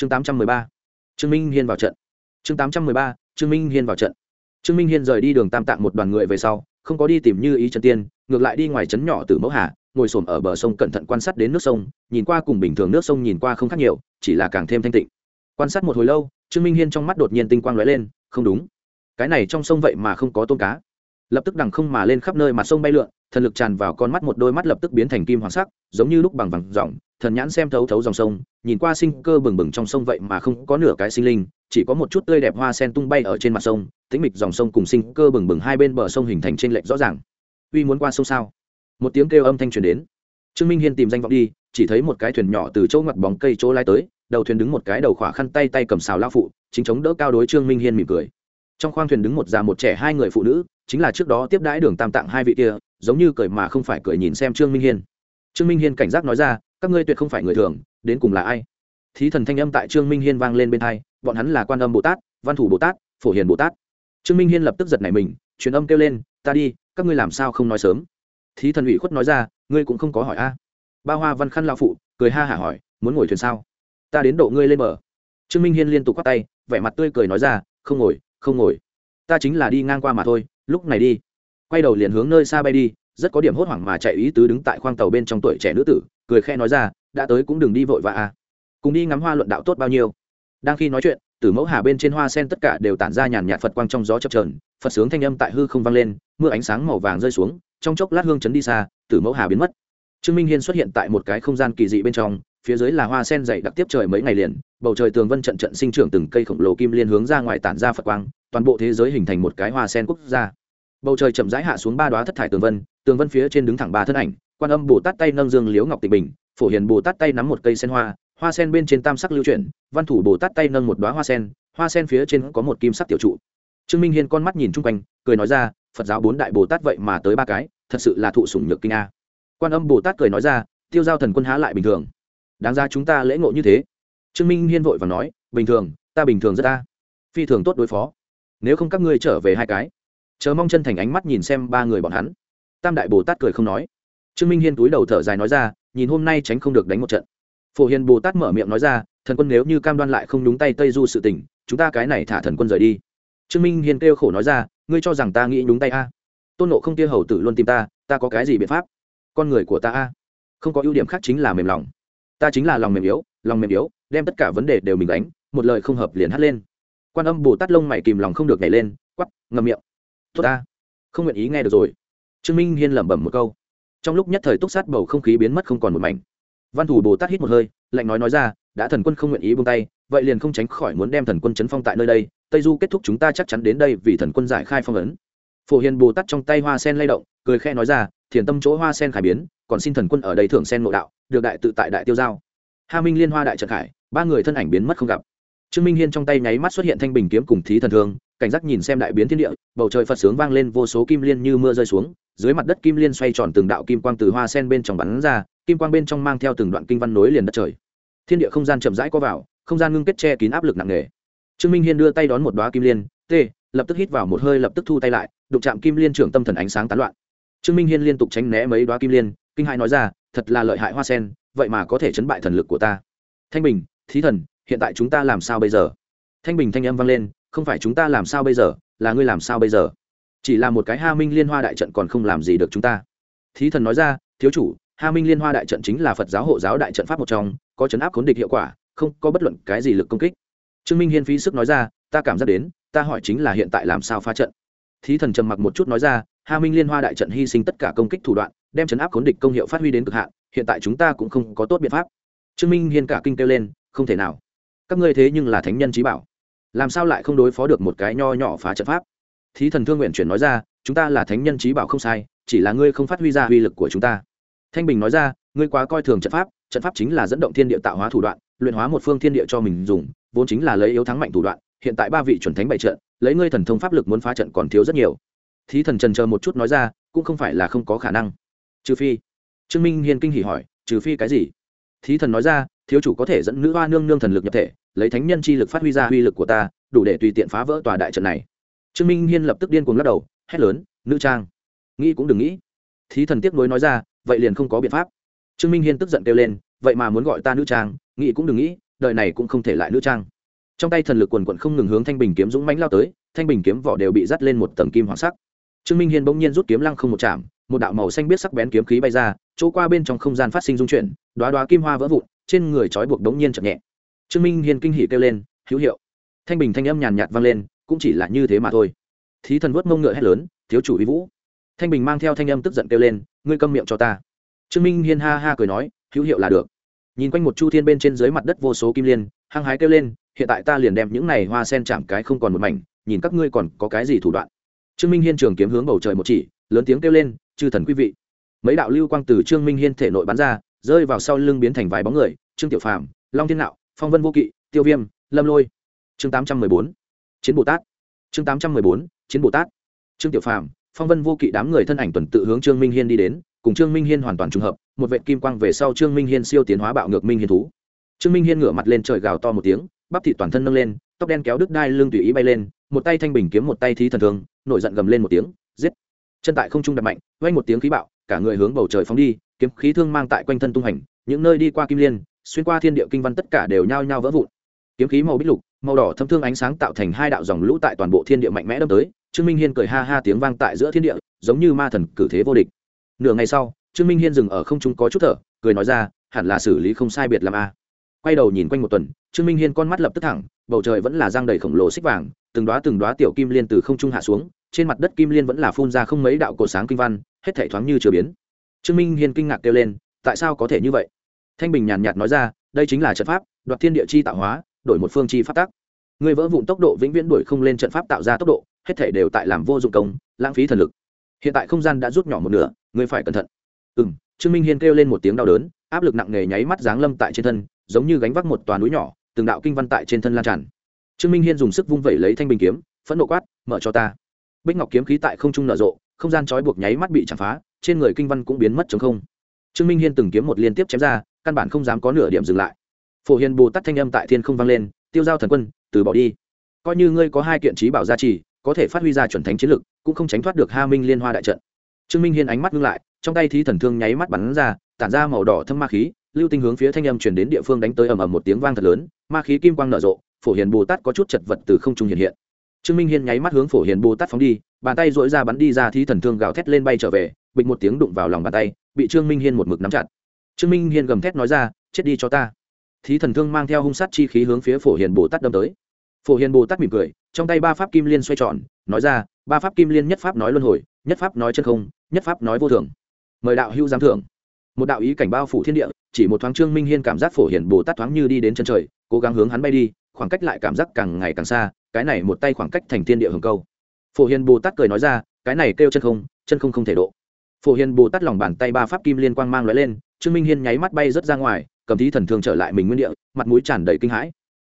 chương tám trăm mười ba. Trương minh hiên vào trận. Chương tám trăm mười ba, trương minh hiên vào trận. Trương minh hiên rời đi đường tam tạng một đoàn người về sau, không có đi tìm như ý trần tiên, ngược lại đi ngoài trấn nhỏ từ mẫu hà, ngồi xổm ở bờ sông cẩn thận quan sát đến nước sông, nhìn qua cùng bình thường nước sông nhìn qua không khác nhiều, chỉ là càng thêm thanh tịnh. Quan sát một hồi lâu, trương minh hiên trong mắt đột nhiên tinh quang lóe lên, không đúng. Cái này trong sông vậy mà không có tôm cá. Lập tức đằng không mà lên khắp nơi mặt sông bay lượn, thần lực tràn vào con mắt một đôi mắt lập tức biến thành kim hoàng sắc, giống như lúc bằng vàng dòng thần nhãn xem thấu thấu dòng sông, nhìn qua sinh cơ bừng bừng trong sông vậy mà không có nửa cái sinh linh, chỉ có một chút tươi đẹp hoa sen tung bay ở trên mặt sông, tĩnh mịch dòng sông cùng sinh cơ bừng bừng hai bên bờ sông hình thành trên lệch rõ ràng. Uy muốn qua sông sao? Một tiếng kêu âm thanh truyền đến. Trương minh hiên tìm danh vọng đi, chỉ thấy một cái thuyền nhỏ từ chỗ ngoặt bóng cây chỗ lai tới, đầu thuyền đứng một cái đầu khỏa khăn tay tay cầm xào lao phụ, chính chống đỡ cao đối trương minh hiên mỉm cười. Trong khoang thuyền đứng một già một trẻ hai người phụ nữ, chính là trước đó tiếp đãi đường tam tạng hai vị kia, giống như cười mà không phải cười nhìn xem trương minh hiên. Trương minh hiên cảnh giác nói ra các ngươi tuyệt không phải người thường, đến cùng là ai? Thí thần thanh âm tại trương minh hiên vang lên bên hai bọn hắn là quan âm bồ tát, văn thủ bồ tát, phổ hiền bồ tát. Trương minh hiên lập tức giật nảy mình, truyền âm kêu lên, ta đi, các ngươi làm sao không nói sớm? Thí thần ủy khuất nói ra, ngươi cũng không có hỏi a. Ba hoa văn khăn lao phụ cười ha hả hỏi, muốn ngồi thuyền sao? Ta đến độ ngươi lên mở trương minh hiên liên tục k tay, vẻ mặt tươi cười nói ra, không ngồi không ngồi. Ta chính là đi ngang qua mà thôi, lúc này đi. Quay đầu liền hướng nơi xa bay đi rất có điểm hốt hoảng mà chạy ý tứ đứng tại khoang tàu bên trong tuổi trẻ nữ tử, cười khe nói ra, đã tới cũng đừng đi vội vã à. Cùng đi ngắm hoa luận đạo tốt bao nhiêu. Đang khi nói chuyện, từ mẫu hà bên trên hoa sen tất cả đều tản ra nhàn nhạt phật quang trong gió chập trờn phật sướng thanh âm tại hư không vang lên, mưa ánh sáng màu vàng rơi xuống, trong chốc lát hương chấn đi xa, từ mẫu hà biến mất. Trương minh hiên xuất hiện tại một cái không gian kỳ dị bên trong, phía dưới là hoa sen dày đặc tiếp trời mấy ngày liền, bầu trời tường vân trận trận sinh trưởng từng cây khổng lồ kim liên hướng ra ngoài tản ra phật quang, toàn bộ thế giới hình thành một cái hoa sen quốc gia. Bầu trời chậm rãi hạ xuống ba đoá thất thải tường vân tường vân phía trên đứng thẳng ba thân ảnh, quan âm bồ tát tay nâng dương liếu ngọc tịnh bình, phổ hiền bồ tát tay nắm một cây sen hoa hoa sen bên trên tam sắc lưu chuyển, văn thủ bồ tát tay nâng một đoá hoa sen hoa sen phía trên có một kim sắc tiểu trụ. Trương minh hiên con mắt nhìn chung quanh, cười nói ra, phật giáo bốn đại bồ tát vậy mà tới ba cái, thật sự là thụ sủng nhược kinh a. Quan âm bồ tát cười nói ra, tiêu giao thần quân há lại bình thường. Đáng ra chúng ta lễ ngộ như thế. Trương minh hiên vội và nói, bình thường, ta bình thường rất ta phi thường tốt đối phó. Nếu không các ngươi trở về hai cái. Chờ mong chân thành ánh mắt nhìn xem ba người bọn hắn tam đại bồ tát cười không nói. Trương minh hiên túi đầu thở dài nói ra, nhìn hôm nay tránh không được đánh một trận. Phổ hiền bồ tát mở miệng nói ra, thần quân nếu như cam đoan lại không đúng tay tây du sự tình, chúng ta cái này thả thần quân rời đi. Trương minh hiên kêu khổ nói ra, ngươi cho rằng ta nghĩ đúng tay a? Tôn nộ không tia hầu tử luôn tìm ta ta có cái gì biện pháp? Con người của ta a? Không có ưu điểm khác chính là mềm lòng. Ta chính là lòng mềm yếu, lòng mềm yếu, đem tất cả vấn đề đều mình đánh, một lời không hợp liền hắt lên. Quan âm bồ tát lông mày kìm lòng không được nhảy lên quắp ngậm miệng. Tốt ta. Không nguyện ý nghe được rồi trương minh hiên lẩm bẩm một câu. Trong lúc nhất thời túc sát bầu không khí biến mất không còn một mảnh. Văn thủ bồ tát hít một hơi, lạnh nói nói ra, đã thần quân không nguyện ý buông tay, vậy liền không tránh khỏi muốn đem thần quân chấn phong tại nơi đây. Tây du kết thúc chúng ta chắc chắn đến đây vì thần quân giải khai phong ấn. Phổ hiền bồ tát trong tay hoa sen lay động, cười khẽ nói ra, thiền tâm chỗ hoa sen khải biến, còn xin thần quân ở đây thưởng sen nội đạo, được đại tự tại đại tiêu giao. Hà minh liên hoa đại trận khải, ba người thân ảnh biến mất không gặp. Trương minh hiên trong tay nháy mắt xuất hiện thanh bình kiếm cùng thí thần thương, cảnh giác nhìn xem đại biến thiên địa, bầu trời phật sướng vang lên, vô số kim liên như mưa rơi xuống dưới mặt đất kim liên xoay tròn từng đạo kim quang từ hoa sen bên trong bắn ra, kim quang bên trong mang theo từng đoạn kinh văn nối liền đất trời. Thiên địa không gian chậm rãi có vào, không gian ngưng kết che kín áp lực nặng nề. Trương minh hiên đưa tay đón một đoá kim liên, t lập tức hít vào một hơi lập tức thu tay lại, đụng chạm kim liên trưởng tâm thần ánh sáng tán loạn. Trương minh hiên liên tục tránh né mấy đoá kim liên, kinh hai nói ra, thật là lợi hại hoa sen, vậy mà có thể chấn bại thần lực của ta. Thanh bình, thí thần, hiện tại chúng ta làm sao bây giờ? Thanh bình thanh âm vang lên, không phải chúng ta làm sao bây giờ, là ngươi làm sao bây giờ? Chỉ là một cái ha minh liên hoa đại trận còn không làm gì được chúng ta. Thí thần nói ra, thiếu chủ, ha minh liên hoa đại trận chính là phật giáo hộ giáo đại trận pháp một trong, có chấn áp khốn địch hiệu quả, không có bất luận cái gì lực công kích. Trương minh hiên phí sức nói ra, ta cảm giác đến, ta hỏi chính là hiện tại làm sao phá trận. Thí thần trầm mặc một chút nói ra, ha minh liên hoa đại trận hy sinh tất cả công kích thủ đoạn, đem chấn áp khốn địch công hiệu phát huy đến cực hạn, hiện tại chúng ta cũng không có tốt biện pháp. Trương minh hiên cả kinh kêu lên, không thể nào. Các ngươi thế nhưng là thánh nhân trí bảo. Làm sao lại không đối phó được một cái nho nhỏ phá trận pháp? Thí thần thương nguyện chuyển nói ra, chúng ta là thánh nhân trí bảo không sai, chỉ là ngươi không phát huy ra uy lực của chúng ta. Thanh bình nói ra, ngươi quá coi thường trận pháp trận pháp chính là dẫn động thiên địa tạo hóa thủ đoạn, luyện hóa một phương thiên địa cho mình dùng, vốn chính là lấy yếu thắng mạnh thủ đoạn, hiện tại ba vị chuẩn thánh bày trận, lấy ngươi thần thông pháp lực muốn phá trận còn thiếu rất nhiều. Thí thần trần chờ một chút nói ra, cũng không phải là không có khả năng. Trừ phi, trương minh hiên kinh hỉ hỏi, trừ phi cái gì? Thí thần nói ra, thiếu chủ có thể dẫn nữ hoa nương nương thần lực nhập thể, lấy thánh nhân chi lực phát huy ra uy lực của ta, đủ để tùy tiện phá vỡ tòa đại trận này trương minh hiên lập tức điên cuồng lắc đầu, hét lớn, nữ trang. Nghĩ cũng đừng nghĩ. Thí thần tiếc nuối nói ra, vậy liền không có biện pháp. Trương minh hiên tức giận kêu lên, vậy mà muốn gọi ta nữ trang, nghĩ cũng đừng nghĩ, đời này cũng không thể lại nữ trang. Trong tay thần lực quần quận không ngừng hướng thanh bình kiếm dũng mãnh lao tới, thanh bình kiếm vỏ đều bị dắt lên một tầng kim hoàng sắc. Trương minh hiên bỗng nhiên rút kiếm lăng không một chạm, một đạo màu xanh biết sắc bén kiếm khí bay ra, chỗ qua bên trong không gian phát sinh dung chuyển đoá đoá kim hoa vỡ vụn, trên người trói buộc đống nhiên chậm nhẹ. Trương minh hiên kinh hỉ kêu lên, hữu hiệu. Thanh bình thanh âm nhàn nhạt vang lên cũng chỉ là như thế mà thôi. Thí thần vớt mông ngựa hét lớn, thiếu chủ uy vũ. Thanh bình mang theo thanh âm tức giận kêu lên, ngươi câm miệng cho ta. Trương minh hiên ha ha cười nói, hữu hiệu là được. Nhìn quanh một chu thiên bên trên dưới mặt đất vô số kim liên, hăng hái kêu lên, hiện tại ta liền đem những này hoa sen chạm cái không còn một mảnh, nhìn các ngươi còn có cái gì thủ đoạn. Trương minh hiên trường kiếm hướng bầu trời một chỉ, lớn tiếng kêu lên, chư thần quý vị. Mấy đạo lưu quang từ trương minh hiên thể nội bắn ra, rơi vào sau lưng biến thành vài bóng người, trương tiểu phàm, long thiên nạo, phong vân vô kỵ, tiêu viêm, lâm lôi. Chương tám trăm mười bốn chiến bồ tát. Chương tám trăm mười bốn, chiến bồ tát. Trương tiểu phàm, phong vân vô kỵ đám người thân ảnh tuần tự hướng trương minh hiên đi đến, cùng trương minh hiên hoàn toàn trùng hợp, một vệ kim quang về sau trương minh hiên siêu tiến hóa bạo ngược minh hiên thú. Trương minh hiên ngửa mặt lên trời gào to một tiếng, bắp thị toàn thân nâng lên, tóc đen kéo đứt đai lưng tùy ý bay lên, một tay thanh bình kiếm một tay thí thần thường nổi giận gầm lên một tiếng, giết. Chân tại không trung đập mạnh vay một tiếng khí bạo, cả người hướng bầu trời phóng đi, kiếm khí thương mang tại quanh thân tung hành, những nơi đi qua kim liên, xuyên qua thiên địa kinh văn tất cả đều nhao nhao vỡ vụn. Kiếm khí màu bích lục màu đỏ thâm thương ánh sáng tạo thành hai đạo dòng lũ tại toàn bộ thiên địa mạnh mẽ đâm tới, trương minh hiên cười ha ha tiếng vang tại giữa thiên địa, giống như ma thần cử thế vô địch. Nửa ngày sau, trương minh hiên dừng ở không trung có chút thở, cười nói ra, hẳn là xử lý không sai biệt làm a. Quay đầu nhìn quanh một tuần, trương minh hiên con mắt lập tức thẳng, bầu trời vẫn là giang đầy khổng lồ xích vàng, từng đoá từng đoá tiểu kim liên từ không trung hạ xuống, trên mặt đất kim liên vẫn là phun ra không mấy đạo cổ sáng kinh văn, hết thể thoáng như chưa biến. Trương minh hiên kinh ngạc kêu lên, tại sao có thể như vậy? Thanh bình nhàn nhạt nói ra, đây chính là trận pháp, đoạt thiên địa chi tạo hóa đổi một phương chi phát tác. Người vỡ vụn tốc độ vĩnh viễn đuổi không lên trận pháp tạo ra tốc độ, hết thể đều tại làm vô dụng công, lãng phí thần lực. Hiện tại không gian đã rút nhỏ một nửa, người phải cẩn thận. Ừ m trương minh hiên kêu lên một tiếng đau đớn, áp lực nặng nề nháy mắt giáng lâm tại trên thân, giống như gánh vác một toàn núi nhỏ, từng đạo kinh văn tại trên thân lan tràn. Trương minh hiên dùng sức vung vẩy lấy thanh bình kiếm, phẫn nộ quát, mở cho ta. Bích ngọc kiếm khí tại không trung nở rộ, không gian trói buộc nháy mắt bị chạm phá, trên người kinh văn cũng biến mất chống không. Trương minh hiên từng kiếm một liên tiếp chém ra, căn bản không dám có nửa điểm dừng lại phổ hiền bồ tát thanh âm tại thiên không vang lên, tiêu giao thần quân, từ bỏ đi. Coi như ngươi có hai kiện trí bảo gia trì, có thể phát huy ra chuẩn thánh chiến lực, cũng không tránh thoát được ha minh liên hoa đại trận. Trương minh hiên ánh mắt ngưng lại, trong tay thí thần thương nháy mắt bắn ra, tản ra màu đỏ thâm ma khí, lưu tinh hướng phía thanh âm chuyển đến địa phương đánh tới ầm ầm một tiếng vang thật lớn, ma khí kim quang nở rộ, phổ hiền bồ tát có chút chật vật từ không trung hiện hiện. Trương minh hiên nháy mắt hướng phổ hiền bồ tát phóng đi, bàn tay dỗi ra bắn đi ra thí thần thương gào thét lên bay trở về, bịch một tiếng đụng vào lòng bàn tay, bị trương minh hiên một mực nắm chặt. Trương minh hiên gầm thét nói ra, chết đi cho ta thí thần thương mang theo hung sát chi khí hướng phía phổ hiền bồ tát đâm tới. Phổ hiền bồ tát mỉm cười, trong tay ba pháp kim liên xoay tròn, nói ra, ba pháp kim liên nhất pháp nói luân hồi, nhất pháp nói chân không, nhất pháp nói vô thường. Mời đạo hữu giám thưởng. Một đạo ý cảnh bao phủ thiên địa, chỉ một thoáng trương minh hiên cảm giác phổ hiền bồ tát thoáng như đi đến chân trời, cố gắng hướng hắn bay đi, khoảng cách lại cảm giác càng ngày càng xa, cái này một tay khoảng cách thành thiên địa hồng câu. Phổ hiền bồ tát cười nói ra, cái này kêu chân không chân không không thể độ. Phổ hiền bồ tát lòng bàn tay ba pháp kim liên quang mang l lên, trương minh hiên nháy mắt bay rớt ra ngoài cầm thí thần thường trở lại mình nguyên địa, mặt mũi tràn đầy kinh hãi.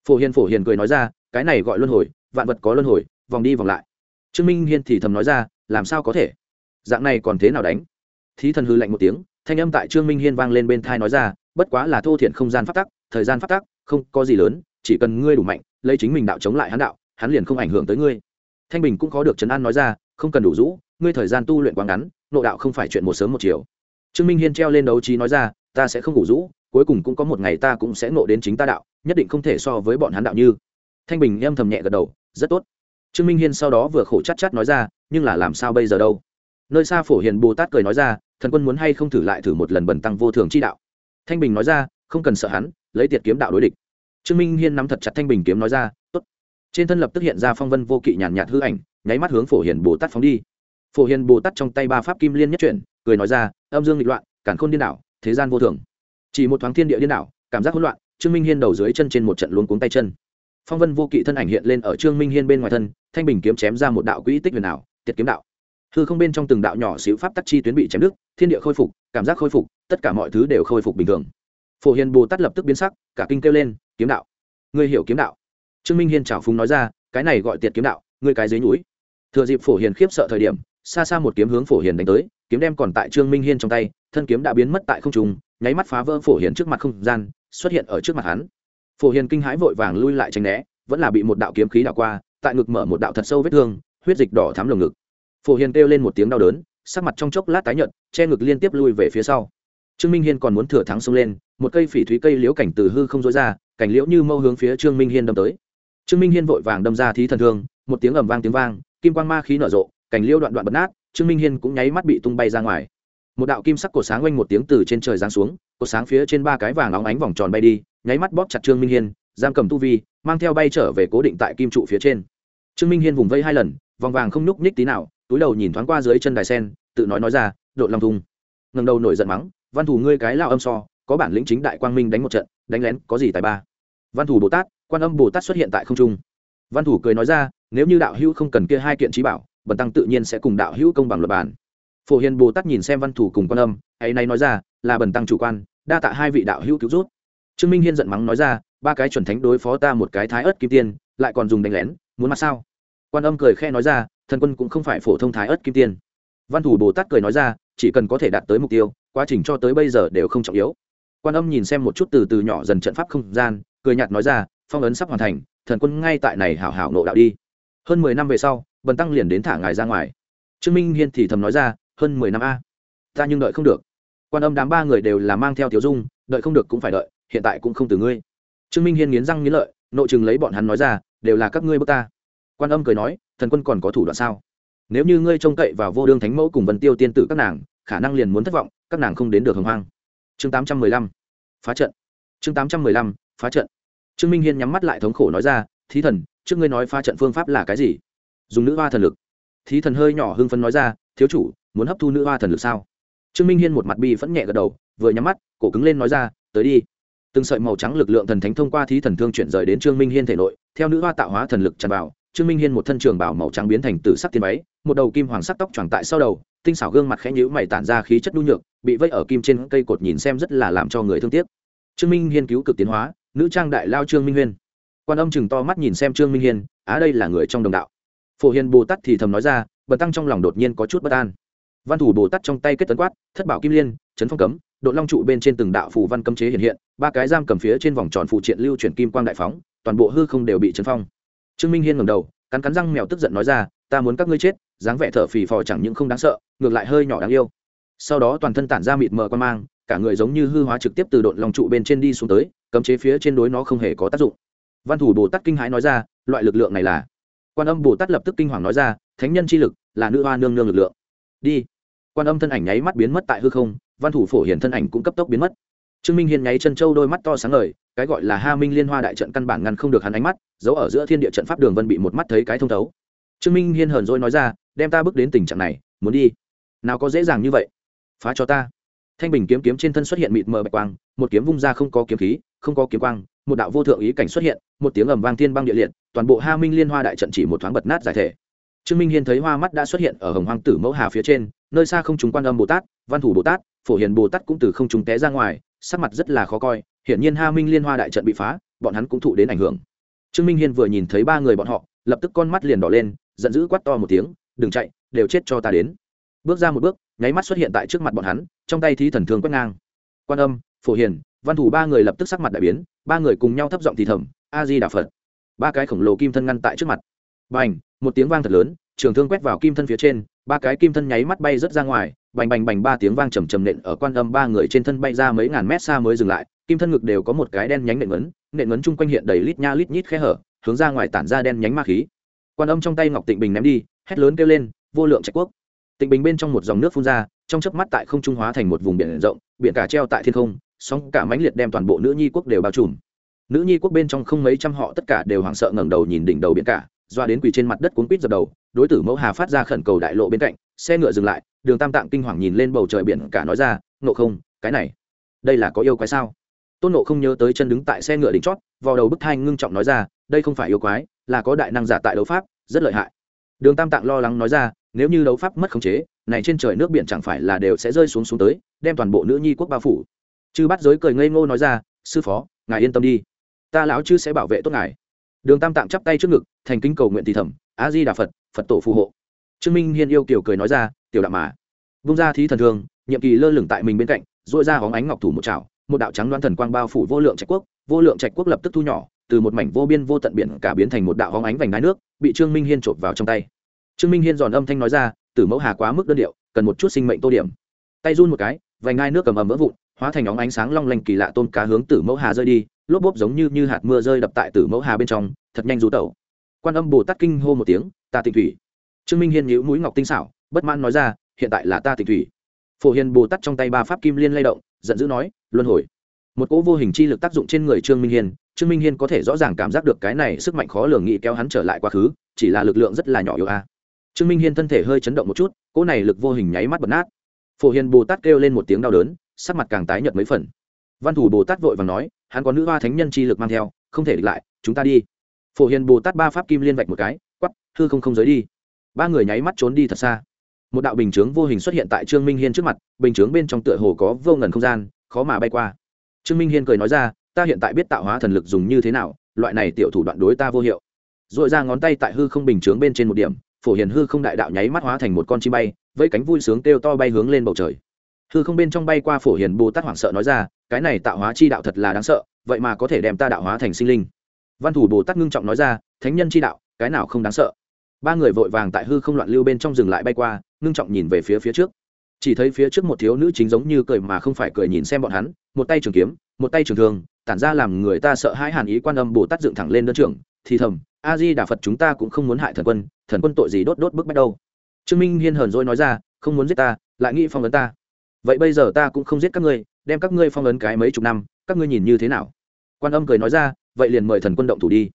Phổ hiền phổ hiền cười nói ra, cái này gọi luân hồi, vạn vật có luân hồi, vòng đi vòng lại. Trương minh hiên thì thầm nói ra, làm sao có thể? Dạng này còn thế nào đánh? Thí thần hư lạnh một tiếng, thanh âm tại trương minh hiên vang lên bên thai nói ra, bất quá là thô thiện không gian phát tắc, thời gian phát tắc, không có gì lớn, chỉ cần ngươi đủ mạnh, lấy chính mình đạo chống lại hắn đạo, hắn liền không ảnh hưởng tới ngươi. Thanh bình cũng có được trấn an nói ra, không cần đủ rũ, ngươi thời gian tu luyện quá ngắn, nội đạo không phải chuyện một sớm một chiều. Trương minh hiên treo lên đấu trí nói ra, ta sẽ không ngủ rũ cuối cùng cũng có một ngày ta cũng sẽ nộ đến chính ta đạo, nhất định không thể so với bọn hắn đạo như. Thanh bình âm thầm nhẹ gật đầu, rất tốt. Trương minh hiên sau đó vừa khổ chắc chắc nói ra, nhưng là làm sao bây giờ đâu? Nơi xa phổ hiền bồ tát cười nói ra, thần quân muốn hay không thử lại thử một lần bần tăng vô thường chi đạo? Thanh bình nói ra, không cần sợ hắn, lấy tiệt kiếm đạo đối địch. Trương minh hiên nắm thật chặt thanh bình kiếm nói ra, tốt. Trên thân lập tức hiện ra phong vân vô kỵ nhàn nhạt hư ảnh, nháy mắt hướng phổ hiền bồ tát phóng đi. Phổ hiền bồ tát trong tay ba pháp kim liên nhất chuyển, cười nói ra, âm dương nghịch loạn cản khôn điên đảo, thế gian vô thường chỉ một thoáng thiên địa điên đảo, cảm giác hỗn loạn, trương minh hiên đầu dưới chân trên một trận luống cuống tay chân. Phong vân vô kỵ thân ảnh hiện lên ở trương minh hiên bên ngoài thân, thanh bình kiếm chém ra một đạo quỹ tích huyền ảo, tiệt kiếm đạo. Hư không bên trong từng đạo nhỏ xíu pháp tắc chi tuyến bị chém đứt, thiên địa khôi phục, cảm giác khôi phục, tất cả mọi thứ đều khôi phục bình thường. Phổ hiền bồ tát lập tức biến sắc, cả kinh kêu lên, kiếm đạo, ngươi hiểu kiếm đạo? Trương minh hiên trào phúng nói ra, cái này gọi tiệt kiếm đạo, ngươi cái dưới núi. Thừa dịp phổ hiền khiếp sợ thời điểm xa xa một kiếm hướng phổ hiền đánh tới, kiếm đem còn tại trương minh hiên trong tay, thân kiếm đã biến mất tại không trung, nháy mắt phá vỡ phổ hiền trước mặt không gian, xuất hiện ở trước mặt hắn. Phổ hiền kinh hãi vội vàng lui lại tránh né, vẫn là bị một đạo kiếm khí đảo qua, tại ngực mở một đạo thật sâu vết thương, huyết dịch đỏ thắm lồng ngực. Phổ hiền kêu lên một tiếng đau đớn, sắc mặt trong chốc lát tái nhợt, che ngực liên tiếp lui về phía sau. Trương minh hiên còn muốn thừa thắng xông lên, một cây phỉ thúy cây liễu cảnh từ hư không dối ra, cảnh liễu như mâu hướng phía trương minh hiên đâm tới. Trương minh hiên vội vàng đâm ra thí thần thương, một tiếng ầm vang tiếng vang, kim quang ma khí nở rộ Cành liễu đoạn đoạn bật nát, trương minh hiên cũng nháy mắt bị tung bay ra ngoài. Một đạo kim sắc cổ sáng quanh một tiếng từ trên trời giáng xuống, cổ sáng phía trên ba cái vàng óng ánh vòng tròn bay đi, nháy mắt bóp chặt trương minh hiên, giam cầm tu vi, mang theo bay trở về cố định tại kim trụ phía trên. Trương minh hiên vùng vây hai lần, vòng vàng không nhúc nhích tí nào, túi đầu nhìn thoáng qua dưới chân đài sen, tự nói nói ra đội lòng thùng. Ngầm đầu nổi giận mắng, văn thủ ngươi cái lao âm so, có bản lĩnh chính đại quang minh đánh một trận, đánh lén có gì tài ba? Văn thủ bồ tát, quan âm bồ tát xuất hiện tại không trung. Văn thủ cười nói ra, nếu như đạo hữu không cần kia hai kiện trí bảo bần tăng tự nhiên sẽ cùng đạo hữu công bằng luật bản phổ hiền bồ tát nhìn xem văn thủ cùng quan âm, ấy nay nói ra, là bần tăng chủ quan, đa tạ hai vị đạo hữu cứu rút trương minh hiên giận mắng nói ra, ba cái chuẩn thánh đối phó ta một cái thái ớt kim tiên, lại còn dùng đánh lén, muốn mặt sao? Quan âm cười khe nói ra, thần quân cũng không phải phổ thông thái ớt kim tiên. Văn thủ bồ tát cười nói ra, chỉ cần có thể đạt tới mục tiêu, quá trình cho tới bây giờ đều không trọng yếu. Quan âm nhìn xem một chút từ từ nhỏ dần trận pháp không gian, cười nhạt nói ra, phong ấn sắp hoàn thành, thần quân ngay tại này hảo hảo nộ đạo đi. Hơn mười năm về sau bần tăng liền đến thả ngài ra ngoài. Trương minh hiên thì thầm nói ra, hơn mười năm a, ta nhưng đợi không được. Quan âm đám ba người đều là mang theo tiểu dung, đợi không được cũng phải đợi, hiện tại cũng không từ ngươi. Trương minh hiên nghiến răng nghiến lợi, nội chừng lấy bọn hắn nói ra, đều là các ngươi bước ta. Quan âm cười nói, thần quân còn có thủ đoạn sao? Nếu như ngươi trông cậy vào vô đương thánh mẫu cùng vân tiêu tiên tử các nàng, khả năng liền muốn thất vọng, các nàng không đến được hồng hoang. Chương tám trăm mười lăm, phá trận. Chương tám trăm mười lăm, phá trận. Trương minh hiên nhắm mắt lại thống khổ nói ra, thí thần, trước ngươi nói phá trận phương pháp là cái gì? Dùng nữ hoa thần lực. Thí thần hơi nhỏ hưng phấn nói ra, thiếu chủ, muốn hấp thu nữ hoa thần lực sao? Trương minh hiên một mặt bi phẫn nhẹ gật đầu, vừa nhắm mắt, cổ cứng lên nói ra, tới đi. Từng sợi màu trắng lực lượng thần thánh thông qua thí thần thương chuyển rời đến trương minh hiên thể nội, theo nữ hoa tạo hóa thần lực tràn vào, trương minh hiên một thân trường bảo màu trắng biến thành tử sắc tiên máy một đầu kim hoàng sắc tóc tròn tại sau đầu, tinh xảo gương mặt khẽ nhữ mày tản ra khí chất đu nhược, bị vây ở kim trên cây cột nhìn xem rất là làm cho người thương tiếc. Trương minh hiên cứu cực tiến hóa, nữ trang đại lao trương minh huyên quan âm chừng to mắt nhìn xem trương minh hiên, á đây là người trong đồng đạo phổ hiền bồ tát thì thầm nói ra, bần tăng trong lòng đột nhiên có chút bất an. Văn thủ bồ tát trong tay kết tấn quát, thất bảo kim liên trấn phong cấm đội long trụ bên trên từng đạo phù văn cấm chế hiện hiện, ba cái giam cầm phía trên vòng tròn phụ triện lưu chuyển kim quang đại phóng, toàn bộ hư không đều bị chấn phong. Trương minh hiên ngầm đầu, cắn cắn răng mèo tức giận nói ra, ta muốn các ngươi chết, dáng vẻ thở phì phò chẳng những không đáng sợ, ngược lại hơi nhỏ đáng yêu. Sau đó toàn thân tản ra mịt mờ quan mang, cả người giống như hư hóa trực tiếp từ độn lòng trụ bên trên đi xuống tới, cấm chế phía trên đối nó không hề có tác dụng. Văn thủ bồ tát kinh hãi nói ra, loại lực lượng này là quan âm bồ tát lập tức kinh hoàng nói ra, thánh nhân chi lực, là nữ hoa nương nương lực lượng. Đi. Quan âm thân ảnh nháy mắt biến mất tại hư không, văn thủ phổ hiển thân ảnh cũng cấp tốc biến mất. Trương minh hiên nháy chân châu đôi mắt to sáng ngời, cái gọi là ha minh liên hoa đại trận căn bản ngăn không được hắn ánh mắt, giấu ở giữa thiên địa trận pháp đường vân bị một mắt thấy cái thông thấu. Trương minh hiên hờn dỗi nói ra, đem ta bước đến tình trạng này, muốn đi. Nào có dễ dàng như vậy. Phá cho ta. Thanh bình kiếm kiếm trên thân xuất hiện mịt mờ bạch quang, một kiếm vung ra không có kiếm khí, không có kiếm quang, một đạo vô thượng ý cảnh xuất hiện, một tiếng ầm vang thiên băng địa liệt toàn bộ ha minh liên hoa đại trận chỉ một thoáng bật nát giải thể. Trương minh hiên thấy hoa mắt đã xuất hiện ở hồng hoang tử mẫu hà phía trên, nơi xa không trùng quan âm bồ tát, văn thủ bồ tát, phổ hiền bồ tát cũng từ không trùng té ra ngoài, sắc mặt rất là khó coi, hiển nhiên ha minh liên hoa đại trận bị phá, bọn hắn cũng thụ đến ảnh hưởng. Trương minh hiên vừa nhìn thấy ba người bọn họ, lập tức con mắt liền đỏ lên, giận dữ quát to một tiếng, đừng chạy, đều chết cho ta đến. Bước ra một bước, nháy mắt xuất hiện tại trước mặt bọn hắn, trong tay thí thần thương quét ngang. Quan âm, phổ hiền, văn thủ ba người lập tức sắc mặt đại biến, ba người cùng nhau thấp giọng thì thầm, a di đà phật ba cái khổng lồ kim thân ngăn tại trước mặt. Bành, một tiếng vang thật lớn, trường thương quét vào kim thân phía trên, ba cái kim thân nháy mắt bay rớt ra ngoài, bành bành bành ba tiếng vang trầm trầm nện ở quan âm ba người trên thân bay ra mấy ngàn mét xa mới dừng lại, kim thân ngực đều có một cái đen nhánh nện ngấn nện ngấn chung quanh hiện đầy lít nha lít nhít khe hở, hướng ra ngoài tản ra đen nhánh ma khí. Quan âm trong tay ngọc tịnh bình ném đi, hét lớn kêu lên, vô lượng trạch quốc! Tịnh bình bên trong một dòng nước phun ra, trong chớp mắt tại không trung hóa thành một vùng biển rộng, biển cả treo tại thiên không, sóng cả mãnh liệt đem toàn bộ nữ nhi quốc đều bao trùm nữ nhi quốc bên trong không mấy trăm họ tất cả đều hoảng sợ ngẩng đầu nhìn đỉnh đầu biển cả, doa đến quỳ trên mặt đất cuốn quýt dập đầu, đối tử mẫu hà phát ra khẩn cầu đại lộ bên cạnh, xe ngựa dừng lại, đường tam tạng kinh hoàng nhìn lên bầu trời biển cả nói ra nộ không, cái này, đây là có yêu quái sao? Tôn nộ không nhớ tới chân đứng tại xe ngựa đỉnh chót vào đầu bức thai ngưng trọng nói ra, đây không phải yêu quái, là có đại năng giả tại đấu pháp, rất lợi hại. Đường tam tạng lo lắng nói ra, nếu như đấu pháp mất khống chế, này trên trời nước biển chẳng phải là đều sẽ rơi xuống xuống tới, đem toàn bộ nữ nhi quốc bao phủ. Chư bắt giới cười ngây ngô nói ra, sư phó, ngài yên tâm đi ta lão chư sẽ bảo vệ tốt ngài. Đường tam tạng chắp tay trước ngực, thành kính cầu nguyện thì thầm, a di đà phật phật tổ phù hộ. Trương minh hiên yêu kiểu cười nói ra, tiểu đạo mà. Vung ra thí thần thương nhiệm kỳ lơ lửng tại mình bên cạnh dội ra hóng ánh ngọc thủ một chảo, một đạo trắng đoan thần quang bao phủ vô lượng trạch quốc, vô lượng trạch quốc lập tức thu nhỏ, từ một mảnh vô biên vô tận biển cả biến thành một đạo hóng ánh vành đai nước, bị trương minh hiên trộm vào trong tay. Trương minh hiên giòn âm thanh nói ra, tử mẫu hà quá mức đơn điệu, cần một chút sinh mệnh tô điểm. Tay run một cái, vành ngai nước cầm ầm vỡ vụn hóa thành óng ánh sáng long lanh kỳ lạ tôm cá hướng tử mẫu hà rơi đi, lốp bốp giống như như hạt mưa rơi đập tại tử mẫu hà bên trong, thật nhanh rú tẩu. Quan âm bồ tát kinh hô một tiếng, ta tịnh thủy. Trương minh hiên nhíu mũi ngọc tinh xảo, bất mãn nói ra, hiện tại là ta tịnh thủy. Phổ hiền bồ tát trong tay ba pháp kim liên lay động, giận dữ nói, luân hồi. Một cỗ vô hình chi lực tác dụng trên người trương minh hiên, trương minh hiên có thể rõ ràng cảm giác được cái này sức mạnh khó lường nghị kéo hắn trở lại quá khứ, chỉ là lực lượng rất là nhỏ yếu a. Trương minh hiên thân thể hơi chấn động một chút, cỗ này lực vô hình nháy mắt bật nát phổ hiền bồ tát kêu lên một tiếng đau đớn, sắc mặt càng tái nhợt mấy phần. Văn thủ bồ tát vội và nói, hắn có nữ hoa thánh nhân chi lực mang theo, không thể địch lại, chúng ta đi. Phổ hiền bồ tát ba pháp kim liên vạch một cái quắp hư không không giới đi. Ba người nháy mắt trốn đi thật xa. Một đạo bình chướng vô hình xuất hiện tại trương minh hiên trước mặt, bình chướng bên trong tựa hồ có vô ngần không gian, khó mà bay qua. Trương minh hiên cười nói ra, ta hiện tại biết tạo hóa thần lực dùng như thế nào, loại này tiểu thủ đoạn đối ta vô hiệu. R ồ i ra ngón tay tại hư không bình chướng bên trên một điểm, phổ hiền hư không đại đạo nháy mắt hóa thành một con chim bay với cánh vui sướng kêu to bay hướng lên bầu trời. Hư không bên trong bay qua phổ hiền bồ tát hoảng sợ nói ra, cái này tạo hóa chi đạo thật là đáng sợ, vậy mà có thể đem ta đạo hóa thành sinh linh. Văn thủ bồ tát ngưng trọng nói ra, thánh nhân chi đạo, cái nào không đáng sợ. Ba người vội vàng tại hư không loạn lưu bên trong dừng lại bay qua, ngưng trọng nhìn về phía phía trước. Chỉ thấy phía trước một thiếu nữ chính giống như cười mà không phải cười nhìn xem bọn hắn, một tay trường kiếm, một tay trường thương, tản ra làm người ta sợ hãi hàn ý quan âm bồ tát dựng thẳng lên đơn trưởng, thì thầm, a di đà phật chúng ta cũng không muốn hại thần quân thần quân tội gì đốt đốt bức bách đâu trương minh hiên hờn dỗi nói ra, không muốn giết ta, lại nghĩ phong ấn ta. Vậy bây giờ ta cũng không giết các ngươi, đem các ngươi phong ấn cái mấy chục năm, các ngươi nhìn như thế nào? Quan âm cười nói ra, vậy liền mời thần quân động thủ đi.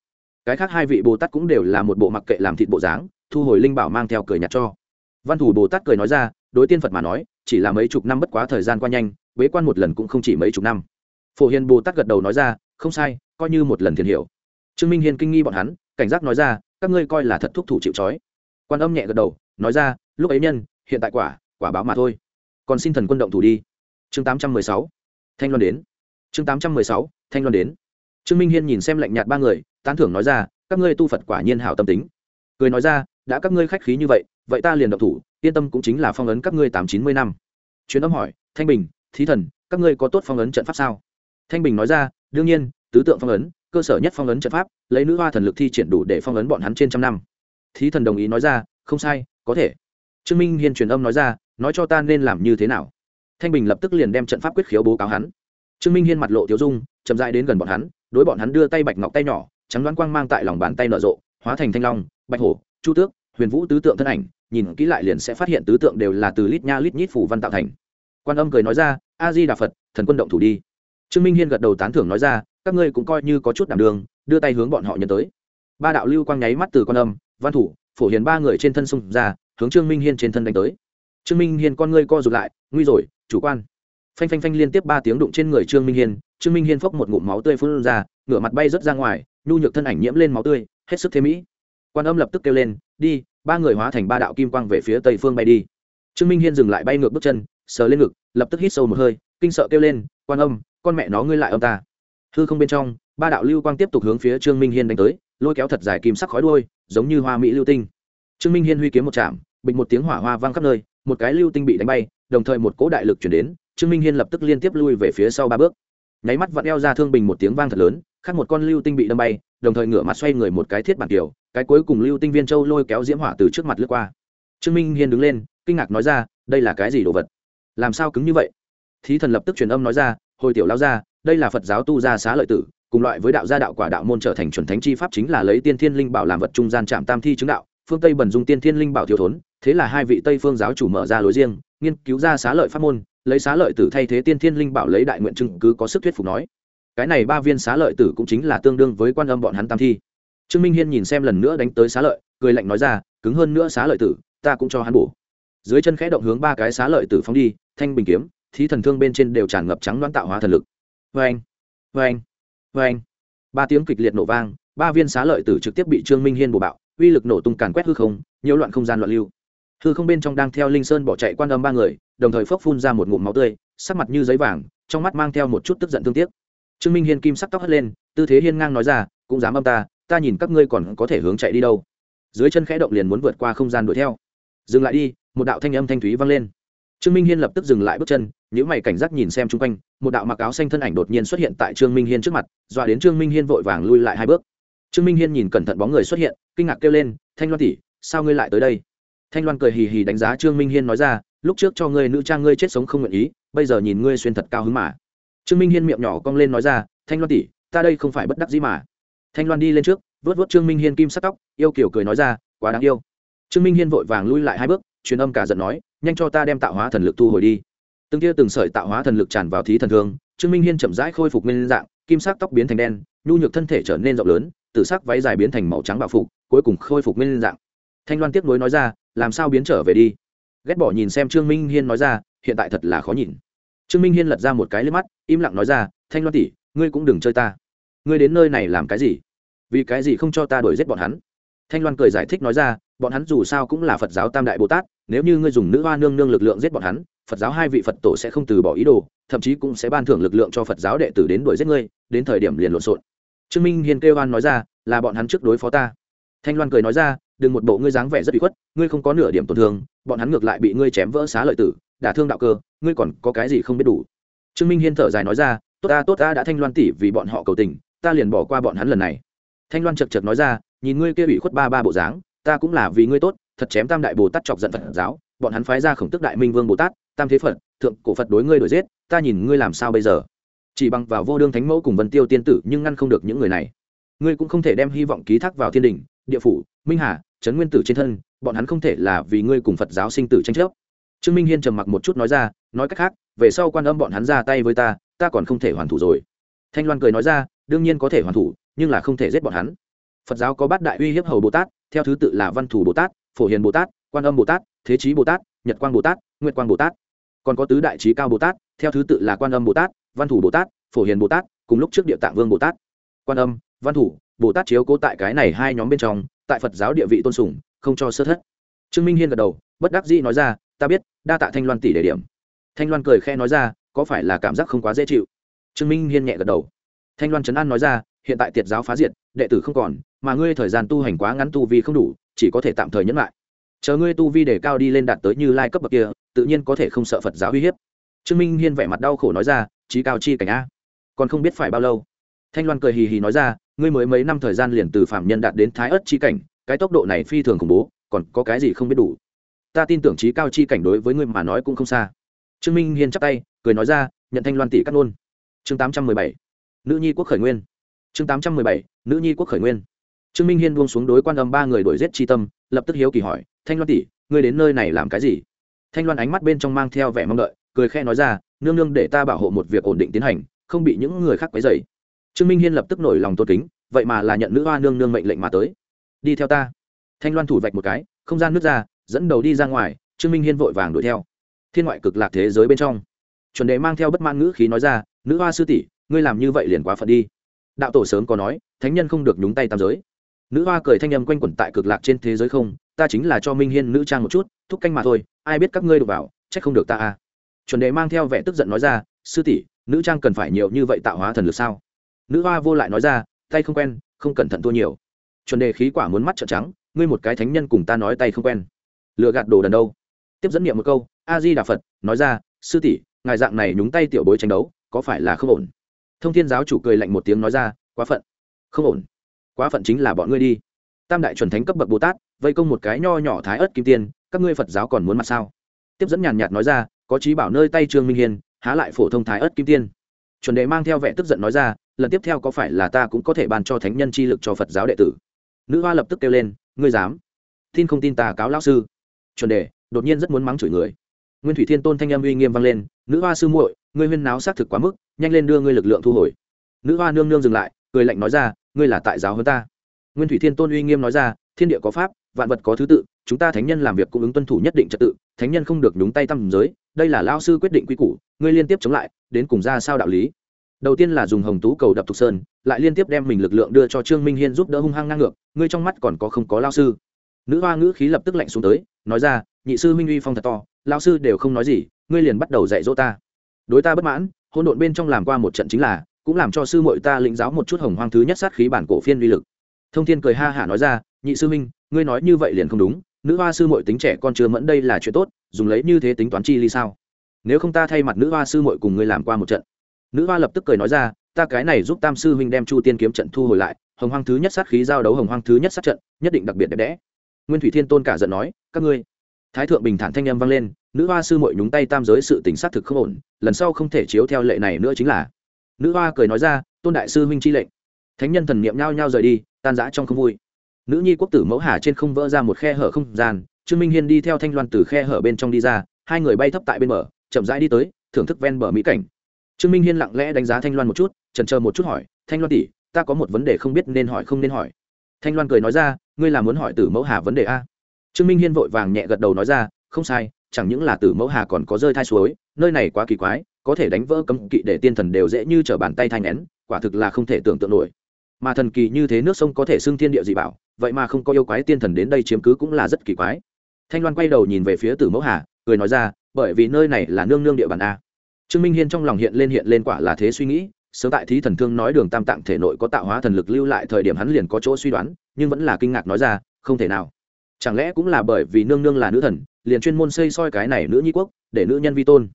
Cái khác hai vị bồ tát cũng đều là một bộ mặc kệ làm thịt bộ dáng, thu hồi linh bảo mang theo cười nhặt cho. Văn thủ bồ tát cười nói ra, đối tiên phật mà nói, chỉ là mấy chục năm bất quá thời gian qua nhanh, bế quan một lần cũng không chỉ mấy chục năm. Phổ hiền bồ tát gật đầu nói ra, không sai, coi như một lần thiền hiểu. Trương minh hiền kinh nghi bọn hắn, cảnh giác nói ra, các ngươi coi là thật thúc thủ chịu trói. Quan âm nhẹ gật đầu nói ra, lúc ấy nhân, hiện tại quả quả báo mà thôi. Còn xin thần quân động thủ đi. Chương tám trăm mười sáu. Thanh loan đến. Chương tám trăm mười sáu, thanh loan đến. Trương minh hiên nhìn xem lạnh nhạt ba người, tán thưởng nói ra, các ngươi tu phật quả nhiên hảo tâm tính. Cười nói ra, đã các ngươi khách khí như vậy vậy ta liền động thủ, yên tâm cũng chính là phong ấn các ngươi tám chín mươi năm. Chuyến âm hỏi, thanh bình, thí thần, các ngươi có tốt phong ấn trận pháp sao? Thanh bình nói ra, đương nhiên, tứ tượng phong ấn, cơ sở nhất phong ấn trận pháp, lấy nữ hoa thần lực thi triển đủ để phong ấn bọn hắn trên trăm năm. Thí thần đồng ý nói ra, không sai có thể. Trương minh hiên truyền âm nói ra, nói cho ta nên làm như thế nào. Thanh bình lập tức liền đem trận pháp quyết khiếu bố cáo hắn. Trương minh hiên mặt lộ tiếu dung, chậm dại đến gần bọn hắn, đối bọn hắn đưa tay bạch ngọc tay nhỏ, trắng đoán quang mang tại lòng bàn tay nở rộ, hóa thành thanh long, bạch hổ, chu tước, huyền vũ tứ tượng thân ảnh, nhìn kỹ lại liền sẽ phát hiện tứ tượng đều là từ lít nha lít nhít phủ văn tạo thành. Quan âm cười nói ra, a di đà phật, thần quân động thủ đi. Trương minh hiên gật đầu tán thưởng nói ra, các ngươi cũng coi như có chút đảm đường, đưa tay hướng bọn họ nhận tới. Ba đạo lưu quang nháy mắt từ quan âm, văn thủ phổ hiền ba người trên thân xung ra, hướng trương minh hiên trên thân đánh tới. Trương minh hiên con ngươi co rụt lại, nguy rồi, chủ quan. Phanh phanh phanh liên tiếp ba tiếng đụng trên người trương minh hiên, trương minh hiên phốc một ngụm máu tươi phun ra, ngửa mặt bay rớt ra ngoài, nhu nhược thân ảnh nhiễm lên máu tươi, hết sức thế mỹ. Quan âm lập tức kêu lên, đi, ba người hóa thành ba đạo kim quang về phía tây phương bay đi. Trương minh hiên dừng lại bay ngược bước chân, sờ lên ngực, lập tức hít sâu một hơi, kinh sợ kêu lên, quan âm, con mẹ nó ngươi lại âm ta. Hư không bên trong, ba đạo lưu quang tiếp tục hướng phía trương minh hiên đánh tới, lôi kéo thật dài kim sắc khói đuôi giống như hoa mỹ lưu tinh. Trương minh hiên huy kiếm một chạm bịch một tiếng hỏa hoa vang khắp nơi, một cái lưu tinh bị đánh bay, đồng thời một cỗ đại lực chuyển đến, trương minh hiên lập tức liên tiếp lui về phía sau ba bước. Nháy mắt vặn eo ra thương bình một tiếng vang thật lớn, khác một con lưu tinh bị đâm bay, đồng thời ngửa mặt xoay người một cái thiết bản kiểu, cái cuối cùng lưu tinh viên châu lôi kéo diễm hỏa từ trước mặt lướt qua. Trương minh hiên đứng lên, kinh ngạc nói ra, đây là cái gì đồ vật? Làm sao cứng như vậy? Thí thần lập tức truyền âm nói ra, hồi tiểu lao ra đây là phật giáo tu gia xá lợi tử cùng loại với đạo gia đạo quả đạo môn trở thành chuẩn thánh chi pháp chính là lấy tiên thiên linh bảo làm vật trung gian chạm tam thi chứng đạo, phương tây bần dung tiên thiên linh bảo thiếu thốn, thế là hai vị tây phương giáo chủ mở ra lối riêng, nghiên cứu ra xá lợi pháp môn, lấy xá lợi tử thay thế tiên thiên linh bảo lấy đại nguyện chứng cứ có sức thuyết phục nói. Cái này ba viên xá lợi tử cũng chính là tương đương với quan âm bọn hắn tam thi. Trương minh hiên nhìn xem lần nữa đánh tới xá lợi, cười lạnh nói ra, cứng hơn nữa xá lợi tử, ta cũng cho hắn bổ. Dưới chân khẽ động hướng ba cái xá lợi tử phóng đi, thanh bình kiếm, thí thần thương bên trên đều tràn ngập trắng đoán tạo hóa thần lực. Vê anh vê anh vê anh, ba tiếng kịch liệt nổ vang, ba viên xá lợi tử trực tiếp bị trương minh hiên bổ bạo, uy lực nổ tung càn quét hư không, nhiều loạn không gian loạn lưu. Hư không bên trong đang theo linh sơn bỏ chạy quan âm ba người, đồng thời phốc phun ra một ngụm máu tươi, sắc mặt như giấy vàng, trong mắt mang theo một chút tức giận thương tiếc. Trương minh hiên kim sắc tóc hất lên, tư thế hiên ngang nói ra, cũng dám âm ta ta nhìn các ngươi còn có thể hướng chạy đi đâu. Dưới chân khẽ động liền muốn vượt qua không gian đuổi theo. Dừng lại đi, một đạo thanh âm thanh thúy vang lên. Trương minh hiên lập tức dừng lại bước chân những mày cảnh giác nhìn xem chung quanh, một đạo mặc áo xanh thân ảnh đột nhiên xuất hiện tại trương minh hiên trước mặt, dọa đến trương minh hiên vội vàng lui lại hai bước. Trương minh hiên nhìn cẩn thận bóng người xuất hiện, kinh ngạc kêu lên, thanh loan tỷ, sao ngươi lại tới đây? Thanh loan cười hì hì đánh giá trương minh hiên nói ra, lúc trước cho ngươi nữ trang ngươi chết sống không nguyện ý, bây giờ nhìn ngươi xuyên thật cao hứng mà. Trương minh hiên miệng nhỏ cong lên nói ra, thanh loan tỷ, ta đây không phải bất đắc dĩ mà. Thanh loan đi lên trước vớt vớt trương minh hiên kim sắt tóc, yêu kiểu cười nói ra, quá đáng yêu. Trương minh hiên vội vàng lui lại hai bước, truyền âm cả giận nói, nhanh cho ta đem tạo hóa thần lực thu hồi đi từng tia từng sợi tạo hóa thần lực tràn vào thí thần thương, trương minh hiên chậm rãi khôi phục nguyên dạng, kim sắc tóc biến thành đen, nhu nhược thân thể trở nên rộng lớn, tử sắc váy dài biến thành màu trắng bạo phục, cuối cùng khôi phục nguyên dạng. Thanh loan tiếc nuối nói ra, làm sao biến trở về đi? Ghét bỏ nhìn xem trương minh hiên nói ra, hiện tại thật là khó nhìn. Trương minh hiên lật ra một cái lên mắt, im lặng nói ra, thanh loan tỷ, ngươi cũng đừng chơi ta. Ngươi đến nơi này làm cái gì? Vì cái gì không cho ta đuổi giết bọn hắn? Thanh loan cười giải thích nói ra, bọn hắn dù sao cũng là phật giáo tam đại bồ tát, nếu như ngươi dùng nữ hoa nương nương lực lượng giết bọn hắn phật giáo hai vị phật tổ sẽ không từ bỏ ý đồ, thậm chí cũng sẽ ban thưởng lực lượng cho phật giáo đệ tử đến đuổi giết ngươi, đến thời điểm liền lộn xộn. Trương minh hiền kêu oan nói ra, là bọn hắn trước đối phó ta. Thanh loan cười nói ra, đừng một bộ ngươi dáng vẻ rất bị khuất, ngươi không có nửa điểm tổn thương, bọn hắn ngược lại bị ngươi chém vỡ xá lợi tử, đả thương đạo cơ, ngươi còn có cái gì không biết đủ? Trương minh hiên thở dài nói ra, tốt ta tốt ta đã thanh loan tỉ vì bọn họ cầu tình, ta liền bỏ qua bọn hắn lần này. Thanh loan chật chật nói ra, nhìn ngươi kia bị khuất ba ba bộ dáng, ta cũng là vì ngươi tốt, thật chém tam đại bồ tát chọc giận phật giáo, bọn hắn phái ra khổng tức đại minh vương bồ tát tam thế phật, thượng cổ phật đối ngươi đổi giết, ta nhìn ngươi làm sao bây giờ? Chỉ bằng vào vô đương thánh mẫu cùng vân tiêu tiên tử nhưng ngăn không được những người này. Ngươi cũng không thể đem hy vọng ký thác vào thiên đình, địa phủ, minh hà, trấn nguyên tử trên thân, bọn hắn không thể là vì ngươi cùng phật giáo sinh tử tranh chấp. Trương minh hiên trầm mặc một chút nói ra, nói cách khác, về sau quan âm bọn hắn ra tay với ta ta còn không thể hoàn thủ rồi. Thanh loan cười nói ra, đương nhiên có thể hoàn thủ, nhưng là không thể giết bọn hắn. Phật giáo có bát đại uy hiếp hầu bồ tát, theo thứ tự là văn thủ bồ tát, phổ hiền bồ tát, quan âm bồ tát, thế trí bồ tát, nhật quang bồ tát, nguyệt quang bồ tát còn có tứ đại trí cao bồ tát, theo thứ tự là quan âm bồ tát, văn thủ bồ tát, phổ hiền bồ tát, cùng lúc trước địa tạng vương bồ tát. Quan âm, văn thủ, bồ tát chiếu cố tại cái này hai nhóm bên trong, tại phật giáo địa vị tôn sùng, không cho sơ thất. Trương minh hiên gật đầu, bất đắc dĩ nói ra, ta biết, đa tạ thanh loan tỷ đề điểm. Thanh loan cười khe nói ra, có phải là cảm giác không quá dễ chịu? Trương minh hiên nhẹ gật đầu. Thanh loan trấn an nói ra, hiện tại tiệt giáo phá diệt, đệ tử không còn, mà ngươi thời gian tu hành quá ngắn tu vi không đủ, chỉ có thể tạm thời nhẫn lại chờ ngươi tu vi để cao đi lên đạt tới như lai cấp bậc kia, tự nhiên có thể không sợ phật giáo uy hiếp. Trương minh hiên vẻ mặt đau khổ nói ra trí cao chi cảnh a, còn không biết phải bao lâu. Thanh loan cười hì hì nói ra, ngươi mới mấy năm thời gian liền từ phạm nhân đạt đến thái ớt chi cảnh, cái tốc độ này phi thường khủng bố, còn có cái gì không biết đủ. Ta tin tưởng trí cao chi cảnh đối với ngươi mà nói cũng không xa. Trương minh hiên chắp tay, cười nói ra, nhận thanh loan tỷ cắt ngôn. Chương tám trăm mười bảy, nữ nhi quốc khởi nguyên. Chương tám trăm mười bảy, nữ nhi quốc khởi nguyên. Trương minh hiên buông xuống đối quan âm ba người đuổi giết chi tâm, lập tức hiếu kỳ hỏi thanh loan tỷ, ngươi đến nơi này làm cái gì? Thanh loan ánh mắt bên trong mang theo vẻ mong đợi, cười khẽ nói ra, nương nương để ta bảo hộ một việc ổn định tiến hành, không bị những người khác quấy rầy. Trương minh hiên lập tức nổi lòng tôn kính, vậy mà là nhận nữ hoa nương nương mệnh lệnh mà tới. Đi theo ta. Thanh loan thủ vạch một cái, không gian nước ra, dẫn đầu đi ra ngoài, trương minh hiên vội vàng đuổi theo. Thiên ngoại cực lạc thế giới bên trong. Chuẩn đề mang theo bất mãn ngữ khí nói ra, nữ hoa sư tỷ, ngươi làm như vậy liền quá phận đi. Đạo tổ sớm có nói, thánh nhân không được nhúng tay tam giới. Nữ hoa cười thanh âm quanh quẩn tại cực lạc trên thế giới không ta chính là cho minh hiên nữ trang một chút, thúc canh mà thôi, ai biết các ngươi đụng vào c h ắ c không được ta à. Chuẩn đề mang theo vẻ tức giận nói ra, sư tỷ, nữ trang cần phải nhiều như vậy tạo hóa thần lực sao? Nữ hoa vô lại nói ra, tay không quen, không cẩn thận thua nhiều. Chuẩn đề khí quả muốn mắt trợn trắng, ngươi một cái thánh nhân cùng ta nói tay không quen. Lựa gạt đồ đần đâu? Tiếp dẫn niệm một câu, a di đà phật, nói ra, sư tỷ, ngài dạng này nhúng tay tiểu bối tranh đấu, có phải là không ổn? Thông thiên giáo chủ cười lạnh một tiếng nói ra, quá phận. Không ổn. Quá phận chính là bọn ngươi đi tam đại chuẩn thánh cấp bậc bồ tát vây công một cái nho nhỏ thái ớt kim tiên, các ngươi phật giáo còn muốn mặt sao? Tiếp dẫn nhàn nhạt nói ra, có trí bảo nơi tay trương minh hiền há lại phổ thông thái ớt kim tiên. Chuẩn đề mang theo vẻ tức giận nói ra, lần tiếp theo có phải là ta cũng có thể ban cho thánh nhân chi lực cho phật giáo đệ tử? Nữ hoa lập tức kêu lên, ngươi dám? Tin không tin tà cáo lão sư? Chuẩn đề đột nhiên rất muốn mắng chửi người. Nguyên thủy thiên tôn thanh âm uy nghiêm vang lên, nữ hoa sư muội, ngươi huyên náo xác thực quá mức, nhanh lên đưa ngươi lực lượng thu hồi. Nữ hoa nương nương dừng lại, cười lạnh nói ra, ngươi là tại giáo hơn ta nguyên thủy thiên tôn uy nghiêm nói ra, thiên địa có pháp, vạn vật có thứ tự, chúng ta thánh nhân làm việc cũng ứng tuân thủ nhất định trật tự, thánh nhân không được nhúng tay tâm giới, đây là lao sư quyết định quy củ, ngươi liên tiếp chống lại, đến cùng ra sao đạo lý? Đầu tiên là dùng hồng tú cầu đập thục sơn, lại liên tiếp đem mình lực lượng đưa cho trương minh hiên giúp đỡ hung hăng ngang ngược, ngươi trong mắt còn có không có lao sư? Nữ hoa ngữ khí lập tức lạnh xuống tới, nói ra, nhị sư minh uy phong thật to lao sư đều không nói gì, ngươi liền bắt đầu dạy dỗ ta. Đối ta bất mãn hôn độn bên trong làm qua một trận chính là, cũng làm cho sư muội ta lĩnh giáo một chút hồng hoang thứ nhất sát khí bản cổ phiên uy lực thông thiên cười ha hả nói ra, nhị sư minh, ngươi nói như vậy liền không đúng, nữ hoa sư muội tính trẻ con chưa mẫn đây là chuyện tốt, dùng lấy như thế tính toán chi ly sao? Nếu không ta thay mặt nữ hoa sư muội cùng ngươi làm qua một trận. Nữ hoa lập tức cười nói ra, ta cái này giúp tam sư huynh đem chu tiên kiếm trận thu hồi lại, hồng hoang thứ nhất sát khí giao đấu hồng hoang thứ nhất sát trận, nhất định đặc biệt đẹp đẽ. Nguyên thủy thiên tôn cả giận nói, các ngươi. Thái thượng bình thản thanh âm vang lên, nữ hoa sư mội nhúng tay tam giới sự tình xác thực không ổn, lần sau không thể chiếu theo lệ này nữa chính là. Nữ hoa cười nói ra, tôn đại sư huynh chi lệnh. Thánh nhân thần niệm nhao nhao rời đi tan rã trong không vui. Nữ nhi quốc tử mẫu hà trên không vỡ ra một khe hở không gian, trương minh hiên đi theo thanh loan từ khe hở bên trong đi ra, hai người bay thấp tại bên bờ, chậm rãi đi tới, thưởng thức ven bờ mỹ cảnh. Trương minh hiên lặng lẽ đánh giá thanh loan một chút trần chờ một chút hỏi, thanh loan tỷ, ta có một vấn đề không biết nên hỏi không nên hỏi. Thanh loan cười nói ra, ngươi là muốn hỏi tử mẫu hà vấn đề a? Trương minh hiên vội vàng nhẹ gật đầu nói ra, không sai, chẳng những là tử mẫu hà còn có rơi thai suối, nơi này quá kỳ quái, có thể đánh vỡ cấm kỵ để tiên thần đều dễ như t r ở bàn tay thanh n quả thực là không thể tưởng tượng nổi mà thần kỳ như thế nước sông có thể xưng thiên địa dị bảo, vậy mà không có yêu quái tiên thần đến đây chiếm cứ cũng là rất kỳ quái. Thanh loan quay đầu nhìn về phía tử mẫu hà, cười nói ra, bởi vì nơi này là nương nương địa bàn a. Trương minh hiên trong lòng hiện lên hiện lên quả là thế suy nghĩ, sớm tại thí thần thương nói đường tam tạng thể nội có tạo hóa thần lực lưu lại thời điểm hắn liền có chỗ suy đoán, nhưng vẫn là kinh ngạc nói ra, không thể nào. Chẳng lẽ cũng là bởi vì nương nương là nữ thần, liền chuyên môn xây soi cái này nữ nhi quốc, để nữ nhân vi tôn?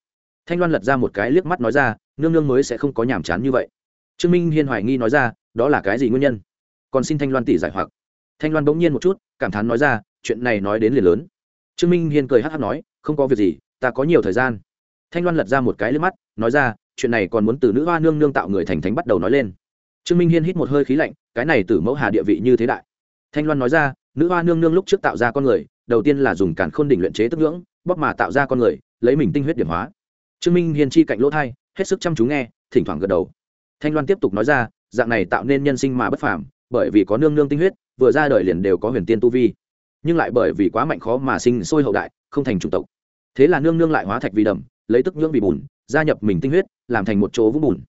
Thanh loan lật ra một cái liếc mắt nói ra, nương nương mới sẽ không có nhàm chán như vậy. Trương minh hiên hoài nghi nói ra đó là cái gì nguyên nhân? Còn xin thanh loan tỷ giải hoặc. Thanh loan bỗng nhiên một chút, cảm thán nói ra, chuyện này nói đến liền lớn. Trương minh hiên cười hát hát nói, không có việc gì, ta có nhiều thời gian. Thanh loan lật ra một cái lên mắt, nói ra, chuyện này còn muốn từ nữ hoa nương nương tạo người thành thánh bắt đầu nói lên. Trương minh hiên hít một hơi khí lạnh, cái này từ mẫu hà địa vị như thế đại. Thanh loan nói ra, nữ hoa nương nương lúc trước tạo ra con người, đầu tiên là dùng cản khôn đỉnh luyện chế tức ngưỡng bóc mà tạo ra con người, lấy mình tinh huyết điểm hóa. Trương minh hiên chi cạnh lỗ thai, hết sức chăm chú nghe, thỉnh thoảng gật đầu. Thanh loan tiếp tục nói ra dạng này tạo nên nhân sinh mà bất phàm, bởi vì có nương nương tinh huyết, vừa ra đời liền đều có huyền tiên tu vi. Nhưng lại bởi vì quá mạnh khó mà sinh sôi hậu đại, không thành chủng tộc. Thế là nương nương lại hóa thạch vì đầm, lấy tức nhưỡng vì bùn, gia nhập mình tinh huyết, làm thành một chỗ vũng bùn.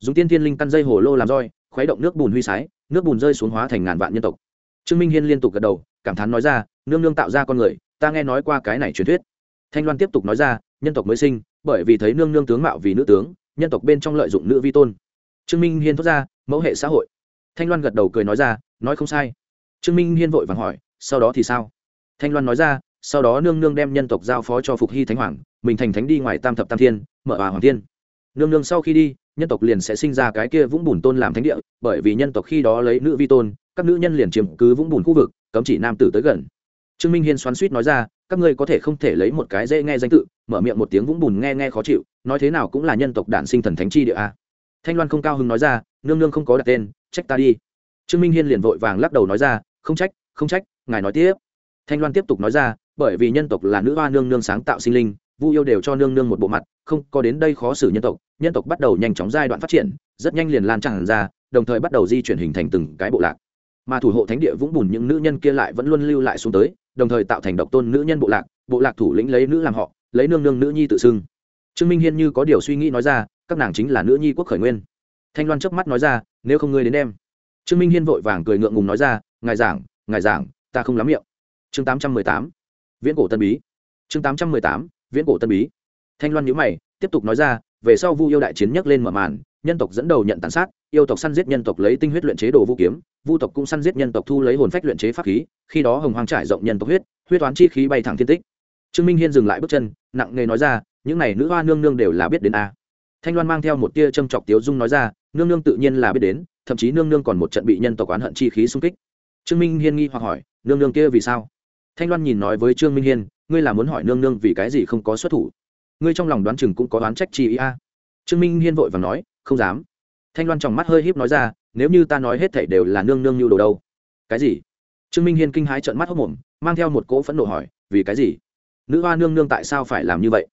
Dùng tiên thiên linh căn dây hồ lô làm roi, khuấy động nước bùn huy sái, nước bùn rơi xuống hóa thành ngàn vạn nhân tộc. Trương minh hiên liên tục gật đầu, cảm thán nói ra, nương nương tạo ra con người, ta nghe nói qua cái này truyền thuyết. Thanh loan tiếp tục nói ra, nhân tộc mới sinh, bởi vì thấy nương nương tướng mạo vì nữ tướng, nhân tộc bên trong lợi dụng nữ vi tôn. Trương minh hiên thốt ra mẫu hệ xã hội. Thanh loan gật đầu cười nói ra, nói không sai. Trương minh hiên vội vàng hỏi, sau đó thì sao? Thanh loan nói ra, sau đó nương nương đem nhân tộc giao phó cho phục hy thánh hoàng, mình thành thánh đi ngoài tam thập tam thiên, mở hòa hoàng thiên. Nương nương sau khi đi, nhân tộc liền sẽ sinh ra cái kia vũng bùn tôn làm thánh địa, bởi vì nhân tộc khi đó lấy nữ vi tôn, các nữ nhân liền chiếm cứ vũng bùn khu vực, cấm chỉ nam tử tới gần. Trương minh hiên xoắn suýt nói ra, các ngươi có thể không thể lấy một cái dễ nghe danh tự, mở miệng một tiếng vũng bùn nghe nghe khó chịu, nói thế nào cũng là nhân tộc đản sinh thần thánh chi địa a thanh loan không cao hứng nói ra, nương nương không có đặt tên, trách ta đi. Trương minh hiên liền vội vàng lắc đầu nói ra, không trách không trách, ngài nói tiếp. Thanh loan tiếp tục nói ra, bởi vì nhân tộc là nữ hoa nương nương sáng tạo sinh linh, vu yêu đều cho nương nương một bộ mặt, không có đến đây khó xử nhân tộc. Nhân tộc bắt đầu nhanh chóng giai đoạn phát triển, rất nhanh liền lan tràn ra, đồng thời bắt đầu di chuyển hình thành từng cái bộ lạc. Mà thủ hộ thánh địa vũng bùn những nữ nhân kia lại vẫn luôn lưu lại xuống tới, đồng thời tạo thành độc tôn nữ nhân bộ lạc. Bộ lạc thủ lĩnh lấy nữ làm họ, lấy nương nương nữ nhi tự xưng. Trương minh hiên như có điều suy nghĩ nói ra các nàng chính là nữ nhi quốc khởi nguyên. Thanh loan chớp mắt nói ra, nếu không ngươi đến đem. Trương minh hiên vội vàng cười ngượng ngùng nói ra, ngài giảng ngài giảng, ta không lắm miệng. Chương tám trăm mười tám, viễn cổ tân bí. Chương tám trăm mười tám, viễn cổ tân bí. Thanh loan nhữ mày, tiếp tục nói ra, về sau vu yêu đại chiến nhấc lên mở màn, nhân tộc dẫn đầu nhận tàn sát, yêu tộc săn giết nhân tộc lấy tinh huyết luyện chế đồ vũ kiếm, vu tộc cũng săn giết nhân tộc thu lấy hồn phách luyện chế pháp khí, khi đó hồng hoang trải rộng nhân tộc huyết huyết toán chi khí bay thẳng thiên tích. Trương minh hiên dừng lại bước chân, nặng nề nói ra, những này nữ hoa nương nương đều là biết đến a thanh loan mang theo một tia châm chọc tiếu dung nói ra, nương nương tự nhiên là biết đến, thậm chí nương nương còn một trận bị nhân tộc oán hận chi khí xung kích. Trương minh hiên nghi hoặc hỏi, nương nương kia vì sao? Thanh loan nhìn nói với trương minh hiên, ngươi là muốn hỏi nương nương vì cái gì không có xuất thủ? Ngươi trong lòng đoán chừng cũng có đoán trách chi ý a. Trương minh hiên vội và nói, không dám. Thanh loan trong mắt hơi híp nói ra, nếu như ta nói hết thảy đều là nương nương nhu đồ đâu. Cái gì? Trương minh hiên kinh hái trợn mắt hốc mồm, mang theo một cỗ phẫn nộ hỏi, vì cái gì? Nữ hoa nương nương tại sao phải làm như vậy?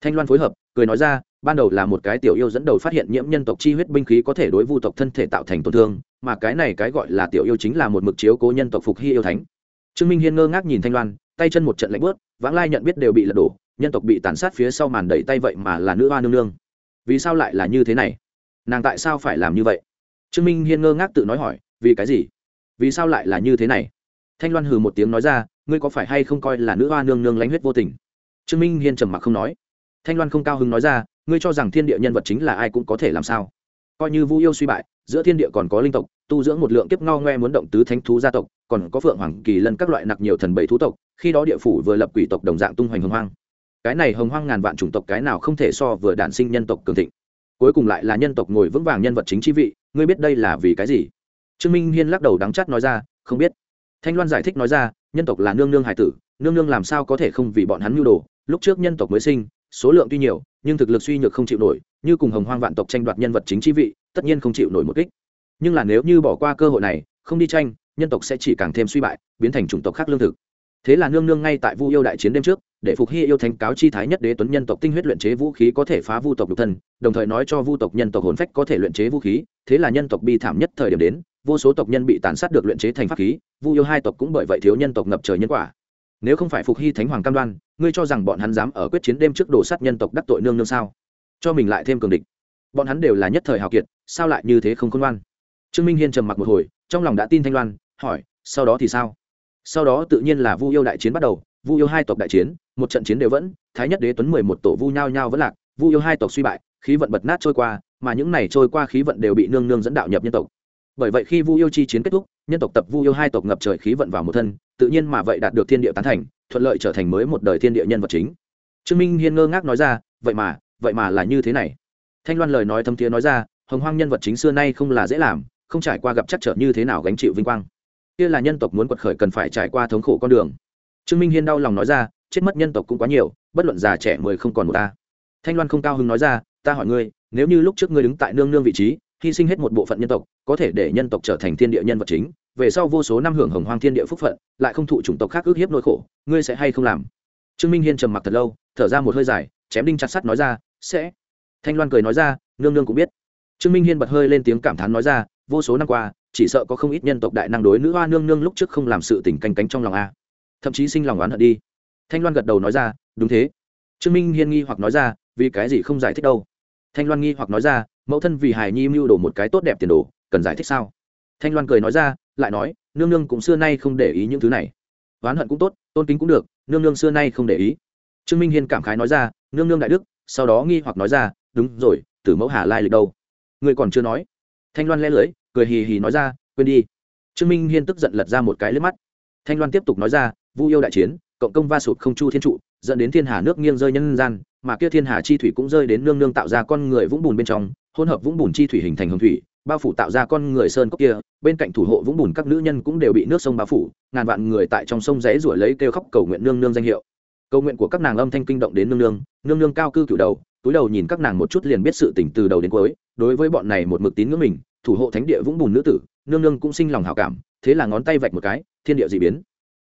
Thanh loan phối hợp, cười nói ra ban đầu là một cái tiểu yêu dẫn đầu phát hiện nhiễm nhân tộc chi huyết binh khí có thể đối vu tộc thân thể tạo thành tổn thương, mà cái này cái gọi là tiểu yêu chính là một mực chiếu cố nhân tộc phục hy yêu thánh. Trương minh hiên ngơ ngác nhìn thanh loan, tay chân một trận lạnh bớt vãng lai nhận biết đều bị lật đổ, nhân tộc bị tàn sát phía sau màn đẩy tay vậy mà là nữ hoa nương nương. Vì sao lại là như thế này? Nàng tại sao phải làm như vậy? Trương minh hiên ngơ ngác tự nói hỏi, vì cái gì? Vì sao lại là như thế này? Thanh loan hừ một tiếng nói ra, ngươi có phải hay không coi là nữ hoa nương nương lánh huyết vô tình? Trương minh hiên trầm mặc không nói thanh loan không cao hứng nói ra, ngươi cho rằng thiên địa nhân vật chính là ai cũng có thể làm sao? Coi như vu yêu suy bại, giữa thiên địa còn có linh tộc, tu dưỡng một lượng kiếp ngao ngoe muốn động tứ thánh thú gia tộc, còn có phượng hoàng, kỳ lân các loại nặc nhiều thần bảy thú tộc, khi đó địa phủ vừa lập quỷ tộc đồng dạng tung hoành hồng hoang. Cái này hồng hoang ngàn vạn chủng tộc cái nào không thể so vừa đản sinh nhân tộc cường thịnh. Cuối cùng lại là nhân tộc ngồi vững vàng nhân vật chính chi vị, ngươi biết đây là vì cái gì? Trương minh hiên lắc đầu đắng chắt nói ra, không biết. Thanh loan giải thích nói ra, nhân tộc là nương nương hải tử, nương nương làm sao có thể không vì bọn hắn mưu đồ, lúc trước nhân tộc mới sinh số lượng tuy nhiều, nhưng thực lực suy nhược không chịu nổi, như cùng hồng hoang vạn tộc tranh đoạt nhân vật chính chi vị, tất nhiên không chịu nổi một kích. Nhưng là nếu như bỏ qua cơ hội này, không đi tranh, nhân tộc sẽ chỉ càng thêm suy bại, biến thành chủng tộc khác lương thực. Thế là nương nương ngay tại vu yêu đại chiến đêm trước, để phục hy yêu thánh cáo chi thái nhất đế tuấn nhân tộc tinh huyết luyện chế vũ khí có thể phá vu tộc độc thân, đồng thời nói cho vu tộc nhân tộc hồn phách có thể luyện chế vũ khí, thế là nhân tộc bi thảm nhất thời điểm đến, vô số tộc nhân bị tàn sát được luyện chế thành pháp khí, vu yêu hai tộc cũng bởi vậy thiếu nhân tộc ngập trời nhân quả nếu không phải phục hy thánh hoàng cam đoan, ngươi cho rằng bọn hắn dám ở quyết chiến đêm trước đổ sát nhân tộc đắc tội nương nương sao? Cho mình lại thêm cường địch. Bọn hắn đều là nhất thời hào kiệt, sao lại như thế không khôn ngoan? Trương minh hiên trầm mặc một hồi, trong lòng đã tin thanh loan, hỏi, sau đó thì sao? Sau đó tự nhiên là vu yêu đại chiến bắt đầu, vu yêu hai tộc đại chiến, một trận chiến đều vẫn, thái nhất đế tuấn mười một tổ vu nhao nhao vẫn lạc, vu yêu hai tộc suy bại, khí vận bật nát trôi qua, mà những này trôi qua khí vận đều bị nương nương dẫn đạo nhập nhân tộc. Bởi vậy khi vu yêu chi chiến kết thúc nhân tộc tập vu yêu hai tộc ngập trời khí vận vào một thân, tự nhiên mà vậy đạt được thiên địa tán thành, thuận lợi trở thành mới một đời thiên địa nhân vật chính. Trương minh hiên ngơ ngác nói ra, vậy mà vậy mà là như thế này. Thanh loan lời nói thâm thiế nói ra, hồng hoang nhân vật chính xưa nay không là dễ làm, không trải qua gặp chắc trở như thế nào gánh chịu vinh quang. Kia là nhân tộc muốn quật khởi cần phải trải qua thống khổ con đường. Trương minh hiên đau lòng nói ra, chết mất nhân tộc cũng quá nhiều, bất luận già trẻ mười không còn một ta. Thanh loan không cao hứng nói ra, ta hỏi ngươi, nếu như lúc trước ngươi đứng tại nương nương vị trí hy sinh hết một bộ phận nhân tộc, có thể để nhân tộc trở thành thiên địa nhân vật chính, về sau vô số năm hưởng hồng hoang thiên địa phúc phận, lại không thụ chủng tộc khác ước hiếp nỗi khổ, ngươi sẽ hay không làm? Trương minh hiên trầm mặc thật lâu, thở ra một hơi dài, chém đinh chặt sắt nói ra, sẽ. Thanh loan cười nói ra, nương nương cũng biết. Trương minh hiên bật hơi lên tiếng cảm thán nói ra, vô số năm qua, chỉ sợ có không ít nhân tộc đại năng đối nữ hoa nương nương lúc trước không làm sự tỉnh canh cánh trong lòng a. Thậm chí sinh lòng oán hận đi. Thanh loan gật đầu nói ra, đúng thế. Trương minh hiên nghi hoặc nói ra, vì cái gì không giải thích đâu? Thanh loan nghi hoặc nói ra mẫu thân vì hài nhi mưu đồ một cái tốt đẹp tiền đồ, cần giải thích sao? Thanh loan cười nói ra, lại nói, nương nương cũng xưa nay không để ý những thứ này. Oán hận cũng tốt, tôn kính cũng được, nương nương xưa nay không để ý. Trương minh hiên cảm khái nói ra, nương nương đại đức, sau đó nghi hoặc nói ra, đúng rồi, tử mẫu hà lai lịch đâu? Người còn chưa nói. Thanh loan le lưỡi, cười hì hì nói ra, quên đi. Trương minh hiên tức giận lật ra một cái lướp mắt. Thanh loan tiếp tục nói ra, vu yêu đại chiến, cộng công va sụt không chu thiên trụ, dẫn đến thiên hà nước nghiêng rơi nhân gian mà kia thiên hà chi thủy cũng rơi đến nương nương tạo ra con người vũng bùn bên trong, hỗn hợp vũng bùn chi thủy hình thành hồng thủy, bao phủ tạo ra con người sơn cốc kia, bên cạnh thủ hộ vũng bùn các nữ nhân cũng đều bị nước sông bao phủ, ngàn vạn người tại trong sông rẽ ruổi lấy kêu khóc cầu nguyện nương nương danh hiệu. Cầu nguyện của các nàng âm thanh kinh động đến nương nương nương nương cao cư cựu đầu, túi đầu nhìn các nàng một chút liền biết sự tỉnh từ đầu đến cuối, đối với bọn này một mực tín ngưỡng mình, thủ hộ thánh địa vũng bùn nữ tử, nương nương cũng sinh lòng hảo cảm, thế là ngón tay vạch một cái, thiên địa dị biến.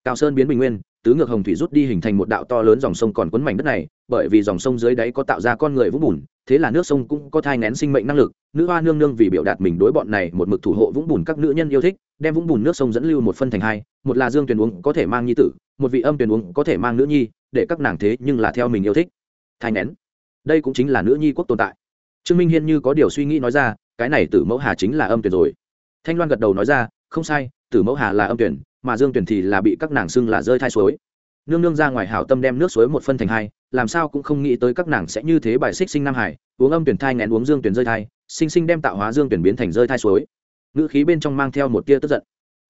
Cao sơn biến bình nguyên tứ ngược hồng thủy rút đi hình thành một đạo to lớn dòng sông còn quấn mảnh đất này, bởi vì dòng sông dưới đáy có tạo ra con người vũng bùn, thế là nước sông cũng có thai ngén sinh mệnh năng lực, nữ hoa nương nương vì biểu đạt mình đối bọn này một mực thủ hộ vũng bùn các nữ nhân yêu thích, đem vũng bùn nước sông dẫn lưu một phân thành hai, một là dương tuyển uống có thể mang nhi tử, một vị âm tuyển uống có thể mang nữ nhi, để các nàng thế nhưng là theo mình yêu thích. Thai ngén. Đây cũng chính là nữ nhi quốc tồn tại. Trương minh hiên như có điều suy nghĩ nói ra, cái này tử mẫu hà chính là âm tuyển rồi. Thanh loan gật đầu nói ra, không sai, tử mẫu hà là âm tuyển mà dương tuyển thì là bị các nàng xưng là rơi thai suối. Nương nương ra ngoài hảo tâm đem nước suối một phân thành hai, làm sao cũng không nghĩ tới các nàng sẽ như thế bài xích sinh nam hải, uống âm tuyển thai ngén uống dương tuyển rơi thai, sinh sinh đem tạo hóa dương tuyển biến thành rơi thai suối. Ngữ khí bên trong mang theo một tia tức giận.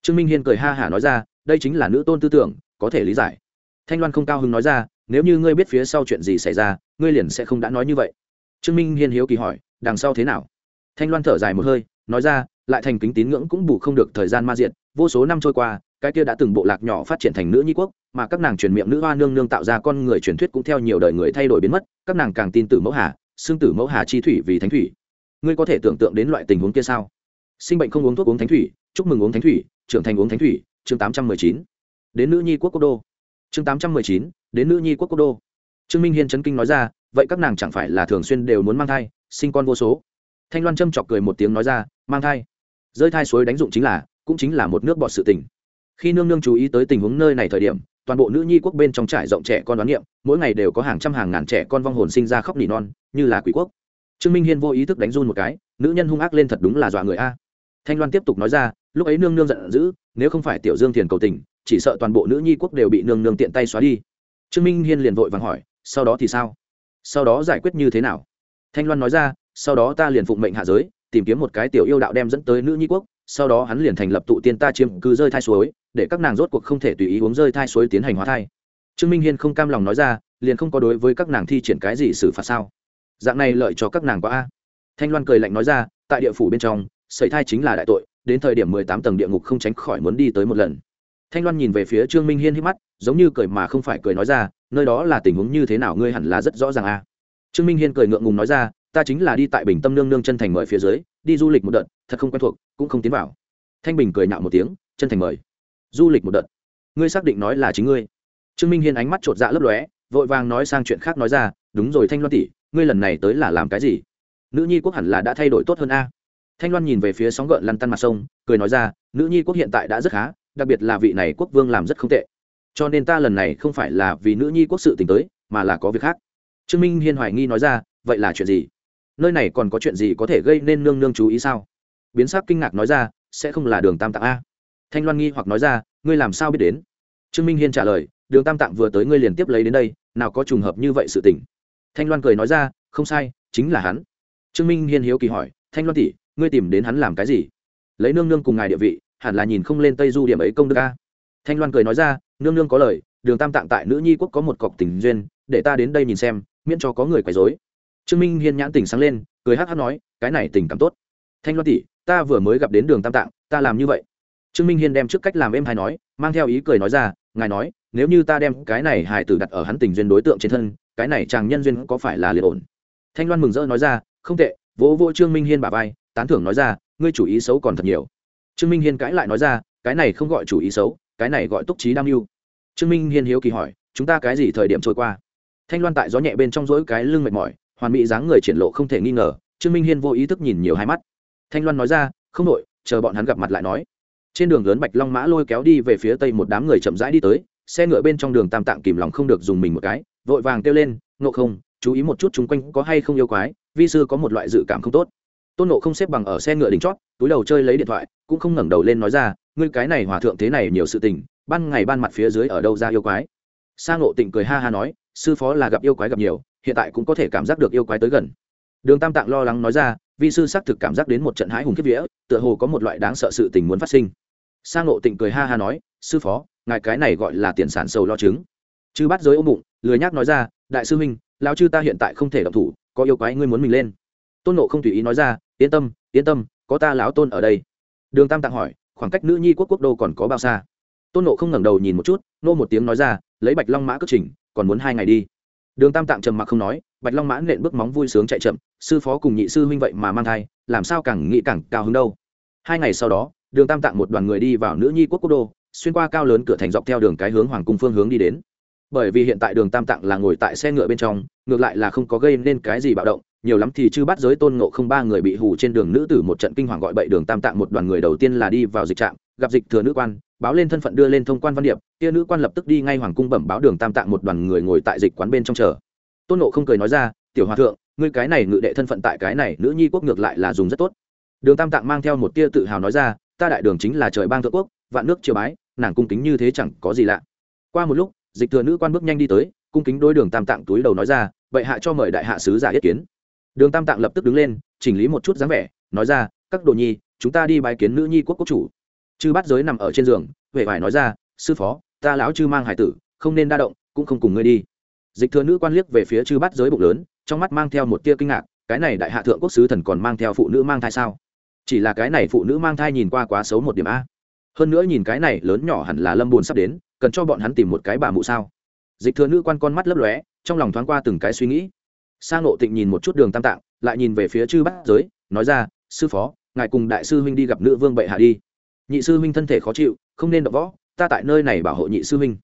Trương minh hiên cười ha hả nói ra, đây chính là nữ tôn tư tưởng, có thể lý giải. Thanh loan không cao hứng nói ra, nếu như ngươi biết phía sau chuyện gì xảy ra, ngươi liền sẽ không đã nói như vậy. Trương minh hiên hiếu kỳ hỏi, đằng sau thế nào? Thanh loan thở dài một hơi, nói ra lại thành kính tín ngưỡng cũng bù không được thời gian ma diện vô số năm trôi qua, cái kia đã từng bộ lạc nhỏ phát triển thành nữ nhi quốc, mà các nàng truyền miệng nữ hoa nương nương tạo ra con người truyền thuyết cũng theo nhiều đời người thay đổi biến mất. Các nàng càng tin tử mẫu hà xương tử mẫu hà chi thủy vì thánh thủy. Ngươi có thể tưởng tượng đến loại tình huống kia sao? Sinh bệnh không uống thuốc uống thánh thủy, chúc mừng uống thánh thủy, trưởng thành uống thánh thủy, chương tám trăm mười chín. Đến nữ nhi quốc quốc đô. Chương tám trăm mười chín, đến nữ nhi quốc quốc đô. Trương minh hiên chấn kinh nói ra, vậy các nàng chẳng phải là thường xuyên đều muốn mang thai, sinh con vô số. Thanh loan châm chọc cười một tiếng nói ra, mang thai rơi thai suối đánh dụng chính là, cũng chính là một nước bọt sự tình. Khi nương nương chú ý tới tình huống nơi này thời điểm, toàn bộ nữ nhi quốc bên trong trại rộng trẻ con đoán niệm, mỗi ngày đều có hàng trăm hàng ngàn trẻ con vong hồn sinh ra khóc nỉ non, như là quỷ quốc. Trương minh hiên vô ý thức đánh run một cái, nữ nhân hung ác lên thật đúng là dọa người a. Thanh loan tiếp tục nói ra, lúc ấy nương nương giận dữ, nếu không phải tiểu dương thiền cầu tình, chỉ sợ toàn bộ nữ nhi quốc đều bị nương nương tiện tay xóa đi. Trương minh hiên liền vội vàng hỏi, sau đó thì sao? Sau đó giải quyết như thế nào? Thanh loan nói ra, sau đó ta liền phụng mệnh hạ giới tìm kiếm một cái tiểu yêu đạo đem dẫn tới nữ nhi quốc, sau đó hắn liền thành lập tụ tiên ta chiếm cứ rơi thai suối, để các nàng rốt cuộc không thể tùy ý uống rơi thai suối tiến hành hóa thai. Trương minh hiên không cam lòng nói ra, liền không có đối với các nàng thi triển cái gì xử phạt sao? Dạng này lợi cho các nàng quá a. Thanh loan cười lạnh nói ra, tại địa phủ bên trong, sẩy thai chính là đại tội, đến thời điểm mười tám tầng địa ngục không tránh khỏi muốn đi tới một lần. Thanh loan nhìn về phía trương minh hiên hít mắt, giống như cười mà không phải cười nói ra, nơi đó là tình huống như thế nào ngươi hẳn là rất rõ ràng a. Trương minh hiên cười ngượng ngùng nói ra ta chính là đi tại bình tâm nương nương chân thành mời phía dưới, đi du lịch một đợt, thật không quen thuộc, cũng không tiến vào. Thanh bình cười nhạo một tiếng, chân thành mời. Du lịch một đợt. Ngươi xác định nói là chính ngươi. Trương minh hiên ánh mắt chột dạ lấp lóe, vội vàng nói sang chuyện khác nói ra, đúng rồi thanh loan tỷ, ngươi lần này tới là làm cái gì? Nữ nhi quốc hẳn là đã thay đổi tốt hơn a. Thanh loan nhìn về phía sóng gợn lăn tăn mặt sông, cười nói ra, nữ nhi quốc hiện tại đã rất khá, đặc biệt là vị này quốc vương làm rất không tệ. Cho nên ta lần này không phải là vì nữ nhi quốc sự t tới, mà là có việc khác. Trương minh hiên hoài nghi nói ra, vậy là chuyện gì? Nơi này còn có chuyện gì có thể gây nên nương nương chú ý sao? Biến sắc kinh ngạc nói ra, sẽ không là đường tam tạng a. Thanh loan nghi hoặc nói ra, ngươi làm sao biết đến? Trương minh hiên trả lời, đường tam tạng vừa tới ngươi liền tiếp lấy đến đây, nào có trùng hợp như vậy sự tình. Thanh loan cười nói ra, không sai, chính là hắn. Trương minh hiên hiếu kỳ hỏi, thanh loan tỷ, ngươi tìm đến hắn làm cái gì? Lấy nương nương cùng ngài địa vị, hẳn là nhìn không lên tây du điểm ấy công đức a. Thanh loan cười nói ra, nương nương có lời, đường tam tạng tại nữ nhi quốc có một cọc tình duyên, để ta đến đây nhìn xem, miễn cho có người quấy dối trương minh hiên nhãn tỉnh sáng lên, cười hát hát nói, cái này tình cảm tốt. Thanh loan tỷ, ta vừa mới gặp đến đường tam tạng, ta làm như vậy. Trương minh hiên đem trước cách làm em hay nói, mang theo ý cười nói ra, ngài nói, nếu như ta đem cái này hài tử đặt ở hắn tình duyên đối tượng trên thân, cái này chàng nhân duyên có phải là liền ổn? Thanh loan mừng rỡ nói ra, không tệ, vỗ vỗ trương minh hiên bà vai, tán thưởng nói ra, ngươi chủ ý xấu còn thật nhiều. Trương minh hiên cãi lại nói ra, cái này không gọi chủ ý xấu, cái này gọi túc trí đam mưu. Trương minh hiên hiếu kỳ hỏi, chúng ta cái gì thời điểm trôi qua? Thanh loan tại gió nhẹ bên trong rỗi cái lưng mệt mỏi hoàn mỹ dáng người triển lộ không thể nghi ngờ, trương minh hiên vô ý thức nhìn nhiều hai mắt. Thanh loan nói ra, không đội chờ bọn hắn gặp mặt lại nói. Trên đường lớn bạch long mã lôi kéo đi về phía tây một đám người chậm rãi đi tới, xe ngựa bên trong đường tam tạng kìm lòng không được dùng mình một cái, vội vàng kêu lên, ngộ không, chú ý một chút chung quanh có hay không yêu quái, vi sư có một loại dự cảm không tốt. Tôn nộ không xếp bằng ở xe ngựa đỉnh chót, túi đầu chơi lấy điện thoại, cũng không ngẩng đầu lên nói ra, ngươi cái này hòa thượng thế này nhiều sự tình, ban ngày ban mặt phía dưới ở đâu ra yêu quái? Sa ngộ tịnh cười ha ha nói, sư phó là gặp yêu quái gặp nhiều hiện tại cũng có thể cảm giác được yêu quái tới gần. Đường tam tạng lo lắng nói ra, vi sư xác thực cảm giác đến một trận hãi hùng kiếp vía, tựa hồ có một loại đáng sợ sự tình muốn phát sinh. Sang nộ tịnh cười ha ha nói, sư phó, ngài cái này gọi là tiền sản sầu lo trứng. chư bắt giới ôm bụng, lười nhác nói ra, đại sư huynh lao chư ta hiện tại không thể động thủ, có yêu quái ngươi muốn mình lên. Tôn nộ không tùy ý nói ra, yên tâm yên tâm, có ta lão tôn ở đây. Đường tam tạng hỏi, khoảng cách nữ nhi quốc quốc đô còn có bao xa? Tôn nộ không ngẩng đầu nhìn một chút, nô một tiếng nói ra, lấy bạch long mã cất trình, còn muốn hai ngày đi đường tam tạng trầm mặc không nói, bạch long mãn nện bước móng vui sướng chạy chậm, sư phó cùng nhị sư huynh vậy mà mang thai, làm sao càng nghĩ càng cao hứng đâu. Hai ngày sau đó, đường tam tạng một đoàn người đi vào nữ nhi quốc quốc đô, xuyên qua cao lớn cửa thành dọc theo đường cái hướng hoàng cung phương hướng đi đến. Bởi vì hiện tại đường tam tạng là ngồi tại xe ngựa bên trong, ngược lại là không có gây nên cái gì bạo động, nhiều lắm thì chư bắt giới tôn ngộ không ba người bị hù trên đường nữ tử một trận kinh hoàng gọi bậy đường tam tạng một đoàn người đầu tiên là đi vào dịch trạm, gặp dịch thừa nữ quan báo lên thân phận đưa lên thông quan văn điệp, kia nữ quan lập tức đi ngay hoàng cung bẩm báo đường tam tạng một đoàn người ngồi tại dịch quán bên trong chờ. Tôn nộ không cười nói ra, tiểu hòa thượng, ngươi cái này ngự đệ thân phận tại cái này nữ nhi quốc ngược lại là dùng rất tốt. Đường tam tạng mang theo một tia tự hào nói ra, ta đại đường chính là trời bang thượng quốc, vạn nước triều bái, nàng cung kính như thế chẳng có gì lạ. Qua một lúc, dịch thừa nữ quan bước nhanh đi tới, cung kính đôi đường tam tạng túi đầu nói ra vậy hạ cho mời đại hạ sứ giả ý kiến. Đường tam tạng lập tức đứng lên, chỉnh lý một chút dáng vẻ, nói ra, các đồ nhi, chúng ta đi bài kiến nữ nhi quốc quốc chủ chư bắt giới nằm ở trên giường, huệ vải nói ra, sư phó, ta lão chư mang hải tử, không nên đa động, cũng không cùng ngươi đi. Dịch thừa nữ quan liếc về phía chư bắt giới bụng lớn, trong mắt mang theo một tia kinh ngạc, cái này đại hạ thượng quốc sứ thần còn mang theo phụ nữ mang thai sao? Chỉ là cái này phụ nữ mang thai nhìn qua quá xấu một điểm a. Hơn nữa nhìn cái này lớn nhỏ hẳn là lâm buồn sắp đến, cần cho bọn hắn tìm một cái bà mụ sao? Dịch thừa nữ quan con mắt lấp lóe, trong lòng thoáng qua từng cái suy nghĩ. Sang nộ tịnh nhìn một chút đường tam tạng, lại nhìn về phía chư bát giới, nói ra, sư phó, ngài cùng đại sư huynh đi gặp nữ vương bệ hạ đi nhị sư huynh thân thể khó chịu, không nên đọc võ, ta tại nơi này bảo hộ nhị sư huynh.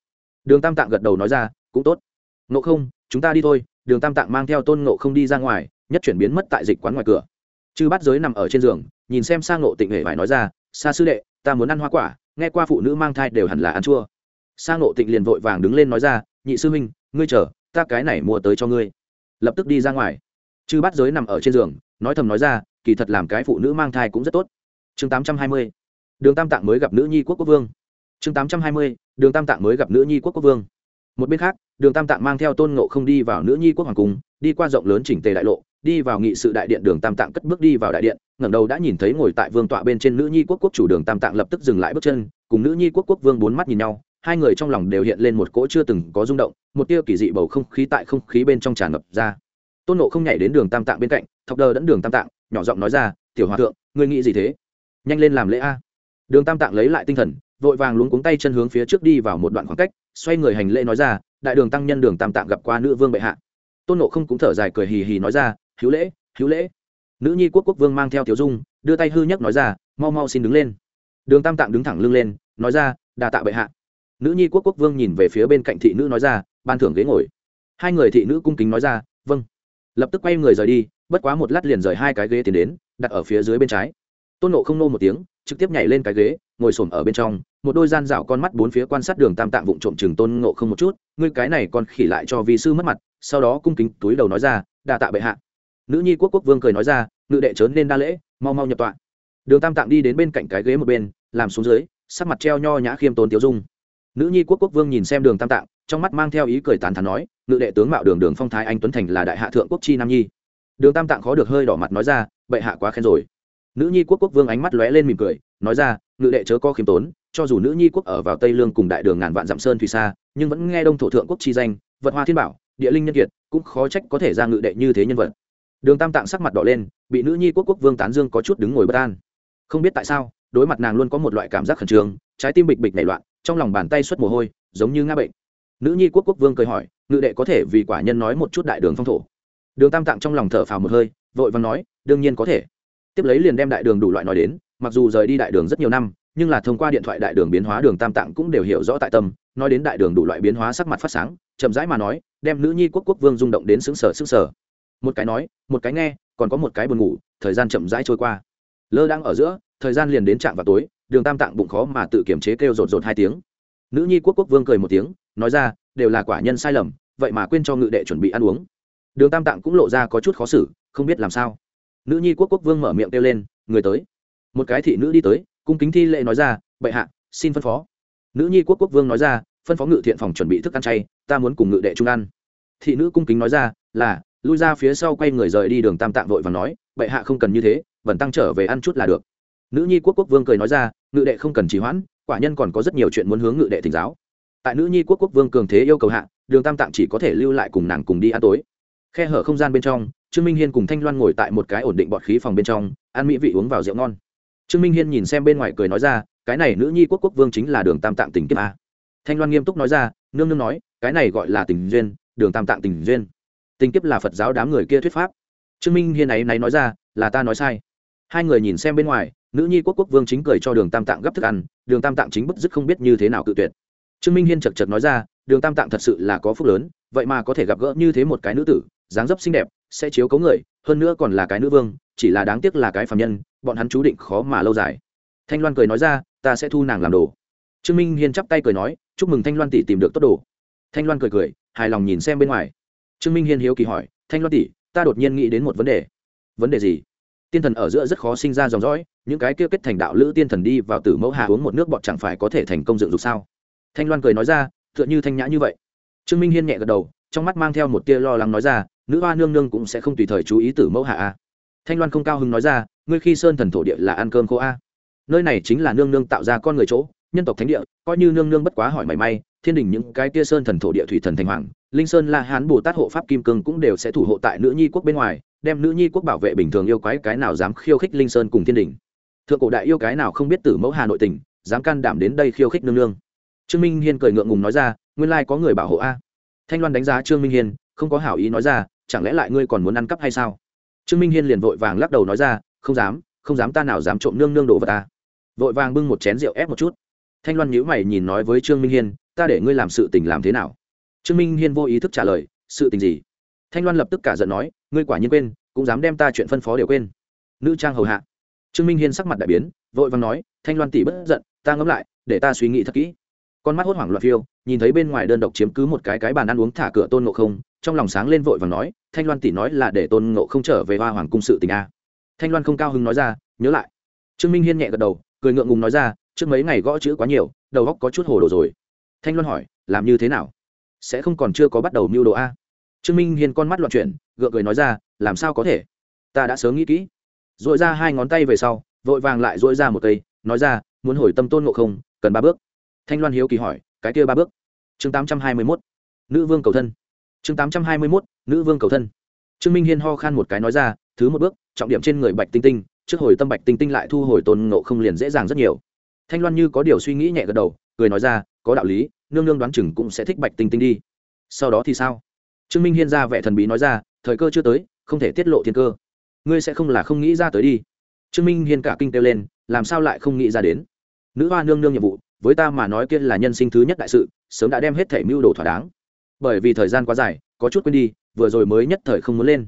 Đường tam tạng gật đầu nói ra, cũng tốt. Ngộ không, chúng ta đi thôi, đường tam tạng mang theo tôn ngộ không đi ra ngoài, nhất chuyển biến mất tại dịch quán ngoài cửa. Chư bát giới nằm ở trên giường, nhìn xem sang ngộ tịnh hề phải nói ra xa sư đệ, ta muốn ăn hoa quả, nghe qua phụ nữ mang thai đều hẳn là ăn chua. Sang ngộ tịnh liền vội vàng đứng lên nói ra, nhị sư huynh, ngươi chờ, ta cái này mua tới cho ngươi. Lập tức đi ra ngoài. Chư bát giới nằm ở trên giường, nói thầm nói ra, kỳ thật làm cái phụ nữ mang thai cũng rất tốt. Chương tám trăm hai mươi đường tam tạng mới gặp nữ nhi quốc quốc vương. Chương tám trăm hai mươi, đường tam tạng mới gặp nữ nhi quốc quốc vương. Một bên khác, đường tam tạng mang theo tôn ngộ không đi vào nữ nhi quốc hoàng cung, đi qua rộng lớn chỉnh tề đại lộ, đi vào nghị sự đại điện đường tam tạng cất bước đi vào đại điện, ngẩng đầu đã nhìn thấy ngồi tại vương tọa bên trên nữ nhi quốc quốc chủ đường tam tạng lập tức dừng lại bước chân, cùng nữ nhi quốc quốc vương bốn mắt nhìn nhau, hai người trong lòng đều hiện lên một cỗ chưa từng có rung động, một tia kỳ dị bầu không khí tại không khí bên trong tràn ngập ra. Tôn nộ không nhảy đến đường tam tạng bên cạnh, thọc đờ đẫn đường tam tạng, nhỏ giọng nói ra, tiểu hòa thượng, ngươi nghĩ gì thế? Nhanh lên làm lễ a đường tam tạng lấy lại tinh thần, vội vàng luống cuống tay chân hướng phía trước đi vào một đoạn khoảng cách, xoay người hành lễ nói ra, đại đường tăng nhân đường tam tạng gặp qua nữ vương bệ hạ. Tôn nộ không cũng thở dài cười hì hì nói ra, hữu lễ hữu lễ. Nữ nhi quốc quốc vương mang theo tiểu dung, đưa tay hư nhấc nói ra, mau mau xin đứng lên. Đường tam tạng đứng thẳng lưng lên, nói ra đà tạ bệ hạ. Nữ nhi quốc quốc vương nhìn về phía bên cạnh thị nữ nói ra, ban thưởng ghế ngồi. Hai người thị nữ cung kính nói ra vâng. Lập tức quay người rời đi, bất quá một lát liền rời hai cái ghế tiến đến, đặt ở phía dưới bên trái tôn nộ không nô một tiếng, trực tiếp nhảy lên cái ghế, ngồi s ổ m ở bên trong, một đôi gian dạo con mắt bốn phía quan sát đường tam tạng vụng trộm chừng tôn nộ không một chút, ngươi cái này còn khỉ lại cho vị sư mất mặt, sau đó cung kính túi đầu nói ra, đa tạ bệ hạ. Nữ nhi quốc quốc vương cười nói ra, ngự đệ trớn nên đa lễ, mau mau nhập tọa. Đường tam tạng đi đến bên cạnh cái ghế một bên, làm xuống dưới, sắc mặt treo nho nhã khiêm tốn tiêu dung. Nữ nhi quốc quốc vương nhìn xem đường tam tạng, trong mắt mang theo ý cười tán thán nói, ngự đệ tướng mạo đường đường phong thái anh tuấn thành là đại hạ thượng quốc chi nam nhi. Đường tam tạng khó được hơi đỏ mặt nói ra, bệ hạ quá khen rồi nữ nhi quốc quốc vương ánh mắt lóe lên mỉm cười, nói ra, ngự đệ chớ có khiêm tốn, cho dù nữ nhi quốc ở vào tây lương cùng đại đường ngàn vạn dặm sơn thủy xa, nhưng vẫn nghe đông thổ thượng quốc chi danh vật hoa thiên bảo, địa linh nhân kiệt, cũng khó trách có thể ra ngự đệ như thế nhân vật. Đường tam tạng sắc mặt đỏ lên, bị nữ nhi quốc quốc vương tán dương có chút đứng ngồi bất an. Không biết tại sao, đối mặt nàng luôn có một loại cảm giác khẩn trương, trái tim bịch bịch nảy loạn, trong lòng bàn tay xuất mồ hôi, giống như ngã bệnh. Nữ nhi quốc quốc vương cười hỏi, ngự đệ có thể vì quả nhân nói một chút đại đường phong thổ? Đường tam tạng trong lòng thở phào một hơi, vội và nói, đương nhiên có thể tiếp lấy liền đem đại đường đủ loại nói đến, mặc dù rời đi đại đường rất nhiều năm, nhưng là thông qua điện thoại đại đường biến hóa đường tam tạng cũng đều hiểu rõ tại tâm, nói đến đại đường đủ loại biến hóa sắc mặt phát sáng, chậm rãi mà nói, đem nữ nhi quốc quốc vương rung động đến xứng sở xứng sở một cái nói, một cái nghe, còn có một cái buồn ngủ, thời gian chậm rãi trôi qua. Lơ đang ở giữa, thời gian liền đến trạm vào tối, đường tam tạng bụng khó mà tự kiềm chế kêu rột rột hai tiếng. Nữ nhi quốc quốc vương cười một tiếng, nói ra, đều là quả nhân sai lầm, vậy mà quên cho ngự đệ chuẩn bị ăn uống. Đường tam tạng cũng lộ ra có chút khó xử, không biết làm sao nữ nhi quốc quốc vương mở miệng kêu lên, người tới. Một cái thị nữ đi tới, cung kính thi lệ nói ra, bệ hạ, xin phân phó. Nữ nhi quốc quốc vương nói ra, phân phó ngự thiện phòng chuẩn bị thức ăn chay, ta muốn cùng ngự đệ trung ăn. Thị nữ cung kính nói ra, là. Lui ra phía sau quay người rời đi đường tam tạng vội và nói, bệ hạ không cần như thế, vẫn tăng trở về ăn chút là được. Nữ nhi quốc quốc vương cười nói ra, ngự đệ không cần trì hoãn, quả nhân còn có rất nhiều chuyện muốn hướng ngự đệ thỉnh giáo. Tại nữ nhi quốc quốc vương cường thế yêu cầu hạ, đường tam tạng chỉ có thể lưu lại cùng nàng cùng đi ăn tối. Khe hở không gian bên trong trương minh hiên cùng thanh loan ngồi tại một cái ổn định bọt khí phòng bên trong, ăn mỹ vị uống vào rượu ngon. Trương minh hiên nhìn xem bên ngoài cười nói ra, cái này nữ nhi quốc quốc vương chính là đường tam tạng tình kiếp a. Thanh loan nghiêm túc nói ra, nương nương nói, cái này gọi là tình duyên, đường tam tạng tình duyên. Tình kiếp là phật giáo đám người kia thuyết pháp. Trương minh hiên ấy náy nói ra, là ta nói sai. Hai người nhìn xem bên ngoài, nữ nhi quốc quốc vương chính cười cho đường tam tạng gấp thức ăn, đường tam tạng chính bức dứt không biết như thế nào cự tuyệt. Trương minh hiên chật chật nói ra, đường tam tạng thật sự là có phúc lớn, vậy mà có thể gặp gỡ như thế một cái nữ tử, dáng dấp xinh đẹp sẽ chiếu cấu người, hơn nữa còn là cái nữ vương, chỉ là đáng tiếc là cái phạm nhân, bọn hắn chú định khó mà lâu dài. Thanh loan cười nói ra, ta sẽ thu nàng làm đồ. Trương minh hiên chắp tay cười nói, chúc mừng thanh loan tỷ tìm được tốt đồ. Thanh loan cười cười, hài lòng nhìn xem bên ngoài. Trương minh hiên hiếu kỳ hỏi, thanh loan tỷ, ta đột nhiên nghĩ đến một vấn đề. Vấn đề gì? Tiên thần ở giữa rất khó sinh ra dòng dõi, những cái kia kết thành đạo lữ tiên thần đi vào tử mẫu hà uống một nước bọt chẳng phải có thể thành công dựng dục sao? Thanh loan cười nói ra, tựa như thanh nhã như vậy. Trương minh hiên nhẹ gật đầu, trong mắt mang theo một tia lo lắng nói ra nữ hoa nương nương cũng sẽ không tùy thời chú ý tử mẫu hạ a. Thanh loan không cao hứng nói ra, ngươi khi sơn thần thổ địa là ăn cơm khô a. Nơi này chính là nương nương tạo ra con người chỗ, nhân tộc thánh địa, coi như nương nương bất quá hỏi mảy may, thiên đình những cái tia sơn thần thổ địa thủy thần thành hoàng, linh sơn la hán bồ tát hộ pháp kim cương cũng đều sẽ thủ hộ tại nữ nhi quốc bên ngoài, đem nữ nhi quốc bảo vệ bình thường yêu quái cái nào dám khiêu khích linh sơn cùng thiên đình. Thượng cổ đại yêu cái nào không biết tử mẫu hà nội tình dám can đảm đến đây khiêu khích nương nương. Trương minh hiên cười ngượng ngùng nói ra, nguyên lai có người bảo hộ a. Thanh loan đánh giá trương minh hiên, không có hảo ý nói ra chẳng lẽ lại ngươi còn muốn ăn cắp hay sao? Trương minh hiên liền vội vàng lắc đầu nói ra, không dám không dám ta nào dám trộm nương nương đồ vật ta. Vội vàng bưng một chén rượu ép một chút. Thanh loan nhíu mày nhìn nói với trương minh hiên, ta để ngươi làm sự tình làm thế nào? Trương minh hiên vô ý thức trả lời, sự tình gì? Thanh loan lập tức cả giận nói, ngươi quả nhiên quên, cũng dám đem ta chuyện phân phó đều quên. Nữ trang hầu hạ. Trương minh hiên sắc mặt đại biến, vội vàng nói, thanh loan tỷ bất giận, ta ngẫm lại, để ta suy nghĩ thật kỹ. Con mắt hốt hoảng loạn phiêu, nhìn thấy bên ngoài đơn độc chiếm cứ một cái cái bàn ăn uống thả cửa tôn ngộ không trong lòng sáng lên vội vàng nói, thanh loan tỷ nói là để tôn ngộ không trở về hoa hoàng cung sự tình a. Thanh loan không cao hứng nói ra, nhớ lại. Trương minh hiên nhẹ gật đầu, cười ngượng ngùng nói ra, trước mấy ngày gõ chữ quá nhiều, đầu góc có chút hồ đồ rồi. Thanh loan hỏi, làm như thế nào? Sẽ không còn chưa có bắt đầu mưu đồ a? Trương minh hiên con mắt loạn chuyển, gượng cười nói ra, làm sao có thể? Ta đã sớm nghĩ kỹ. Dội ra hai ngón tay về sau, vội vàng lại dội ra một cây, nói ra, muốn hồi tâm tôn ngộ không, cần ba bước. Thanh loan hiếu kỳ hỏi, cái kia ba bước? Chương tám trăm hai mươi mốt, nữ vương cầu thân chương tám trăm hai mươi mốt, nữ vương cầu thân. Trương minh hiên ho khan một cái nói ra, thứ một bước, trọng điểm trên người bạch tinh tinh, trước hồi tâm bạch tinh tinh lại thu hồi tôn ngộ không liền dễ dàng rất nhiều. Thanh loan như có điều suy nghĩ nhẹ gật đầu, cười nói ra, có đạo lý, nương nương đoán chừng cũng sẽ thích bạch tinh tinh đi. Sau đó thì sao? Trương minh hiên ra vẻ thần bí nói ra, thời cơ chưa tới, không thể tiết lộ thiên cơ. Ngươi sẽ không là không nghĩ ra tới đi. Trương minh hiên cả kinh kêu lên, làm sao lại không nghĩ ra đến? Nữ hoa nương nương nhiệm vụ, với ta mà nói kia là nhân sinh thứ nhất đại sự, sớm đã đem hết thể mưu đồ thỏa đáng bởi vì thời gian quá dài, có chút quên đi, vừa rồi mới nhất thời không muốn lên.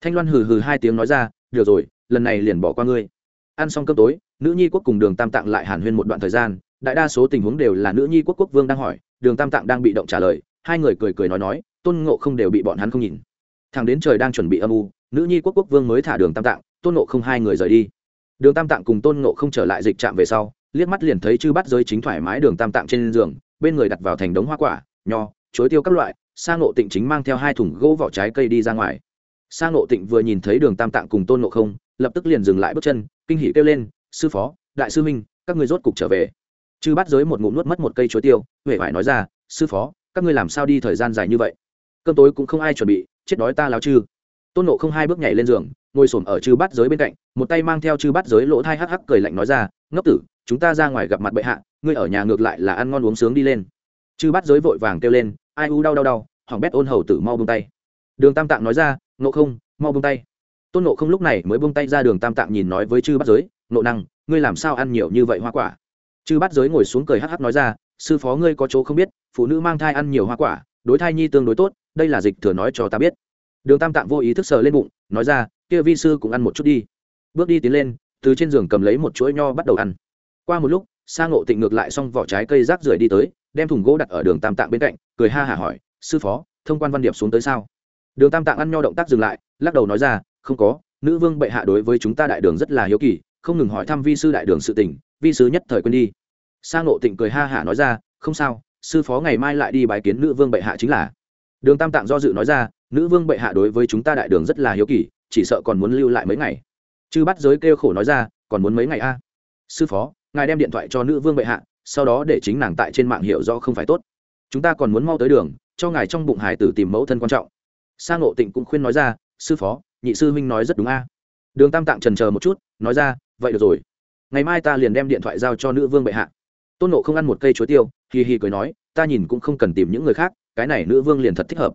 Thanh loan hừ hừ hai tiếng nói ra, được rồi, lần này liền bỏ qua ngươi. Ăn xong cơm tối, nữ nhi quốc cùng đường tam tạng lại hàn huyên một đoạn thời gian, đại đa số tình huống đều là nữ nhi quốc quốc vương đang hỏi, đường tam tạng đang bị động trả lời, hai người cười cười nói nói, tôn ngộ không đều bị bọn hắn không nhìn. Thằng đến trời đang chuẩn bị âm u, nữ nhi quốc quốc vương mới thả đường tam tạng, tôn ngộ không hai người rời đi. Đường tam tạng cùng tôn ngộ không trở lại dịch trạm về sau, liếc mắt liền thấy chư bắt giới chính thoải mái đường tam tạng trên giường, bên người đặt vào thành đống hoa quả, nho chuối tiêu các loại, sa ngộ tịnh chính mang theo hai thùng gỗ vỏ trái cây đi ra ngoài. Sa ngộ tịnh vừa nhìn thấy đường tam tạng cùng tôn ngộ không, lập tức liền dừng lại bước chân, kinh hỉ kêu lên, sư phó, đại sư minh các ngươi rốt cục trở về. Chư bắt giới một ngụm nuốt mất một cây chuối tiêu, huệ phải nói ra, sư phó, các ngươi làm sao đi thời gian dài như vậy? Cơm tối cũng không ai chuẩn bị, chết đói ta láo chư. Tôn nộ không hai bước nhảy lên giường, ngồi s ổ m ở chư bát giới bên cạnh, một tay mang theo chư bát giới lỗ thai hắc hắc cười lạnh nói ra, ngốc tử, chúng ta ra ngoài gặp mặt bệ hạ, ngươi ở nhà ngược lại là ăn ngon uống sướng đi lên chư bát giới vội vàng kêu lên, ai u đau đau đau, hỏng bét ôn hầu tử mau bông tay. Đường tam tạng nói ra nộ không, mau bông tay. Tôn nộ không lúc này mới bông tay ra, đường tam tạng nhìn nói với chư bát giới nộ năng, ngươi làm sao ăn nhiều như vậy hoa quả? Chư bát giới ngồi xuống cười hắc hắc nói ra, sư phó ngươi có chỗ không biết, phụ nữ mang thai ăn nhiều hoa quả, đối thai nhi tương đối tốt, đây là dịch thừa nói cho ta biết. Đường tam tạng vô ý thức sờ lên bụng, nói ra, kia vi sư cũng ăn một chút đi. Bước đi tiến lên, từ trên giường cầm lấy một chuỗi nho bắt đầu ăn. Qua một lúc, sa ngộ tịnh ngược lại xong vỏ trái cây rác rưởi đi tới đem thùng gỗ đặt ở đường tam tạng bên cạnh, cười ha hả hỏi, sư phó, thông quan văn điệp xuống tới sao? Đường tam tạng ăn nho động tác dừng lại, lắc đầu nói ra, không có, nữ vương bệ hạ đối với chúng ta đại đường rất là hiếu kỳ, không ngừng hỏi thăm vi sư đại đường sự tình, vi sứ nhất thời quên đi. Sa nộ tịnh cười ha hả nói ra, không sao, sư phó ngày mai lại đi bái kiến nữ vương bệ hạ chính là. Đường tam tạng do dự nói ra, nữ vương bệ hạ đối với chúng ta đại đường rất là hiếu kỳ, chỉ sợ còn muốn lưu lại mấy ngày. Chư bắt giới kêu khổ nói ra, còn muốn mấy ngày a? Sư phó, ngài đem điện thoại cho nữ vương bệ hạ sau đó để chính nàng tại trên mạng hiểu rõ không phải tốt. Chúng ta còn muốn mau tới đường, cho ngài trong bụng hải tử tìm mẫu thân quan trọng. Sa ngộ tịnh cũng khuyên nói ra, sư phó, nhị sư huynh nói rất đúng a. Đường tam tạng trần chờ một chút, nói ra, vậy được rồi. Ngày mai ta liền đem điện thoại giao cho nữ vương bệ hạ. Tôn nộ không ăn một cây chuối tiêu, hì hì cười nói, ta nhìn cũng không cần tìm những người khác, cái này nữ vương liền thật thích hợp.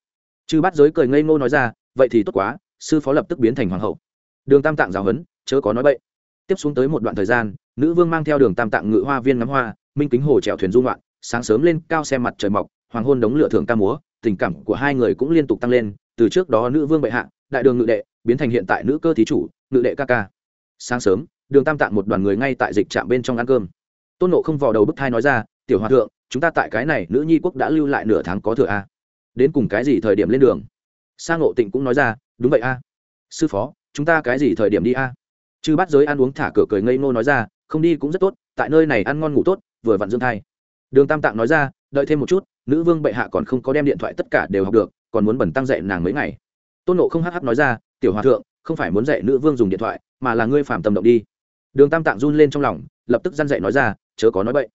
Chư bắt giới cười ngây ngô nói ra, vậy thì tốt quá, sư phó lập tức biến thành hoàng hậu. Đường tam tạng giáo huấn, chớ có nói vậy tiếp xuống tới một đoạn thời gian, nữ vương mang theo đường tam tạng ngự hoa viên ngắm hoa minh kính hồ trèo thuyền dung loạn sáng sớm lên, cao xem mặt trời mọc, hoàng hôn đống lửa thường ca múa, tình cảm của hai người cũng liên tục tăng lên, từ trước đó nữ vương bệ hạ, đại đường ngự đệ, biến thành hiện tại nữ cơ thí chủ, ngự đệ ca ca. Sáng sớm, đường tam tạng một đoàn người ngay tại dịch trạm bên trong ăn cơm. Tôn nộ không vào đầu bức thai nói ra, tiểu hòa thượng, chúng ta tại cái này nữ nhi quốc đã lưu lại nửa tháng có thừa a. Đến cùng cái gì thời điểm lên đường? Sang ngộ tịnh cũng nói ra, đúng vậy a. Sư phó, chúng ta cái gì thời điểm đi a? Chư bắt giới ăn uống thả cửa cười ngây ngô nói ra, không đi cũng rất tốt, tại nơi này ăn ngon ngủ tốt vừa vặn dương thai. Đường tam tạng nói ra, đợi thêm một chút, nữ vương bệ hạ còn không có đem điện thoại tất cả đều học được, còn muốn bẩn tăng dạy nàng mấy ngày. Tôn nộ không hh nói ra, tiểu hòa thượng, không phải muốn dạy nữ vương dùng điện thoại, mà là ngươi phạm tâm động đi. Đường tam tạng run lên trong lòng, lập tức dăn dạy nói ra, chớ có nói bậy.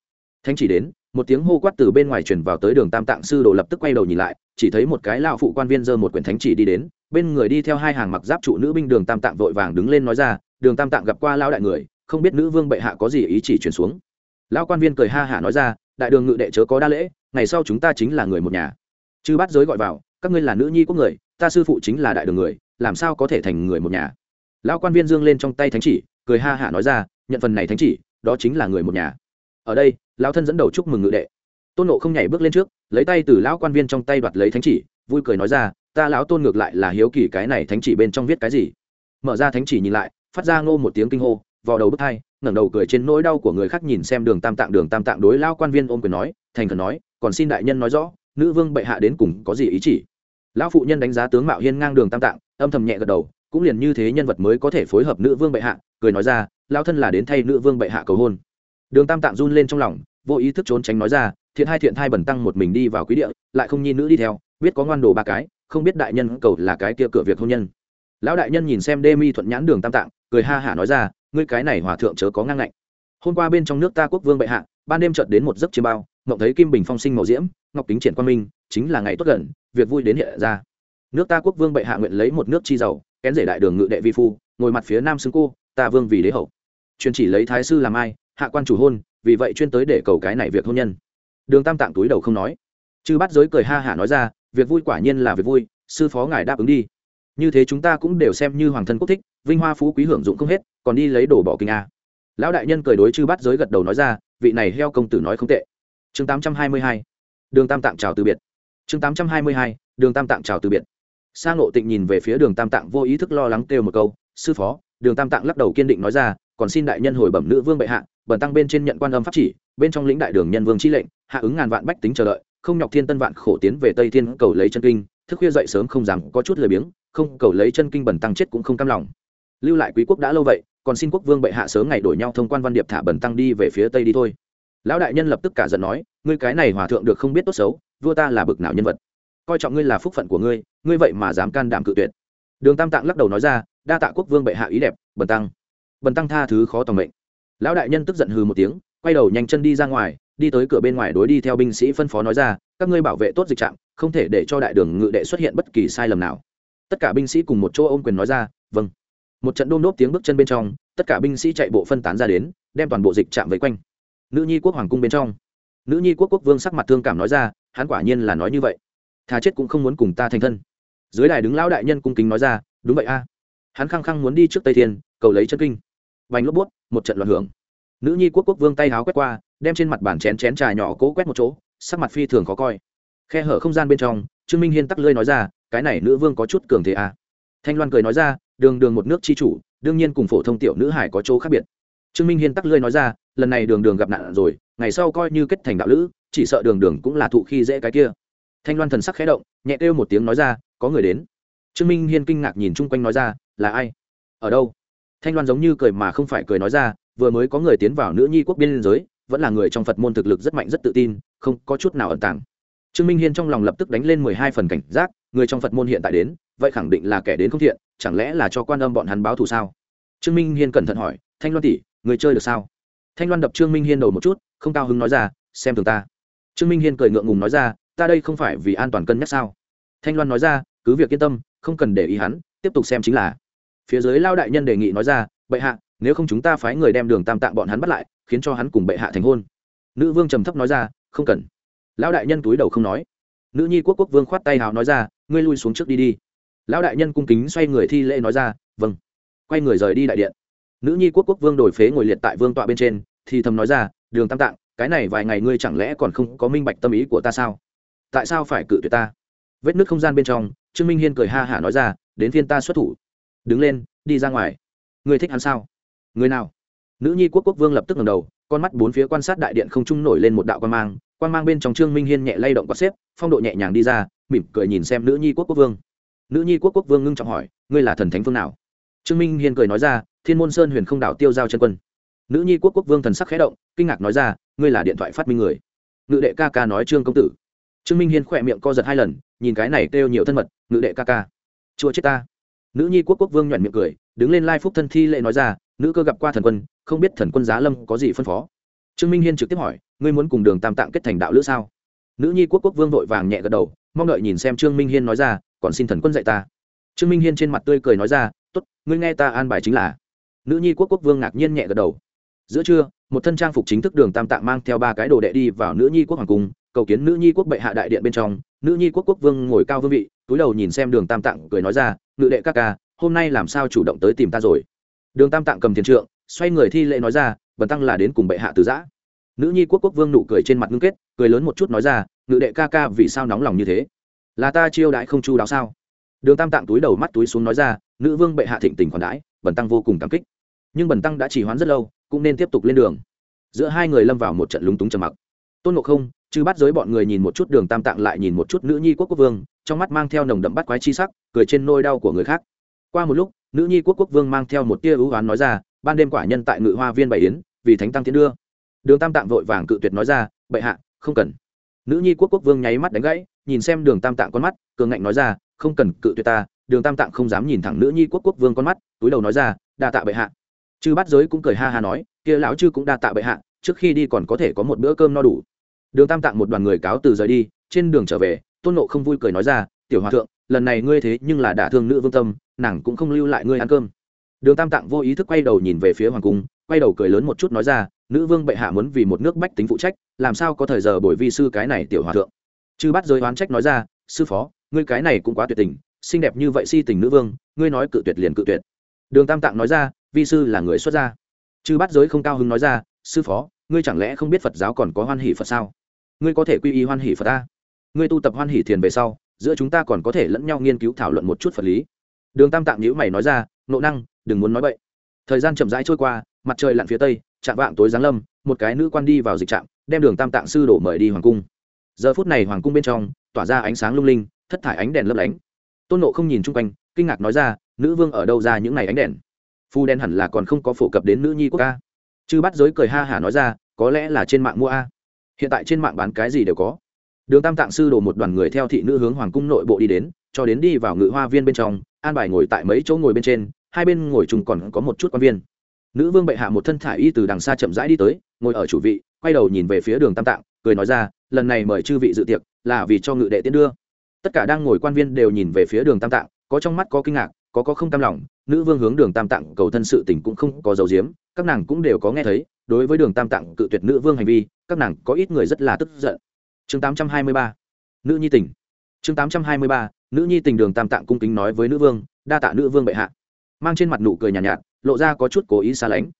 Thánh chỉ đến, một tiếng hô quát từ bên ngoài truyền vào tới đường tam tạng sư đồ lập tức quay đầu nhìn lại, chỉ thấy một cái lao phụ quan viên giơ một quyển thánh chỉ đi đến, bên người đi theo hai hàng mặc giáp trụ nữ binh đường tam tạng vội vàng đứng lên nói ra, đường tam tạng gặp qua lao đại người, không biết nữ vương bệ hạ có gì ý chỉ truyền xuống lão quan viên cười ha hả nói ra, đại đường ngự đệ chớ có đa lễ, ngày sau chúng ta chính là người một nhà. Chư bát giới gọi vào, các ngươi là nữ nhi quốc người, ta sư phụ chính là đại đường người, làm sao có thể thành người một nhà? Lão quan viên dương lên trong tay thánh chỉ, cười ha hả nói ra, nhận phần này thánh chỉ, đó chính là người một nhà. Ở đây, lão thân dẫn đầu chúc mừng ngự đệ. Tôn nộ không nhảy bước lên trước, lấy tay từ lão quan viên trong tay đoạt lấy thánh chỉ, vui cười nói ra, ta lão tôn ngược lại là hiếu kỳ cái này thánh chỉ bên trong viết cái gì? Mở ra thánh chỉ nhìn lại, phát ra ngô một tiếng kinh hô vào đầu bức thai ngẩng đầu cười trên nỗi đau của người khác nhìn xem đường tam tạng, đường tam tạng đối lao quan viên ôm quyền nói, thành khẩn nói, còn xin đại nhân nói rõ, nữ vương bệ hạ đến cùng có gì ý chỉ? Lão phụ nhân đánh giá tướng mạo hiên ngang đường tam tạng, âm thầm nhẹ gật đầu, cũng liền như thế nhân vật mới có thể phối hợp nữ vương bệ hạ, cười nói ra lao thân là đến thay nữ vương bệ hạ cầu hôn. Đường tam tạng run lên trong lòng, vô ý thức trốn tránh nói ra, thiện hai thiện thai bẩn tăng một mình đi vào quý địa, lại không nhi nữ đi theo, biết có ngoan đồ ba cái, không biết đại nhân cầu là cái kia cửa việc hôn nhân. Lão đại nhân nhìn xem đê mi thuận nhãn đường tam tạng, cười ha hả nói ra ngươi cái này hòa thượng chớ có ngang ngạnh. Hôm qua bên trong nước ta quốc vương bệ hạ, ban đêm chợt đến một giấc chiêm bao ngọc thấy kim bình phong sinh màu diễm, ngọc kính triển quan minh, chính là ngày tốt gần, việc vui đến hiện ra. Nước ta quốc vương bệ hạ nguyện lấy một nước chi giàu, kén rể đại đường ngự đệ vi phu, ngồi mặt phía nam xưng cô, ta vương vì đế hậu. Truyền chỉ lấy thái sư làm ai, hạ quan chủ hôn, vì vậy chuyên tới để cầu cái này việc hôn nhân. Đường tam tạng túi đầu không nói. Chư bắt giới cười ha hả nói ra, việc vui quả nhiên là việc vui, sư phó ngài đáp ứng đi. Như thế chúng ta cũng đều xem như hoàng thân quốc thích, vinh hoa phú quý hưởng dụng không hết còn đi lấy đồ bỏ kinh a. Lão đại nhân cười đối chư bắt giới gật đầu nói ra, vị này heo công tử nói không tệ. Chương tám trăm hai mươi hai, đường tam tạng chào từ biệt. Chương tám trăm hai mươi hai, đường tam tạng chào từ biệt. Sa ngộ tịnh nhìn về phía đường tam tạng vô ý thức lo lắng kêu một câu, sư phó. Đường tam tạng lắc đầu kiên định nói ra, còn xin đại nhân hồi bẩm nữ vương bệ hạ bẩn tăng bên trên nhận quan âm pháp chỉ, bên trong lĩnh đại đường nhân vương chi lệnh, hạ ứng ngàn vạn bách tính chờ đợi, không nhọc thiên tân vạn khổ tiến về tây thiên cầu lấy chân kinh, thức khuya dậy sớm không dám có chút lười biếng, không cầu lấy chân kinh bẩn tăng chết cũng không cam lòng. Lưu lại quý quốc đã lâu vậy còn xin quốc vương bệ hạ sớm ngày đổi nhau thông quan văn điệp thả bần tăng đi về phía tây đi thôi. Lão đại nhân lập tức cả giận nói, ngươi cái này hòa thượng được không biết tốt xấu, vua ta là bực nào nhân vật. Coi trọng ngươi là phúc phận của ngươi ngươi vậy mà dám can đảm cự tuyệt. Đường tam tạng lắc đầu nói ra, đa tạ quốc vương bệ hạ ý đẹp, bần tăng. Bần tăng tha thứ khó tòng mệnh. Lão đại nhân tức giận hừ một tiếng, quay đầu nhanh chân đi ra ngoài, đi tới cửa bên ngoài đối đi theo binh sĩ phân phó nói ra, các ngươi bảo vệ tốt dịch trạm không thể để cho đại đường ngự đệ xuất hiện bất kỳ sai lầm nào. Tất cả binh sĩ cùng một chỗ ôm quyền nói ra vâng một trận đôm nốt tiếng bước chân bên trong, tất cả binh sĩ chạy bộ phân tán ra đến, đem toàn bộ dịch chạm vây quanh. Nữ nhi quốc hoàng cung bên trong. Nữ nhi quốc quốc vương sắc mặt thương cảm nói ra, hắn quả nhiên là nói như vậy. Thà chết cũng không muốn cùng ta thành thân. Dưới đài đứng lão đại nhân cung kính nói ra, đúng vậy a. Hắn khăng khăng muốn đi trước tây thiên, cầu lấy chân kinh. Vành lốp bút, một trận loạn hưởng. Nữ nhi quốc quốc vương tay háo quét qua, đem trên mặt bàn chén chén trà nhỏ cố quét một chỗ, sắc mặt phi thường khó coi. Khe hở không gian bên trong, trương minh hiên tắc lơi nói ra, cái này nữ vương có chút cường thế à. thanh loan cười nói ra đường đường một nước chi chủ, đương nhiên cùng phổ thông tiểu nữ hải có chỗ khác biệt. Trương minh hiên tắc lơi nói ra, lần này đường đường gặp nạn rồi, ngày sau coi như kết thành đạo lữ, chỉ sợ đường đường cũng là thụ khi dễ cái kia. Thanh loan thần sắc khẽ động, nhẹ kêu một tiếng nói ra, có người đến. Trương minh hiên kinh ngạc nhìn chung quanh nói ra, là ai? Ở đâu? Thanh loan giống như cười mà không phải cười nói ra, vừa mới có người tiến vào nữ nhi quốc biên giới, vẫn là người trong phật môn thực lực rất mạnh rất tự tin, không có chút nào ẩn tàng. Trương minh hiên trong lòng lập tức đánh lên mười hai phần cảnh giác, người trong phật môn hiện tại đến, vậy khẳng định là kẻ đến không thiện chẳng lẽ là cho quan âm bọn hắn báo thù sao? Trương minh hiên cẩn thận hỏi, thanh loan tỷ, người chơi được sao? Thanh loan đập trương minh hiên đầu một chút, không cao hứng nói ra, xem thường ta. Trương minh hiên cười ngượng ngùng nói ra, ta đây không phải vì an toàn cân nhắc sao? Thanh loan nói ra, cứ việc yên tâm, không cần để ý hắn, tiếp tục xem chính là. Phía dưới lao đại nhân đề nghị nói ra, bệ hạ, nếu không chúng ta phái người đem đường tam tạng bọn hắn bắt lại, khiến cho hắn cùng bệ hạ thành hôn. Nữ vương trầm thấp nói ra, không cần. Lão đại nhân túi đầu không nói. Nữ nhi quốc quốc vương khoát tay hào nói ra, ngươi lui xuống trước đi đi lão đại nhân cung kính xoay người thi lễ nói ra vâng. Quay người rời đi đại điện. Nữ nhi quốc quốc vương đổi phế ngồi liệt tại vương tọa bên trên, thì thầm nói ra, đường tam tạng, cái này vài ngày ngươi chẳng lẽ còn không có minh bạch tâm ý của ta sao? Tại sao phải cự tuyệt ta? Vết nước không gian bên trong, trương minh hiên cười ha hả nói ra, đến phiên ta xuất thủ. Đứng lên, đi ra ngoài. Ngươi thích hắn sao? Người nào? Nữ nhi quốc quốc vương lập tức ngầm đầu, con mắt bốn phía quan sát đại điện không trung nổi lên một đạo quan mang. Quan mang bên trong trương minh hiên nhẹ lay động quát xếp, phong độ nhẹ nhàng đi ra, mỉm cười nhìn xem nữ nhi quốc quốc vương nữ nhi quốc quốc vương ngưng trọng hỏi, ngươi là thần thánh phương nào? Trương minh hiên cười nói ra, thiên môn sơn huyền không đảo tiêu giao chân quân. Nữ nhi quốc quốc vương thần sắc khẽ động, kinh ngạc nói ra, ngươi là điện thoại phát minh người. Ngự đệ ca ca nói trương công tử. Trương minh hiên khỏe miệng co giật hai lần, nhìn cái này kêu nhiều thân mật, ngự đệ ca ca, chua chết ta. Nữ nhi quốc quốc vương nhoẻn miệng cười, đứng lên lai phúc thân thi lệ nói ra, nữ cơ gặp qua thần quân, không biết thần quân giá lâm có gì phân phó? Trương minh hiên trực tiếp hỏi, ngươi muốn cùng đường tam tạng kết thành đạo lữ sao? Nữ nhi quốc quốc vương vội vàng nhẹ gật đầu, mong đợi nhìn xem trương minh hiên nói ra còn xin thần quân dạy ta. Trương minh hiên trên mặt tươi cười nói ra t ố t ngươi nghe ta an bài chính là. Nữ nhi quốc quốc vương ngạc nhiên nhẹ gật đầu. Giữa trưa, một thân trang phục chính thức đường tam tạng mang theo ba cái đồ đệ đi vào nữ nhi quốc hoàng cung, cầu kiến nữ nhi quốc bệ hạ đại điện bên trong. Nữ nhi quốc quốc vương ngồi cao vương vị, túi đầu nhìn xem đường tam tạng, cười nói ra, ngự đệ các ca, hôm nay làm sao chủ động tới tìm ta rồi? Đường tam tạng cầm thiền trượng, xoay người thi lễ nói ra, bần tăng là đến cùng bệ hạ từ giã. Nữ nhi quốc quốc vương nụ cười trên mặt ngưng kết, cười lớn một chút nói ra, ngự đệ ca ca vì sao nóng lòng như thế? Là ta chiêu đãi không chu đáo sao? Đường tam tạng túi đầu mắt túi xuống nói ra, nữ vương bệ hạ thịnh tình còn đãi, bần tăng vô cùng cảm kích. Nhưng bần tăng đã chỉ hoán rất lâu, cũng nên tiếp tục lên đường. Giữa hai người lâm vào một trận lúng túng trầm mặc. Tôn ngộ không chứ bắt giới bọn người nhìn một chút đường tam tạng lại nhìn một chút nữ nhi quốc quốc vương, trong mắt mang theo nồng đậm bắt quái chi sắc, cười trên nôi đau của người khác. Qua một lúc, nữ nhi quốc quốc vương mang theo một tia ưu oán nói ra, ban đêm quả nhân tại ngự hoa viên bảy yến, vì thánh tăng tiến đưa. Đường tam tạng vội vàng cự tuyệt nói ra, bệ hạ, không cần. Nữ nhi quốc quốc vương nháy mắt đánh gãy nhìn xem đường tam tạng con mắt, cường ngạnh nói ra, không cần cự tuyệt ta, đường tam tạng không dám nhìn thẳng nữ nhi quốc quốc vương con mắt, túi đầu nói ra, đa tạ bệ hạ. Chư bắt giới cũng cười ha ha nói, kia lão chư cũng đa tạ bệ hạ, trước khi đi còn có thể có một bữa cơm no đủ. Đường tam tạng một đoàn người cáo từ rời đi, trên đường trở về, tôn nộ không vui cười nói ra, tiểu hòa thượng, lần này ngươi thế nhưng là đả thương nữ vương tâm, nàng cũng không lưu lại ngươi ăn cơm. Đường tam tạng vô ý thức quay đầu nhìn về phía hoàng cung, quay đầu cười lớn một chút nói ra, nữ vương bệ hạ muốn vì một nước bách tính phụ trách, làm sao có thời giờ bồi vi sư cái này tiểu hòa thượng? Chư bắt giới oán trách nói ra, sư phó, ngươi cái này cũng quá tuyệt tình, xinh đẹp như vậy si tình nữ vương, ngươi nói cự tuyệt liền cự tuyệt. Đường tam tạng nói ra, vi sư là người xuất gia. Chư bắt giới không cao hứng nói ra, sư phó, ngươi chẳng lẽ không biết phật giáo còn có hoan hỷ phật sao? Ngươi có thể quy y hoan hỷ phật ta? Ngươi tu tập hoan hỷ thiền về sau, giữa chúng ta còn có thể lẫn nhau nghiên cứu thảo luận một chút phật lý. Đường tam tạng nhữ mày nói ra, nộ năng, đừng muốn nói bậy. Thời gian chậm rãi trôi qua, mặt trời lặn phía tây, chạm vạng tối giáng lâm, một cái nữ quan đi vào dịch trạm, đem đường tam tạng sư đổ mời đi hoàng cung giờ phút này hoàng cung bên trong tỏa ra ánh sáng lung linh, thất thải ánh đèn lấp lánh. Tôn nộ không nhìn chung quanh, kinh ngạc nói ra, nữ vương ở đâu ra những ngày ánh đèn? Phu đen hẳn là còn không có phổ cập đến nữ nhi quốc ca. Chư bắt giới cười ha hả nói ra, có lẽ là trên mạng mua a. Hiện tại trên mạng bán cái gì đều có. Đường tam tạng sư đổ một đoàn người theo thị nữ hướng hoàng cung nội bộ đi đến, cho đến đi vào ngự hoa viên bên trong, an bài ngồi tại mấy chỗ ngồi bên trên, hai bên ngồi chung còn có một chút quan viên. Nữ vương bệ hạ một thân thả y từ đằng xa chậm rãi đi tới, ngồi ở chủ vị, quay đầu nhìn về phía đường tam tạng, cười nói ra lần này mời chư vị dự tiệc là vì cho ngự đệ tiến đưa. Tất cả đang ngồi quan viên đều nhìn về phía đường tam tạng có trong mắt có kinh ngạc có có không tam lòng nữ vương hướng đường tam tạng cầu thân sự tình cũng không có dấu diếm các nàng cũng đều có nghe thấy đối với đường tam tạng cự tuyệt nữ vương hành vi các nàng có ít người rất là tức giận. Chương tám trăm hai mươi ba nữ nhi tình. Chương tám trăm hai mươi ba nữ nhi tình đường tam tạng cung kính nói với nữ vương đa tạ nữ vương bệ hạ. Mang trên mặt nụ cười nhàn nhạt, nhạt lộ ra có chút cố ý xa lánh.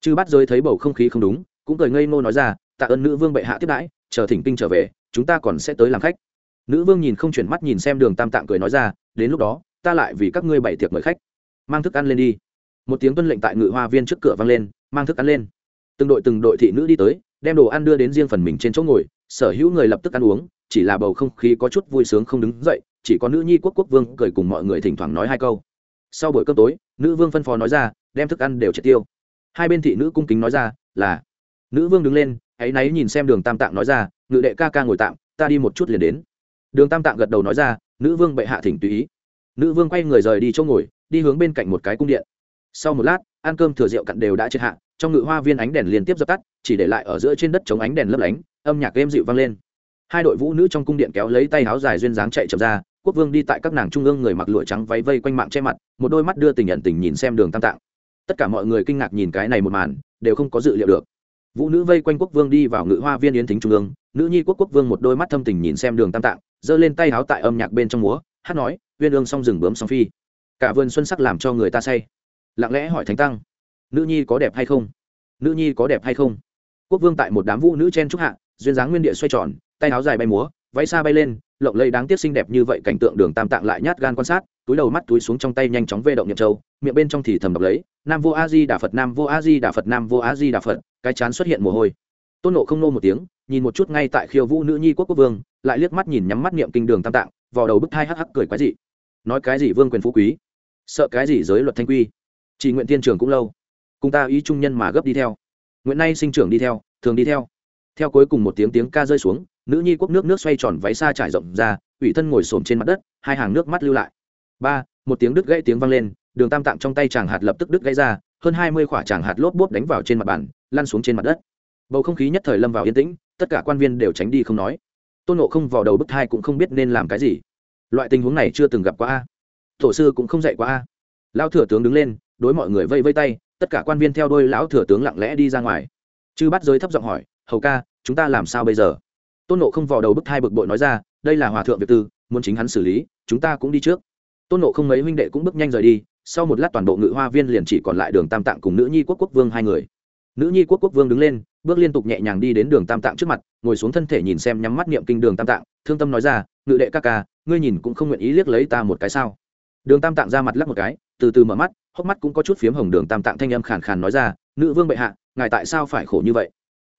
Chư bắt giới thấy bầu không khí không đúng cũng cười ngây ngô nói ra tạ ơn nữ vương bệ hạ tiếp đãi chờ thỉnh kinh trở về, chúng ta còn sẽ tới làm khách. Nữ vương nhìn không chuyển mắt nhìn xem đường tam tạng cười nói ra, đến lúc đó, ta lại vì các ngươi bày tiệc mời khách. Mang thức ăn lên đi. Một tiếng tuân lệnh tại ngự hoa viên trước cửa vang lên, mang thức ăn lên. Từng đội từng đội thị nữ đi tới, đem đồ ăn đưa đến riêng phần mình trên chỗ ngồi, sở hữu người lập tức ăn uống, chỉ là bầu không khí có chút vui sướng không đứng dậy, chỉ có nữ nhi quốc quốc vương cười cùng mọi người thỉnh thoảng nói hai câu. Sau buổi cơm tối, nữ vương phân phó nói ra, đem thức ăn đều triệt tiêu. Hai bên thị nữ cung kính nói ra, là. Nữ vương đứng lên hãy náy nhìn xem đường tam tạng nói ra, ngự đệ ca ca ngồi tạm, ta đi một chút liền đến. Đường tam tạng gật đầu nói ra, nữ vương bệ hạ thỉnh tùy ý. Nữ vương quay người rời đi chỗ ngồi, đi hướng bên cạnh một cái cung điện. Sau một lát, ăn cơm thừa rượu cặn đều đã chết hạ, trong ngự hoa viên ánh đèn liên tiếp dập tắt, chỉ để lại ở giữa trên đất chống ánh đèn lấp lánh, âm nhạc êm dịu vang lên. Hai đội vũ nữ trong cung điện kéo lấy tay áo dài duyên dáng chạy chậm ra, quốc vương đi tại các nàng trung ương người mặc lụa trắng váy vây quanh mạng che mặt, một đôi mắt đưa tình nhận tình nhìn xem đường tam tạng. Tất cả mọi người kinh ngạc nhìn cái này một màn, đều không có dự liệu được vũ nữ vây quanh quốc vương đi vào ngự hoa viên yến thính trung ương. Nữ nhi quốc quốc vương một đôi mắt thâm tình nhìn xem đường tam tạng, giơ lên tay áo tại âm nhạc bên trong múa, hát nói viên ương xong rừng bướm xong phi. Cả vườn xuân sắc làm cho người ta say. Lặng lẽ hỏi thánh tăng, nữ nhi có đẹp hay không? Nữ nhi có đẹp hay không? Quốc vương tại một đám vũ nữ chen trúc hạ, duyên dáng nguyên địa xoay tròn, tay áo dài bay múa, váy xa bay lên, lộng lây đáng tiếc xinh đẹp như vậy cảnh tượng đường tam tạng lại nhát gan quan sát, túi đầu mắt túi xuống trong tay nhanh chóng vê động nhậm châu, miệng bên trong thì thầm đọc lấy, nam vô a di đà phật, nam vô a di đà phật, nam vô a di đà phật cái chán xuất hiện mồ hôi. Tôn nộ không nô một tiếng, nhìn một chút ngay tại khiêu vũ nữ nhi quốc quốc vương, lại liếc mắt nhìn nhắm mắt niệm kinh đường tam tạng vào đầu bức thai hắc hắc cười quái dị. Nói cái gì vương quyền phú quý? Sợ cái gì giới luật thanh quy? Chỉ nguyện tiên trường cũng lâu. Cùng ta ý trung nhân mà gấp đi theo. Nguyện nay sinh trưởng đi theo, thường đi theo. Theo cuối cùng một tiếng tiếng ca rơi xuống, nữ nhi quốc nước nước xoay tròn váy xa trải rộng ra, ủy thân ngồi xổm trên mặt đất, hai hàng nước mắt lưu lại. Ba, một tiếng đứt gãy tiếng vang lên, đường tam tạng trong tay chàng hạt lập tức đứt gãy ra, hơn hai mươi quả chàng hạt lốp bốp đánh vào trên mặt bàn lăn xuống trên mặt đất. Bầu không khí nhất thời lâm vào yên tĩnh, tất cả quan viên đều tránh đi không nói. Tôn nộ không vào đầu bức thai cũng không biết nên làm cái gì. Loại tình huống này chưa từng gặp qua a. Tổ sư cũng không dạy qua a. Lão thừa tướng đứng lên, đối mọi người vây vây tay, tất cả quan viên theo đôi lão thừa tướng lặng lẽ đi ra ngoài. Chư bắt giới thấp giọng hỏi, hầu ca, chúng ta làm sao bây giờ? Tôn nộ không vào đầu bức thai bực bội nói ra, đây là hòa thượng việt tư, muốn chính hắn xử lý, chúng ta cũng đi trước. Tôn nộ không mấy huynh đệ cũng bước nhanh rời đi, sau một lát toàn bộ ngự hoa viên liền chỉ còn lại đường tam tạng cùng nữ nhi quốc quốc vương hai người nữ nhi quốc quốc vương đứng lên, bước liên tục nhẹ nhàng đi đến đường tam tạng trước mặt, ngồi xuống thân thể nhìn xem nhắm mắt niệm kinh đường tam tạng, thương tâm nói ra, ngự đệ ca ca, ngươi nhìn cũng không nguyện ý liếc lấy ta một cái sao? Đường tam tạng ra mặt lắc một cái, từ từ mở mắt, hốc mắt cũng có chút phiếm hồng đường tam tạng thanh âm khàn khàn nói ra, nữ vương bệ hạ, ngài tại sao phải khổ như vậy?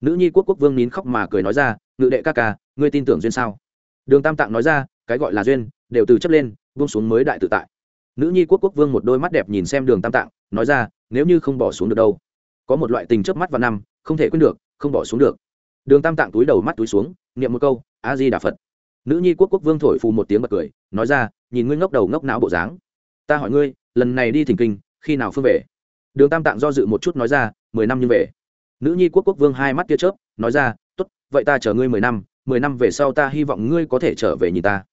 Nữ nhi quốc quốc vương nín khóc mà cười nói ra, ngự đệ ca ca, ngươi tin tưởng duyên sao? Đường tam tạng nói ra, cái gọi là duyên, đều từ chấp lên, buông xuống mới đại tự tại. Nữ nhi quốc quốc vương một đôi mắt đẹp nhìn xem đường tam tạng, nói ra, nếu như không bỏ xuống được đâu có một loại tình chớp mắt và năm, không thể quên được, không bỏ xuống được. Đường tam tạng túi đầu mắt túi xuống, niệm một câu, a di đà phật. Nữ nhi quốc quốc vương thổi phù một tiếng bật cười, nói ra, nhìn ngươi ngốc đầu ngốc não bộ dáng. Ta hỏi ngươi, lần này đi thỉnh kinh, khi nào phương về? Đường tam tạng do dự một chút nói ra, mười năm như về. Nữ nhi quốc quốc vương hai mắt tia chớp, nói ra, tốt, vậy ta chờ ngươi mười năm mười năm về sau ta hy vọng ngươi có thể trở về nhìn ta.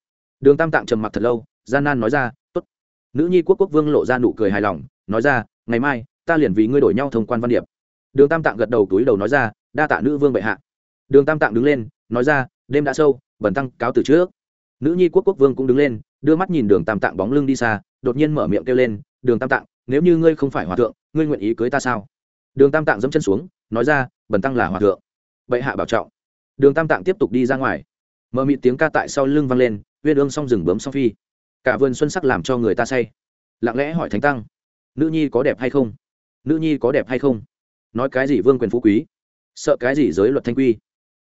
Đường tam tạng trầm mặc thật lâu, gian nan nói ra, tốt. Nữ nhi quốc quốc vương lộ ra nụ cười hài lòng, nói ra, ngày mai ta liền vì ngươi đổi nhau thông quan văn điệp. Đường tam tạng gật đầu túi đầu nói ra, đa tạ nữ vương bệ hạ. Đường tam tạng đứng lên, nói ra, đêm đã sâu, bẩn tăng cáo từ trước. Nữ nhi quốc quốc vương cũng đứng lên, đưa mắt nhìn đường tam tạng bóng lưng đi xa, đột nhiên mở miệng kêu lên, đường tam tạng, nếu như ngươi không phải hòa thượng, ngươi nguyện ý cưới ta sao? Đường tam tạng dẫm chân xuống, nói ra, bẩn tăng là hòa thượng. Bệ hạ bảo trọng. Đường tam tạng tiếp tục đi ra ngoài. Mở mịt tiếng ca tại sau lưng vang lên, uyên ương song rừng bướm sau phi. Cả vườn xuân sắc làm cho người ta say. Lặng lẽ hỏi thánh tăng, nữ nhi có đẹp hay không? Nữ nhi có đẹp hay không? Nói cái gì vương quyền phú quý? Sợ cái gì giới luật thanh quy?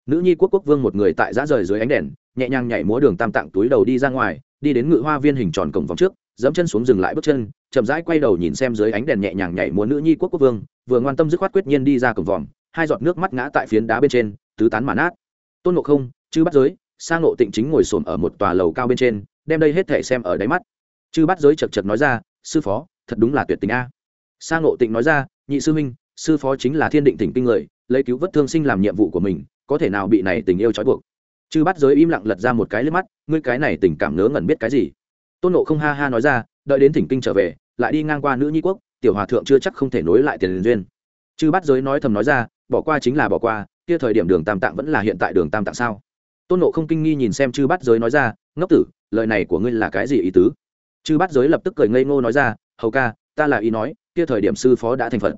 Nữ nhi quốc quốc vương một người tại giã rời dưới ánh đèn, nhẹ nhàng nhảy múa đường tam tạng túi đầu đi ra ngoài, đi đến ngự hoa viên hình tròn cổng vòng trước, dẫm chân xuống dừng lại bước chân, chậm rãi quay đầu nhìn xem dưới ánh đèn nhẹ nhàng nhảy múa nữ nhi quốc quốc vương, vừa ngoan tâm dứt khoát quyết nhiên đi ra cổng vòng, hai giọt nước mắt ngã tại phiến đá bên trên, tứ tán màn át tôn ngộ không, chư bắt giới sang ngộ tịnh chính ngồi xổm ở một tòa lầu cao bên trên, đem đây hết thể xem ở đáy mắt. Chư bắt giới chật chật nói ra, sư phó, thật đúng là tuyệt tình a sang ngộ tịnh nói ra, nhị sư minh sư phó chính là thiên định tỉnh kinh người, lấy cứu vớt thương sinh làm nhiệm vụ của mình, có thể nào bị này tình yêu trói buộc? Chư bắt giới im lặng lật ra một cái lên mắt, ngươi cái này tình cảm ngớ ngẩn biết cái gì? Tôn nộ không ha ha nói ra, đợi đến thỉnh kinh trở về, lại đi ngang qua nữ nhi quốc, tiểu hòa thượng chưa chắc không thể nối lại tiền liên duyên. Chư bắt giới nói thầm nói ra, bỏ qua chính là bỏ qua, kia thời điểm đường tam tạng vẫn là hiện tại đường tam tạng sao? Tôn nộ không kinh nghi nhìn xem chư bắt giới nói ra, ngốc tử, lời này của ngươi là cái gì ý tứ? Chư bắt giới lập tức cười ngây ngô nói ra, hầu ca ta là ý nói, kia thời điểm sư phó đã thành phận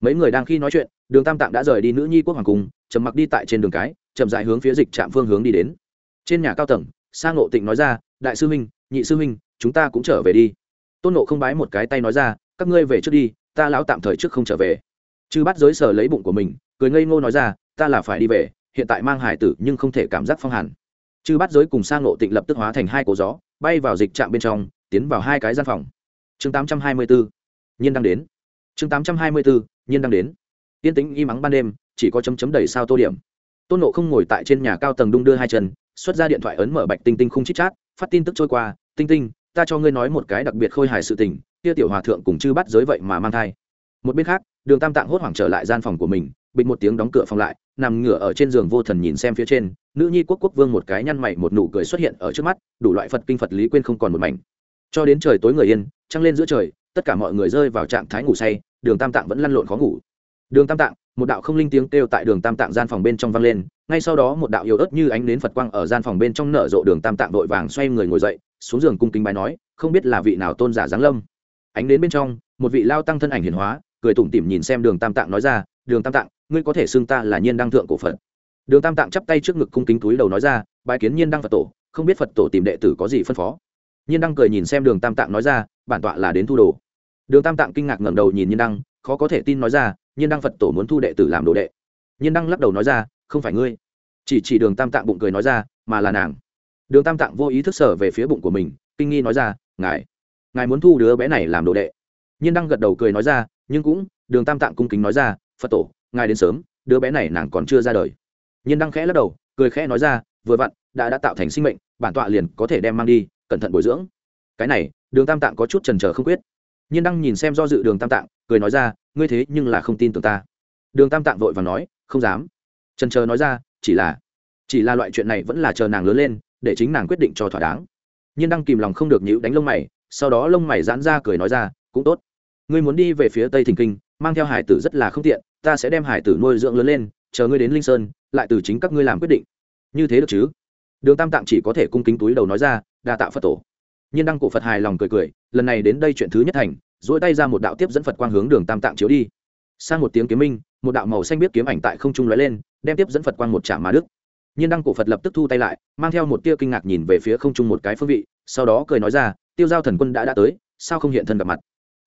mấy người đang khi nói chuyện, đường tam tạng đã rời đi nữ nhi quốc hoàng cung, trầm mặc đi tại trên đường cái, chậm dại hướng phía dịch trạm phương hướng đi đến. Trên nhà cao tầng sang ngộ tịnh nói ra, đại sư huynh, nhị sư huynh, chúng ta cũng trở về đi. Tôn nộ không bái một cái tay nói ra, các ngươi về trước đi, ta lão tạm thời trước không trở về. Chư bắt giới sờ lấy bụng của mình, cười ngây ngô nói ra, ta là phải đi về, hiện tại mang hải tử nhưng không thể cảm giác phong hàn. Chư bắt giới cùng sang ngộ tịnh lập tức hóa thành hai cổ gió, bay vào dịch trạm bên trong, tiến vào hai cái gian phòng. Chương tám trăm hai mươi bốn nhiên đang đến. Chương tám trăm hai mươi bốn nhiên đang đến. Tiên tính y mắng ban đêm, chỉ có chấm chấm đầy sao tô điểm. Tôn nộ không ngồi tại trên nhà cao tầng đung đưa hai chân, xuất ra điện thoại ấn mở bạch tinh tinh không chít chát, phát tin tức trôi qua, tinh tinh, ta cho ngươi nói một cái đặc biệt khôi hài sự tình, kia tiểu hòa thượng cùng chư bắt giới vậy mà mang thai. Một bên khác, đường tam tạng hốt hoảng trở lại gian phòng của mình, bịch một tiếng đóng cửa phòng lại, nằm ngửa ở trên giường vô thần nhìn xem phía trên, nữ nhi quốc quốc vương một cái nhăn mày một nụ cười xuất hiện ở trước mắt, đủ loại phật kinh phật lý quên không còn một mảnh. Cho đến trời tối người yên, trăng lên giữa trời tất cả mọi người rơi vào trạng thái ngủ say, đường tam tạng vẫn lăn lộn khó ngủ. Đường tam tạng, một đạo không linh tiếng kêu tại đường tam tạng gian phòng bên trong vang lên, ngay sau đó một đạo yếu ớt như ánh nến phật quang ở gian phòng bên trong nở rộ, đường tam tạng vội vàng xoay người ngồi dậy, xuống giường cung kính bài nói, không biết là vị nào tôn giả giáng lâm. Ánh đến bên trong, một vị lao tăng thân ảnh hiển hóa, cười tủm tỉm nhìn xem đường tam tạng nói ra, đường tam tạng, ngươi có thể xưng ta là nhiên đăng thượng cổ phật. Đường tam tạng chắp tay trước ngực cung kính túi đầu nói ra bài kiến nhiên đăng phật tổ, không biết phật tổ tìm đệ tử có gì phân phó. Nhiên đăng cười nhìn xem đường tam tạng nói ra bản tọa là đến thu đồ. Đường tam tạng kinh ngạc ngẩng đầu nhìn nhiên đăng, khó có thể tin nói ra, nhiên đăng phật tổ muốn thu đệ tử làm đồ đệ. Nhiên đăng lắc đầu nói ra, không phải ngươi. Chỉ chỉ đường tam tạng bụng cười nói ra, mà là nàng. Đường tam tạng vô ý thức sở về phía bụng của mình, kinh nghi nói ra, ngài ngài muốn thu đứa bé này làm đồ đệ? Nhiên đăng gật đầu cười nói ra, nhưng cũng, đường tam tạng cung kính nói ra, phật tổ, ngài đến sớm, đứa bé này nàng còn chưa ra đời. Nhiên đăng khẽ lắc đầu, cười khẽ nói ra, vừa vặn, đã đã tạo thành sinh mệnh, bản tọa liền có thể đem mang đi, cẩn thận bồi dưỡng. Cái này đường tam tạng có chút trần trờ không quyết. Nhiên đăng nhìn xem do dự đường tam tạng, cười nói ra, ngươi thế nhưng là không tin tưởng ta. Đường tam tạng vội và nói, không dám. Trần trờ nói ra, chỉ là chỉ là loại chuyện này vẫn là chờ nàng lớn lên, để chính nàng quyết định cho thỏa đáng. Nhiên đăng kìm lòng không được nhữ đánh lông mày, sau đó lông mày giãn ra cười nói ra, cũng tốt. Ngươi muốn đi về phía tây thình kinh, mang theo hải tử rất là không tiện, ta sẽ đem hải tử nuôi dưỡng lớn lên, chờ ngươi đến linh sơn, lại từ chính các ngươi làm quyết định. Như thế được chứ? Đường tam tạng chỉ có thể cung kính túi đầu nói ra, đa tạ phật tổ nhiên đăng cổ phật hài lòng cười cười, lần này đến đây chuyện thứ nhất thành dỗi tay ra một đạo tiếp dẫn phật quang hướng đường tam tạng chiếu đi. Sang một tiếng kiếm minh, một đạo màu xanh biết kiếm ảnh tại không trung lóe lên, đem tiếp dẫn phật quang một chạm mà đức. Nhiên đăng cổ phật lập tức thu tay lại, mang theo một tia kinh ngạc nhìn về phía không trung một cái phương vị, sau đó cười nói ra, tiêu giao thần quân đã đã tới, sao không hiện thân gặp mặt?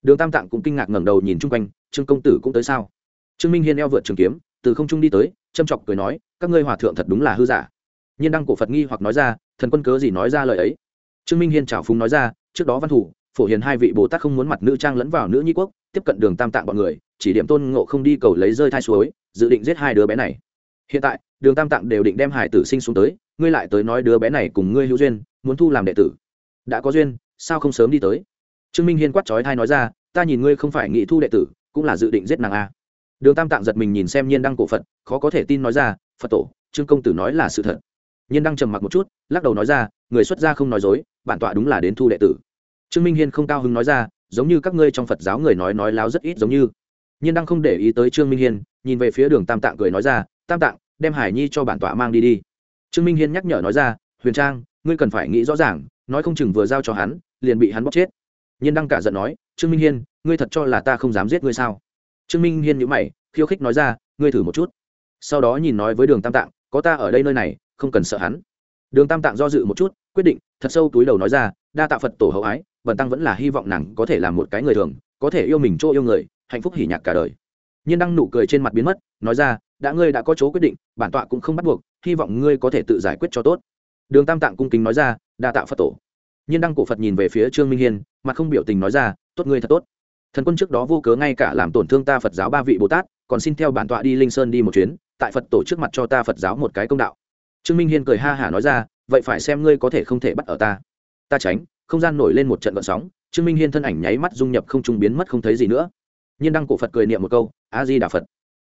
Đường tam tạng cũng kinh ngạc ngẩng đầu nhìn chung quanh, trương công tử cũng tới sao? Trương minh hiên eo vượt trường kiếm, từ không trung đi tới, châm chọc cười nói, các ngươi hòa thượng thật đúng là hư giả. Nhiên đăng cổ phật nghi hoặc nói ra, thần quân cớ gì nói ra lời ấy? Trương minh hiên trào phúng nói ra, trước đó văn thủ, phổ hiền hai vị bồ tát không muốn mặt nữ trang lẫn vào nữ nhi quốc, tiếp cận đường tam tạng bọn người, chỉ điểm tôn ngộ không đi cầu lấy rơi thai suối, dự định giết hai đứa bé này. Hiện tại, đường tam tạng đều định đem hải tử sinh xuống tới, ngươi lại tới nói đứa bé này cùng ngươi hữu duyên, muốn thu làm đệ tử. Đã có duyên, sao không sớm đi tới? Trương minh hiên quát trói thai nói ra, ta nhìn ngươi không phải nghị thu đệ tử, cũng là dự định giết nàng a. Đường tam tạng giật mình nhìn xem nhiên đăng cổ phật, khó có thể tin nói ra, phật tổ, trương công tử nói là sự thật nhiên đang trầm mặc một chút, lắc đầu nói ra, người xuất gia không nói dối, bản tọa đúng là đến thu đệ tử. Trương minh hiên không cao hứng nói ra, giống như các ngươi trong phật giáo người nói nói láo rất ít giống như. Nhiên đang không để ý tới trương minh hiên, nhìn về phía đường tam tạng cười nói ra, tam tạng, đem hải nhi cho bản tọa mang đi đi. Trương minh hiên nhắc nhở nói ra, huyền trang, ngươi cần phải nghĩ rõ ràng, nói không chừng vừa giao cho hắn, liền bị hắn bóc chết. Nhiên đăng cả giận nói, trương minh hiên, ngươi thật cho là ta không dám giết ngươi sao? Trương minh hiên nhữ mày, khiêu khích nói ra, ngươi thử một chút. Sau đó nhìn nói với đường tam tạng, có ta ở đây nơi này không cần sợ hắn. Đường tam tạng do dự một chút, quyết định, thật sâu túi đầu nói ra, đa tạ phật tổ hậu ái vần tăng vẫn là hy vọng nàng có thể làm một cái người thường, có thể yêu mình chỗ yêu người, hạnh phúc hỉ nhạc cả đời. Nhiên đăng nụ cười trên mặt biến mất, nói ra, đã ngươi đã có chỗ quyết định, bản tọa cũng không bắt buộc, hy vọng ngươi có thể tự giải quyết cho tốt. Đường tam tạng cung kính nói ra, đa tạ phật tổ. Nhiên đăng cổ phật nhìn về phía trương minh hiên mà không biểu tình nói ra, tốt ngươi thật tốt. Thần quân trước đó vô cớ ngay cả làm tổn thương ta phật giáo ba vị bồ tát, còn xin theo bản tọa đi linh sơn đi một chuyến, tại phật tổ trước mặt cho ta phật giáo một cái công đạo trương minh hiên cười ha hả nói ra, vậy phải xem ngươi có thể không thể bắt ở ta. Ta tránh. Không gian nổi lên một trận vận sóng, trương minh hiên thân ảnh nháy mắt dung nhập không trung biến mất không thấy gì nữa. Nhiên đăng cổ phật cười niệm một câu a di đà phật.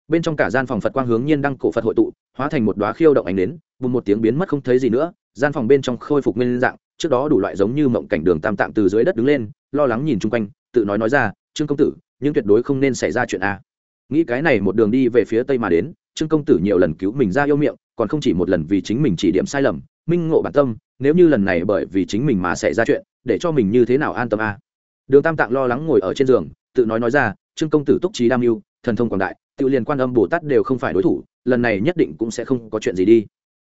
Bên trong cả gian phòng phật quang hướng nhiên đăng cổ phật hội tụ, hóa thành một đoá khiêu động ánh đến bùng một tiếng biến mất không thấy gì nữa, gian phòng bên trong khôi phục nguyên dạng, trước đó đủ loại giống như mộng cảnh đường tam tạng từ dưới đất đứng lên, lo lắng nhìn chung quanh, tự nói nói ra, trương công tử, nhưng tuyệt đối không nên xảy ra chuyện a. Nghĩ cái này một đường đi về phía tây mà đến trương công tử nhiều lần cứu mình ra yêu miệng, còn không chỉ một lần vì chính mình chỉ điểm sai lầm, minh ngộ bản tâm, nếu như lần này bởi vì chính mình mà xảy ra chuyện, để cho mình như thế nào an tâm a? Đường tam tạng lo lắng ngồi ở trên giường, tự nói nói ra, trương công tử túc trí đam mưu, thần thông quảng đại, tự liền quan âm bồ tát đều không phải đối thủ, lần này nhất định cũng sẽ không có chuyện gì đi.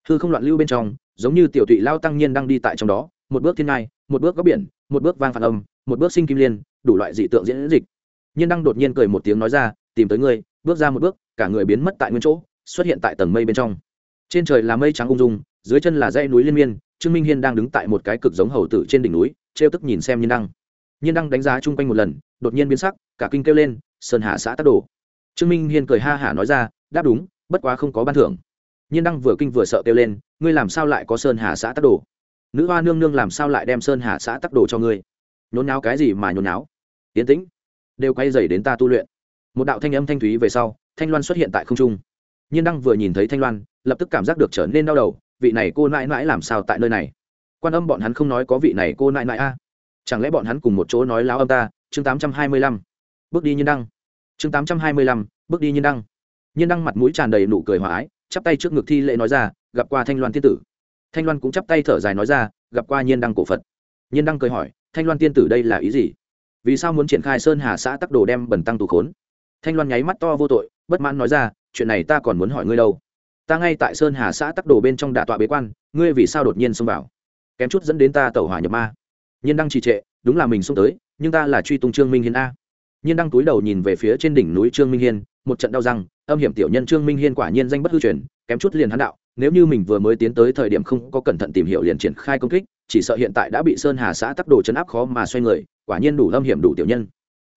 Hư không loạn lưu bên trong, giống như tiểu tụy lao tăng nhiên đang đi tại trong đó, một bước thiên ngai, một bước góc biển, một bước vang phản âm, một bước sinh kim liên, đủ loại dị tượng diễn dịch. Nhiên đăng đột nhiên cười một tiếng nói ra, tìm tới ngươi, bước ra một bước cả người biến mất tại nguyên chỗ, xuất hiện tại tầng mây bên trong. Trên trời là mây trắng ung dung, dưới chân là dãy núi liên miên, trương minh hiên đang đứng tại một cái cực giống hầu tử trên đỉnh núi, trêu tức nhìn xem nhiên đăng. Nhiên đăng đánh giá chung quanh một lần, đột nhiên biến sắc, cả kinh kêu lên, sơn hạ xã tắc đồ. Trương minh hiên cười ha hả nói ra, đáp đúng, bất quá không có ban thưởng. Nhiên đăng vừa kinh vừa sợ kêu lên, ngươi làm sao lại có sơn hạ xã tắc đồ? Nữ hoa nương nương làm sao lại đem sơn hạ xã tắc đồ cho ngươi? Nhốn náo cái gì mà nhốn náo yến tĩnh, đều quay dày đến ta tu luyện. Một đạo thanh âm thanh thúy về sau thanh loan xuất hiện tại không trung. Nhiên đăng vừa nhìn thấy thanh loan, lập tức cảm giác được trở nên đau đầu, vị này cô nãi nãi làm sao tại nơi này? Quan âm bọn hắn không nói có vị này cô nãi nãi a. Chẳng lẽ bọn hắn cùng một chỗ nói láo âm ta? Chương tám trăm hai mươi lăm. Bước đi nhiên đăng. Chương tám trăm hai mươi lăm. Bước đi nhiên đăng. Nhiên đăng mặt mũi tràn đầy nụ cười hòa ái, chắp tay trước ngực thi lễ nói ra, gặp qua thanh loan tiên tử. Thanh loan cũng chắp tay thở dài nói ra, gặp qua nhiên đăng cổ phật. Nhiên đăng cười hỏi, thanh loan tiên tử đây là ý gì? Vì sao muốn triển khai sơn hà xã tắc đồ đem bẩn tăng tù khốn? Thanh loan nháy mắt to vô tội, bất mãn nói ra, chuyện này ta còn muốn hỏi ngươi đâu. Ta ngay tại sơn hà xã tắc đồ bên trong đà tọa bế quan, ngươi vì sao đột nhiên xông vào? Kém chút dẫn đến ta tẩu hỏa nhập ma. Nhiên đăng trì trệ, đúng là mình xông tới, nhưng ta là truy tung trương minh hiên a. Nhiên đăng túi đầu nhìn về phía trên đỉnh núi trương minh hiên, một trận đau răng, âm hiểm tiểu nhân trương minh hiên quả nhiên danh bất hư truyền, kém chút liền hắn đạo, nếu như mình vừa mới tiến tới thời điểm không có cẩn thận tìm hiểu liền triển khai công kích, chỉ sợ hiện tại đã bị sơn hà xã tắc đồ chấn áp khó mà xoay người, quả nhiên đủ âm hiểm đủ tiểu nhân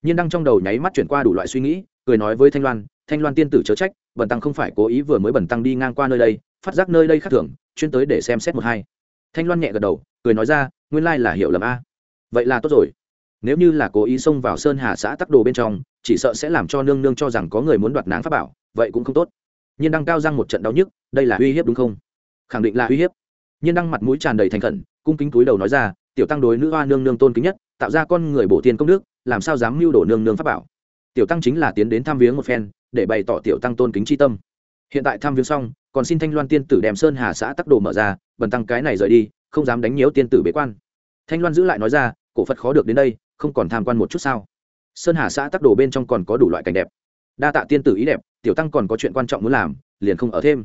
nhiên đang trong đầu nháy mắt chuyển qua đủ loại suy nghĩ, cười nói với thanh loan thanh loan tiên tử chớ trách, bần tăng không phải cố ý vừa mới bần tăng đi ngang qua nơi đây, phát giác nơi đây khác thường, chuyên tới để xem xét một hai. Thanh loan nhẹ gật đầu, cười nói ra, nguyên lai là hiểu lầm a. Vậy là tốt rồi. Nếu như là cố ý xông vào sơn hà xã tắc đồ bên trong, chỉ sợ sẽ làm cho nương nương cho rằng có người muốn đoạt náng pháp bảo, vậy cũng không tốt. Nhiên đăng cao răng một trận đau nhức, đây là uy hiếp đúng không? Khẳng định là uy hiếp. Nhiên đăng mặt mũi tràn đầy thành khẩn, cung kính túi đầu nói ra, tiểu tăng đối nữ hoa nương nương tôn kính nhất, tạo ra con người bổ tiền công đức làm sao dám mưu đổ nương nương pháp bảo. Tiểu tăng chính là tiến đến thăm viếng một phen, để bày tỏ tiểu tăng tôn kính tri tâm. Hiện tại thăm viếng xong, còn xin thanh loan tiên tử đem sơn hà xã tắc đồ mở ra, bần tăng cái này rời đi, không dám đánh nhiễu tiên tử bế quan. Thanh loan giữ lại nói ra, cổ phật khó được đến đây, không còn tham quan một chút sao. Sơn hà xã tắc đồ bên trong còn có đủ loại cảnh đẹp. Đa tạ tiên tử ý đẹp, tiểu tăng còn có chuyện quan trọng muốn làm, liền không ở thêm.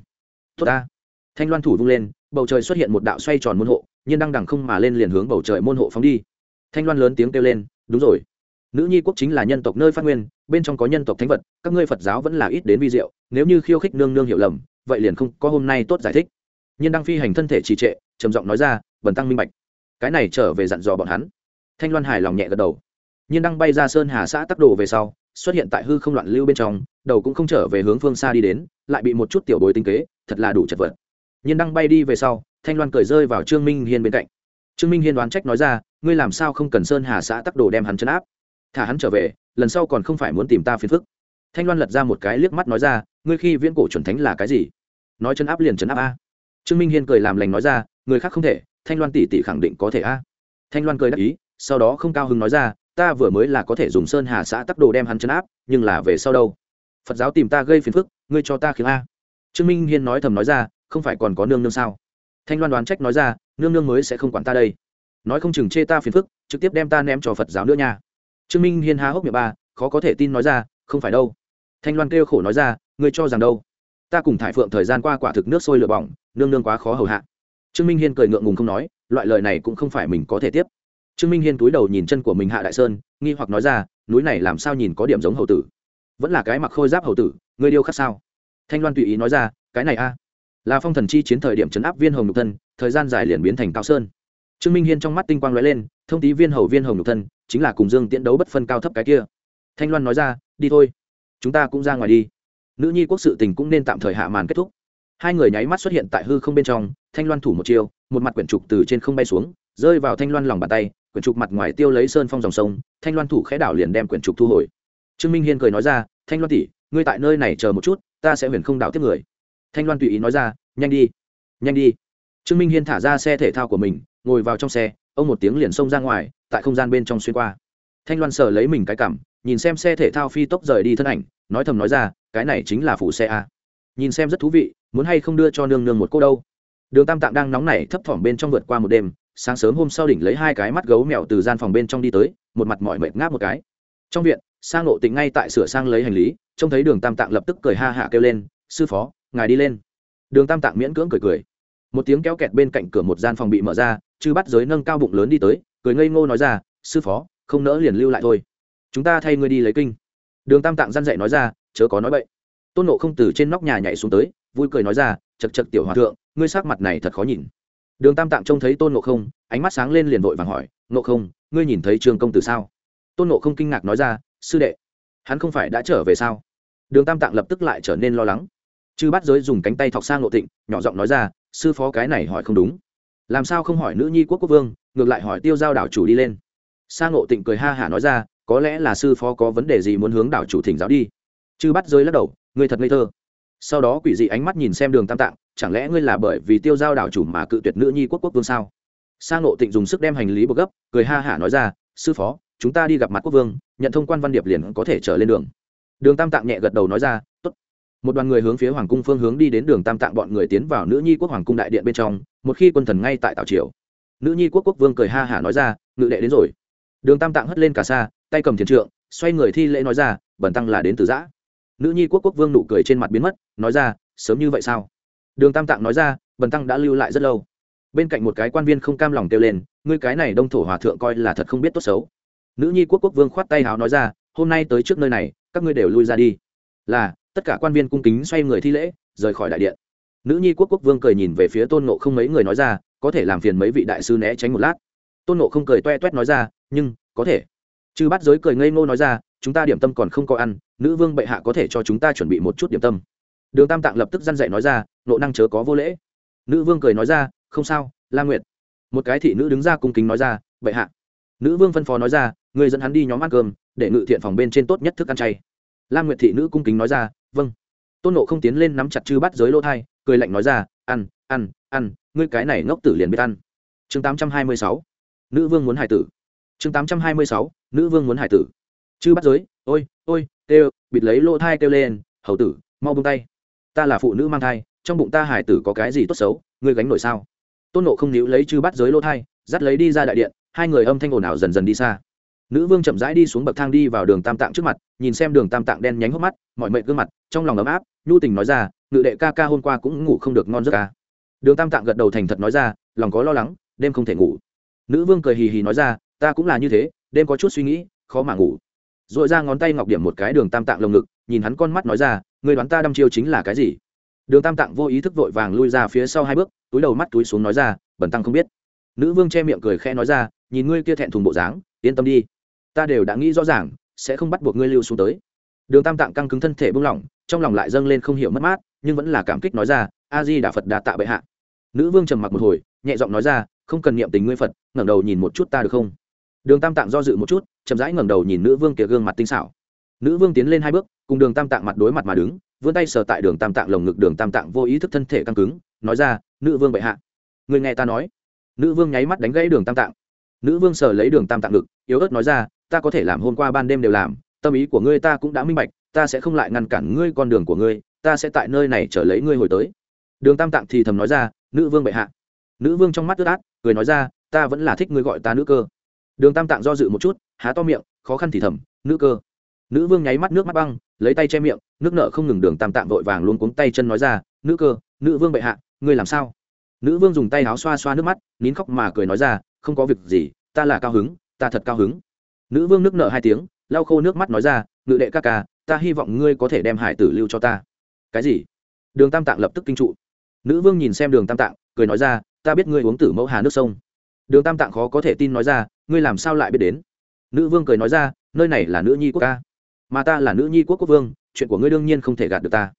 Tốt ta. Thanh loan thủ vung lên, bầu trời xuất hiện một đạo xoay tròn môn hộ nhưng đang đằng không mà lên liền hướng bầu trời môn hộ phóng đi. Thanh loan lớn tiếng kêu lên, đúng rồi nữ nhi quốc chính là nhân tộc nơi phát nguyên, bên trong có nhân tộc thánh vật, các ngươi phật giáo vẫn là ít đến vi diệu, nếu như khiêu khích nương nương hiểu lầm, vậy liền không có hôm nay tốt giải thích. Nhiên đăng phi hành thân thể trì trệ, trầm giọng nói ra, bần tăng minh bạch. Cái này trở về dặn dò bọn hắn. Thanh loan hài lòng nhẹ gật đầu. Nhiên đăng bay ra sơn hà xã tắc đồ về sau, xuất hiện tại hư không loạn lưu bên trong, đầu cũng không trở về hướng phương xa đi đến, lại bị một chút tiểu bối tinh kế, thật là đủ chật vật. Nhiên đăng bay đi về sau, thanh loan cười rơi vào trương minh hiên bên cạnh. Trương minh hiên đoán trách nói ra, ngươi làm sao không cần sơn hà xã tắc đồ đem hắn chấn áp? Thả hắn trở về, lần sau còn không phải muốn tìm ta phiền phức. Thanh loan lật ra một cái liếc mắt nói ra, ngươi khi viễn cổ chuẩn thánh là cái gì? Nói chân áp liền chấn áp a. Trương minh hiên cười làm lành nói ra, người khác không thể, thanh loan tỷ tỷ khẳng định có thể a. Thanh loan cười đáp ý, sau đó không cao hứng nói ra, ta vừa mới là có thể dùng sơn hà xã tắc đồ đem hắn chấn áp, nhưng là về sau đâu? Phật giáo tìm ta gây phiền phức, ngươi cho ta khiến a. Trương minh hiên nói thầm nói ra, không phải còn có nương nương sao? Thanh loan đoán trách nói ra, nương nương mới sẽ không quản ta đây. Nói không chừng chê ta phiền phức, trực tiếp đem ta ném cho phật giáo nữa nha trương minh hiên há hốc miệng ba, khó có thể tin nói ra, không phải đâu. Thanh loan kêu khổ nói ra, ngươi cho rằng đâu? Ta cùng thải phượng thời gian qua quả thực nước sôi lửa bỏng, nương nương quá khó hầu hạ. Trương minh hiên cười ngượng ngùng không nói, loại lời này cũng không phải mình có thể tiếp. Trương minh hiên túi đầu nhìn chân của mình hạ đại sơn, nghi hoặc nói ra, núi này làm sao nhìn có điểm giống hầu tử? Vẫn là cái mặc khôi giáp hầu tử, ngươi điêu khắc sao? Thanh loan tùy ý nói ra, cái này a, là phong thần chi chiến thời điểm chấn áp viên hồng nhục thân, thời gian dài liền biến thành cao sơn. Trương minh hiên trong mắt tinh quang lóe lên, thông tí viên hầu viên hồng nhục thân chính là cùng dương tiễn đấu bất phân cao thấp cái kia. Thanh loan nói ra đi thôi chúng ta cũng ra ngoài đi. Nữ nhi quốc sự tình cũng nên tạm thời hạ màn kết thúc. Hai người nháy mắt xuất hiện tại hư không bên trong thanh loan thủ một chiều, một mặt quyển trục từ trên không bay xuống rơi vào thanh loan lòng bàn tay quyển trục mặt ngoài tiêu lấy sơn phong dòng sông thanh loan thủ khẽ đảo liền đem quyển trục thu hồi. Trương minh hiên cười nói ra thanh loan tỷ ngươi tại nơi này chờ một chút ta sẽ huyền không đảo tiếp người. Thanh loan tùy ý nói ra nhanh đi nhanh đi. Trương minh hiên thả ra xe thể thao của mình ngồi vào trong xe ông một tiếng liền xông ra ngoài tại không gian bên trong xuyên qua. Thanh loan sờ lấy mình cái cảm, nhìn xem xe thể thao phi tốc rời đi thân ảnh, nói thầm nói ra, cái này chính là phụ xe a. Nhìn xem rất thú vị, muốn hay không đưa cho nương nương một cô đâu. Đường tam tạng đang nóng nảy thấp thỏm bên trong vượt qua một đêm, sáng sớm hôm sau đỉnh lấy hai cái mắt gấu mèo từ gian phòng bên trong đi tới, một mặt mỏi mệt ngáp một cái. Trong viện, sang lộ tịnh ngay tại sửa sang lấy hành lý, trông thấy đường tam tạng lập tức cười ha hạ kêu lên, sư phó, ngài đi lên. Đường tam tạng miễn cưỡng cười cười. Một tiếng kéo kẹt bên cạnh cửa một gian phòng bị mở ra, chư bắt giới nâng cao bụng lớn đi tới cười ngây ngô nói ra, sư phó, không nỡ liền lưu lại thôi. Chúng ta thay ngươi đi lấy kinh. Đường tam tạng răn dạy nói ra, chớ có nói vậy tôn nộ không từ trên nóc nhà nhảy xuống tới, vui cười nói ra chật chật tiểu hòa thượng, ngươi sắc mặt này thật khó nhìn. Đường tam tạng trông thấy tôn nộ không, ánh mắt sáng lên liền vội vàng hỏi nộ không, ngươi nhìn thấy trường công tử sao? Tôn nộ không kinh ngạc nói ra, sư đệ, hắn không phải đã trở về sao? Đường tam tạng lập tức lại trở nên lo lắng. Chư bắt giới dùng cánh tay thọc sang nộ tịnh, nhỏ giọng nói ra, sư phó cái này hỏi không đúng. Làm sao không hỏi nữ nhi quốc quốc vương ngược lại hỏi tiêu giao đảo chủ đi lên. Sa ngộ tịnh cười ha hả nói ra, có lẽ là sư phó có vấn đề gì muốn hướng đảo chủ thỉnh giáo đi. Chư bắt rơi lắc đầu, ngươi thật ngây thơ. Sau đó quỷ dị ánh mắt nhìn xem đường tam tạng, chẳng lẽ ngươi là bởi vì tiêu giao đảo chủ mà cự tuyệt nữ nhi quốc quốc vương sao? Sa ngộ tịnh dùng sức đem hành lý bậc gấp, cười ha hả nói ra, sư phó, chúng ta đi gặp mặt quốc vương, nhận thông quan văn điệp liền có thể trở lên đường. Đường tam tạng nhẹ gật đầu nói ra t ố t một đoàn người hướng phía hoàng cung phương hướng đi đến đường tam tạng, bọn người tiến vào nữ nhi quốc hoàng cung đại điện bên trong, một khi quân thần ngay tại tảo triều nữ nhi quốc quốc vương cười ha hả nói ra, ngự đệ đến rồi. Đường tam tạng hất lên cả xa, tay cầm thiền trượng, xoay người thi lễ nói ra bẩn tăng là đến từ giã. Nữ nhi quốc quốc vương nụ cười trên mặt biến mất, nói ra, sớm như vậy sao? Đường tam tạng nói ra, bần tăng đã lưu lại rất lâu. Bên cạnh một cái quan viên không cam lòng kêu lên, ngươi cái này đông thổ hòa thượng coi là thật không biết tốt xấu. Nữ nhi quốc quốc vương khoát tay hào nói ra, hôm nay tới trước nơi này, các ngươi đều lui ra đi. Là, tất cả quan viên cung kính xoay người thi lễ, rời khỏi đại điện. Nữ nhi quốc quốc vương cười nhìn về phía tôn nộ không mấy người nói ra có thể làm phiền mấy vị đại sư né tránh một lát. Tôn nộ không cười toe toét nói ra, nhưng, có thể. Chư bắt giới cười ngây ngô nói ra, chúng ta điểm tâm còn không có ăn, nữ vương bệ hạ có thể cho chúng ta chuẩn bị một chút điểm tâm. Đường tam tạng lập tức dăn dậy nói ra nộ năng chớ có vô lễ. Nữ vương cười nói ra, không sao, la nguyệt. Một cái thị nữ đứng ra cung kính nói ra, bệ hạ. Nữ vương phân phó nói ra, người dẫn hắn đi nhóm ăn cơm, để ngự thiện phòng bên trên tốt nhất thức ăn chay. Lam nguyệt thị nữ cung kính nói ra vâng. Tôn nộ không tiến lên nắm chặt chư bắt giới lỗ thai, cười lạnh nói ra, ăn ăn ăn, ngươi cái này ngốc tử liền biết ăn. Chương tám trăm hai mươi sáu, nữ vương muốn hải tử. Chương tám trăm hai mươi sáu, nữ vương muốn hải tử. Chư bắt giới, ôi ôi, kêu, bịt lấy lỗ thai kêu lên, hầu tử, mau bông tay. Ta là phụ nữ mang thai, trong bụng ta hải tử có cái gì tốt xấu, ngươi gánh nổi sao? Tôn nộ không níu lấy chư bắt giới lỗ thai, dắt lấy đi ra đại điện, hai người âm thanh ồn ào dần dần đi xa. Nữ vương chậm rãi đi xuống bậc thang đi vào đường tam tạng trước mặt, nhìn xem đường tam tạng đen nhánh hốc mắt, mọi mệnh gương mặt, trong lòng ấm áp, nhu tình nói ra, ngự đệ ca ca hôm qua cũng ngủ không được ngon giấc ca đường tam tạng gật đầu thành thật nói ra, lòng có lo lắng, đêm không thể ngủ. Nữ vương cười hì hì nói ra, ta cũng là như thế, đêm có chút suy nghĩ, khó mà ngủ. R ồ i ra ngón tay ngọc điểm một cái đường tam tạng lồng ngực, nhìn hắn con mắt nói ra, người đoán ta đăm chiêu chính là cái gì? Đường tam tạng vô ý thức vội vàng lui ra phía sau hai bước, túi đầu mắt túi xuống nói ra, bẩn tăng không biết. Nữ vương che miệng cười khẽ nói ra, nhìn ngươi kia thẹn thùng bộ dáng, yên tâm đi. Ta đều đã nghĩ rõ ràng, sẽ không bắt buộc ngươi lưu xuống tới. Đường tam tạng căng cứng thân thể buông lỏng, trong lòng lại dâng lên không hiểu mất mát, nhưng vẫn là cảm kích nói ra, a di đà phật đà tạ bệ hạ nữ vương trầm mặc một hồi, nhẹ giọng nói ra, không cần niệm tình ngươi phật, ngẩng đầu nhìn một chút ta được không? Đường tam tạng do dự một chút, chậm rãi ngẩng đầu nhìn nữ vương kia gương mặt tinh xảo. Nữ vương tiến lên hai bước, cùng đường tam tạng mặt đối mặt mà đứng, vươn tay sờ tại đường tam tạng lồng ngực, đường tam tạng vô ý thức thân thể căng cứng, nói ra, nữ vương bệ hạ người nghe ta nói. Nữ vương nháy mắt đánh gãy đường tam tạng. Nữ vương sờ lấy đường tam tạng ngực, yếu ớt nói ra, ta có thể làm hôm qua ban đêm đều làm, tâm ý của ngươi ta cũng đã minh bạch, ta sẽ không lại ngăn cản ngươi con đường của ngươi, ta sẽ tại nơi này chờ lấy ngươi hồi tới. Đường tam tạng thì thầm nói ra nữ vương bệ hạ. Nữ vương trong mắt ướt át, cười nói ra, ta vẫn là thích ngươi gọi ta nữ cơ. Đường tam tạng do dự một chút, há to miệng, khó khăn thì thầm, nữ cơ? Nữ vương nháy mắt nước mắt băng, lấy tay che miệng, nước nợ không ngừng đường tam tạng vội vàng luôn cuống tay chân nói ra, nữ cơ, nữ vương bệ hạ, ngươi làm sao? Nữ vương dùng tay áo xoa xoa nước mắt, nín khóc mà cười nói ra, không có việc gì, ta là cao hứng, ta thật cao hứng. Nữ vương nước nợ hai tiếng, lau khô nước mắt nói ra, ngự đệ ca ca, ta hy vọng ngươi có thể đem hải tử lưu cho ta. Cái gì? Đường tam tạng lập tức kinh trụ nữ vương nhìn xem đường tam tạng, cười nói ra, ta biết ngươi uống tử mẫu hà nước sông. Đường tam tạng khó có thể tin nói ra, ngươi làm sao lại biết đến? Nữ vương cười nói ra, nơi này là nữ nhi quốc ca. Mà ta là nữ nhi quốc quốc vương, chuyện của ngươi đương nhiên không thể gạt được ta.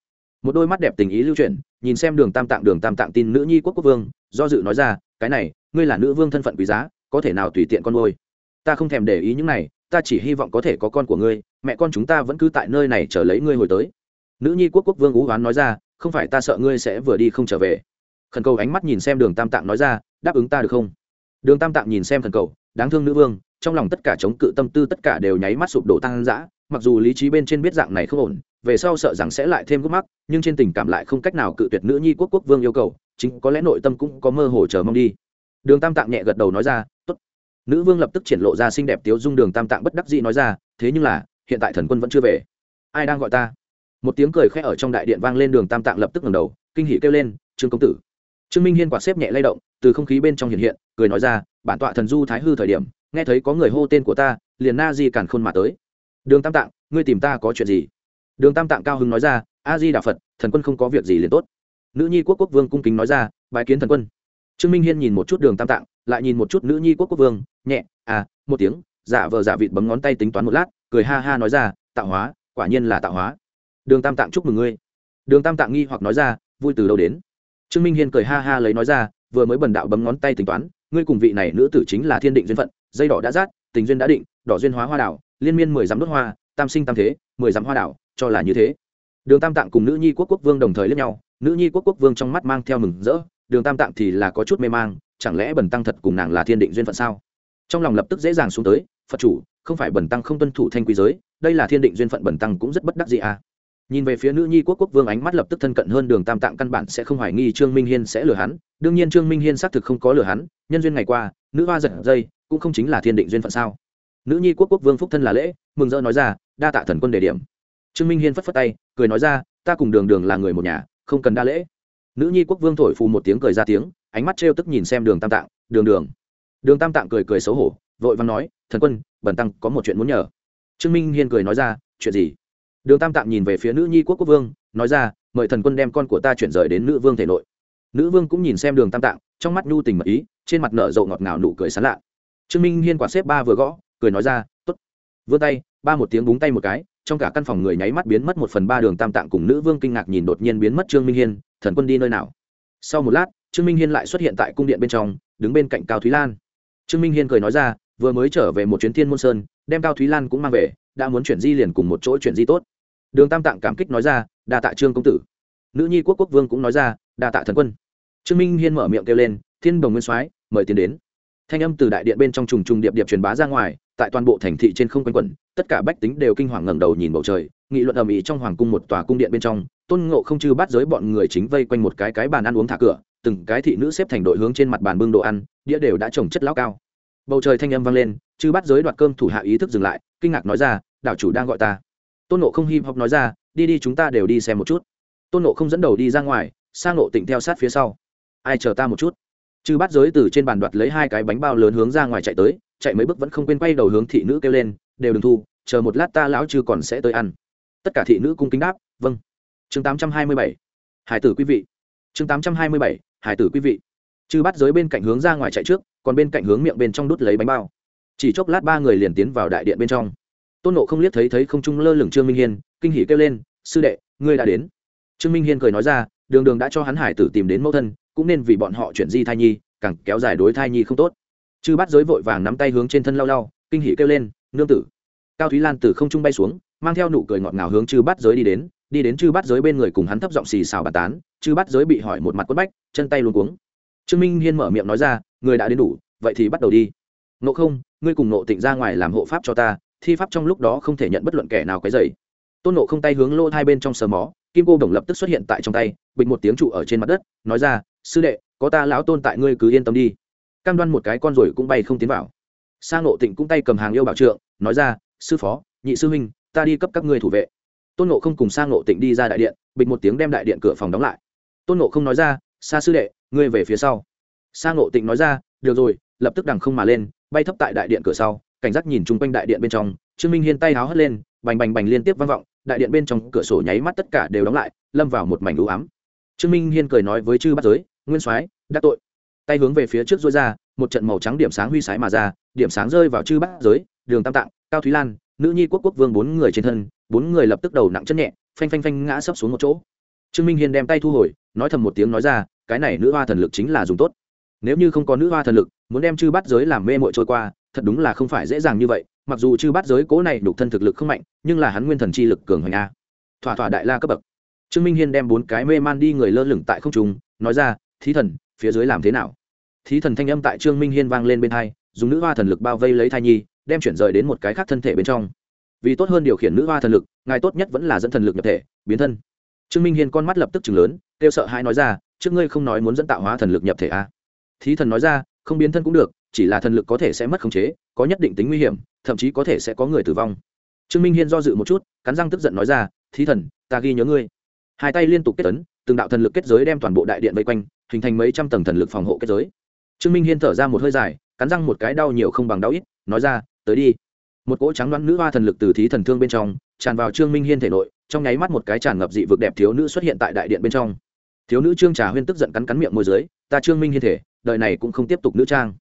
Một đôi mắt đẹp tình ý lưu chuyển, nhìn xem đường tam tạng, đường tam tạng tin nữ nhi quốc quốc vương, do dự nói ra, cái này, ngươi là nữ vương thân phận quý giá, có thể nào tùy tiện con nuôi? Ta không thèm để ý những này, ta chỉ hy vọng có thể có con của ngươi, mẹ con chúng ta vẫn cứ tại nơi này chờ lấy ngươi hồi tới nữ nhi quốc quốc vương ú oán nói ra, không phải ta sợ ngươi sẽ vừa đi không trở về. Khẩn cầu ánh mắt nhìn xem đường tam tạng nói ra, đáp ứng ta được không? Đường tam tạng nhìn xem khẩn cầu, đáng thương nữ vương, trong lòng tất cả chống cự tâm tư tất cả đều nháy mắt sụp đổ tăng dã mặc dù lý trí bên trên biết dạng này không ổn, về sau sợ rằng sẽ lại thêm gút mắc, nhưng trên tình cảm lại không cách nào cự tuyệt nữ nhi quốc quốc vương yêu cầu, chính có lẽ nội tâm cũng có mơ hồ chờ mong đi. Đường tam tạng nhẹ gật đầu nói ra, tốt. Nữ vương lập tức triển lộ ra xinh đẹp tiếu dung, đường tam tạng bất đắc dĩ nói ra, thế nhưng là, hiện tại thần quân vẫn chưa về. Ai đang gọi ta? Một tiếng cười khẽ ở trong đại điện vang lên đường tam tạng lập tức ngẩng đầu, kinh hỉ kêu lên, trương công tử. Trương minh hiên quạt xếp nhẹ lay động, từ không khí bên trong hiện hiện, cười nói ra, bản tọa thần du thái hư thời điểm, nghe thấy có người hô tên của ta, liền na di càn khôn mà tới. Đường tam tạng, ngươi tìm ta có chuyện gì? Đường tam tạng cao hưng nói ra, a di đà phật, thần quân không có việc gì liền tốt. Nữ nhi quốc quốc vương cung kính nói ra bài kiến thần quân. Trương minh hiên nhìn một chút đường tam tạng, lại nhìn một chút nữ nhi quốc quốc vương, nhẹ à một tiếng, giả vờ giả vịt bấm ngón tay tính toán một lát, cười ha ha nói ra, tạo hóa, quả nhiên là tạo hóa đường tam tạng chúc mừng ngươi. Đường tam tạng nghi hoặc nói ra, vui từ đâu đến? Trương minh hiên cười ha ha lấy nói ra, vừa mới bần đạo bấm ngón tay tính toán, ngươi cùng vị này nữ tử chính là thiên định duyên phận, dây đỏ đã rát, tình duyên đã định, đỏ duyên hóa hoa đảo, liên miên mười dặm đốt hoa, tam sinh tam thế, mười dặm hoa đảo, cho là như thế. Đường tam tạng cùng nữ nhi quốc quốc vương đồng thời lẫn nhau, nữ nhi quốc quốc vương trong mắt mang theo mừng rỡ, đường tam tạng thì là có chút mê mang, chẳng lẽ bần tăng thật cùng nàng là thiên định duyên phận sao? Trong lòng lập tức dễ dàng xuống tới, phật chủ, không phải bần tăng không tuân thủ thanh quý giới, đây là thiên định duyên phận bần tăng cũng rất bất đắc gì à nhìn về phía nữ nhi quốc quốc vương ánh mắt lập tức thân cận hơn đường tam tạng căn bản sẽ không hoài nghi trương minh hiên sẽ lừa hắn. Đương nhiên trương minh hiên xác thực không có lừa hắn, nhân duyên ngày qua, nữ hoa giật dây cũng không chính là thiên định duyên phận sao. Nữ nhi quốc quốc vương phúc thân là lễ, mừng rỡ nói ra, đa tạ thần quân đề điểm. Trương minh hiên phất phất tay, cười nói ra, ta cùng đường đường là người một nhà, không cần đa lễ. Nữ nhi quốc vương thổi phù một tiếng cười ra tiếng, ánh mắt trêu tức nhìn xem đường tam tạng, đường đường. Đường tam tạng cười cười xấu hổ, vội vàng nói, thần quân, bần tăng có một chuyện muốn nhờ. Trương minh hiên cười nói ra, chuyện gì? Đường tam tạng nhìn về phía nữ nhi quốc quốc vương, nói ra, mời thần quân đem con của ta chuyển rời đến nữ vương thể nội. Nữ vương cũng nhìn xem đường tam tạng, trong mắt nhu tình mật ý, trên mặt nở rộ ngọt ngào nụ cười sán lạ. Trương minh hiên quả xếp ba vừa gõ, cười nói ra t ố t vươn tay, ba một tiếng búng tay một cái, trong cả căn phòng người nháy mắt biến mất một phần ba đường tam tạng cùng nữ vương kinh ngạc nhìn đột nhiên biến mất trương minh hiên, thần quân đi nơi nào? Sau một lát, trương minh hiên lại xuất hiện tại cung điện bên trong, đứng bên cạnh cao thúy lan. Trương minh hiên cười nói ra, vừa mới trở về một chuyến thiên môn sơn, đem cao thúy lan cũng mang về, đã muốn chuyển di liền cùng một chỗ chuyển di tốt đường tam tạng cảm kích nói ra, đa tạ trương công tử. Nữ nhi quốc quốc vương cũng nói ra, đa tạ thần quân. Trương minh hiên mở miệng kêu lên, thiên đồng nguyên soái, mời tiến đến. Thanh âm từ đại điện bên trong trùng trùng điệp điệp truyền bá ra ngoài, tại toàn bộ thành thị trên không quanh quẩn, tất cả bách tính đều kinh hoàng ngẩng đầu nhìn bầu trời, nghị luận ầm ĩ trong hoàng cung một tòa cung điện bên trong, tôn ngộ không chư bắt giới bọn người chính vây quanh một cái cái bàn ăn uống thả cửa, từng cái thị nữ xếp thành đội hướng trên mặt bàn bưng đồ ăn, đĩa đều đã trồng chất lão cao. Bầu trời thanh âm vang lên, chư bắt giới đoạt cơm thủ hạ ý thức dừng lại, kinh ngạc nói ra đảo chủ đang gọi ta tôn ngộ không hip hop nói ra, đi đi, chúng ta đều đi xem một chút. Tôn ngộ không dẫn đầu đi ra ngoài sang ngộ tịnh theo sát phía sau. Ai chờ ta một chút? Chư bắt giới từ trên bàn đoạt lấy hai cái bánh bao lớn hướng ra ngoài chạy tới, chạy mấy bước vẫn không quên quay đầu hướng thị nữ kêu lên, đều đừng thu, chờ một lát ta lão chư còn sẽ tới ăn. Tất cả thị nữ cung kính đáp vâng. Chương tám trăm hai mươi bảy. Hải tử quý vị. Chương tám trăm hai mươi bảy, hải tử quý vị. Chư bắt giới bên cạnh hướng ra ngoài chạy trước, còn bên cạnh hướng miệng bên trong đút lấy bánh bao. Chỉ chốc lát ba người liền tiến vào đại điện bên trong tôn nộ không liếc thấy thấy không trung lơ lửng trương minh hiên, kinh hỉ kêu lên, sư đệ, ngươi đã đến. Trương minh hiên cười nói ra, đường đường đã cho hắn hải tử tìm đến mẫu thân, cũng nên vì bọn họ chuyển di thai nhi, càng kéo dài đối thai nhi không tốt. Chư bắt giới vội vàng nắm tay hướng trên thân lau lau, kinh hỉ kêu lên, nương tử. Cao thúy lan từ không trung bay xuống, mang theo nụ cười ngọt ngào hướng chư bắt giới đi đến đi đến chư bắt giới bên người cùng hắn thấp giọng xì xào bà tán, chư bắt giới bị hỏi một mặt quất bách, chân tay luôn cuống. Trương minh hiên mở miệng nói ra, người đã đến đủ, vậy thì bắt đầu đi. Nộ không, ngươi cùng nộ tịnh ra ngoài làm hộ pháp cho ta thi pháp trong lúc đó không thể nhận bất luận kẻ nào quấy dày tôn nộ không tay hướng lô hai bên trong sờ mó, kim cô đồng lập tức xuất hiện tại trong tay bình một tiếng trụ ở trên mặt đất, nói ra, sư đệ, có ta lão tôn tại ngươi cứ yên tâm đi. Cam đoan một cái con rồi cũng bay không tiến vào. Sang nộ tịnh cũng tay cầm hàng yêu bảo trượng, nói ra, sư phó, nhị sư huynh, ta đi cấp các ngươi thủ vệ. Tôn nộ không cùng sang nộ tịnh đi ra đại điện, bịch một tiếng đem đại điện cửa phòng đóng lại. Tôn nộ không nói ra xa sư đệ, ngươi về phía sau. Sang nộ tịnh nói ra, được rồi, lập tức đằng không mà lên, bay thấp tại đại điện cửa sau cảnh giác nhìn chung quanh đại điện bên trong, trương minh hiên tay háo hất lên, bành bành bành liên tiếp vang vọng, đại điện bên trong cửa sổ nháy mắt tất cả đều đóng lại, lâm vào một mảnh u ám. Trương minh hiên cười nói với chư bắt giới, nguyên soái, đắc tội. Tay hướng về phía trước dối ra, một trận màu trắng điểm sáng huy sái mà ra, điểm sáng rơi vào chư bắt giới, đường tam tạng, cao thúy lan, nữ nhi quốc quốc vương bốn người trên thân, bốn người lập tức đầu nặng chân nhẹ, phanh phanh phanh ngã sấp xuống một chỗ. Trương minh hiên đem tay thu hồi, nói thầm một tiếng nói ra, cái này nữ hoa thần lực chính là dùng tốt. Nếu như không có nữ hoa thần lực, muốn đem chư bắt giới làm mê mội trôi qua thật đúng là không phải dễ dàng như vậy, mặc dù chư bắt giới cố này đục thân thực lực không mạnh, nhưng là hắn nguyên thần chi lực cường hoành a. Thỏa thỏa đại la cấp bậc. Trương minh hiên đem bốn cái mê man đi người lơ lửng tại không trung, nói ra, thí thần, phía dưới làm thế nào? Thí thần thanh âm tại trương minh hiên vang lên bên thai dùng nữ hoa thần lực bao vây lấy thai nhi, đem chuyển rời đến một cái khác thân thể bên trong. Vì tốt hơn điều khiển nữ hoa thần lực, ngài tốt nhất vẫn là dẫn thần lực nhập thể, biến thân. Trương minh hiên con mắt lập tức chừng lớn, kêu sợ hãi nói ra, trước ngươi không nói muốn dẫn tạo hóa thần lực nhập thể a. À? thí thần nói ra, không biến thân cũng được chỉ là thần lực có thể sẽ mất khống chế, có nhất định tính nguy hiểm, thậm chí có thể sẽ có người tử vong. Trương minh hiên do dự một chút, cắn răng tức giận nói ra, thí thần, ta ghi nhớ ngươi. Hai tay liên tục kết tấn từng đạo thần lực kết giới đem toàn bộ đại điện vây quanh, hình thành mấy trăm tầng thần lực phòng hộ kết giới. Trương minh hiên thở ra một hơi dài, cắn răng một cái đau nhiều không bằng đau ít, nói ra, tới đi. Một cỗ trắng đoán nữ hoa thần lực từ thí thần thương bên trong, tràn vào trương minh hiên thể nội, trong nháy mắt một cái tràn ngập dị vực đẹp thiếu nữ xuất hiện tại đại điện bên trong. Thiếu nữ trương trà huyên tức giận cắn cắn miệng môi dưới, ta trương minh hiên thể, đời này cũng không tiếp tục nữ trang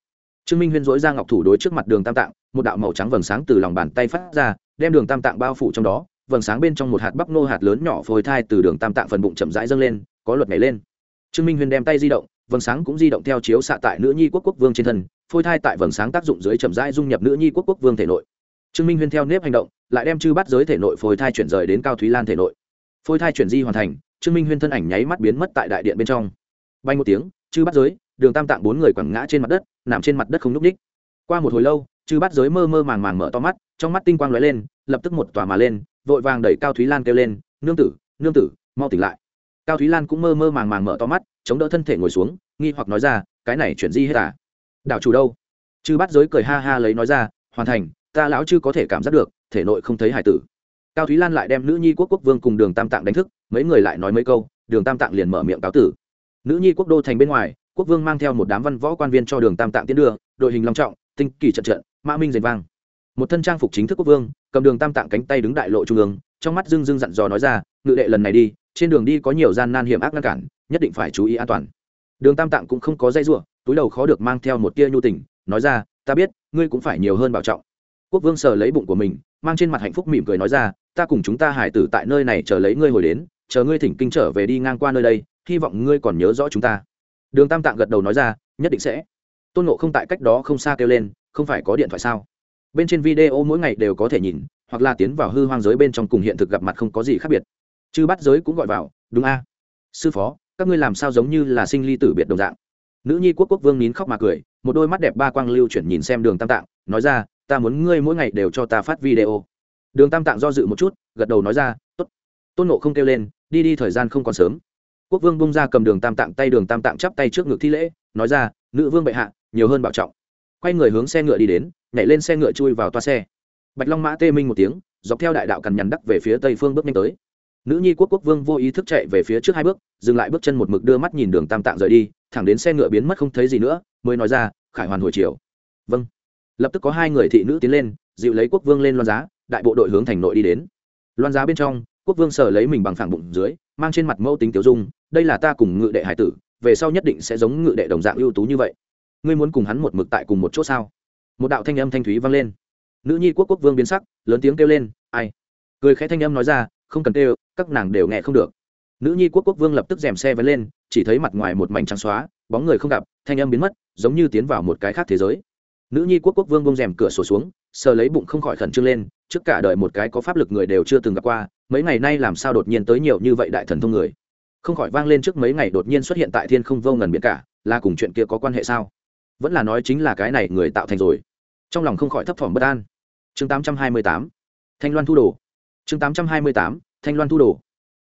trương minh huyên dối ra ngọc thủ đối trước mặt đường tam tạng, một đạo màu trắng vầng sáng từ lòng bàn tay phát ra, đem đường tam tạng bao phủ trong đó, vầng sáng bên trong một hạt bắp nô hạt lớn nhỏ phôi thai từ đường tam tạng phần bụng chậm rãi dâng lên, có luật nhảy lên. Trương minh huyên đem tay di động, vầng sáng cũng di động theo chiếu xạ tại nữ nhi quốc quốc vương trên thân, phôi thai tại vầng sáng tác dụng dưới chậm rãi dung nhập nữ nhi quốc quốc vương thể nội. Trương minh huyên theo nếp hành động, lại đem chư bắt giới thể nội phôi thai chuyển rời đến cao thúy lan thể nội. Phôi thai chuyển di hoàn thành, trương minh huyên thân ảnh nháy mắt biến mất tại đại điện bên trong. Bay một tiếng, chư bắt giới đường tam tạng bốn người quẳng ngã trên mặt đất, nằm trên mặt đất không nhúc ních qua một hồi lâu, chư bắt giới mơ mơ màng màng mở to mắt, trong mắt tinh quang lóe lên, lập tức một tòa mà lên, vội vàng đẩy cao thúy lan kêu lên, nương tử nương tử, mau tỉnh lại. Cao thúy lan cũng mơ mơ màng màng mở to mắt, chống đỡ thân thể ngồi xuống, nghi hoặc nói ra, cái này chuyển di hết à? Đảo chủ đâu? Chư bắt giới cười ha ha lấy nói ra, hoàn thành, ta lão chư có thể cảm giác được, thể nội không thấy hải tử. Cao thúy lan lại đem nữ nhi quốc quốc vương cùng đường tam tạng đánh thức, mấy người lại nói mấy câu, đường tam tạng liền mở miệng cáo tử. Nữ nhi quốc đô thành bên ngoài quốc vương mang theo một đám văn võ quan viên cho đường tam tạng tiến đưa, đội hình long trọng, tinh kỳ trận trận, mã minh rền vang. Một thân trang phục chính thức quốc vương, cầm đường tam tạng cánh tay đứng đại lộ trung ương, trong mắt dưng dưng dặn dò nói ra, ngự đệ lần này đi, trên đường đi có nhiều gian nan hiểm ác ngăn cản, nhất định phải chú ý an toàn. Đường tam tạng cũng không có dây ruộng túi đầu khó được mang theo một tia nhu tình, nói ra, ta biết, ngươi cũng phải nhiều hơn bảo trọng. Quốc vương sờ lấy bụng của mình, mang trên mặt hạnh phúc mỉm cười nói ra, ta cùng chúng ta hải tử tại nơi này chờ lấy ngươi hồi đến, chờ ngươi thỉnh kinh trở về đi ngang qua nơi đây, hy vọng ngươi còn nhớ rõ chúng ta đường tam tạng gật đầu nói ra, nhất định sẽ. Tôn nộ không tại cách đó không xa kêu lên, không phải có điện thoại sao? Bên trên video mỗi ngày đều có thể nhìn, hoặc là tiến vào hư hoang giới bên trong cùng hiện thực gặp mặt không có gì khác biệt. Chứ bắt giới cũng gọi vào, đúng a? Sư phó, các ngươi làm sao giống như là sinh ly tử biệt đồng dạng? Nữ nhi quốc quốc vương nín khóc mà cười, một đôi mắt đẹp ba quang lưu chuyển nhìn xem đường tam tạng, nói ra, ta muốn ngươi mỗi ngày đều cho ta phát video. Đường tam tạng do dự một chút, gật đầu nói ra, tốt. Tôn nộ không kêu lên, đi đi, thời gian không còn sớm quốc vương bung ra cầm đường tam tạng tay đường tam tạng chắp tay trước ngực thi lễ, nói ra, nữ vương bệ hạ, nhiều hơn bảo trọng. Quay người hướng xe ngựa đi đến, nhảy lên xe ngựa chui vào toa xe. Bạch long mã tê minh một tiếng, dọc theo đại đạo cằn nhằn đắc về phía tây phương bước nhanh tới. Nữ nhi quốc quốc vương vô ý thức chạy về phía trước hai bước, dừng lại bước chân một mực đưa mắt nhìn đường tam tạng rời đi, thẳng đến xe ngựa biến mất không thấy gì nữa, mới nói ra, khải hoàn hồi chiều vâng. Lập tức có hai người thị nữ tiến lên, dịu lấy quốc vương lên loan giá, đại bộ đội hướng thành nội đi đến. Loan giá bên trong, quốc vương sở lấy mình bằng phẳng bụng dưới, mang trên mặt mẫu tính tiểu dung đây là ta cùng ngự đệ hải tử, về sau nhất định sẽ giống ngự đệ đồng dạng ưu tú như vậy. Ngươi muốn cùng hắn một mực tại cùng một chỗ sao? Một đạo thanh âm thanh thúy vang lên. Nữ nhi quốc quốc vương biến sắc, lớn tiếng kêu lên, ai? Cười khẽ thanh âm nói ra, không cần kêu, các nàng đều nghe không được. Nữ nhi quốc quốc vương lập tức dèm xe vén lên, chỉ thấy mặt ngoài một mảnh trắng xóa, bóng người không gặp, thanh âm biến mất, giống như tiến vào một cái khác thế giới. Nữ nhi quốc quốc vương bông rèm cửa sổ xuống, sờ lấy bụng không khỏi khẩn trương lên, trước cả đời một cái có pháp lực người đều chưa từng gặp qua, mấy ngày nay làm sao đột nhiên tới nhiều như vậy đại thần thông người không khỏi vang lên trước mấy ngày đột nhiên xuất hiện tại thiên không vô ngần biển cả, là cùng chuyện kia có quan hệ sao? Vẫn là nói chính là cái này người tạo thành rồi. Trong lòng không khỏi thấp thỏm bất an. Chương tám trăm hai mươi tám, thanh loan thu đồ. Chương tám trăm hai mươi tám, thanh loan thu đồ.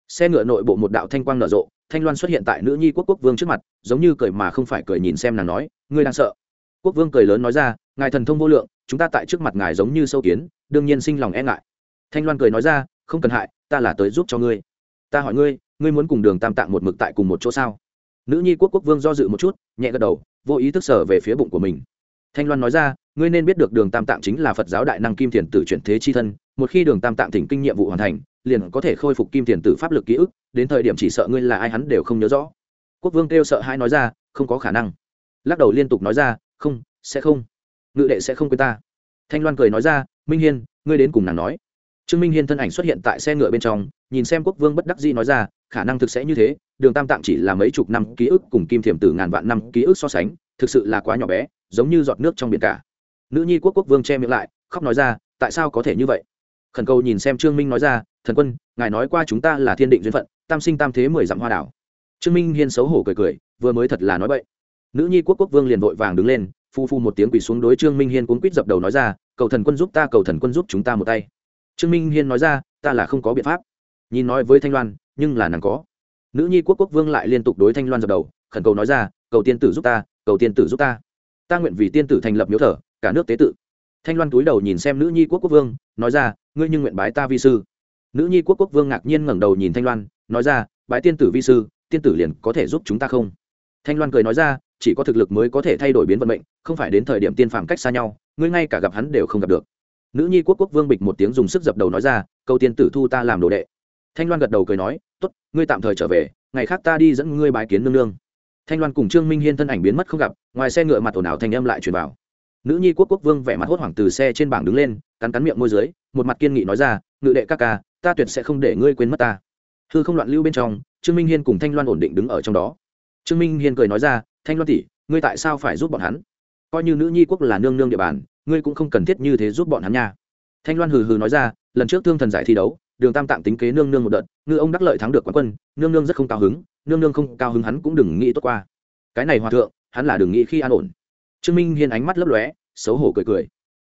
Xe ngựa nội bộ một đạo thanh quang nở rộ, thanh loan xuất hiện tại nữ nhi quốc quốc vương trước mặt, giống như cười mà không phải cười nhìn xem nàng nói, ngươi đang sợ? Quốc vương cười lớn nói ra, ngài thần thông vô lượng, chúng ta tại trước mặt ngài giống như sâu kiến, đương nhiên sinh lòng e ngại. Thanh loan cười nói ra, không cần hại, ta là tới giúp cho ngươi. Ta hỏi ngươi ngươi muốn cùng đường tam tạng một mực tại cùng một chỗ sao? Nữ nhi quốc quốc vương do dự một chút, nhẹ gật đầu, vô ý thức sở về phía bụng của mình. Thanh loan nói ra, ngươi nên biết được đường tam tạng chính là phật giáo đại năng kim thiền tử chuyển thế chi thân, một khi đường tam tạng thỉnh kinh nhiệm vụ hoàn thành, liền có thể khôi phục kim thiền tử pháp lực ký ức, đến thời điểm chỉ sợ ngươi là ai hắn đều không nhớ rõ. Quốc vương kêu sợ hai nói ra, không có khả năng. Lắc đầu liên tục nói ra, không, sẽ không. Ngự đệ sẽ không quên ta. Thanh loan cười nói ra, minh hiên, ngươi đến cùng nàng nói. Trương minh hiên thân ảnh xuất hiện tại xe ngựa bên trong, nhìn xem quốc vương bất đắc dĩ nói ra khả năng thực sẽ như thế, đường tam tạng chỉ là mấy chục năm ký ức cùng kim thiểm tử ngàn vạn năm ký ức so sánh, thực sự là quá nhỏ bé, giống như giọt nước trong biển cả. Nữ nhi quốc quốc vương che miệng lại, khóc nói ra, tại sao có thể như vậy? Khẩn cầu nhìn xem trương minh nói ra, thần quân, ngài nói qua chúng ta là thiên định duyên phận, tam sinh tam thế mười dặm hoa đảo. Trương minh hiên xấu hổ cười cười, vừa mới thật là nói vậy nữ nhi quốc quốc vương liền vội vàng đứng lên, phu phu một tiếng quỳ xuống đối trương minh hiên cuốn quýt dập đầu nói ra, cầu thần quân giúp ta, cầu thần quân giúp chúng ta một tay. Trương minh hiên nói ra, ta là không có biện pháp. Nhìn nói với thanh loan nhưng là nàng có. Nữ nhi quốc quốc vương lại liên tục đối thanh loan dập đầu, khẩn cầu nói ra, cầu tiên tử giúp ta, cầu tiên tử giúp ta. Ta nguyện vì tiên tử thành lập miếu thờ, cả nước tế tự. Thanh loan túi đầu nhìn xem nữ nhi quốc quốc vương, nói ra, ngươi nhưng nguyện bái ta vi sư. Nữ nhi quốc quốc vương ngạc nhiên ngẩng đầu nhìn thanh loan, nói ra, bái tiên tử vi sư, tiên tử liền có thể giúp chúng ta không? Thanh loan cười nói ra, chỉ có thực lực mới có thể thay đổi biến vận mệnh, không phải đến thời điểm tiên phàm cách xa nhau, ngươi ngay cả gặp hắn đều không gặp được. Nữ nhi quốc quốc vương bịch một tiếng dùng sức dập đầu nói ra câu tiên tử thu ta làm đồ đệ thanh loan gật đầu cười nói t ố t ngươi tạm thời trở về, ngày khác ta đi dẫn ngươi bái kiến nương nương. Thanh loan cùng trương minh hiên thân ảnh biến mất không gặp, ngoài xe ngựa mặt ồn ào thanh âm lại truyền vào. Nữ nhi quốc quốc vương vẻ mặt hốt hoảng từ xe trên bảng đứng lên, cắn cắn miệng môi dưới, một mặt kiên nghị nói ra, ngự đệ các ca, ta tuyệt sẽ không để ngươi quên mất ta. Hư không loạn lưu bên trong, trương minh hiên cùng thanh loan ổn định đứng ở trong đó. Trương minh hiên cười nói ra, thanh loan tỷ, ngươi tại sao phải giúp bọn hắn? Coi như nữ nhi quốc là nương nương địa bàn, ngươi cũng không cần thiết như thế giúp bọn hắn nha. Thanh loan hừ hừ nói ra, lần trước thương thần giải thi đấu đường tam tạng tính kế nương nương một đợt, ngư ông đắc lợi thắng được quán quân, nương nương rất không cao hứng, nương nương không cao hứng hắn cũng đừng nghĩ tốt qua. Cái này hòa thượng, hắn là đừng nghĩ khi an ổn. Trương minh hiên ánh mắt lấp lóe, xấu hổ cười cười.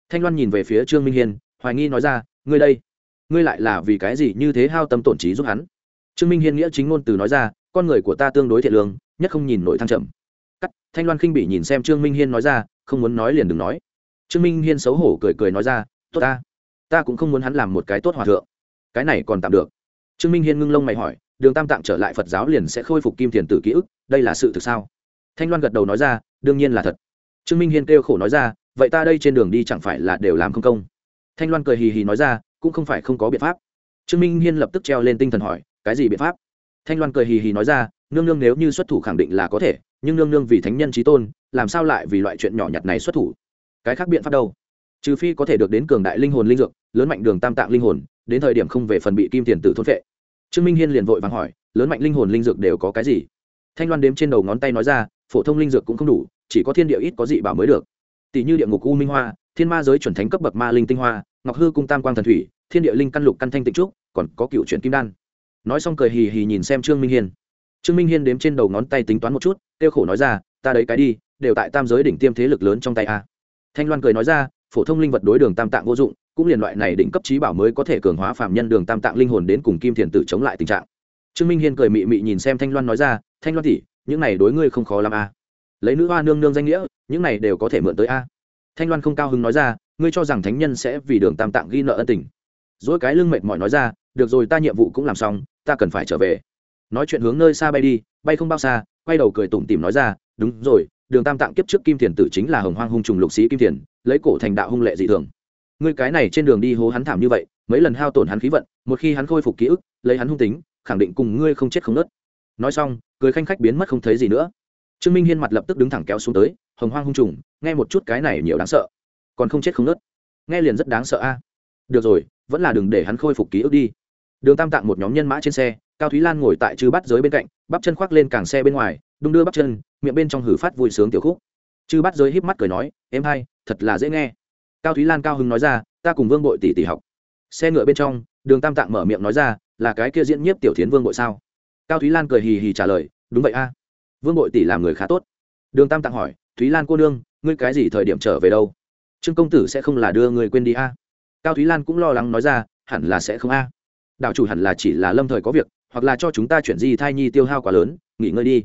Thanh loan nhìn về phía trương minh hiên, hoài nghi nói ra, ngươi đây, ngươi lại là vì cái gì như thế hao tâm tổn trí giúp hắn? Trương minh hiên nghĩa chính ngôn từ nói ra, con người của ta tương đối thiện lương, nhất không nhìn nổi thăng trầm. Cắt, thanh loan khinh bị nhìn xem trương minh hiên nói ra, không muốn nói liền đừng nói. Trương minh hiên xấu hổ cười cười nói ra, tốt ta ta cũng không muốn hắn làm một cái tốt hòa thượng cái này còn tạm được. Trương minh hiên ngưng lông mày hỏi, đường tam tạng trở lại phật giáo liền sẽ khôi phục kim thiền tử ký ức, đây là sự thực sao? Thanh loan gật đầu nói ra, đương nhiên là thật. Trương minh hiên kêu khổ nói ra, vậy ta đây trên đường đi chẳng phải là đều làm không công? Thanh loan cười hì hì nói ra, cũng không phải không có biện pháp. Trương minh hiên lập tức treo lên tinh thần hỏi, cái gì biện pháp? Thanh loan cười hì hì nói ra, nương nương nếu như xuất thủ khẳng định là có thể, nhưng nương nương vì thánh nhân trí tôn, làm sao lại vì loại chuyện nhỏ nhặt này xuất thủ? Cái khác biện pháp đâu? Trừ phi có thể được đến cường đại linh hồn linh dược, lớn mạnh đường tam tạng linh hồn, đến thời điểm không về phần bị kim tiền tử thôn vệ trương minh hiên liền vội vàng hỏi, lớn mạnh linh hồn linh dược đều có cái gì? Thanh loan đếm trên đầu ngón tay nói ra, phổ thông linh dược cũng không đủ, chỉ có thiên địa ít có dị bảo mới được. Tỷ như địa ngục u minh hoa, thiên ma giới chuẩn thánh cấp bậc ma linh tinh hoa, ngọc hư cung tam quang thần thủy, thiên địa linh căn lục căn thanh tịnh trúc, còn có cựu truyện kim đan. Nói xong cười hì hì nhìn xem trương minh hiên. Trương minh hiên đếm trên đầu ngón tay tính toán một chút tiêu khổ nói ra, ta đấy cái đi, đều tại tam giới đỉnh tiêm thế lực lớn trong tay a. Thanh loan cười nói ra phổ thông linh vật đối đường tam tạng vô dụng, cũng liền loại này định cấp trí bảo mới có thể cường hóa phạm nhân đường tam tạng linh hồn đến cùng kim thiền tử chống lại tình trạng. Trương minh hiên cười mị mị nhìn xem thanh loan nói ra, thanh loan tỉ những này đối ngươi không khó làm a. Lấy nữ hoa nương nương danh nghĩa, những này đều có thể mượn tới a. Thanh loan không cao hứng nói ra, ngươi cho rằng thánh nhân sẽ vì đường tam tạng ghi nợ ân tình. Dỗi cái lưng mệt mỏi nói ra, được rồi, ta nhiệm vụ cũng làm xong, ta cần phải trở về. Nói chuyện hướng nơi xa bay đi, bay không bao xa, quay đầu cười tủm tỉm nói ra, đúng rồi đường tam tạng kiếp trước kim thiền tử chính là hồng hoang hung trùng lục sĩ kim thiền, lấy cổ thành đạo hung lệ dị thường. Ngươi cái này trên đường đi hố hắn thảm như vậy, mấy lần hao tổn hắn khí vận, một khi hắn khôi phục ký ức, lấy hắn hung tính, khẳng định cùng ngươi không chết không nớt. Nói xong, cười khanh khách biến mất không thấy gì nữa. Trương minh hiên mặt lập tức đứng thẳng kéo xuống tới, hồng hoang hung trùng, nghe một chút cái này nhiều đáng sợ. Còn không chết không nớt. Nghe liền rất đáng sợ a. Được rồi, vẫn là đừng để hắn khôi phục ký ức đi. Đường tam tạng một nhóm nhân mã trên xe, cao thúy lan ngồi tại chư bắt giới bên cạnh, bắp chân khoác lên càng xe bên ngoài đung đưa bắp chân, miệng bên trong hử phát vui sướng tiểu khúc. Chư bắt giới híp mắt cười nói, em hay thật là dễ nghe. Cao thúy lan cao hưng nói ra, ta cùng vương bội tỷ tỷ học. Xe ngựa bên trong, đường tam tạng mở miệng nói ra, là cái kia diễn nhiếp tiểu thiến vương bội sao? Cao thúy lan cười hì hì trả lời, đúng vậy a. Vương bội tỷ làm người khá tốt. Đường tam tạng hỏi, thúy lan cô nương, ngươi cái gì thời điểm trở về đâu? Trương công tử sẽ không là đưa người quên đi a. Cao thúy lan cũng lo lắng nói ra, hẳn là sẽ không a. Đạo chủ hẳn là chỉ là lâm thời có việc, hoặc là cho chúng ta chuyển di thai nhi tiêu hao quá lớn, nghỉ ngơi đi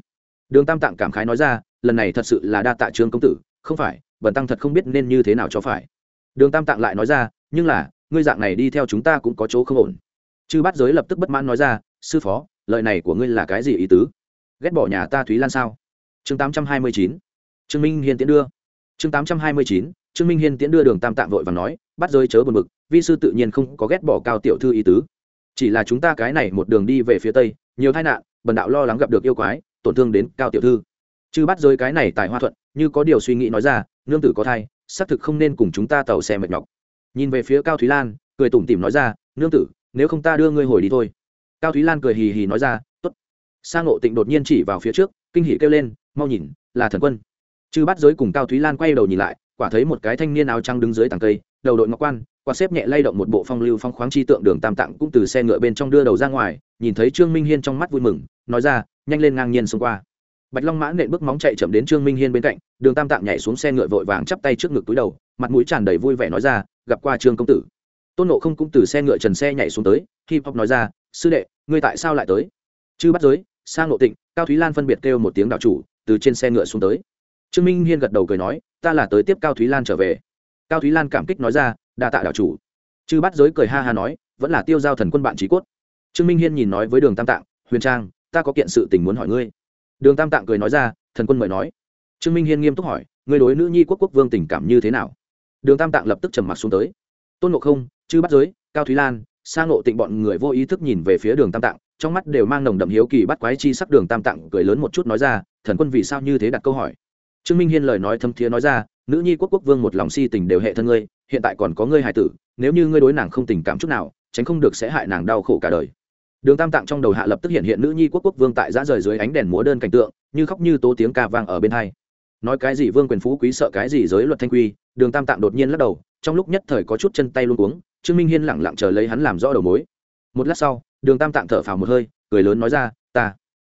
đường tam tạng cảm khái nói ra, lần này thật sự là đa tạ trương công tử, không phải, bần tăng thật không biết nên như thế nào cho phải. Đường tam tạng lại nói ra, nhưng là, ngươi dạng này đi theo chúng ta cũng có chỗ không ổn. Chư bát giới lập tức bất mãn nói ra, sư phó lợi này của ngươi là cái gì ý tứ? Ghét bỏ nhà ta thúy lan sao? Chương tám trăm hai mươi chín, trương minh hiên tiễn đưa. Chương tám trăm hai mươi chín, trương minh hiên tiễn đưa đường tam tạng vội và nói bắt giới chớ buồn bực, vi sư tự nhiên không có ghét bỏ cao tiểu thư ý tứ. Chỉ là chúng ta cái này một đường đi về phía tây, nhiều tai nạn, bần đạo lo lắng gặp được yêu quái tổn thương đến cao tiểu thư. Chư bắt giới cái này tại hoa thuận, như có điều suy nghĩ nói ra, nương tử có thai, xác thực không nên cùng chúng ta tàu xe mệt nhọc. Nhìn về phía cao thúy lan, cười tủm tỉm nói ra, nương tử, nếu không ta đưa ngươi hồi đi thôi. Cao thúy lan cười hì hì nói ra t ố t sang ngộ tịnh đột nhiên chỉ vào phía trước, kinh hỉ kêu lên, mau nhìn, là thần quân. Chư bắt giới cùng cao thúy lan quay đầu nhìn lại, quả thấy một cái thanh niên áo trắng đứng dưới tàng cây, đầu đội ngọc quan, quạt xếp nhẹ lay động một bộ phong lưu phong khoáng chi tượng đường tam tạng cũng từ xe ngựa bên trong đưa đầu ra ngoài nhìn thấy trương minh hiên trong mắt vui mừng, nói ra, nhanh lên ngang nhiên xông qua. Bạch long mã nện bước móng chạy chậm đến trương minh hiên bên cạnh, đường tam tạng nhảy xuống xe ngựa vội vàng chắp tay trước ngực túi đầu, mặt mũi tràn đầy vui vẻ nói ra, gặp qua trương công tử. Tôn nộ không cũng từ xe ngựa trần xe nhảy xuống tới, hip hop nói ra, sư đệ, ngươi tại sao lại tới? Chư bắt giới sang nộ tịnh, cao thúy lan phân biệt kêu một tiếng đạo chủ, từ trên xe ngựa xuống tới. Trương minh hiên gật đầu cười nói, ta là tới tiếp cao thúy lan trở về. Cao thúy lan cảm kích nói ra, đa tạ đạo chủ. Chư bắt giới cười ha ha nói, vẫn là tiêu giao thần quân bạn trí cốt trương minh hiên nhìn nói với đường tam tạng, huyền trang, ta có kiện sự tình muốn hỏi ngươi. Đường tam tạng cười nói ra, thần quân mời nói. Trương minh hiên nghiêm túc hỏi, ngươi đối nữ nhi quốc quốc vương tình cảm như thế nào? Đường tam tạng lập tức trầm mặc xuống tới. Tôn ngộ không, chư bắt giới, cao thúy lan, sa ngộ tịnh bọn người vô ý thức nhìn về phía đường tam tạng, trong mắt đều mang nồng đậm hiếu kỳ bắt quái chi sắc. Đường tam tạng cười lớn một chút nói ra, thần quân vì sao như thế đặt câu hỏi? Trương minh hiên lời nói thâm thiế nói ra, nữ nhi quốc quốc vương một lòng si tình đều hệ thân ngươi, hiện tại còn có ngươi hài tử, nếu như ngươi đối nàng không tình cảm chút nào, tránh không được sẽ hại nàng đau khổ cả đời đường tam tạng trong đầu hạ lập tức hiện hiện nữ nhi quốc quốc vương tại giã rời dưới ánh đèn múa đơn cảnh tượng, như khóc như tố tiếng ca vang ở bên hai. Nói cái gì vương quyền phú quý sợ cái gì giới luật thanh quy, đường tam tạng đột nhiên lắc đầu, trong lúc nhất thời có chút chân tay luôn uống trương minh hiên lẳng lặng chờ lấy hắn làm rõ đầu mối. Một lát sau, đường tam tạng thở phào một hơi, cười lớn nói ra, ta,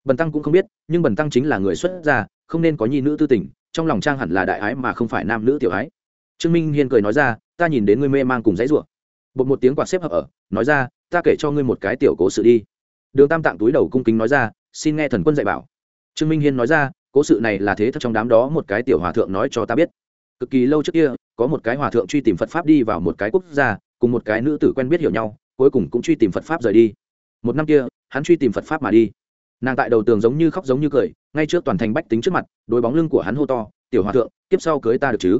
bần tăng cũng không biết, nhưng bần tăng chính là người xuất gia, không nên có nhi nữ tư tình, trong lòng trang hẳn là đại ái mà không phải nam nữ tiểu ái. Trương minh hiên cười nói ra, ta nhìn đến ngươi mê mang cùng dãy rủa. Bột một tiếng quạt xếp hợp ở nói ra ta kể cho ngươi một cái tiểu cố sự đi. Đường tam tạng túi đầu cung kính nói ra, xin nghe thần quân dạy bảo. Trương minh hiên nói ra, cố sự này là thế thật trong đám đó một cái tiểu hòa thượng nói cho ta biết. Cực kỳ lâu trước kia, có một cái hòa thượng truy tìm phật pháp đi vào một cái quốc gia, cùng một cái nữ tử quen biết hiểu nhau, cuối cùng cũng truy tìm phật pháp rời đi. Một năm kia, hắn truy tìm phật pháp mà đi. Nàng tại đầu tường giống như khóc giống như cười, ngay trước toàn thành bách tính trước mặt đôi bóng lưng của hắn hô to, tiểu hòa thượng tiếp sau cưới ta được chứ?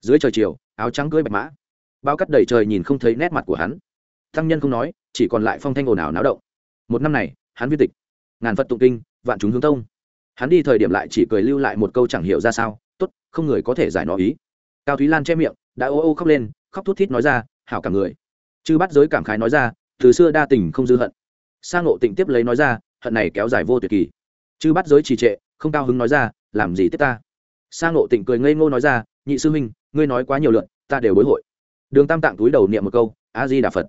Dưới trời chiều, áo trắng cưới bạch mã. Bao cắt đầy trời nhìn không thấy nét mặt của hắn. Thăng nhân không nói chỉ còn lại phong thanh ồn ào náo động. Một năm này, hắn viên tịch. Ngàn phật tụng kinh, vạn chúng hướng tông. Hắn đi thời điểm lại chỉ cười lưu lại một câu chẳng hiểu ra sao, tốt, không người có thể giải nó ý. Cao thúy lan che miệng, đã ô ô khóc lên, khóc thút thít nói ra, hảo cả người. Chư bắt giới cảm khái nói ra, từ xưa đa tình không dư hận. Sang ngộ tịnh tiếp lấy nói ra, hận này kéo dài vô tuyệt kỳ. Chư bắt giới trì trệ, không cao hứng nói ra, làm gì tiếp ta? Sang ngộ tịnh cười ngây ngô nói ra, nhị sư huynh, ngươi nói quá nhiều lượn ta đều bối hội. Đường tam tạng túi đầu niệm một câu, a di đà phật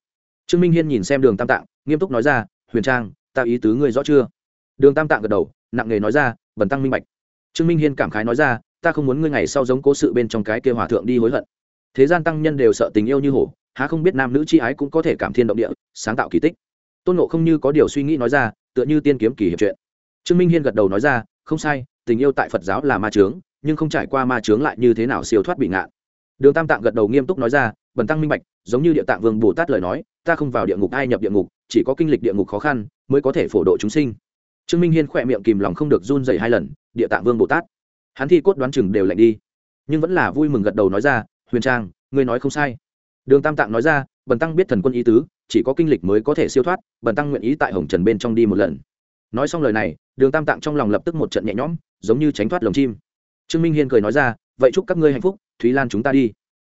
trương minh hiên nhìn xem đường tam tạng, nghiêm túc nói ra, huyền trang, ta ý tứ ngươi rõ chưa? Đường tam tạng gật đầu, nặng nề nói ra, bần tăng minh bạch. Trương minh hiên cảm khái nói ra, ta không muốn ngươi ngày sau giống cố sự bên trong cái kia hòa thượng đi hối hận. Thế gian tăng nhân đều sợ tình yêu như hổ, há không biết nam nữ chi ái cũng có thể cảm thiên động địa, sáng tạo kỳ tích. Tôn nộ không như có điều suy nghĩ nói ra, tựa như tiên kiếm kỳ hiệp chuyện. Trương minh hiên gật đầu nói ra, không sai, tình yêu tại phật giáo là ma trướng nhưng không trải qua ma trướng lại như thế nào siêu thoát bị ngạn. Đường tam tạng gật đầu nghiêm túc nói ra, bần tăng minh bạch, giống như địa tạng vương bồ tát lời nói ta không vào địa ngục, ai nhập địa ngục, chỉ có kinh lịch địa ngục khó khăn mới có thể phổ độ chúng sinh. Trương minh hiên khỏe miệng kìm lòng không được run dày hai lần, địa tạng vương bồ tát. Hắn thi cốt đoán chừng đều lạnh đi, nhưng vẫn là vui mừng gật đầu nói ra, huyền trang, ngươi nói không sai. Đường tam tạng nói ra, bần tăng biết thần quân ý tứ, chỉ có kinh lịch mới có thể siêu thoát, bần tăng nguyện ý tại hồng trần bên trong đi một lần. Nói xong lời này, đường tam tạng trong lòng lập tức một trận nhẹ nhõm, giống như tránh thoát lồng chim. Trương minh hiên cười nói ra, vậy chúc các ngươi hạnh phúc, thúy lan chúng ta đi.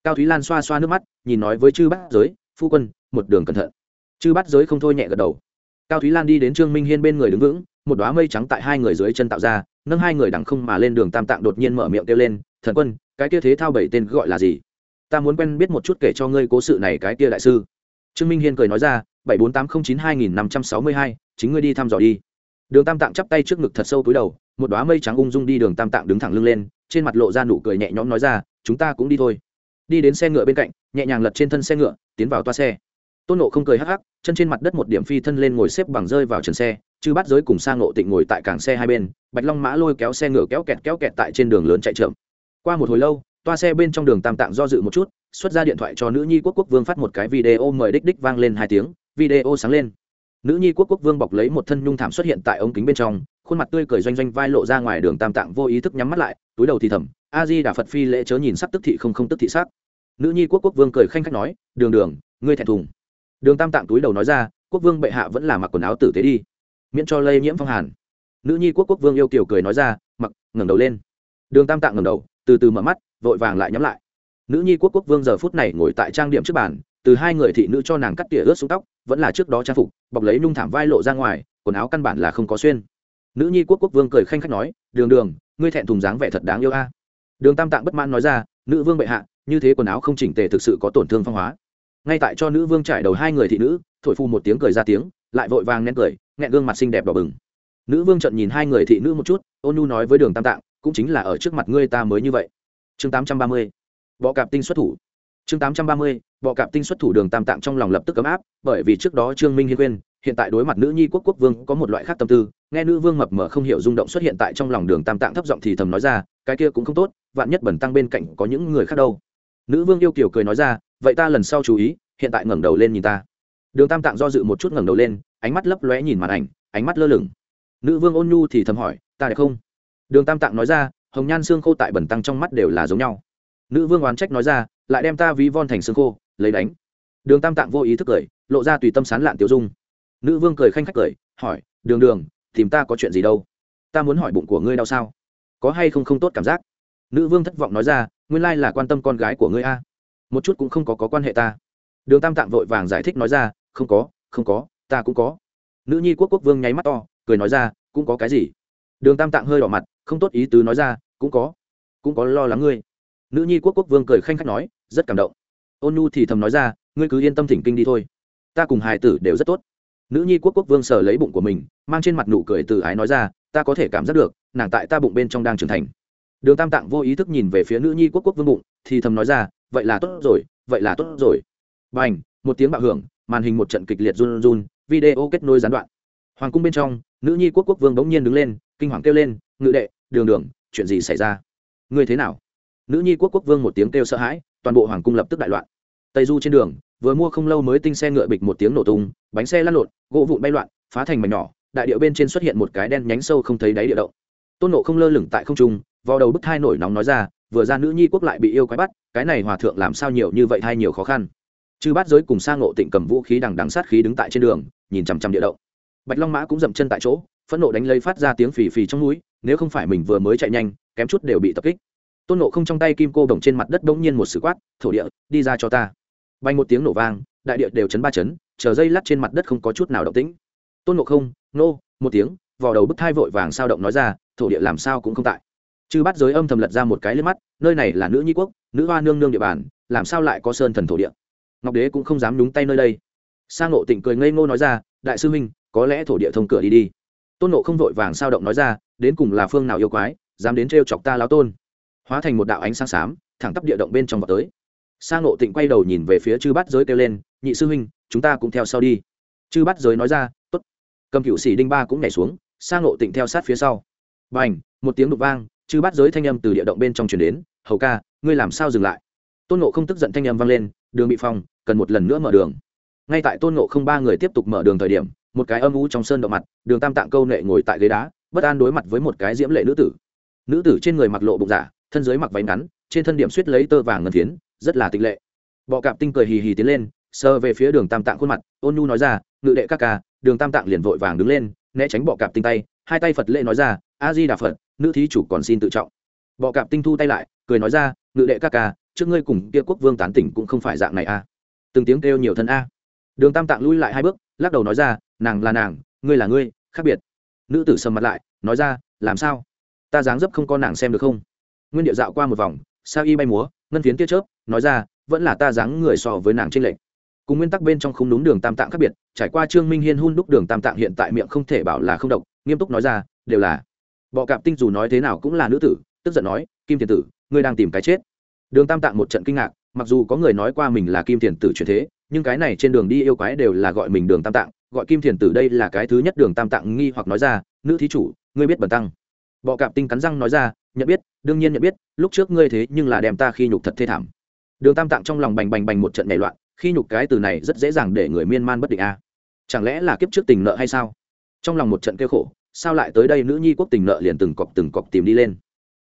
Cao thúy lan xoa xoa nước mắt, nhìn nói với chư bát giới, phu quân một đường cẩn thận. Chư bắt giới không thôi nhẹ gật đầu. Cao thúy lan đi đến trương minh hiên bên người đứng vững, một đoá mây trắng tại hai người dưới chân tạo ra, nâng hai người đằng không mà lên đường tam tạng đột nhiên mở miệng kêu lên, thần quân, cái kia thế thao bảy tên gọi là gì? Ta muốn quen biết một chút kể cho ngươi cố sự này cái kia đại sư. Trương minh hiên cười nói ra, bảy bốn tám không chín hai nghìn năm trăm sáu mươi hai, chính ngươi đi thăm dò đi. Đường tam tạng chắp tay trước ngực thật sâu túi đầu, một đoá mây trắng ung dung đi đường tam tạng đứng thẳng lưng lên, trên mặt lộ ra nụ cười nhẹ nhõm nói ra, chúng ta cũng đi thôi. Đi đến xe ngựa bên cạnh, nhẹ nhàng lật trên thân xe ngựa, tiến vào toa xe tôn nộ không cười hắc hắc, chân trên mặt đất một điểm phi thân lên ngồi xếp bằng rơi vào trần xe chứ bắt giới cùng sang nộ tịnh ngồi tại cảng xe hai bên, bạch long mã lôi kéo xe ngựa kéo kẹt kéo kẹt tại trên đường lớn chạy trượm qua một hồi lâu, toa xe bên trong đường tam tạng do dự một chút, xuất ra điện thoại cho nữ nhi quốc quốc vương phát một cái video mời đích đích vang lên hai tiếng, video sáng lên. Nữ nhi quốc quốc vương bọc lấy một thân nhung thảm xuất hiện tại ống kính bên trong, khuôn mặt tươi cười doanh doanh vai lộ ra ngoài đường tam tạng vô ý thức nhắm mắt lại, túi đầu thì thầm, a di đà phật phi lễ chớ nhìn sắc tức thị không không tức thị sắc. Nữ nhi quốc quốc vương cười khanh khách nói, đường đường, ngươi thẹn thùng đường tam tạng túi đầu nói ra, quốc vương bệ hạ vẫn là mặc quần áo tử tế đi. Miễn cho lây nhiễm phong hàn. Nữ nhi quốc quốc vương yêu kiều cười nói ra, mặc, ngẩng đầu lên. Đường tam tạng ngẩng đầu, từ từ mở mắt, vội vàng lại nhắm lại. Nữ nhi quốc quốc vương giờ phút này ngồi tại trang điểm trước bàn, từ hai người thị nữ cho nàng cắt tỉa ướt xuống tóc, vẫn là trước đó trang phục, bọc lấy nhung thảm vai lộ ra ngoài, quần áo căn bản là không có xuyên. Nữ nhi quốc quốc vương cười khanh khách nói, đường đường, ngươi thẹn thùng dáng vẻ thật đáng yêu a. Đường tam tạng bất mãn nói ra, nữ vương bệ hạ, như thế quần áo không chỉnh tề thực sự có tổn thương phong hóa ngay tại cho nữ vương trải đầu hai người thị nữ, thổi phu một tiếng cười ra tiếng, lại vội vàng nén cười, nghẹn gương mặt xinh đẹp đỏ bừng. Nữ vương trận nhìn hai người thị nữ một chút, ôn nhu nói với đường tam tạng, cũng chính là ở trước mặt ngươi ta mới như vậy. Chương tám trăm ba mươi, bọ cạp tinh xuất thủ. Chương tám trăm ba mươi, bọ cạp tinh xuất thủ đường tam tạng trong lòng lập tức ấm áp, bởi vì trước đó trương minh hiên quên hiện tại đối mặt nữ nhi quốc quốc vương có một loại khác tâm tư, nghe nữ vương mập mờ không hiểu rung động xuất hiện tại trong lòng đường tam tạng thấp giọng thì thầm nói ra, cái kia cũng không tốt, vạn nhất bẩn tăng bên cạnh có những người khác đâu. Nữ vương yêu kiều cười nói ra vậy ta lần sau chú ý, hiện tại ngẩng đầu lên nhìn ta. Đường tam tạng do dự một chút ngẩng đầu lên, ánh mắt lấp lóe nhìn màn ảnh, ánh mắt lơ lửng. Nữ vương ôn nhu thì thầm hỏi, ta đẹp không? Đường tam tạng nói ra, hồng nhan xương khô tại bẩn tăng trong mắt đều là giống nhau. Nữ vương oán trách nói ra, lại đem ta ví von thành xương khô, lấy đánh. Đường tam tạng vô ý thức cười, lộ ra tùy tâm sán lạn tiêu dung. Nữ vương cười khanh khách cười, hỏi, đường đường, tìm ta có chuyện gì đâu? Ta muốn hỏi bụng của ngươi đau sao? Có hay không không tốt cảm giác? Nữ vương thất vọng nói ra, nguyên lai là quan tâm con gái của ngươi a một chút cũng không có, có quan hệ ta. Đường tam tạng vội vàng giải thích nói ra không có không có ta cũng có. Nữ nhi quốc quốc vương nháy mắt to cười nói ra cũng có cái gì? Đường tam tạng hơi đỏ mặt không tốt ý tứ nói ra cũng có cũng có lo lắng ngươi. Nữ nhi quốc quốc vương cười khanh khách nói rất cảm động. Ôn nhu thì thầm nói ra ngươi cứ yên tâm thỉnh kinh đi thôi. Ta cùng hài tử đều rất tốt. Nữ nhi quốc quốc vương sờ lấy bụng của mình mang trên mặt nụ cười từ ái nói ra ta có thể cảm giác được nàng tại ta bụng bên trong đang trưởng thành. Đường tam tạng vô ý thức nhìn về phía nữ nhi quốc quốc vương bụng thì thầm nói ra vậy là tốt rồi, vậy là tốt rồi. B à n h một tiếng bạo hưởng, màn hình một trận kịch liệt run run, video kết nối gián đoạn. Hoàng cung bên trong, nữ nhi quốc quốc vương bỗng nhiên đứng lên, kinh hoàng kêu lên, ngự đệ, đường đường, chuyện gì xảy ra? Ngươi thế nào? Nữ nhi quốc quốc vương một tiếng kêu sợ hãi, toàn bộ hoàng cung lập tức đại loạn. Tây du trên đường, vừa mua không lâu mới tinh xe ngựa bịch một tiếng nổ tung, bánh xe lăn lộn, gỗ vụn bay loạn, phá thành mảnh nhỏ, đại điệu bên trên xuất hiện một cái đen nhánh sâu không thấy đáy địa động. Tôn nộ không lơ lửng tại không trung vào đầu bức thai nổi nóng nói ra vừa ra nữ nhi quốc lại bị yêu quái bắt, cái này hòa thượng làm sao nhiều như vậy hay nhiều khó khăn? Chư bát giới cùng sang ngộ tịnh cầm vũ khí đằng đằng sát khí đứng tại trên đường, nhìn chằm chằm địa động. Bạch long mã cũng dậm chân tại chỗ, phẫn nộ đánh lấy phát ra tiếng phì phì trong núi, nếu không phải mình vừa mới chạy nhanh, kém chút đều bị tập kích. Tôn nộ không trong tay kim cô đồng trên mặt đất đ ỗ n g nhiên một sự quát, thổ địa, đi ra cho ta. Bay một tiếng nổ vang, đại địa đều chấn ba chấn, chờ dây lắt trên mặt đất không có chút nào động tĩnh. Tôn nộ không, nô, một tiếng, vò đầu bức thai vội vàng sao động nói ra, thổ địa làm sao cũng không tại chư bắt giới âm thầm lật ra một cái lên mắt, nơi này là nữ nhi quốc, nữ hoa nương nương địa bàn, làm sao lại có sơn thần thổ địa? Ngọc đế cũng không dám nhúng tay nơi đây. Sang nộ tịnh cười ngây ngô nói ra, đại sư huynh, có lẽ thổ địa thông cửa đi đi. Tôn nộ không vội vàng sao động nói ra, đến cùng là phương nào yêu quái, dám đến trêu chọc ta láo tôn? Hóa thành một đạo ánh sáng xám, thẳng tắp địa động bên trong vào tới. Sang nộ tịnh quay đầu nhìn về phía chư bát giới kêu lên, nhị sư huynh, chúng ta cũng theo sau đi. Chư bát giới nói ra, tốt. Cầm cựu sĩ đinh ba cũng nhảy xuống sang nộ tịnh theo sát phía sau. B à n h một tiếng đục vang chư bát giới thanh âm từ địa động bên trong chuyển đến, hầu ca, ngươi làm sao dừng lại? Tôn nộ không tức giận thanh âm vang lên, đường bị phong, cần một lần nữa mở đường. Ngay tại tôn nộ không ba người tiếp tục mở đường thời điểm, một cái âm u trong sơn động mặt, đường tam tạng câu nệ ngồi tại ghế đá, bất an đối mặt với một cái diễm lệ nữ tử. Nữ tử trên người mặc lộ bụng giả, thân dưới mặc váy ngắn, trên thân điểm suýt lấy tơ vàng ngân phiến, rất là tịch lệ. Bọ cạp tinh cười hì hì tiến lên, sờ về phía đường tam tạng khuôn mặt, ôn nhu nói ra, ngự đệ các ca. Đường tam tạng liền vội vàng đứng lên, né tránh bọ cạp tinh tay, hai tay phật lệ nói ra a di đà phật, nữ thí chủ còn xin tự trọng. Bọ cạp tinh thu tay lại, cười nói ra, ngự đệ ca ca, trước ngươi cùng kia quốc vương tán tỉnh cũng không phải dạng này a. Từng tiếng kêu nhiều thân a. Đường tam tạng lui lại hai bước, lắc đầu nói ra, nàng là nàng, ngươi là ngươi, khác biệt. Nữ tử sầm mặt lại, nói ra, làm sao? Ta dáng dấp không có nàng xem được không? Nguyên điệu dạo qua một vòng sao y bay múa, ngân phiến Tiết chớp, nói ra, vẫn là ta dáng người so với nàng trên lệnh cùng nguyên tắc bên trong không đúng đường tam tạng khác biệt, trải qua trương minh hiên hun đúc đường tam tạng hiện tại miệng không thể bảo là không độc, nghiêm túc nói ra, đều là bọ cạp tinh dù nói thế nào cũng là nữ tử, tức giận nói, kim thiền tử, ngươi đang tìm cái chết. Đường tam tạng một trận kinh ngạc, mặc dù có người nói qua mình là kim thiền tử truyền thế, nhưng cái này trên đường đi yêu quái đều là gọi mình đường tam tạng, gọi kim thiền tử đây là cái thứ nhất đường tam tạng nghi hoặc nói ra, nữ thí chủ, ngươi biết bần tăng. Bọ cạp tinh cắn răng nói ra, nhận biết, đương nhiên nhận biết, lúc trước ngươi thế nhưng là đem ta khi nhục thật thê thảm. Đường tam tạng trong lòng bành bành bành một trận nhảy loạn, khi nhục cái từ này rất dễ dàng để người miên man bất định a. Chẳng lẽ là kiếp trước tình nợ hay sao? Trong lòng một trận kêu khổ sao lại tới đây nữ nhi quốc tình nợ liền từng cọc từng cọc tìm đi lên.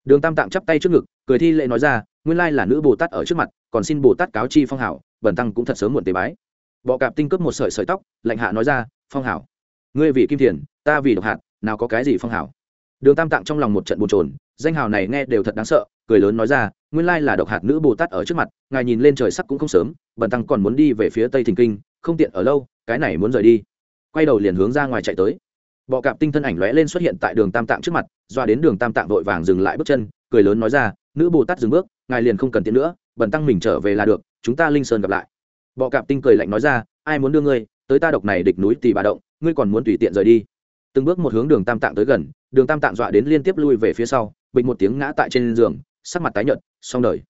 Đường tam tạng chắp tay trước ngực, cười thi lệ nói ra, nguyên lai là nữ bồ tát ở trước mặt, còn xin bồ tát cáo chi phong hảo, bần tăng cũng thật sớm muộn tế bái. Bọ cạp tinh cướp một sợi sợi tóc, lạnh hạ nói ra, phong hảo, ngươi vì kim thiền, ta vì độc hạt, nào có cái gì phong hảo. Đường tam tạng trong lòng một trận bồn trồn danh hào này nghe đều thật đáng sợ, cười lớn nói ra, nguyên lai là độc hạt nữ bồ tát ở trước mặt, ngài nhìn lên trời sắc cũng không sớm, bần tăng còn muốn đi về phía tây thình kinh, không tiện ở lâu, cái này muốn rời đi. Quay đầu liền hướng ra ngoài chạy tới bọ cạp tinh thân ảnh lóe lên xuất hiện tại đường tam tạng trước mặt, doa đến đường tam tạng vội vàng dừng lại bước chân, cười lớn nói ra, nữ bồ tát dừng bước, ngài liền không cần tiện nữa, bần tăng mình trở về là được, chúng ta linh sơn gặp lại. Bọ cạp tinh cười lạnh nói ra, ai muốn đưa ngươi, tới ta độc này địch núi tì bà động, ngươi còn muốn tùy tiện rời đi. Từng bước một hướng đường tam tạng tới gần, đường tam tạng dọa đến liên tiếp lui về phía sau bịch một tiếng ngã tại trên giường, sắc mặt tái nhợt, xong đời.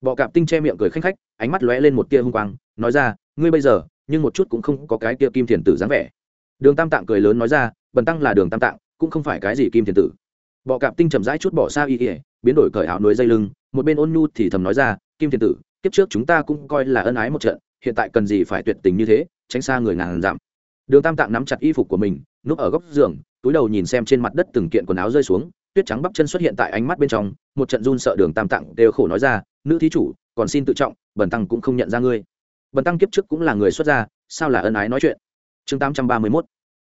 Bọ cạp tinh che miệng cười khanh khách, ánh mắt lóe lên một tia hung quang, nói ra, ngươi bây giờ, nhưng một chút cũng không có cái tia kim thiền tử dáng vẻ đường tam tạng cười lớn nói ra, bần tăng là đường tam tạng, cũng không phải cái gì kim thiền tử. Bọ cạp tinh chậm rãi chút bỏ xa y ỉa biến đổi cởi áo núi dây lưng, một bên ôn nhu thì thầm nói ra, kim thiền tử, kiếp trước chúng ta cũng coi là ân ái một trận, hiện tại cần gì phải tuyệt tình như thế, tránh xa người ngàn dặm. Đường tam tạng nắm chặt y phục của mình, núp ở góc giường, túi đầu nhìn xem trên mặt đất từng kiện quần áo rơi xuống, tuyết trắng bắp chân xuất hiện tại ánh mắt bên trong, một trận run sợ đường tam tạng đều khổ nói ra, nữ thí chủ, còn xin tự trọng, bần tăng cũng không nhận ra ngươi. Bần tăng kiếp trước cũng là người xuất gia, sao là ân ái nói chuyện? Chương tám trăm ba mươi mốt,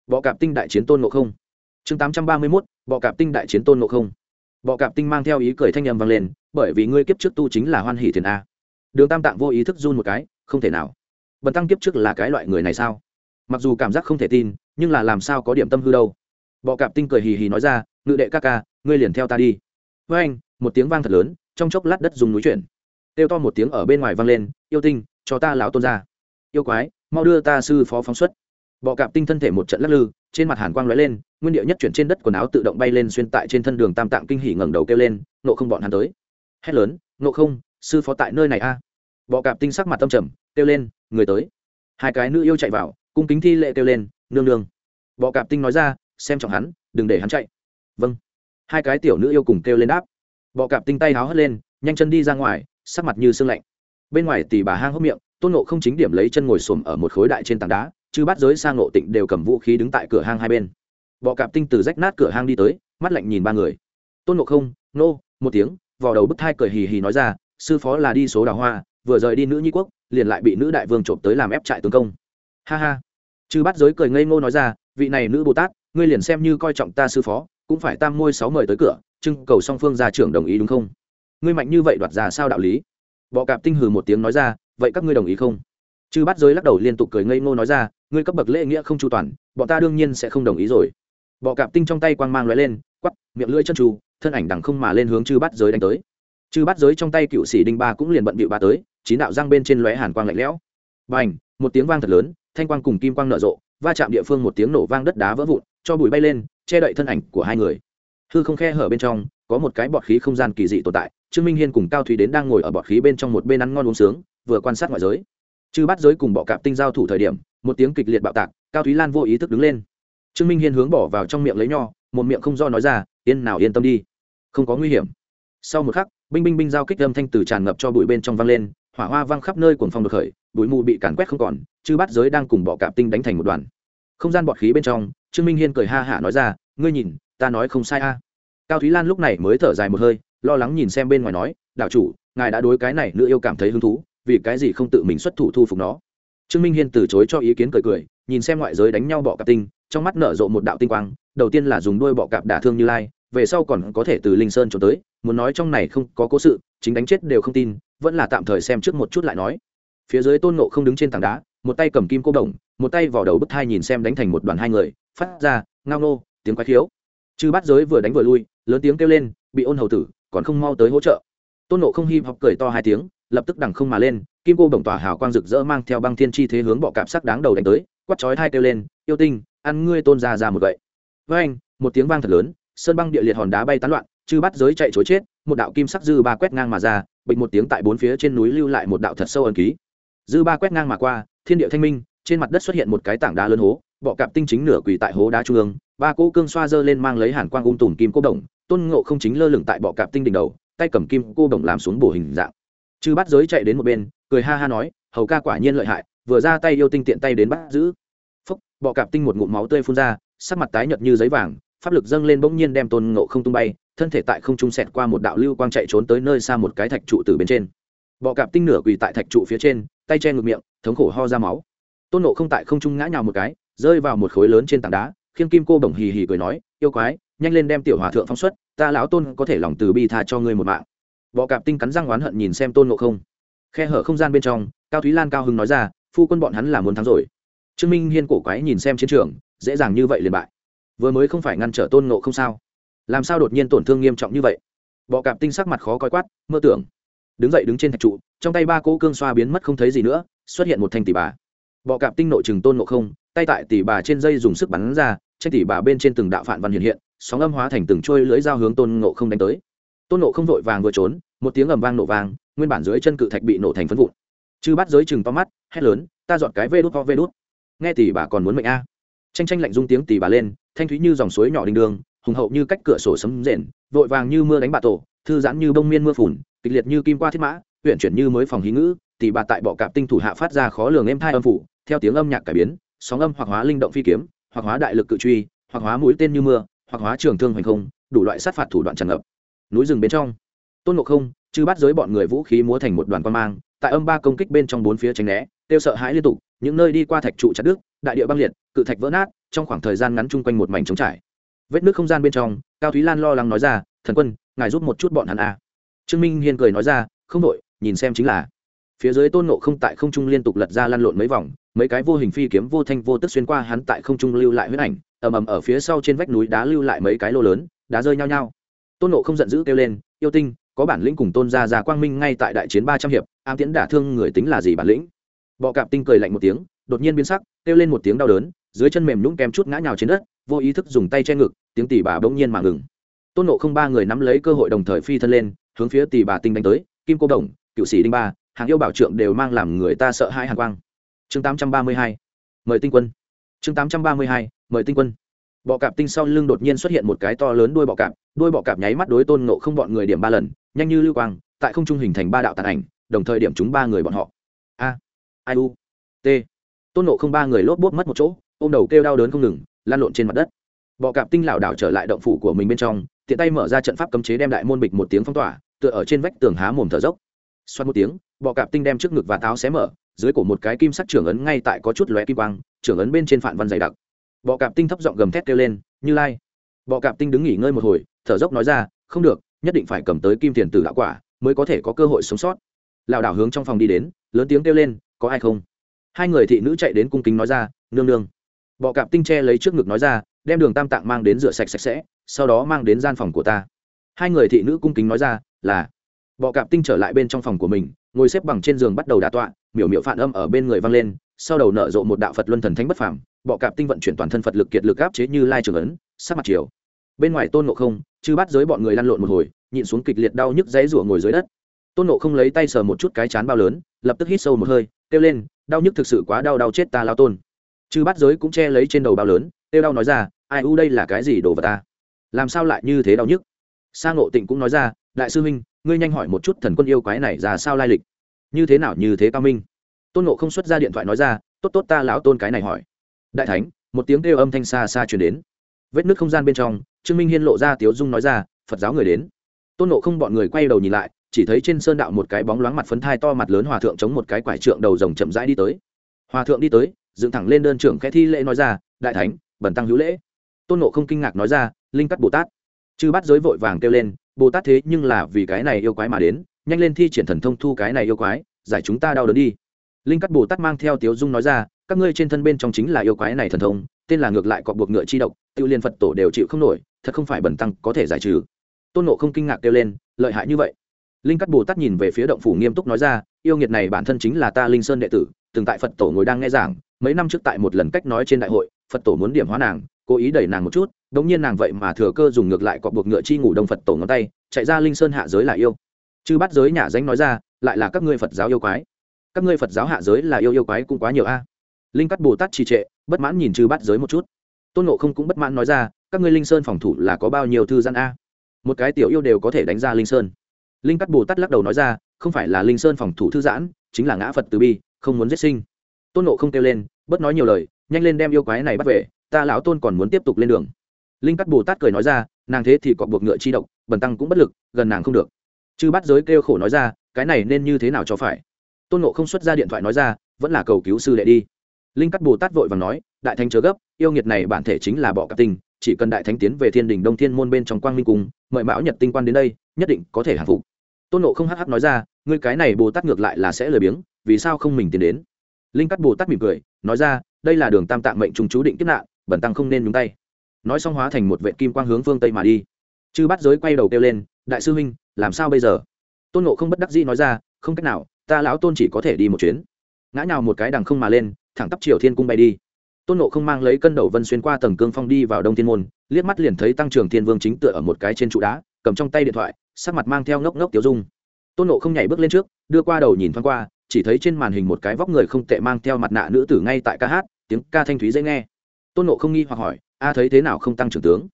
bọ cạp tinh đại chiến tôn ngộ không. Chương tám trăm ba mươi mốt, bọ cạp tinh đại chiến tôn ngộ không. Bọ cạp tinh mang theo ý cười thanh â m vang lên, bởi vì ngươi kiếp trước tu chính là hoan hỷ thiền a. Đường tam tạng vô ý thức run một cái, không thể nào. Bần tăng kiếp trước là cái loại người này sao? Mặc dù cảm giác không thể tin, nhưng là làm sao có điểm tâm hư đâu. Bọ cạp tinh cười hì hì nói ra, ngự đệ ca ca, ngươi liền theo ta đi. Với anh, một tiếng vang thật lớn, trong chốc lát đất dùng núi chuyển. Kêu to một tiếng ở bên ngoài vang lên, yêu tinh, cho ta lão tôn ra. Yêu quái, mau đưa ta sư phó phóng xuất bọ cạp tinh thân thể một trận lắc lư, trên mặt hàn quang lóe lên, nguyên điệu nhất chuyển trên đất quần áo tự động bay lên xuyên tại trên thân đường tam tạng kinh hỉ ngẩng đầu kêu lên nộ không bọn hắn tới. Hét lớn nộ không, sư phó tại nơi này a. Bọ cạp tinh sắc mặt tâm trầm, kêu lên, người tới. Hai cái nữ yêu chạy vào, cung kính thi lệ kêu lên, nương nương. Bọ cạp tinh nói ra, xem trọng hắn, đừng để hắn chạy. Vâng. Hai cái tiểu nữ yêu cùng kêu lên đáp. Bọ cạp tinh tay háo hất lên, nhanh chân đi ra ngoài, sắc mặt như sương lạnh. Bên ngoài tỉ bà hang hốc miệng, tôn nộ không chính điểm lấy chân ngồi xổm ở một khối đại trên tảng đá chứ bắt giới sang ngộ tịnh đều cầm vũ khí đứng tại cửa hang hai bên. Bọ cạp tinh từ rách nát cửa hang đi tới, mắt lạnh nhìn ba người. Tôn ngộ không, nô, một tiếng, vò đầu bức thai cười hì hì nói ra, sư phó là đi số đào hoa, vừa rời đi nữ nhi quốc, liền lại bị nữ đại vương trộm tới làm ép trại tướng công. Ha ha. Chư bắt giới cười ngây ngô nói ra, vị này nữ bồ tát, ngươi liền xem như coi trọng ta sư phó, cũng phải tam môi sáu mời tới cửa trưng cầu song phương gia trưởng đồng ý đúng không? Ngươi mạnh như vậy đoạt ra sao đạo lý? Bọ cạp tinh hừ một tiếng nói ra, vậy các ngươi đồng ý không? Chư bắt giới lắc đầu liên tục cười ngây ngô nói ra, ngươi cấp bậc lễ nghĩa không chu toàn, bọn ta đương nhiên sẽ không đồng ý rồi. Bọ cạp tinh trong tay quang mang lóe lên quắp miệng lưỡi chân trù thân ảnh đằng không mà lên hướng chư bắt giới đánh tới. Chư bắt giới trong tay cựu sĩ đinh ba cũng liền bận bịu ba tới, chín đạo răng bên trên lóe hàn quang lạnh lẽo. B một tiếng vang thật lớn, thanh quang cùng kim quang nở rộ, va chạm địa phương một tiếng nổ vang đất đá vỡ vụn, cho bụi bay lên, che đậy thân ảnh của hai người. Hư không khe hở bên trong, có một cái bọt khí không gian kỳ dị tồn tại, trương minh hiên cùng cao thúy đến đang ngồi ở bọt khí bên trong một bên ăn ngon uống sướng, vừa quan sát ngoại giới chư bắt giới cùng bọ cạp tinh giao thủ thời điểm, một tiếng kịch liệt bạo tạc, cao thúy lan vô ý thức đứng lên. Trương minh hiên hướng bỏ vào trong miệng lấy nho, một miệng không do nói ra, yên nào yên tâm đi, không có nguy hiểm. Sau một khắc, binh binh binh giao kích âm thanh từ tràn ngập cho bụi bên trong vang lên, hỏa hoa văng khắp nơi cuồng phong được khởi, bụi mù bị càn quét không còn, chư bắt giới đang cùng bọ cạp tinh đánh thành một đoàn. Không gian bọt khí bên trong, trương minh hiên cười ha hả nói ra, ngươi nhìn, ta nói không sai a. Cao thúy lan lúc này mới thở dài một hơi, lo lắng nhìn xem bên ngoài nói, đạo chủ, ngài đã đối cái này nữ yêu cảm thấy hứng thú vì cái gì không tự mình xuất thủ thu phục nó? Trương minh hiên từ chối cho ý kiến cười cười, nhìn xem ngoại giới đánh nhau bọ cạp tinh, trong mắt nở rộ một đạo tinh quang, đầu tiên là dùng đuôi bọ cạp đả thương như lai, về sau còn có thể từ linh sơn trốn tới, muốn nói trong này không có cố sự, chính đánh chết đều không tin, vẫn là tạm thời xem trước một chút lại nói. Phía dưới tôn nộ không đứng trên tảng đá, một tay cầm kim cô đồng, một tay vào đầu bức thai nhìn xem đánh thành một đoàn hai người, phát ra, ngao nô tiếng quái khiếu. Chư bát giới vừa đánh vừa lui, lớn tiếng kêu lên, bị ôn hầu tử, còn không mau tới hỗ trợ. Tôn nộ không hy học cười to hai tiếng lập tức đằng không mà lên, kim cô đồng tỏa hào quang rực rỡ mang theo băng thiên chi thế hướng bọ cạp sắc đáng đầu đánh tới quắt chói hai kêu lên, yêu tinh, ăn ngươi tôn ra ra một vậy với anh, một tiếng vang thật lớn, sơn băng địa liệt hòn đá bay tán loạn, chư bắt giới chạy chối chết, một đạo kim sắc dư ba quét ngang mà ra bịch một tiếng tại bốn phía trên núi lưu lại một đạo thật sâu ẩn ký. Dư ba quét ngang mà qua, thiên địa thanh minh, trên mặt đất xuất hiện một cái tảng đá lớn hố, bọ cạp tinh chính nửa quỳ tại hố đá trung ương, ba cỗ cương xoa dơ lên mang lấy hàn quang ung tùm kim cô đồng tôn ngộ không chính lơ lửng tại bọ cạp tinh đỉnh đầu, tay cầm kim cô đồng làm xuống bổ hình dạng chư bắt giới chạy đến một bên, cười ha ha nói, hầu ca quả nhiên lợi hại, vừa ra tay yêu tinh tiện tay đến bắt giữ. Phúc, bọ cạp tinh một ngụm máu tươi phun ra, sắc mặt tái nhợt như giấy vàng, pháp lực dâng lên bỗng nhiên đem tôn ngộ không tung bay, thân thể tại không trung sẹt qua một đạo lưu quang chạy trốn tới nơi xa một cái thạch trụ từ bên trên. Bọ cạp tinh nửa quỳ tại thạch trụ phía trên, tay che ngược miệng, thống khổ ho ra máu. Tôn ngộ không tại không trung ngã nhào một cái, rơi vào một khối lớn trên tảng đá, khiêng kim cô bổng hì hì cười nói, yêu quái, nhanh lên đem tiểu hòa thượng phóng xuất, ta lão tôn có thể lòng từ bi tha cho ngươi một mạng bọ cạp tinh cắn răng oán hận nhìn xem tôn ngộ không. Khe hở không gian bên trong, cao thúy lan cao hưng nói ra, phu quân bọn hắn là muốn thắng rồi. Trương minh hiên cổ quái nhìn xem chiến trường, dễ dàng như vậy liền bại. Vừa mới không phải ngăn trở tôn ngộ không sao? Làm sao đột nhiên tổn thương nghiêm trọng như vậy? Bọ cạp tinh sắc mặt khó coi quát, mơ tưởng. Đứng dậy đứng trên thạch trụ, trong tay ba cỗ cương xoa biến mất không thấy gì nữa, xuất hiện một thanh tỷ bà. Bọ cạp tinh nội trừng tôn ngộ không, tay tại tỷ bà trên dây dùng sức bắn ra tranh tỷ bà bên trên từng đạo phản văn hiện hiện, sóng âm hóa thành từng trôi lưỡi dao hướng tôn ngộ không đánh tới tôn nộ không vội vàng vừa trốn, một tiếng ầm vang nổ vang, nguyên bản dưới chân cự thạch bị nổ thành phân vụn. Chư bắt giới chừng to mắt, hét lớn, ta dọn cái vê đốt ho vê đốt nghe tỷ bà còn muốn mệnh a. Tranh tranh lạnh rung tiếng tỷ bà lên, thanh thúy như dòng suối nhỏ đình đường, hùng hậu như cách cửa sổ sấm rền, vội vàng như mưa đánh bà tổ, thư giãn như bông miên mưa phùn, kịch liệt như kim qua thiết mã huyện chuyển như mới phòng hí ngữ, tỷ bà tại bọ cạp tinh thủ hạ phát ra khó lường êm thai âm phủ, theo tiếng âm nhạc cải biến, sóng âm hoặc hóa linh động phi kiếm, hoặc hóa đại lực cự truy, hoặc hóa mũi tên như mưa, hoặc hóa trường thương hoành không, đủ loại sát phạt thủ đoạn tràn ngập núi rừng bên trong. Tôn ngộ không, chư bắt giới bọn người vũ khí múa thành một đoàn quan mang, tại âm ba công kích bên trong bốn phía tránh né tiêu sợ hãi liên tục, những nơi đi qua thạch trụ chặt đứt, đại địa băng liệt, cự thạch vỡ nát, trong khoảng thời gian ngắn chung quanh một mảnh trống trải. Vết nước không gian bên trong, cao thúy lan lo lắng nói ra, thần quân, ngài giúp một chút bọn hắn à. trương minh hiên cười nói ra, không đội nhìn xem chính là. Phía dưới tôn nộ không tại không trung liên tục lật ra lăn lộn mấy vòng, mấy cái vô hình phi kiếm vô thanh vô tức xuyên qua hắn tại không trung lưu lại huyết ảnh, ầm ầm ở phía sau trên vách núi đá lưu lại mấy cái lô lớn, đá rơi nhao nhau tôn nộ không giận dữ kêu lên, yêu tinh, có bản lĩnh cùng tôn gia già quang minh ngay tại đại chiến ba trăm hiệp, ám tiễn đả thương người tính là gì bản lĩnh? Bọ cạp tinh cười lạnh một tiếng, đột nhiên biến sắc, kêu lên một tiếng đau đớn, dưới chân mềm nhũng kèm chút ngã nhào trên đất, vô ý thức dùng tay che ngực, tiếng tỷ bà bỗng nhiên mà ngừng. Tôn nộ không ba người nắm lấy cơ hội đồng thời phi thân lên, hướng phía tỷ bà tinh đánh tới, kim cô đồng, cựu sĩ đinh ba, hàng yêu bảo trượng đều mang làm người ta sợ hai hàng quang. Chương tám trăm ba mươi hai, mời tinh quân. Chương tám trăm ba mươi hai, mời tinh quân bọ cạp tinh sau lưng đột nhiên xuất hiện một cái to lớn đuôi bọ cạp, đuôi bọ cạp nháy mắt đối tôn nộ không bọn người điểm ba lần, nhanh như lưu quang, tại không trung hình thành ba đạo tàn ảnh, đồng thời điểm chúng ba người bọn họ. A i u, t. Tôn nộ không ba người lốp bốt mất một chỗ, ôm đầu kêu đau đớn không ngừng lan lộn trên mặt đất. Bọ cạp tinh lảo đảo trở lại động phủ của mình bên trong, tiện tay mở ra trận pháp cấm chế đem đại môn bịch một tiếng phong tỏa, tựa ở trên vách tường há mồm thở dốc. Xoát một tiếng, bọ cạp tinh đem trước ngực và táo xé mở, dưới cổ một cái kim sắc trưởng ấn ngay tại có chút lóe kim quang, trưởng ấn bên trên phản văn dày đặc bọ cạp tinh thấp giọng gầm thét kêu lên, như lai. Bọ cạp tinh đứng nghỉ ngơi một hồi, thở dốc nói ra, không được, nhất định phải cầm tới kim tiền tử đạo quả, mới có thể có cơ hội sống sót. Lảo đảo hướng trong phòng đi đến, lớn tiếng kêu lên, có ai không? Hai người thị nữ chạy đến cung kính nói ra, nương nương. Bọ cạp tinh tre lấy trước ngực nói ra, đem đường tam tạng mang đến rửa sạch sạch sẽ, sau đó mang đến gian phòng của ta. Hai người thị nữ cung kính nói ra, là. Bọ cạp tinh trở lại bên trong phòng của mình, ngồi xếp bằng trên giường bắt đầu đà tọa, miểu miểu phản âm ở bên người vang lên sau đầu nở rộ một đạo phật luân thần thánh bất phàm, bọ cạp tinh vận chuyển toàn thân phật lực kiệt lực áp chế như lai trường ấn, sắc mặt chiều. Bên ngoài tôn ngộ không, chư bắt giới bọn người lăn lộn một hồi, nhịn xuống kịch liệt đau nhức dãy rủa ngồi dưới đất. Tôn nộ không lấy tay sờ một chút cái chán bao lớn, lập tức hít sâu một hơi, kêu lên, đau nhức thực sự quá đau đau chết ta lao tôn. Chư bắt giới cũng che lấy trên đầu bao lớn, kêu đau nói ra, ai u đây là cái gì đồ vật ta làm sao lại như thế đau nhức? Sa ngộ tịnh cũng nói ra, đại sư huynh, ngươi nhanh hỏi một chút thần quân yêu quái này ra sao lai lịch? Như thế nào, như thế cao minh? Tôn ngộ không xuất ra điện thoại nói ra, tốt tốt, ta lão tôn cái này hỏi. Đại thánh, một tiếng kêu âm thanh xa xa chuyển đến. Vết nước không gian bên trong, trương minh hiên lộ ra tiếu dung nói ra, phật giáo người đến. Tôn nộ không bọn người quay đầu nhìn lại, chỉ thấy trên sơn đạo một cái bóng loáng mặt phấn thai to mặt lớn hòa thượng chống một cái quải trượng đầu rồng chậm rãi đi tới. Hòa thượng đi tới, dựng thẳng lên đơn trưởng khẽ thi lễ nói ra, đại thánh bẩn tăng hữu lễ. Tôn nộ không kinh ngạc nói ra, linh cắt bồ tát. Chư bắt giới vội vàng kêu lên, bồ tát thế nhưng là vì cái này yêu quái mà đến, nhanh lên thi triển thần thông thu cái này yêu quái, giải chúng ta đau đớn đi linh cắt bồ tát mang theo tiếu dung nói ra, các ngươi trên thân bên trong chính là yêu quái này thần thông, tên là ngược lại cọp buộc ngựa chi độc, tiêu liên phật tổ đều chịu không nổi, thật không phải bẩn tăng có thể giải trừ. Tôn nộ không kinh ngạc kêu lên, lợi hại như vậy. Linh cắt bồ tát nhìn về phía động phủ nghiêm túc nói ra, yêu nghiệt này bản thân chính là ta linh sơn đệ tử, từng tại phật tổ ngồi đang nghe giảng, mấy năm trước tại một lần cách nói trên đại hội, phật tổ muốn điểm hóa nàng, cố ý đẩy nàng một chút đ ỗ n g nhiên nàng vậy mà thừa cơ dùng ngược lại cọp buộc ngựa chi ngủ đông phật tổ ngón tay, chạy ra linh sơn hạ giới là yêu. Chư bắt giới nhà danh nói ra, lại là các ngươi phật giáo yêu quái các ngươi phật giáo hạ giới là yêu yêu quái cũng quá nhiều a. Linh cắt bồ tát trì trệ, bất mãn nhìn chư bắt giới một chút. Tôn nộ không cũng bất mãn nói ra, các ngươi linh sơn phòng thủ là có bao nhiêu thư gian a? Một cái tiểu yêu đều có thể đánh ra linh sơn. Linh cắt bồ tát lắc đầu nói ra, không phải là linh sơn phòng thủ thư giãn, chính là ngã phật từ bi, không muốn giết sinh. Tôn nộ không kêu lên bất nói nhiều lời, nhanh lên đem yêu quái này bắt về, ta lão tôn còn muốn tiếp tục lên đường. Linh cắt bồ tát cười nói ra, nàng thế thì cọc buộc ngựa chi độc, bần tăng cũng bất lực, gần nàng không được. Chư bắt giới kêu khổ nói ra, cái này nên như thế nào cho phải? Tôn nộ không xuất ra điện thoại nói ra vẫn là cầu cứu sư đệ đi. Linh cắt bồ tát vội và nói đại thánh chớ gấp yêu nghiệt này bản thể chính là bọ cặp tình, chỉ cần đại thánh tiến về thiên đình đông thiên môn bên trong quang minh cung mời mão nhật tinh quan đến đây nhất định có thể hạ phục. Tôn nộ không hh nói ra ngươi cái này bồ tát ngược lại là sẽ lười biếng vì sao không mình tiến đến? Linh cắt bồ tát mỉm cười nói ra đây là đường tam tạng mệnh trùng chú định kiếp nạn bẩn tăng không nên nhúng tay. Nói xong hóa thành một vệ kim quang hướng phương tây mà đi. Chư bắt giới quay đầu kêu lên đại sư huynh làm sao bây giờ? Tôn nộ không bất đắc dĩ nói ra không cách nào ta lão tôn chỉ có thể đi một chuyến. Ngã nhào một cái đằng không mà lên, thẳng tắp triều thiên cung bay đi. Tôn nộ không mang lấy cân đầu vân xuyên qua tầng cương phong đi vào đông thiên môn, liếc mắt liền thấy tăng trưởng thiên vương chính tựa ở một cái trên trụ đá, cầm trong tay điện thoại, sắc mặt mang theo ngốc ngốc tiêu dung. Tôn nộ không nhảy bước lên trước, đưa qua đầu nhìn thoáng qua, chỉ thấy trên màn hình một cái vóc người không tệ mang theo mặt nạ nữ tử ngay tại ca hát, tiếng ca thanh thúy dễ nghe. Tôn nộ không nghi hoặc hỏi, a, thấy thế nào không tăng trưởng tướng?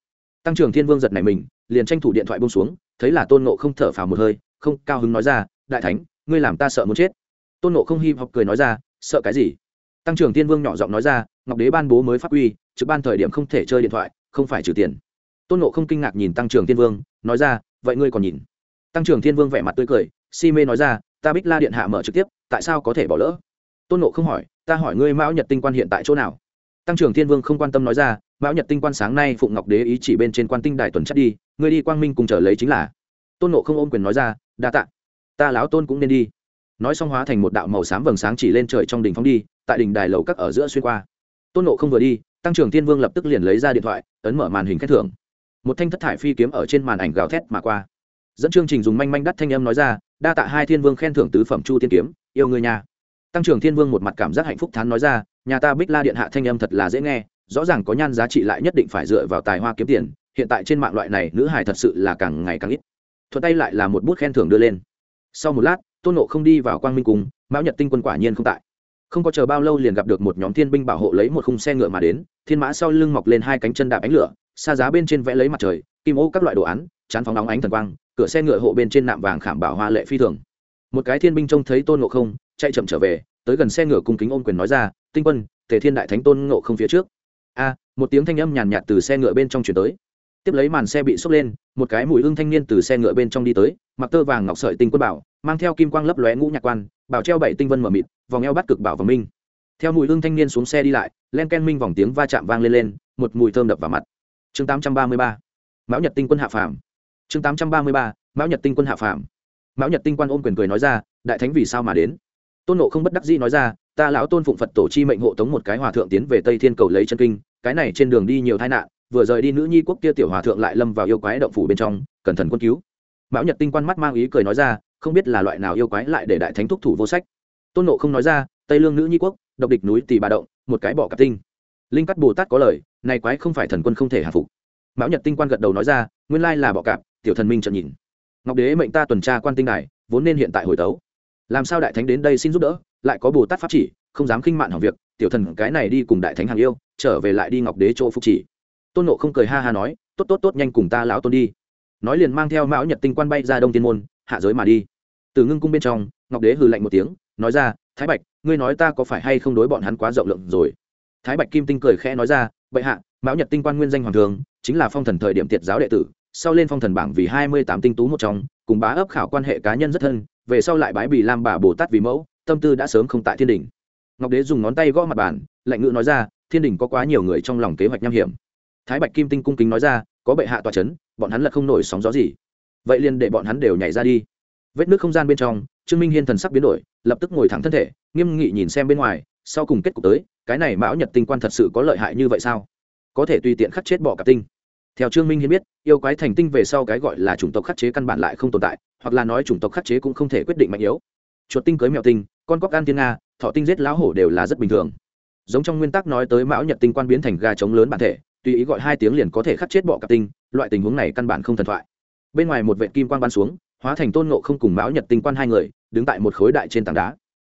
Tăng trưởng thiên vương giật này mình, liền tranh thủ điện thoại bông xuống, thấy là tôn nộ không thở phào một hơi, không cao hứng nói ra, đại thánh ngươi làm ta sợ muốn chết. Tôn nộ không hi học cười nói ra, sợ cái gì? Tăng trưởng thiên vương nhỏ giọng nói ra, ngọc đế ban bố mới phát uy trực ban thời điểm không thể chơi điện thoại, không phải trừ tiền. Tôn nộ không kinh ngạc nhìn tăng trưởng thiên vương, nói ra, vậy ngươi còn nhìn? Tăng trưởng thiên vương vẻ mặt tươi cười, si mê nói ra, ta bích la điện hạ mở trực tiếp, tại sao có thể bỏ lỡ? Tôn nộ không hỏi, ta hỏi ngươi mão nhật tinh quan hiện tại chỗ nào? Tăng trưởng thiên vương không quan tâm nói ra, mão nhật tinh quan sáng nay phụng ngọc đế ý chỉ bên trên quan tinh đài tuần chất đi, ngươi đi quang minh cùng trở lấy chính là. Tôn nộ không ôm quyền nói ra, đa tạ ta lão tôn cũng nên đi. Nói xong hóa thành một đạo màu xám vầng sáng chỉ lên trời trong đỉnh phong đi, tại đỉnh đài lầu các ở giữa xuyên qua. Tôn nộ không vừa đi, tăng trưởng thiên vương lập tức liền lấy ra điện thoại, ấn mở màn hình khen thưởng. Một thanh thất thải phi kiếm ở trên màn ảnh gào thét mà qua. Dẫn chương trình dùng manh manh đắt thanh âm nói ra, đa tạ hai thiên vương khen thưởng tứ phẩm chu tiên kiếm, yêu người nhà tăng trưởng thiên vương một mặt cảm giác hạnh phúc thán nói ra, nhà ta bích la điện hạ thanh âm thật là dễ nghe, rõ ràng có nhan giá trị lại nhất định phải dựa vào tài hoa kiếm tiền, hiện tại trên mạng loại này nữ hài thật sự là càng ngày càng ít. Thuận tay lại là một bút khen thưởng đưa lên sau một lát, tôn nộ không đi vào quang minh cung, mão nhật tinh quân quả nhiên không tại. Không có chờ bao lâu liền gặp được một nhóm thiên binh bảo hộ lấy một khung xe ngựa mà đến, thiên mã sau lưng mọc lên hai cánh chân đạp ánh lửa, xa giá bên trên vẽ lấy mặt trời, kim ô các loại đồ án, chán phóng nóng ánh thần quang, cửa xe ngựa hộ bên trên nạm vàng khảm bảo hoa lệ phi thường. Một cái thiên binh trông thấy tôn ngộ không, chạy chậm trở về, tới gần xe ngựa cung kính ôm quyền nói ra, tinh quân, tề thiên đại thánh tôn ngộ không phía trước. A, một tiếng thanh âm nhàn nhạt từ xe ngựa bên trong chuyển tới. Tiếp lấy màn xe bị xốc lên, một cái mùi hương thanh niên từ xe ngựa bên trong đi tới mặc tơ vàng ngọc sợi tinh quân bảo, mang theo kim quang lấp lóe ngũ nhạc quan, bảo treo bảy tinh vân mở mịt, vòng eo bắt cực bảo và minh. Theo mùi hương thanh niên xuống xe đi lại, len ken minh vòng tiếng va chạm vang lên lên, một mùi thơm đập vào mặt. Chương tám trăm ba mươi ba. Mão nhật tinh quân hạ phàm. Chương tám trăm ba mươi ba. Mão nhật tinh quân hạ phàm. Mão nhật tinh quan ôm quyền cười nói ra, đại thánh vì sao mà đến? Tôn nộ không bất đắc dĩ nói ra, ta lão tôn phụng phật tổ chi mệnh hộ tống một cái hòa thượng tiến về tây thiên cầu lấy chân kinh, cái này trên đường đi nhiều tai nạn, vừa rời đi nữ nhi quốc kia tiểu hòa thượng lại lâm vào yêu quái động phủ bên trong, cẩn thận quân cứu mão nhật tinh quan mắt mang ý cười nói ra không biết là loại nào yêu quái lại để đại thánh thúc thủ vô sách. Tôn nộ không nói ra tây lương nữ nhi quốc độc địch núi tì bà động một cái bỏ cặp tinh. Linh cắt bồ tát có lời này quái không phải thần quân không thể hạ phục. Mão nhật tinh quan gật đầu nói ra nguyên lai là bọ cạp tiểu thần minh trợn nhìn. Ngọc đế mệnh ta tuần tra quan tinh này, vốn nên hiện tại hồi tấu. Làm sao đại thánh đến đây xin giúp đỡ lại có bồ tát pháp chỉ không dám khinh mạn hỏng việc tiểu thần cái này đi cùng đại thánh hàng yêu trở về lại đi ngọc đế chỗ phục chỉ. Tôn nộ không cười ha ha nói tốt tốt tốt nhanh cùng ta lão tôn đi nói liền mang theo mão nhật tinh quan bay ra đông tiên môn, hạ giới mà đi. Từ ngưng cung bên trong, ngọc đế hừ lạnh một tiếng, nói ra, thái bạch, ngươi nói ta có phải hay không đối bọn hắn quá rộng lượng rồi? Thái bạch kim tinh cười khẽ nói ra, bệ hạ, mão nhật tinh quan nguyên danh hoàng thường, chính là phong thần thời điểm tiệt giáo đệ tử, sau lên phong thần bảng vì hai mươi tám tinh tú một trong, cùng bá ấp khảo quan hệ cá nhân rất thân, về sau lại bái bì lam bà bồ tát vì mẫu, tâm tư đã sớm không tại thiên đình ngọc đế dùng ngón tay gõ mặt bàn, lạnh ngữ nói ra, thiên đình có quá nhiều người trong lòng kế hoạch nham hiểm. Thái bạch kim tinh cung kính nói ra, có bệ hạ tòa c h ấ n bọn hắn lật không nổi sóng gió gì. Vậy liền để bọn hắn đều nhảy ra đi. Vết nước không gian bên trong, trương minh hiên thần sắc biến đổi, lập tức ngồi thẳng thân thể, nghiêm nghị nhìn xem bên ngoài, sau cùng kết cục tới, cái này mão nhật tinh quan thật sự có lợi hại như vậy sao? Có thể tùy tiện khắc chết bỏ cả tinh. Theo trương minh hiên biết, yêu quái thành tinh về sau cái gọi là chủng tộc khắc chế căn bản lại không tồn tại, hoặc là nói chủng tộc khắc chế cũng không thể quyết định mạnh yếu. Chuột tinh cưới mèo tinh, con cóc gan thiên nga thọ tinh giết lão hổ đều là rất bình thường. Giống trong nguyên tắc nói tới mão nhật tinh quan biến thành gà trống lớn bản thể tùy ý gọi hai tiếng liền có thể khắc chết bọ cặp tinh, loại tình huống này căn bản không thần thoại. Bên ngoài một vệ kim quan ban xuống, hóa thành tôn nộ không cùng mão nhật tinh quan hai người, đứng tại một khối đại trên tảng đá.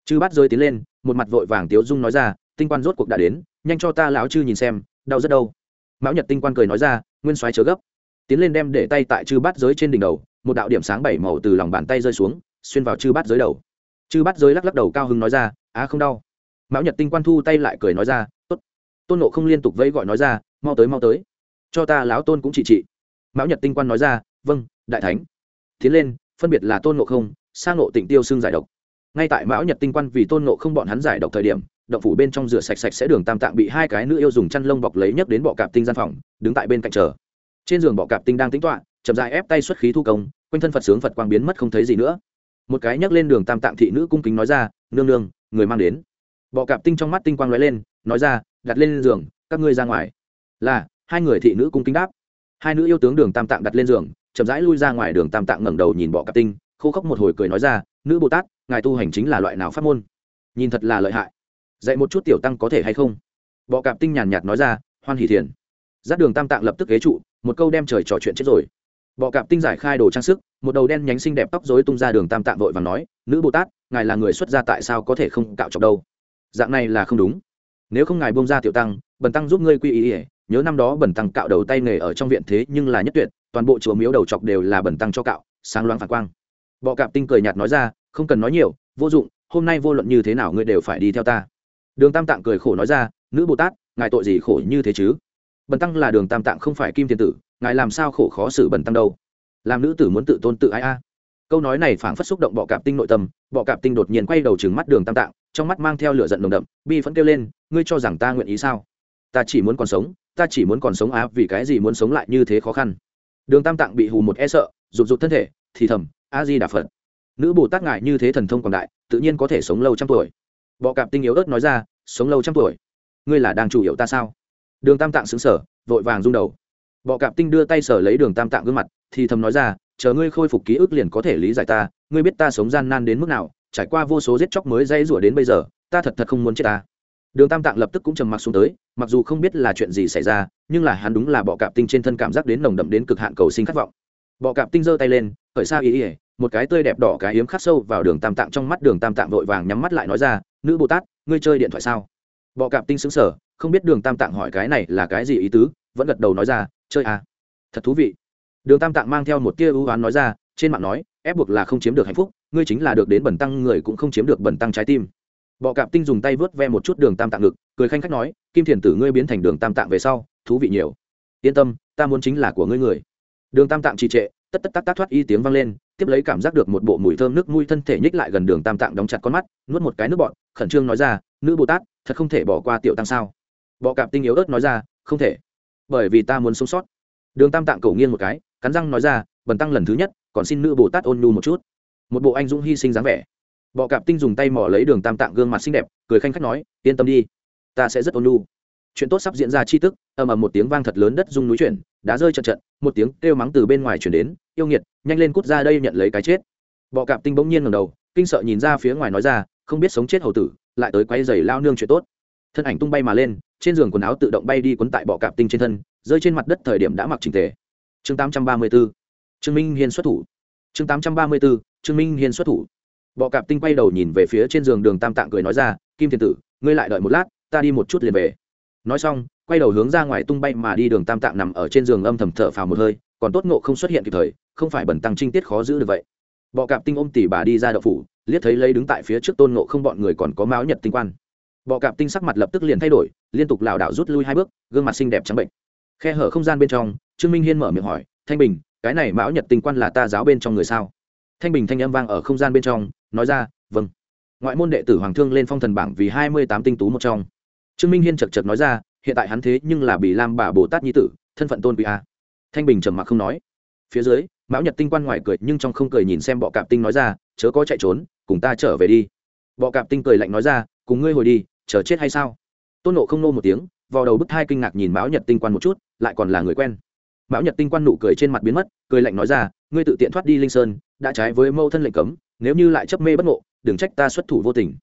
Chư bắt rơi tiến lên, một mặt vội vàng tiếu dung nói ra, tinh quan rốt cuộc đã đến, nhanh cho ta lão chư nhìn xem, đau rất đâu mão nhật tinh quan cười nói ra, nguyên soái chớ gấp. Tiến lên đem để tay tại chư bát giới trên đỉnh đầu, một đạo điểm sáng bảy màu từ lòng bàn tay rơi xuống, xuyên vào chư bát giới đầu. Chư bát giới lắc lắc đầu cao hứng nói ra, á, không đau. Mão nhật tinh quan thu tay lại cười nói ra tôn nộ không liên tục vẫy gọi nói ra, mau tới mau tới. Cho ta láo tôn cũng chỉ trị. Mão nhật tinh quan nói ra vâng đại thánh. Tiến lên, phân biệt là tôn nộ không sang nộ tịnh tiêu xương giải độc. Ngay tại mão nhật tinh quan vì tôn nộ không bọn hắn giải độc thời điểm, động phủ bên trong rửa sạch sạch sẽ đường tam tạng bị hai cái nữ yêu dùng chăn lông bọc lấy nhấc đến bọ cạp tinh gian phòng, đứng tại bên cạnh chờ. Trên giường bọ cạp tinh đang tính toạ chậm dài ép tay xuất khí thu công, quanh thân phật sướng phật quang biến mất không thấy gì nữa. Một cái nhấc lên đường tam tạng thị nữ cung kính nói ra, nương nương, người mang đến. Bọ cạp tinh trong mắt tinh quang lóe lên, nói ra đặt lên giường, các ngươi ra ngoài. Là, hai người thị nữ cung kính đáp. Hai nữ yêu tướng đường tam tạng đặt lên giường, chậm rãi lui ra ngoài đường tam tạng ngẩng đầu nhìn bọ cặp tinh, khô khốc một hồi cười nói ra, nữ bồ tát, ngài tu hành chính là loại nào pháp môn? Nhìn thật là lợi hại. Dạy một chút tiểu tăng có thể hay không? Bọ cạp tinh nhàn nhạt nói ra, hoan hỷ thiền. Giáp đường tam tạng lập tức ghế trụ, một câu đem trời trò chuyện chết rồi. Bọ cạp tinh giải khai đồ trang sức, một đầu đen nhánh xinh đẹp tóc dối tung ra đường tam tạng vội và nói, nữ bồ tát, ngài là người xuất gia tại sao có thể không cạo trọc đâu? Dạng này là không đúng nếu không ngài bông ra tiểu tăng, bần tăng giúp ngươi quy ý ỉa nhớ năm đó bần tăng cạo đầu tay nghề ở trong viện thế nhưng là nhất tuyệt, toàn bộ chùa miếu đầu chọc đều là bần tăng cho cạo, sáng loáng phản quang. Bọ cạp tinh cười nhạt nói ra, không cần nói nhiều, vô dụng, hôm nay vô luận như thế nào ngươi đều phải đi theo ta. Đường tam tạng cười khổ nói ra, nữ bồ tát, ngài tội gì khổ như thế chứ? Bần tăng là đường tam tạng không phải kim thiên tử, ngài làm sao khổ khó xử bần tăng đâu? Làm nữ tử muốn tự tôn tự ai a. Câu nói này phảng phất xúc động bọ cạp tinh nội tâm, bọ cạp tinh đột nhiên quay đầu trừng mắt đường tam tạng trong mắt mang theo lửa giận nồng đậm, bi phẫn kêu lên, ngươi cho rằng ta nguyện ý sao? Ta chỉ muốn còn sống, ta chỉ muốn còn sống á, vì cái gì muốn sống lại như thế khó khăn? Đường tam tạng bị hù một e sợ, rụt rụt thân thể, thì thầm, a di đà phật. Nữ bồ tát ngại như thế thần thông quảng đại, tự nhiên có thể sống lâu trăm tuổi. Bọ cạp tinh yếu ớt nói ra, sống lâu trăm tuổi? Ngươi là đang chủ yếu ta sao? Đường tam tạng xứng sở vội vàng rung đầu. Bọ cạp tinh đưa tay sở lấy đường tam tạng gương mặt, thì thầm nói ra, chờ ngươi khôi phục ký ức liền có thể lý giải ta, ngươi biết ta sống gian nan đến mức nào trải qua vô số giết chóc mới dây rủa đến bây giờ, ta thật thật không muốn chết ta. Đường tam tạng lập tức cũng trầm mặc xuống tới, mặc dù không biết là chuyện gì xảy ra, nhưng là hắn đúng là bọ cạp tinh trên thân cảm giác đến nồng đậm đến cực hạn cầu sinh khát vọng. Bọ cạp tinh giơ tay lên, khởi xa ý ỉa một cái tươi đẹp đỏ cái hiếm khắc sâu vào đường tam tạng trong mắt, đường tam tạng vội vàng nhắm mắt lại nói ra, nữ bồ tát, ngươi chơi điện thoại sao? Bọ cạp tinh xứng sở không biết đường tam tạng hỏi cái này là cái gì ý tứ, vẫn gật đầu nói ra, chơi à? Thật thú vị. Đường tam tạng mang theo một tia ưu oán nói ra, trên mạng nói, ép buộc là không chiếm được hạnh phúc ngươi chính là được đến bẩn tăng người cũng không chiếm được bẩn tăng trái tim. Bọ cạp tinh dùng tay vớt ve một chút đường tam tạng ngực, cười khanh khách nói, kim thiền tử ngươi biến thành đường tam tạng về sau, thú vị nhiều. Yên tâm, ta muốn chính là của ngươi người. Đường tam tạng trì trệ, tất tất tắc tắc thoát y tiếng vang lên, tiếp lấy cảm giác được một bộ mùi thơm nước mùi thân thể nhích lại gần đường tam tạng đóng chặt con mắt, nuốt một cái nước bọn khẩn trương nói ra, nữ bồ tát, thật không thể bỏ qua tiểu tăng sao? Bọ cạp tinh yếu ớt nói ra, không thể, bởi vì ta muốn sống sót. Đường tam tạng cầu nghiêng một cái, cắn răng nói ra, bần tăng lần thứ nhất, còn xin nữ bồ tát ôn nhu một chút một bộ anh dũng hy sinh dáng vẻ. Bọ cạp tinh dùng tay mỏ lấy đường tam tạng gương mặt xinh đẹp, cười khanh khách nói, yên tâm đi, ta sẽ rất ôn nhu. Chuyện tốt sắp diễn ra chi tức, ầm ầm một tiếng vang thật lớn đất rung núi chuyển, đá rơi trận trận, một tiếng kêu mắng từ bên ngoài chuyển đến, yêu nghiệt, nhanh lên cút ra đây nhận lấy cái chết. Bọ cạp tinh bỗng nhiên ngầm đầu, kinh sợ nhìn ra phía ngoài nói ra, không biết sống chết hầu tử, lại tới quay giày lao nương chuyện tốt. Thân ảnh tung bay mà lên, trên giường quần áo tự động bay đi quấn tại bọ cạp tinh trên thân, rơi trên mặt đất thời điểm đã mặc trình tề. Chương 834 trương minh hiên xuất thủ chương 834 trương minh hiên xuất thủ. Bọ cạp tinh quay đầu nhìn về phía trên giường đường tam tạng cười nói ra, kim thiên tử, ngươi lại đợi một lát, ta đi một chút liền về. Nói xong, quay đầu hướng ra ngoài tung bay mà đi đường tam tạng nằm ở trên giường âm thầm thở phào một hơi, còn tốt ngộ không xuất hiện kịp thời, không phải bẩn tăng trinh tiết khó giữ được vậy. Bọ cạp tinh ôm tỉ bà đi ra đậu phủ, liếc thấy lấy đứng tại phía trước tôn ngộ không bọn người còn có máu nhật tinh quan. Bọ cạp tinh sắc mặt lập tức liền thay đổi, liên tục lảo đảo rút lui hai bước, gương mặt xinh đẹp trắng bệnh. Khe hở không gian bên trong, trương minh hiên mở miệng hỏi, thanh bình cái này mão nhật tinh quan là ta giáo bên trong người sao? Thanh bình thanh âm vang ở không gian bên trong, nói ra vâng. Ngoại môn đệ tử hoàng thương lên phong thần bảng vì hai mươi tám tinh tú một trong. Trương minh hiên chật chật nói ra, hiện tại hắn thế nhưng là bị lam bà bồ tát nhi tử, thân phận tôn bị a. Thanh bình trầm mặc không nói. Phía dưới, mão nhật tinh quan ngoài cười nhưng trong không cười nhìn xem bọ cạp tinh nói ra, chớ có chạy trốn, cùng ta trở về đi. Bọ cạp tinh cười lạnh nói ra, cùng ngươi hồi đi, chờ chết hay sao? Tôn nộ không nô một tiếng vào đầu bức thai kinh ngạc nhìn mão nhật tinh quan một chút, lại còn là người quen mão nhật tinh quan nụ cười trên mặt biến mất, cười lạnh nói ra, ngươi tự tiện thoát đi linh sơn, đã trái với mâu thân lệnh cấm, nếu như lại chấp mê bất ngộ, đừng trách ta xuất thủ vô tình.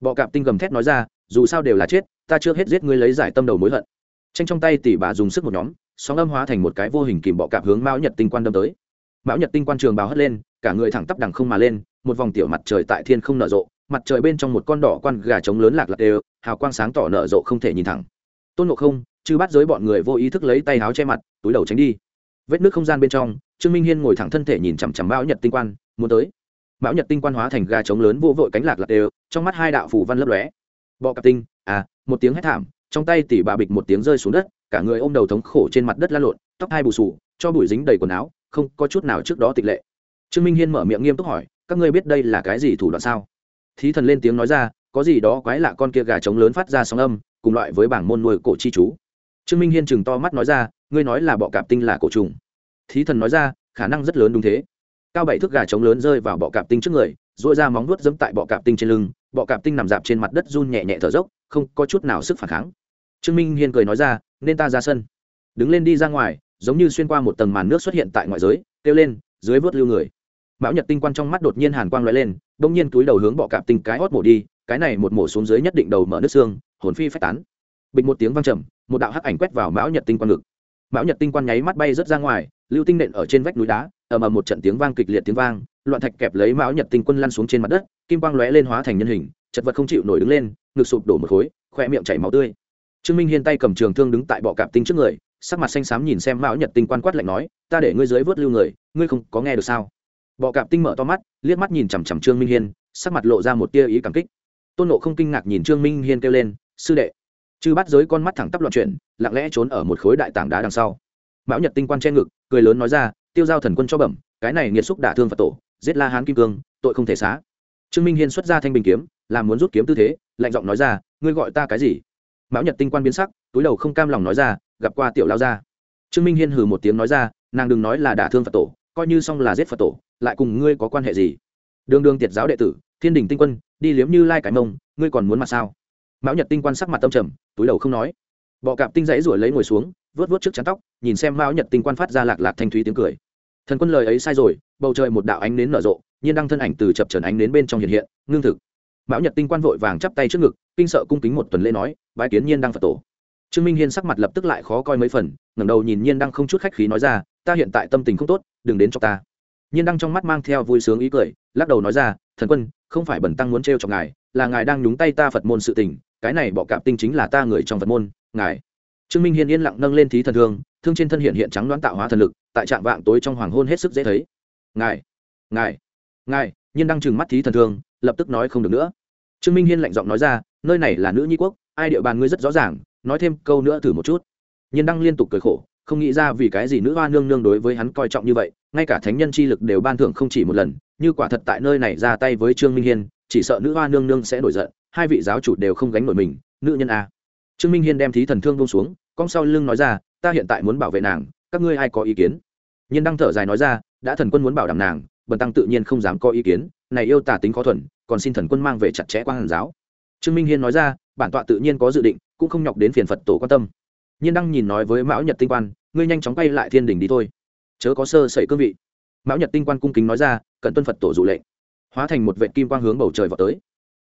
Bọ cạp tinh gầm thét nói ra, dù sao đều là chết, ta chưa hết giết ngươi lấy giải tâm đầu mối hận. Tranh trong tay tỷ bà dùng sức một nhóm, sóng âm hóa thành một cái vô hình kìm bọ cạp hướng mão nhật tinh quan đâm tới. Mão nhật tinh quan trường bào hất lên, cả người thẳng tắp đằng không mà lên, một vòng tiểu mặt trời tại thiên không nở rộ, mặt trời bên trong một con đỏ quan gà trống lớn lạc lạc đều, hào quang sáng tỏ nở rộ không thể nhìn thẳng. Tôn ngộ không chư bắt giới bọn người vô ý thức lấy tay áo che mặt, túi đầu tránh đi. Vết nước không gian bên trong, trương minh hiên ngồi thẳng thân thể nhìn chằm chằm bão nhật tinh quan, muốn tới. Bão nhật tinh quan hóa thành gà trống lớn vô vội cánh lạc lạc đều, trong mắt hai đạo phủ văn lấp lóe. Bọ cặp tinh à một tiếng hét thảm, trong tay tỉ bà bịch một tiếng rơi xuống đất, cả người ôm đầu thống khổ trên mặt đất la lộn, tóc hai bù sù cho bụi dính đầy quần áo, không có chút nào trước đó tịch lệ. Trương minh hiên mở miệng nghiêm túc hỏi, các ngươi biết đây là cái gì thủ đoạn sao? Thí thần lên tiếng nói ra, có gì đó quái lạ con kia gà trống lớn phát ra sóng âm, cùng loại với bảng môn nuôi cổ chi chú trương minh hiên chừng to mắt nói ra, ngươi nói là bọ cạp tinh là cổ trùng. Thí thần nói ra, khả năng rất lớn đúng thế. Cao bảy thước gà trống lớn rơi vào bọ cạp tinh trước người dội ra móng vuốt dẫm tại bọ cạp tinh trên lưng, bọ cạp tinh nằm dạp trên mặt đất run nhẹ nhẹ thở dốc, không có chút nào sức phản kháng. Trương minh hiên cười nói ra, nên ta ra sân. Đứng lên đi ra ngoài, giống như xuyên qua một tầng màn nước xuất hiện tại ngoại giới, kêu lên, dưới vớt lưu người. Mão nhật tinh quan trong mắt đột nhiên hàn quang l lên đ ỗ n g nhiên túi đầu hướng bọ cạp tinh cái hót mổ đi, cái này một mổ xuống dưới nhất định đầu mở nước xương, hồn phi phách tán. Bịch một tiếng văng trầm một đạo hắc ảnh quét vào mão nhật tinh quan ngực. Mão nhật tinh quan nháy mắt bay rớt ra ngoài, lưu tinh nện ở trên vách núi đá, ầm ầm một trận tiếng vang kịch liệt tiếng vang, loạn thạch kẹp lấy mão nhật tinh quân lăn xuống trên mặt đất, kim quang lóe lên hóa thành nhân hình, chật vật không chịu nổi đứng lên, ngực sụp đổ một khối, khoe miệng chảy máu tươi. Trương minh hiên tay cầm trường thương đứng tại bọ cạp tinh trước người, sắc mặt xanh xám nhìn xem mão nhật tinh quan quát lạnh nói, ta để ngươi dưới vớt lưu người, ngươi không có nghe được sao? Bọ cạp tinh mở to mắt, liếc mắt nhìn chằm chằm trương minh hiên, sắc mặt lộ ra một tia ý cảm kích. Tôn nộ không kinh ngạc nhìn trương minh hiên kêu lên, sư đệ chư bắt giới con mắt thẳng tắp loạn chuyển, lặng lẽ trốn ở một khối đại tảng đá đằng sau. Mão nhật tinh quan che ngực, cười lớn nói ra, tiêu giao thần quân cho bẩm, cái này nghiệt xúc đả thương phật tổ, giết la hán kim cương, tội không thể xá. Trương minh hiên xuất ra thanh bình kiếm, làm muốn rút kiếm tư thế, lạnh giọng nói ra, ngươi gọi ta cái gì? Mão nhật tinh quan biến sắc, túi đầu không cam lòng nói ra, gặp qua tiểu lao gia. Trương minh hiên hừ một tiếng nói ra, nàng đừng nói là đả thương phật tổ, coi như xong là giết phật tổ, lại cùng ngươi có quan hệ gì? Đường đường tiệt giáo đệ tử, thiên đình tinh quân, đi liếm như lai cải mông, ngươi còn muốn mặt sao? Mão nhật tinh quan sắc mặt tâm trầm, túi đầu không nói. Bọ cạp tinh dãy ruổi lấy ngồi xuống, vớt vớt trước chắn tóc, nhìn xem mão nhật tinh quan phát ra lạc lạc thanh thúy tiếng cười. Thần quân lời ấy sai rồi, bầu trời một đạo ánh nến nở rộ, nhiên đăng thân ảnh từ chập trần ánh nến bên trong hiện hiện, ngưng thực. Mão nhật tinh quan vội vàng chắp tay trước ngực, kinh sợ cung kính một tuần lễ nói, bái kiến nhiên đăng phật tổ. Trương minh hiên sắc mặt lập tức lại khó coi mấy phần, ngẩng đầu nhìn nhiên đăng không chút khách khí nói ra, ta hiện tại tâm tình không tốt, đừng đến cho ta. Nhiên đăng trong mắt mang theo vui sướng ý cười, lắc đầu nói ra, thần quân, không phải bẩn tăng muốn trêu chọc ngài, là ngài đang nhúng tay ta phật môn sự tình cái này bọ cạp tinh chính là ta người trong phật môn, ngài. Trương minh hiên yên lặng nâng lên thí thần thương thương trên thân hiện hiện trắng đoán tạo hóa thần lực, tại trạm vạng tối trong hoàng hôn hết sức dễ thấy. Ngài ngài ngài, nhiên đăng trừng mắt thí thần thương lập tức nói không được nữa. Trương minh hiên lạnh giọng nói ra, nơi này là nữ nhi quốc, ai địa bàn ngươi rất rõ ràng, nói thêm câu nữa thử một chút. Nhiên đăng liên tục cười khổ, không nghĩ ra vì cái gì nữ hoa nương nương đối với hắn coi trọng như vậy, ngay cả thánh nhân chi lực đều ban thưởng không chỉ một lần, như quả thật tại nơi này ra tay với trương minh hiên chỉ sợ nữ hoa nương nương sẽ nổi giận, hai vị giáo chủ đều không gánh nổi mình, nữ nhân a. Trương minh hiên đem thí thần thương bông xuống, cong sau lưng nói ra, ta hiện tại muốn bảo vệ nàng, các ngươi ai có ý kiến? Nhiên đăng thở dài nói ra, đã thần quân muốn bảo đảm nàng, bần tăng tự nhiên không dám có ý kiến, này yêu tả tính khó thuần, còn xin thần quân mang về chặt chẽ quan hàn giáo. Trương minh hiên nói ra, bản tọa tự nhiên có dự định, cũng không nhọc đến phiền phật tổ quan tâm. Nhiên đăng nhìn nói với mão nhật tinh quan, ngươi nhanh chóng quay lại thiên đình đi thôi, chớ có sơ sẩy cương vị. Mão nhật tinh quan cung kính nói ra cần tuân phật tổ dụ lệnh hóa thành một vệ kim quang hướng bầu trời vào tới.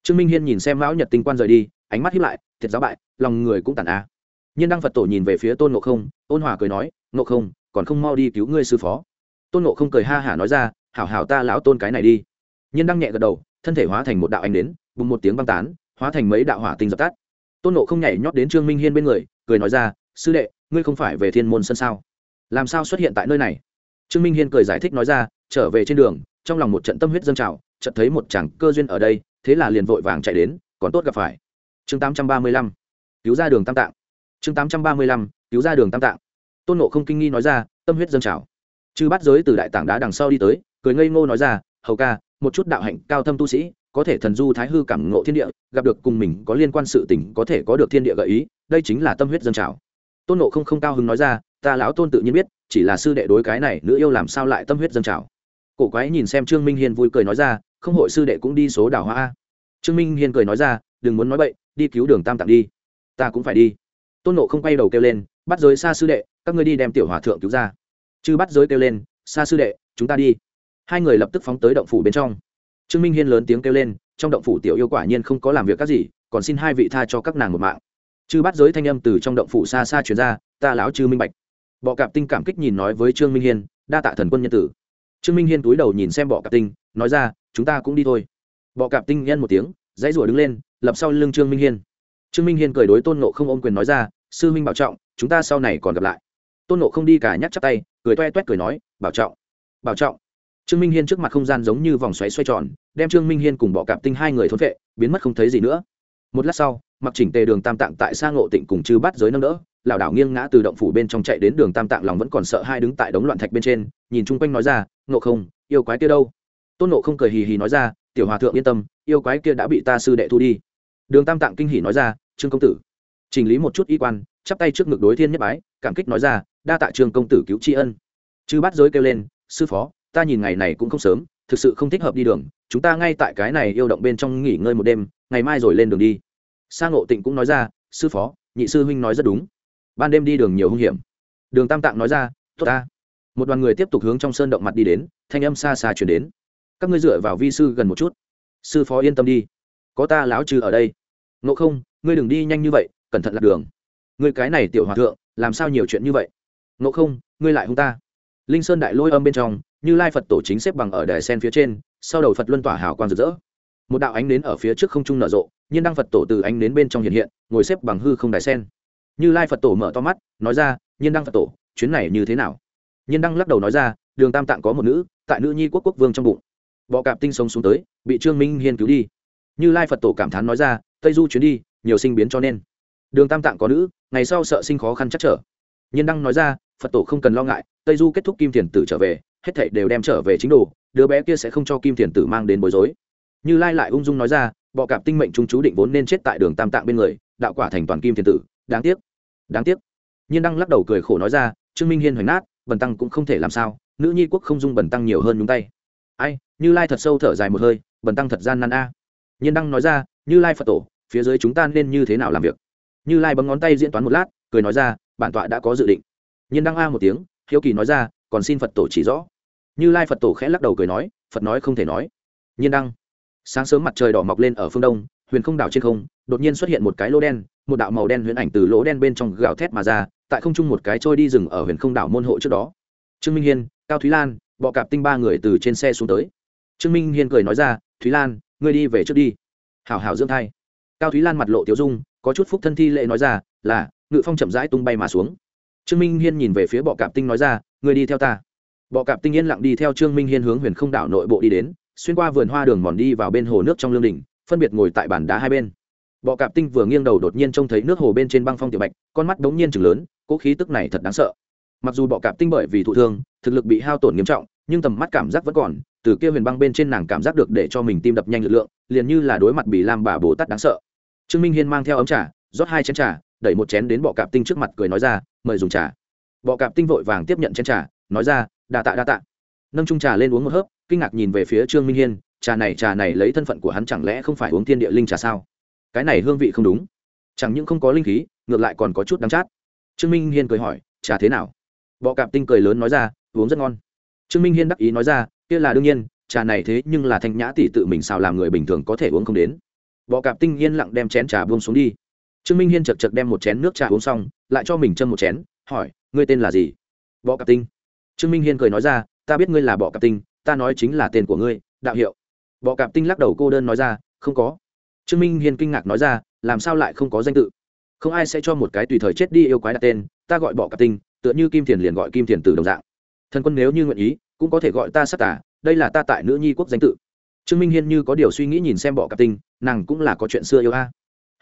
Trương minh hiên nhìn xem mão nhật tinh quan rời đi, ánh mắt hiếp lại, thiệt giáo bại, lòng người cũng tàn a nhiên đăng phật tổ nhìn về phía tôn ngộ không, ôn hòa cười nói, ngộ không, còn không mau đi cứu ngươi sư phó. Tôn ngộ không cười ha hả nói ra, hảo hảo ta lão tôn cái này đi. Nhiên đăng nhẹ gật đầu, thân thể hóa thành một đạo ánh đến bùng một tiếng băng tán, hóa thành mấy đạo hỏa tinh dập tắt. Tôn nộ không nhảy nhót đến trương minh hiên bên người, cười nói ra, sư đệ, ngươi không phải về thiên môn sân sao? Làm sao xuất hiện tại nơi này? Trương minh hiên cười giải thích nói ra, trở về trên đường trong lòng một trận tâm huyết dâng trào, chợt thấy một chàng cơ duyên ở đây, thế là liền vội vàng chạy đến, còn tốt gặp phải. Chương tám trăm ba mươi lăm, cứu ra đường tam tạng. Chương tám trăm ba mươi lăm, cứu ra đường tam tạng. Tôn nộ không kinh nghi nói ra, tâm huyết dâng trào. Chư bắt giới từ đại tảng đá đằng sau đi tới, cười ngây ngô nói ra, hầu ca, một chút đạo hạnh cao thâm tu sĩ, có thể thần du thái hư cảm ngộ thiên địa, gặp được cùng mình có liên quan sự tình có thể có được thiên địa gợi ý, đây chính là tâm huyết dân trào. Tôn nộ không không cao hứng nói ra, ta lão tôn tự nhiên biết, chỉ là sư đệ đối cái này nữ yêu làm sao lại tâm huyết dân trào cổ quái nhìn xem trương minh hiên vui cười nói ra, không hội sư đệ cũng đi số đảo hoa a. Trương minh hiên cười nói ra, đừng muốn nói bậy, đi cứu đường tam tạng đi. Ta cũng phải đi. Tôn nộ không quay đầu kêu lên, bắt giới xa sư đệ, các ngươi đi đem tiểu hòa thượng cứu ra. Chứ bắt giới kêu lên, xa sư đệ, chúng ta đi. Hai người lập tức phóng tới động phủ bên trong. Trương minh hiên lớn tiếng kêu lên, trong động phủ tiểu yêu quả nhiên không có làm việc các gì, còn xin hai vị tha cho các nàng một mạng. Chư bắt giới thanh âm từ trong động phủ xa xa chuyển ra, ta lão chư minh bạch. Bọ cạp tinh cảm kích nhìn nói với trương minh hiên, đa tạ thần quân nhân tử trương minh hiên túi đầu nhìn xem bọ cạp tinh, nói ra, chúng ta cũng đi thôi. Bọ cạp tinh nhân một tiếng, dãy rủa đứng lên, lập sau lưng trương minh hiên. Trương minh hiên cười đối tôn nộ không ôm quyền nói ra, sư minh bảo trọng, chúng ta sau này còn gặp lại. Tôn nộ không đi cả nhắc chắp tay, cười toe toét cười nói, bảo trọng bảo trọng. Trương minh hiên trước mặt không gian giống như vòng xoáy xoay tròn, đem trương minh hiên cùng bọ cạp tinh hai người thốn vệ, biến mất không thấy gì nữa. Một lát sau, mặc chỉnh tề đường tam tạng tại sang ngộ tịnh cùng chư bắt giới nâng đỡ lảo đảo nghiêng ngã từ động phủ bên trong chạy đến đường tam tạng lòng vẫn còn sợ hai đứng tại đống loạn thạch bên trên, nhìn chung quanh nói ra, ngộ không, yêu quái kia đâu? Tôn nộ không cười hì hì nói ra, tiểu hòa thượng yên tâm, yêu quái kia đã bị ta sư đệ thu đi. Đường tam tạng kinh hỉ nói ra, trương công tử. Chỉnh lý một chút y quan, chắp tay trước ngực đối thiên nhất bái, cảm kích nói ra, đa tạ trương công tử cứu tri ân. Chư bắt giới kêu lên, sư phó, ta nhìn ngày này cũng không sớm, thực sự không thích hợp đi đường, chúng ta ngay tại cái này yêu động bên trong nghỉ ngơi một đêm, ngày mai rồi lên đường đi. Sa ngộ tịnh cũng nói ra, sư phó, nhị sư huynh nói rất đúng ban đêm đi đường nhiều hung hiểm. Đường tam tạng nói ra, tốt ta. Một đoàn người tiếp tục hướng trong sơn động mặt đi đến, thanh âm xa xa chuyển đến. Các ngươi dựa vào vi sư gần một chút. Sư phó yên tâm đi. Có ta láo trừ ở đây. Ngộ không, ngươi đừng đi nhanh như vậy, cẩn thận lạc đường. Ngươi cái này tiểu hòa thượng, làm sao nhiều chuyện như vậy? Ngộ không, ngươi lại hung ta. Linh sơn đại lôi âm bên trong, như lai phật tổ chính xếp bằng ở đài sen phía trên, sau đầu phật luân tỏa hào quang rực rỡ. Một đạo ánh nến ở phía trước không trung nở rộ, nhiên đăng phật tổ từ ánh nến bên trong hiện hiện, ngồi xếp bằng hư không đài sen như lai phật tổ mở to mắt, nói ra, nhiên đăng phật tổ, chuyến này như thế nào? Nhiên đăng lắc đầu nói ra, đường tam tạng có một nữ, tại nữ nhi quốc quốc vương trong bụng. Bọ cạp tinh sống xuống tới, bị trương minh hiên cứu đi. Như lai phật tổ cảm thán nói ra, tây du chuyến đi, nhiều sinh biến cho nên. Đường tam tạng có nữ, ngày sau sợ sinh khó khăn chắc trở. Nhiên đăng nói ra, phật tổ không cần lo ngại, tây du kết thúc kim thiền tử trở về, hết thảy đều đem trở về chính đồ, đứa bé kia sẽ không cho kim thiền tử mang đến bối rối. Như lai lại ung dung nói ra, bọ cạp tinh mệnh chúng chú định vốn nên chết tại đường tam tạng bên người, đạo quả thành toàn kim thiền tử, đáng tiếc đáng tiếc. Nhiên đăng lắc đầu cười khổ nói ra, trương minh hiên hoành nát, bần tăng cũng không thể làm sao, nữ nhi quốc không dung bần tăng nhiều hơn nhúng tay. Ai, như lai thật sâu thở dài một hơi, bần tăng thật gian nan a. À. nhiên đăng nói ra, như lai phật tổ, phía dưới chúng ta nên như thế nào làm việc? Như lai bấm ngón tay diễn toán một lát, cười nói ra, bản tọa đã có dự định. Nhiên đăng a một tiếng, hiếu kỳ nói ra, còn xin phật tổ chỉ rõ. Như lai phật tổ khẽ lắc đầu cười nói, phật nói không thể nói. Nhiên đăng, sáng sớm mặt trời đỏ mọc lên ở phương đông, huyền không đảo trên không, đột nhiên xuất hiện một cái lô đen một đạo màu đen huyễn ảnh từ lỗ đen bên trong gào thét mà ra, tại không trung một cái trôi đi rừng ở huyền không đảo môn hộ trước đó. Trương minh hiên, cao thúy lan, bọ cạp tinh ba người từ trên xe xuống tới. Trương minh hiên cười nói ra, thúy lan, ngươi đi về trước đi. Hảo hảo dưỡng thai. Cao thúy lan mặt lộ tiếu dung, có chút phúc thân thi lệ nói ra, là, ngự phong chậm rãi tung bay mà xuống. Trương minh hiên nhìn về phía bọ cạp tinh nói ra, ngươi đi theo ta. Bọ cạp tinh yên lặng đi theo trương minh hiên hướng huyền không đảo nội bộ đi đến, xuyên qua vườn hoa đường mòn đi vào bên hồ nước trong lương đình phân biệt ngồi tại bàn đá hai bên bọ cạp tinh vừa nghiêng đầu đột nhiên trông thấy nước hồ bên trên băng phong tiểu bạch, con mắt đống nhiên chừng lớn, cỗ khí tức này thật đáng sợ. Mặc dù bọ cạp tinh bởi vì thụ thương, thực lực bị hao tổn nghiêm trọng, nhưng tầm mắt cảm giác vẫn còn, từ kia huyền băng bên trên nàng cảm giác được để cho mình tim đập nhanh lực lượng, liền như là đối mặt bị lam bà bồ tát đáng sợ. Trương minh hiên mang theo ấm trà, rót hai chén trà, đẩy một chén đến bọ cạp tinh trước mặt cười nói ra, mời dùng trà. Bọ cạp tinh vội vàng tiếp nhận chén trà, nói ra, đa tạ đa tạ. Nâng trung trà lên uống một hớp, kinh ngạc nhìn về phía trương minh hiên, trà này trà này lấy thân phận của hắn chẳng lẽ không phải uống thiên địa linh trà sao? Cái này hương vị không đúng. Chẳng những không có linh khí, ngược lại còn có chút đắng chát. Trương minh hiên cười hỏi trà thế nào? Bọ cạp tinh cười lớn nói ra, uống rất ngon. Trương minh hiên đắc ý nói ra, kia là đương nhiên, trà này thế nhưng là thanh nhã tỷ tự mình xào làm người bình thường có thể uống không đến. Bọ cạp tinh yên lặng đem chén trà buông xuống đi. Trương minh hiên chật chật đem một chén nước trà uống xong, lại cho mình châm một chén, hỏi, ngươi tên là gì? Bọ cạp tinh. Trương minh hiên cười nói ra, ta biết ngươi là bọ cạp tinh, ta nói chính là tên của ngươi, đạo hiệu. Bọ cạp tinh lắc đầu cô đơn nói ra, không có trương minh hiên kinh ngạc nói ra, làm sao lại không có danh tự? Không ai sẽ cho một cái tùy thời chết đi yêu quái đặt tên, ta gọi bọ cạp tinh, tựa như kim thiền liền gọi kim thiền từ đồng dạng. Thần quân nếu như nguyện ý, cũng có thể gọi ta sắc tả đây là ta tại nữ nhi quốc danh tự. Trương minh hiên như có điều suy nghĩ nhìn xem bọ cạp tinh, nàng cũng là có chuyện xưa yêu a.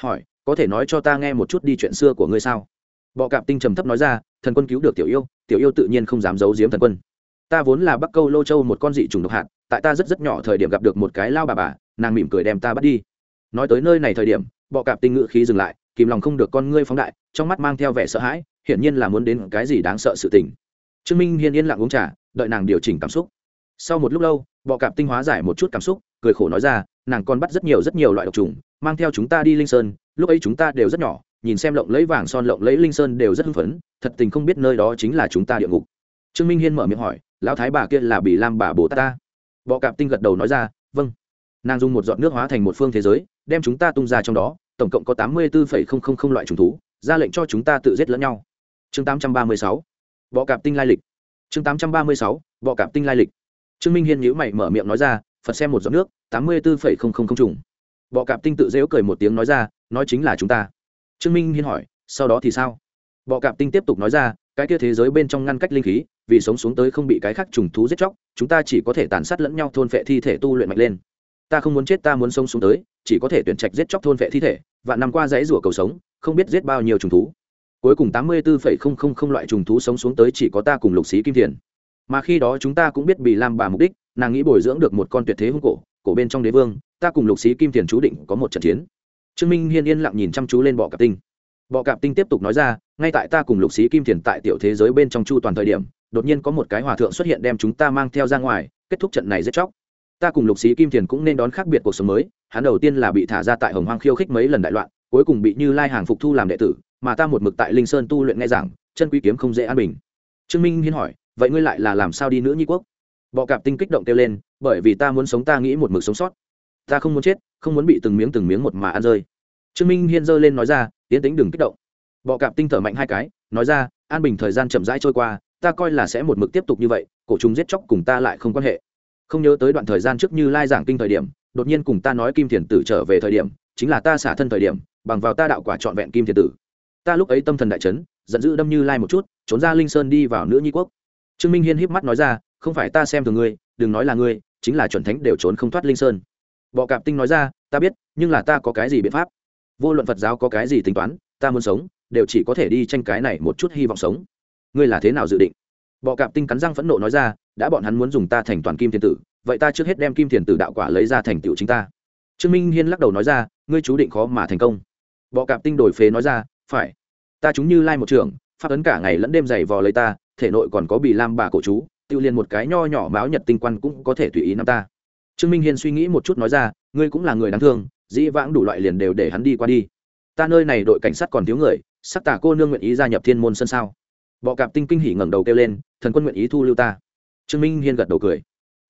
Hỏi, có thể nói cho ta nghe một chút đi chuyện xưa của ngươi sao? Bọ cạp tinh trầm thấp nói ra, thần quân cứu được tiểu yêu tiểu yêu tự nhiên không dám giấu giếm thần quân. Ta vốn là bắc câu lô châu một con dị trùng độc hạt, tại ta rất rất nhỏ thời điểm gặp được một cái lao bà bà, nàng mỉm cười đem ta bắt đi nói tới nơi này thời điểm, bọ cạp tinh ngự khí dừng lại, kìm lòng không được con ngươi phóng đại, trong mắt mang theo vẻ sợ hãi, hiển nhiên là muốn đến cái gì đáng sợ sự tình. Trương minh hiên yên lặng uống trà, đợi nàng điều chỉnh cảm xúc. Sau một lúc lâu, bọ cạp tinh hóa giải một chút cảm xúc, cười khổ nói ra, nàng còn bắt rất nhiều rất nhiều loại độc trùng, mang theo chúng ta đi linh sơn, lúc ấy chúng ta đều rất nhỏ, nhìn xem lộng lấy vàng son lộng lấy linh sơn đều rất hưng phấn, thật tình không biết nơi đó chính là chúng ta địa ngục. Trương minh hiên mở miệng hỏi, lão thái bà kia là bị lam bà bồ tát ta? Bọ cạp tinh gật đầu nói ra vâng nàng dùng một giọt nước hóa thành một phương thế giới, đem chúng ta tung ra trong đó, tổng cộng có tám mươi bốn loại trùng thú, ra lệnh cho chúng ta tự giết lẫn nhau. Chương tám trăm ba mươi sáu, bọ cạp tinh lai lịch. Chương tám trăm ba mươi sáu, bọ cạp tinh lai lịch. Trương minh hiên nhíu mày mở miệng nói ra, phật xem một giọt nước, tám mươi bốn trùng bọ cạp tinh tự dễu cười một tiếng nói ra, nói chính là chúng ta. Trương minh hiên hỏi, sau đó thì sao? Bọ cạp tinh tiếp tục nói ra, cái kia thế giới bên trong ngăn cách linh khí, vì sống xuống tới không bị cái khác trùng thú giết chóc, chúng ta chỉ có thể tàn sát lẫn nhau thôn phệ thi thể tu luyện mạnh lên ta không muốn chết, ta muốn sống xuống tới, chỉ có thể tuyển trạch giết chóc thôn vệ thi thể và nằm qua dãy rủa cầu sống, không biết giết bao nhiêu trùng thú. Cuối cùng tám mươi bốn loại trùng thú sống xuống tới chỉ có ta cùng lục sĩ kim thiền. Mà khi đó chúng ta cũng biết bị lam bà mục đích, nàng nghĩ bồi dưỡng được một con tuyệt thế hung cổ cổ bên trong đế vương, ta cùng lục sĩ kim thiền chú định có một trận chiến. Trương minh hiên yên lặng nhìn chăm chú lên bọ cạp tinh. Bọ cạp tinh tiếp tục nói ra, ngay tại ta cùng lục sĩ kim thiền tại tiểu thế giới bên trong chu toàn thời điểm, đột nhiên có một cái hòa thượng xuất hiện đem chúng ta mang theo ra ngoài, kết thúc trận này giết chóc ta cùng lục sĩ kim thiền cũng nên đón khác biệt cuộc sống mới, hắn đầu tiên là bị thả ra tại hồng hoang khiêu khích mấy lần đại loạn, cuối cùng bị như lai hàng phục thu làm đệ tử, mà ta một mực tại linh sơn tu luyện nghe giảng, chân quý kiếm không dễ an bình. Trương minh hiên hỏi, vậy ngươi lại là làm sao đi nữ nhi quốc? Bọ cạp tinh kích động kêu lên, bởi vì ta muốn sống ta nghĩ một mực sống sót. Ta không muốn chết, không muốn bị từng miếng từng miếng một mà ăn rơi. Trương minh hiên giơ lên nói ra, tiến tính đừng kích động. Bọ cạp tinh thở mạnh hai cái, nói ra, an bình thời gian chậm rãi trôi qua, ta coi là sẽ một mực tiếp tục như vậy, cổ chúng giết chóc cùng ta lại không quan hệ không nhớ tới đoạn thời gian trước như lai giảng kinh thời điểm, đột nhiên cùng ta nói kim thiền tử trở về thời điểm, chính là ta xả thân thời điểm, bằng vào ta đạo quả trọn vẹn kim thiền tử. Ta lúc ấy tâm thần đại chấn, giận dữ đâm như lai một chút, trốn ra linh sơn đi vào nữ nhi quốc. Trương minh hiên híp mắt nói ra, không phải ta xem thường ngươi, đừng nói là ngươi, chính là chuẩn thánh đều trốn không thoát linh sơn. Bọ cạp tinh nói ra, ta biết, nhưng là ta có cái gì biện pháp? Vô luận phật giáo có cái gì tính toán, ta muốn sống, đều chỉ có thể đi tranh cái này một chút hy vọng sống. Ngươi là thế nào dự định? Bọ cạp tinh cắn răng phẫn nộ nói ra, đã bọn hắn muốn dùng ta thành toàn kim thiên tử, vậy ta trước hết đem kim thiên tử đạo quả lấy ra thành tựu chính ta. Trương minh hiên lắc đầu nói ra, ngươi chú định khó mà thành công. Bọ cạp tinh đổi phế nói ra, phải. Ta chúng như lai một trường phát ấn cả ngày lẫn đêm dày vò lấy ta, thể nội còn có bị lam bà cổ chú tự liền một cái nho nhỏ báo nhật tinh quan cũng có thể tùy ý nắm ta. Trương minh hiên suy nghĩ một chút nói ra, ngươi cũng là người đáng thương, dĩ vãng đủ loại liền đều để hắn đi qua đi. Ta nơi này đội cảnh sát còn thiếu người sắc tả cô nương nguyện ý gia nhập thiên môn sân sao? Bọ cạp tinh kinh hỉ ngẩng đầu kêu lên, thần quân nguyện ý thu lưu ta. Trương minh hiên gật đầu cười.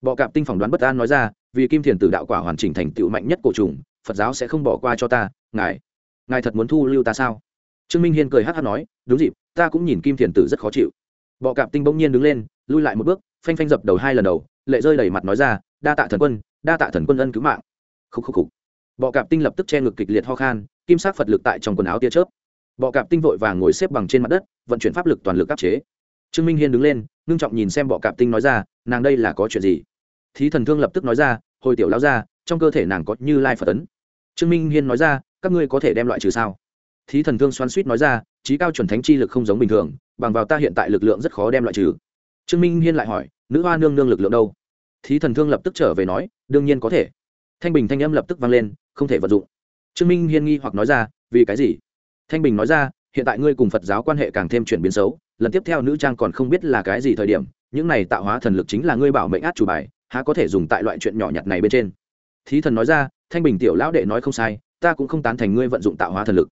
Bọ cạp tinh phỏng đoán bất an nói ra, vì kim thiền tử đạo quả hoàn chỉnh thành tựu mạnh nhất cổ trùng, phật giáo sẽ không bỏ qua cho ta, ngài ngài thật muốn thu lưu ta sao? Trương minh hiên cười hát hát nói, đúng dịp, ta cũng nhìn kim thiền tử rất khó chịu. Bọ cạp tinh bỗng nhiên đứng lên, lui lại một bước, phanh phanh dập đầu hai lần đầu, lệ rơi đầy mặt nói ra, đa tạ thần quân, đa tạ thần quân ân cứu mạng. Khúc khúc khúc. Bọ cạp tinh lập tức che ngực kịch liệt ho khan, kim sắc phật lực tại trong quần áo tia chớp. Bọ cạp tinh vội vàng ngồi xếp bằng trên mặt đất vận chuyển pháp lực toàn lực áp chế. Trương minh hiên đứng lên, ngưng trọng nhìn xem bọ cạp tinh nói ra, nàng đây là có chuyện gì? Thí thần thương lập tức nói ra, hồi tiểu lao ra, trong cơ thể nàng có như lai phật tấn trương minh hiên nói ra, các ngươi có thể đem loại trừ sao? Thí thần thương xoan suýt nói ra trí cao chuẩn thánh chi lực không giống bình thường, bằng vào ta hiện tại lực lượng rất khó đem loại trừ. Trương minh hiên lại hỏi, nữ hoa nương nương lực lượng đâu? Thí thần thương lập tức trở về nói, đương nhiên có thể. Thanh bình thanh âm lập tức vang lên, không thể vận dụng. Trương minh hiên nghi hoặc nói ra, vì cái gì? Thanh bình nói ra hiện tại ngươi cùng phật giáo quan hệ càng thêm chuyển biến xấu, lần tiếp theo nữ trang còn không biết là cái gì thời điểm, những này tạo hóa thần lực chính là ngươi bảo mệnh át chủ bài, há có thể dùng tại loại chuyện nhỏ nhặt này bên trên? Thí thần nói ra, thanh bình tiểu lão đệ nói không sai, ta cũng không tán thành ngươi vận dụng tạo hóa thần lực.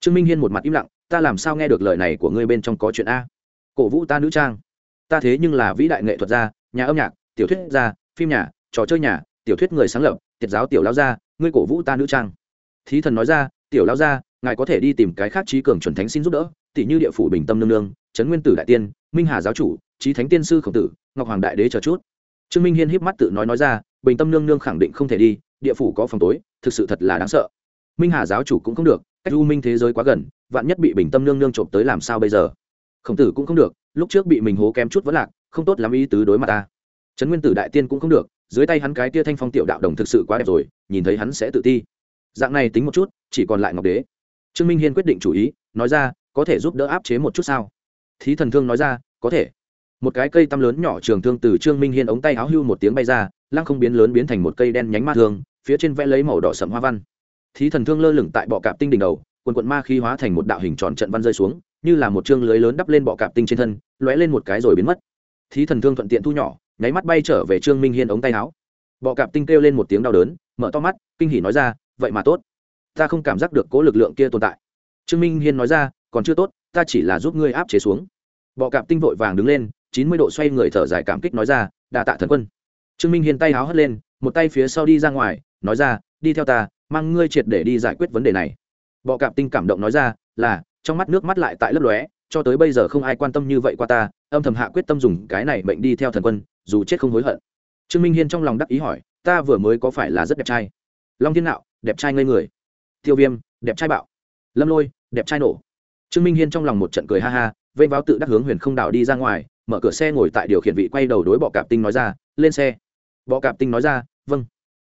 Trương minh hiên một mặt im lặng, ta làm sao nghe được lời này của ngươi bên trong có chuyện a? Cổ vũ ta nữ trang. Ta thế nhưng là vĩ đại nghệ thuật gia, nhà âm nhạc, tiểu thuyết gia, phim nhà, trò chơi nhà, tiểu thuyết người sáng lập tiệt giáo tiểu lão gia, ngươi cổ vũ ta nữ trang. Thí thần nói ra, tiểu lão gia ngài có thể đi tìm cái khác trí cường chuẩn thánh xin giúp đỡ, tỷ như địa phủ bình tâm nương nương, trấn nguyên tử đại tiên, minh hà giáo chủ trí thánh tiên sư khổng tử, ngọc hoàng đại đế chờ chút. Trương minh hiên híp mắt tự nói nói ra, bình tâm nương nương khẳng định không thể đi, địa phủ có phòng tối, thực sự thật là đáng sợ. Minh hà giáo chủ cũng không được, cách u minh thế giới quá gần, vạn nhất bị bình tâm nương nương trộm tới làm sao bây giờ? Khổng tử cũng không được, lúc trước bị mình hố kém chút vẫn lạc, không tốt lắm ý tứ đối mặt ta. Trấn nguyên tử đại tiên cũng không được, dưới tay hắn cái tia thanh phong tiểu đạo đồng thực sự quá đẹp rồi, nhìn thấy hắn sẽ tự ti. Dạng này tính một chút, chỉ còn lại ngọc đế trương minh hiên quyết định chủ ý, nói ra, có thể giúp đỡ áp chế một chút sao? Thí thần thương nói ra, có thể. Một cái cây tăm lớn nhỏ trường thương từ trương minh hiên ống tay áo hưu một tiếng bay ra, lăng không biến lớn biến thành một cây đen nhánh ma thương, phía trên vẽ lấy màu đỏ sậm hoa văn. Thí thần thương lơ lửng tại bọ cạp tinh đỉnh đầu, quần quận ma khí hóa thành một đạo hình tròn trận văn rơi xuống, như là một chương lưới lớn đắp lên bọ cạp tinh trên thân, lóe lên một cái rồi biến mất. Thí thần thương thuận tiện thu nhỏ, nháy mắt bay trở về trương minh hiên ống tay áo. Bọ cạp tinh kêu lên một tiếng đau đớn, mở to mắt, kinh hỉ nói ra, vậy mà tốt ta không cảm giác được cố lực lượng kia tồn tại. Trương minh hiên nói ra, còn chưa tốt, ta chỉ là giúp ngươi áp chế xuống. Bọ cạp tinh vội vàng đứng lên, chín mươi độ xoay người thở dài cảm kích nói ra đà tạ thần quân. Trương minh hiên tay háo hất lên, một tay phía sau đi ra ngoài, nói ra, đi theo ta, mang ngươi triệt để đi giải quyết vấn đề này. Bọ cạp tinh cảm động nói ra, là, trong mắt nước mắt lại tại lấp lóe, cho tới bây giờ không ai quan tâm như vậy qua ta, âm thầm hạ quyết tâm dùng cái này bệnh đi theo thần quân, dù chết không hối hận. Trương minh hiên trong lòng đắc ý hỏi, ta vừa mới có phải là rất đẹp trai? Long thiên nạo, đẹp trai ngây người tiêu viêm, đẹp trai bạo. Lâm lôi, đẹp trai nổ. Trương minh hiên trong lòng một trận cười ha ha vây váo tự đắc hướng huyền không đảo đi ra ngoài, mở cửa xe ngồi tại điều khiển vị quay đầu đối bọ cạp tinh nói ra, lên xe. Bọ cạp tinh nói ra vâng.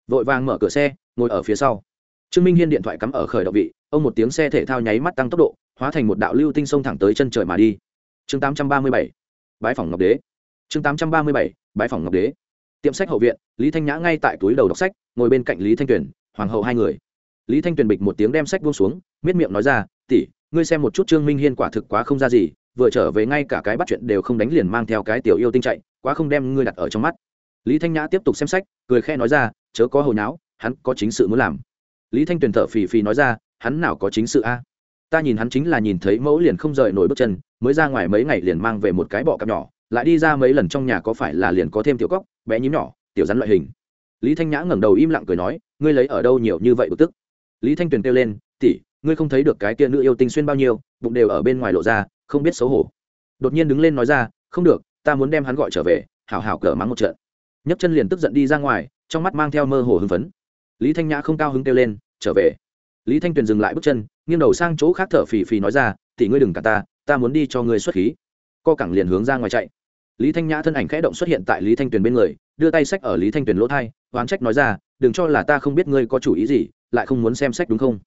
Vội vàng mở cửa xe, ngồi ở phía sau. Trương minh hiên điện thoại cắm ở khởi động vị, ông một tiếng xe thể thao nháy mắt tăng tốc độ, hóa thành một đạo lưu tinh sông thẳng tới chân trời mà đi. Chương tám trăm ba mươi bảy bãi phòng ngọc đế. Chương tám trăm ba mươi bảy bãi phòng ngọc đế. Tiệm sách hậu viện, lý thanh nhã ngay tại túi đầu đọc sách, ngồi bên cạnh lý thanh tuyền, hoàng hậu hai người lý thanh tuyền bịch một tiếng đem sách buông xuống, miết miệng nói ra tỉ ngươi xem một chút trương minh hiên quả thực quá không ra gì, vừa trở về ngay cả cái bắt chuyện đều không đánh liền mang theo cái tiểu yêu tinh chạy, quá không đem ngươi đặt ở trong mắt. Lý thanh nhã tiếp tục xem sách, cười khe nói ra, chớ có hồi náo hắn có chính sự muốn làm. Lý thanh tuyền thở phì phì nói ra, hắn nào có chính sự a? Ta nhìn hắn chính là nhìn thấy mẫu liền không rời nổi bước chân, mới ra ngoài mấy ngày liền mang về một cái bọ cặp nhỏ, lại đi ra mấy lần trong nhà có phải là liền có thêm tiểu cóc bé nhím nhỏ, tiểu rắn loại hình. Lý thanh nhã ngẩng đầu im lặng cười nói, ngươi lấy ở đâu nhiều như vậy bực tức? Lý thanh tuyền kêu lên tỉ ngươi không thấy được cái kia nữ yêu tinh xuyên bao nhiêu, bụng đều ở bên ngoài lộ ra, không biết xấu hổ. Đột nhiên đứng lên nói ra, không được, ta muốn đem hắn gọi trở về, hảo hảo cờ mắng một trận. Nhấc chân liền tức giận đi ra ngoài, trong mắt mang theo mơ hồ hưng phấn. Lý thanh nhã không cao hứng kêu lên, trở về. Lý thanh tuyền dừng lại bước chân, nghiêng đầu sang chỗ khác thở phì phì nói ra tỉ ngươi đừng cả ta ta muốn đi cho ngươi xuất khí. Co cẳng liền hướng ra ngoài chạy. Lý thanh nhã thân ảnh khẽ động xuất hiện tại lý thanh tuyền bên người đưa tay sách ở lý thanh tuyền lỗ thai, oán trách nói ra, đừng cho là ta không biết ngươi có chủ ý gì, lại không muốn xem sách đúng không?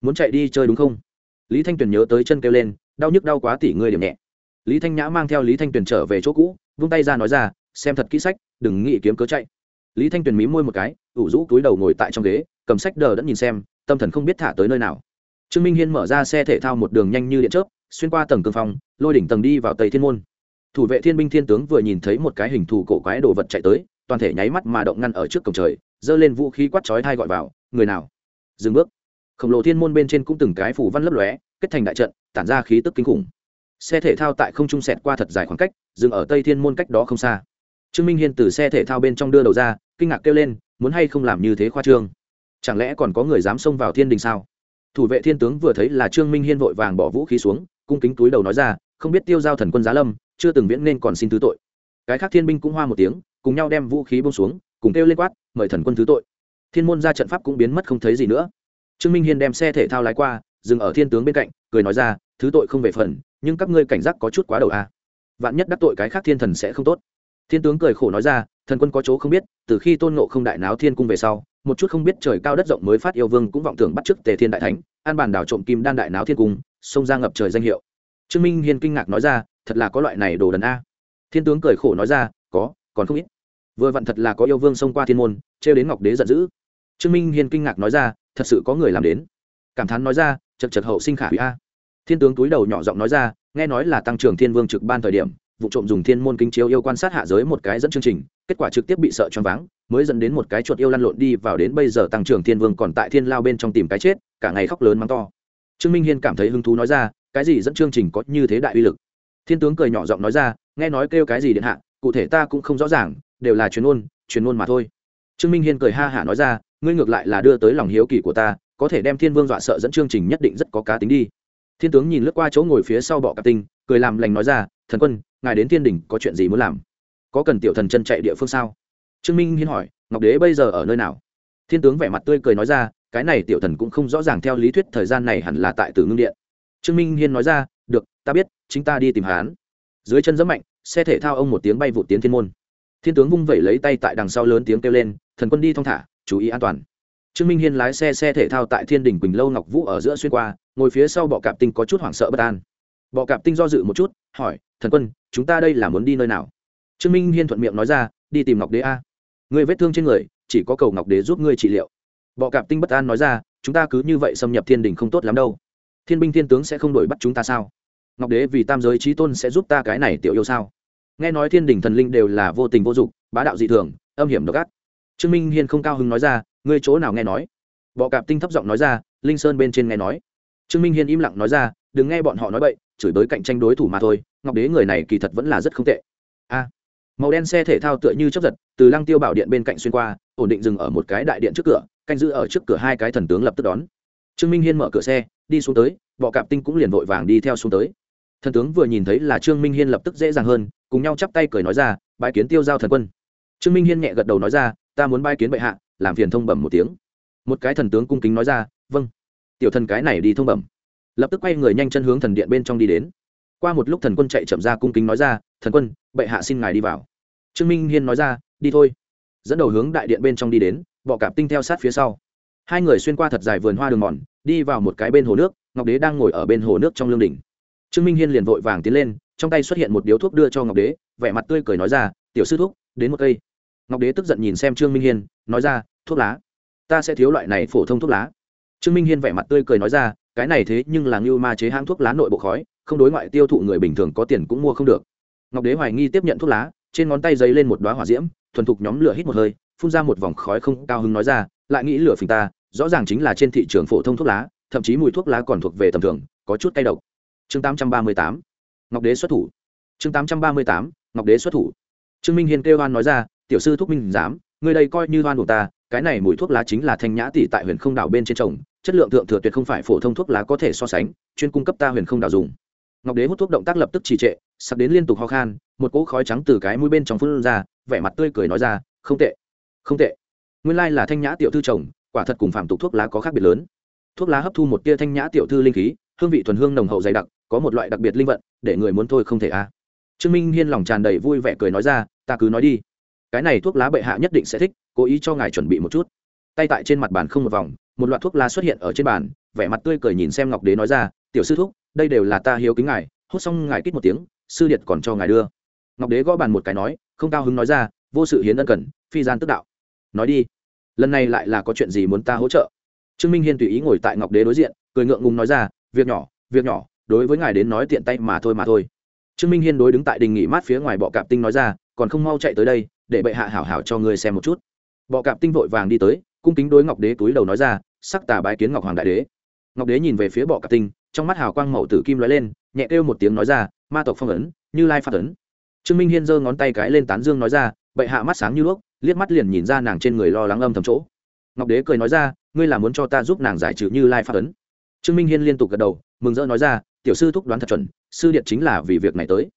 Muốn chạy đi chơi đúng không? Lý thanh tuyền nhớ tới chân kêu lên, đau nhức đau quá tỉ ngươi điểm nhẹ. Lý thanh nhã mang theo lý thanh tuyền trở về chỗ cũ, vung tay ra nói ra, xem thật kỹ sách, đừng nghĩ kiếm cớ chạy. Lý thanh tuyền mí môi một cái, ủ rũ túi đầu ngồi tại trong ghế, cầm sách đờ đẫn nhìn xem, tâm thần không biết thả tới nơi nào. Trương minh hiên mở ra xe thể thao một đường nhanh như điện chớp, xuyên qua tầng cường phong, lôi đỉnh tầng đi vào tây thiên môn. Thủ vệ thiên binh thiên tướng vừa nhìn thấy một cái hình thù cổ quái đồ vật chạy tới toàn thể nháy mắt mà động ngăn ở trước cổng trời giơ lên vũ khí quát chói thai gọi vào, người nào? Dừng bước. Khổng lồ thiên môn bên trên cũng từng cái phủ văn lấp lóe, kết thành đại trận, tản ra khí tức kinh khủng. Xe thể thao tại không trung sẹt qua thật dài khoảng cách, dừng ở tây thiên môn cách đó không xa. Trương minh hiên từ xe thể thao bên trong đưa đầu ra, kinh ngạc kêu lên, muốn hay không làm như thế khoa trương? Chẳng lẽ còn có người dám xông vào thiên đình sao? Thủ vệ thiên tướng vừa thấy là trương minh hiên vội vàng bỏ vũ khí xuống, cung kính túi đầu nói ra, không biết tiêu giao thần quân giá lâm, chưa từng viễn nên còn xin thứ tội. Cái khác thiên binh cũng hoa một tiếng cùng nhau đem vũ khí bông xuống, cùng kêu lên quát, mời thần quân thứ tội. Thiên môn ra trận pháp cũng biến mất không thấy gì nữa. Trương minh hiên đem xe thể thao lái qua, dừng ở thiên tướng bên cạnh, cười nói ra, thứ tội không về phần, nhưng các ngươi cảnh giác có chút quá đầu a. À. vạn nhất đắc tội cái khác thiên thần sẽ không tốt. Thiên tướng cười khổ nói ra, thần quân có chỗ không biết, từ khi tôn nộ không đại náo thiên cung về sau, một chút không biết trời cao đất rộng mới phát yêu vương cũng vọng tưởng bắt chức tề thiên đại thánh, an bàn đảo trộm kim đan đại náo thiên cung, xông ra ngập trời danh hiệu. Trương minh hiên kinh ngạc nói ra, thật là có loại này đồ đần a. Thiên tướng cười khổ nói ra, có còn không ít. Vừa vặn thật là có yêu vương xông qua thiên môn, trêu đến ngọc đế giận dữ. Trương minh hiên kinh ngạc nói ra, thật sự có người làm đến. Cảm thán nói ra, chật chật hậu sinh khả hủy a. Thiên tướng túi đầu nhỏ giọng nói ra, nghe nói là tăng trưởng thiên vương trực ban thời điểm, vụ trộm dùng thiên môn kính chiếu yêu quan sát hạ giới một cái dẫn chương trình, kết quả trực tiếp bị sợ choáng váng, mới dẫn đến một cái chuột yêu lăn lộn đi vào đến bây giờ tăng trưởng thiên vương còn tại thiên lao bên trong tìm cái chết, cả ngày khóc lớn mắng to. Trương minh hiên cảm thấy hứng thú nói ra, cái gì dẫn chương trình có như thế đại uy lực? Thiên tướng cười nhỏ giọng nói ra, nghe nói kêu cái gì điện hạ cụ thể ta cũng không rõ ràng, đều là truyền ôn truyền ôn mà thôi. Trương minh hiên cười ha hả nói ra, ngươi ngược lại là đưa tới lòng hiếu kỳ của ta, có thể đem thiên vương dọa sợ dẫn chương trình nhất định rất có cá tính đi. Thiên tướng nhìn lướt qua chỗ ngồi phía sau bọ cạp tinh, cười làm lành nói ra, thần quân, ngài đến thiên đình có chuyện gì muốn làm? Có cần tiểu thần chân chạy địa phương sao? Trương minh hiên hỏi, ngọc đế bây giờ ở nơi nào? Thiên tướng vẻ mặt tươi cười nói ra, cái này tiểu thần cũng không rõ ràng theo lý thuyết thời gian này hẳn là tại tử ngưng điện. Trương minh hiên nói ra, được, ta biết, chính ta đi tìm hán dưới chân giấm mạnh xe thể thao ông một tiếng bay vụt tiến thiên môn. Thiên tướng vung vẩy lấy tay tại đằng sau lớn tiếng kêu lên, thần quân đi thong thả, chú ý an toàn. Trương minh hiên lái xe xe thể thao tại thiên đình quỳnh lâu ngọc vũ ở giữa xuyên qua, ngồi phía sau bọ cạp tinh có chút hoảng sợ bất an. Bọ cạp tinh do dự một chút, hỏi, thần quân, chúng ta đây là muốn đi nơi nào? Trương minh hiên thuận miệng nói ra, đi tìm ngọc đế a. Người vết thương trên người, chỉ có cầu ngọc đế giúp ngươi trị liệu. Bọ cạp tinh bất an nói ra, chúng ta cứ như vậy xâm nhập thiên đình không tốt lắm đâu. Thiên binh thiên tướng sẽ không đổi bắt chúng ta sao? Ngọc đế vì tam giới trí tôn sẽ giúp ta cái này tiểu yêu sao? Nghe nói thiên đình thần linh đều là vô tình vô dụng bá đạo dị thường, âm hiểm độc ác. Trương minh hiên không cao hứng nói ra, ngươi chỗ nào nghe nói? Bọ cạp tinh thấp giọng nói ra, linh sơn bên trên nghe nói. Trương minh hiên im lặng nói ra, đừng nghe bọn họ nói bậy, chửi bới cạnh tranh đối thủ mà thôi, ngọc đế người này kỳ thật vẫn là rất không tệ. A. Màu đen xe thể thao tựa như chấp giật, từ lăng tiêu bảo điện bên cạnh xuyên qua, ổn định dừng ở một cái đại điện trước cửa, canh giữ ở trước cửa hai cái thần tướng lập tức đón. Trương minh hiên mở cửa xe, đi xuống tới, bọ cạp tinh cũng liền vội vàng đi theo xuống tới thần tướng vừa nhìn thấy là trương minh hiên lập tức dễ dàng hơn, cùng nhau chắp tay cười nói ra bãi kiến tiêu giao thần quân. Trương minh hiên nhẹ gật đầu nói ra, ta muốn bãi kiến bệ hạ, làm phiền thông bẩm một tiếng. Một cái thần tướng cung kính nói ra vâng. Tiểu thần cái này đi thông bẩm. Lập tức quay người nhanh chân hướng thần điện bên trong đi đến. Qua một lúc thần quân chạy chậm ra cung kính nói ra, thần quân, bệ hạ xin ngài đi vào. Trương minh hiên nói ra, đi thôi. Dẫn đầu hướng đại điện bên trong đi đến, bọ cạp tinh theo sát phía sau. Hai người xuyên qua thật dài vườn hoa đường mòn, đi vào một cái bên hồ nước, ngọc đế đang ngồi ở bên hồ nước trong lương đỉnh trương minh hiên liền vội vàng tiến lên, trong tay xuất hiện một điếu thuốc đưa cho ngọc đế, vẻ mặt tươi cười nói ra, tiểu sư thuốc đến một cây. Ngọc đế tức giận nhìn xem trương minh hiên, nói ra, thuốc lá. Ta sẽ thiếu loại này phổ thông thuốc lá. Trương minh hiên vẻ mặt tươi cười nói ra, cái này thế nhưng là ngưu ma chế hãng thuốc lá nội bộ khói, không đối ngoại tiêu thụ người bình thường có tiền cũng mua không được. Ngọc đế hoài nghi tiếp nhận thuốc lá, trên ngón tay giấy lên một đoá hỏa diễm, thuần thục nhóm lửa hít một hơi, phun ra một vòng khói không cao hứng nói ra, lại nghĩ lửa phình ta, rõ ràng chính là trên thị trường phổ thông thuốc lá, thậm chí mùi thuốc lá còn thuộc về tầm thường, có chút cay độc chương tám trăm ba mươi tám, ngọc đế xuất thủ. Chương tám trăm ba mươi tám, ngọc đế xuất thủ. Trương minh hiền kêu oan nói ra, tiểu sư thuốc minh dám người đây coi như oan của ta, cái này mùi thuốc lá chính là thanh nhã tỷ tại huyền không đảo bên trên trồng, chất lượng thượng thừa tuyệt không phải phổ thông thuốc lá có thể so sánh, chuyên cung cấp ta huyền không đảo dùng. Ngọc đế hút thuốc động tác lập tức trì trệ sặc đến liên tục ho khan, một cỗ khói trắng từ cái mũi bên trong phun ra, vẻ mặt tươi cười nói ra, không tệ không tệ. Nguyên lai là thanh nhã tiểu thư trồng, quả thật cùng phạm tục thuốc lá có khác biệt lớn. Thuốc lá hấp thu một tia thanh nhã tiểu thư linh khí hương vị thuần hương nồng hậu dày đặc, có một loại đặc biệt linh vận, để người muốn thôi không thể a. Trương minh hiên lòng tràn đầy vui vẻ cười nói ra, ta cứ nói đi. Cái này thuốc lá bệ hạ nhất định sẽ thích, cố ý cho ngài chuẩn bị một chút. Tay tại trên mặt bàn không một vòng, một loạt thuốc lá xuất hiện ở trên bàn, vẻ mặt tươi cười nhìn xem ngọc đế nói ra, tiểu sư thúc, đây đều là ta hiếu kính ngài, hút xong ngài kít một tiếng, sư điệt còn cho ngài đưa. Ngọc đế gõ bàn một cái nói, không cao hứng nói ra, vô sự hiến ân cần, phi gian tức đạo. Nói đi. Lần này lại là có chuyện gì muốn ta hỗ trợ? Trương minh hiên tùy ý ngồi tại ngọc đế đối diện, cười ngượng ngùng nói ra việc nhỏ việc nhỏ, đối với ngài đến nói tiện tay mà thôi mà thôi. Trương minh hiên đối đứng tại đình nghỉ mát phía ngoài bọ cạp tinh nói ra, còn không mau chạy tới đây, để bệ hạ hảo hảo cho ngươi xem một chút. Bọ cạp tinh vội vàng đi tới, cung kính đối ngọc đế túi đầu nói ra, sắc tà bái kiến ngọc hoàng đại đế. Ngọc đế nhìn về phía bọ cạp tinh, trong mắt hào quang mậu tử kim lóe lên, nhẹ kêu một tiếng nói ra, ma tộc phong ấn, như lai phát ấn. Trương minh hiên giơ ngón tay cái lên tán dương nói ra, bệ hạ mắt sáng như đuốc, liếc mắt liền nhìn ra nàng trên người lo lắng âm thầm chỗ. Ngọc đế cười nói ra, ngươi là muốn cho ta giúp nàng giải trừ như lai phát ấn? Trương minh hiên liên tục gật đầu, mừng rỡ nói ra, tiểu sư thúc đoán thật chuẩn, sư điện chính là vì việc này tới.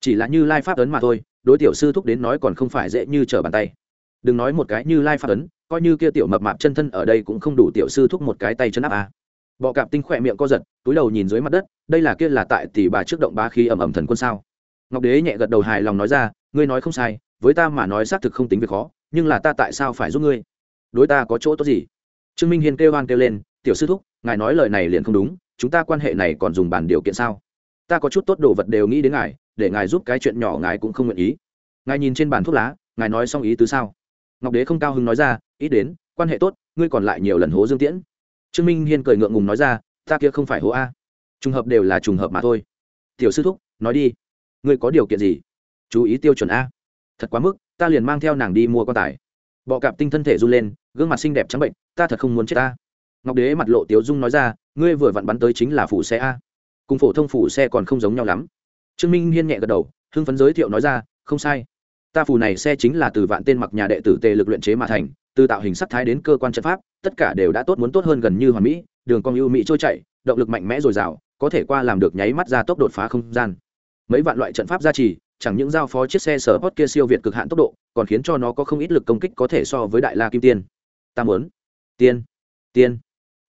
Chỉ là như lai pháp ấn mà thôi, đối tiểu sư thúc đến nói còn không phải dễ như trở bàn tay. Đừng nói một cái như lai pháp ấn, coi như kia tiểu mập mạp chân thân ở đây cũng không đủ tiểu sư thúc một cái tay chân áp à. bọ cạp tinh khỏe miệng co giật, túi đầu nhìn dưới mặt đất, đây là kia là tại tỷ bà trước động ba khi ẩm ẩm thần quân sao? Ngọc đế nhẹ gật đầu hài lòng nói ra, ngươi nói không sai, với ta mà nói xác thực không tính việc khó, nhưng là ta tại sao phải giúp ngươi? Đối ta có chỗ tốt gì? Trương minh hiền kêu hoan kêu lên, tiểu sư thúc ngài nói lời này liền không đúng, chúng ta quan hệ này còn dùng bàn điều kiện sao? Ta có chút tốt đồ vật đều nghĩ đến ngài, để ngài giúp cái chuyện nhỏ ngài cũng không nguyện ý. Ngài nhìn trên bàn thuốc lá, ngài nói xong ý tứ sao? Ngọc đế không cao hứng nói ra ý đến, quan hệ tốt, ngươi còn lại nhiều lần hố dương tiễn. Trương minh hiên cười ngượng ngùng nói ra, ta kia không phải hố a. Trùng hợp đều là trùng hợp mà thôi. Tiểu sư thúc, nói đi. Ngươi có điều kiện gì? Chú ý tiêu chuẩn a. Thật quá mức, ta liền mang theo nàng đi mua quan tài. Bọ cạp tinh thân thể run lên, gương mặt xinh đẹp trắng bệnh, ta thật không muốn chết ta ngọc đế mặt lộ tiếu dung nói ra, ngươi vừa vặn bắn tới chính là phủ xe a. Cùng phổ thông phủ xe còn không giống nhau lắm. Trương minh hiên nhẹ gật đầu, hưng phấn giới thiệu nói ra, không sai. Ta phủ này xe chính là từ vạn tên mặc nhà đệ tử tề lực luyện chế mà thành, từ tạo hình sắc thái đến cơ quan trận pháp, tất cả đều đã tốt muốn tốt hơn gần như hoàn mỹ, đường cong ưu mỹ trôi chảy, động lực mạnh mẽ dồi dào, có thể qua làm được nháy mắt ra tốc đột phá không gian. Mấy vạn loại trận pháp gia trì, chẳng những giao phó chiếc xe sở hot kia siêu việt cực hạn tốc độ, còn khiến cho nó có không ít lực công kích có thể so với đại la kim tiên. Ta muốn. Tiên. Tiên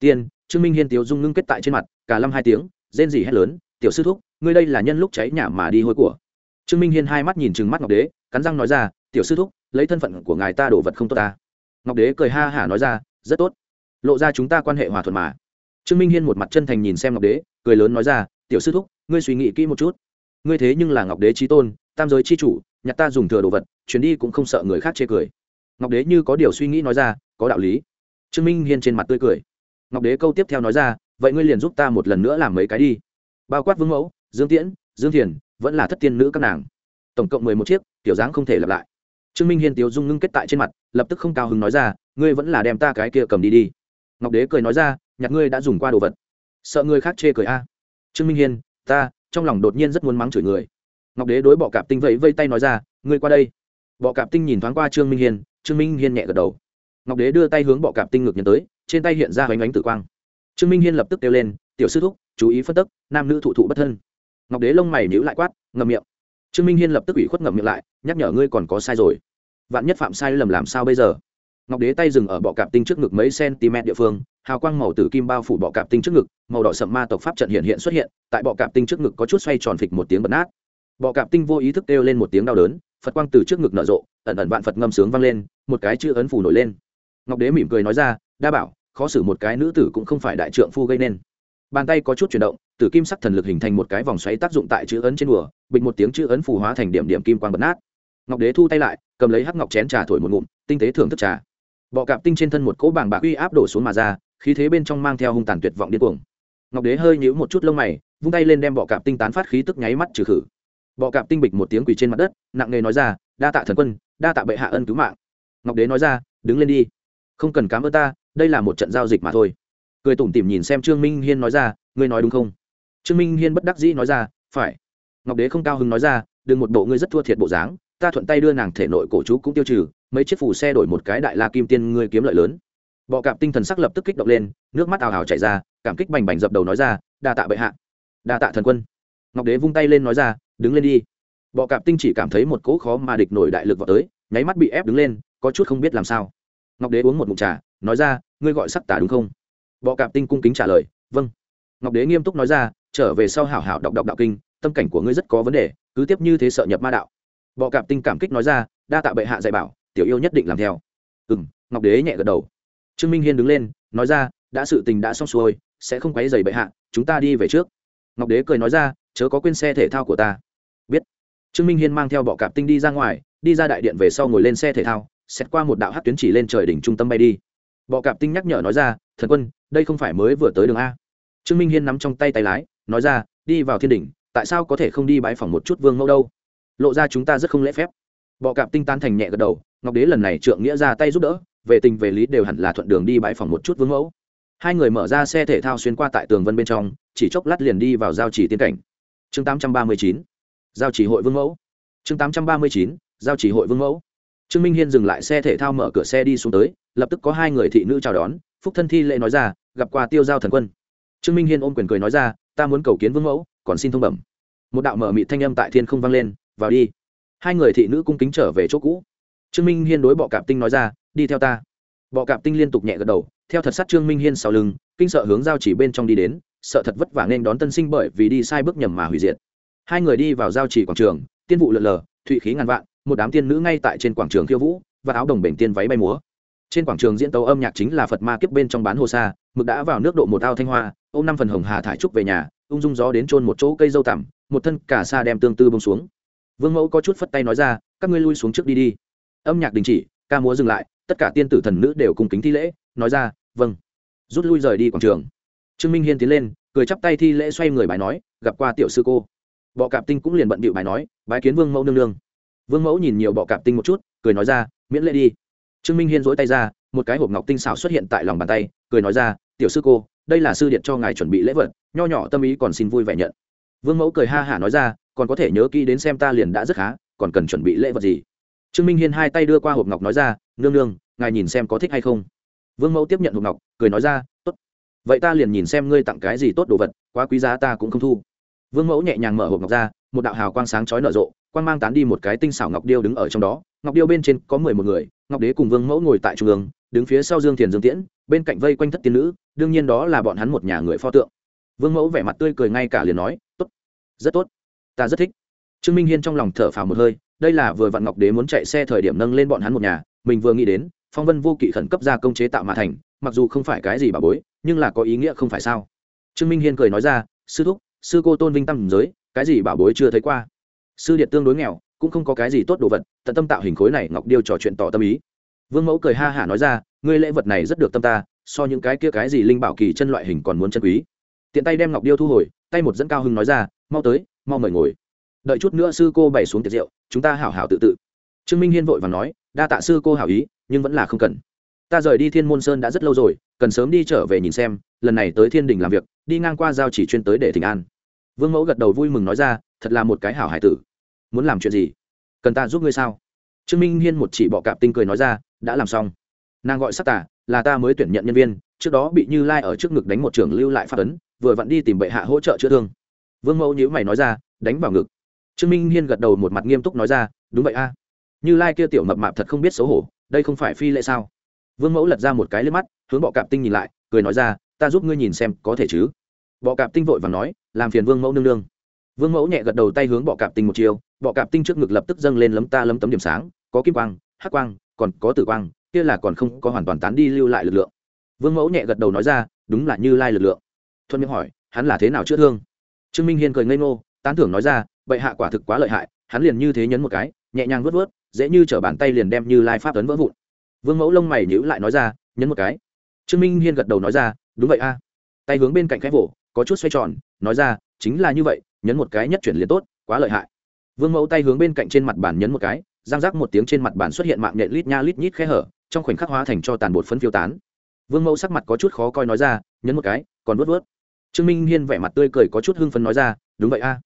tiên, trương minh hiên tiếu dung ngưng kết tại trên mặt, cả lâm hai tiếng, rên rỉ hét lớn, tiểu sư thúc, ngươi đây là nhân lúc cháy nhà mà đi hôi của. Trương minh hiên hai mắt nhìn chừng mắt ngọc đế, cắn răng nói ra, tiểu sư thúc, lấy thân phận của ngài ta đổ vật không tốt ta. Ngọc đế cười ha hả nói ra, rất tốt. Lộ ra chúng ta quan hệ hòa thuận mà. Trương minh hiên một mặt chân thành nhìn xem ngọc đế, cười lớn nói ra, tiểu sư thúc, ngươi suy nghĩ kỹ một chút. Ngươi thế nhưng là ngọc đế trí tôn, tam giới chi chủ, nhặt ta dùng thừa đồ vật, chuyến đi cũng không sợ người khác chê cười. Ngọc đế như có điều suy nghĩ nói ra, có đạo lý. Trương minh hiên trên mặt tươi cười ngọc đế câu tiếp theo nói ra, vậy ngươi liền giúp ta một lần nữa làm mấy cái đi. Bao quát vương mẫu, dương tiễn, dương thiền, vẫn là thất tiên nữ các nàng. Tổng cộng mười một chiếc kiểu dáng không thể lặp lại. Trương minh hiên, tiếu dung ngưng kết tại trên mặt, lập tức không cao hứng nói ra, ngươi vẫn là đem ta cái kia cầm đi đi. Ngọc đế cười nói ra nhặt ngươi đã dùng qua đồ vật. Sợ ngươi khác chê cười a. Trương minh hiên, ta, trong lòng đột nhiên rất muốn mắng chửi người. Ngọc đế đối bọ cạp tinh vẫy vây tay nói ra, ngươi qua đây. Bọ cạp tinh nhìn thoáng qua trương minh hiên, trương minh hiên nhẹ gật đầu. Ngọc đế đưa tay hướng bọ cạp tinh ngược nhấn tới trên tay hiện ra hoành ánh tử quang. Trương minh hiên lập tức kêu lên, tiểu sư thúc, chú ý phân tức, nam nữ thụ thụ bất thân. Ngọc đế lông mày nhíu lại quát, ngậm miệng. Trương minh hiên lập tức ủy khuất ngậm miệng lại, nhắc nhở, ngươi còn có sai rồi. Vạn nhất phạm sai lầm làm sao bây giờ? Ngọc đế tay dừng ở bọ cạp tinh trước ngực mấy cm địa phương, hào quang màu tử kim bao phủ bọ cạp tinh trước ngực, màu đỏ sậm ma tộc pháp trận hiện hiện xuất hiện, tại bọ cạp tinh trước ngực có chút xoay tròn phịch một tiếng bật nát. Bọ cạp tinh vô ý thức kêu lên một tiếng đau đớn, phật quang từ trước ngực nở rộ, ẩn ẩn vạn phật ngâm sướng vang lên, một cái chữ ấn phủ nổi lên. Ngọc đế mỉm cười nói ra đa bảo, khó xử một cái nữ tử cũng không phải đại trượng phu gây nên. Bàn tay có chút chuyển động, tử kim sắc thần lực hình thành một cái vòng xoáy tác dụng tại chữ ấn trên đùa, bịch một tiếng chữ ấn phù hóa thành điểm điểm kim quang bật nát. Ngọc đế thu tay lại, cầm lấy hắc ngọc chén trà thổi một ngụm, tinh tế thưởng thức trà. Bọ cạp tinh trên thân một cỗ bảng bạc uy áp đổ xuống mà ra, khí thế bên trong mang theo hung tàn tuyệt vọng điên cuồng. Ngọc đế hơi nhíu một chút lông mày, vung tay lên đem bọ cạp tinh tán phát khí tức nháy mắt trừ khử. Bọ cạp tinh bịch một tiếng quỳ trên mặt đất, nặng nề nói ra, đa tạ thần quân, đa tạ bệ hạ ân cứu mạng. Ngọc đế nói ra, đứng lên đi, không cần cám ơn ta đây là một trận giao dịch mà thôi. Cười tủm tỉm nhìn xem trương minh hiên nói ra, ngươi nói đúng không? Trương minh hiên bất đắc dĩ nói ra, phải. Ngọc đế không cao hứng nói ra, đừng một bộ ngươi rất thua thiệt bộ dáng, ta thuận tay đưa nàng thể nội cổ chú cũng tiêu trừ, mấy chiếc phủ xe đổi một cái đại la kim tiên ngươi kiếm lợi lớn. Bọ cạp tinh thần sắc lập tức kích động lên, nước mắt ào ào chảy ra, cảm kích bành bành dập đầu nói ra, đa tạ bệ hạ. Đa tạ thần quân. Ngọc đế vung tay lên nói ra, đứng lên đi. Bọ cạp tinh chỉ cảm thấy một cỗ khó mà địch nổi đại lực vào tới, nháy mắt bị ép đứng lên, có chút không biết làm sao. Ngọc đế uống một mụn trà nói ra, ngươi gọi sắc tả đúng không? Bọ cạp tinh cung kính trả lời vâng. Ngọc đế nghiêm túc nói ra, trở về sau hảo hảo đọc đọc đạo kinh, tâm cảnh của ngươi rất có vấn đề, cứ tiếp như thế sợ nhập ma đạo. Bọ cạp tinh cảm kích nói ra, đa tạ bệ hạ dạy bảo, tiểu yêu nhất định làm theo. Ừ m ngọc đế nhẹ gật đầu. Trương minh hiên đứng lên, nói ra, đã sự tình đã xong xuôi, sẽ không quấy dày bệ hạ, chúng ta đi về trước. Ngọc đế cười nói ra, chớ có quên xe thể thao của ta. Biết. Trương minh hiên mang theo bọ cạp tinh đi ra ngoài, đi ra đại điện về sau ngồi lên xe thể thao xét qua một đạo hát tuyến chỉ lên trời đỉnh trung tâm bay đi bọ cạp tinh nhắc nhở nói ra, thần quân, đây không phải mới vừa tới đường a. Trương minh hiên nắm trong tay tay lái, nói ra, đi vào thiên đỉnh, tại sao có thể không đi bãi phòng một chút vương mẫu đâu? Lộ ra chúng ta rất không lễ phép. Bọ cạp tinh tan thành nhẹ gật đầu, ngọc đế lần này trượng nghĩa ra tay giúp đỡ, về tình về lý đều hẳn là thuận đường đi bãi phòng một chút vương mẫu. Hai người mở ra xe thể thao xuyên qua tại tường vân bên trong, chỉ chốc lát liền đi vào giao chỉ tiên cảnh. Chương tám trăm ba mươi chín, giao chỉ hội vương mẫu. Chương tám trăm ba mươi chín, giao chỉ hội vương mẫu. Trương minh hiên dừng lại xe thể thao mở cửa xe đi xuống tới lập tức có hai người thị nữ chào đón, phúc thân thi lệ nói ra, gặp qua tiêu giao thần quân. Trương minh hiên ôm quyền cười nói ra, ta muốn cầu kiến vương mẫu, còn xin thông bẩm. Một đạo mở mị thanh âm tại thiên không vang lên, vào đi. Hai người thị nữ cung kính trở về chỗ cũ. Trương minh hiên đối bọ cạp tinh nói ra, đi theo ta. Bọ cạp tinh liên tục nhẹ gật đầu, theo thật sát trương minh hiên sau lưng, kinh sợ hướng giao chỉ bên trong đi đến, sợ thật vất vả nên đón tân sinh bởi vì đi sai bước nhầm mà hủy diệt. Hai người đi vào giao chỉ quảng trường, tiên vụ lượn lờ, thụy khí ngàn vạn, một đám tiên nữ ngay tại trên quảng trường khiêu vũ, và áo đồng bể tiên váy bay múa trên quảng trường diễn tấu âm nhạc chính là phật ma kiếp bên trong bán hồ sa, mực đã vào nước độ một ao thanh hoa, ôm năm phần hồng hà thải trúc về nhà, ung dung gió đến trôn một chỗ cây dâu tằm, một thân cả xa đem tương tư bông xuống. Vương mẫu có chút phất tay nói ra, các ngươi lui xuống trước đi đi. Âm nhạc đình chỉ, ca múa dừng lại, tất cả tiên tử thần nữ đều cùng kính thi lễ, nói ra vâng. Rút lui rời đi quảng trường. Trương minh hiên tiến lên, cười chắp tay thi lễ xoay người bài nói, gặp qua tiểu sư cô. Bọ cạp tinh cũng liền bận bịu bài nói, bái kiến vương mẫu nương nương. Vương mẫu nhìn nhiều bọ cạp tinh một chút, cười nói ra, miễn lễ đi trương minh hiên dỗi tay ra, một cái hộp ngọc tinh xảo xuất hiện tại lòng bàn tay, cười nói ra, tiểu sư cô, đây là sư điện cho ngài chuẩn bị lễ vật, nho nhỏ tâm ý còn xin vui vẻ nhận. Vương mẫu cười ha hả nói ra, còn có thể nhớ kỹ đến xem ta liền đã rất khá, còn cần chuẩn bị lễ vật gì? Trương minh hiên hai tay đưa qua hộp ngọc nói ra, nương nương, ngài nhìn xem có thích hay không? Vương mẫu tiếp nhận hộp ngọc, cười nói ra, tốt. Vậy ta liền nhìn xem ngươi tặng cái gì tốt đồ vật, quá quý giá ta cũng không thu. Vương mẫu nhẹ nhàng mở hộp ngọc ra, một đạo hào quang sáng chói nở rộ, quang mang tán đi một cái tinh xảo ngọc điêu đứng ở trong đó, ngọc điêu bên trên có mười một người ngọc đế cùng vương mẫu ngồi tại trung ương, đứng phía sau dương thiền dương tiễn, bên cạnh vây quanh thất tiên nữ, đương nhiên đó là bọn hắn một nhà người pho tượng. Vương mẫu vẻ mặt tươi cười ngay cả liền nói, tốt, rất tốt, ta rất thích. Trương minh hiên trong lòng thở phào một hơi, đây là vừa vặn ngọc đế muốn chạy xe thời điểm nâng lên bọn hắn một nhà, mình vừa nghĩ đến, phong vân vô kỵ khẩn cấp ra công chế tạo mà thành, mặc dù không phải cái gì bà bối, nhưng là có ý nghĩa không phải sao? Trương minh hiên cười nói ra, sư thúc, sư cô tôn vinh tâm giới, cái gì bảo bối chưa thấy qua? Sư điện tương đối nghèo cũng không có cái gì tốt đồ vật, tận tâm tạo hình khối này ngọc điêu trò chuyện tỏ tâm ý. Vương mẫu cười ha hả nói ra, ngươi lễ vật này rất được tâm ta, so những cái kia cái gì linh bảo kỳ chân loại hình còn muốn chân quý. Tiện tay đem ngọc điêu thu hồi, tay một dẫn cao hưng nói ra, mau tới, mau mời ngồi. Đợi chút nữa sư cô bày xuống tiệc rượu, chúng ta hảo hảo tự tự. Trương minh hiên vội và nói, đa tạ sư cô hảo ý, nhưng vẫn là không cần. Ta rời đi thiên môn sơn đã rất lâu rồi, cần sớm đi trở về nhìn xem, lần này tới thiên đình làm việc, đi ngang qua giao chỉ chuyên tới để thỉnh an. Vương mẫu gật đầu vui mừng nói ra, thật là một cái hảo hải tử muốn làm chuyện gì? Cần ta giúp ngươi sao? Trương minh hiên một chỉ bọ cạp tinh cười nói ra, đã làm xong. Nàng gọi sắc tả là ta mới tuyển nhận nhân viên, trước đó bị như lai ở trước ngực đánh một trường lưu lại phát ấn, vừa vặn đi tìm bệ hạ hỗ trợ chữa thương. Vương mẫu nhữ mày nói ra, đánh vào ngực. Trương minh hiên gật đầu một mặt nghiêm túc nói ra, đúng vậy a. Như lai kia tiểu mập mạp thật không biết xấu hổ, đây không phải phi lệ sao? Vương mẫu lật ra một cái lên mắt, hướng bọ cạp tinh nhìn lại, cười nói ra, ta giúp ngươi nhìn xem có thể chứ. Bọ cạp tinh vội và nói, làm phiền vương mẫu nương nương vương mẫu nhẹ gật đầu tay hướng bọ cạp tinh một chiều bọ cạp tinh trước ngực lập tức dâng lên lấm ta lấm tấm điểm sáng, có kim quang, hắc quang, còn có tử quang, kia là còn không có hoàn toàn tán đi lưu lại lực lượng. Vương mẫu nhẹ gật đầu nói ra, đúng là như lai lực lượng. Thuận miệng hỏi, hắn là thế nào chữa thương? Trương minh hiên cười ngây ngô, tán thưởng nói ra, bệ hạ quả thực quá lợi hại, hắn liền như thế nhấn một cái, nhẹ nhàng vớt vớt dễ như chở bàn tay liền đem như lai pháp tấn vỡ vụn. Vương mẫu lông mày nhữ lại nói ra, nhấn một cái. Trương minh hiên gật đầu nói ra, đúng vậy a. Tay hướng bên cạnh cái vỗ, có chút xoay tròn, nói ra, chính là như vậy nhấn một cái nhất chuyển liền tốt, quá lợi hại. Vương mẫu tay hướng bên cạnh trên mặt bàn nhấn một cái giang rác một tiếng trên mặt bàn xuất hiện mạng nhện lít nha lít nhít khe hở, trong khoảnh khắc hóa thành cho tàn bột phấn phiêu tán. Vương mẫu sắc mặt có chút khó coi nói ra, nhấn một cái, còn vớt vớt. Trương minh hiên vẻ mặt tươi cười có chút hưng phấn nói ra, đúng vậy a.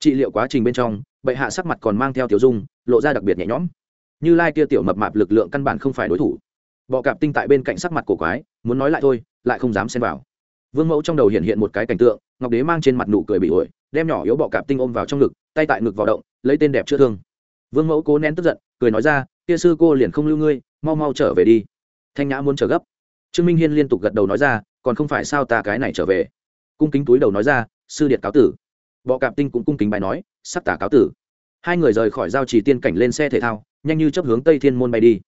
Trị liệu quá trình bên trong, bệ hạ sắc mặt còn mang theo tiểu dung, lộ ra đặc biệt nhẹ nhõm. Như lai kia tiểu mập mạp lực lượng căn bản không phải đối thủ. Bọ cạp tinh tại bên cạnh sắc mặt cổ quái, muốn nói lại thôi, lại không dám xen vào. Vương mẫu trong đầu hiện hiện một cái cảnh tượng, ngọc đế mang trên mặt nụ cười bị ổi đem nhỏ yếu bọ cạp tinh ôm vào trong ngực, tay tại ngực vào động, lấy tên đẹp chữa thương. Vương mẫu cố nén tức giận, cười nói ra, kia sư cô liền không lưu ngươi, mau mau trở về đi. Thanh nhã muốn trở gấp. Trương minh hiên liên tục gật đầu nói ra, còn không phải sao ta cái này trở về? Cung kính túi đầu nói ra, sư điện cáo tử. Bọ cạp tinh cũng cung kính bài nói sắc tả cáo tử. Hai người rời khỏi giao trì tiên cảnh lên xe thể thao, nhanh như chấp hướng tây thiên môn bay đi.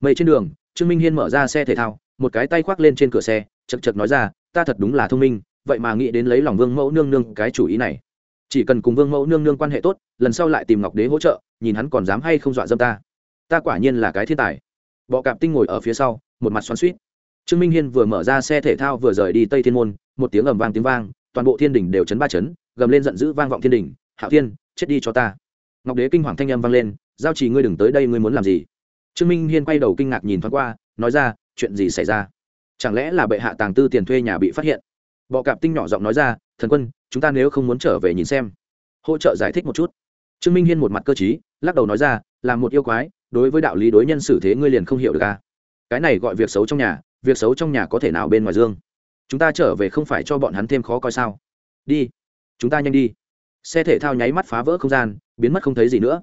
Mây trên đường, trương minh hiên mở ra xe thể thao, một cái tay khoác lên trên cửa xe, chật chật nói ra, ta thật đúng là thông minh, vậy mà nghĩ đến lấy lòng vương mẫu nương nương cái chủ ý này chỉ cần cùng vương mẫu nương nương quan hệ tốt, lần sau lại tìm ngọc đế hỗ trợ, nhìn hắn còn dám hay không dọa dâm ta. Ta quả nhiên là cái thiên tài. Bọ cạp tinh ngồi ở phía sau, một mặt xoắn suýt trương minh hiên vừa mở ra xe thể thao vừa rời đi tây thiên môn, một tiếng ầm vang tiếng vang, toàn bộ thiên đình đều chấn ba chấn, gầm lên giận dữ vang vọng thiên đình hạo thiên, chết đi cho ta. Ngọc đế kinh hoàng thanh âm vang lên, giao chỉ ngươi đừng tới đây, ngươi muốn làm gì? Trương minh hiên quay đầu kinh ngạc nhìn thoáng qua, nói ra, chuyện gì xảy ra? Chẳng lẽ là bệ hạ tàng tư tiền thuê nhà bị phát hiện? Bọ cạp tinh nhỏ giọng nói ra thần quân, chúng ta nếu không muốn trở về nhìn xem. Hỗ trợ giải thích một chút. Trương minh hiên một mặt cơ t lắc đầu nói ra, là một yêu quái, đối với đạo lý đối nhân xử thế ngươi liền không hiểu được à. cái này gọi việc xấu trong nhà, việc xấu trong nhà có thể nào bên ngoài dương? Chúng ta trở về không phải cho bọn hắn thêm khó coi sao? Đi, chúng ta nhanh đi. Xe thể thao nháy mắt phá vỡ không gian, biến mất không thấy gì nữa.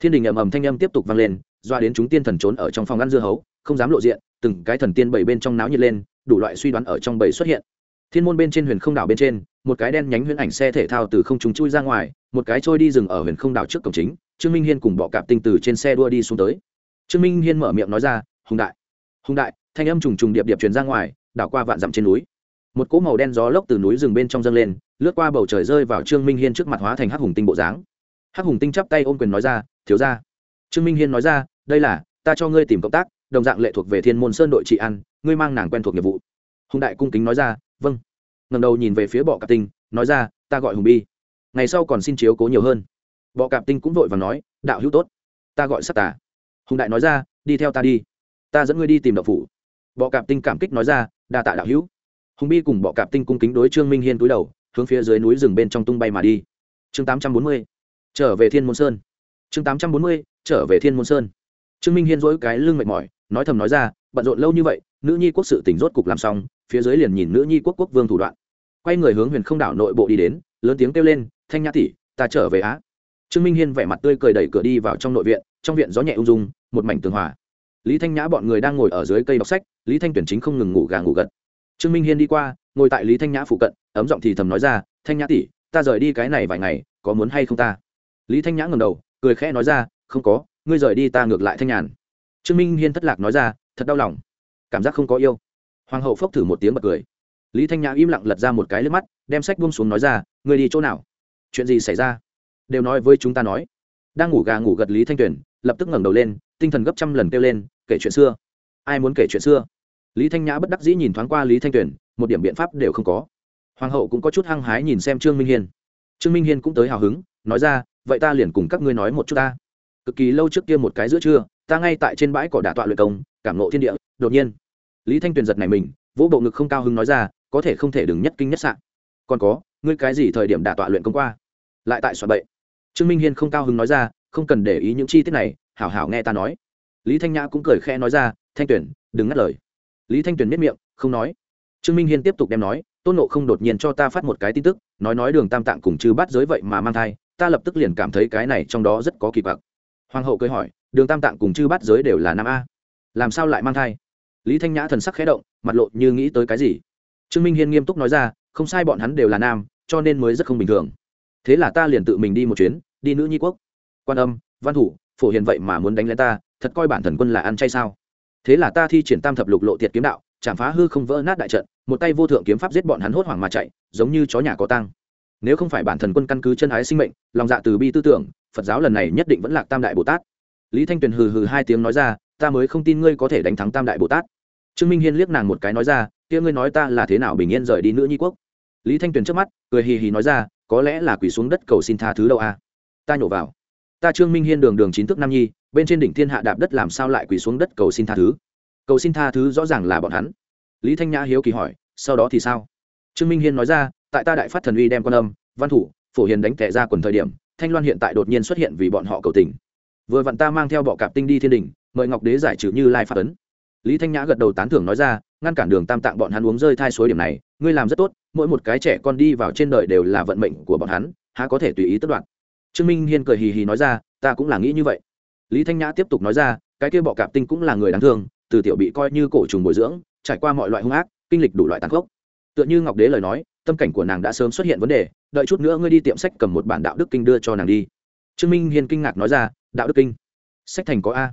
Thiên đình ầm ầm thanh âm tiếp tục vang lên, doa đến chúng tiên thần trốn ở trong phòng ăn dưa hấu, không dám lộ diện, từng cái thần tiên bảy bên trong náo nhiệt lên, đủ loại suy đoán ở trong bảy xuất hiện. Thiên môn bên trên huyền không đảo bên trên một cái đen nhánh huyễn ảnh xe thể thao từ không trung chui ra ngoài, một cái trôi đi dừng ở huyền không đảo trước cổng chính, trương minh hiên cùng bọ cạp tinh từ trên xe đua đi xuống tới. Trương minh hiên mở miệng nói ra, hùng đại hùng đại, thanh âm trùng trùng điệp điệp truyền ra ngoài, đảo qua vạn dặm trên núi. Một cỗ màu đen gió lốc từ núi rừng bên trong dâng lên, lướt qua bầu trời rơi vào trương minh hiên trước mặt hóa thành hắc hùng tinh bộ dáng. Hắc hùng tinh chắp tay ôm quyền nói ra, thiếu gia. trương minh hiên nói ra, đây là, ta cho ngươi tìm cộng tác, đồng dạng lệ thuộc về thiên môn sơn đội trị an, ngươi mang nàng quen thuộc nghiệp vụ. Hùng đại cung kính nói ra vâng ngầm đầu nhìn về phía bọ cạp tinh, nói ra, ta gọi hùng bi. Ngày sau còn xin chiếu cố nhiều hơn. Bọ cạp tinh cũng vội và nói, đạo hữu tốt. Ta gọi sắc tà. Hùng đại nói ra, đi theo ta đi. Ta dẫn ngươi đi tìm đậu phủ. Bọ cạp tinh cảm kích nói ra, đa tạ đạo hữu. Hùng bi cùng bọ cạp tinh cung kính đối trương minh hiên túi đầu, hướng phía dưới núi rừng bên trong tung bay mà đi. Chương tám trăm bốn mươi, trở về thiên môn sơn. Chương tám trăm bốn mươi, trở về thiên môn sơn. Trương minh hiên dỗi cái lưng mệt mỏi, nói thầm nói ra, bận rộn lâu như vậy, nữ nhi quốc sự tỉnh rốt cục làm xong, phía dưới liền nhìn nữ nhi quốc quốc vương thủ đoạn quay người hướng huyền không đảo nội bộ đi đến, lớn tiếng kêu lên, thanh nhã tỷ, ta trở về á. Trương minh hiên vẻ mặt tươi cười đẩy cửa đi vào trong nội viện, trong viện gió nhẹ ung dung, một mảnh tường hòa. Lý thanh nhã bọn người đang ngồi ở dưới cây đọc sách, lý thanh tuyển chính không ngừng ngủ gà ngủ gật. Trương minh hiên đi qua, ngồi tại lý thanh nhã phụ cận, ấm giọng thì thầm nói ra, thanh nhã tỷ, ta rời đi cái này vài ngày, có muốn hay không ta? Lý thanh nhã ngầm đầu, cười khẽ nói ra, không có, ngươi rời đi ta ngược lại thanh nhàn. Trương minh hiên thất lạc nói ra, thật đau lòng, cảm giác không có yêu. Hoàng hậu phốc thử một tiếng bật cười lý thanh nhã im lặng lật ra một cái lên mắt, đem sách buông xuống nói ra người đi chỗ nào? Chuyện gì xảy ra? Đều nói với chúng ta nói. Đang ngủ gà ngủ gật lý thanh tuyền, lập tức ngẩng đầu lên, tinh thần gấp trăm lần kêu lên, kể chuyện xưa. Ai muốn kể chuyện xưa? Lý thanh nhã bất đắc dĩ nhìn thoáng qua lý thanh tuyền, một điểm biện pháp đều không có. Hoàng hậu cũng có chút hăng hái nhìn xem trương minh hiên. Trương minh hiên cũng tới hào hứng, nói ra, vậy ta liền cùng các ngươi nói một chút ta. Cực kỳ lâu trước kia một cái giữa trưa, ta ngay tại trên bãi cỏ đả tọa luyện công, cảm nộ thiên địa, đột nhiên, lý thanh tuyền giật này mình, vỗ bộ ngực không cao hứng nói ra có thể không thể đừng nhất kinh nhất sạn còn có, ngươi cái gì thời điểm đả tọa luyện công qua? Lại tại soạn bậy. Trương minh hiên không cao hứng nói ra, không cần để ý những chi tiết này, hảo hảo nghe ta nói. Lý thanh nhã cũng cười khẽ nói ra, thanh tuyển đừng ngắt lời. Lý thanh tuyển biết miệng, không nói. Trương minh hiên tiếp tục đem nói, tôn nộ không đột nhiên cho ta phát một cái tin tức, nói nói đường tam tạng cùng chư bắt giới vậy mà mang thai, ta lập tức liền cảm thấy cái này trong đó rất có kỳ bạc hoàng hậu cười hỏi, đường tam tạng cùng chư bát giới đều là nam a, làm sao lại mang thai? Lý thanh nhã thần sắc khẽ động, mặt lộ như nghĩ tới cái gì? Trương minh hiên nghiêm túc nói ra, không sai bọn hắn đều là nam, cho nên mới rất không bình thường. Thế là ta liền tự mình đi một chuyến, đi nữ nhi quốc. Quan âm, văn thủ, phổ hiền vậy mà muốn đánh lên ta, thật coi bản thần quân là ăn chay sao? Thế là ta thi triển tam thập lục lộ tiệt kiếm đạo, chạm phá hư không vỡ nát đại trận, một tay vô thượng kiếm pháp giết bọn hắn hốt hoảng mà chạy, giống như chó nhà có tăng nếu không phải bản thần quân căn cứ chân ái sinh mệnh, lòng dạ từ bi tư tưởng, phật giáo lần này nhất định vẫn lạc tam đại bồ tát. Lý thanh tuyền hừ hừ hai tiếng nói ra, ta mới không tin ngươi có thể đánh thắng tam đại bồ tát trương minh hiên liếc nàng một cái nói ra, kia ngươi nói ta là thế nào bình yên rời đi nữ nhi quốc? Lý thanh tuyền trước mắt, cười hì hì nói ra, có lẽ là quỳ xuống đất cầu xin tha thứ đâu à ta nhổ vào. Ta trương minh hiên đường đường chín thức nam nhi, bên trên đỉnh thiên hạ đạp đất làm sao lại quỳ xuống đất cầu xin tha thứ? Cầu xin tha thứ rõ ràng là bọn hắn. Lý thanh nhã hiếu kỳ hỏi, sau đó thì sao? Trương minh hiên nói ra, tại ta đại phát thần uy đem quan âm, văn thủ, phổ hiền đánh tệ ra quần thời điểm, thanh loan hiện tại đột nhiên xuất hiện vì bọn họ cầu tình. Vừa vặn ta mang theo bọ cạp tinh đi thiên đình, mời ngọc đế giải trừ như lai phát ấn lý thanh nhã gật đầu tán thưởng nói ra, ngăn cản đường tam tạng bọn hắn uống rơi thai suối điểm này, ngươi làm rất tốt, mỗi một cái trẻ con đi vào trên đời đều là vận mệnh của bọn hắn, há có thể tùy ý tất đoạn trương minh hiên cười hì hì nói ra, ta cũng là nghĩ như vậy. Lý thanh nhã tiếp tục nói ra, cái kia bọ cạp tinh cũng là người đáng thương, từ tiểu bị coi như cổ trùng bồi dưỡng, trải qua mọi loại hung ác, kinh lịch đủ loại tàn khốc. Tựa như ngọc đế lời nói, tâm cảnh của nàng đã sớm xuất hiện vấn đề, đợi chút nữa ngươi đi tiệm sách cầm một bản đạo đức kinh đưa cho nàng đi. Trương minh hiên kinh ngạc nói ra, đạo đức kinh? Sách thành có a.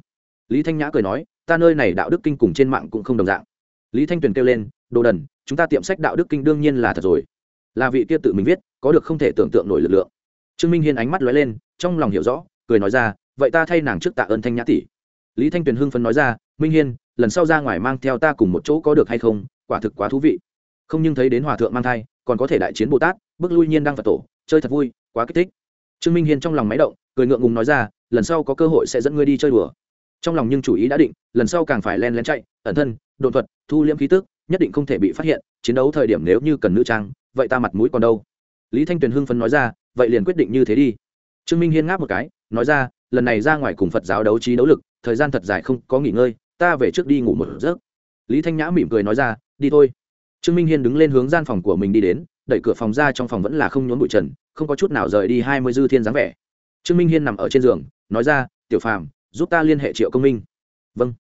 Lý thanh nhã cười nói ta nơi này đạo đức kinh cùng trên mạng cũng không đồng dạng. Lý thanh tuyền kêu lên, đồ đần, chúng ta tiệm sách đạo đức kinh đương nhiên là thật rồi. Là vị kia tự mình viết, có được không thể tưởng tượng nổi lực lượng. Trương minh hiên ánh mắt lóe lên, trong lòng hiểu rõ, cười nói ra, vậy ta thay nàng trước tạ ơn thanh nhã tỷ. Lý thanh tuyền hưng phấn nói ra, minh hiên, lần sau ra ngoài mang theo ta cùng một chỗ có được hay không? Quả thực quá thú vị. Không nhưng thấy đến hòa thượng mang thai, còn có thể đại chiến bồ tát, bước lui nhiên đang phật tổ, chơi thật vui, quá kích thích. Trương minh hiên trong lòng máy động, cười ngượng ngùng nói ra, lần sau có cơ hội sẽ dẫn ngươi đi chơi đùa trong lòng nhưng chủ ý đã định, lần sau càng phải len lén chạy, ẩn thân đột thuật, thu liễm khí tức, nhất định không thể bị phát hiện, chiến đấu thời điểm nếu như cần nữ trang, vậy ta mặt mũi còn đâu? Lý thanh tuyền hưng phấn nói ra, vậy liền quyết định như thế đi. Trương minh hiên ngáp một cái, nói ra, lần này ra ngoài cùng phật giáo đấu trí đấu lực, thời gian thật dài không có nghỉ ngơi, ta về trước đi ngủ một giấc. Lý thanh nhã mỉm cười nói ra, đi thôi. Trương minh hiên đứng lên hướng gian phòng của mình đi đến, đẩy cửa phòng ra trong phòng vẫn là không nhốn bụi trần, không có chút nào rời đi hai mươi dư thiên dáng vẻ. Trương minh hiên nằm ở trên giường, nói ra, tiểu phàm giúp ta liên hệ triệu công minh. Vâng.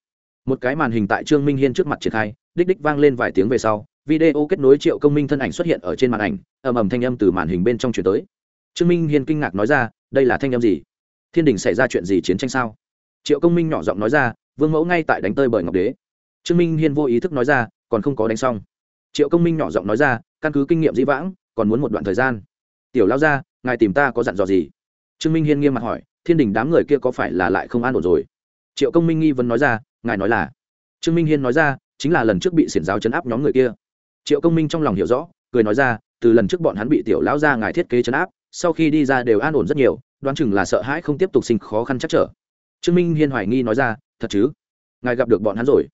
Một cái màn hình tại trương minh hiên trước mặt triển khai, đích đích vang lên vài tiếng về sau, video kết nối triệu công minh thân ảnh xuất hiện ở trên màn ảnh, ầm ầm thanh âm từ màn hình bên trong chuyển tới. Trương minh hiên kinh ngạc nói ra, đây là thanh âm gì? Thiên đình xảy ra chuyện gì chiến tranh sao? Triệu công minh nhỏ giọng nói ra, vương mẫu ngay tại đánh tơi bởi ngọc đế. Trương minh hiên vô ý thức nói ra, còn không có đánh xong. Triệu công minh nhỏ giọng nói ra, căn cứ kinh nghiệm dĩ vãng, còn muốn một đoạn thời gian. Tiểu lao ra, ngài tìm ta có dặn dò gì? Trương minh hiên nghiêm mặt hỏi thiên đình đám người kia có phải là lại không an ổn rồi? Triệu công minh nghi vấn nói ra, ngài nói là. Trương minh hiên nói ra, chính là lần trước bị xiển giáo chấn áp nhóm người kia. Triệu công minh trong lòng hiểu rõ, cười nói ra, từ lần trước bọn hắn bị tiểu lão ra ngài thiết kế chấn áp, sau khi đi ra đều an ổn rất nhiều, đoán chừng là sợ hãi không tiếp tục sinh khó khăn chắc trở. Trương minh hiên hoài nghi nói ra, thật chứ? Ngài gặp được bọn hắn rồi.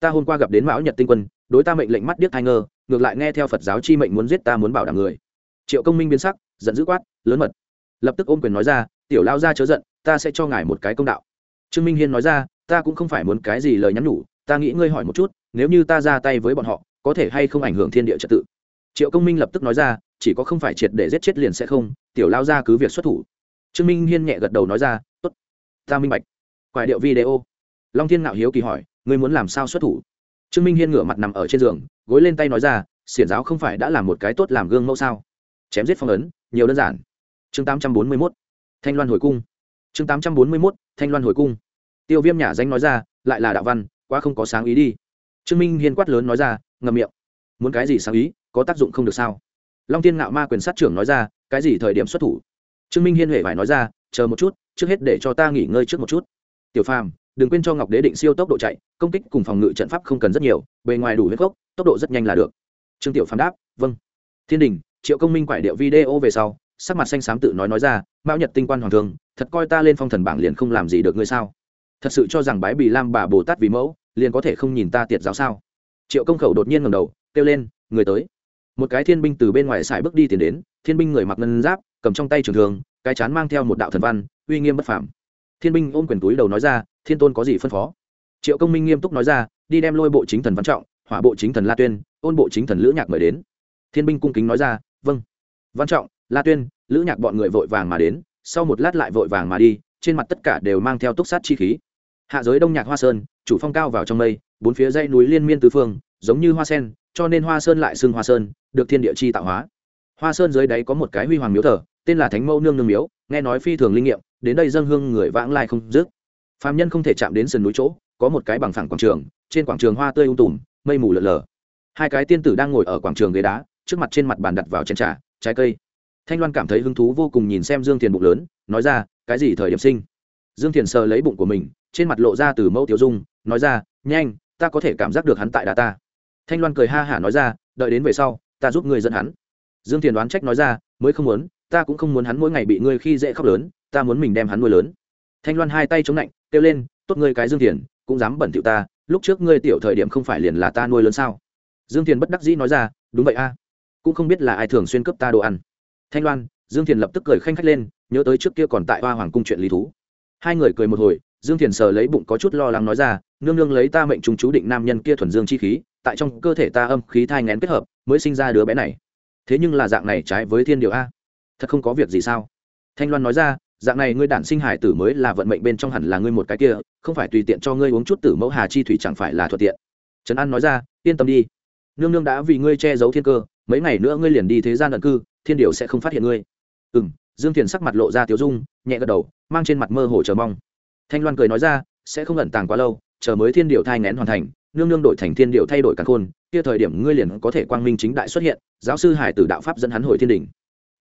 Ta hôm qua gặp đến mão nhật tinh quân, đối ta mệnh lệnh mắt điếc thai ngơ, ngược lại nghe theo phật giáo chi mệnh muốn giết ta muốn bảo đảm người. Triệu công minh biến sắc, giận dữ quát, lớn mật lập tức ôm quyền nói ra, tiểu lao ra chớ giận, ta sẽ cho ngài một cái công đạo. Trương minh hiên nói ra, ta cũng không phải muốn cái gì lời nhắn nhủ, ta nghĩ ngươi hỏi một chút, nếu như ta ra tay với bọn họ, có thể hay không ảnh hưởng thiên địa trật tự? Triệu công minh lập tức nói ra, chỉ có không phải triệt để giết chết liền sẽ không, tiểu lao ra cứ việc xuất thủ. Trương minh hiên nhẹ gật đầu nói ra t ố t ta minh bạch. Quại điệu video. Long thiên ngạo hiếu kỳ hỏi, ngươi muốn làm sao xuất thủ? Trương minh hiên ngửa mặt nằm ở trên giường, gối lên tay nói ra, xiển giáo không phải đã làm một cái tốt làm gương mẫu sao? Chém giết phong ấn, nhiều đơn giản chương tám trăm bốn mươi mốt, thanh loan hồi cung. chương tám trăm bốn mươi mốt, thanh loan hồi cung. Tiêu viêm nhà danh nói ra, lại là đạo văn, quá không có sáng ý đi. Trương minh hiên quát lớn nói ra ngầm miệng. Muốn cái gì sáng ý, có tác dụng không được sao? Long tiên ngạo ma quyền sát trưởng nói ra, cái gì thời điểm xuất thủ? Trương minh hiên huệ phải nói ra, chờ một chút, trước hết để cho ta nghỉ ngơi trước một chút. Tiểu phàm, đừng quên cho ngọc đế định siêu tốc độ chạy, công kích cùng phòng ngự trận pháp không cần rất nhiều, bề ngoài đủ huyết gốc, tốc độ rất nhanh là được. Trương tiểu phàm đáp vâng. Thiên đình, triệu công minh quải điệu video về sau sắc mặt xanh xám tự nói nói ra, mão nhật tinh quan hoàng thương, thật coi ta lên phong thần bảng liền không làm gì được ngươi sao? Thật sự cho rằng bái bì lam bà bồ tát vì mẫu, liền có thể không nhìn ta tiệt giáo sao? Triệu công khẩu đột nhiên ngầm đầu, kêu lên, người tới. Một cái thiên binh từ bên ngoài xài bước đi tiến đến, thiên binh người mặc ngân giáp, cầm trong tay trường thường cái chán mang theo một đạo thần văn, uy nghiêm bất phàm. Thiên binh ôm quyền túi đầu nói ra, thiên tôn có gì phân phó? Triệu công minh nghiêm túc nói ra, đi đem lôi bộ chính thần văn trọng, hỏa bộ chính thần la tuyên, ôn bộ chính thần lữ nhạc mời đến. Thiên binh cung kính nói ra vâng. Văn trọng la tuyên, lữ nhạc bọn người vội vàng mà đến, sau một lát lại vội vàng mà đi, trên mặt tất cả đều mang theo túc sát chi khí. Hạ giới đông nhạc hoa sơn, chủ phong cao vào trong mây, bốn phía dãy núi liên miên tứ phương, giống như hoa sen, cho nên hoa sơn lại xưng hoa sơn, được thiên địa chi tạo hóa. Hoa sơn dưới đáy có một cái huy hoàng miếu thờ, tên là thánh mẫu nương nương miếu, nghe nói phi thường linh nghiệm, đến đây dân hương người vãng lai không dứt. Phạm nhân không thể chạm đến sườn núi chỗ, có một cái bằng phẳng quảng trường, trên quảng trường hoa tươi ung tùm, mây mù lợn lờ hai cái tiên tử đang ngồi ở quảng trường ghế đá, trước mặt trên mặt bàn đặt vào chén trà, trái cây thanh loan cảm thấy hứng thú vô cùng nhìn xem dương thiền bụng lớn, nói ra, cái gì thời điểm sinh? Dương thiền sờ lấy bụng của mình, trên mặt lộ ra từ mẫu tiểu dung, nói ra, nhanh, ta có thể cảm giác được hắn tại đá ta. Thanh loan cười ha hả nói ra, đợi đến về sau, ta giúp ngươi dẫn hắn. Dương thiền đoán trách nói ra, mới không muốn, ta cũng không muốn hắn mỗi ngày bị ngươi khi dễ khóc lớn, ta muốn mình đem hắn nuôi lớn. Thanh loan hai tay chống lạnh kêu lên, tốt ngươi cái dương thiền, cũng dám bẩn thiệu ta, lúc trước ngươi tiểu thời điểm không phải liền là ta nuôi lớn sao? Dương thiền bất đắc dĩ nói ra, đúng vậy a, cũng không biết là ai thường xuyên cấp ta đồ ăn thanh loan, dương thiền lập tức cười khanh khách lên, nhớ tới trước kia còn tại hoa hoàng cung chuyện lý thú. Hai người cười một hồi, dương thiền sờ lấy bụng có chút lo lắng nói ra, nương nương lấy ta mệnh trùng chú định nam nhân kia thuần dương chi khí, tại trong cơ thể ta âm khí thai ngén kết hợp, mới sinh ra đứa bé này. Thế nhưng là dạng này trái với thiên điều a. Thật không có việc gì sao? Thanh loan nói ra, dạng này ngươi đản sinh hải tử mới là vận mệnh bên trong hẳn là ngươi một cái kia, không phải tùy tiện cho ngươi uống chút tử mẫu hà chi thủy chẳng phải là thuận tiện. Trấn an nói ra, yên tâm đi. Nương nương đã vì ngươi che giấu thiên cơ, mấy ngày nữa ngươi liền đi thế gian ẩn cư thiên điều sẽ không phát hiện ngươi. Ừ m dương thiền sắc mặt lộ ra tiếu dung, nhẹ gật đầu, mang trên mặt mơ hồ chờ mong. Thanh loan cười nói ra, sẽ không ẩn tàng quá lâu, chờ mới thiên điều thai ngén hoàn thành, nương nương đổi thành thiên điệu thay đổi căn khôn, kia thời điểm ngươi liền có thể quang minh chính đại xuất hiện, giáo sư hải tử đạo pháp dẫn hắn hồi thiên đình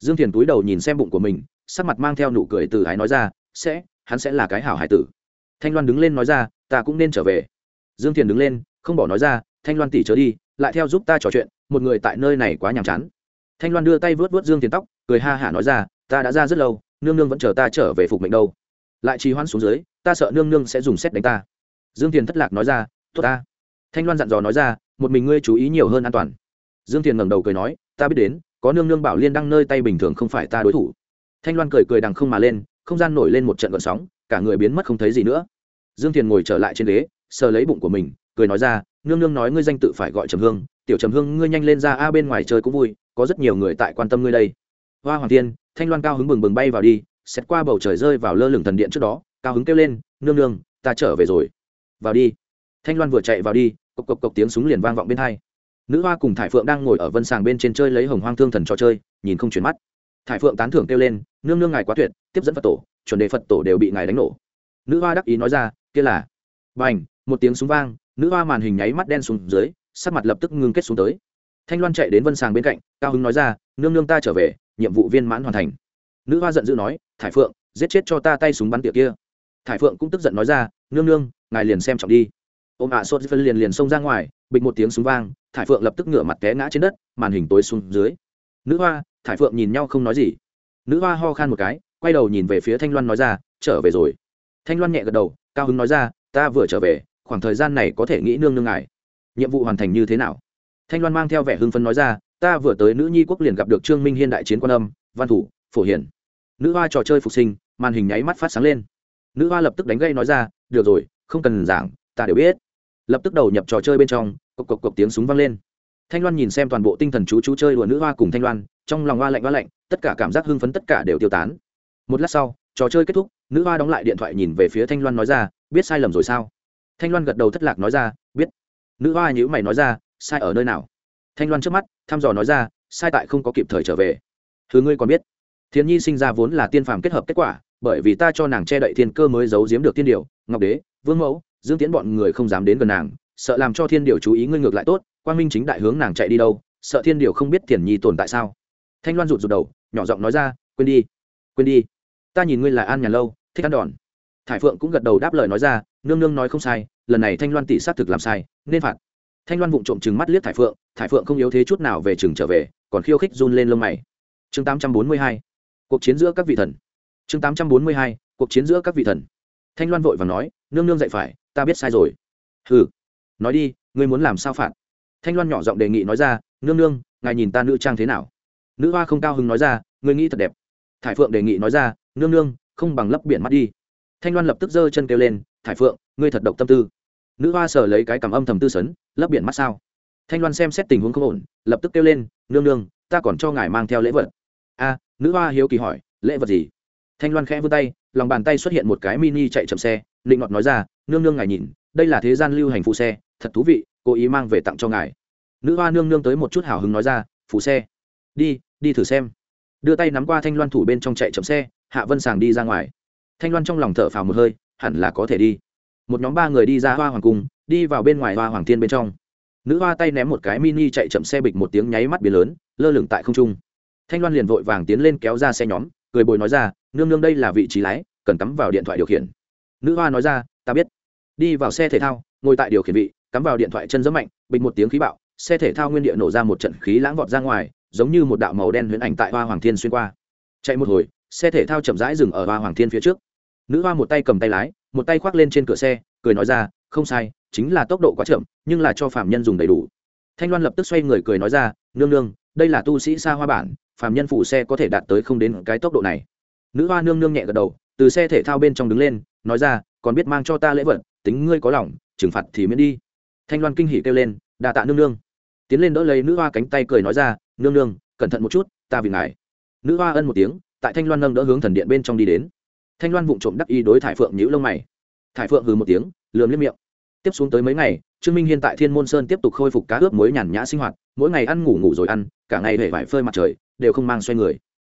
dương thiền túi đầu nhìn xem bụng của mình, sắc mặt mang theo nụ cười từ ái nói ra, sẽ, hắn sẽ là cái hảo hải tử. Thanh loan đứng lên nói ra, ta cũng nên trở về. Dương thiền đứng lên, không bỏ nói ra, thanh loan tỉ trở đi, lại theo giúp ta trò chuyện, một người tại nơi này quá nhàm chán thanh loan đưa tay vớt vớt dương tiền tóc, cười ha hả nói ra, ta đã ra rất lâu, nương nương vẫn chờ ta trở về phục mệnh đâu. Lại trì hoãn xuống dưới, ta sợ nương nương sẽ dùng xét đánh ta. Dương thiền thất lạc nói ra, tốt ta. Thanh loan dặn dò nói ra, một mình ngươi chú ý nhiều hơn an toàn. Dương thiền ngẩng đầu cười nói, ta biết đến, có nương nương bảo liên đăng nơi tay bình thường không phải ta đối thủ. Thanh loan cười cười đằng không mà lên, không gian nổi lên một trận gợn sóng, cả người biến mất không thấy gì nữa. Dương thiền ngồi trở lại trên ghế, sờ lấy bụng của mình, cười nói ra, nương nương nói ngươi danh tự phải gọi trầm hương, tiểu trầm hương ngươi nhanh lên ra a bên ngoài chơi cũng vui có rất nhiều người tại quan tâm ngươi đây. Hoa hoàng tiên thanh loan cao hứng bừng bừng bay vào đi, xét qua bầu trời rơi vào lơ lửng thần điện trước đó, cao hứng kêu lên, nương nương, ta trở về rồi. Vào đi. Thanh loan vừa chạy vào đi, cộc cộc cộc tiếng súng liền vang vọng bên hai. Nữ hoa cùng thải phượng đang ngồi ở vân sàng bên trên chơi lấy hồng hoang thương thần trò chơi, nhìn không chuyển mắt. Thải phượng tán thưởng kêu lên, nương nương ngài quá tuyệt, tiếp dẫn phật tổ, chuẩn đề phật tổ đều bị ngài đánh nổ. Nữ hoa đắc ý nói ra, kia là b à n h một tiếng súng vang, nữ hoa màn hình nháy mắt đen xuống dưới, sắc mặt lập tức ngưng kết xuống tới thanh loan chạy đến vân sàng bên cạnh, cao hứng nói ra, nương nương ta trở về, nhiệm vụ viên mãn hoàn thành. Nữ hoa giận dữ nói, thải phượng, giết chết cho ta tay súng bắn tiệc kia. Thải phượng cũng tức giận nói ra, nương nương, ngài liền xem trọng đi. Ôm ạ à sốt phân liền liền xông ra ngoài, bịch một tiếng súng vang, thải phượng lập tức ngửa mặt té ngã trên đất, màn hình tối xuống dưới. Nữ hoa, thải phượng nhìn nhau không nói gì. Nữ hoa ho khan một cái, quay đầu nhìn về phía thanh loan nói ra, trở về rồi. Thanh loan nhẹ gật đầu, cao hứng nói ra, ta vừa trở về, khoảng thời gian này có thể nghĩ nương nương ngài. Nhiệm vụ hoàn thành như thế nào? Thanh loan mang theo vẻ hưng phấn nói ra, ta vừa tới nữ nhi quốc liền gặp được trương minh hiên đại chiến quan âm, văn thủ, phổ hiển. Nữ hoa trò chơi phục sinh, màn hình nháy mắt phát sáng lên. Nữ hoa lập tức đánh gây nói ra, được rồi, không cần giảng, ta đều biết. Lập tức đầu nhập trò chơi bên trong, cộc cộc cộc tiếng súng vang lên. Thanh loan nhìn xem toàn bộ tinh thần chú chú chơi đùa nữ hoa cùng thanh loan, trong lòng hoa lạnh hoa lạnh, tất cả cảm giác hưng phấn tất cả đều tiêu tán. Một lát sau, trò chơi kết thúc, nữ hoa đóng lại điện thoại nhìn về phía thanh loan nói ra, biết sai lầm rồi sao? Thanh loan gật đầu thất lạc nói ra, biết. Nữ hoa nhữ mày nói ra sai ở nơi nào? Thanh loan trước mắt, thăm dò nói ra, sai tại không có kịp thời trở về. Thứ ngươi còn biết. Thiên nhi sinh ra vốn là tiên phàm kết hợp kết quả, bởi vì ta cho nàng che đậy thiên cơ mới giấu giếm được thiên điều, ngọc đế, vương mẫu, dương tiến bọn người không dám đến gần nàng, sợ làm cho thiên điều chú ý ngươi ngược lại tốt Quan minh chính đại hướng nàng chạy đi đâu, sợ thiên điều không biết thiền nhi tồn tại sao. Thanh loan rụt rụt đầu, nhỏ giọng nói ra, quên đi quên đi. Ta nhìn ngươi là an nhà lâu, thích ăn đòn. Thải phượng cũng gật đầu đáp lời nói ra, nương nương nói không sai, lần này thanh loan tỷ xác thực làm sai, nên phạt thanh loan vụng trộm chừng mắt liếc thải phượng thải phượng không yếu thế chút nào về chừng trở về, còn khiêu khích run lên lông mày. Chương tám trăm bốn mươi hai, cuộc chiến giữa các vị thần. Chương tám trăm bốn mươi hai, cuộc chiến giữa các vị thần. Thanh loan vội và nói, nương nương dạy phải, ta biết sai rồi. Ừ nói đi, ngươi muốn làm sao phạt? Thanh loan nhỏ giọng đề nghị nói ra, nương nương, ngài nhìn ta nữ trang thế nào? Nữ hoa không cao hứng nói ra, ngươi nghĩ thật đẹp. Thải phượng đề nghị nói ra, nương nương, không bằng lấp biển mắt đi. Thanh loan lập tức giơ chân kêu lên, thải phượng, ngươi thật độc tâm tư nữ hoa sở lấy cái cảm âm thầm tư sấn, lấp biển mắt sao? Thanh loan xem xét tình huống không ổn, lập tức kêu lên, nương nương, ta còn cho ngài mang theo lễ vật. A, nữ hoa hiếu kỳ hỏi, lễ vật gì? Thanh loan khẽ vươn tay, lòng bàn tay xuất hiện một cái mini chạy chậm xe định ngọt nói ra, nương nương ngài nhìn, đây là thế gian lưu hành phụ xe, thật thú vị, cố ý mang về tặng cho ngài. Nữ hoa nương nương tới một chút hào hứng nói ra, phụ xe, đi đi thử xem. Đưa tay nắm qua thanh loan thủ bên trong chạy chậm xe, hạ vân sàng đi ra ngoài. Thanh loan trong lòng thở phào một hơi, hẳn là có thể đi một nhóm ba người đi ra hoa hoàng cung, đi vào bên ngoài hoa hoàng thiên bên trong. Nữ hoa tay ném một cái mini chạy chậm xe bịch một tiếng nháy mắt biển lớn, lơ lửng tại không trung. Thanh loan liền vội vàng tiến lên kéo ra xe nhóm, cười bồi nói ra, nương nương đây là vị trí lái, cần cắm vào điện thoại điều khiển. Nữ hoa nói ra, ta biết. Đi vào xe thể thao, ngồi tại điều khiển vị, cắm vào điện thoại chân dẫm mạnh, bịch một tiếng khí bạo, xe thể thao nguyên địa nổ ra một trận khí lãng vọt ra ngoài, giống như một đạo màu đen huyễn ảnh tại hoa hoàng thiên xuyên qua. Chạy một hồi, xe thể thao chậm rãi dừng ở hoa hoàng thiên phía trước. Nữ hoa một tay cầm tay lái một tay khoác lên trên cửa xe, cười nói ra, không sai, chính là tốc độ quá chậm, nhưng là cho phạm nhân dùng đầy đủ. Thanh loan lập tức xoay người cười nói ra, nương nương, đây là tu sĩ xa hoa bản, phạm nhân phụ xe có thể đạt tới không đến cái tốc độ này. Nữ hoa nương nương nhẹ gật đầu, từ xe thể thao bên trong đứng lên, nói ra, còn biết mang cho ta lễ vật, tính ngươi có lòng, trừng phạt thì miễn đi. Thanh loan kinh hỉ kêu lên đà tạ nương nương. Tiến lên đỡ lấy nữ hoa cánh tay cười nói ra, nương nương, cẩn thận một chút, ta vì ngài. Nữ hoa ân một tiếng, tại thanh loan nâng đỡ hướng thần điện bên trong đi đến thanh loan vụng trộm đắc y đối thải phượng nhữ lông mày. Thải phượng hừ một tiếng, lườm liếc miệng. Tiếp xuống tới mấy ngày, trương minh hiên tại thiên môn sơn tiếp tục khôi phục cá ướp muối nhàn nhã sinh hoạt, mỗi ngày ăn ngủ ngủ rồi ăn, cả ngày hễ vải phơi mặt trời, đều không mang xoay người.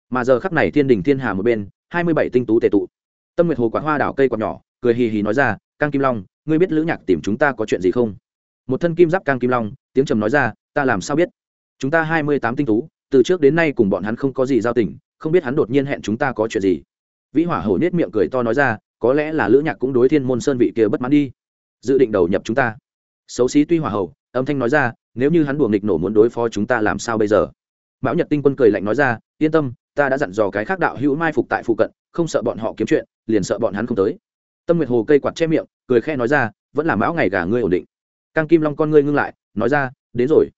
Mà giờ khắc này thiên đình thiên hà một bên, hai mươi bảy tinh tú tề tụ. Tâm nguyệt hồ quả hoa đảo cây còn nhỏ, cười hì hì nói ra, cang kim long, ngươi biết lữ nhạc tìm chúng ta có chuyện gì không? Một thân kim giáp cang kim long, tiếng trầm nói ra, ta làm sao biết? Chúng ta hai mươi tám tinh tú, từ trước đến nay cùng bọn hắn không có gì giao tình, không biết hắn đột nhiên hẹn chúng ta có chuyện gì vĩ hỏa hổ nết miệng cười to nói ra, có lẽ là lữ nhạc cũng đối thiên môn sơn vị kia bất mãn đi. Dự định đầu nhập chúng ta. Xấu xí tuy hỏa hậu âm thanh nói ra, nếu như hắn buồng nghịch nổ muốn đối phó chúng ta làm sao bây giờ? Mão nhật tinh quân cười lạnh nói ra, yên tâm, ta đã dặn dò cái khác đạo hữu mai phục tại phụ cận, không sợ bọn họ kiếm chuyện, liền sợ bọn hắn không tới. Tâm nguyệt hồ cây quạt che miệng, cười khe nói ra, vẫn là mão ngày gà ngươi ổn định. Căng kim long con ngươi ngưng lại, nói ra, đến rồi.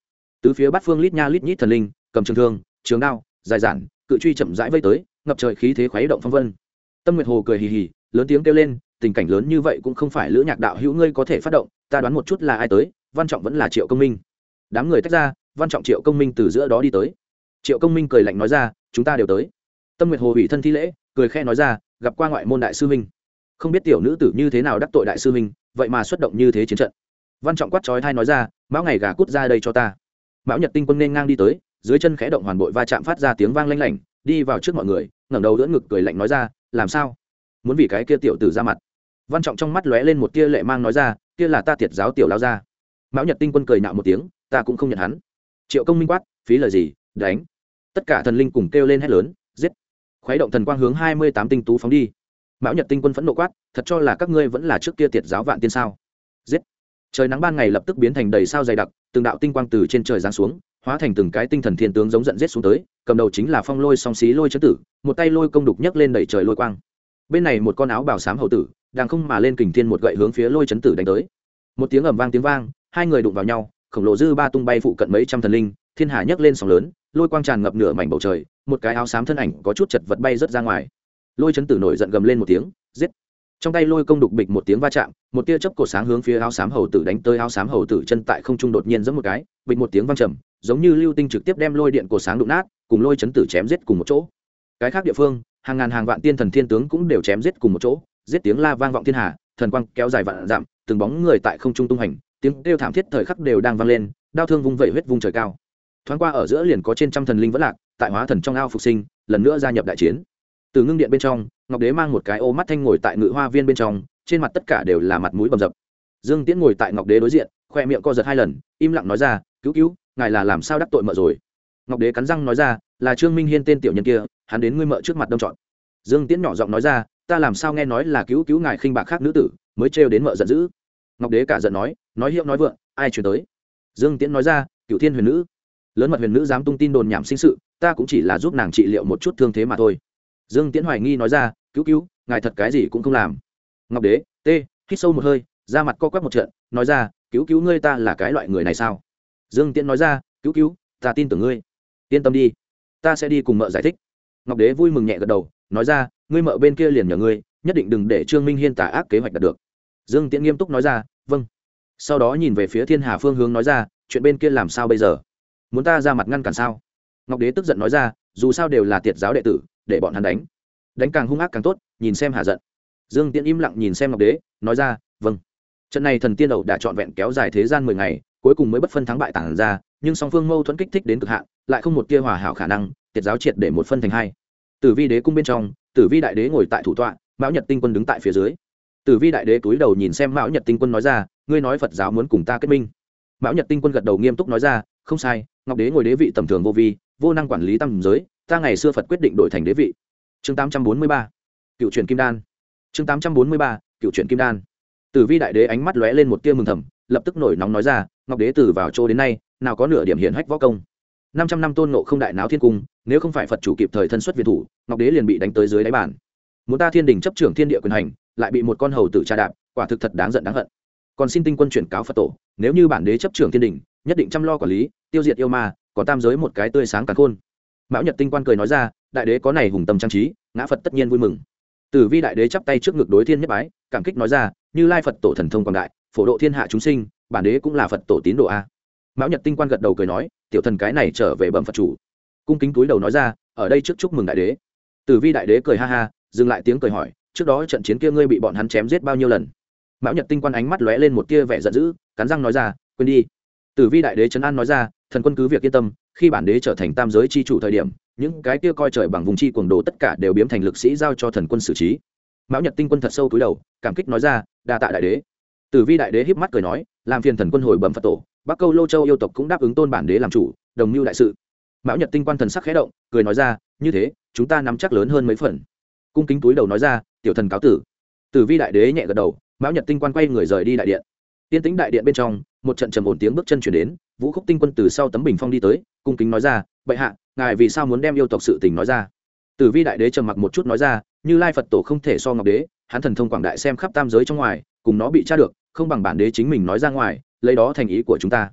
Tứ phía bát phương lít nha lít nhít thần linh, cầm trường thương, trường đao, dài giản, cự truy chậm rãi vây tới, ngập trời khí thế khuấy động phong vân tâm nguyệt hồ cười hì hì, lớn tiếng kêu lên, tình cảnh lớn như vậy cũng không phải lữ nhạc đạo hữu ngươi có thể phát động, ta đoán một chút là ai tới, văn trọng vẫn là triệu công minh. Đám người tách ra, văn trọng triệu công minh từ giữa đó đi tới. Triệu công minh cười lạnh nói ra, chúng ta đều tới. Tâm nguyệt hồ ủy thân thi lễ, cười khe nói ra, gặp qua ngoại môn đại sư minh không biết tiểu nữ tử như thế nào đắc tội đại sư minh vậy mà xuất động như thế chiến trận. Văn trọng quát trói thai nói ra, mão ngày gà cút ra đây cho ta. Mão nhật tinh quân nên ngang đi tới, dưới chân khẽ động hoàn bội va chạm phát ra tiếng vang lanh lảnh, đi vào trước mọi người, ngẩng đầu đỡ ngực cười lạnh nói ra làm sao? Muốn vì cái kia tiểu tử ra mặt. Văn trọng trong mắt lóe lên một tia lệ mang nói ra, kia là ta tiệt giáo tiểu lao ra mão nhật tinh quân cười nạo một tiếng, ta cũng không nhận hắn. Triệu công minh quát, phí lời gì, đánh. Tất cả thần linh cùng kêu lên hét lớn, giết. Khuấy động thần quang hướng hai mươi tám tinh tú phóng đi. Mão nhật tinh quân phẫn nộ quát, thật cho là các ngươi vẫn là trước kia tiệt giáo vạn tiên sao? Giết. Trời nắng ban ngày lập tức biến thành đầy sao dày đặc, từng đạo tinh quang từ trên trời giáng xuống hóa thành từng cái tinh thần thiên tướng giống giận rết xuống tới, cầm đầu chính là phong lôi song xí lôi chấn tử, một tay lôi công đục nhấc lên đẩy trời lôi quang. Bên này một con áo bảo sám hậu tử, đang không mà lên kình thiên một gậy hướng phía lôi chấn tử đánh tới. Một tiếng ầm vang tiếng vang, hai người đụng vào nhau, khổng lồ dư ba tung bay phụ cận mấy trăm thần linh, thiên hà nhấc lên sóng lớn, lôi quang tràn ngập nửa mảnh bầu trời, một cái áo xám thân ảnh có chút chật vật bay rớt ra ngoài. Lôi chấn tử nổi giận gầm lên một tiếng, giết. Trong tay lôi công đục bịch một tiếng va chạm, một tia chớp cổ sáng hướng phía áo xám hầu tử đánh tới, áo xám hầu tử chân tại không trung đột nhiên giẫm một cái, bịch một tiếng vang trầm giống như lưu tinh trực tiếp đem lôi điện cổ sáng đụng nát, cùng lôi chấn tử chém giết cùng một chỗ. Cái khác địa phương, hàng ngàn hàng vạn tiên thần thiên tướng cũng đều chém giết cùng một chỗ, giết tiếng la vang vọng thiên hà, thần quang kéo dài vạn dặm, từng bóng người tại không trung tung hành, tiếng kêu thảm thiết thời khắc đều đang vang lên đao thương vung vẩy huyết vung trời cao. Thoáng qua ở giữa liền có trên trăm thần linh vẫn lạc, tại hóa thần trong ao phục sinh, lần nữa gia nhập đại chiến. Từ ngưng điện bên trong, ngọc đế mang một cái ô mắt thanh ngồi tại ngự hoa viên bên trong, trên mặt tất cả đều là mặt mũi bầm dập. Dương tiễn ngồi tại ngọc đế đối diện, khoe miệng co giật hai lần, im lặng nói ra, cứu cứu ngài là làm sao đắc tội mợ rồi? Ngọc đế cắn răng nói ra, là trương minh hiên tên tiểu nhân kia, hắn đến ngươi mợ trước mặt đông trọn dương tiễn nhỏ giọng nói ra, ta làm sao nghe nói là cứu cứu ngài khinh bạc khác nữ tử, mới trêu đến mợ giận dữ. Ngọc đế cả giận nói nói hiệu nói vượng, ai chuyển tới? Dương tiễn nói ra cựu thiên huyền nữ. Lớn mật huyền nữ dám tung tin đồn nhảm sinh sự, ta cũng chỉ là giúp nàng trị liệu một chút thương thế mà thôi. Dương tiễn hoài nghi nói ra, cứu cứu, ngài thật cái gì cũng không làm. Ngọc đế t hít sâu một hơi ra mặt co quắp một trận, nói ra, cứu cứu ngươi ta là cái loại người này sao? Dương tiễn nói ra, cứu cứu, ta tin tưởng ngươi. Yên tâm đi, ta sẽ đi cùng mợ giải thích. Ngọc đế vui mừng nhẹ gật đầu, nói ra, ngươi mợ bên kia liền nhờ ngươi, nhất định đừng để trương minh hiên tả ác kế hoạch đạt được. Dương tiễn nghiêm túc nói ra vâng. Sau đó nhìn về phía thiên hà phương hướng nói ra, chuyện bên kia làm sao bây giờ? Muốn ta ra mặt ngăn cản sao? Ngọc đế tức giận nói ra, dù sao đều là tiệt giáo đệ tử, để bọn hắn đánh. Đánh càng hung ác càng tốt, nhìn xem hạ giận. Dương tiễn im lặng nhìn xem ngọc đế, nói ra vâng. Trận này thần tiên đầu đã trọn vẹn kéo dài thế gian mười ngày cuối cùng mới bất phân thắng bại tản ra, nhưng song phương mâu thuẫn kích thích đến cực hạn, lại không một tia hòa hảo khả năng, tiệt giáo triệt để một phân thành hai. Tử vi đế cung bên trong, tử vi đại đế ngồi tại thủ tọa, mão nhật tinh quân đứng tại phía dưới. Tử vi đại đế túi đầu nhìn xem mão nhật tinh quân nói ra, ngươi nói phật giáo muốn cùng ta kết minh. Mão nhật tinh quân gật đầu nghiêm túc nói ra, không sai, ngọc đế ngồi đế vị tầm thường vô vi, vô năng quản lý tam giới, ta ngày xưa phật quyết định đổi thành đế vị. Chương tám trăm bốn mươi ba, cựu truyền kim đan. Chương tám trăm bốn mươi ba, cựu truyền kim đan. Tử vi đại đế ánh mắt lóe lên một tia mừng thầm lập tức nổi nóng nói ra, ngọc đế từ vào chỗ đến nay, nào có nửa điểm hiển hách võ công. Năm trăm năm tôn nộ không đại náo thiên cung, nếu không phải phật chủ kịp thời thân xuất việt thủ, ngọc đế liền bị đánh tới dưới đáy bản muốn ta thiên đình chấp trưởng thiên địa quyền hành, lại bị một con hầu tử tra đạp, quả thực thật đáng giận đáng hận. Còn xin tinh quân chuyển cáo phật tổ, nếu như bản đế chấp trưởng thiên đình, nhất định chăm lo quản lý, tiêu diệt yêu ma, còn tam giới một cái tươi sáng càng khôn. Mão nhật tinh quan cười nói ra, đại đế có này hùng tâm trang trí, ngã phật tất nhiên vui mừng. Tử vi đại đế chắp tay trước ngực đối thiên nhất bái, cảm kích nói ra, như lai phật tổ thần thông quảng đại phổ độ thiên hạ chúng sinh, bản đế cũng là phật tổ tín đồ a. Mão nhật tinh quan gật đầu cười nói, tiểu thần cái này trở về bẩm phật chủ. Cung kính túi đầu nói ra, ở đây trước chúc mừng đại đế. Tử vi đại đế cười ha ha, dừng lại tiếng cười hỏi, trước đó trận chiến kia ngươi bị bọn hắn chém giết bao nhiêu lần? Mão nhật tinh quan ánh mắt lóe lên một tia vẻ giận dữ, cắn răng nói ra, quên đi. Tử vi đại đế trấn an nói ra, thần quân cứ việc yên tâm, khi bản đế trở thành tam giới c h i chủ thời điểm, những cái kia coi trời bằng vùng chi cuồng đồ tất cả đều biếm thành lực sĩ giao cho thần quân xử trí. Mão nhật tinh quân thật sâu túi đầu, cảm kích nói ra, đa tạ đại đế tử vi đại đế híp mắt cười nói, làm phiền thần quân hồi bẩm phật tổ, bắc câu lô châu yêu tộc cũng đáp ứng tôn bản đế làm chủ, đồng mưu đại sự. Mão nhật tinh quan thần sắc khẽ động, cười nói ra, như thế, chúng ta nắm chắc lớn hơn mấy phần. Cung kính túi đầu nói ra, tiểu thần cáo tử. Tử vi đại đế nhẹ gật đầu, mão nhật tinh quan quay người rời đi đại điện. Tiên tính đại điện bên trong, một trận trầm ổn tiếng bước chân chuyển đến, vũ khúc tinh quân từ sau tấm bình phong đi tới, cung kính nói ra, bệ hạ, ngài vì sao muốn đem yêu tộc sự tình nói ra? Tử vi đại đế trầm mặc một chút nói ra, như lai phật tổ không thể so ngọc đế, hắn thần thông quảng đại xem khắp tam giới trong ngoài cùng nó bị tra được, không bằng bản đế chính mình nói ra ngoài, lấy đó thành ý của chúng ta.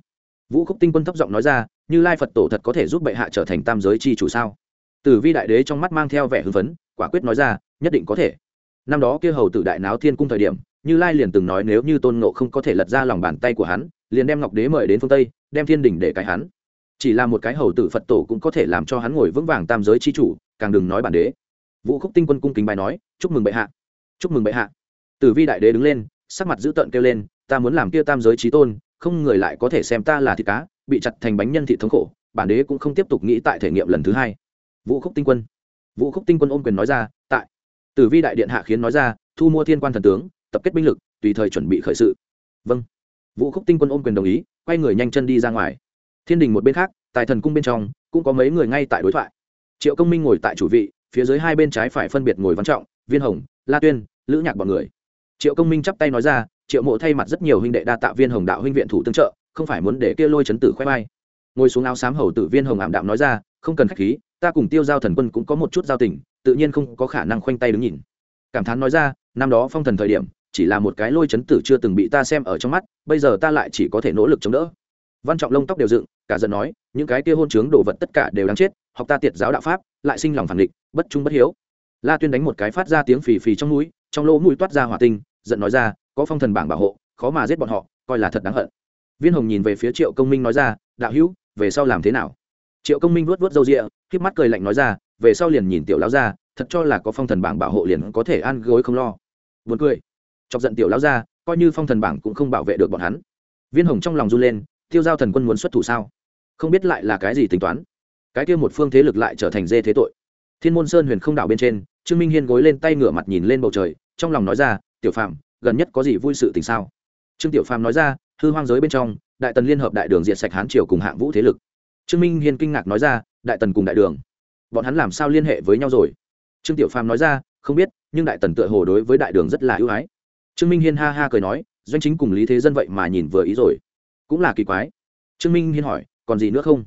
Vũ khúc tinh quân thấp giọng nói ra, như lai phật tổ thật có thể giúp bệ hạ trở thành tam giới chi chủ sao? Tử vi đại đế trong mắt mang theo vẻ hưng phấn, quả quyết nói ra, nhất định có thể. Năm đó kia hầu tử đại náo thiên cung thời điểm, như lai liền từng nói nếu như tôn ngộ không có thể lật ra lòng bàn tay của hắn, liền đem ngọc đế mời đến phương tây, đem thiên đình để cái hắn. Chỉ là một cái hầu tử phật tổ cũng có thể làm cho hắn ngồi vững vàng tam giới chi chủ, càng đừng nói bản đế. Vũ khúc tinh quân cung kính bài nói, chúc mừng bệ hạ. Chúc mừng bệ hạ. Tử vi đại đế đứng lên sắc mặt dữ tợn kêu lên, ta muốn làm kia tam giới trí tôn, không người lại có thể xem ta là thịt cá, bị chặt thành bánh nhân thị thống khổ. Bản đế cũng không tiếp tục nghĩ tại thể nghiệm lần thứ hai. Vũ khúc tinh quân. Vũ khúc tinh quân ôm quyền nói ra, tại. Tử vi đại điện hạ khiến nói ra, thu mua thiên quan thần tướng, tập kết binh lực, tùy thời chuẩn bị khởi sự. Vâng. Vũ khúc tinh quân ôm quyền đồng ý, quay người nhanh chân đi ra ngoài. Thiên đình một bên khác tại thần cung bên trong, cũng có mấy người ngay tại đối thoại. Triệu công minh ngồi tại chủ vị, phía dưới hai bên trái phải phân biệt ngồi văn trọng, viên hồng, la tuyên, lữ nhạc b ọ n người triệu công minh chắp tay nói ra, triệu mộ thay mặt rất nhiều huynh đệ đa tạ viên hồng đạo huynh viện thủ tương trợ, không phải muốn để kia lôi chấn tử khoe mai. Ngồi xuống áo xám hầu tử viên hồng ảm đạm nói ra, không cần k h á c h khí, ta cùng tiêu giao thần quân cũng có một chút giao tình, tự nhiên không có khả năng khoanh tay đứng nhìn. Cảm thán nói ra, năm đó phong thần thời điểm, chỉ là một cái lôi chấn tử chưa từng bị ta xem ở trong mắt, bây giờ ta lại chỉ có thể nỗ lực chống đỡ. Văn trọng lông tóc đều dựng, cả giận nói, những cái kia hôn chướng đồ vật tất cả đều đáng chết, học ta tiệt giáo đạo pháp, lại sinh lòng phản địch bất trung bất hiếu. La tuyên đánh một cái phát ra tiếng phì phì trong mũi trong lỗ mũi toát ra hỏa tinh giận nói ra, có phong thần bảng bảo hộ, khó mà giết bọn họ, coi là thật đáng hận. Viên hồng nhìn về phía triệu công minh nói ra, đạo hữu, về sau làm thế nào? Triệu công minh vuốt vuốt râu rịa k mắt cười lạnh nói ra, về sau liền nhìn tiểu lão ra thật cho là có phong thần bảng bảo hộ liền có thể ăn gối không lo. Buồn cười. Chọc giận tiểu lão ra coi như phong thần bảng cũng không bảo vệ được bọn hắn. Viên hồng trong lòng run lên, tiêu giao thần quân muốn xuất thủ sao? Không biết lại là cái gì tính toán? Cái kia một phương thế lực lại trở thành dê thế tội. Thiên môn sơn huyền không đảo bên trên, trương minh hiên gối lên tay ngửa mặt nhìn lên bầu trời, trong lòng nói ra tiểu phạm gần nhất có gì vui sự tình sao? Trương tiểu phạm nói ra, hư hoang giới bên trong, đại tần liên hợp đại đường diệt sạch hán triều cùng hạng vũ thế lực. Trương minh hiên kinh ngạc nói ra, đại tần cùng đại đường, bọn hắn làm sao liên hệ với nhau rồi? Trương tiểu phàm nói ra, không biết, nhưng đại tần tựa hồ đối với đại đường rất là ưu ái. Trương minh hiên ha ha cười nói, doanh chính cùng lý thế dân vậy mà nhìn vừa ý rồi. Cũng là kỳ quái. Trương minh hiên hỏi, còn gì nữa không?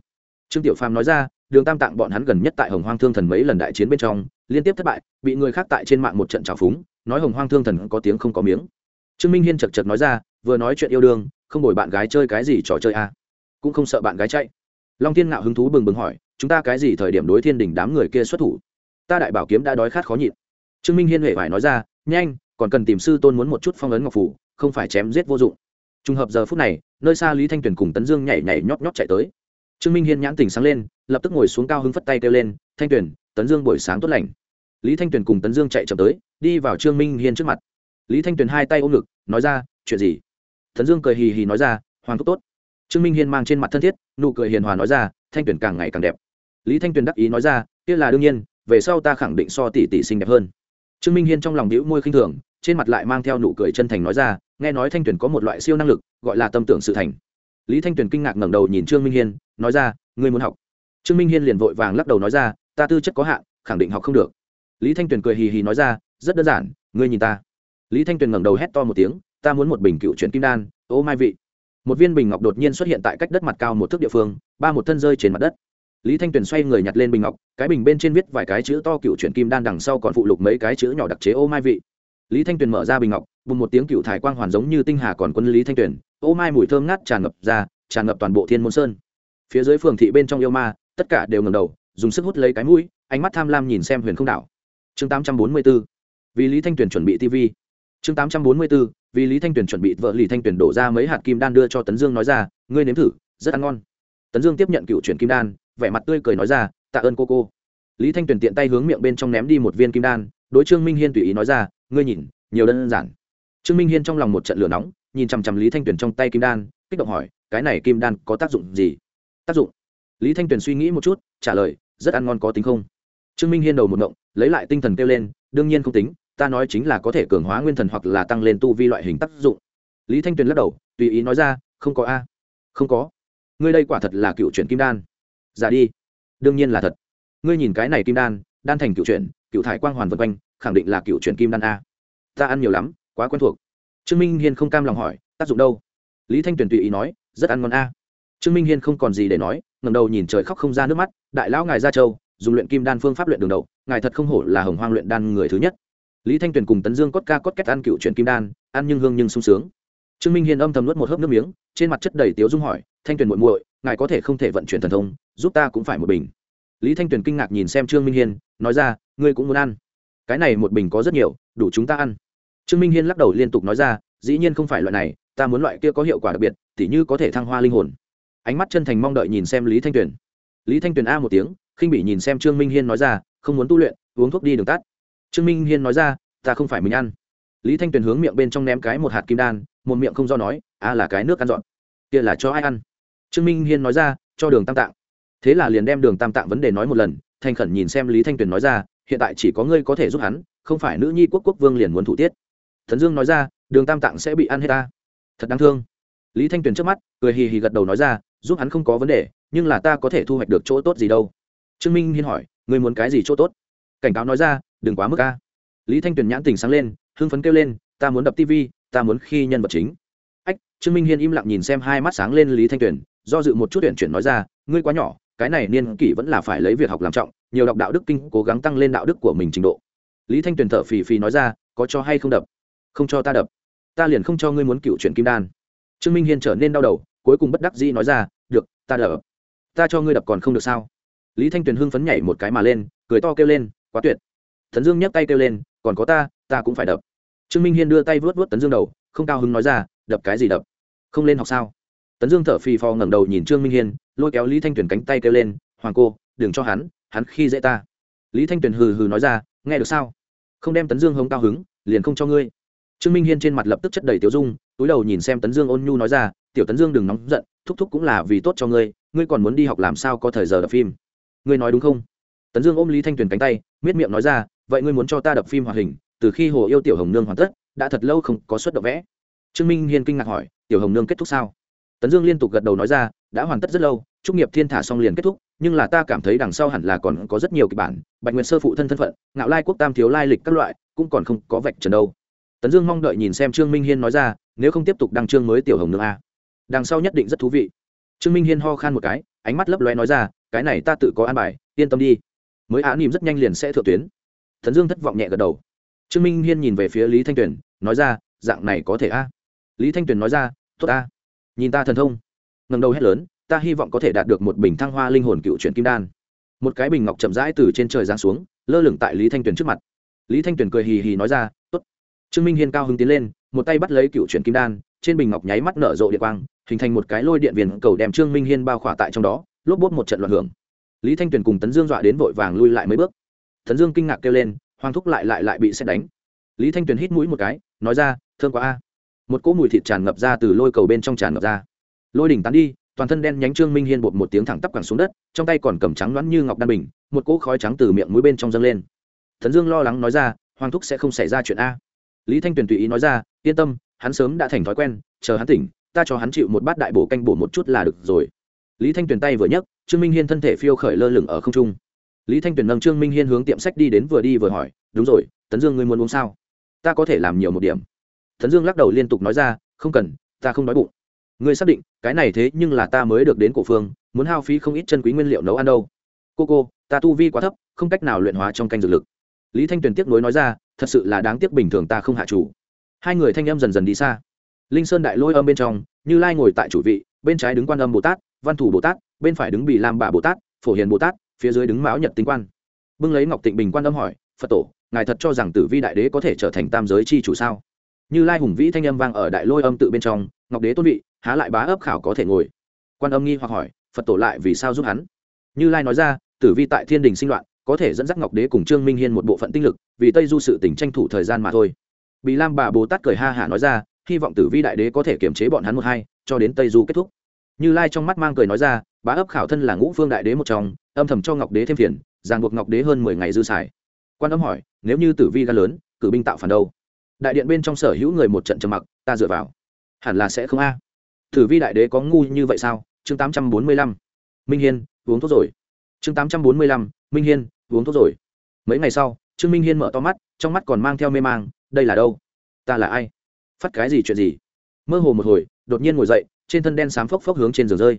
Trương tiểu phàm nói ra, đường tam tạng bọn hắn gần nhất tại hồng hoang thương thần mấy lần đại chiến bên trong, liên tiếp thất bại, bị người khác tại trên mạng một trận trào phúng nói hồng hoang thương thần có tiếng không có miếng. Trương minh hiên chật chật nói ra, vừa nói chuyện yêu đương, không đổi bạn gái chơi cái gì trò chơi à. cũng không sợ bạn gái chạy. Long thiên ngạo hứng thú bừng bừng hỏi, chúng ta cái gì thời điểm đối thiên đình đám người kia xuất thủ? Ta đại bảo kiếm đã đói khát khó nhịn. Trương minh hiên huệ phải nói ra, nhanh, còn cần tìm sư tôn muốn một chút phong ấn ngọc phủ, không phải chém giết vô dụng. Trùng hợp giờ phút này, nơi xa lý thanh tuyền cùng tấn dương nhảy nhảy nhót nhót chạy tới. Trương minh hiên nhãn tình sáng lên, lập tức ngồi xuống cao hứng phất tay kêu lên, thanh tuyền, tấn dương buổi sáng tốt lành lý thanh tuyền cùng tấn dương chạy chậm tới, đi vào trương minh hiên trước mặt. Lý thanh tuyền hai tay ôm ngực, nói ra, chuyện gì? Tấn dương cười hì hì nói ra, hoàng thúc tốt. Trương minh hiên mang trên mặt thân thiết, nụ cười hiền hòa nói ra, thanh tuyền càng ngày càng đẹp. Lý thanh tuyền đắc ý nói ra, kia là đương nhiên, về sau ta khẳng định so tỷ tỷ xinh đẹp hơn. Trương minh hiên trong lòng đĩu môi khinh thường, trên mặt lại mang theo nụ cười chân thành nói ra, nghe nói thanh tuyền có một loại siêu năng lực, gọi là tâm tưởng sự thành. Lý thanh tuyền kinh ngạc ngẩng đầu nhìn trương minh hiên, nói ra, ngươi muốn học. Trương minh hiên liền vội vàng lắc đầu nói ra, ta tư chất có hạn, khẳng định học không được lý thanh tuyền cười hì hì nói ra, rất đơn giản, ngươi nhìn ta. Lý thanh tuyền ngẩng đầu hét to một tiếng, ta muốn một bình cựu chuyển kim đan, ô mai vị. Một viên bình ngọc đột nhiên xuất hiện tại cách đất mặt cao một thước địa phương, ba một thân rơi trên mặt đất. Lý thanh tuyền xoay người nhặt lên bình ngọc, cái bình bên trên viết vài cái chữ to cựu chuyển kim đan đằng sau còn phụ lục mấy cái chữ nhỏ đặc chế ô mai vị. Lý thanh tuyền mở ra bình ngọc, bùng một tiếng cựu thải quang hoàn giống như tinh hà còn quân lý thanh tuyền, ô mai mùi thơm ngát tràn ngập ra, tràn ngập toàn bộ thiên môn sơn. Phía dưới phường thị bên trong yêu ma, tất cả đều ngầm đầu, dùng sức hút lấy cái mũi, ánh mắt tham lam nhìn xem huyền không đảo chương tám trăm bốn mươi b ố vì lý thanh tuyền chuẩn bị tv chương tám trăm bốn mươi b ố vì lý thanh tuyền chuẩn bị vợ lý thanh tuyền đổ ra mấy hạt kim đan đưa cho tấn dương nói ra, ngươi nếm thử, rất ăn ngon. Tấn dương tiếp nhận cựu chuyển kim đan, vẻ mặt tươi cười nói ra, tạ ơn cô cô. Lý thanh tuyền tiện tay hướng miệng bên trong ném đi một viên kim đan, đối trương minh hiên tùy ý nói ra, ngươi nhìn, nhiều đơn giản. Trương minh hiên trong lòng một trận lửa nóng, nhìn chằm chằm lý thanh tuyền trong tay kim đan, kích động hỏi, cái này kim đan có tác dụng gì? Tác dụng? Lý thanh tuyền suy nghĩ một chút, trả lời, rất ăn ngon có tính không? Trương minh hiên đầu một ngộng lấy lại tinh thần kêu lên, đương nhiên không tính, ta nói chính là có thể cường hóa nguyên thần hoặc là tăng lên tu vi loại hình tác dụng. Lý thanh tuyền lắc đầu, tùy ý nói ra, không có a, không có. Ngươi đây quả thật là cựu chuyển kim đan. Giả đi. Đương nhiên là thật. Ngươi nhìn cái này kim đan đan thành cựu chuyển cựu thải quang hoàn vân quanh, khẳng định là cựu chuyển kim đan a. Ta ăn nhiều lắm, quá quen thuộc. Trương minh hiên không cam lòng hỏi, tác dụng đâu? Lý thanh tuyền tùy ý nói, rất ăn ngon a. Trương minh hiên không còn gì để nói ngầm đầu nhìn trời khóc không ra nước mắt, đại lão ngài ra châu dùng luyện kim đan phương pháp luyện đường đầu, ngài thật không hổ là hồng hoang luyện đan người thứ nhất. Lý thanh tuyền cùng tấn dương cốt ca cốt kết ăn cựu chuyển kim đan, ăn nhưng hương nhưng sung sướng. Trương minh hiên âm thầm nuốt một hớp nước miếng, trên mặt chất đầy tiếu dung hỏi, thanh tuyền muội muội, ngài có thể không thể vận chuyển thần thông, giúp ta cũng phải một bình. Lý thanh tuyền kinh ngạc nhìn xem trương minh hiên, nói ra, ngươi cũng muốn ăn. Cái này một bình có rất nhiều, đủ chúng ta ăn. Trương minh hiên lắc đầu liên tục nói ra, dĩ nhiên không phải loại này, ta muốn loại kia có hiệu quả đặc biệt, tỉ như có thể thăng hoa linh hồn. Ánh mắt chân thành mong đợi nhìn xem lý thanh tuyền. Lý thanh tuyền a một tiếng khinh bị nhìn xem trương minh hiên nói ra, không muốn tu luyện, uống thuốc đi đường tắt. Trương minh hiên nói ra, ta không phải mình ăn. Lý thanh tuyền hướng miệng bên trong ném cái một hạt kim đan, một miệng không do nói, a là cái nước ăn dọn. Kia là cho ai ăn? Trương minh hiên nói ra, cho đường tam tạng. Thế là liền đem đường tam tạng vấn đề nói một lần, thành khẩn nhìn xem lý thanh tuyền nói ra, hiện tại chỉ có ngươi có thể giúp hắn, không phải nữ nhi quốc quốc vương liền muốn thủ tiết. Thần dương nói ra, đường tam tạng sẽ bị ăn hết ta. Thật đáng thương. Lý thanh tuyền trước mắt, cười hì hì gật đầu nói ra, giúp hắn không có vấn đề, nhưng là ta có thể thu hoạch được chỗ tốt gì đâu trương minh hiên hỏi, ngươi muốn cái gì chỗ tốt? Cảnh cáo nói ra, đừng quá mức ca lý thanh tuyền nhãn tình sáng lên, hưng phấn kêu lên, ta muốn đập tv ta muốn khi nhân vật chính. Ách, trương minh hiên im lặng nhìn xem hai mắt sáng lên lý thanh tuyền, do dự một chút tuyển chuyển nói ra, ngươi quá nhỏ, cái này niên kỷ vẫn là phải lấy việc học làm trọng, nhiều đọc đạo đức kinh cố gắng tăng lên đạo đức của mình trình độ. Lý thanh tuyền thở phì phì nói ra, có cho hay không đập? Không cho ta đập, ta liền không cho ngươi muốn cựu chuyện kim đan. Trương minh hiên trở nên đau đầu, cuối cùng bất đắc dĩ nói ra, được, ta đập, ta cho ngươi đập còn không được sao? Lý thanh tuyền hưng phấn nhảy một cái mà lên, cười to kêu lên, quá tuyệt. Tấn dương nhấc tay kêu lên, còn có ta ta cũng phải đập. Trương minh hiên đưa tay vớt vớt tấn dương đầu, không cao hứng nói ra, đập cái gì đập? Không lên học sao? Tấn dương thở phì phò ngẩng đầu nhìn trương minh hiên, lôi kéo lý thanh tuyền cánh tay kêu lên, hoàng cô, đừng cho hắn hắn khi dễ ta. Lý thanh tuyền hừ hừ nói ra, nghe được sao? Không đem tấn dương hống cao hứng, liền không cho ngươi. Trương minh hiên trên mặt lập tức chất đầy tiểu dung, túi đầu nhìn xem tấn dương ôn nhu nói ra, tiểu tấn dương đừng nóng giận, thúc thúc cũng là vì tốt cho ngươi ngươi còn muốn đi học làm sao có thời giờ đập phim? Ngươi nói đúng không? Tấn dương ôm lý thanh tuyền cánh tay, miết miệng nói ra, vậy ngươi muốn cho ta đập phim hoạt hình, từ khi hồ yêu tiểu hồng nương hoàn tất, đã thật lâu không có suất đập vẽ. Trương minh hiên kinh ngạc hỏi, tiểu hồng nương kết thúc sao? Tấn dương liên tục gật đầu nói ra, đã hoàn tất rất lâu, Trúc nghiệp thiên thả xong liền kết thúc, nhưng là ta cảm thấy đằng sau hẳn là còn có rất nhiều kịch bản, bạch nguyện sơ phụ thân thân phận, ngạo lai quốc tam thiếu lai lịch các loại, cũng còn không có vạch trần đâu. Tấn dương mong đợi nhìn xem trương minh hiên nói ra, nếu không tiếp tục đăng chương mới tiểu hồng nương a. Đằng sau nhất định rất thú vị. Trương minh hiên ho khan một cái, ánh mắt lấp lóe nói ra cái này ta tự có an bài, yên tâm đi. Mới á nỉm rất nhanh liền sẽ thượng tuyến. Thần dương thất vọng nhẹ gật đầu. Trương minh hiên nhìn về phía lý thanh tuyền, nói ra, dạng này có thể a? Lý thanh tuyền nói ra, tốt a. Nhìn ta thần thông. Ngầm đầu hét lớn, ta hy vọng có thể đạt được một bình thăng hoa linh hồn cựu truyện kim đan. Một cái bình ngọc chậm rãi từ trên trời giáng xuống, lơ lửng tại lý thanh tuyền trước mặt. Lý thanh tuyền cười hì hì nói ra, tốt. Trương minh hiên cao hứng tiến lên, một tay bắt lấy cựu truyện kim đan, trên bình ngọc nháy mắt nở rộ điện quang, hình thành một cái lôi điện viền cầu đem trương minh hiên bao khỏa tại trong đó lốp bốt một trận loạn hưởng. Lý thanh tuyền cùng tấn dương dọa đến vội vàng lui lại mấy bước. Tấn dương kinh ngạc kêu lên, hoàng thúc lại lại lại bị xét đánh. Lý thanh tuyền hít mũi một cái, nói ra, thương quá a. Một cỗ mùi thịt tràn ngập ra từ lôi cầu bên trong tràn ngập ra. Lôi đỉnh tán đi, toàn thân đen nhánh trương minh hiên bột một tiếng thẳng tắp quẳng xuống đất, trong tay còn cầm trắng loãng như ngọc đan bình, một cỗ khói trắng từ miệng mũi bên trong dâng lên. Thần dương lo lắng nói ra, hoàng thúc sẽ không xảy ra chuyện a. Lý thanh tuyền tùy ý nói ra, yên tâm, hắn sớm đã thành thói quen, chờ hắn tỉnh, ta cho hắn chịu một bát đại bổ canh bổ một chút là được rồi lý thanh tuyền tay vừa nhấc, trương minh hiên thân thể phiêu khởi lơ lửng ở không trung. Lý thanh tuyền nâng trương minh hiên hướng tiệm sách đi đến vừa đi vừa hỏi, đúng rồi, tấn dương ngươi muốn uống sao? Ta có thể làm nhiều một điểm. Tấn dương lắc đầu liên tục nói ra, không cần, ta không đói bụng. Ngươi xác định, cái này thế nhưng là ta mới được đến cổ phương, muốn hao phí không ít chân quý nguyên liệu nấu ăn đâu. Cô cô, ta tu vi quá thấp, không cách nào luyện hóa trong canh dược lực. Lý thanh tuyền tiếc nối nói ra, thật sự là đáng tiếc bình thường ta không hạ chủ. Hai người thanh em dần dần đi xa. Linh sơn đại lôi âm bên trong, như lai ngồi tại chủ vị, bên trái đứng quan âm bồ tát văn thủ bồ tát, bên phải đứng bị lam bà bồ tát, phổ hiền bồ tát, phía dưới đứng mão nhật tinh quan. Bưng lấy ngọc tịnh bình quan âm hỏi, phật tổ, ngài thật cho rằng tử vi đại đế có thể trở thành tam giới chi chủ sao? Như lai hùng vĩ thanh âm vang ở đại lôi âm tự bên trong, ngọc đế tôn vị, há lại bá ấp khảo có thể ngồi. Quan âm nghi hoặc hỏi, phật tổ lại vì sao giúp hắn? Như lai nói ra, tử vi tại thiên đình sinh loạn, có thể dẫn dắt ngọc đế cùng trương minh hiên một bộ phận tinh lực, vì tây du sự tỉnh tranh thủ thời gian mà thôi. Bị lam bà bồ tát cười ha hả nói ra, hy vọng tử vi đại đế có thể kiềm chế bọn hắn một hai, cho đến tây du kết thúc như lai trong mắt mang cười nói ra, bá ấp khảo thân là ngũ phương đại đế một trong, âm thầm cho ngọc đế thêm phiền, ràng buộc ngọc đế hơn mười ngày dư xài. Quan âm hỏi, nếu như tử vi ga lớn, cử binh tạo phản đâu? Đại điện bên trong sở hữu người một trận trầm mặc, ta dựa vào. Hẳn là sẽ không a. Tử vi đại đế có ngu như vậy sao? Chương tám trăm bốn mươi lăm. Minh hiên, uống thuốc rồi. Chương tám trăm bốn mươi lăm, minh hiên, uống thuốc rồi. Mấy ngày sau, trương minh hiên mở to mắt, trong mắt còn mang theo mê mang, đây là đâu? Ta là ai? Phát cái gì chuyện gì? Mơ hồ một hồi, đột nhiên ngồi dậy trên thân đen xám phốc phốc hướng trên giường rơi.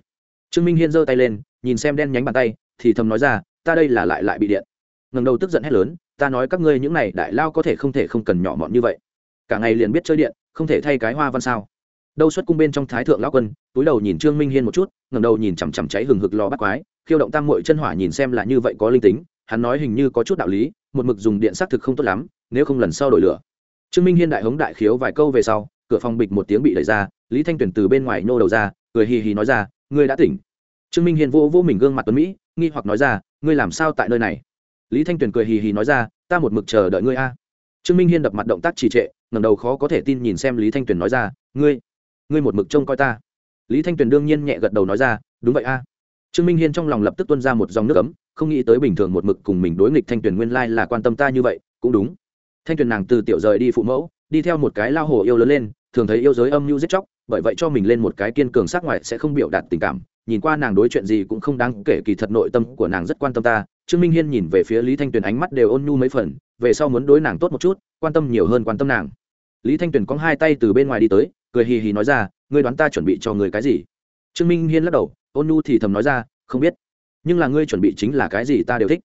Trương minh hiên giơ tay lên, nhìn xem đen nhánh bàn tay, thì thầm nói ra, ta đây là lại lại bị điện. Ngầm đầu tức giận hét lớn, ta nói các ngươi những này đại lao có thể không thể không cần nhỏ mọn như vậy. Cả ngày liền biết chơi điện, không thể thay cái hoa văn sao. Đâu xuất cung bên trong thái thượng lão quân, túi đầu nhìn trương minh hiên một chút ngầm đầu nhìn chằm chằm cháy hừng hực lò bắt quái, khiêu động tam mội chân hỏa nhìn xem là như vậy có linh tính, hắn nói hình như có chút đạo lý, một mực dùng điện xác thực không tốt lắm, nếu không lần sau đổi lửa. Trương minh hiên đại hống đại khiếu vài câu về sau cửa phòng bịch một tiếng bị đẩy ra, lý thanh tuyền từ bên ngoài nô đầu ra, cười hì hì nói ra, ngươi đã tỉnh. Trương minh hiên vô vô mình gương mặt tuấn mỹ, nghi hoặc nói ra, ngươi làm sao tại nơi này? Lý thanh tuyền cười hì hì nói ra, ta một mực chờ đợi ngươi a. Trương minh hiên đập mặt động tác trì trệ ngầm đầu khó có thể tin nhìn xem lý thanh tuyền nói ra, ngươi ngươi một mực trông coi ta. Lý thanh tuyền đương nhiên nhẹ gật đầu nói ra, đúng vậy a. Trương minh hiên trong lòng lập tức tuân ra một dòng nước ấm, không nghĩ tới bình thường một mực cùng mình đối nghịch thanh tuyền nguyên lai là quan tâm ta như vậy, cũng đúng. Thanh tuyền nàng từ tiểu rời đi phụ mẫu, đi theo một cái lao hồ yêu lớn lên thường thấy yêu giới âm mưu giết chóc, bởi vậy cho mình lên một cái kiên cường sắc ngoài sẽ không biểu đạt tình cảm. Nhìn qua nàng đối chuyện gì cũng không đáng kể kỳ thật nội tâm của nàng rất quan tâm ta. Trương minh hiên nhìn về phía lý thanh tuyền ánh mắt đều ôn nhu mấy phần, về sau muốn đối nàng tốt một chút, quan tâm nhiều hơn quan tâm nàng. Lý thanh tuyền có hai tay từ bên ngoài đi tới, cười hì hì nói ra, ngươi đoán ta chuẩn bị cho người cái gì? Trương minh hiên lắc đầu, ôn nhu thì thầm nói ra, không biết. Nhưng là ngươi chuẩn bị chính là cái gì ta đều thích.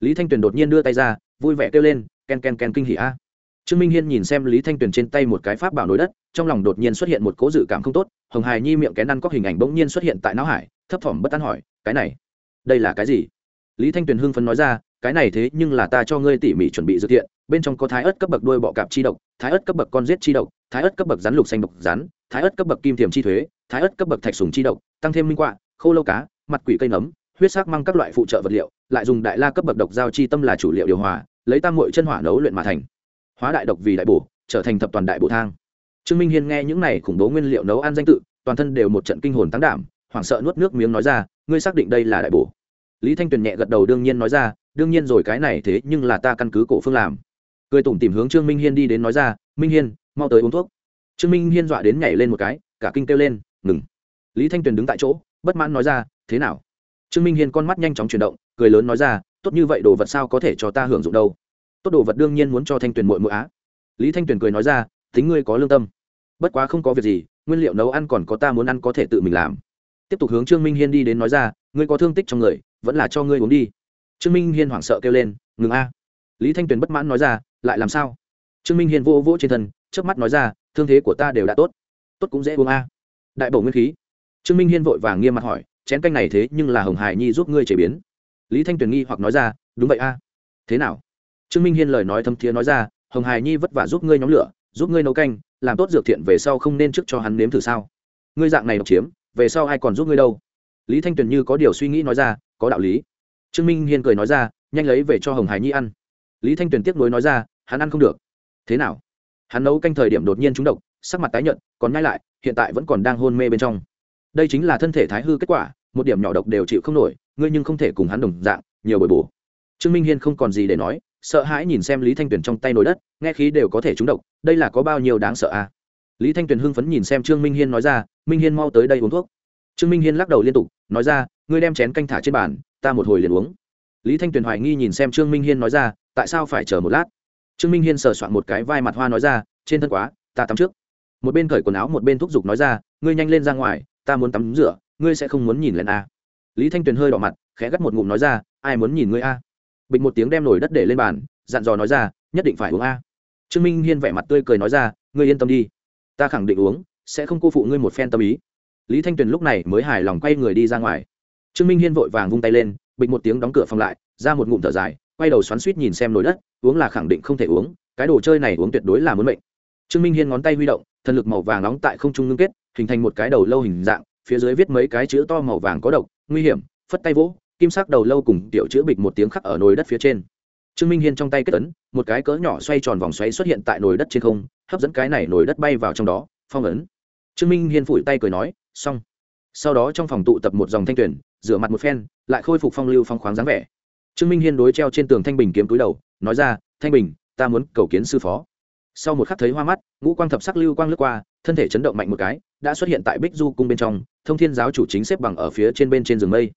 Lý thanh tuyền đột nhiên đưa tay ra, vui vẻ kêu lên, ken ken ken, kinh hỉ a trương minh hiên nhìn xem lý thanh tuyền trên tay một cái pháp bảo nối đất, trong lòng đột nhiên xuất hiện một cố dự cảm không tốt, hồng hài nhi miệng kén ăn có hình ảnh bỗng nhiên xuất hiện tại não hải, thấp thỏm bất tán hỏi, cái này, đây là cái gì? Lý thanh tuyền hưng phấn nói ra, cái này thế nhưng là ta cho ngươi tỉ mỉ chuẩn bị dự thiện bên trong có thái ớt cấp bậc đuôi bọ cạp chi độc, thái ớt cấp bậc con giết chi độc, thái ớt cấp bậc rắn lục xanh độc rắn, thái ớt cấp bậc kim thiềm chi thuế, thái ớt cấp bậc thạch sùng chi độc, tăng thêm minh quạ, khô lâu cá, mặt quỷ cây nấm, huyết sắc mang các loại phụ trợ vật liệu, lại dùng đại la cấp bậc độc giao chi tâm là chủ liệu điều hòa, lấy tam muội chân hỏa nấu luyện mà thành hóa đại độc vì đại bổ, trở thành thập toàn đại bổ thang. Trương minh hiên nghe những này khủng bố nguyên liệu nấu ăn danh tự, toàn thân đều một trận kinh hồn tăng đảm, hoảng sợ nuốt nước miếng nói ra, ngươi xác định đây là đại bổ? Lý thanh tuyền nhẹ gật đầu đương nhiên nói ra, đương nhiên rồi, cái này thế nhưng là ta căn cứ cổ phương làm. Cười tủm tìm hướng trương minh hiên đi đến nói ra, minh hiên, mau tới uống thuốc. Trương minh hiên dọa đến nhảy lên một cái, cả kinh kêu lên, ngừng. Lý thanh tuyền đứng tại chỗ, bất mãn nói ra, thế nào? Trương minh hiên con mắt nhanh chóng chuyển động, cười lớn nói ra, tốt như vậy đồ vật sao có thể cho ta hưởng dụng đâu? Tốt đồ vật đương nhiên muốn cho thanh tuyền mội mội á. Lý thanh tuyền cười nói ra tính ngươi có lương tâm. Bất quá không có việc gì, nguyên liệu nấu ăn còn có ta muốn ăn có thể tự mình làm. Tiếp tục hướng trương minh hiên đi đến nói ra, ngươi có thương tích trong người, vẫn là cho ngươi uống đi. Trương minh hiên hoảng sợ kêu lên, ngừng a. Lý thanh tuyền bất mãn nói ra, lại làm sao? Trương minh hiên vô vỗ trên thân trước mắt nói ra, thương thế của ta đều đã tốt. Tốt cũng dễ uống a. Đại bổ nguyên khí. Trương minh hiên vội vàng nghiêm mặt hỏi, chén canh này thế nhưng là hồng hải nhi giúp ngươi chế biến? Lý thanh tuyền nghi hoặc nói ra, đúng vậy a. Thế nào? Trương minh hiên lời nói thâm thiế nói ra, hồng hải nhi vất vả giúp ngươi nhóm lửa, giúp ngươi nấu canh, làm tốt dược thiện về sau không nên trước cho hắn nếm thử sao? Ngươi dạng này độc chiếm, về sau ai còn giúp ngươi đâu? Lý thanh tuyền như có điều suy nghĩ nói ra, có đạo lý. Trương minh hiên cười nói ra, nhanh lấy về cho hồng hải nhi ăn. Lý thanh tuyền tiếc nuối nói ra, hắn ăn không được. Thế nào? Hắn nấu canh thời điểm đột nhiên trúng độc, sắc mặt tái nhợt, còn nhai lại, hiện tại vẫn còn đang hôn mê bên trong. Đây chính là thân thể thái hư kết quả, một điểm nhỏ độc đều chịu không nổi, ngươi nhưng không thể cùng hắn đồng dạng, nhiều bồi bổ. Trương minh hiên không còn gì để nói sợ hãi nhìn xem lý thanh tuyền trong tay nồi đất, nghe khí đều có thể trúng độc, đây là có bao nhiêu đáng sợ à? Lý thanh tuyền hưng phấn nhìn xem trương minh hiên nói ra, minh hiên mau tới đây uống thuốc. Trương minh hiên lắc đầu liên tục, nói ra, ngươi đem chén canh thả trên bàn, ta một hồi liền uống. Lý thanh tuyền hoài nghi nhìn xem trương minh hiên nói ra, tại sao phải chờ một lát? Trương minh hiên sờ soạn một cái vai mặt hoa nói ra, trên thân quá, ta tắm trước. Một bên cởi quần áo một bên thúc giục nói ra, ngươi nhanh lên ra ngoài, ta muốn tắm rửa, ngươi sẽ không muốn nhìn lên a. À. lý thanh tuyền hơi đỏ mặt, khẽ gắt một ngụm nói ra, ai muốn nhìn ngươi a? à bịch một tiếng đem nổi đất để lên bàn, dặn dò nói ra, nhất định phải uống a. Trương minh hiên vẻ mặt tươi cười nói ra, ngươi yên tâm đi, ta khẳng định uống, sẽ không cô phụ ngươi một phen tâm ý. Lý thanh tuyền lúc này mới hài lòng quay người đi ra ngoài. Trương minh hiên vội vàng vung tay lên, bịch một tiếng đóng cửa phòng lại, ra một ngụm thở dài, quay đầu xoắn suýt nhìn xem nồi đất, uống là khẳng định không thể uống, cái đồ chơi này uống tuyệt đối là muốn mệnh. Trương minh hiên ngón tay huy động, thần lực màu vàng nóng tại không trung ngưng kết, hình thành một cái đầu lâu hình dạng, phía dưới viết mấy cái chữ to màu vàng có độc, nguy hiểm, phất tay vỗ kim sắc đầu lâu cùng tiểu chữ bịch một tiếng khắc ở nồi đất phía trên. Trương minh hiên trong tay kết ấn, một cái cỡ nhỏ xoay tròn vòng xoáy xuất hiện tại nồi đất trên không, hấp dẫn cái này nồi đất bay vào trong đó, phong ấn. Trương minh hiên phủi tay cười nói, xong. Sau đó trong phòng tụ tập một dòng thanh tuyển, rửa mặt một phen, lại khôi phục phong lưu phong khoáng dáng vẻ. Trương minh hiên đối treo trên tường thanh bình kiếm túi đầu, nói ra, thanh bình, ta muốn cầu kiến sư phó. Sau một khắc thấy hoa mắt, ngũ quang thập sắc lưu quang lướt qua, thân thể chấn động mạnh một cái, đã xuất hiện tại bích du cung bên trong, thông thiên giáo chủ chính xếp bằng ở phía trên bên trên giường mây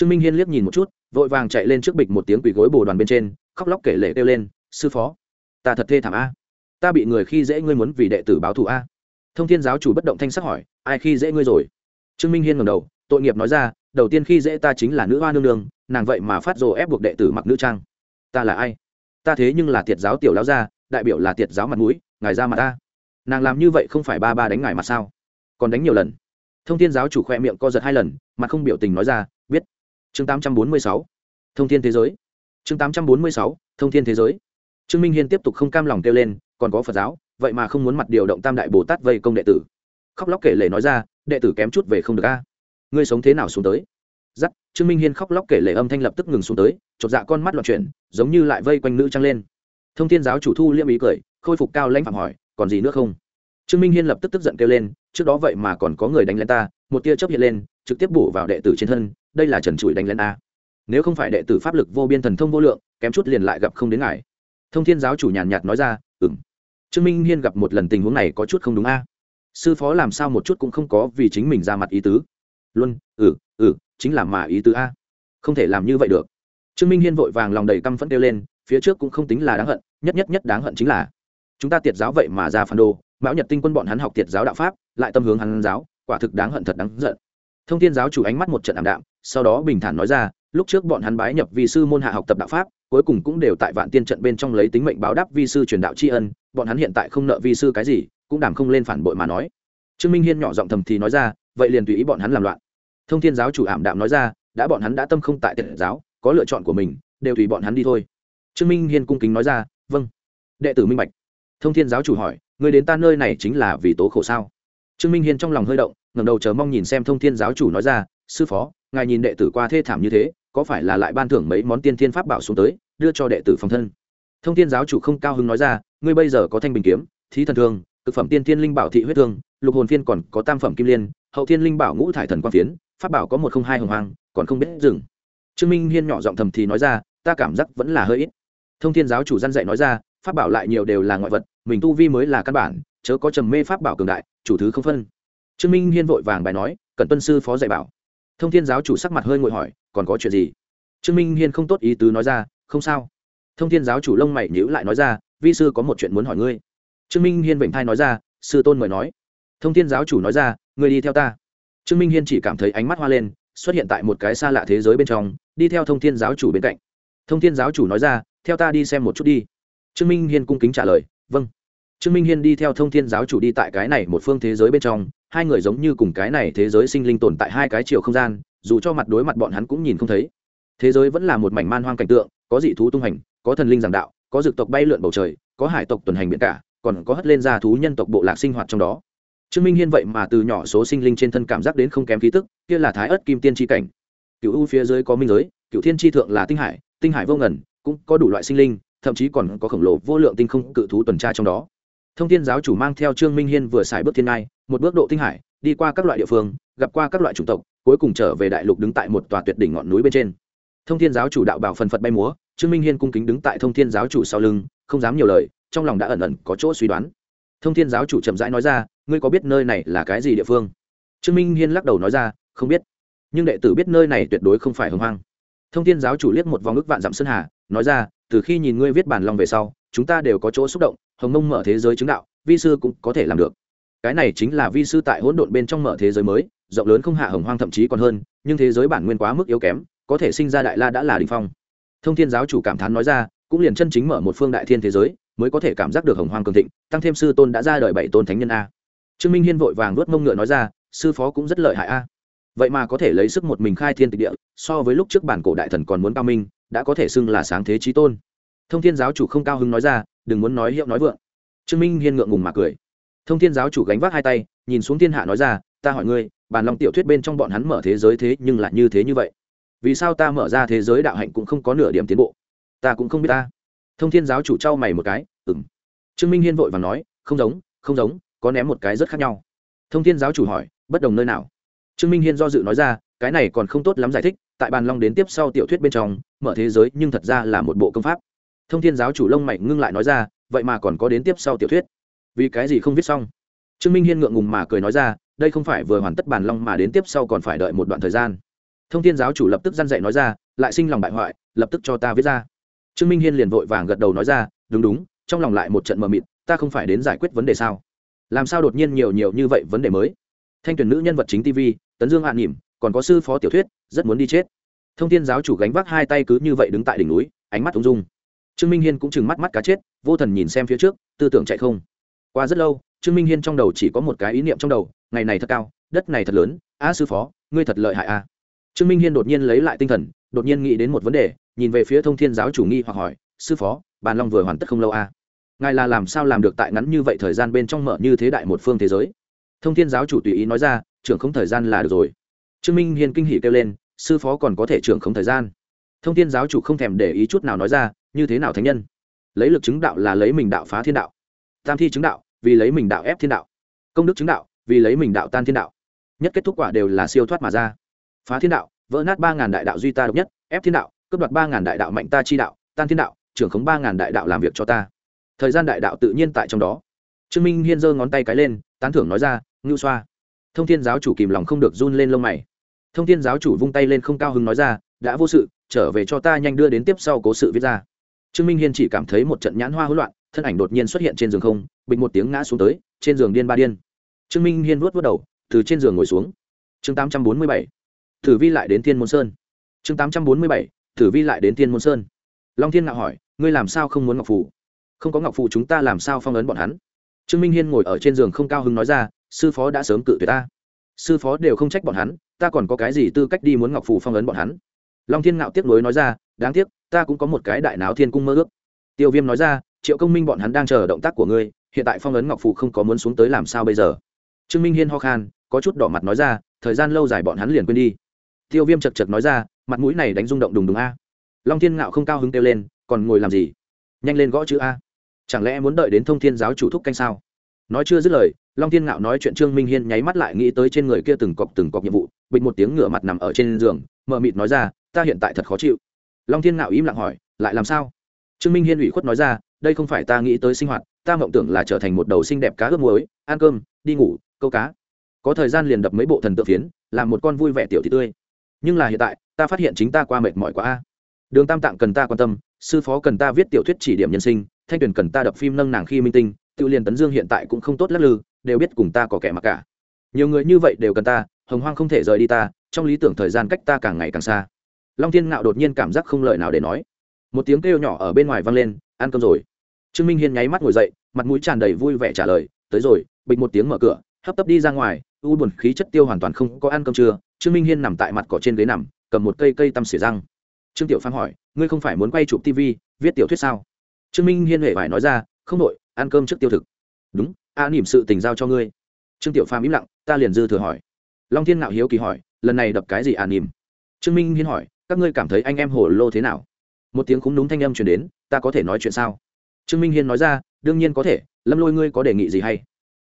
trương minh hiên liếc nhìn một chút, vội vàng chạy lên trước bịch một tiếng quỳ gối bồ đoàn bên trên, khóc lóc kể lệ kêu lên, sư phó, ta thật thê thảm a. Ta bị người khi dễ ngươi muốn vì đệ tử báo thù a. Thông thiên giáo chủ bất động thanh sắc hỏi, ai khi dễ ngươi rồi? Trương minh hiên ngầm đầu, tội nghiệp nói ra, đầu tiên khi dễ ta chính là nữ hoa nương nương, nàng vậy mà phát rồ ép buộc đệ tử mặc nữ trang. Ta là ai? Ta thế nhưng là tiệt giáo tiểu lão gia, đại biểu là tiệt giáo mặt mũi, ngài ra mặt ta. Nàng làm như vậy không phải ba ba đánh ngài mặt sao? Còn đánh nhiều lần. Thông thiên giáo chủ khoe miệng co giật hai lần mà không biểu tình nói ra chương tám trăm bốn mươi sáu, thông thiên thế giới. Chương tám trăm bốn mươi sáu, thông thiên thế giới. Trương minh hiên tiếp tục không cam lòng kêu lên, còn có phật giáo, vậy mà không muốn mặt điều động tam đại bồ tát vây công đệ tử. Khóc lóc kể lể nói ra, đệ tử kém chút về không được a. Ngươi sống thế nào xuống tới? Giắt trương minh hiên khóc lóc kể lể âm thanh lập tức ngừng xuống tới, chột dạ con mắt loạn chuyển, giống như lại vây quanh nữ trăng lên. Thông thiên giáo chủ thu liêm ý cười, khôi phục cao lãnh phạm hỏi, còn gì nữa không? Trương minh hiên lập tức tức giận kêu lên, trước đó vậy mà còn có người đánh lên ta, một tia chớp hiện lên, trực tiếp bổ vào đệ tử trên thân đây là trần trụi đánh lên a. Nếu không phải đệ tử pháp lực vô biên thần thông vô lượng, kém chút liền lại gặp không đến ngài. Thông thiên giáo chủ nhàn nhạt nói ra ừng trương minh hiên gặp một lần tình huống này có chút không đúng a. Sư phó làm sao một chút cũng không có vì chính mình ra mặt ý tứ. Luôn ừ ừ chính là mà ý tứ a. Không thể làm như vậy được. Trương minh hiên vội vàng lòng đầy căm phẫn kêu lên, phía trước cũng không tính là đáng hận, nhất nhất nhất đáng hận chính là, chúng ta tiệt giáo vậy mà ra phản đồ, mão nhật tinh quân bọn hắn học tiệt giáo đạo pháp, lại tâm hướng hắn giáo, quả thực đáng hận thật đáng giận thông thiên giáo chủ ánh mắt một trận ảm đạm, sau đó bình thản nói ra, lúc trước bọn hắn bái nhập vi sư môn hạ học tập đạo pháp, cuối cùng cũng đều tại vạn tiên trận bên trong lấy tính mệnh báo đáp vi sư truyền đạo tri ân, bọn hắn hiện tại không nợ vi sư cái gì, cũng đảm không lên phản bội mà nói. Trương minh hiên nhỏ giọng thầm thì nói ra, vậy liền tùy ý bọn hắn làm loạn. Thông thiên giáo chủ ảm đạm nói ra, đã bọn hắn đã tâm không tại tiệt giáo, có lựa chọn của mình, đều tùy bọn hắn đi thôi. Trương minh hiên cung kính nói ra vâng. Đệ tử minh bạch. Thông thiên giáo chủ hỏi người đến ta nơi này chính là vì tố khổ sao? Trương minh hiên trong lòng hơi động ngẩng đầu chờ mong nhìn xem thông thiên giáo chủ nói ra, sư phó, ngài nhìn đệ tử qua thê thảm như thế, có phải là lại ban thưởng mấy món tiên thiên pháp bảo xuống tới, đưa cho đệ tử phòng thân? Thông thiên giáo chủ không cao hứng nói ra, ngươi bây giờ có thanh bình kiếm, thí thần thương thực phẩm tiên thiên linh bảo thị huyết thương, lục hồn phiên còn có tam phẩm kim liên, hậu thiên linh bảo ngũ thải thần quang phiến, pháp bảo có một không hai hồng hoang, còn không biết dừng. Trương minh hiên nhỏ giọng thầm thì nói ra, ta cảm giác vẫn là hơi ít. Thông thiên giáo chủ dân dạy nói ra, pháp bảo lại nhiều đều là ngoại vật, mình tu vi mới là căn bản, chớ có trầm mê pháp bảo cường đại, chủ thứ không phân trương minh hiên vội vàng bài nói cần tuân sư phó dạy bảo. Thông thiên giáo chủ sắc mặt hơi ngồi hỏi, còn có chuyện gì? Trương minh hiên không tốt ý tứ nói ra, không sao. Thông thiên giáo chủ lông mày nhữ lại nói ra, vi sư có một chuyện muốn hỏi ngươi. Trương minh hiên vịnh thai nói ra, sư tôn mời nói. Thông thiên giáo chủ nói ra, ngươi đi theo ta. Trương minh hiên chỉ cảm thấy ánh mắt hoa lên, xuất hiện tại một cái xa lạ thế giới bên trong, đi theo thông thiên giáo chủ bên cạnh. Thông thiên giáo chủ nói ra, theo ta đi xem một chút đi. Trương minh hiên cung kính trả lời vâng trương minh hiên đi theo thông thiên giáo chủ đi tại cái này một phương thế giới bên trong, hai người giống như cùng cái này thế giới sinh linh tồn tại hai cái chiều không gian, dù cho mặt đối mặt bọn hắn cũng nhìn không thấy. Thế giới vẫn là một mảnh man hoang cảnh tượng, có dị thú tung hành, có thần linh giảng đạo, có dược tộc bay lượn bầu trời, có hải tộc tuần hành biển cả, còn có hất lên ra thú nhân tộc bộ lạc sinh hoạt trong đó. Trương minh hiên vậy mà từ nhỏ số sinh linh trên thân cảm giác đến không kém khí tức, kia là thái ớt kim tiên tri cảnh. Cựu u phía dưới có minh giới, cựu thiên tri thượng là tinh hải tinh hải vô ngần, cũng có đủ loại sinh linh, thậm chí còn có khổng lồ vô lượng tinh không cự thú tuần tra trong đó thông thiên giáo chủ mang theo trương minh hiên vừa xài bước thiên ngai, một bước độ tinh hải, đi qua các loại địa phương, gặp qua các loại chủng tộc, cuối cùng trở về đại lục đứng tại một tòa tuyệt đỉnh ngọn núi bên trên. Thông thiên giáo chủ đạo bảo phần phật bay múa, trương minh hiên cung kính đứng tại thông thiên giáo chủ sau lưng, không dám nhiều lời, trong lòng đã ẩn ẩn có chỗ suy đoán. Thông thiên giáo chủ chậm rãi nói ra, ngươi có biết nơi này là cái gì địa phương? Trương minh hiên lắc đầu nói ra, không biết. Nhưng đệ tử biết nơi này tuyệt đối không phải hưng hoang. Thông thiên giáo chủ liếc một vòng ức vạn dặm sơn hà, nói ra, từ khi nhìn ngươi viết bản lòng về sau chúng ta đều có chỗ xúc động, hồng mông mở thế giới chứng đạo, vi sư cũng có thể làm được. Cái này chính là vi sư tại hỗn độn bên trong mở thế giới mới, rộng lớn không hạ hồng hoang thậm chí còn hơn, nhưng thế giới bản nguyên quá mức yếu kém, có thể sinh ra đại la đã là đình phong. Thông thiên giáo chủ cảm thán nói ra, cũng liền chân chính mở một phương đại thiên thế giới, mới có thể cảm giác được hồng hoang cường thịnh, tăng thêm sư tôn đã ra đời bảy tôn thánh nhân a. Trương minh hiên vội vàng nuốt mông ngựa nói ra, sư phó cũng rất lợi hại a. Vậy mà có thể lấy sức một mình khai thiên tịch địa, so với lúc trước bản cổ đại thần còn muốn cao minh, đã có thể xưng là sáng thế trí tôn thông thiên giáo chủ không cao hứng nói ra, đừng muốn nói hiệu nói vượng. Trương minh hiên ngượng ngùng mà cười. Thông thiên giáo chủ gánh vác hai tay, nhìn xuống thiên hạ nói ra, ta hỏi ngươi, bàn lòng tiểu thuyết bên trong bọn hắn mở thế giới thế nhưng lại như thế như vậy? Vì sao ta mở ra thế giới đạo hạnh cũng không có nửa điểm tiến bộ? Ta cũng không biết ta. Thông thiên giáo chủ trao mày một cái ừng trương minh hiên vội và nói, không giống không giống, có ném một cái rất khác nhau. Thông thiên giáo chủ hỏi, bất đồng nơi nào? Trương minh hiên do dự nói ra, cái này còn không tốt lắm giải thích, tại bàn long đến tiếp sau tiểu thuyết bên trong, mở thế giới nhưng thật ra là một bộ công pháp thông thiên giáo chủ lông mạnh ngưng lại nói ra, vậy mà còn có đến tiếp sau tiểu thuyết. Vì cái gì không viết xong? Trương minh hiên ngượng ngùng mà cười nói ra, đây không phải vừa hoàn tất bàn long mà đến tiếp sau còn phải đợi một đoạn thời gian. Thông thiên giáo chủ lập tức g i dậy nói ra, lại sinh lòng bại hoại, lập tức cho ta viết ra. Trương minh hiên liền vội vàng gật đầu nói ra, đúng đúng, trong lòng lại một trận mờ mịt, ta không phải đến giải quyết vấn đề sao? Làm sao đột nhiên nhiều nhiều như vậy vấn đề mới? Thanh tuyển nữ nhân vật chính tv tấn dương hạ nỉm còn có sư phó tiểu thuyết, rất muốn đi chết. Thông thiên giáo chủ gánh vác hai tay cứ như vậy đứng tại đỉnh núi, ánh mắt ung dung trương minh hiên cũng chừng mắt mắt cá chết, vô thần nhìn xem phía trước, tư tưởng chạy không. Qua rất lâu, trương minh hiên trong đầu chỉ có một cái ý niệm trong đầu, ngày này thật cao, đất này thật lớn, a sư phó, ngươi thật lợi hại a. Trương minh hiên đột nhiên lấy lại tinh thần, đột nhiên nghĩ đến một vấn đề, nhìn về phía thông thiên giáo chủ nghi hoặc hỏi, sư phó, bàn long vừa hoàn tất không lâu a? Ngài là làm sao làm được tại ngắn như vậy thời gian bên trong mở như thế đại một phương thế giới? Thông thiên giáo chủ tùy ý nói ra, trưởng không thời gian là được rồi. Trương minh hiên kinh hỉ kêu lên, sư phó còn có thể trưởng không thời gian? Thông thiên giáo chủ không thèm để ý chút nào nói ra như thế nào thánh nhân? Lấy lực chứng đạo là lấy mình đạo phá thiên đạo. Tam thi chứng đạo, vì lấy mình đạo ép thiên đạo. Công đức chứng đạo, vì lấy mình đạo tan thiên đạo. Nhất kết thúc quả đều là siêu thoát mà ra. Phá thiên đạo, vỡ nát ba ngàn đại đạo duy ta độc nhất, ép thiên đạo, cướp đoạt ba ngàn đại đạo mạnh ta chi đạo, tan thiên đạo, trưởng khống ba ngàn đại đạo làm việc cho ta. Thời gian đại đạo tự nhiên tại trong đó. Trương minh hiên giơ ngón tay cái lên, tán thưởng nói ra, ngưu xoa. Thông thiên giáo chủ kìm lòng không được run lên lông mày. Thông thiên giáo chủ vung tay lên không cao hứng nói ra, đã vô sự, trở về cho ta nhanh đưa đến tiếp sau cố sự viết ra trương minh hiên chỉ cảm thấy một trận nhãn hoa hỗn loạn, thân ảnh đột nhiên xuất hiện trên giường không, bịch một tiếng ngã xuống tới, trên giường điên ba điên. Trương minh hiên vuốt vớt đầu, từ trên giường ngồi xuống. Chương tám trăm bốn mươi bảy thử vi lại đến thiên môn sơn. Chương tám trăm bốn mươi bảy thử vi lại đến thiên môn sơn. Long thiên ngạo hỏi, ngươi làm sao không muốn ngọc phủ? không có ngọc phủ chúng ta làm sao phong ấn bọn hắn? Trương minh hiên ngồi ở trên giường không cao hứng nói ra, sư phó đã sớm cự tuyệt ta. Sư phó đều không trách bọn hắn, ta còn có cái gì tư cách đi muốn ngọc phủ phong ấn bọn hắn? Long thiên ngạo tiếc nuối nói ra, đáng tiếc ta cũng có một cái đại náo thiên cung mơ ước. Tiêu viêm nói ra, triệu công minh bọn hắn đang chờ động tác của ngươi, hiện tại phong ấn ngọc phụ không có muốn xuống tới làm sao bây giờ? Trương minh hiên ho khan, có chút đỏ mặt nói ra, thời gian lâu dài bọn hắn liền quên đi. Tiêu viêm chật chật nói ra, mặt mũi này đánh rung động đùng đùng a. Long thiên ngạo không cao hứng kêu lên, còn ngồi làm gì? Nhanh lên gõ chữ a. Chẳng lẽ muốn đợi đến thông thiên giáo chủ thúc canh sao? Nói chưa dứt lời, long thiên ngạo nói chuyện trương minh hiên nháy mắt lại nghĩ tới trên người kia từng cọc từng cọc nhiệm vụ, bịch một tiếng ngửa mặt nằm ở trên giường, mờ mịt nói ra, ta hiện tại thật khó chịu long thiên ngạo im lặng hỏi, lại làm sao? Trương minh hiên ủy khuất nói ra, đây không phải ta nghĩ tới sinh hoạt, ta mộng tưởng là trở thành một đầu xinh đẹp cá ướp muối, ăn cơm, đi ngủ, câu cá. Có thời gian liền đập mấy bộ thần tượng phiến, làm một con vui vẻ tiểu thị tươi. Nhưng là hiện tại, ta phát hiện chính ta qua mệt mỏi quá a. Đường tam tạng cần ta quan tâm, sư phó cần ta viết tiểu thuyết chỉ điểm nhân sinh, thanh tuyền cần ta đập phim nâng nàng khi minh tinh tự liền tấn dương hiện tại cũng không tốt lắc lư, đều biết cùng ta có kẻ mặc cả. Nhiều người như vậy đều cần ta, hồng hoang không thể rời đi ta, trong lý tưởng thời gian cách ta càng ngày càng xa long thiên ngạo đột nhiên cảm giác không lời nào để nói. Một tiếng kêu nhỏ ở bên ngoài vang lên ăn cơm rồi. Trương minh hiên nháy mắt ngồi dậy mặt mũi tràn đầy vui vẻ trả lời tới rồi. Bịch một tiếng mở cửa hấp tấp đi ra ngoài u buồn khí chất tiêu hoàn toàn không có ăn cơm trưa trương minh hiên nằm tại mặt cỏ trên ghế nằm cầm một cây cây tăm xỉa răng. Trương tiểu phàm hỏi ngươi không phải muốn quay chụp tv viết tiểu thuyết sao? Trương minh hiên huệ phải nói ra không đội ăn cơm trước tiêu thực. Đúng a à, nỉm sự tình giao cho ngươi. Trương tiểu phàm im lặng ta liền dư thừa hỏi. Long thiên ngạo hiếu kỳ hỏi lần này đập cái gì a à, nỉm trương minh hiên hỏi các ngươi cảm thấy anh em hồ lô thế nào? Một tiếng cũng đúng thanh âm chuyển đến, ta có thể nói chuyện sao? Trương minh hiên nói ra, đương nhiên có thể, lâm lôi ngươi có đề nghị gì hay?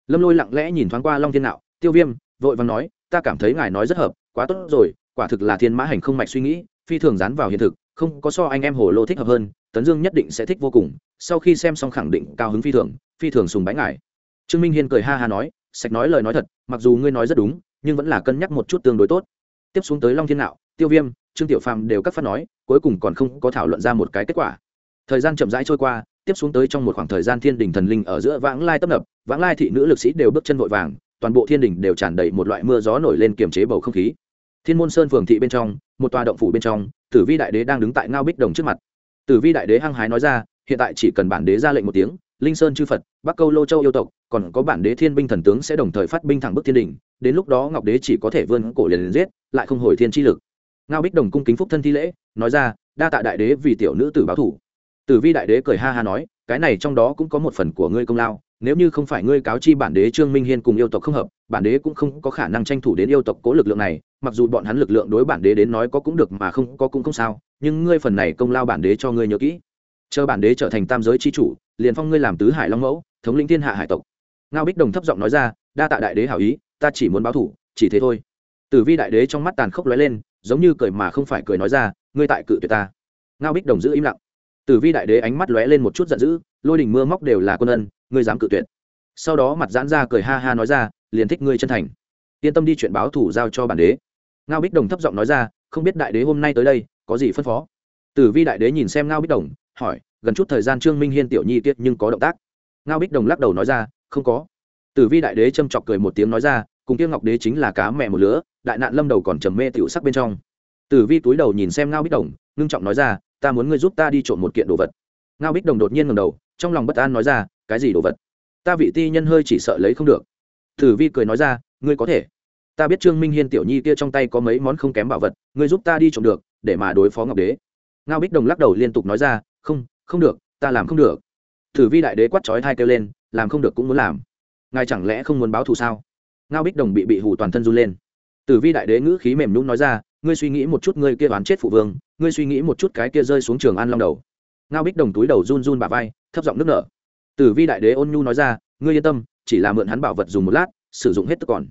Lâm lôi lặng lẽ nhìn thoáng qua long thiên nạo, tiêu viêm, vội vàng nói, ta cảm thấy ngài nói rất hợp, quá tốt rồi, quả thực là thiên mã hành không mạch suy nghĩ, phi thường dán vào hiện thực, không có so anh em hồ lô thích hợp hơn, tấn dương nhất định sẽ thích vô cùng, sau khi xem xong khẳng định cao hứng phi thường phi thường sùng bái ngài. Trương minh hiên cười ha ha nói, sạch nói lời nói thật, mặc dù ngươi nói rất đúng, nhưng vẫn là cân nhắc một chút tương đối tốt. Tiếp xuống tới long thiên nạo, tiêu viêm trương tiểu phàm đều các phát nói, cuối cùng còn không có thảo luận ra một cái kết quả. Thời gian chậm rãi trôi qua, tiếp xuống tới trong một khoảng thời gian thiên đình thần linh ở giữa vãng lai tấp nập, vãng lai thị nữ lực sĩ đều bước chân vội vàng, toàn bộ thiên đình đều tràn đầy một loại mưa gió nổi lên kiềm chế bầu không khí. Thiên môn sơn phường thị bên trong, một tòa động phủ bên trong, tử vi đại đế đang đứng tại ngao bích đồng trước mặt. Tử vi đại đế hăng hái nói ra, hiện tại chỉ cần bản đế ra lệnh một tiếng, linh sơn chư phật, bắc câu lô châu yêu tộc, còn có bản đế thiên binh thần tướng sẽ đồng thời phát binh thẳng bức thiên đình, đến lúc đó ngọc đế chỉ có thể vươn cổ liền liền giết, lại không hồi thiên chi lực ngao bích đồng cung kính phúc thân thi lễ, nói ra, đa tạ đại đế vì tiểu nữ tử báo thủ. Tử vi đại đế cười ha ha nói, cái này trong đó cũng có một phần của ngươi công lao, nếu như không phải ngươi cáo chi bản đế trương minh hiên cùng yêu tộc không hợp, bản đế cũng không có khả năng tranh thủ đến yêu tộc cố lực lượng này, mặc dù bọn hắn lực lượng đối bản đế đến nói có cũng được mà không có cũng không sao, nhưng ngươi phần này công lao bản đế cho ngươi nhớ kỹ. Chờ bản đế trở thành tam giới c h i chủ, liền phong ngươi làm tứ hải long mẫu, thống lĩnh thiên hạ hải tộc. Ngao bích đồng thấp giọng nói ra, đa tạ đại đế hảo ý, ta chỉ muốn báo thủ, chỉ thế thôi. Tử vi đại đế trong mắt tàn khốc lóe lên giống như cười mà không phải cười nói ra, ngươi tại cự tuyệt ta. Ngao bích đồng giữ im lặng. Tử vi đại đế ánh mắt lóe lên một chút giận dữ, lôi đình mưa móc đều là quân ân, ngươi dám cự tuyệt. Sau đó mặt giãn ra cười ha ha nói ra, liền thích ngươi chân thành. Yên tâm đi chuyện báo thủ giao cho bản đế. Ngao bích đồng thấp giọng nói ra, không biết đại đế hôm nay tới đây, có gì phân phó? Tử vi đại đế nhìn xem ngao bích đồng, hỏi, gần chút thời gian trương minh hiên tiểu nhi tiết nhưng có động tác? Ngao bích đồng lắc đầu nói ra, không có. Tử vi đại đế châm chọc cười một tiếng nói ra cùng kia ngọc đế chính là cá mẹ một lứa, đại nạn lâm đầu còn trầm mê tiểu sắc bên trong. Tử vi túi đầu nhìn xem ngao bích đồng, ngưng trọng nói ra, ta muốn ngươi giúp ta đi trộm một kiện đồ vật. Ngao bích đồng đột nhiên ngầm đầu, trong lòng bất an nói ra, cái gì đồ vật? Ta vị ti nhân hơi chỉ sợ lấy không được. Tử vi cười nói ra, ngươi có thể. Ta biết trương minh hiên tiểu nhi kia trong tay có mấy món không kém bảo vật, ngươi giúp ta đi trộm được, để mà đối phó ngọc đế. Ngao bích đồng lắc đầu liên tục nói ra, không không được, ta làm không được. Tử vi đại đế quát trói thai kêu lên, làm không được cũng muốn làm. Ngài chẳng lẽ không muốn báo thù sao? Ngao bích đồng bị bị hù toàn thân run lên. Tử vi đại đế ngữ khí mềm nhún nói ra, ngươi suy nghĩ một chút, ngươi kia đoán chết phụ vương, ngươi suy nghĩ một chút cái kia rơi xuống trường an long đầu. Ngao bích đồng túi đầu run run bà vai, thấp giọng nước nở. Tử vi đại đế ôn nhu nói ra, ngươi yên tâm, chỉ là mượn hắn bảo vật dùng một lát, sử dụng hết tức còn.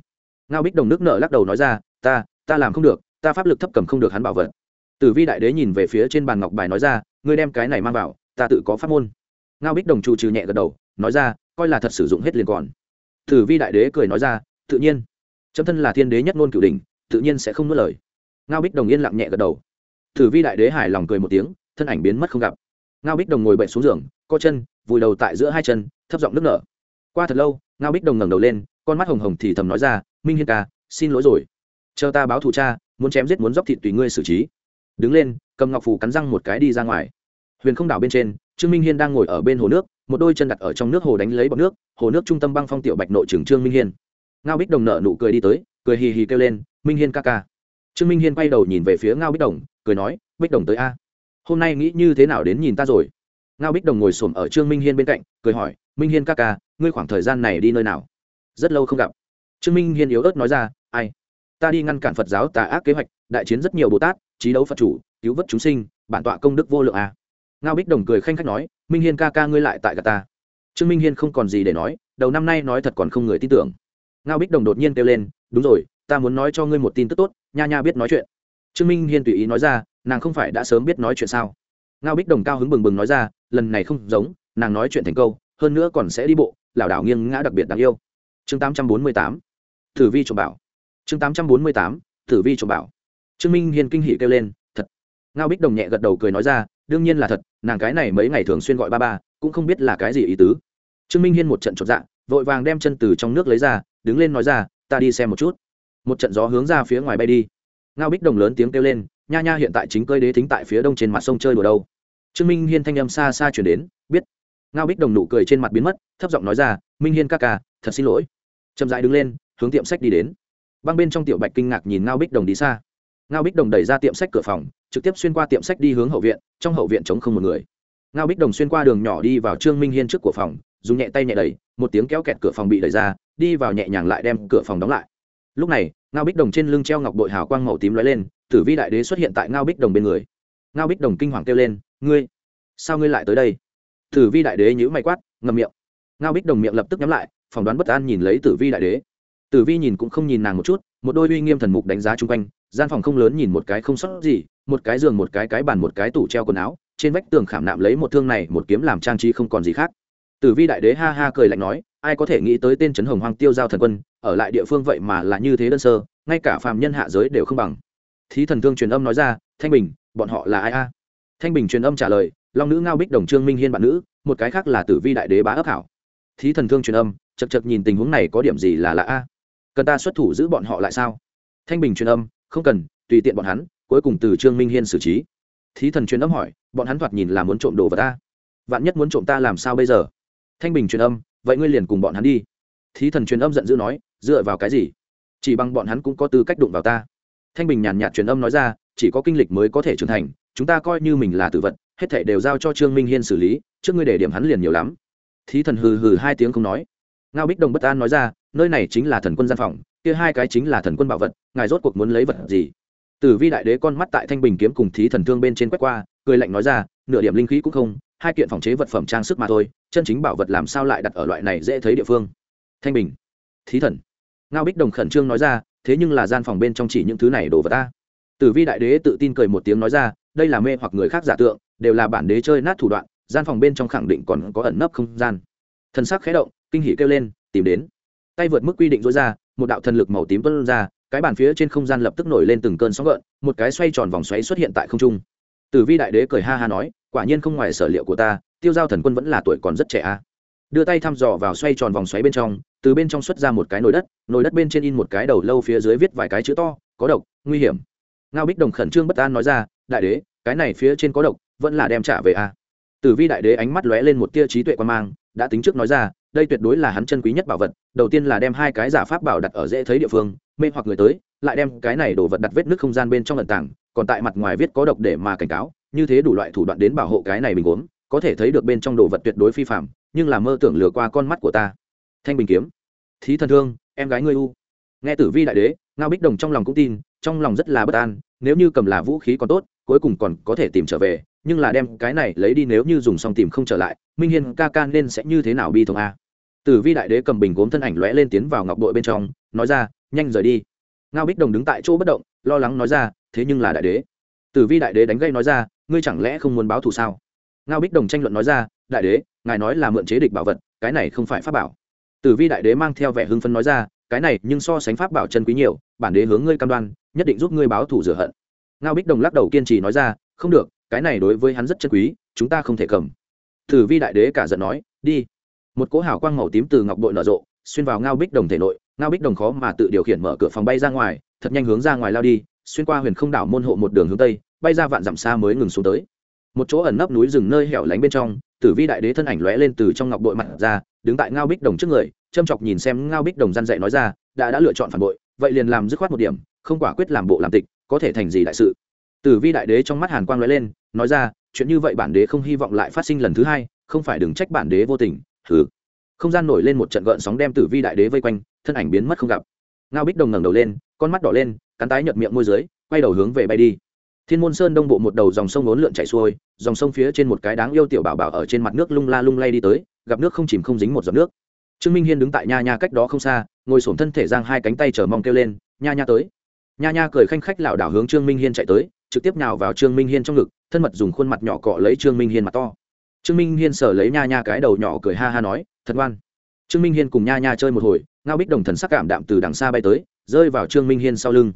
Ngao bích đồng nước nở lắc đầu nói ra, ta ta làm không được, ta pháp lực thấp cầm không được hắn bảo vật. Tử vi đại đế nhìn về phía trên bàn ngọc bài nói ra, ngươi đem cái này mang vào, ta tự có pháp môn. Ngao bích đồng trù trừ nhẹ gật đầu, nói ra, coi là thật sử dụng hết liền còn. Tử vi đại đế cười nói ra tự nhiên. Chấm thân là thiên đế nhất ngôn cửu đình tự nhiên sẽ không nuốt lời. Ngao bích đồng yên lặng nhẹ gật đầu. Thử vi đại đế hài lòng cười một tiếng, thân ảnh biến mất không gặp. Ngao bích đồng ngồi bậy xuống giường, co chân, vùi đầu tại giữa hai chân, thấp giọng nước nở. Qua thật lâu, ngao bích đồng ngẩng đầu lên, con mắt hồng hồng thì thầm nói ra, minh hiên ca, xin lỗi rồi. Chờ ta báo thù cha, muốn chém giết muốn dóc thịt tùy ngươi xử trí. Đứng lên, cầm ngọc phù cắn răng một cái đi ra ngoài. Huyền không đảo bên trên, trương minh hiên đang ngồi ở bên hồ nước, một đôi chân đặt ở trong nước hồ đánh lấy bọc nước, hồ nước trung tâm băng phong tiểu bạch nội trưởng trương minh hiên ngao bích đồng nợ nụ cười đi tới, cười hì hì kêu lên, minh hiên ca ca. Trương minh hiên quay đầu nhìn về phía ngao bích đồng, cười nói, bích đồng tới a. Hôm nay nghĩ như thế nào đến nhìn ta rồi? Ngao bích đồng ngồi s ổ m ở trương minh hiên bên cạnh, cười hỏi, minh hiên ca ca, ngươi khoảng thời gian này đi nơi nào? Rất lâu không gặp. Trương minh hiên yếu ớt nói ra, ai? Ta đi ngăn cản phật giáo tà ác kế hoạch, đại chiến rất nhiều bồ tát, trí đấu phật chủ, cứu vớt chúng sinh, bản tọa công đức vô lượng à. ngao bích đồng cười khanh khách nói, minh hiên ca ca ngươi lại tại gà ta. Trương minh hiên không còn gì để nói, đầu năm nay nói thật còn không người tin tưởng ngao bích đồng đột nhiên kêu lên, đúng rồi, ta muốn nói cho ngươi một tin tức tốt, nha nha biết nói chuyện. Trương minh hiên tùy ý nói ra, nàng không phải đã sớm biết nói chuyện sao? Ngao bích đồng cao hứng bừng bừng nói ra, lần này không giống, nàng nói chuyện thành câu, hơn nữa còn sẽ đi bộ, lảo đảo nghiêng ngã đặc biệt đáng yêu. Chương tám trăm bốn mươi tám thử vi trộm bảo. Chương tám trăm bốn mươi tám thử vi trộm bảo. Trương minh hiên kinh hỉ kêu lên, thật. Ngao bích đồng nhẹ gật đầu cười nói ra, đương nhiên là thật, nàng cái này mấy ngày thường xuyên gọi ba ba, cũng không biết là cái gì ý tứ. Trương minh hiên một trận chột dạ vội vàng đem chân từ trong nước lấy ra đứng lên nói ra, ta đi xem một chút. Một trận gió hướng ra phía ngoài bay đi. Ngao bích đồng lớn tiếng kêu lên, nha nha, hiện tại chính cơi đế thính tại phía đông trên mặt sông chơi đùa đâu? Trương minh hiên thanh âm xa xa chuyển đến, biết. Ngao bích đồng nụ cười trên mặt biến mất, thấp giọng nói ra, minh hiên ca ca, thật xin lỗi. Chậm dại đứng lên, hướng tiệm sách đi đến. Băng bên trong tiểu bạch kinh ngạc nhìn ngao bích đồng đi xa. Ngao bích đồng đẩy ra tiệm sách cửa phòng, trực tiếp xuyên qua tiệm sách đi hướng hậu viện, trong hậu viện chống không một người. Ngao bích đồng xuyên qua đường nhỏ đi vào trương minh hiên trước của phòng, dùng nhẹ tay nhẹ đẩy, một tiếng kéo kẹt cửa phòng bị đẩy ra đi vào nhẹ nhàng lại đem cửa phòng đóng lại. Lúc này, ngao bích đồng trên lưng treo ngọc bội hào quang màu tím lóe lên, tử vi đại đế xuất hiện tại ngao bích đồng bên người. Ngao bích đồng kinh hoàng kêu lên, ngươi, sao ngươi lại tới đây? Tử vi đại đế nhữ mày quát ngầm miệng. Ngao bích đồng miệng lập tức nhắm lại, phỏng đoán bất an nhìn lấy tử vi đại đế. Tử vi nhìn cũng không nhìn nàng một chút, một đôi uy nghiêm thần mục đánh giá chung quanh, gian phòng không lớn nhìn một cái không sót gì, một cái giường, một cái cái bàn, một cái tủ treo quần áo, trên vách tường khảm nạm lấy một thương này, một kiếm làm trang trí không còn gì khác tử vi đại đế ha ha cười lạnh nói, ai có thể nghĩ tới tên trấn hồng hoang tiêu giao thần quân, ở lại địa phương vậy mà là như thế đơn sơ, ngay cả phàm nhân hạ giới đều không bằng. Thí thần thương truyền âm nói ra, thanh bình, bọn họ là ai a? Thanh bình truyền âm trả lời, long nữ ngao bích đồng trương minh hiên bạn nữ, một cái khác là tử vi đại đế bá ấp hảo. Thí thần thương truyền âm chật chật nhìn tình huống này có điểm gì là lạ a? Cần ta xuất thủ giữ bọn họ lại sao? Thanh bình truyền âm, không cần, tùy tiện bọn hắn, cuối cùng từ trương minh hiên xử trí. Thí thần truyền âm hỏi, bọn hắn thoạt nhìn là muốn trộm đồ vật ta. Vạn nhất muốn trộm ta làm sao bây giờ? Thanh bình truyền âm, vậy ngươi liền cùng bọn hắn đi. Thí thần truyền âm giận dữ nói, dựa vào cái gì? Chỉ bằng bọn hắn cũng có tư cách đụng vào ta. Thanh bình nhàn nhạt truyền âm nói ra, chỉ có kinh lịch mới có thể trưởng thành, chúng ta coi như mình là tử vật, hết thể đều giao cho trương minh hiên xử lý, trước ngươi để điểm hắn liền nhiều lắm. Thí thần hừ hừ hai tiếng không nói. Ngao bích đồng bất an nói ra, nơi này chính là thần quân gian phòng, kia hai cái chính là thần quân bảo vật, ngài rốt cuộc muốn lấy vật gì? Tử vi đại đế con mắt tại thanh bình kiếm cùng thí thần thương bên trên quét qua, cười lạnh nói ra, nửa điểm linh khí cũng không hai kiện phòng chế vật phẩm trang sức mà thôi, chân chính bảo vật làm sao lại đặt ở loại này dễ thấy địa phương. Thanh bình, thí thần. Ngao bích đồng khẩn trương nói ra, thế nhưng là gian phòng bên trong chỉ những thứ này đổ vật ta. Tử vi đại đế tự tin cười một tiếng nói ra, đây là mê hoặc người khác giả tượng, đều là bản đế chơi nát thủ đoạn, gian phòng bên trong khẳng định còn có ẩn nấp không gian. Thần sắc khẽ động, kinh hỉ kêu lên, tìm đến. Tay vượt mức quy định dối ra, một đạo thần lực màu tím vươn ra, cái bàn phía trên không gian lập tức nổi lên từng cơn sóng gợn, một cái xoay tròn vòng xoáy xuất hiện tại không trung. Tử vi đại đế cười ha ha nói quả nhiên không ngoài sở liệu của ta, tiêu giao thần quân vẫn là tuổi còn rất trẻ a. Đưa tay thăm dò vào xoay tròn vòng xoáy bên trong, từ bên trong xuất ra một cái nồi đất nồi đất bên trên in một cái đầu lâu phía dưới viết vài cái chữ to, có độc, nguy hiểm. Ngao bích đồng khẩn trương bất an nói ra, đại đế, cái này phía trên có độc, vẫn là đem trả về a. Tử vi đại đế ánh mắt lóe lên một tia trí tuệ quan mang, đã tính trước nói ra, đây tuyệt đối là hắn chân quý nhất bảo vật, đầu tiên là đem hai cái giả pháp bảo đặt ở dễ thấy địa phương, mê hoặc người tới, lại đem cái này đổ vật đặt vết nước không gian bên trong lần tảng còn tại mặt ngoài viết có độc để mà cảnh cáo như thế đủ loại thủ đoạn đến bảo hộ cái này bình uống có thể thấy được bên trong đồ vật tuyệt đối phi phạm nhưng là mơ tưởng lừa qua con mắt của ta. Thanh bình kiếm. Thí thần thương, em gái ngươi u. Nghe tử vi đại đế, ngao bích đồng trong lòng cũng tin, trong lòng rất là bất an, nếu như cầm là vũ khí còn tốt, cuối cùng còn có thể tìm trở về, nhưng là đem cái này lấy đi nếu như dùng xong tìm không trở lại, minh hiên ca ca nên sẽ như thế nào bi thống a? Tử vi đại đế cầm bình gốm thân ảnh lóe lên tiến vào ngọc đội bên trong, nói ra, nhanh rời đi. Ngao bích đồng đứng tại chỗ bất động, lo lắng nói ra, thế nhưng là đại đế. Tử vi đại đế đánh gây nói ra ngươi chẳng lẽ không muốn báo thù sao? Ngao bích đồng tranh luận nói ra, đại đế, ngài nói là mượn chế địch bảo vật, cái này không phải pháp bảo. Tử vi đại đế mang theo vẻ hưng phấn nói ra, cái này nhưng so sánh pháp bảo chân quý nhiều, bản đế hướng ngươi cam đoan, nhất định giúp ngươi báo thù rửa hận. Ngao bích đồng lắc đầu kiên trì nói ra, không được, cái này đối với hắn rất chân quý, chúng ta không thể cầm. Tử vi đại đế cả giận nói, đi. Một cỗ hào quang màu tím từ ngọc bội nở rộ, xuyên vào ngao bích đồng thể nội, ngao bích đồng khó mà tự điều khiển mở cửa phòng bay ra ngoài, thật nhanh hướng ra ngoài lao đi, xuyên qua huyền không đảo môn hộ một đường hướng tây bay ra vạn dặm xa mới ngừng xuống tới. Một chỗ ẩn nấp núi rừng nơi hẻo lánh bên trong, tử vi đại đế thân ảnh lóe lên từ trong ngọc bội mặt ra, đứng tại ngao bích đồng trước người, châm chọc nhìn xem ngao bích đồng răn dạy nói ra, đã đã lựa chọn phản bội, vậy liền làm dứt khoát một điểm, không quả quyết làm bộ làm tịch, có thể thành gì đại sự? Tử vi đại đế trong mắt hàn quang lóe lên, nói ra, chuyện như vậy bản đế không hy vọng lại phát sinh lần thứ hai, không phải đừng trách bản đế vô tình thử không gian nổi lên một trận gợn sóng đem tử vi đại đế vây quanh, thân ảnh biến mất không gặp. Ngao bích đồng ngẩng đầu lên, con mắt đỏ lên, cắn tái nhợt miệng môi dưới, quay đầu hướng về bay đi thiên môn sơn đông bộ một đầu dòng sông lốn lượn chảy xuôi, dòng sông phía trên một cái đáng yêu tiểu bảo bảo ở trên mặt nước lung la lung lay đi tới, gặp nước không chìm không dính một giọt nước. Trương minh hiên đứng tại nha nha cách đó không xa, ngồi sổm thân thể giang hai cánh tay chờ mong kêu lên, nha nha tới. Nha nha cười khanh khách lảo đảo hướng trương minh hiên chạy tới, trực tiếp nào vào trương minh hiên trong ngực, thân mật dùng khuôn mặt nhỏ cọ lấy trương minh hiên mặt to. Trương minh hiên sở lấy nha nha cái đầu nhỏ cười ha ha nói, thật ngoan. Trương minh hiên cùng nha nha chơi một hồi, ngao bích đồng thần sắc cảm đạm từ đằng xa bay tới, rơi vào trương minh hiên sau lưng.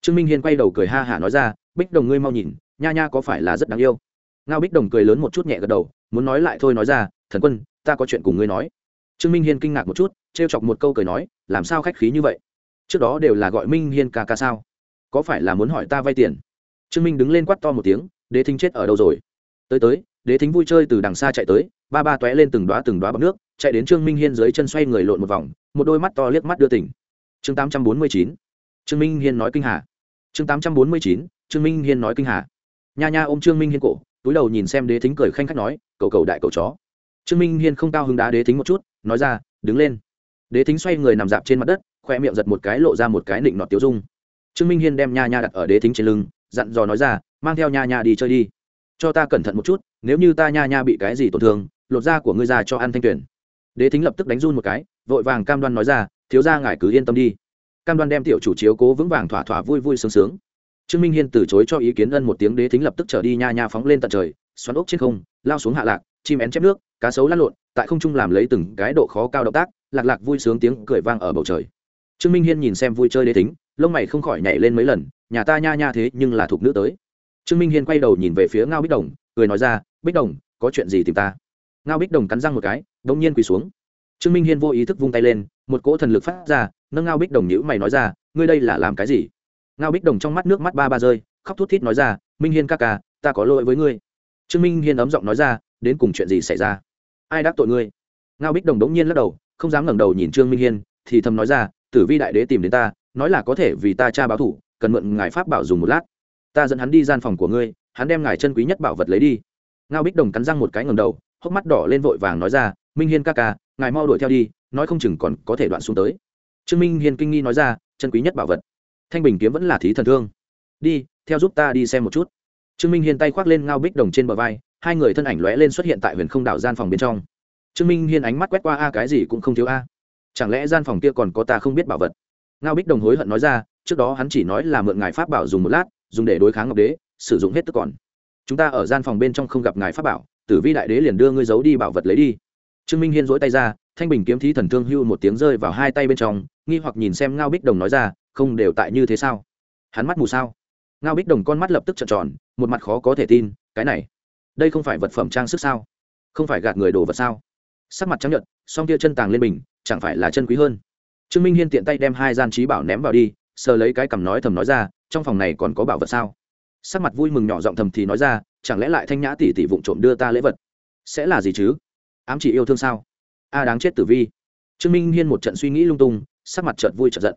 Trương minh hiên quay đầu cười ha hả nói ra bích đồng ngươi mau nhìn, nha nha có phải là rất đáng yêu? Ngao bích đồng cười lớn một chút nhẹ gật đầu, muốn nói lại thôi nói ra, thần quân, ta có chuyện cùng ngươi nói. Trương minh hiên kinh ngạc một chút t r e o chọc một câu cười nói, làm sao khách khí như vậy? Trước đó đều là gọi minh hiên ca ca sao? Có phải là muốn hỏi ta vay tiền? Trương minh đứng lên quắt to một tiếng, đế thính chết ở đâu rồi? Tới tới, đế thính vui chơi từ đằng xa chạy tới, ba ba t lên từng đoá từng đoá bọc nước, chạy đến trương minh hiên dưới chân xoay người lộn một vòng, một đôi mắt to liếc mắt đưa tỉnh. Chương tám trăm bốn mươi chín. Trương minh hiên nói kinh hà. Chương tám trăm bốn mươi chín trương minh hiên nói kinh hà. Nha nha ôm trương minh hiên cổ, túi đầu nhìn xem đế thính cười khanh khách nói, cầu cầu đại cầu chó. Trương minh hiên không cao hứng đá đế thính một chút, nói ra, đứng lên. Đế thính xoay người nằm dạp trên mặt đất, khoe miệng giật một cái lộ ra một cái nịnh nọt tiêu dung. Trương minh hiên đem nha nha đặt ở đế thính trên lưng, dặn dò nói ra, mang theo nha nha đi chơi đi. Cho ta cẩn thận một chút, nếu như ta nha nha bị cái gì tổn thương, lột da của ngươi ra cho ăn thanh tuyển. Đế thính lập tức đánh run một cái, vội vàng cam đoan nói ra, thiếu ra ngài cứ yên tâm đi. Cam đoan đem tiểu chủ chiếu cố vững vàng thỏa thỏa vui vui sướng sướng trương minh hiên từ chối cho ý kiến ân một tiếng đế thính lập tức trở đi nha nha phóng lên tận trời, xoắn ốc trên không, lao xuống hạ lạc, chim én chép nước, cá sấu lăn lộn, tại không trung làm lấy từng cái độ khó cao động tác, lạc lạc vui sướng tiếng cười vang ở bầu trời. Trương minh hiên nhìn xem vui chơi đế thính, lông mày không khỏi nhảy lên mấy lần, nhà ta nha nha thế nhưng là thuộc nữ tới. Trương minh hiên quay đầu nhìn về phía ngao bích đồng, cười nói ra, bích đồng, có chuyện gì tìm ta? Ngao bích đồng cắn răng một cái đ ỗ n g nhiên quỳ xuống. Trương minh hiên vô ý thức vung tay lên, một cỗ thần lực phát ra, nâng ngao bích đồng nhữ mày nói ra, ngươi đây là làm cái gì? Ngao bích đồng trong mắt nước mắt ba ba rơi, khóc thút thít nói ra, minh hiên ca ca, ta có lỗi với ngươi. Trương minh hiên ấm giọng nói ra, đến cùng chuyện gì xảy ra? Ai đắc tội ngươi? Ngao bích đồng đống nhiên lắc đầu, không dám ngẩng đầu nhìn trương minh hiên, thì thầm nói ra, tử vi đại đế tìm đến ta, nói là có thể vì ta cha báo thủ, cần mượn ngài pháp bảo dùng một lát. Ta dẫn hắn đi gian phòng của ngươi, hắn đem ngài chân quý nhất bảo vật lấy đi. Ngao bích đồng cắn răng một cái ngầm đầu, hốc mắt đỏ lên vội vàng nói ra, minh hiên ca ca, ngài mau đuổi theo đi, nói không chừng còn có thể đoạn xuống tới. Trương minh hiên kinh nghi nói ra, chân quý nhất bảo vật thanh bình kiếm vẫn là thí thần thương. Đi, theo giúp ta đi xem một chút. Trương minh hiên tay khoác lên ngao bích đồng trên bờ vai, hai người thân ảnh lóe lên xuất hiện tại huyền không đảo gian phòng bên trong. Trương minh hiên ánh mắt quét qua, a, cái gì cũng không thiếu, a. Chẳng lẽ gian phòng kia còn có ta không biết bảo vật? Ngao bích đồng hối hận nói ra, trước đó hắn chỉ nói là mượn ngài pháp bảo dùng một lát, dùng để đối kháng ngọc đế, sử dụng hết tức còn. Chúng ta ở gian phòng bên trong không gặp ngài pháp bảo, tử vi đại đế liền đưa ngươi giấu đi bảo vật lấy đi. Trương minh hiên dỗi tay ra, thanh bình kiếm thí thần thương hưu một tiếng rơi vào hai tay bên trong, nghi hoặc nhìn xem ngao bích đồng nói ra không đều tại như thế sao? Hắn mắt mù sao? Ngao bích đồng con mắt lập tức trợn tròn, một mặt khó có thể tin, cái này, đây không phải vật phẩm trang sức sao? Không phải gạt người đồ vật sao? Sắc mặt trắng nhợt, song tia chân tàng lên bình chẳng phải là chân quý hơn. Trương minh hiên tiện tay đem hai gian trí bảo ném vào đi, sờ lấy cái cằm nói thầm nói ra, trong phòng này còn có bảo vật sao? Sắc mặt vui mừng nhỏ giọng thầm thì nói ra, chẳng lẽ lại thanh nhã tỷ tỷ vụng trộm đưa ta lễ vật? Sẽ là gì chứ? Ám chỉ yêu thương sao? A, đáng chết tử vi. Trương minh hiên một trận suy nghĩ lung tung, sắc mặt trợt vui trợt giận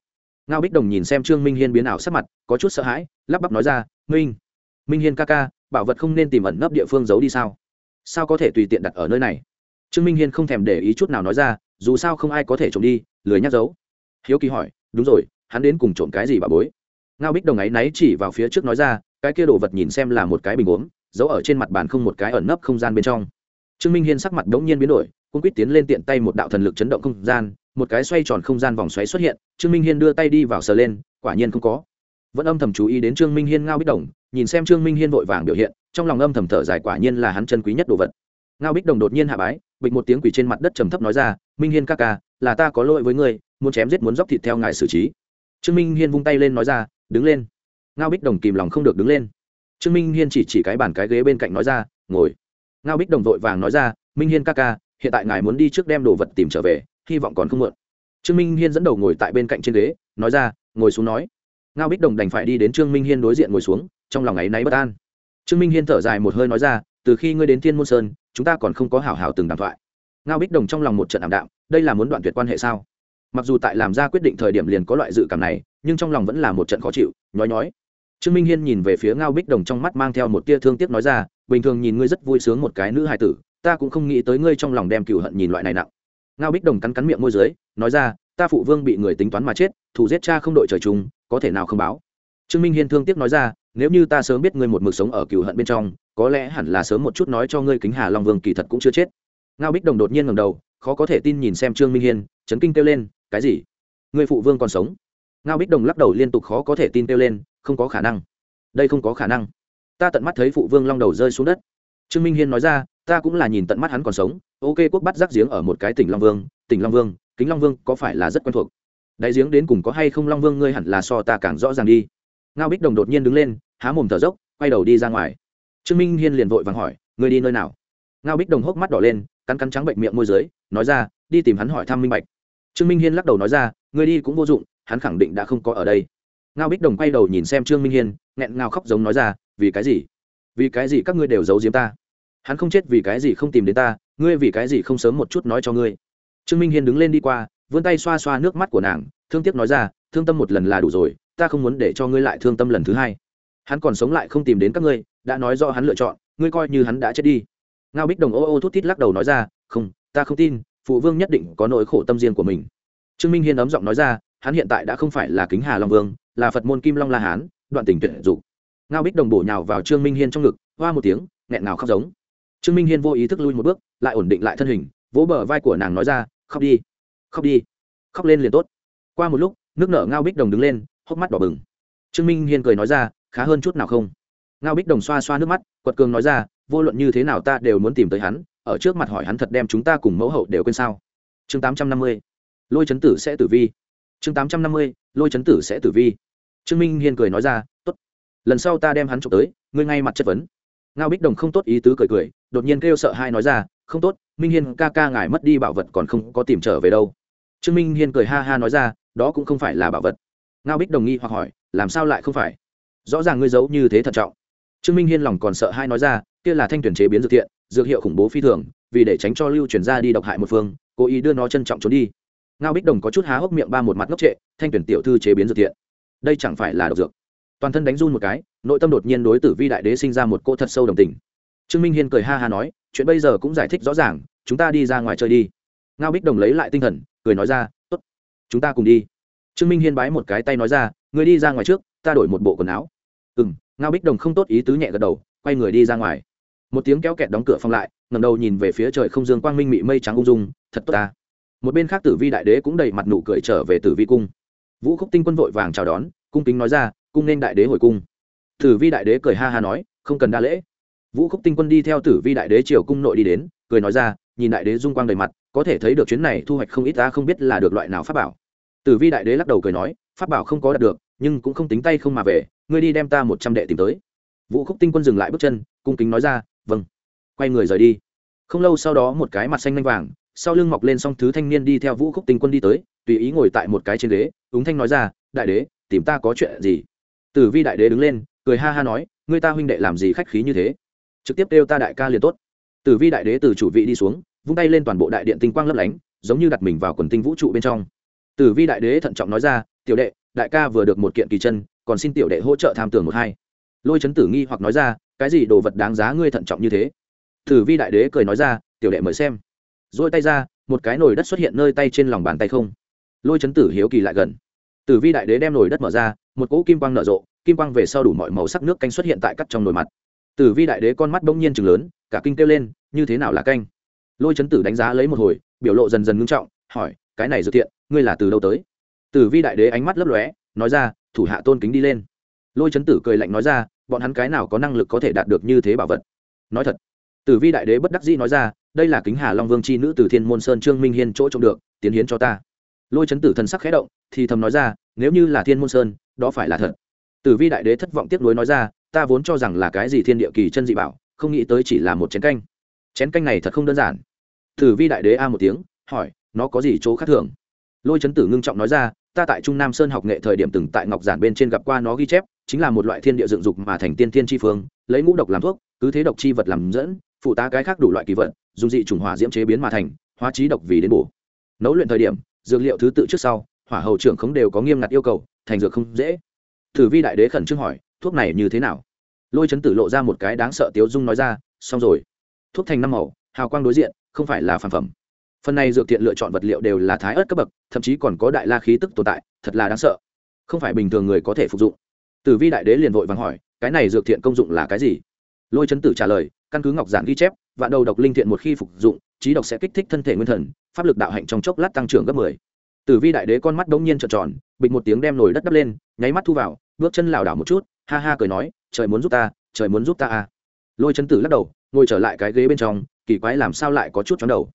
ngao bích đồng nhìn xem trương minh hiên biến ảo sắc mặt, có chút sợ hãi, lắp bắp nói ra, minh minh hiên ca ca, bảo vật không nên tìm ẩn nấp địa phương giấu đi sao? Sao có thể tùy tiện đặt ở nơi này? Trương minh hiên không thèm để ý chút nào nói ra, dù sao không ai có thể trộm đi, lười nhắc giấu. Hiếu kỳ hỏi, đúng rồi, hắn đến cùng trộm cái gì bà bối? Ngao bích đồng áy náy chỉ vào phía trước nói ra, cái kia đồ vật nhìn xem là một cái bình uống giấu ở trên mặt bàn không một cái ẩn nấp không gian bên trong. Trương minh hiên sắc mặt đống nhiên biến đổi cung quýt tiến lên tiện tay một đạo thần lực chấn động không gian một cái xoay tròn không gian vòng xoáy xuất hiện, trương minh hiên đưa tay đi vào sờ lên, quả nhiên không có. Vẫn âm thầm chú ý đến trương minh hiên ngao bích đồng, nhìn xem trương minh hiên vội vàng biểu hiện, trong lòng âm thầm thở dài quả nhiên là hắn chân quý nhất đồ vật. Ngao bích đồng đột nhiên hạ bái, bịch một tiếng quỷ trên mặt đất trầm thấp nói ra, minh hiên ca ca, là ta có lỗi với ngươi, muốn chém giết muốn dóc thịt theo ngài xử trí. Trương minh hiên vung tay lên nói ra, đứng lên. Ngao bích đồng kìm lòng không được đứng lên. Trương minh hiên chỉ chỉ cái bàn cái ghế bên cạnh nói ra, ngồi. Ngao bích đồng vội vàng nói ra, minh hiên ca ca, hiện tại ngài muốn đi trước đem đồ vật tìm trở về hy vọng còn không muộn. Trương minh hiên dẫn đầu ngồi tại bên cạnh trên ghế, nói ra, ngồi xuống nói. Ngao bích đồng đành phải đi đến trương minh hiên đối diện ngồi xuống, trong lòng ấ y náy bất an. Trương minh hiên thở dài một hơi nói ra, từ khi ngươi đến thiên môn sơn, chúng ta còn không có hảo hảo từng đàm thoại. Ngao bích đồng trong lòng một trận ảm đạm, đây là muốn đoạn tuyệt quan hệ sao? Mặc dù tại làm ra quyết định thời điểm liền có loại dự cảm này, nhưng trong lòng vẫn là một trận khó chịu, nhói nhói. Trương minh hiên nhìn về phía ngao bích đồng trong mắt mang theo một tia thương tiếc nói ra, bình thường nhìn ngươi rất vui sướng một cái nữ hài tử, ta cũng không nghĩ tới ngươi trong lòng đem cựu hận nhìn loại này nặng ngao bích đồng cắn cắn miệng môi dưới, nói ra, ta phụ vương bị người tính toán mà chết thủ giết cha không đội trời chung, có thể nào không báo? Trương minh hiên thương tiếc nói ra, nếu như ta sớm biết ngươi một mực sống ở cựu hận bên trong, có lẽ hẳn là sớm một chút nói cho ngươi kính hà long vương kỳ thật cũng chưa chết. Ngao bích đồng đột nhiên ngầm đầu, khó có thể tin nhìn xem trương minh hiên, chấn kinh kêu lên, cái gì? Người phụ vương còn sống? Ngao bích đồng lắc đầu liên tục khó có thể tin kêu lên, không có khả năng. Đây không có khả năng. Ta tận mắt thấy phụ vương long đầu rơi xuống đất. Trương minh hiên nói ra ta cũng là nhìn tận mắt hắn còn sống, ok, quốc bắt rác giếng ở một cái tỉnh long vương, tỉnh long vương, kính long vương có phải là rất quen thuộc? Đại giếng đến cùng có hay không long vương ngươi hẳn là so ta càng rõ ràng đi. Ngao bích đồng đột nhiên đứng lên, há mồm thở dốc, quay đầu đi ra ngoài. Trương minh hiên liền vội vàng hỏi, ngươi đi nơi nào? Ngao bích đồng hốc mắt đỏ lên, cắn cắn trắng bệnh miệng môi dưới, nói ra, đi tìm hắn hỏi thăm minh bạch. Trương minh hiên lắc đầu nói ra, ngươi đi cũng vô dụng, hắn khẳng định đã không có ở đây. Ngao bích đồng quay đầu nhìn xem trương minh hiên, nghẹn ngào khóc giống nói ra, vì cái gì? Vì cái gì các ngươi đều giấu giếm ta? Hắn không chết vì cái gì không tìm đến ta, ngươi vì cái gì không sớm một chút nói cho ngươi. Trương minh hiên đứng lên đi qua, vươn tay xoa xoa nước mắt của nàng, thương tiếc nói ra, thương tâm một lần là đủ rồi, ta không muốn để cho ngươi lại thương tâm lần thứ hai. Hắn còn sống lại không tìm đến các ngươi, đã nói do hắn lựa chọn, ngươi coi như hắn đã chết đi. Ngao bích đồng ô ô thút thít lắc đầu nói ra, không, ta không tin, phụ vương nhất định có nỗi khổ tâm riêng của mình. Trương minh hiên ấm giọng nói ra, hắn hiện tại đã không phải là kính hà long vương, là phật môn kim long la hán, đoạn tình tuyển dục ngao bích đồng bổ nhào vào trương minh hiên trong ngực, hoa một tiếng, nghẹn ngào khóc giống trương minh hiên vô ý thức lui một bước, lại ổn định lại thân hình, vỗ bờ vai của nàng nói ra, khóc đi khóc đi, khóc lên liền tốt. Qua một lúc, nước nở ngao bích đồng đứng lên, hốc mắt đỏ bừng. Trương minh hiên cười nói ra, khá hơn chút nào không? Ngao bích đồng xoa xoa nước mắt, quật cường nói ra, vô luận như thế nào ta đều muốn tìm tới hắn, ở trước mặt hỏi hắn thật đem chúng ta cùng mẫu hậu đều quên sao? Chương tám trăm năm mươi, lôi chấn tử sẽ tử vi. Chương tám trăm năm mươi, lôi chấn tử sẽ tử vi. Trương minh hiên cười nói ra t ố t lần sau ta đem hắn trộm tới, ngươi ngay mặt chất vấn ngao bích đồng không tốt ý tứ cười cười, đột nhiên kêu sợ hai nói ra, không tốt, minh hiên ca ca ngài mất đi bảo vật còn không có tìm trở về đâu. Trương minh hiên cười ha ha nói ra, đó cũng không phải là bảo vật. Ngao bích đồng nghi hoặc hỏi, làm sao lại không phải? Rõ ràng ngươi giấu như thế thận trọng. Trương minh hiên lòng còn sợ hai nói ra, kia là thanh tuyển chế biến dược thiện, dược hiệu khủng bố phi thường, vì để tránh cho lưu chuyển ra đi độc hại một phương, cố ý đưa nó trân trọng trốn đi. Ngao bích đồng có chút há hốc miệng ba một mặt ngốc trệ, thanh tuyển tiểu thư chế biến dược thiện, đây chẳng phải là độc dược toàn thân đánh run một cái, nội tâm đột nhiên đối tử vi đại đế sinh ra một cô thật sâu đồng tình. Trương minh hiên cười ha ha nói, chuyện bây giờ cũng giải thích rõ ràng, chúng ta đi ra ngoài chơi đi. Ngao bích đồng lấy lại tinh thần, cười nói ra t ố t chúng ta cùng đi. Trương minh hiên bái một cái tay nói ra người đi ra ngoài trước, ta đổi một bộ quần áo. Ừ m ngao bích đồng không tốt ý tứ nhẹ gật đầu, quay người đi ra ngoài. Một tiếng kéo kẹt đóng cửa phong lại ngầm đầu nhìn về phía trời không dương quang minh mị mây trắng ung dung, thật tốt ta. Một bên khác tử vi đại đế cũng đầy mặt nụ cười trở về tử vi cung. Vũ khúc tinh quân vội vàng chào đón, cung kính nói ra cung nên đại đế hồi cung. Tử vi đại đế cười ha ha nói, không cần đa lễ. Vũ khúc tinh quân đi theo tử vi đại đế triều cung nội đi đến, cười nói ra, nhìn đại đế dung quang đầy mặt, có thể thấy được chuyến này thu hoạch không ít ta không biết là được loại nào pháp bảo. Tử vi đại đế lắc đầu cười nói, pháp bảo không có đạt được, nhưng cũng không tính tay không mà về, ngươi đi đem ta một trăm đệ tìm tới. Vũ khúc tinh quân dừng lại bước chân, cung kính nói ra vâng. Quay người rời đi. Không lâu sau đó một cái mặt xanh lanh vàng, sau lưng mọc lên song thứ thanh niên đi theo vũ khúc tinh quân đi tới, tùy ý ngồi tại một cái trên ghế ứng thanh nói ra, đại đế, tìm ta có chuyện gì? Tử vi đại đế đứng lên, cười ha ha nói, ngươi ta huynh đệ làm gì khách khí như thế? Trực tiếp kêu ta đại ca liền tốt. Tử vi đại đế từ chủ vị đi xuống, vung tay lên toàn bộ đại điện tinh quang lấp lánh, giống như đặt mình vào quần tinh vũ trụ bên trong. Tử vi đại đế thận trọng nói ra, tiểu đệ, đại ca vừa được một kiện kỳ chân, còn xin tiểu đệ hỗ trợ tham tưởng một hai. Lôi chấn tử nghi hoặc nói ra, cái gì đồ vật đáng giá ngươi thận trọng như thế? Tử vi đại đế cười nói ra, tiểu đệ mời xem. Rồi tay ra, một cái nồi đất xuất hiện nơi tay trên lòng bàn tay không. Lôi chấn tử hiếu kỳ lại gần tử vi đại đế đem nồi đất mở ra, một cỗ kim quang nở rộ, kim quang về sau đủ mọi màu sắc nước canh xuất hiện tại cắt trong nồi mặt. Tử vi đại đế con mắt bỗng nhiên chừng lớn, cả kinh kêu lên, như thế nào là canh? Lôi chấn tử đánh giá lấy một hồi, biểu lộ dần dần ngưng trọng, hỏi, cái này dự thiện ngươi là từ đâu tới? Tử vi đại đế ánh mắt lấp lóe, nói ra, thủ hạ tôn kính đi lên. Lôi chấn tử cười lạnh nói ra, bọn hắn cái nào có năng lực có thể đạt được như thế bảo vật? Nói thật, tử vi đại đế bất đắc dĩ nói ra, đây là kính hà long vương c h i nữ từ thiên môn sơn trương minh hiên chỗ trông được, tiến hiến cho ta lôi chấn tử thần sắc khẽ động, thì thầm nói ra, nếu như là thiên môn sơn, đó phải là thật. Tử vi đại đế thất vọng tiếc nuối nói ra, ta vốn cho rằng là cái gì thiên địa kỳ chân dị bảo, không nghĩ tới chỉ là một chén canh. Chén canh này thật không đơn giản. Tử vi đại đế a một tiếng, hỏi, nó có gì chỗ khác thường? Lôi chấn tử ngưng trọng nói ra, ta tại trung nam sơn học nghệ thời điểm từng tại ngọc giản bên trên gặp qua nó ghi chép, chính là một loại thiên địa dựng dục mà thành tiên thiên tri phương, lấy ngũ độc làm thuốc, cứ thế độc chi vật làm dẫn, phụ tá cái khác đủ loại kỳ vật, dùng dị chủng hỏa diễm chế biến mà thành, hóa trí độc vì đến bổ. Nấu luyện thời điểm dược liệu thứ tự trước sau, hỏa hầu trưởng không đều có nghiêm ngặt yêu cầu, thành dược không dễ. Thử vi đại đế khẩn trương hỏi, thuốc này như thế nào? Lôi chấn tử lộ ra một cái đáng sợ tiếu dung nói ra, xong rồi. Thuốc thành năm màu, hào quang đối diện, không phải là phản phẩm. Phần này dược thiện lựa chọn vật liệu đều là thái ớt cấp bậc, thậm chí còn có đại la khí tức tồn tại, thật là đáng sợ. Không phải bình thường người có thể phục dụng. Tử vi đại đế liền vội vàng hỏi, cái này dược thiện công dụng là cái gì? Lôi chấn tử trả lời, căn cứ ngọc giản ghi chép, vạn đầu độc linh thiện một khi phục dụng, trí độc sẽ kích thích thân thể nguyên thần pháp lực đạo hạnh trong chốc lát tăng trưởng gấp mười. Tử vi đại đế con mắt bỗng nhiên trợn tròn, bịch một tiếng đem nồi đất đắp lên, nháy mắt thu vào, bước chân lảo đảo một chút, ha ha cười nói, trời muốn giúp ta, trời muốn giúp ta à. Lôi chấn tử lắc đầu, ngồi trở lại cái ghế bên trong, kỳ quái làm sao lại có chút chóng đầu.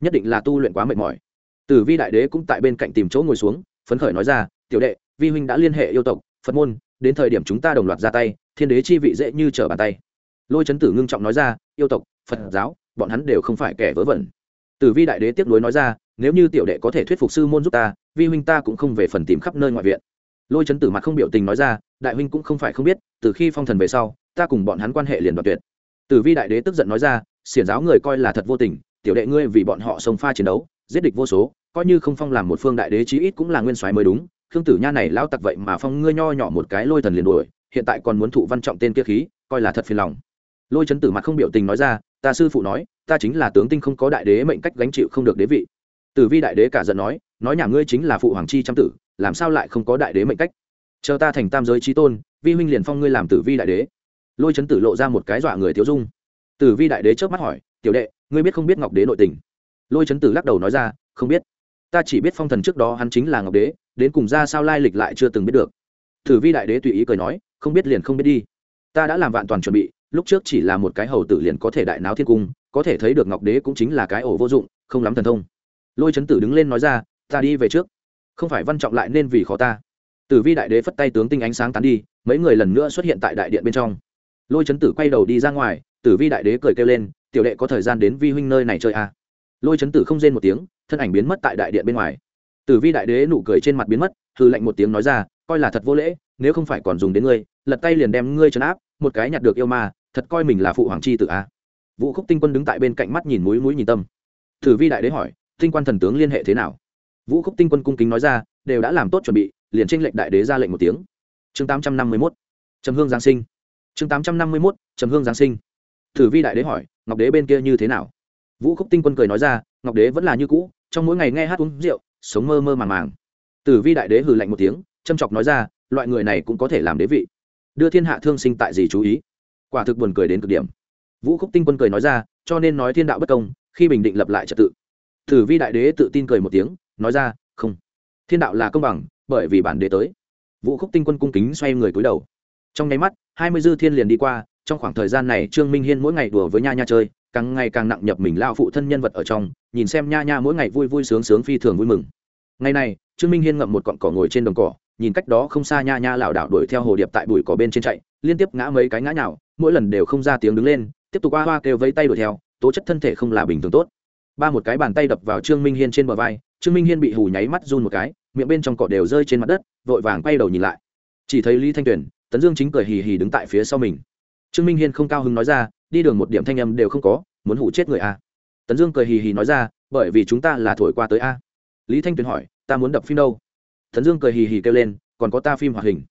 Nhất định là tu luyện quá mệt mỏi. Tử vi đại đế cũng tại bên cạnh tìm chỗ ngồi xuống, phấn khởi nói ra, tiểu đệ, vi huynh đã liên hệ yêu tộc, phật môn, đến thời điểm chúng ta đồng loạt ra tay, thiên đế chi vị dễ như trở bàn tay. Lôi chấn tử ngưng trọng nói ra, yêu tộc, phật giáo, bọn hắn đều không phải kẻ vớ vẩn tử vi đại đế tiếp nối nói ra, nếu như tiểu đệ có thể thuyết phục sư môn giúp ta, vi huynh ta cũng không về phần tìm khắp nơi ngoại viện. Lôi chấn tử mặt không biểu tình nói ra, đại huynh cũng không phải không biết, từ khi phong thần về sau, ta cùng bọn hắn quan hệ liền đoạt tuyệt. Tử vi đại đế tức giận nói ra, xiển giáo người coi là thật vô tình, tiểu đệ ngươi vì bọn họ sông pha chiến đấu, giết địch vô số, coi như không phong làm một phương đại đế chí ít cũng là nguyên soái mới đúng. Khương tử nha này lao tặc vậy mà phong ngươi nho nhỏ một cái lôi thần liền đuổi, hiện tại còn muốn thụ văn trọng tên kia khí, coi là thật phiền lòng. Lôi chấn tử mặt không biểu tình nói ra ta sư phụ nói, ta chính là tướng tinh không có đại đế mệnh cách gánh chịu không được đế vị. Tử vi đại đế cả giận nói nói nhà ngươi chính là phụ hoàng chi trăm tử, làm sao lại không có đại đế mệnh cách? Chờ ta thành tam giới trí tôn, vi huynh liền phong ngươi làm tử vi đại đế. Lôi chấn tử lộ ra một cái dọa người thiếu dung. Tử vi đại đế chớp mắt hỏi, tiểu đệ, ngươi biết không biết ngọc đế nội tình? Lôi chấn tử lắc đầu nói ra, không biết. Ta chỉ biết phong thần trước đó hắn chính là ngọc đế, đến cùng ra sao lai lịch lại chưa từng biết được. Tử vi đại đế tùy ý cười nói, không biết liền không biết đi. Ta đã làm vạn toàn chuẩn bị lúc trước chỉ là một cái hầu tử liền có thể đại náo thiên cung, có thể thấy được ngọc đế cũng chính là cái ổ vô dụng, không lắm thần thông. Lôi chấn tử đứng lên nói ra, ta đi về trước. Không phải văn trọng lại nên vì khó ta. Tử vi đại đế phất tay tướng tinh ánh sáng tán đi, mấy người lần nữa xuất hiện tại đại điện bên trong. Lôi chấn tử quay đầu đi ra ngoài, tử vi đại đế cười kêu lên, tiểu đệ có thời gian đến vi huynh nơi này chơi à. lôi chấn tử không rên một tiếng, thân ảnh biến mất tại đại điện bên ngoài. Tử vi đại đế nụ cười trên mặt biến mất hư lạnh một tiếng nói ra, coi là thật vô lễ, nếu không phải còn dùng đến ngươi, lật tay liền đem ngươi trấn áp, một cái nhặt được yêu ma thật coi mình là phụ hoàng chi tự a à? vũ khúc tinh quân đứng tại bên cạnh mắt nhìn mũi mũi nhìn tâm. Tử vi đại đế hỏi, tinh quan thần tướng liên hệ thế nào? Vũ khúc tinh quân cung kính nói ra, đều đã làm tốt chuẩn bị, liền tranh lệnh đại đế ra lệnh một tiếng. Chương tám trăm năm mươi mốt, trầm hương giáng sinh. Chương tám trăm năm mươi mốt, trầm hương giáng sinh. Thử vi đại đế hỏi, ngọc đế bên kia như thế nào? Vũ khúc tinh quân cười nói ra, ngọc đế vẫn là như cũ, trong mỗi ngày nghe hát uống rượu, sống mơ mơ màng màng. Tử vi đại đế hừ lạnh một tiếng, châm chọc nói ra, loại người này cũng có thể làm đế vị. Đưa thiên hạ thương sinh tại gì chú ý? Quả thực buồn cười đến cực điểm. Vũ khúc tinh quân cười nói ra, cho nên nói thiên đạo bất công, khi bình định lập lại trật tự. Thử vi đại đế tự tin cười một tiếng, nói ra, không. Thiên đạo là công bằng, bởi vì bản đế tới. Vũ khúc tinh quân cung kính xoay người cúi đầu. Trong nháy mắt, hai mươi dư thiên liền đi qua, trong khoảng thời gian này trương minh hiên mỗi ngày đùa với nha nha chơi, càng ngày càng nặng nhập mình lao phụ thân nhân vật ở trong, nhìn xem nha nha mỗi ngày vui vui sướng sướng phi thường vui mừng. Ngày này, trương minh hiên ngậm một cọn cỏ ngồi trên đồng cỏ, nhìn cách đó không xa nha nha lảo đảo đuổi theo hồ điệp tại bụi cỏ bên trên chạy liên tiếp ngã mấy cái ngã nhào, mỗi lần đều không ra tiếng đứng lên, tiếp tục hoa hoa kêu vẫy tay đuổi theo, tố chất thân thể không là bình thường tốt. Ba một cái bàn tay đập vào trương minh hiên trên bờ vai, trương minh hiên bị hù nháy mắt run một cái, miệng bên trong cỏ đều rơi trên mặt đất, vội vàng quay đầu nhìn lại. Chỉ thấy lý thanh tuyền tấn dương chính cười hì hì đứng tại phía sau mình. Trương minh hiên không cao hứng nói ra, đi đường một điểm thanh âm đều không có, muốn hụ chết người a à. tấn dương cười hì hì nói ra, bởi vì chúng ta là thổi qua tới a. Lý thanh tuyền hỏi, ta muốn đập phim đâu? Tấn dương cười hì hì kêu lên, còn có ta phim hoạt hình.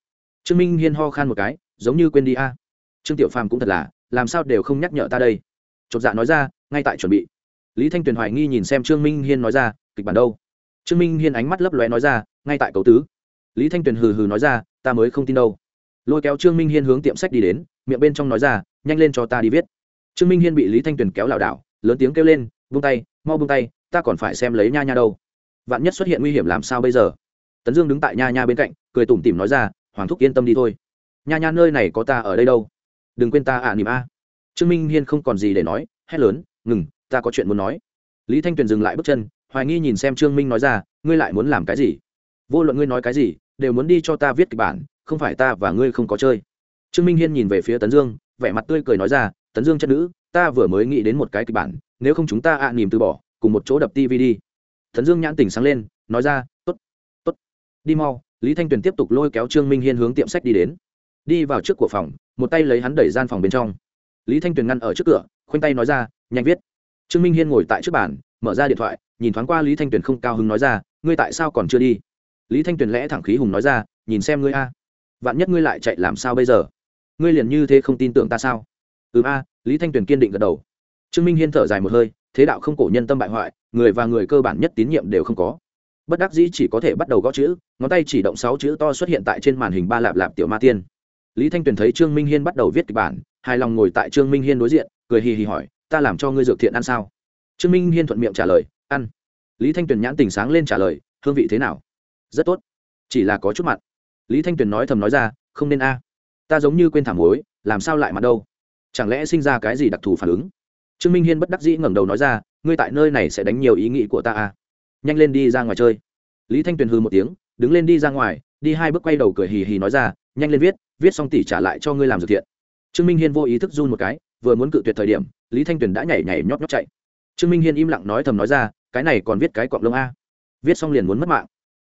Trương minh hiên ho khan một cái giống như quên đi a. Trương tiểu phàm cũng thật là, làm sao đều không nhắc nhở ta đây. Chột dạ nói ra, ngay tại chuẩn bị. Lý thanh tuyền hoài nghi nhìn xem trương minh hiên nói ra, kịch bản đâu? Trương minh hiên ánh mắt lấp lóe nói ra, ngay tại cấu tứ. Lý thanh tuyền hừ hừ nói ra, ta mới không tin đâu. Lôi kéo trương minh hiên hướng tiệm sách đi đến, miệng bên trong nói ra, nhanh lên cho ta đi viết. Trương minh hiên bị lý thanh tuyền kéo lảo đảo, lớn tiếng kêu lên vung tay, mau vung tay, ta còn phải xem lấy nha nha đâu. Vạn nhất xuất hiện nguy hiểm làm sao bây giờ? Tấn dương đứng tại nha nha bên cạnh, cười tủm tỉm nói ra, hoàng thúc yên tâm đi thôi nha nha nơi này có ta ở đây đâu? Đừng quên ta ạ à, nỉm a. Trương minh hiên không còn gì để nói hét lớn ngừng ta có chuyện muốn nói. Lý thanh tuyền dừng lại bước chân hoài nghi nhìn xem trương minh nói ra ngươi lại muốn làm cái gì? Vô luận ngươi nói cái gì đều muốn đi cho ta viết kịch bản không phải ta và ngươi không có chơi. Trương minh hiên nhìn về phía tấn dương vẻ mặt tươi cười nói ra tấn dương chất nữ ta vừa mới nghĩ đến một cái kịch bản nếu không chúng ta ạ à nỉm từ bỏ cùng một chỗ đập tv đi. Tấn dương nhãn tỉnh sáng lên nói ra t ố t t ố t đi mau. Lý thanh tuyền tiếp tục lôi kéo trương minh hiên hướng tiệm sách đi đến đi vào trước của phòng, một tay lấy hắn đẩy gian phòng bên trong. Lý thanh tuyền ngăn ở trước cửa, khoanh tay nói ra, nhanh viết. Trương minh hiên ngồi tại trước bàn, mở ra điện thoại, nhìn thoáng qua lý thanh tuyền không cao hứng nói ra, ngươi tại sao còn chưa đi? Lý thanh tuyền lẽ thẳng khí hùng nói ra, nhìn xem ngươi a. Vạn nhất ngươi lại chạy làm sao bây giờ? Ngươi liền như thế không tin tưởng ta sao? Ừ a, lý thanh tuyền kiên định gật đầu. Trương minh hiên thở dài một hơi, thế đạo không cổ nhân tâm bại hoại, người và người cơ bản nhất tín nhiệm đều không có. Bất đắc dĩ chỉ có thể bắt đầu gõ chữ, ngón tay chỉ động sáu chữ to xuất hiện tại trên màn hình ba lạp lạp tiểu ma tiên lý thanh tuyền thấy trương minh hiên bắt đầu viết kịch bản, hài lòng ngồi tại trương minh hiên đối diện, cười hì hì hỏi, ta làm cho ngươi dược thiện ăn sao? Trương minh hiên thuận miệng trả lời, ăn. Lý thanh tuyền nhãn tình sáng lên trả lời, hương vị thế nào? Rất tốt. Chỉ là có chút mặn. Lý thanh tuyền nói thầm nói ra, không nên a. Ta giống như quên thảm mối làm sao lại mặn đâu? Chẳng lẽ sinh ra cái gì đặc thù phản ứng? Trương minh hiên bất đắc dĩ ngẩng đầu nói ra, ngươi tại nơi này sẽ đánh nhiều ý nghĩ của ta a. Nhanh lên đi ra ngoài chơi. Lý thanh tuyền hư một tiếng, đứng lên đi ra ngoài đi hai bước quay đầu cười hì hì nói ra, nhanh lên viết viết xong tỷ trả lại cho ngươi làm dược thiện. Trương minh hiên vô ý thức run một cái, vừa muốn cự tuyệt thời điểm, lý thanh tuyền đã nhảy nhảy nhót nhóp chạy. Trương minh hiên im lặng nói thầm nói ra, cái này còn viết cái cọng lông a. Viết xong liền muốn mất mạng.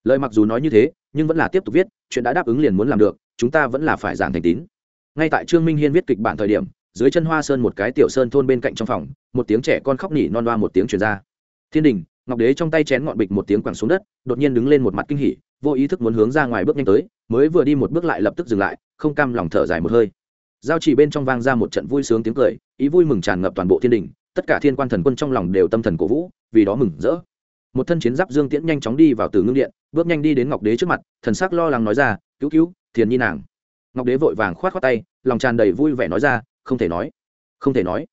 Lời mặc dù nói như thế, nhưng vẫn là tiếp tục viết, chuyện đã đáp ứng liền muốn làm được, chúng ta vẫn là phải giảng thành tín. Ngay tại trương minh hiên viết kịch bản thời điểm, dưới chân hoa sơn một cái tiểu sơn thôn bên cạnh trong phòng, một tiếng trẻ con khóc nỉ non đoa một tiếng truyền ra. Thiên đình, ngọc đế trong tay chén ngọn bịch một tiếng quẳng xuống đất, đột nhiên đứng lên một mặt kinh hỉ vô ý thức muốn hướng ra ngoài bước nhanh tới, mới vừa đi một bước lại lập tức dừng lại, không cam lòng thở dài một hơi. Giao chỉ bên trong vang ra một trận vui sướng tiếng cười, ý vui mừng tràn ngập toàn bộ thiên đình, tất cả thiên quan thần quân trong lòng đều tâm thần cổ vũ, vì đó mừng rỡ. Một thân chiến giáp dương tiễn nhanh chóng đi vào từ ngưng điện, bước nhanh đi đến ngọc đế trước mặt, thần sắc lo lắng nói ra, cứu cứu, thiền nhi nàng. Ngọc đế vội vàng khoát khoát tay, lòng tràn đầy vui vẻ nói ra, không thể nói, không thể nói.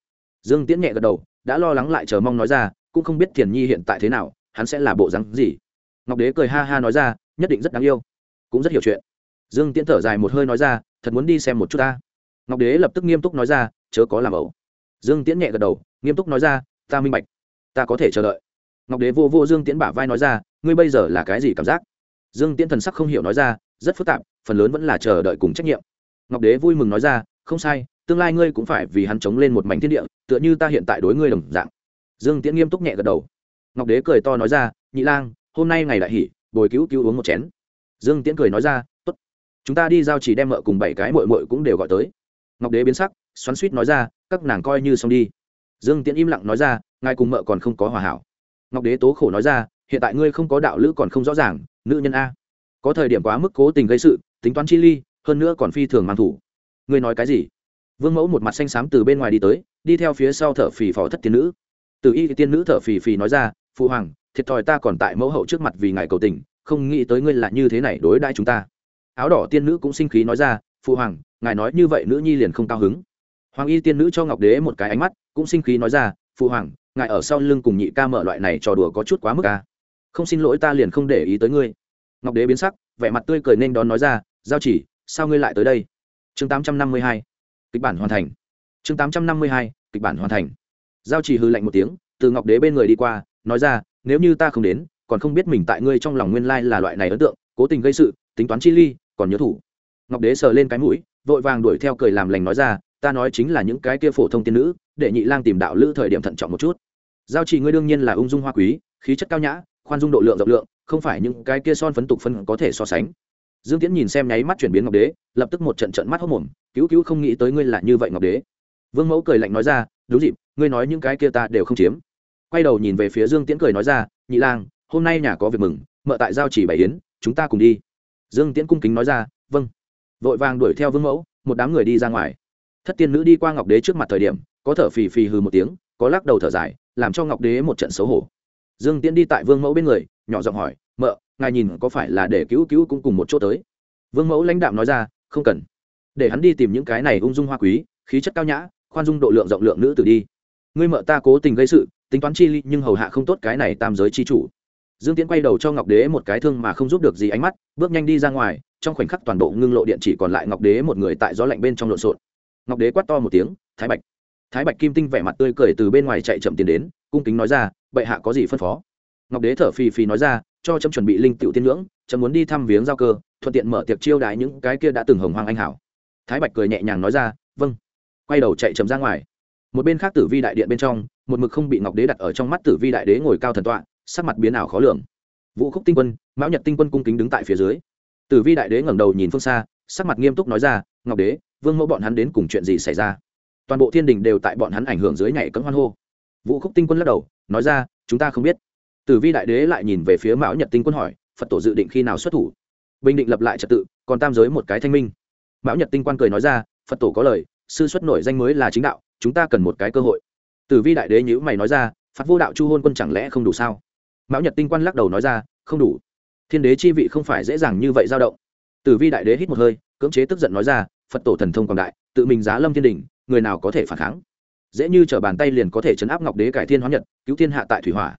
Dương tiễn nhẹ gật đầu, đã lo lắng lại chờ mong nói ra, cũng không biết thiền nhi hiện tại thế nào, hắn sẽ là bộ rắn gì. Ngọc đế cười ha ha nói ra nhất định rất đáng yêu. Cũng rất hiểu chuyện. Dương tiễn thở dài một hơi nói ra, thật muốn đi xem một chút ta. Ngọc đế lập tức nghiêm túc nói ra, chớ có làm ẩu. Dương tiễn nhẹ gật đầu, nghiêm túc nói ra, ta minh bạch. Ta có thể chờ đợi. Ngọc đế vô vô dương tiễn bả vai nói ra, ngươi bây giờ là cái gì cảm giác? Dương tiễn thần sắc không hiểu nói ra, rất phức tạp, phần lớn vẫn là chờ đợi cùng trách nhiệm. Ngọc đế vui mừng nói ra, không sai, tương lai ngươi cũng phải vì hắn chống lên một mảnh thiên địa, tựa như ta hiện tại đối ngươi đồng dạng. Dương tiễn nghiêm túc nhẹ gật đầu. Ngọc đế cười to nói ra, nhị lang, hôm nay ngày đại hỷ bồi cứu cứu uống một chén. Dương tiễn cười nói ra, tốt, chúng ta đi giao chỉ đem mợ cùng bảy cái mội mội cũng đều gọi tới. Ngọc đế biến sắc, xoắn suýt nói ra, các nàng coi như xong đi. Dương tiễn im lặng nói ra, ngài cùng mợ còn không có hòa hảo. Ngọc đế tố khổ nói ra, hiện tại ngươi không có đạo lữ còn không rõ ràng, nữ nhân a. Có thời điểm quá mức cố tình gây sự, tính toán chi ly, hơn nữa còn phi thường mang thủ. Ngươi nói cái gì? Vương mẫu một mặt xanh xám từ bên ngoài đi tới, đi theo phía sau thở phì phò thất tiên nữ. Từ y tiên nữ thở phì phì nói ra, phụ hoàng thiệt thòi ta còn tại mẫu hậu trước mặt vì ngài cầu tình, không nghĩ tới ngươi là như thế này đối đãi chúng ta. Áo đỏ tiên nữ cũng sinh khí nói ra phụ hoàng, ngài nói như vậy nữ nhi liền không cao hứng. Hoàng y tiên nữ cho ngọc đế một cái ánh mắt, cũng sinh khí nói ra phụ hoàng, ngài ở sau lưng cùng nhị ca mở loại này trò đùa có chút quá mức ca không xin lỗi ta liền không để ý tới ngươi. Ngọc đế biến sắc, vẻ mặt tươi cười nên đón nói ra, giao chỉ, sao ngươi lại tới đây? Chương tám trăm năm mươi hai, kịch bản hoàn thành. Chương tám trăm năm mươi hai, kịch bản hoàn thành. Giao chỉ hư lạnh một tiếng, từ ngọc đế bên người đi qua, nói ra nếu như ta không đến, còn không biết mình tại ngươi trong lòng nguyên lai là loại này ấn tượng, cố tình gây sự, tính toán chi ly, còn nhớ thủ. Ngọc đế sờ lên cái mũi, vội vàng đuổi theo cười làm lành nói ra, ta nói chính là những cái kia phổ thông tiên nữ, để nhị lang tìm đạo lữ thời điểm thận trọng một chút. Giao chỉ ngươi đương nhiên là ung dung hoa quý, khí chất cao nhã, khoan dung độ lượng rộng lượng, không phải những cái kia son phấn tục phân có thể so sánh. Dương tiễn nhìn xem nháy mắt chuyển biến ngọc đế, lập tức một trận trận mắt hốc mồm, cứu cứu không nghĩ tới ngươi là như vậy ngọc đế. Vương mẫu cười lạnh nói ra, đúng dịp, ngươi nói những cái kia ta đều không chiếm quay đầu nhìn về phía dương tiễn cười nói ra, nhị lang, hôm nay nhà có việc mừng mợ tại giao chỉ bảy yến, chúng ta cùng đi. Dương tiễn cung kính nói ra vâng. Vội vàng đuổi theo vương mẫu, một đám người đi ra ngoài. Thất tiên nữ đi qua ngọc đế trước mặt thời điểm, có thở phì phì hừ một tiếng, có lắc đầu thở dài, làm cho ngọc đế một trận xấu hổ. Dương tiễn đi tại vương mẫu bên người, nhỏ giọng hỏi, mợ, ngài nhìn có phải là để cứu cứu cũng cùng một chỗ tới? Vương mẫu lãnh đạm nói ra, không cần. Để hắn đi tìm những cái này ung dung hoa quý, khí chất cao nhã, khoan dung độ lượng rộng lượng nữ tử đi. Ngươi mợ ta cố tình gây sự tính toán chi ly nhưng hầu hạ không tốt cái này tam giới chi chủ. Dương tiễn quay đầu cho ngọc đế một cái thương mà không giúp được gì ánh mắt, bước nhanh đi ra ngoài, trong khoảnh khắc toàn bộ ngưng lộ điện chỉ còn lại ngọc đế một người tại gió lạnh bên trong lộn xộn. Ngọc đế quát to một tiếng, thái bạch. Thái bạch kim tinh vẻ mặt tươi cười từ bên ngoài chạy chậm tiến đến, cung kính nói ra, bệ hạ có gì phân phó? Ngọc đế thở phì phì nói ra, cho chấm chuẩn bị linh tiểu tiên ngưỡng chấm muốn đi thăm viếng giao cơ, thuận tiện mở tiệc chiêu đãi những cái kia đã từng hồng hoang anh hảo. Thái bạch cười nhẹ nhàng nói ra vâng. Quay đầu chạy chậm ra ngoài một bên khác tử vi đại điện bên trong, một mực không bị ngọc đế đặt ở trong mắt tử vi đại đế ngồi cao thần tọa, sắc mặt biến ảo khó lường. Vũ khúc tinh quân, mão nhật tinh quân cung kính đứng tại phía dưới. Tử vi đại đế ngẩng đầu nhìn phương xa, sắc mặt nghiêm túc nói ra, ngọc đế, vương mẫu bọn hắn đến cùng chuyện gì xảy ra? Toàn bộ thiên đình đều tại bọn hắn ảnh hưởng dưới nhảy cấm hoan hô. Vũ khúc tinh quân lắc đầu, nói ra, chúng ta không biết. Tử vi đại đế lại nhìn về phía mão nhật tinh quân hỏi, phật tổ dự định khi nào xuất thủ? Bình định lập lại trật tự, còn tam giới một cái thanh minh. Mão nhật tinh quan cười nói ra, phật tổ có lời, sư xuất nổi danh mới là chính đạo chúng ta cần một cái cơ hội. Tử vi đại đế nhữ mày nói ra phạt vô đạo chu hôn quân chẳng lẽ không đủ sao? Mão nhật tinh quan lắc đầu nói ra, không đủ. Thiên đế chi vị không phải dễ dàng như vậy dao động. Tử vi đại đế hít một hơi, cưỡng chế tức giận nói ra, phật tổ thần thông quảng đại, tự mình giá lâm thiên đình người nào có thể phản kháng? Dễ như t r ở bàn tay liền có thể chấn áp ngọc đế cải thiên hóa nhật, cứu thiên hạ tại thủy hỏa.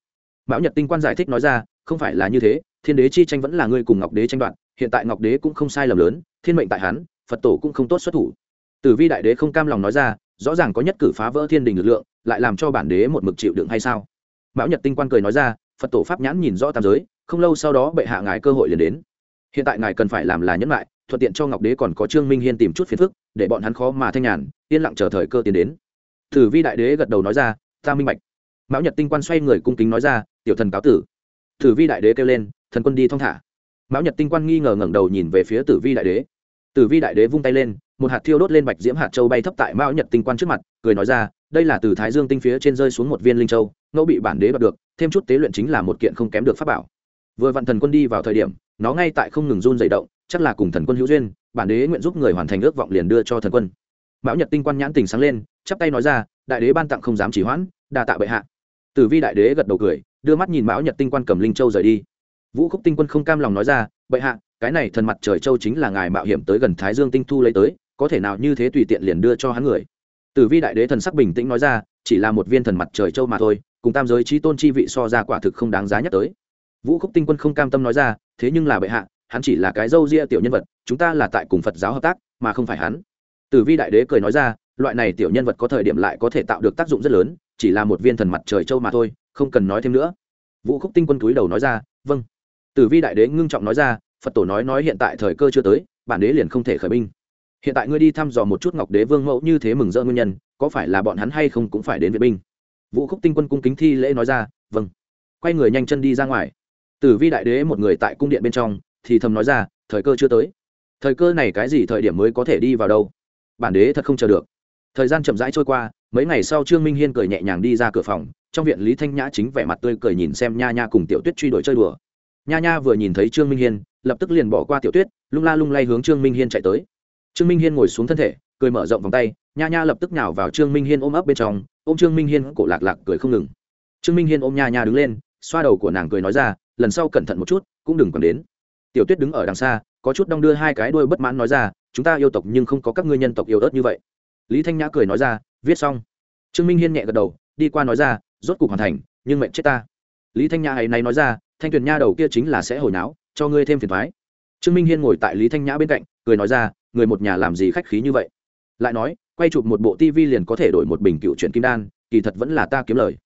Mão nhật tinh quan giải thích nói ra, không phải là như thế, thiên đế chi tranh vẫn là ngươi cùng ngọc đế tranh đoạt, hiện tại ngọc đế cũng không sai lầm lớn, thiên mệnh tại hắn, phật tổ cũng không tốt xuất thủ. Tử vi đại đế không cam lòng nói ra rõ ràng có nhất cử phá vỡ thiên đình lực lượng, lại làm cho bản đế một mực chịu đựng hay sao? Mão nhật tinh quan cười nói ra, phật tổ pháp nhãn nhìn rõ tam giới, không lâu sau đó bệ hạ ngài cơ hội liền đến. Hiện tại ngài cần phải làm là nhẫn lại, thuận tiện cho ngọc đế còn có trương minh hiên tìm chút phiền phức, để bọn hắn khó mà thanh nhàn, yên lặng chờ thời cơ tiến đến. Tử vi đại đế gật đầu nói ra, ta minh bạch. Mão nhật tinh quan xoay người cung kính nói ra, tiểu thần cáo tử. Tử vi đại đế kêu lên, thần quân đi thong thả. Mão nhật tinh quan nghi ngờ ngẩng đầu nhìn về phía tử vi đại đế tử vi đại đế vung tay lên, một hạt thiêu đốt lên bạch diễm hạt châu bay thấp tại mão nhật tinh quan trước mặt, cười nói ra, đây là từ thái dương tinh phía trên rơi xuống một viên linh châu, ngẫu bị bản đế đoạt được, thêm chút tế luyện chính là một kiện không kém được pháp bảo. Vừa vạn thần quân đi vào thời điểm, nó ngay tại không ngừng run dày động, chắc là cùng thần quân hữu duyên, bản đế nguyện giúp người hoàn thành ước vọng liền đưa cho thần quân. Mão nhật tinh quan nhãn tình sáng lên, chắp tay nói ra, đại đế ban tặng không dám chỉ hoãn, đa tạ bệ hạ. Tử vi đại đế gật đầu cười, đưa mắt nhìn mão nhật tinh quan cầm linh châu rời đi. Vũ khúc tinh quân không cam lòng nói ra, bệ hạ cái này thần mặt trời châu chính là ngài mạo hiểm tới gần thái dương tinh thu lấy tới, có thể nào như thế tùy tiện liền đưa cho hắn người? Tử vi đại đế thần sắc bình tĩnh nói ra, chỉ là một viên thần mặt trời châu mà thôi, cùng tam giới trí tôn chi vị so ra quả thực không đáng giá nhắc tới. Vũ khúc tinh quân không cam tâm nói ra, thế nhưng là bệ hạ, hắn chỉ là cái dâu ria tiểu nhân vật, chúng ta là tại cùng phật giáo hợp tác, mà không phải hắn. Tử vi đại đế cười nói ra, loại này tiểu nhân vật có thời điểm lại có thể tạo được tác dụng rất lớn, chỉ là một viên thần mặt trời châu mà thôi, không cần nói thêm nữa. Vũ khúc tinh quân túi đầu nói ra vâng. Tử vi đại đế ngưng trọng nói ra phật tổ nói nói hiện tại thời cơ chưa tới, bản đế liền không thể khởi binh. Hiện tại ngươi đi thăm dò một chút ngọc đế vương mẫu như thế mừng rỡ nguyên nhân, có phải là bọn hắn hay không cũng phải đến viện binh? Vũ khúc tinh quân cung kính thi lễ nói ra vâng. Quay người nhanh chân đi ra ngoài. Tử vi đại đế một người tại cung điện bên trong, thì thầm nói ra, thời cơ chưa tới. Thời cơ này cái gì thời điểm mới có thể đi vào đâu? Bản đế thật không chờ được. Thời gian chậm rãi trôi qua, mấy ngày sau trương minh hiên cười nhẹ nhàng đi ra cửa phòng, trong viện lý thanh nhã chính vẻ mặt tươi cười nhìn xem nha nha cùng tiểu tuyết truy đuổi chơi đùa nha nha vừa nhìn thấy trương minh hiên, lập tức liền bỏ qua tiểu tuyết, lung la lung lay hướng trương minh hiên chạy tới. Trương minh hiên ngồi xuống thân thể, cười mở rộng vòng tay, nha nha lập tức nhào vào trương minh hiên ôm ấp bên trong, ôm trương minh hiên cổ lạc lạc cười không ngừng. Trương minh hiên ôm nha nha đứng lên, xoa đầu của nàng cười nói ra, lần sau cẩn thận một chút, cũng đừng còn đến. Tiểu tuyết đứng ở đằng xa, có chút đong đưa hai cái đuôi bất mãn nói ra, chúng ta yêu tộc nhưng không có các ngươi nhân tộc yêu ớt như vậy. Lý thanh nhã cười nói ra, viết xong. Trương minh hiên nhẹ gật đầu, đi qua nói ra, rốt cục hoàn thành, nhưng mệnh chết ta. Lý thanh nhã ấy nay nói ra thanh tuyền nha đầu kia chính là sẽ hồi náo, cho ngươi thêm phiền thoái. Trương minh hiên ngồi tại lý thanh nhã bên cạnh, cười nói ra, người một nhà làm gì khách khí như vậy? Lại nói, quay chụp một bộ tv liền có thể đổi một bình cựu chuyện kim đan, kỳ thật vẫn là ta kiếm lời.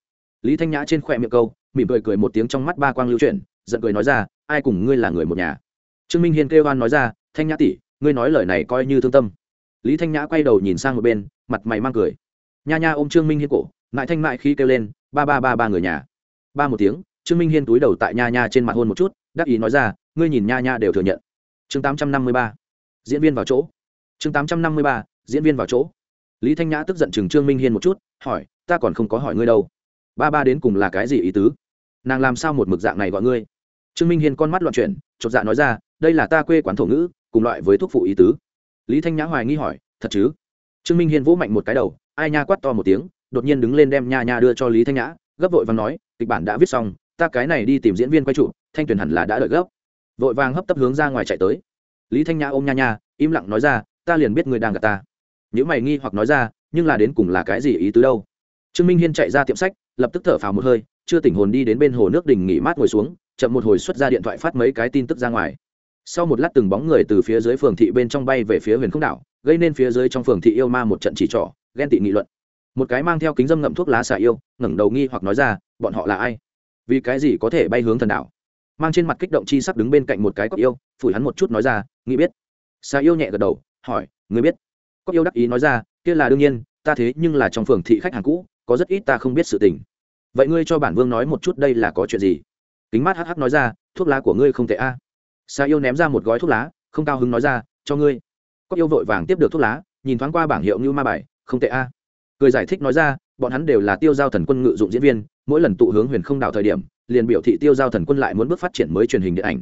Lý thanh nhã trên khoe miệng câu, mỉm cười cười một tiếng trong mắt ba quang lưu chuyển, giận cười nói ra, ai cùng ngươi là người một nhà? Trương minh hiên kêu oan nói ra, thanh nhã tỷ, ngươi nói lời này coi như thương tâm. Lý thanh nhã quay đầu nhìn sang một bên, mặt mày mang cười. Nha nha ôm trương minh hiên cổ, ngại thanh mại khi kêu lên, ba ba ba ba người nhà. Ba một tiếng trương minh hiên túi đầu tại nha nha trên mặt hôn một chút, đắc ý nói ra, ngươi nhìn nha nha đều thừa nhận. Chương tám trăm năm mươi ba. Diễn viên vào chỗ. Chương tám trăm năm mươi ba, diễn viên vào chỗ. Lý thanh nhã tức giận chừng trương minh hiên một chút, hỏi, ta còn không có hỏi ngươi đâu. Ba ba đến cùng là cái gì ý tứ? Nàng làm sao một mực dạng này gọi ngươi? Trương minh hiên con mắt loạn chuyển, chột dạ nói ra, đây là ta quê quán thổ ngữ, cùng loại với thuốc phụ ý tứ. Lý thanh nhã hoài nghi hỏi, thật chứ? Trương minh hiên vỗ mạnh một cái đầu, ai nha quát to một tiếng, đột nhiên đứng lên đem nha nha đưa cho lý thanh nhã, gấp vội và nói, kịch bản đã viết xong ta cái này đi tìm diễn viên quay trụ, thanh tuyền hẳn là đã đợi gấp. Vội vàng hấp tấp hướng ra ngoài chạy tới. Lý thanh nhã ôm nha nha, im lặng nói ra, ta liền biết người đang gặp ta. Nếu mày nghi hoặc nói ra, nhưng là đến cùng là cái gì ý tứ đâu. Trương minh hiên chạy ra tiệm sách, lập tức thở phào một hơi, chưa tỉnh hồn đi đến bên hồ nước đình nghỉ mát ngồi xuống, chậm một hồi xuất ra điện thoại phát mấy cái tin tức ra ngoài. Sau một lát từng bóng người từ phía dưới phường thị bên trong bay về phía huyền không đảo, gây nên phía dưới trong phường thị yêu ma một trận chỉ trỏ, ghen tị nghị luận. Một cái mang theo kính dâm ngậm thuốc lá xà yêu, ngẩng đầu nghi hoặc nói ra, bọn họ là ai? Vì cái gì có thể bay hướng thần đảo? Mang trên mặt kích động chi sắp đứng bên cạnh một cái cóc yêu, phủi hắn một chút nói ra, nghĩ biết. Xà yêu nhẹ gật đầu, hỏi người biết? Cóc yêu đắc ý nói ra, kia là đương nhiên, ta thế nhưng là trong phường thị khách hàng cũ, có rất ít ta không biết sự tình. Vậy ngươi cho bản vương nói một chút đây là có chuyện gì? Kính mát hh nói ra, thuốc lá của ngươi không tệ a. À. xà yêu ném ra một gói thuốc lá, không cao hứng nói ra, cho ngươi. Cóc yêu vội vàng tiếp được thuốc lá, nhìn thoáng qua bảng hiệu như ma bài, không tệ a. Cười giải thích nói ra bọn hắn đều là tiêu giao thần quân ngự dụng diễn viên, mỗi lần tụ hướng huyền không đảo thời điểm, liền biểu thị tiêu giao thần quân lại muốn bước phát triển mới truyền hình điện ảnh.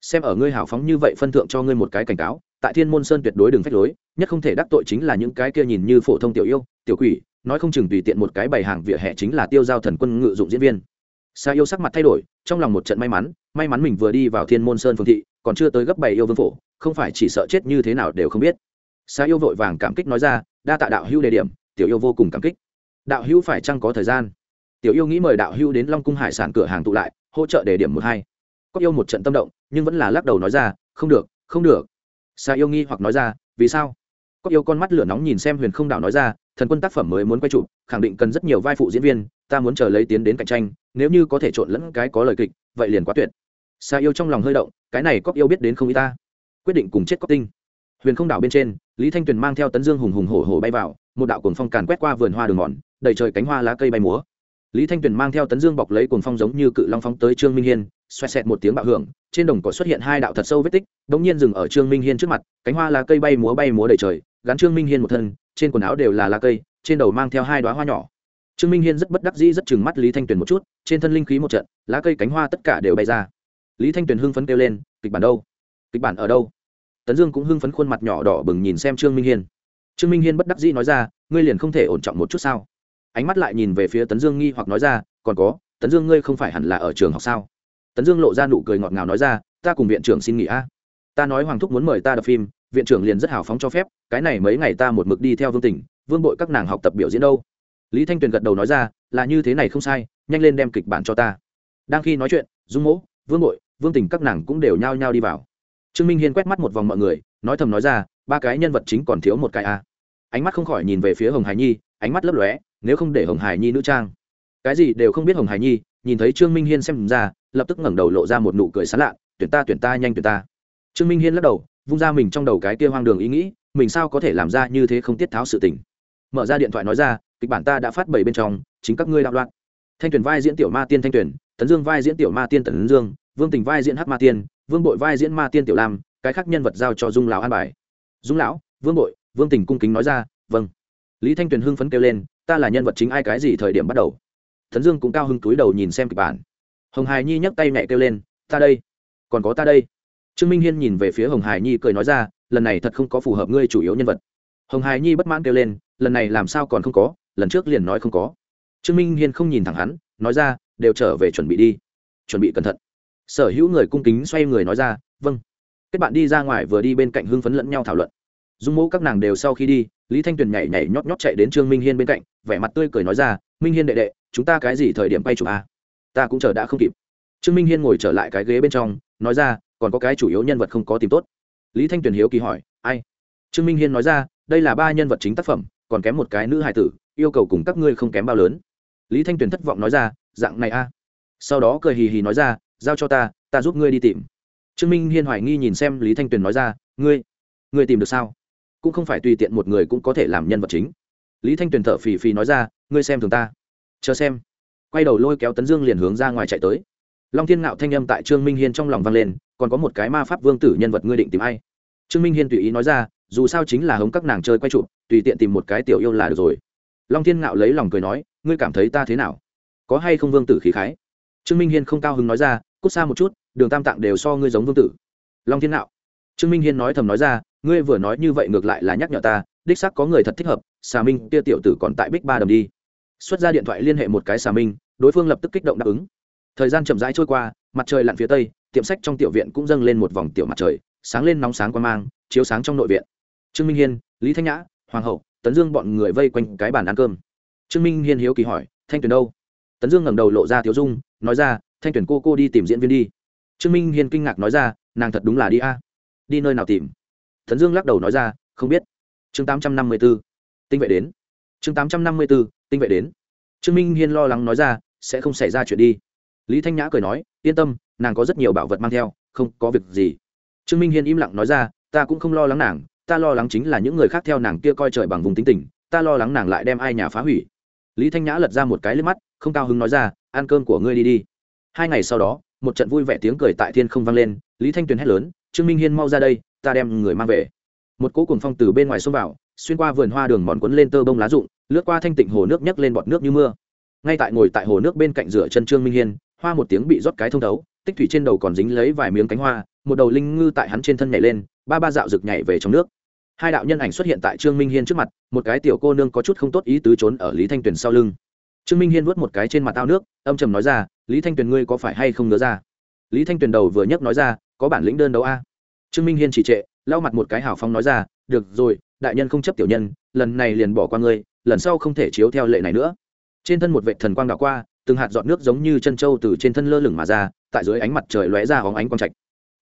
Xem ở ngươi hào phóng như vậy phân thượng cho ngươi một cái cảnh cáo, tại thiên môn sơn tuyệt đối đừng phách lối, nhất không thể đắc tội chính là những cái kia nhìn như phổ thông tiểu yêu, tiểu quỷ, nói không chừng tùy tiện một cái bày hàng vỉa hè chính là tiêu giao thần quân ngự dụng diễn viên. Sa yêu sắc mặt thay đổi, trong lòng một trận may mắn may mắn mình vừa đi vào thiên môn sơn phương thị, còn chưa tới gấp bảy yêu vương phổ, không phải chỉ sợ chết như thế nào đều không biết. Sa yêu vội vàng cảm kích nói ra, đa tạ đạo hữu đề điểm, tiểu yêu vô cùng cảm kích đạo hữu phải chăng có thời gian? Tiểu yêu nghĩ mời đạo hữu đến long cung hải sản cửa hàng tụ lại, hỗ trợ để điểm một hai. Có yêu một trận tâm động, nhưng vẫn là lắc đầu nói ra, không được không được. Sa yêu nghi hoặc nói ra, vì sao? Có yêu con mắt lửa nóng nhìn xem huyền không đảo nói ra, thần quân tác phẩm mới muốn quay chụp, khẳng định cần rất nhiều vai phụ diễn viên, ta muốn chờ lấy tiến đến cạnh tranh, nếu như có thể trộn lẫn cái có lời kịch, vậy liền quá tuyệt. Sa yêu trong lòng hơi động, cái này cóc yêu biết đến không y ta. Quyết định cùng chết cóc tinh. Huyền không đảo bên trên, lý thanh tuyền mang theo tấn dương hùng hùng hổ hổ bay vào, một đạo cuồng phong càn quét qua vườn hoa đường mòn đầy trời cánh hoa lá cây bay múa. Lý thanh tuyền mang theo tấn dương bọc lấy cuồng phong giống như cự long phóng tới trương minh hiên, xoẹt xẹt một tiếng bạo hưởng, trên đồng cỏ xuất hiện hai đạo thật sâu vết tích đ ỗ n g nhiên dừng ở trương minh hiên trước mặt, cánh hoa lá cây bay múa bay múa đầy trời, gắn trương minh hiên một thân, trên quần áo đều là lá cây, trên đầu mang theo hai đoá hoa nhỏ. Trương minh hiên rất bất đắc dĩ rất chừng mắt lý thanh tuyền một chút, trên thân linh khí một trận, lá cây cánh hoa tất cả đều bay ra. Lý thanh tuyền hưng phấn kêu lên, kịch bản đâu? Kịch bản ở đâu? Tấn dương cũng hưng phấn khuôn mặt nhỏ đỏ bừng nhìn xem trương minh hiên. Trương minh hiên bất đắc dĩ nói ra, ngươi liền không thể ổn trọng một chút sao? Ánh mắt lại nhìn về phía tấn dương nghi hoặc nói ra, còn có, tấn dương ngươi không phải hẳn là ở trường học sao? Tấn dương lộ ra nụ cười ngọt ngào nói ra, ta cùng viện trưởng xin nghỉ a. Ta nói hoàng thúc muốn mời ta đập phim, viện trưởng liền rất hào phóng cho phép, cái này mấy ngày ta một mực đi theo vương tỉnh, vương bội các nàng học tập biểu diễn đâu. Lý thanh tuyền gật đầu nói ra, là như thế này không sai, nhanh lên đem kịch bản cho ta. Đang khi nói chuyện, dung mỗ, vương bội, vương tình các nàng cũng đều nhao nhao đi vào. Trương minh hiên quét mắt một vòng mọi người, nói thầm nói ra, ba cái nhân vật chính còn thiếu một cái a. Ánh mắt không khỏi nhìn về phía hồng hải nhi, ánh mắt lấp lóe nếu không để hồng hải nhi nữ trang. Cái gì đều không biết hồng hải nhi, nhìn thấy trương minh hiên xem ra, lập tức ngẩng đầu lộ ra một nụ cười sán lạ, tuyển ta tuyển ta, nhanh tuyển ta. Trương minh hiên lắc đầu, vung ra mình trong đầu cái kia hoang đường ý nghĩ, mình sao có thể làm ra như thế không tiết tháo sự tình. Mở ra điện thoại nói ra, kịch bản ta đã phát bảy bên trong, chính các ngươi đạo loạn. Thanh tuyển vai diễn tiểu ma tiên thanh tuyển, tấn dương vai diễn tiểu ma tiên tấn dương, vương tình vai diễn hắc ma tiên, vương bội vai diễn ma tiên tiểu lam, cái khác nhân vật giao cho dung lão an bài. Dung lão, vương bội, vương tình cung kính nói ra vâng. Lý thanh tuyền hưng phấn kêu lên ta là nhân vật chính ai cái gì thời điểm bắt đầu? Thấn dương cũng cao hưng túi đầu nhìn xem kịch bản. Hồng hải nhi nhấc tay mẹ kêu lên, ta đây. Còn có ta đây. Trương minh hiên nhìn về phía hồng hải nhi cười nói ra, lần này thật không có phù hợp ngươi chủ yếu nhân vật. Hồng hải nhi bất mãn kêu lên, lần này làm sao còn không có, lần trước liền nói không có. Trương minh hiên không nhìn thẳng hắn, nói ra, đều trở về chuẩn bị đi, chuẩn bị cẩn thận. Sở hữu người cung kính xoay người nói ra vâng. Kết bạn đi ra ngoài vừa đi bên cạnh hưng phấn lẫn nhau thảo luận. Dung mẫu các nàng đều sau khi đi lý thanh tuyền nhảy nhảy nhót nhót chạy đến trương minh hiên bên cạnh, vẻ mặt tươi cười nói ra, minh hiên đệ đệ, chúng ta cái gì thời điểm bay chụp à? ta cũng chờ đã không kịp. Trương minh hiên ngồi trở lại cái ghế bên trong, nói ra, còn có cái chủ yếu nhân vật không có tìm tốt. Lý thanh tuyền hiếu kỳ hỏi, ai? Trương minh hiên nói ra, đây là ba nhân vật chính tác phẩm, còn kém một cái nữ hài tử, yêu cầu cùng các ngươi không kém bao lớn. Lý thanh tuyền thất vọng nói ra, dạng này a à. sau đó cười hì hì nói ra, giao cho ta ta giúp ngươi đi tìm. Trương minh hiên hoài nghi nhìn xem lý thanh tuyền nói ra, ngươi ngươi tìm được sao? Cũng không phải tùy tiện một người cũng có thể làm nhân vật chính. Lý thanh tuyền thở phì phì nói ra ngươi xem thường ta. Chờ xem. Quay đầu lôi kéo tấn dương liền hướng ra ngoài chạy tới. Long thiên ngạo thanh âm tại trương minh hiên trong lòng vang lên còn có một cái ma pháp vương tử nhân vật ngươi định tìm ai? Trương minh hiên tùy ý nói ra dù sao chính là hống các nàng chơi quay chụp, tùy tiện tìm một cái tiểu yêu là được rồi. Long thiên ngạo lấy lòng cười nói ngươi cảm thấy ta thế nào? Có hay không vương tử khí khái? Trương minh hiên không cao hứng nói ra cút xa một chút đường tam tạng đều so ngươi giống vương tử. Long thiên ngạo. Trương minh hiên nói thầm nói ra ngươi vừa nói như vậy ngược lại là nhắc nhở ta, đích xác có người thật thích hợp, xà minh tia tiểu tử còn tại bích ba đầm đi. Xuất ra điện thoại liên hệ một cái xà minh, đối phương lập tức kích động đáp ứng. Thời gian chậm rãi trôi qua, mặt trời lặn phía tây, tiệm sách trong tiểu viện cũng dâng lên một vòng tiểu mặt trời, sáng lên nóng sáng qua mang, chiếu sáng trong nội viện. Trương minh hiên, lý thanh nhã, hoàng hậu, tấn dương bọn người vây quanh cái bàn ăn cơm. Trương minh hiên hiếu kỳ hỏi, thanh tuyền đâu? Tấn dương ngẩng đầu lộ ra thiếu dung, nói ra, thanh Tuyền cô cô đi tìm diễn viên đi. Trương minh hiên kinh ngạc nói ra, nàng thật đúng là đi a. Đi nơi nào tìm? Tấn dương lắc đầu nói ra, không biết. Chương tám trăm năm mươi b ố tinh vệ đến. Chương tám trăm năm mươi b ố tinh vệ đến. Trương minh hiên lo lắng nói ra, sẽ không xảy ra chuyện đi. Lý thanh nhã cười nói, yên tâm, nàng có rất nhiều bảo vật mang theo, không có việc gì. Trương minh hiên im lặng nói ra, ta cũng không lo lắng nàng, ta lo lắng chính là những người khác theo nàng kia coi trời bằng vùng tính tình, ta lo lắng nàng lại đem ai nhà phá hủy. Lý thanh nhã lật ra một cái liếc mắt, không cao hứng nói ra, ăn cơm của ngươi đi đi. Hai ngày sau đó, một trận vui vẻ tiếng cười tại thiên không vang lên, lý thanh tuyền hét lớn, trương minh hiên mau ra đây ta đem người mang về. Một cỗ cuồng phong từ bên ngoài xông vào, xuyên qua vườn hoa đường mòn quấn lên tơ bông lá rụng, lướt qua thanh tịnh hồ nước nhấc lên bọt nước như mưa. Ngay tại ngồi tại hồ nước bên cạnh rửa chân trương minh hiên, hoa một tiếng bị rót cái thông thấu, tích thủy trên đầu còn dính lấy vài miếng cánh hoa, một đầu linh ngư tại hắn trên thân nhảy lên, ba ba dạo rực nhảy về trong nước. Hai đạo nhân ảnh xuất hiện tại trương minh hiên trước mặt, một cái tiểu cô nương có chút không tốt ý tứ trốn ở lý thanh tuyền sau lưng. Trương minh hiên vớt một cái trên mặt ao nước, âm trầm nói ra, lý thanh tuyền ngươi có phải hay không ngớ ra? Lý thanh tuyền đầu vừa nhấc nói ra, có bản lĩnh đơn đấu a trương minh hiên chỉ trệ, lau mặt một cái hào phong nói ra, được rồi, đại nhân không chấp tiểu nhân, lần này liền bỏ qua ngươi, lần sau không thể chiếu theo lệ này nữa. Trên thân một vệ thần quang đảo qua, từng hạt giọt nước giống như chân trâu từ trên thân lơ lửng mà ra, tại dưới ánh mặt trời lóe ra hóng ánh quang trạch.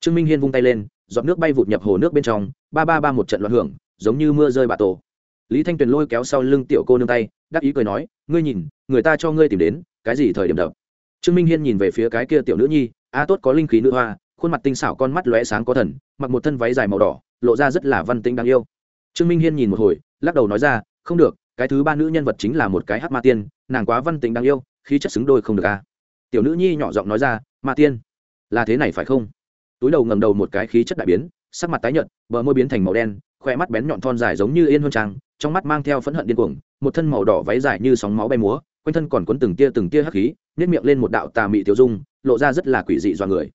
Trương minh hiên vung tay lên, giọt nước bay vụt nhập hồ nước bên trong, ba ba ba một trận loạn hưởng, giống như mưa rơi bà tổ. Lý thanh tuyền lôi kéo sau lưng tiểu cô nương tay, đắc ý cười nói, ngươi nhìn, người ta cho ngươi tìm đến, cái gì thời điểm đập trương minh hiên nhìn về phía cái kia tiểu nữ nhi, a tốt có linh khí nữ hoa khuôn mặt tinh xảo con mắt lóe sáng có thần, mặc một thân váy dài màu đỏ, lộ ra rất là văn tinh đáng yêu. Trương minh hiên nhìn một hồi, lắc đầu nói ra, không được, cái thứ ba nữ nhân vật chính là một cái hát ma tiên, nàng quá văn tính đáng yêu, khí chất xứng đôi không được a. Tiểu nữ nhi nhỏ giọng nói ra, ma tiên, là thế này phải không? Túi đầu ngầm đầu một cái khí chất đại biến, sắc mặt tái nhợt, bờ môi biến thành màu đen khoe mắt bén nhọn thon dài giống như yên hương trang, trong mắt mang theo phẫn hận điên cuồng, một thân màu đỏ váy dài như sóng máu bay múa, quanh thân còn cuốn từng tia từng tia hắc khí nếp miệng lên một đạo tà mị tiêu dung, lộ ra rất là quỷ dị do người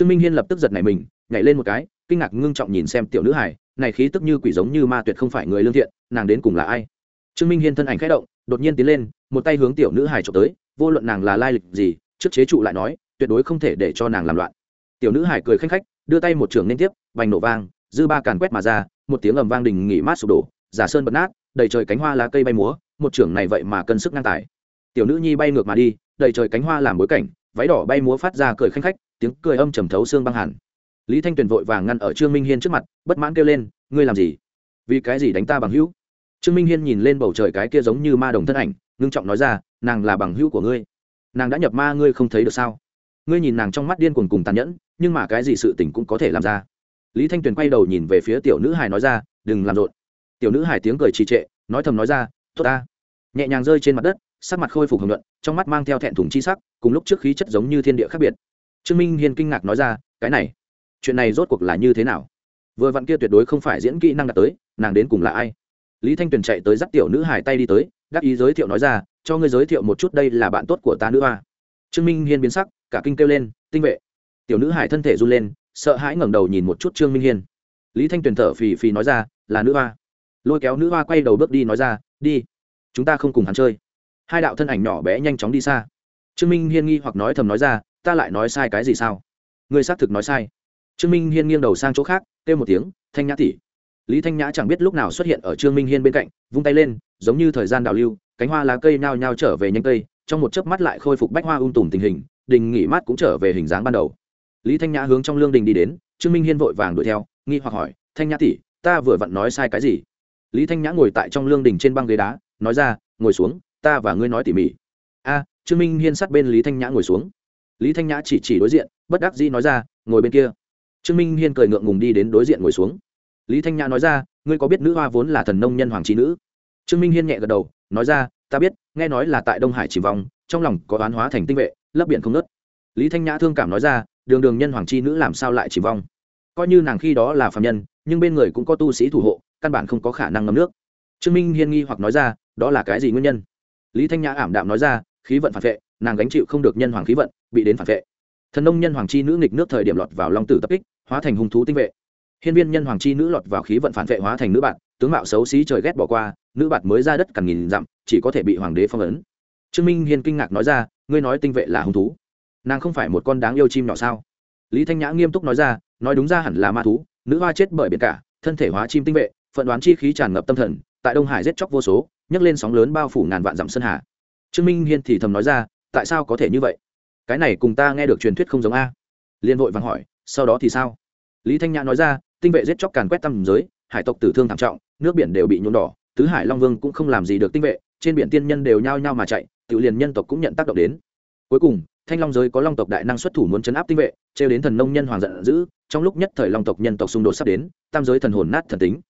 trương minh hiên lập tức giật nảy mình, nhảy lên một cái, kinh ngạc ngưng trọng nhìn xem tiểu nữ hải này khí tức như quỷ giống như ma tuyệt không phải người lương thiện, nàng đến cùng là ai? Trương minh hiên thân ảnh khẽ động, đột nhiên tiến lên, một tay hướng tiểu nữ hải trộm tới, vô luận nàng là lai lịch gì, trước chế trụ lại nói, tuyệt đối không thể để cho nàng làm loạn. Tiểu nữ hải cười khanh khách, đưa tay một trường liên tiếp vành nổ vang, dư ba càn quét mà ra, một tiếng ầm vang đình nghỉ mát sụp đổ, giả sơn bật nát, đầy trời cánh hoa lá cây bay múa, một trưởng này vậy mà cân sức ngang tài. Tiểu nữ nhi bay ngược mà đi, đầy trời cánh hoa làm bối cảnh váy đỏ bay múa phát ra cười khanh khách, tiếng cười âm trầm thấu xương băng hẳn lý thanh tuyền vội vàng ngăn ở trương minh hiên trước mặt, bất mãn kêu lên, ngươi làm gì? Vì cái gì đánh ta bằng hữu? Trương minh hiên nhìn lên bầu trời cái kia giống như ma đồng thân ảnh, ngưng trọng nói ra, nàng là bằng hữu của ngươi. Nàng đã nhập ma ngươi không thấy được sao? Ngươi nhìn nàng trong mắt điên cuồng cùng tàn nhẫn, nhưng mà cái gì sự tình cũng có thể làm ra. Lý thanh tuyền quay đầu nhìn về phía tiểu nữ hải nói ra, đừng làm rộn. Tiểu nữ hải tiếng cười trì trệ, nói thầm nói ra, tốt ta nhẹ nhàng rơi trên mặt đất, sắc mặt khôi phục hồng nhuận, trong mắt mang theo thẹn thùng chi sắc, cùng lúc trước khí chất giống như thiên địa khác biệt. Trương minh hiên kinh ngạc nói ra, cái này, chuyện này rốt cuộc là như thế nào? Vừa vặn kia tuyệt đối không phải diễn kỹ năng đạt tới, nàng đến cùng là ai? Lý thanh tuyền chạy tới dắt tiểu nữ hải tay đi tới đắc ý giới thiệu nói ra, cho ngươi giới thiệu một chút đây là bạn tốt của ta nữ hoa. Trương minh hiên biến sắc, cả kinh kêu lên, tinh vệ. Tiểu nữ hải thân thể run lên, sợ hãi ngẩng đầu nhìn một chút trương minh hiên. Lý thanh tuyền thở phì phì nói ra, là nữ hoa. Lôi kéo nữ hoa quay đầu bước đi nói ra, đi chúng ta không cùng hắn chơi. Hai đạo thân ảnh nhỏ bé nhanh chóng đi xa. Trương minh hiên nghi hoặc nói thầm nói ra, ta lại nói sai cái gì sao? Người xác thực nói sai. Trương minh hiên nghiêng đầu sang chỗ khác, kêu một tiếng, thanh nhã tỷ. Lý thanh nhã chẳng biết lúc nào xuất hiện ở trương minh hiên bên cạnh, vung tay lên, giống như thời gian đào lưu, cánh hoa lá cây nhao nhao trở về nhanh cây, trong một chớp mắt lại khôi phục bách hoa ung tùm tình hình, đình nghỉ mát cũng trở về hình dáng ban đầu. Lý thanh nhã hướng trong lương đình đi đến, trương minh hiên vội vàng đuổi theo, nghi hoặc hỏi, thanh nhã tỷ, ta vừa vặn nói sai cái gì? Lý thanh nhã ngồi tại trong lương đình trên băng ghế đá nói ra, ngồi xuống, ta và ngươi nói tỉ mỉ. A, trương minh hiên sát bên lý thanh nhã ngồi xuống. Lý thanh nhã chỉ chỉ đối diện, bất đắc dĩ nói ra, ngồi bên kia. Trương minh hiên cười ngượng ngùng đi đến đối diện ngồi xuống. Lý thanh nhã nói ra, ngươi có biết nữ hoa vốn là thần nông nhân hoàng trí nữ? Trương minh hiên nhẹ gật đầu, nói ra, ta biết, nghe nói là tại đông hải chỉ vòng, trong lòng có oán hóa thành tinh vệ, lấp biển không nớt lý thanh nhã thương cảm nói ra, đường đường nhân hoàng chi nữ làm sao lại chỉ vong coi như nàng khi đó là phạm nhân, nhưng bên người cũng có tu sĩ thủ hộ, căn bản không có khả năng ngâm nước. Trương minh hiên nghi hoặc nói ra đó là cái gì nguyên nhân? Lý thanh nhã ảm đạm nói ra, khí vận phản vệ, nàng gánh chịu không được nhân hoàng khí vận, bị đến phản vệ. Thần nông nhân hoàng chi nữ nghịch nước thời điểm lọt vào long tử tập kích, hóa thành hung thú tinh vệ. Hiên viên nhân hoàng chi nữ lọt vào khí vận phản vệ hóa thành nữ bạn tướng mạo xấu xí trời ghét bỏ qua, nữ bạn mới ra đất cằn nghìn dặm, chỉ có thể bị hoàng đế phong ấn. Trương minh hiên kinh ngạc nói ra, ngươi nói tinh vệ là hung thú. Nàng không phải một con đáng yêu chim nhỏ sao? Lý thanh nhã nghiêm túc nói ra, nói đúng ra hẳn là ma thú, nữ hoa chết bởi biển cả, thân thể hóa chim tinh vệ, phận đoán chi khí tràn ngập tâm thần, tại đông hải giết chóc vô số nhấc lên sóng lớn bao phủ ngàn vạn dặm sơn hà. Trương minh hiên thì thầm nói ra, tại sao có thể như vậy? Cái này cùng ta nghe được truyền thuyết không giống a. Liên vội vàng hỏi, sau đó thì sao? Lý thanh nhã nói ra, tinh vệ giết chóc càn quét tâm giới, hải tộc tử thương thảm trọng, nước biển đều bị nhuộm đỏ, tứ hải long vương cũng không làm gì được tinh vệ, trên biển tiên nhân đều nhao nhao mà chạy, tự liền nhân tộc cũng nhận tác động đến. Cuối cùng, thanh long giới có long tộc đại năng xuất thủ muốn chấn áp tinh vệ, trêu đến thần nông nhân hoàng giận dữ, trong lúc nhất thời long tộc nhân tộc xung đột sắp đến, tam giới thần hồn nát thần tính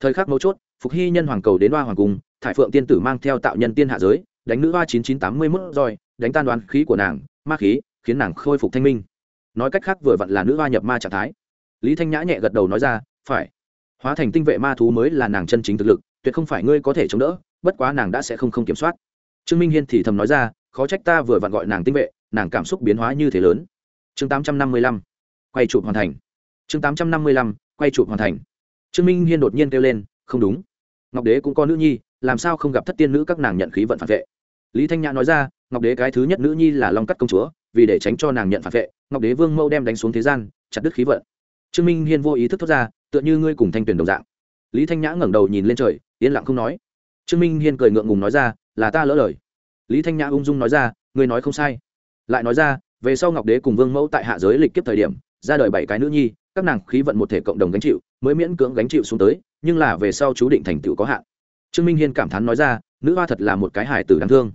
thời khắc mấu chốt, phục hy nhân hoàng cầu đến hoa hoàng cung, thải phượng tiên tử mang theo tạo nhân tiên hạ giới, đánh nữ hoa chín chín tám mươi mốt roi đánh tan đoán khí của nàng, ma khí, khiến nàng khôi phục thanh minh. Nói cách khác vừa vặn là nữ hoa nhập ma trạng thái. Lý thanh nhã nhẹ gật đầu nói ra, phải. Hóa thành tinh vệ ma thú mới là nàng chân chính thực lực, tuyệt không phải ngươi có thể chống đỡ, bất quá nàng đã sẽ không không kiểm soát. Trương minh hiên thì thầm nói ra, khó trách ta vừa vặn gọi nàng tinh vệ, nàng cảm xúc biến hóa như thế lớn. Chương tám trăm năm mươi lăm, quay chụp hoàn thành. Chương tám trăm năm mươi lăm, quay chụp hoàn thành trương minh hiên đột nhiên kêu lên, không đúng. Ngọc đế cũng có nữ nhi, làm sao không gặp thất tiên nữ các nàng nhận khí vận phản vệ? Lý thanh nhã nói ra, ngọc đế cái thứ nhất nữ nhi là long cắt công chúa, vì để tránh cho nàng nhận phản vệ, ngọc đế vương mẫu đem đánh xuống thế gian, chặt đứt khí vận. Trương minh hiên vô ý thức thoát ra, tựa như ngươi cùng thanh tuyển đồng dạng. Lý thanh nhã ngẩng đầu nhìn lên trời, yên lặng không nói. Trương minh hiên cười ngượng ngùng nói ra, là ta lỡ lời. Lý thanh nhã ung dung nói ra, ngươi nói không sai. Lại nói ra, về sau ngọc đế cùng vương mẫu tại hạ giới lịch kiếp thời điểm, ra đời bảy cái nữ nhi, các nàng khí vận một thể cộng đồng gánh chịu mới miễn cưỡng gánh chịu xuống tới, nhưng là về sau chú định thành tựu có hạn. Trương minh hiên cảm thán nói ra, nữ hoa thật là một cái hải tử đáng thương.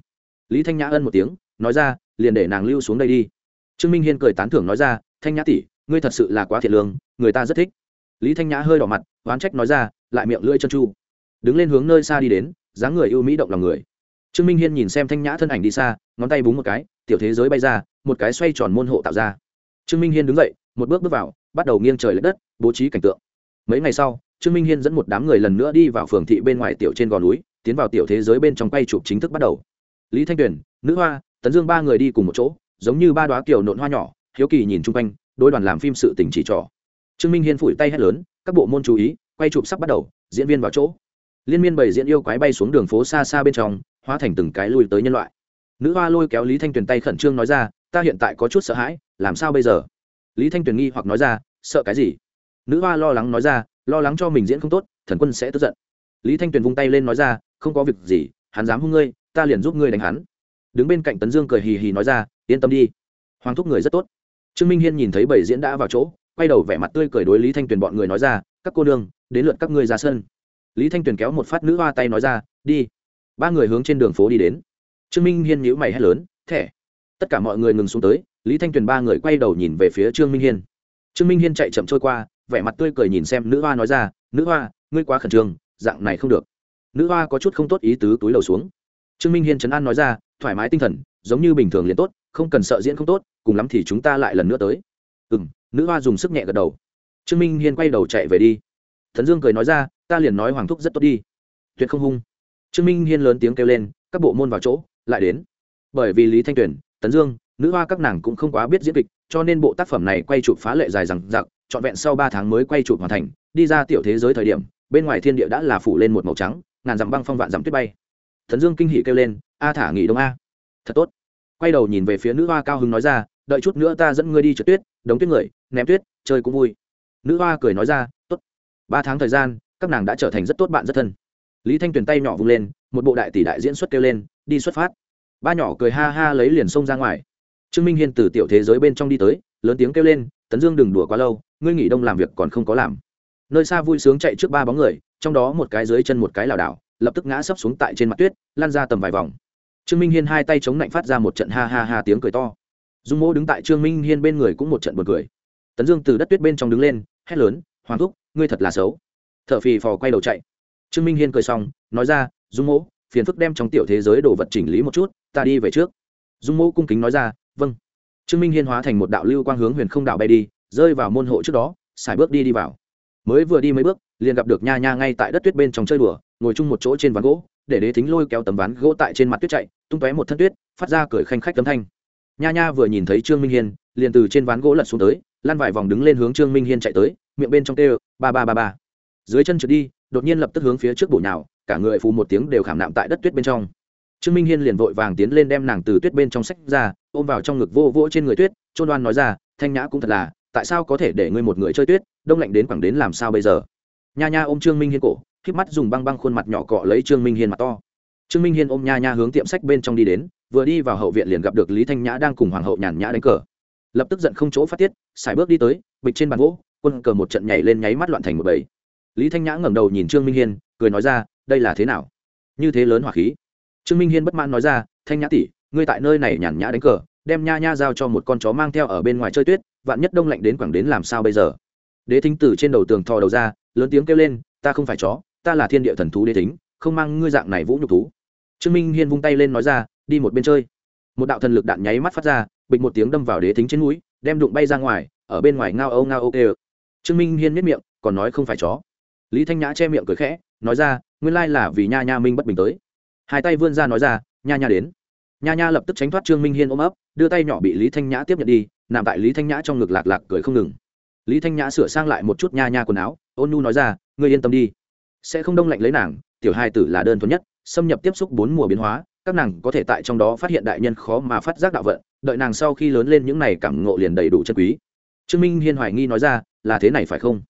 Lý thanh nhã ân một tiếng, nói ra, liền để nàng lưu xuống đây đi. Trương minh hiên cười tán thưởng nói ra, thanh nhã tỷ, ngươi thật sự là quá thiệt lương, người ta rất thích. Lý thanh nhã hơi đỏ mặt, oán trách nói ra, lại miệng lưỡi chân chu. Đứng lên hướng nơi xa đi đến, dáng người ưu mỹ động lòng người. Trương minh hiên nhìn xem thanh nhã thân ảnh đi xa, ngón tay búng một cái, tiểu thế giới bay ra, một cái xoay tròn môn hộ tạo ra. Trương minh hiên đứng dậy, một bước bước vào, bắt đầu nghiêng trời l ệ đất, bố trí cảnh tượng mấy ngày sau, trương minh hiên dẫn một đám người lần nữa đi vào phường thị bên ngoài tiểu trên gò núi, tiến vào tiểu thế giới bên trong quay chụp chính thức bắt đầu. Lý thanh tuyền, nữ hoa, tấn dương ba người đi cùng một chỗ, giống như ba đoá kiểu nộn hoa nhỏ, hiếu kỳ nhìn chung quanh đôi đoàn làm phim sự tình chỉ trỏ. Trương minh hiên phủi tay hét lớn, các bộ môn chú ý, quay chụp sắp bắt đầu, diễn viên vào chỗ. Liên miên bảy diễn yêu quái bay xuống đường phố xa xa bên trong, hóa thành từng cái lui tới nhân loại. Nữ hoa lôi kéo lý thanh tuyền tay khẩn trương nói ra, ta hiện tại có chút sợ hãi, làm sao bây giờ? Lý thanh tuyền nghi hoặc nói ra, sợ cái gì? Nữ hoa lo lắng nói ra, lo lắng cho mình diễn không tốt, thần quân sẽ tức giận. Lý thanh tuyền vung tay lên nói ra, không có việc gì, hắn dám hung ngươi, ta liền giúp ngươi đánh hắn. Đứng bên cạnh tấn dương cười hì hì nói ra, yên tâm đi. Hoàng thúc người rất tốt. Trương minh hiên nhìn thấy bảy diễn đã vào chỗ, quay đầu vẻ mặt tươi cười đối lý thanh tuyền bọn người nói ra, các cô nương, đến lượt các ngươi ra sân. Lý thanh tuyền kéo một phát nữ hoa tay nói ra, đi. Ba người hướng trên đường phố đi đến. Trương minh hiên nhíu mày hét lớn, thẻ. Tất cả mọi người ngừng xuống tới, lý thanh tuyền ba người quay đầu nhìn về phía trương minh hiên. Trương minh hiên chạy chậm trôi qua vẻ mặt tươi cười nhìn xem nữ hoa nói ra, nữ hoa, ngươi quá khẩn trương, dạng này không được. Nữ hoa có chút không tốt ý tứ túi đầu xuống. Trương minh hiên trấn an nói ra, thoải mái tinh thần, giống như bình thường liền tốt, không cần sợ diễn không tốt, cùng lắm thì chúng ta lại lần nữa tới. Ừ m nữ hoa dùng sức nhẹ gật đầu. Trương minh hiên quay đầu chạy về đi. Thần dương cười nói ra, ta liền nói hoàng thúc rất tốt đi. Tuyệt không hung. Trương minh hiên lớn tiếng kêu lên, các bộ môn vào chỗ, lại đến. Bởi vì lý thanh tuyền tấn dương, nữ hoa các nàng cũng không quá biết diễn kịch, cho nên bộ tác phẩm này quay chụp phá lệ dài rằng giặc trọn vẹn sau ba tháng mới quay chụp hoàn thành, đi ra tiểu thế giới thời điểm, bên ngoài thiên địa đã là phủ lên một màu trắng, ngàn dặm băng phong vạn dặm tuyết bay. Thần dương kinh hỉ kêu lên, a thả nghỉ đông a. Thật tốt. Quay đầu nhìn về phía nữ hoa cao hứng nói ra, đợi chút nữa ta dẫn ngươi đi trượt tuyết, đống tuyết người, ném tuyết, chơi cũng vui. Nữ hoa cười nói ra, tốt. Ba tháng thời gian, các nàng đã trở thành rất tốt bạn rất thân. Lý thanh tuyền tay nhỏ vung lên, một bộ đại tỷ đại diễn xuất kêu lên, đi xuất phát. Ba nhỏ cười ha ha lấy liền xông ra ngoài. Trương minh hiên từ tiểu thế giới bên trong đi tới, lớn tiếng kêu lên tấn dương đừng đùa quá lâu, ngươi nghỉ đông làm việc còn không có làm. Nơi xa vui sướng chạy trước ba bóng người, trong đó một cái dưới chân một cái lảo đảo, lập tức ngã sấp xuống tại trên mặt tuyết lan ra tầm vài vòng. Trương minh hiên hai tay chống lạnh phát ra một trận ha ha ha tiếng cười to. Dung mỗ đứng tại trương minh hiên bên người cũng một trận buồn cười. Tấn dương từ đất tuyết bên trong đứng lên, hét lớn, hoàng thúc, ngươi thật là xấu. T h ở phì phò quay đầu chạy. Trương minh hiên cười xong, nói ra, dung mỗ, phiền phức đem trong tiểu thế giới đồ vật chỉnh lý một chút, ta đi về trước. Dung mỗ cung kính nói ra vâng trương minh hiên hóa thành một đạo lưu quang hướng huyền không đạo bay đi, rơi vào môn hộ trước đó, xài bước đi đi vào. Mới vừa đi mấy bước, liền gặp được nha nha ngay tại đất tuyết bên trong chơi đùa, ngồi chung một chỗ trên ván gỗ, để đế thính lôi kéo tấm ván gỗ tại trên mặt tuyết chạy, tung tóe một thân tuyết, phát ra cười khanh khách tấm thanh. Nha nha vừa nhìn thấy trương minh hiên, liền từ trên ván gỗ lật xuống tới lan vài vòng đứng lên hướng trương minh hiên chạy tới, miệng bên trong kêu, ba ba ba ba. Dưới chân trượt đi, đột nhiên lập tức hướng phía trước bổ nhào, cả người phù một tiếng đều khảm nạm tại đất tuyết bên trong trương minh hiên liền vội vàng tiến lên đem nàng từ tuyết bên trong sách ra, ôm vào trong ngực vô vỗ trên người tuyết trôn đoan nói ra, thanh nhã cũng thật là, tại sao có thể để ngươi một người chơi tuyết, đông lạnh đến quẳng đến làm sao bây giờ? Nha nha ôm trương minh hiên cổ k mắt dùng băng băng khuôn mặt nhỏ cọ lấy trương minh hiên mặt to. Trương minh hiên ôm nha nha hướng tiệm sách bên trong đi đến, vừa đi vào hậu viện liền gặp được lý thanh nhã đang cùng hoàng hậu nhàn nhã đánh cờ. Lập tức giận không chỗ phát tiết, xài bước đi tới, bịch trên bàn gỗ, quân cờ một trận nhảy lên nháy mắt loạn thành một bầy. Lý thanh nhã ngẩng đầu nhìn trương minh hiên, cười nói ra, đây là thế nào? Như thế lớn hỏa khí trương minh hiên bất mãn nói ra, thanh nhã tỷ, ngươi tại nơi này nhàn nhã đánh cờ, đem nha nha giao cho một con chó mang theo ở bên ngoài chơi tuyết, vạn nhất đông lạnh đến quảng đến làm sao bây giờ? Đế thính từ trên đầu tường thò đầu ra, lớn tiếng kêu lên, ta không phải chó, ta là thiên địa thần thú đế thính, không mang ngươi dạng này vũ nhục thú. Trương minh hiên vung tay lên nói ra, đi một bên chơi. Một đạo thần lực đạn nháy mắt phát ra, bịch một tiếng đâm vào đế thính trên núi, đem đụng bay ra ngoài, ở bên ngoài ngao âu ngao âu kê trương minh hiên miết miệng, còn nói không phải chó. Lý thanh nhã che miệng cười khẽ, nói ra, nguyên lai là vì nha nha minh bất bình tới hai tay vươn ra nói ra, nha nha đến. Nha nha lập tức tránh thoát trương minh hiên ôm ấp, đưa tay nhỏ bị lý thanh nhã tiếp nhận đi, nằm tại lý thanh nhã trong ngực lạc lạc cười không ngừng. Lý thanh nhã sửa sang lại một chút nha nha quần áo, ôn nu nói ra, ngươi yên tâm đi, sẽ không đông lạnh lấy nàng, tiểu hai tử là đơn thuần nhất, xâm nhập tiếp xúc bốn mùa biến hóa, các nàng có thể tại trong đó phát hiện đại nhân khó mà phát giác đạo vận, đợi nàng sau khi lớn lên những này cảm ngộ liền đầy đủ chân quý. Trương minh hiên hoài nghi nói ra, là thế này phải không?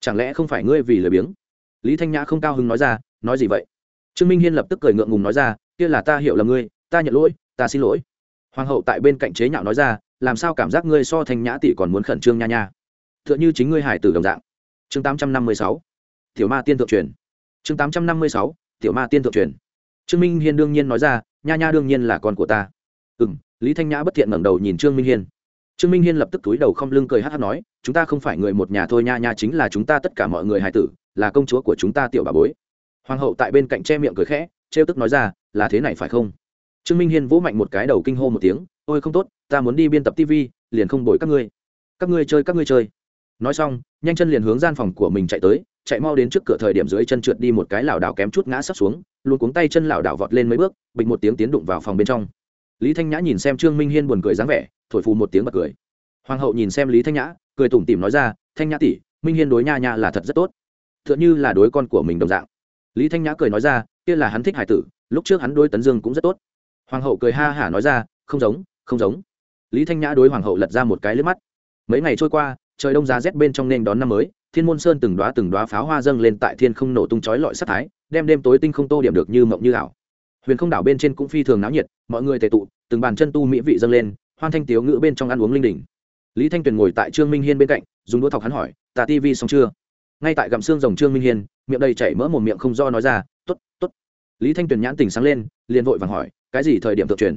Chẳng lẽ không phải ngươi vì lười biếng? Lý thanh nhã không cao hứng nói ra, nói gì vậy? Trương minh hiên lập tức cười ngượng ngùng nói ra, kia là ta hiểu là ngươi, ta nhận lỗi, ta xin lỗi. Hoàng hậu tại bên cạnh chế nhạo nói ra, làm sao cảm giác ngươi so thành nhã tỷ còn muốn khẩn trương nha nha? T h ư ợ n h ư chính ngươi hải tử đồng dạng. Chương tám trăm năm mươi sáu, tiểu ma tiên thượng truyền. Chương tám trăm năm mươi sáu, tiểu ma tiên thượng truyền. Trương minh hiên đương nhiên nói ra, nha nha đương nhiên là con của ta. Ừ m lý thanh nhã bất thiện ngẩng đầu nhìn trương minh hiên. Trương minh hiên lập tức túi đầu không lưng cười hát hát nói, chúng ta không phải người một nhà thôi nha nha chính là chúng ta tất cả mọi người hải tử, là công chúa của chúng ta tiểu bà bối hoàng hậu tại bên cạnh che miệng cười khẽ, trêu tức nói ra, là thế này phải không? Trương minh hiên vỗ mạnh một cái đầu kinh hô một tiếng, ôi không tốt, ta muốn đi biên tập tv liền không bồi các ngươi. Các ngươi chơi, các ngươi chơi. Nói xong, nhanh chân liền hướng gian phòng của mình chạy tới, chạy mau đến trước cửa thời điểm dưới chân trượt đi một cái lảo đảo kém chút ngã sắp xuống, luôn cuống tay chân lảo đảo vọt lên mấy bước, bịch một tiếng tiến đụng vào phòng bên trong. Lý thanh nhã nhìn xem trương minh hiên buồn cười dáng vẻ, thổi phù một tiếng bật cười. Hoàng hậu nhìn xem lý thanh nhã, cười tủm tỉm nói ra, thanh nhã tỷ, minh hiên đối nha nha là thật rất tốt. T h ư ợ n h ư là đối con của mình đồng dạng lý thanh nhã cười nói ra, kia là hắn thích hải tử, lúc trước hắn đối tấn dương cũng rất tốt. Hoàng hậu cười ha hả nói ra, không giống không giống. Lý thanh nhã đối hoàng hậu lật ra một cái lướt mắt. Mấy ngày trôi qua, trời đông giá rét bên trong nên đón năm mới, thiên môn sơn từng đoá từng đoá pháo hoa dâng lên tại thiên không nổ tung chói lọi sắc thái, đem đêm tối tinh không tô điểm được như mộng như ảo. Huyền không đảo bên trên cũng phi thường náo nhiệt, mọi người tề tụ, từng bàn chân tu mỹ vị dâng lên, hoan thanh tiếu ngữ bên trong ăn uống linh đình. Lý thanh tuyền ngồi tại trương minh hiên bên cạnh, dùng đũa thọc hắn hỏi tà tivi xong chưa? Ngay tại gặm xương rồng trương minh hiên, miệng đầy chảy mỡ một miệng không do nói ra t ố t t ố t lý thanh tuyền nhãn tỉnh sáng lên, liền vội vàng hỏi, cái gì thời điểm thượng truyền?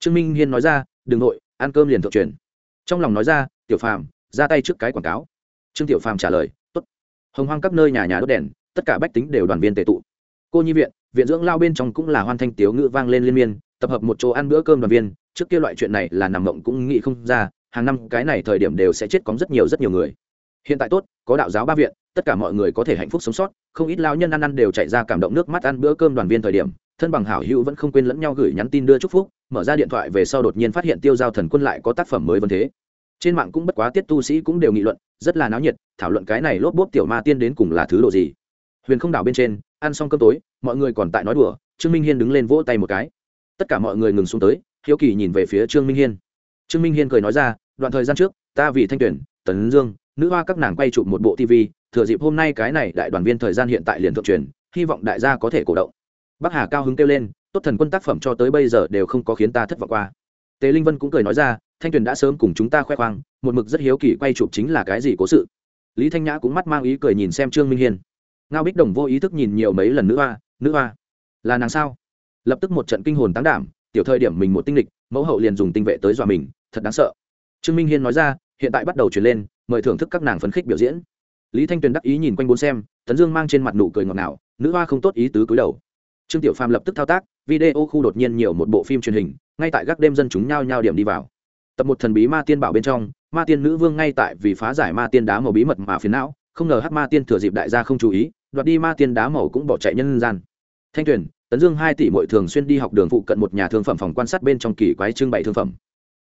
Trương minh hiên nói ra, đừng nội ăn cơm liền thượng truyền. Trong lòng nói ra, tiểu phàm, ra tay trước cái quảng cáo. Trương tiểu phàm trả lời t ố t hồng hoang các nơi nhà nhà đốt đèn, tất cả bách tính đều đoàn viên tệ tụ. Cô nhi viện viện dưỡng lao bên trong cũng là hoan thanh tiếu ngữ vang lên liên miên, tập hợp một chỗ ăn bữa cơm đoàn viên, trước kia loại chuyện này là nằm mộng cũng nghĩ không ra, hàng năm cái này thời điểm đều sẽ chết có rất nhiều rất nhiều người. Hiện tại tốt, có đạo giáo ba viện tất cả mọi người có thể hạnh phúc sống sót, không ít lao nhân ăn ăn đều chạy ra cảm động nước mắt ăn bữa cơm đoàn viên thời điểm, thân bằng hảo hữu vẫn không quên lẫn nhau gửi nhắn tin đưa chúc phúc, mở ra điện thoại về sau đột nhiên phát hiện tiêu giao thần quân lại có tác phẩm mới vân thế. Trên mạng cũng bất quá tiết tu sĩ cũng đều nghị luận, rất là náo nhiệt, thảo luận cái này lốp bốp tiểu ma tiên đến cùng là thứ độ gì. Huyền không đảo bên trên, ăn xong cơm tối, mọi người còn tại nói đùa, trương minh hiên đứng lên vỗ tay một cái. Tất cả mọi người ngừng xuống tới, hiếu kỳ nhìn về phía trương minh hiên. Trương minh hiên cười nói ra, đoạn thời gian trước, ta vì thanh tuyển, tấn dương, nữ hoa các nàng quay chụp một bộ tv thừa dịp hôm nay cái này đại đoàn viên thời gian hiện tại liền thượng truyền, hy vọng đại gia có thể cổ động. Bắc hà cao hứng kêu lên, tốt thần quân tác phẩm cho tới bây giờ đều không có khiến ta thất vọng qua. Tề linh vân cũng cười nói ra, thanh tuyền đã sớm cùng chúng ta khoe khoang, một mực rất hiếu kỳ quay chụp chính là cái gì cố sự. Lý thanh nhã cũng mắt mang ý cười nhìn xem trương minh hiên. Ngao bích đồng vô ý thức nhìn nhiều mấy lần nữ hoa nữ hoa. Là nàng sao? Lập tức một trận kinh hồn tán đảm, tiểu thời điểm mình một tinh lịch, mẫu hậu liền dùng tinh vệ tới dọa mình, thật đáng sợ. Trương minh hiên nói ra, hiện tại bắt đầu chuyển lên, mời thưởng thức các nàng phấn khích biểu diễn lý thanh tuyền đắc ý nhìn quanh bốn xem, tấn dương mang trên mặt nụ cười ngọt ngào, nữ hoa không tốt ý tứ cúi đầu. Trương tiểu phàm lập tức thao tác, video khu đột nhiên nhiều một bộ phim truyền hình, ngay tại các đêm dân chúng nhao nhao điểm đi vào. Tập một thần bí ma tiên bảo bên trong, ma tiên nữ vương ngay tại vì phá giải ma tiên đá màu bí mật mà phiền não, không ngờ hát ma tiên thừa dịp đại gia không chú ý, đoạt đi ma tiên đá màu cũng bỏ chạy nhân gian. Thanh tuyền, tấn dương hai tỷ mỗi thường xuyên đi học đường phụ cận một nhà thương phẩm phòng quan sát bên trong kỳ quái trưng bày thương phẩm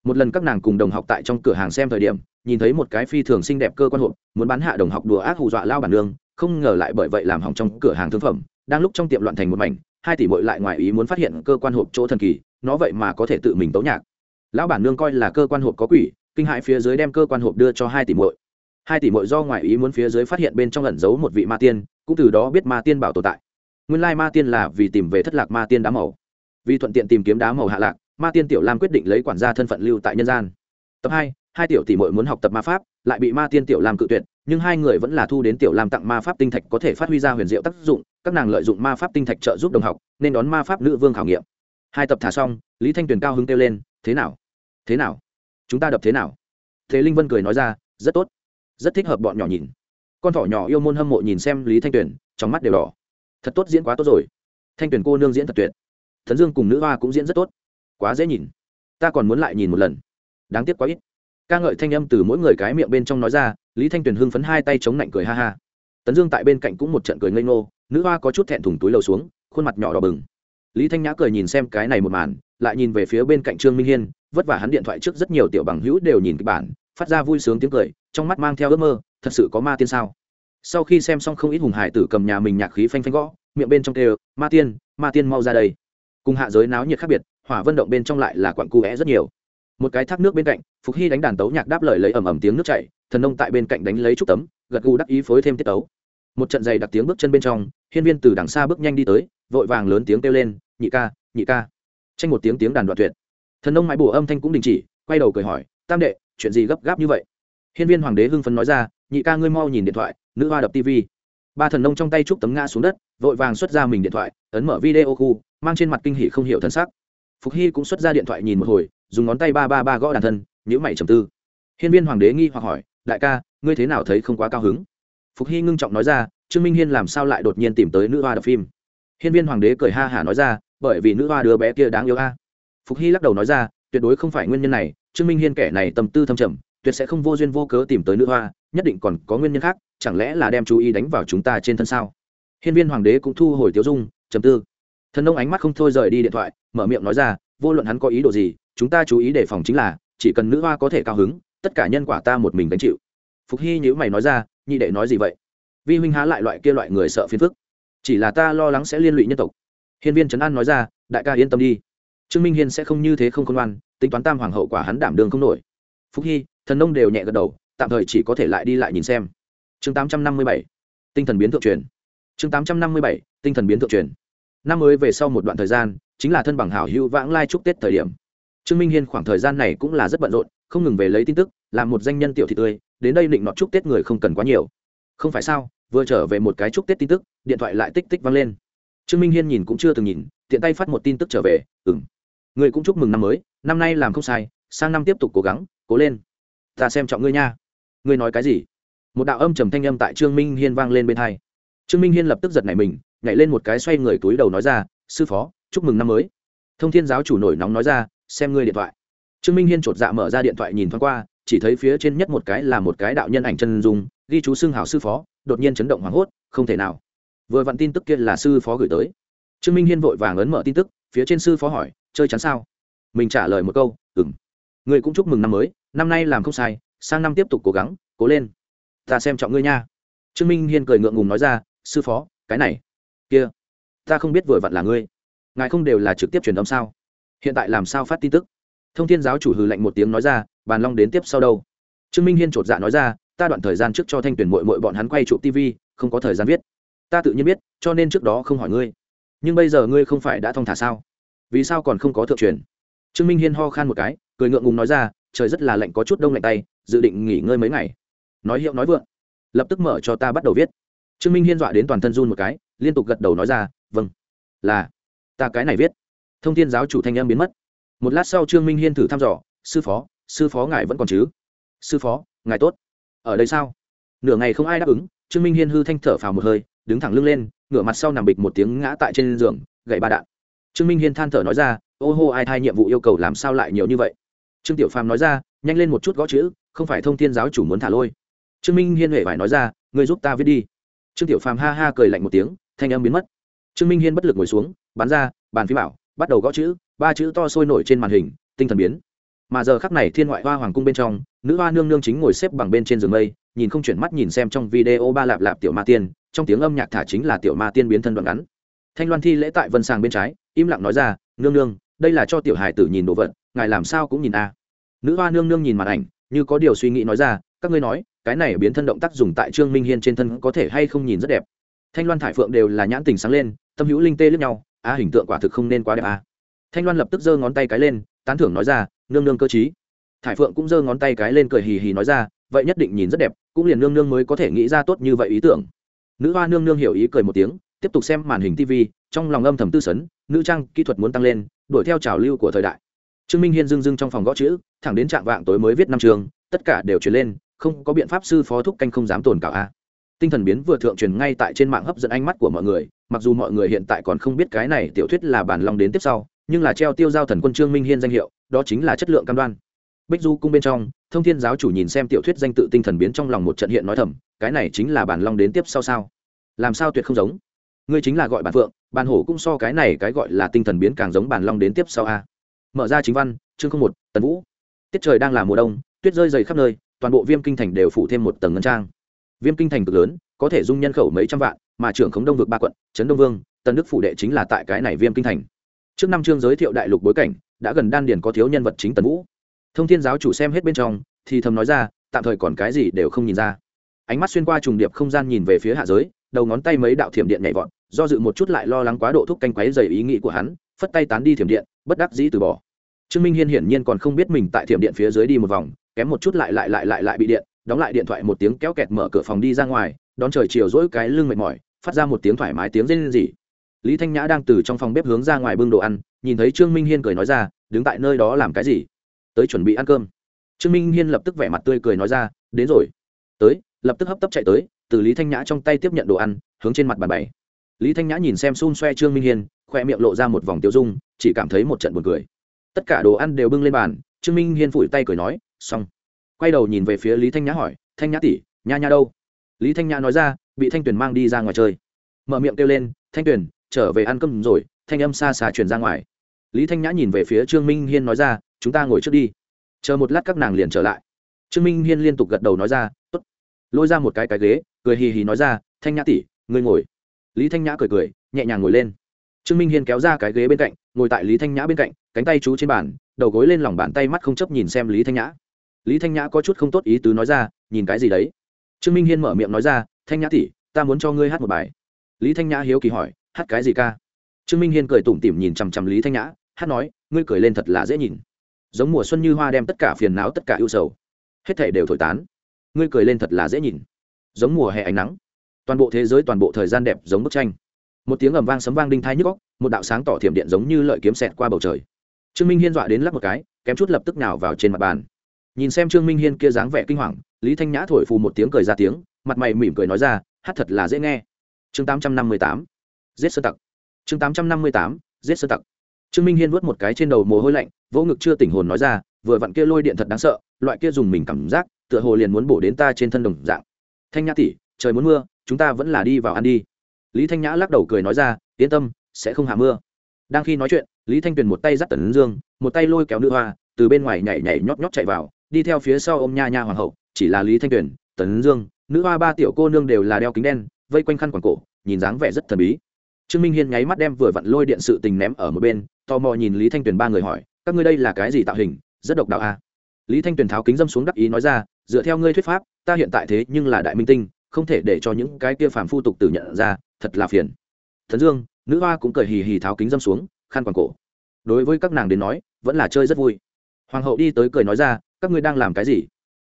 một lần các nàng cùng đồng học tại trong cửa hàng xem thời điểm, nhìn thấy một cái phi thường xinh đẹp cơ quan hộp, muốn bán hạ đồng học đùa ác hù dọa lao bản nương, không ngờ lại bởi vậy làm hỏng trong cửa hàng thương phẩm, đang lúc trong tiệm loạn thành một mảnh, hai tỷ bội lại ngoài ý muốn phát hiện cơ quan hộp chỗ thần kỳ, nó vậy mà có thể tự mình tấu nhạc. Lão bản nương coi là cơ quan hộp có quỷ, kinh hại phía dưới đem cơ quan hộp đưa cho hai tỷ bội hai tỷ bội do ngoài ý muốn phía dưới phát hiện bên trong lẩn giấu một vị ma tiên, cũng từ đó biết ma tiên bảo tồn tại. Nguyên lai ma tiên là vì tìm về thất lạc ma tiên đá màu. Vì thuận tiện tìm kiếm đá màu hạ lạc ma tiên tiểu lam quyết định lấy quản gia thân phận lưu tại nhân gian. Tập hai hai tiểu tỷ mội muốn học tập ma pháp, lại bị ma tiên tiểu lam cự tuyệt, nhưng hai người vẫn là thu đến tiểu lam tặng ma pháp tinh thạch có thể phát huy ra huyền diệu tác dụng, các nàng lợi dụng ma pháp tinh thạch trợ giúp đồng học, nên đón ma pháp nữ vương khảo nghiệm. Hai tập thả xong, lý thanh tuyền cao hứng kêu lên, thế nào? Thế nào? Chúng ta đập thế nào? Thế linh vân cười nói ra, rất tốt. Rất thích hợp bọn nhỏ nhìn. Con thỏ nhỏ yêu môn hâm mộ nhìn xem lý thanh tuyền, trong mắt đều đỏ. Thật tốt diễn quá tốt rồi. Thanh tuyền cô nương diễn thật tuyệt. Thần dương cùng nữ hoa cũng diễn rất tốt quá dễ nhìn. Ta còn muốn lại nhìn một lần. Đáng tiếc quá ít. Ca ngợi thanh âm từ mỗi người cái miệng bên trong nói ra, lý thanh tuyền hưng phấn hai tay chống lạnh cười ha ha. Tấn dương tại bên cạnh cũng một trận cười ngây ngô, nữ hoa có chút thẹn thùng túi lầu xuống, khuôn mặt nhỏ đỏ bừng. Lý thanh nhã cười nhìn xem cái này một màn, lại nhìn về phía bên cạnh trương minh hiên, vất vả hắn điện thoại trước rất nhiều tiểu bằng hữu đều nhìn kịch bản, phát ra vui sướng tiếng cười, trong mắt mang theo ước mơ, thật sự có ma tiên sao? Sau khi xem xong không ít hùng hải tử cầm nhà mình nhạc khí phanh phanh gõ, miệng bên trong kêu, ma tiên ma tiên mau ra đây. Cùng hạ giới náo nhiệt khác biệt hỏa vân động bên trong lại là quặng cu é rất nhiều. Một cái thác nước bên cạnh, phục hy đánh đàn tấu nhạc đáp lời lấy ầm ầm tiếng nước chảy, thần nông tại bên cạnh đánh lấy trúc tấm, gật gù đắc ý phối thêm tiết tấu. Một trận giày đặc tiếng bước chân bên trong, hiên viên từ đằng xa bước nhanh đi tới, vội vàng lớn tiếng kêu lên, nhị ca nhị ca. Tranh một tiếng tiếng đàn đoạn tuyệt. Thần nông mãi bổ âm thanh cũng đình chỉ, quay đầu cười hỏi, tam đệ, chuyện gì gấp gáp như vậy? Hiên viên hoàng đế hưng phấn nói ra, nhị ca ngươi mau nhìn điện thoại, nữ hoa đập tv ba thần nông trong tay trúc tấm ngã xuống đất, vội vàng xuất ra mình điện thoại, ấn mở video khu, mang trên mặt kinh hỉ không hiểu thân sắc phục hy cũng xuất ra điện thoại nhìn một hồi, dùng ngón tay ba ba ba gõ đàn thân nhữ mày trầm tư. Hiên viên hoàng đế nghi hoặc hỏi, đại ca, ngươi thế nào thấy không quá cao hứng? Phục hy ngưng trọng nói ra, trương minh hiên làm sao lại đột nhiên tìm tới nữ hoa đập phim? Hiên viên hoàng đế cười ha hả nói ra, bởi vì nữ hoa đứa bé kia đáng yêu a. Phục hy lắc đầu nói ra, tuyệt đối không phải nguyên nhân này, trương minh hiên kẻ này tâm tư thâm trầm, tuyệt sẽ không vô duyên vô cớ tìm tới nữ hoa, nhất định còn có nguyên nhân khác, chẳng lẽ là đem chú ý đánh vào chúng ta trên thân sao? Hiên viên hoàng đế cũng thu hồi tiêu dung, trầm tư thần nông ánh mắt không thôi rời đi điện thoại mở miệng nói ra vô luận hắn có ý đồ gì chúng ta chú ý đề phòng chính là chỉ cần nữ hoa có thể cao hứng tất cả nhân quả ta một mình gánh chịu. Phục hy nhữ mày nói ra nhị đệ nói gì vậy? Vi huynh há lại loại kia loại người sợ phiền phức. Chỉ là ta lo lắng sẽ liên lụy nhân tộc. Hiên viên trấn an nói ra đại ca yên tâm đi. Trương minh hiên sẽ không như thế không công an, tính toán tam hoàng hậu quả hắn đảm đường không nổi. Phúc hy thần nông đều nhẹ gật đầu tạm thời chỉ có thể lại đi lại nhìn xem. Chương tám trăm năm mươi bảy tinh thần biến thượng truyền. Chương tám trăm năm mươi bảy tinh thần biến thượng truyền năm mới về sau một đoạn thời gian, chính là thân bằng hảo hữu vãng lai chúc tết thời điểm. Trương minh hiên khoảng thời gian này cũng là rất bận rộn, không ngừng về lấy tin tức, làm một danh nhân tiểu thị tươi, đến đây định nọt chúc tết người không cần quá nhiều. Không phải sao, vừa trở về một cái chúc tết tin tức, điện thoại lại tích tích vang lên. Trương minh hiên nhìn cũng chưa từng nhìn, tiện tay phát một tin tức trở về ừng người cũng chúc mừng năm mới, năm nay làm không sai, sang năm tiếp tục cố gắng, cố lên. Ta xem trọng ngươi nha. Ngươi nói cái gì? Một đạo âm trầm thanh âm tại trương minh hiên vang lên bên hai. Trương minh hiên lập tức giật nảy mình nhảy lên một cái xoay người túi đầu nói ra, sư phó, chúc mừng năm mới. Thông thiên giáo chủ nổi nóng nói ra, xem ngươi điện thoại. Trương minh hiên chột dạ mở ra điện thoại nhìn thoáng qua, chỉ thấy phía trên nhất một cái là một cái đạo nhân ảnh chân dung, ghi chú xưng hào sư phó, đột nhiên chấn động hoảng hốt, không thể nào. Vừa vặn tin tức kia là sư phó gửi tới. Trương minh hiên vội vàng ấn mở tin tức, phía trên sư phó hỏi, chơi chắn sao? Mình trả lời một câu ừng người cũng chúc mừng năm mới, năm nay làm không sai, sang năm tiếp tục cố gắng, cố lên. Ta xem trọng ngươi nha. Trương minh hiên cười ngượng ngùng nói ra, sư phó, cái này kia, ta không biết vừa vặn là ngươi. Ngài không đều là trực tiếp truyền âm sao? Hiện tại làm sao phát tin tức? Thông thiên giáo chủ hừ lạnh một tiếng nói ra, bàn long đến tiếp sau đâu? Trương minh hiên chột dạ nói ra, ta đoạn thời gian trước cho thanh tuyển mội mội bọn hắn quay chụp tv không có thời gian viết. Ta tự nhiên biết, cho nên trước đó không hỏi ngươi. Nhưng bây giờ ngươi không phải đã thong thả sao? Vì sao còn không có thượng truyền? Trương minh hiên ho khan một cái, cười ngượng ngùng nói ra, trời rất là lạnh có chút đông lạnh tay, dự định nghỉ ngơi mấy ngày. Nói hiệu nói vượng. Lập tức mở cho ta bắt đầu viết. Trương minh hiên dọa đến toàn thân run một cái liên tục gật đầu nói ra vâng. Là, ta cái này viết. Thông tin giáo chủ thanh em biến mất. Một lát sau trương minh hiên thử thăm dò, sư phó sư phó ngài vẫn còn chứ? Sư phó, ngài tốt. Ở đây sao? Nửa ngày không ai đáp ứng, trương minh hiên hư thanh thở phào một hơi, đứng thẳng lưng lên, ngửa mặt sau nằm bịch một tiếng ngã tại trên giường, gậy ba đạn. Trương minh hiên than thở nói ra, ô hô, ai thai nhiệm vụ yêu cầu làm sao lại nhiều như vậy? Trương tiểu phàm nói ra, nhanh lên một chút gõ chữ, không phải thông thiên giáo chủ muốn thả lôi. Trương minh hiên huệ phải nói ra, ngươi giúp ta viết đi. Trương tiểu phàm ha ha cười lạnh một tiếng thanh âm biến mất. Trương minh hiên bất lực ngồi xuống, bắn ra, bàn phí bảo, bắt đầu gõ chữ, ba chữ to sôi nổi trên màn hình, tinh thần biến. Mà giờ khắc này thiên ngoại hoa hoàng cung bên trong, nữ hoa nương nương chính ngồi xếp bằng bên trên giường mây, nhìn không chuyển mắt nhìn xem trong video ba lạp lạp tiểu ma tiên, trong tiếng âm nhạc thả chính là tiểu ma tiên biến thân đoạn ngắn. Thanh loan thi lễ tại vân sàng bên trái, im lặng nói ra, nương nương, đây là cho tiểu hải tử nhìn đồ vật, ngài làm sao cũng nhìn a. Nữ hoa nương nương nhìn màn ảnh, như có điều suy nghĩ nói ra, các ngươi nói, cái này biến thân động tác dùng tại trương minh hiên trên thân có thể hay không nhìn rất đẹp? Thanh loan thải phượng đều là nhãn tình sáng lên, tâm hữu linh tê lướt nhau a hình tượng quả thực không nên quá đẹp a thanh loan lập tức giơ ngón tay cái lên, tán thưởng nói ra, nương nương cơ t thải phượng cũng giơ ngón tay cái lên cười hì hì nói ra, vậy nhất định nhìn rất đẹp, cũng liền nương nương mới có thể nghĩ ra tốt như vậy ý tưởng. Nữ hoa nương nương hiểu ý cười một tiếng, tiếp tục xem màn hình tv trong lòng âm thầm tư sấn, nữ trang kỹ thuật muốn tăng lên, đuổi theo trào lưu của thời đại. Trương minh hiên dưng dưng trong phòng gõ chữ, thẳng đến trạng vạng tối mới viết năm trường, tất cả đều chuyển lên, không có biện pháp sư phó thúc canh không dám tồn cảo a tinh thần biến vừa thượng truyền ngay tại trên mạng hấp dẫn ánh mắt của mọi người, mặc dù mọi người hiện tại còn không biết cái này tiểu thuyết là bản lòng đến tiếp sau, nhưng là treo tiêu giao thần quân trương minh hiên danh hiệu, đó chính là chất lượng cam đoan. Bích du cung bên trong, thông thiên giáo chủ nhìn xem tiểu thuyết danh tự tinh thần biến trong lòng một trận hiện nói thầm, cái này chính là bản long đến tiếp sau sao? Làm sao tuyệt không giống? Ngươi chính là gọi bản phượng, bản hổ cũng so cái này cái gọi là tinh thần biến càng giống bản long đến tiếp sau a. Mở ra chính văn, chương không một, tần vũ. Tiết trời đang là mùa đông, tuyết rơi dày khắp nơi, toàn bộ viêm kinh thành đều phủ thêm một tầng ngân trang viêm kinh thành cực lớn, có thể dung nhân khẩu mấy trăm vạn, mà trưởng khống đông vực ba quận, trấn đông vương, tân đức phủ đệ chính là tại cái này viêm kinh thành. Trước năm chương giới thiệu đại lục bối cảnh, đã gần đan điền có thiếu nhân vật chính tần vũ. Thông thiên giáo chủ xem hết bên trong, thì thầm nói ra, tạm thời còn cái gì đều không nhìn ra. Ánh mắt xuyên qua trùng điệp không gian nhìn về phía hạ giới, đầu ngón tay mấy đạo thiểm điện nhảy vọt, do dự một chút lại lo lắng quá độ thúc canh quáy dày ý nghĩ của hắn, phất tay tán đi thiểm điện, bất đắc dĩ từ bỏ. Trương minh hiên hiển nhiên còn không biết mình tại thiểm điện phía dưới đi một vòng, kém một chút lại lại lại lại lại bị điện đóng lại điện thoại một tiếng kéo kẹt mở cửa phòng đi ra ngoài, đón trời chiều rỗi cái lưng mệt mỏi, phát ra một tiếng thoải mái tiếng rên rỉ. Lý thanh nhã đang từ trong phòng bếp hướng ra ngoài bưng đồ ăn, nhìn thấy trương minh hiên cười nói ra, đứng tại nơi đó làm cái gì? Tới chuẩn bị ăn cơm. Trương minh hiên lập tức vẻ mặt tươi cười nói ra, đến rồi. Tới. Lập tức hấp tấp chạy tới, từ lý thanh nhã trong tay tiếp nhận đồ ăn, hướng trên mặt bàn bày. Lý thanh nhã nhìn xem xun xoe trương minh hiên, khoe miệng lộ ra một vòng tiêu dung, chỉ cảm thấy một trận buồn cười. Tất cả đồ ăn đều bưng lên bàn, trương minh hiên phủi tay cười nói, xong quay đầu nhìn về phía lý thanh nhã hỏi, thanh nhã tỷ, nha nha đâu? Lý thanh nhã nói ra, bị thanh tuyền mang đi ra ngoài chơi. Mở miệng kêu lên, thanh tuyền, trở về ăn cơm rồi, thanh âm xa xa truyền ra ngoài. Lý thanh nhã nhìn về phía trương minh hiên nói ra, chúng ta ngồi trước đi. Chờ một lát các nàng liền trở lại. Trương minh hiên liên tục gật đầu nói ra t ố t lôi ra một cái cái ghế, cười hì hì nói ra, thanh nhã tỷ, ngươi ngồi. Lý thanh nhã cười cười, nhẹ nhàng ngồi lên. Trương minh hiên kéo ra cái ghế bên cạnh, ngồi tại lý thanh nhã bên cạnh, cánh tay chú trên bàn, đầu gối lên lòng bàn tay mắt không chấp nhìn xem lý thanh nhã lý thanh nhã có chút không tốt ý tứ nói ra, nhìn cái gì đấy? Trương minh hiên mở miệng nói ra, thanh nhã tỷ, ta muốn cho ngươi hát một bài. Lý thanh nhã hiếu kỳ hỏi, hát cái gì ca? Trương minh hiên cười tủm tỉm nhìn chằm chằm lý thanh nhã, hát nói, ngươi cười lên thật là dễ nhìn. Giống mùa xuân như hoa đem tất cả phiền não tất cả ưu sầu. Hết thể đều thổi tán. Ngươi cười lên thật là dễ nhìn. Giống mùa hè ánh nắng. Toàn bộ thế giới, toàn bộ thời gian đẹp giống bức tranh. Một tiếng ầm vang sấm vang đinh thai nhức góc một đạo sáng tỏ thiểm điện giống như lợi kiếm xẹt qua bầu trời. Trương minh hiên dọa đến lắc một cái, kém chút lập tức nào vào trên mặt bàn nhìn xem trương minh hiên kia dáng vẻ kinh hoàng, lý thanh nhã thổi phù một tiếng cười ra tiếng, mặt mày mỉm cười nói ra, hát thật là dễ nghe. Chương tám trăm năm mươi tám, giết sơ tặc. Chương tám trăm năm mươi tám, giết sơ tặc. Trương minh hiên vớt một cái trên đầu mồ hôi lạnh, vỗ ngực chưa tỉnh hồn nói ra, vừa vặn kia lôi điện thật đáng sợ, loại kia dùng mình cảm giác, tựa hồ liền muốn bổ đến ta trên thân đồng dạng. Thanh nhã tỉ trời muốn mưa, chúng ta vẫn là đi vào ăn đi. Lý thanh nhã lắc đầu cười nói ra, yên tâm, sẽ không hạ mưa. Đang khi nói chuyện, lý thanh tuyền một tay dắt tần dương, một tay lôi kéo nữ hoa, từ bên ngoài nhảy nhảy nhót nhót chạy vào đi theo phía sau ô m nha nha hoàng hậu, chỉ là lý thanh tuyền, tấn dương, nữ hoa ba tiểu cô nương đều là đeo kính đen, vây quanh khăn quảng cổ, nhìn dáng vẻ rất thần bí. Trương minh hiên nháy mắt đem vừa vặn lôi điện sự tình ném ở một bên, tò mò nhìn lý thanh tuyền ba người hỏi, các ngươi đây là cái gì tạo hình? Rất độc đạo a à? lý thanh tuyền tháo kính dâm xuống đắc ý nói ra, dựa theo ngươi thuyết pháp, ta hiện tại thế nhưng là đại minh tinh, không thể để cho những cái kia phàm phu tục tử nhận ra, thật là phiền. Thần dương, nữ hoa cũng cười hì hì tháo kính dâm xuống, khăn quàng cổ. Đối với các nàng đến nói, vẫn là chơi rất vui. Hoàng hậu đi tới cười nói ra các ngươi đang làm cái gì?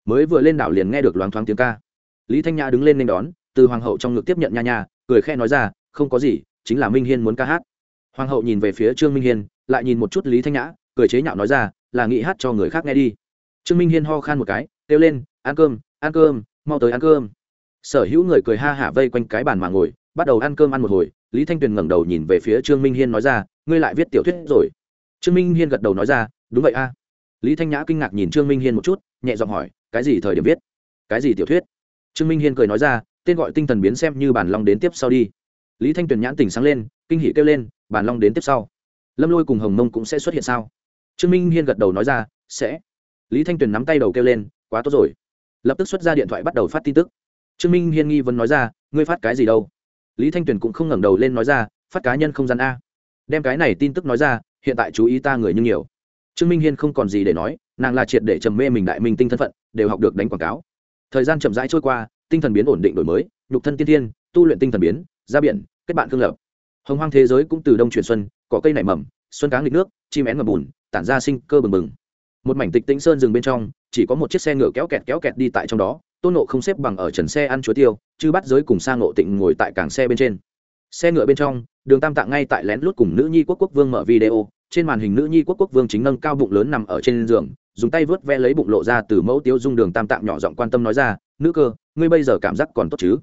Mới vừa lên đảo liền nghe được loáng thoáng tiếng ca. Lý thanh nhã đứng lên nên đón, từ hoàng hậu trong ngực tiếp nhận nha nha, cười khe nói ra, không có gì, chính là minh hiên muốn ca hát. Hoàng hậu nhìn về phía trương minh hiên, lại nhìn một chút lý thanh nhã, cười chế nhạo nói ra, là nghị hát cho người khác nghe đi. Trương minh hiên ho khan một cái, kêu lên, ăn cơm ăn cơm, mau tới ăn cơm. Sở hữu người cười ha hả vây quanh cái bàn mà ngồi, bắt đầu ăn cơm ăn một hồi, lý thanh tuyền ngẩng đầu nhìn về phía trương minh hiên nói ra, ngươi lại viết tiểu thuyết rồi. Trương minh hiên gật đầu nói ra, đúng vậy a lý thanh nhã kinh ngạc nhìn trương minh hiên một chút, nhẹ giọng hỏi, cái gì thời điểm viết? Cái gì tiểu thuyết? Trương minh hiên cười nói ra, tên gọi tinh thần biến xem như bản long đến tiếp sau đi. Lý thanh tuyền nhãn tỉnh sáng lên, kinh hỷ kêu lên, bản long đến tiếp sau? Lâm lôi cùng hồng mông cũng sẽ xuất hiện sao? Trương minh hiên gật đầu nói ra, sẽ. Lý thanh tuyền nắm tay đầu kêu lên, quá tốt rồi. Lập tức xuất ra điện thoại bắt đầu phát tin tức. Trương minh hiên nghi vấn nói ra, ngươi phát cái gì đâu? Lý thanh tuyền cũng không ngẩng đầu lên nói ra, phát cá nhân không gian a. Đem cái này tin tức nói ra, hiện tại chú ý ta người như nhiều trương minh hiên không còn gì để nói, nàng là triệt để trầm mê mình đại minh tinh thân phận, đều học được đánh quảng cáo. Thời gian chậm rãi trôi qua, tinh thần biến ổn định đổi mới, nhục thân tiên thiên, tu luyện tinh thần biến, ra biển, kết bạn thương lập. Hồng hoang thế giới cũng từ đông chuyển xuân có cây nảy mầm, xuân cáng lịch nước, chim én ngập bùn, tản ra sinh cơ bừng bừng. Một mảnh tịch tĩnh sơn rừng bên trong, chỉ có một chiếc xe ngựa kéo kẹt kéo kẹt đi tại trong đó, tôn nộ không xếp bằng ở trần xe ăn chuối tiêu chứ bắt giới cùng sang nộ tịnh ngồi tại cảng xe bên trên. Xe ngựa bên trong, đường tam tạng ngay tại lén lút cùng nữ nhi quốc quốc vương mở video trên màn hình nữ nhi quốc quốc vương chính nâng cao bụng lớn nằm ở trên giường, dùng tay vớt ve lấy bụng lộ ra từ mẫu tiếu dung đường tam tạng nhỏ giọng quan tâm nói ra, nữ cơ, ngươi bây giờ cảm giác còn tốt chứ?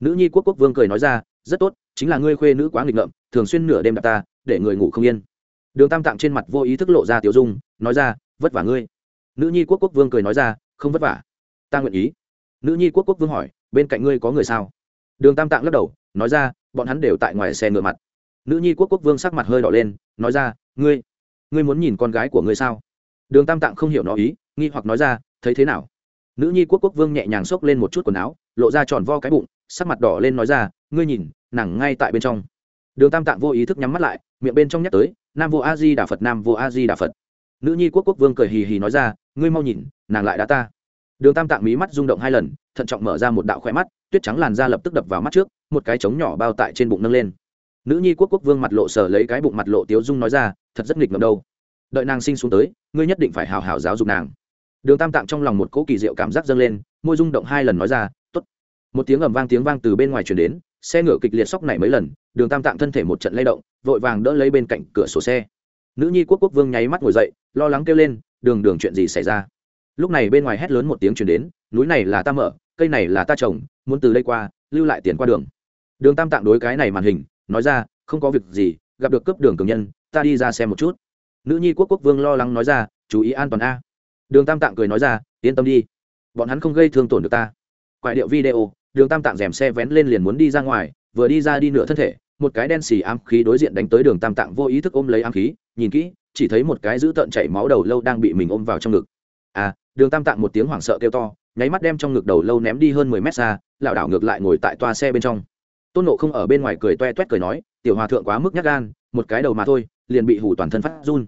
Nữ nhi quốc quốc vương cười nói ra, rất tốt, chính là ngươi khuê nữ quá nghịch ngợm, thường xuyên nửa đêm đặt ta, để người ngủ không yên. Đường tam tạng trên mặt vô ý thức lộ ra tiểu dung, nói ra, vất vả ngươi. Nữ nhi quốc quốc vương cười nói ra, không vất vả. Ta nguyện ý. Nữ nhi quốc quốc vương hỏi, bên cạnh ngươi có người sao? Đường tam tạng lắc đầu, nói ra, bọn hắn đều tại ngoài xe ngựa mặt. Nữ nhi quốc quốc vương sắc mặt hơi đỏ lên, nói ra ngươi ngươi muốn nhìn con gái của ngươi sao? Đường tam tạng không hiểu nó ý, nghi hoặc nói ra, thấy thế nào? Nữ nhi quốc quốc vương nhẹ nhàng xốc lên một chút quần áo, lộ ra tròn vo cái bụng, sắc mặt đỏ lên nói ra, ngươi nhìn, nàng ngay tại bên trong. Đường tam tạng vô ý thức nhắm mắt lại, miệng bên trong nhắc tới, nam vô a di đà phật, nam vô a di đà phật. Nữ nhi quốc quốc vương cười hì hì nói ra, ngươi mau nhìn, nàng lại đã ta. Đường tam tạng mí mắt rung động hai lần, thận trọng mở ra một đạo khỏe mắt, tuyết trắng làn da lập tức đập vào mắt trước, một cái trống nhỏ bao tại trên bụng nâng lên nữ nhi quốc quốc vương mặt lộ sở lấy cái bụng mặt lộ tiếu dung nói ra, thật rất nghịch ngợm đâu. Đợi nàng sinh xuống tới, ngươi nhất định phải hào hào giáo dục nàng. Đường tam tạng trong lòng một cỗ kỳ diệu cảm giác dâng lên, môi rung động hai lần nói ra t ố t một tiếng ầm vang tiếng vang từ bên ngoài chuyển đến, xe ngựa kịch liệt sóc này mấy lần, đường tam tạng thân thể một trận lay động, vội vàng đỡ lấy bên cạnh cửa sổ xe. Nữ nhi quốc quốc vương nháy mắt ngồi dậy, lo lắng kêu lên, đường đường, chuyện gì xảy ra? Lúc này bên ngoài hét lớn một tiếng chuyển đến, núi này là ta mở, cây này là ta trồng, muốn từ đây qua, lưu lại tiền qua đường. Đường tam tạng đối cái này màn hình nói ra, không có việc gì, gặp được cấp đường cường nhân, ta đi ra xem một chút. Nữ nhi quốc quốc vương lo lắng nói ra, chú ý an toàn a. Đường tam tạng cười nói ra, yên tâm đi, bọn hắn không gây thương tổn được ta. Quại điệu video, đường tam tạng rèm xe vén lên liền muốn đi ra ngoài, vừa đi ra đi nửa thân thể, một cái đen xì ám khí đối diện đánh tới đường tam tạng vô ý thức ôm lấy ám khí, nhìn kỹ, chỉ thấy một cái dữ tợn chảy máu đầu lâu đang bị mình ôm vào trong ngực. À đường tam tạng một tiếng hoảng sợ kêu to, nháy mắt đem trong ngực đầu lâu ném đi hơn mười mét xa, lảo đảo ngược lại ngồi tại toa xe bên trong tôn nộ không ở bên ngoài cười toe toét cười nói, tiểu hòa thượng quá mức nhát gan, một cái đầu mà thôi, liền bị hủ toàn thân phát run.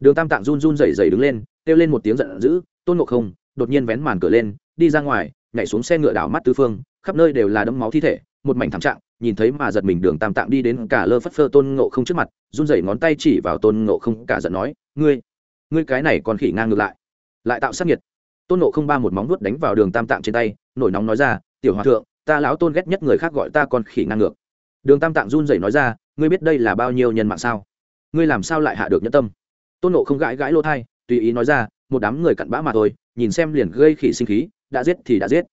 Đường tam tạng run run rẩy rẩy đứng lên, kêu lên một tiếng giận dữ, tôn nộ không, đột nhiên vén màn cửa lên, đi ra ngoài, nhảy xuống xe ngựa đảo mắt tứ phương, khắp nơi đều là đấm máu thi thể, một mảnh thảm trạng, nhìn thấy mà giật mình đường tam tạng đi đến cả lơ phất phơ tôn ngộ không trước mặt, run rẩy ngón tay chỉ vào tôn ngộ không, cả giận nói, ngươi ngươi cái này còn khỉ ngang ngược lại. Lại tạo sát nhiệt. Tôn ngộ không ba một móng vuốt đánh vào đường tam tạng trên tay, nổi nóng nói ra, tiểu hòa thượng ta lão tôn ghét nhất người khác gọi ta con khỉ ngang ngược. Đường tam tạng run rẩy nói ra, ngươi biết đây là bao nhiêu nhân mạng sao? Ngươi làm sao lại hạ được nhân tâm? Tôn nộ không gãi gãi lỗ thai, tùy ý nói ra, một đám người cặn bã mà thôi, nhìn xem liền gây khỉ sinh khí, đã giết thì đã giết.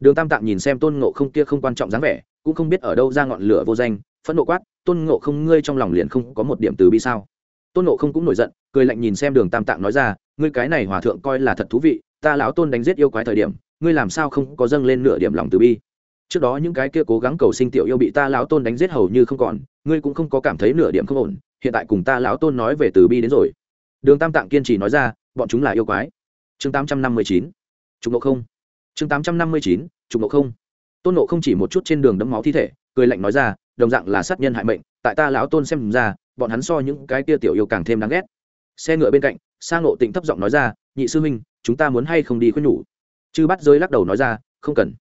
Đường tam tạng nhìn xem tôn ngộ không kia không quan trọng dáng vẻ, cũng không biết ở đâu ra ngọn lửa vô danh, phẫn nộ quát, tôn ngộ không, ngươi trong lòng liền không có một điểm từ bi sao? Tôn ngộ không cũng nổi giận, cười lạnh nhìn xem đường tam tạng nói ra, ngươi cái này hòa thượng coi là thật thú vị, ta lão tôn đánh giết yêu quái thời điểm, ngươi làm sao không có dâng lên nửa điểm lòng từ bi? Trước đó những cái kia cố gắng cầu sinh tiểu yêu bị ta lão tôn đánh giết hầu như không còn, ngươi cũng không có cảm thấy nửa điểm không ổn, hiện tại cùng ta lão tôn nói về từ bi đến rồi. Đường tam tạng kiên trì nói ra, bọn chúng là yêu quái. Chương tám trăm năm mươi chín, trục nộ không. Chương tám trăm năm mươi chín, trục nộ không. Tôn nộ không chỉ một chút trên đường đấm máu thi thể, cười lạnh nói ra, đồng dạng là sát nhân hại mệnh, tại ta lão tôn xem ra, bọn hắn so những cái kia tiểu yêu càng thêm đáng ghét. Xe ngựa bên cạnh sang nộ tịnh thấp giọng nói ra, nhị sư huynh, chúng ta muốn hay không đi khuyên nhủ? Chư bắt giới lắc đầu nói ra, không cần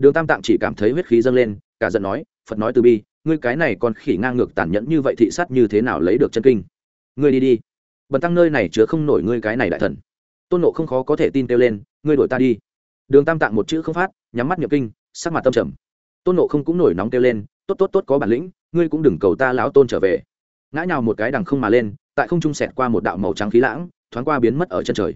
đường tam tạng chỉ cảm thấy huyết khí dâng lên, cả giận nói, phật nói từ bi, ngươi cái này còn khỉ ngang ngược tàn nhẫn như vậy thị sát như thế nào lấy được chân kinh? Ngươi đi đi. Bần tăng nơi này chứa không nổi ngươi cái này đại thần. Tôn nộ không khó có thể tin kêu lên, ngươi đổi ta đi. Đường tam tạng một chữ không phát, nhắm mắt nhập kinh, sắc mặt tâm trầm. Tôn nộ không cũng nổi nóng kêu lên, tốt tốt tốt, có bản lĩnh, ngươi cũng đừng cầu ta lão tôn trở về. Ngã nhào một cái đằng không mà lên, tại không trung sẹt qua một đạo màu trắng khí lãng, thoáng qua biến mất ở chân trời.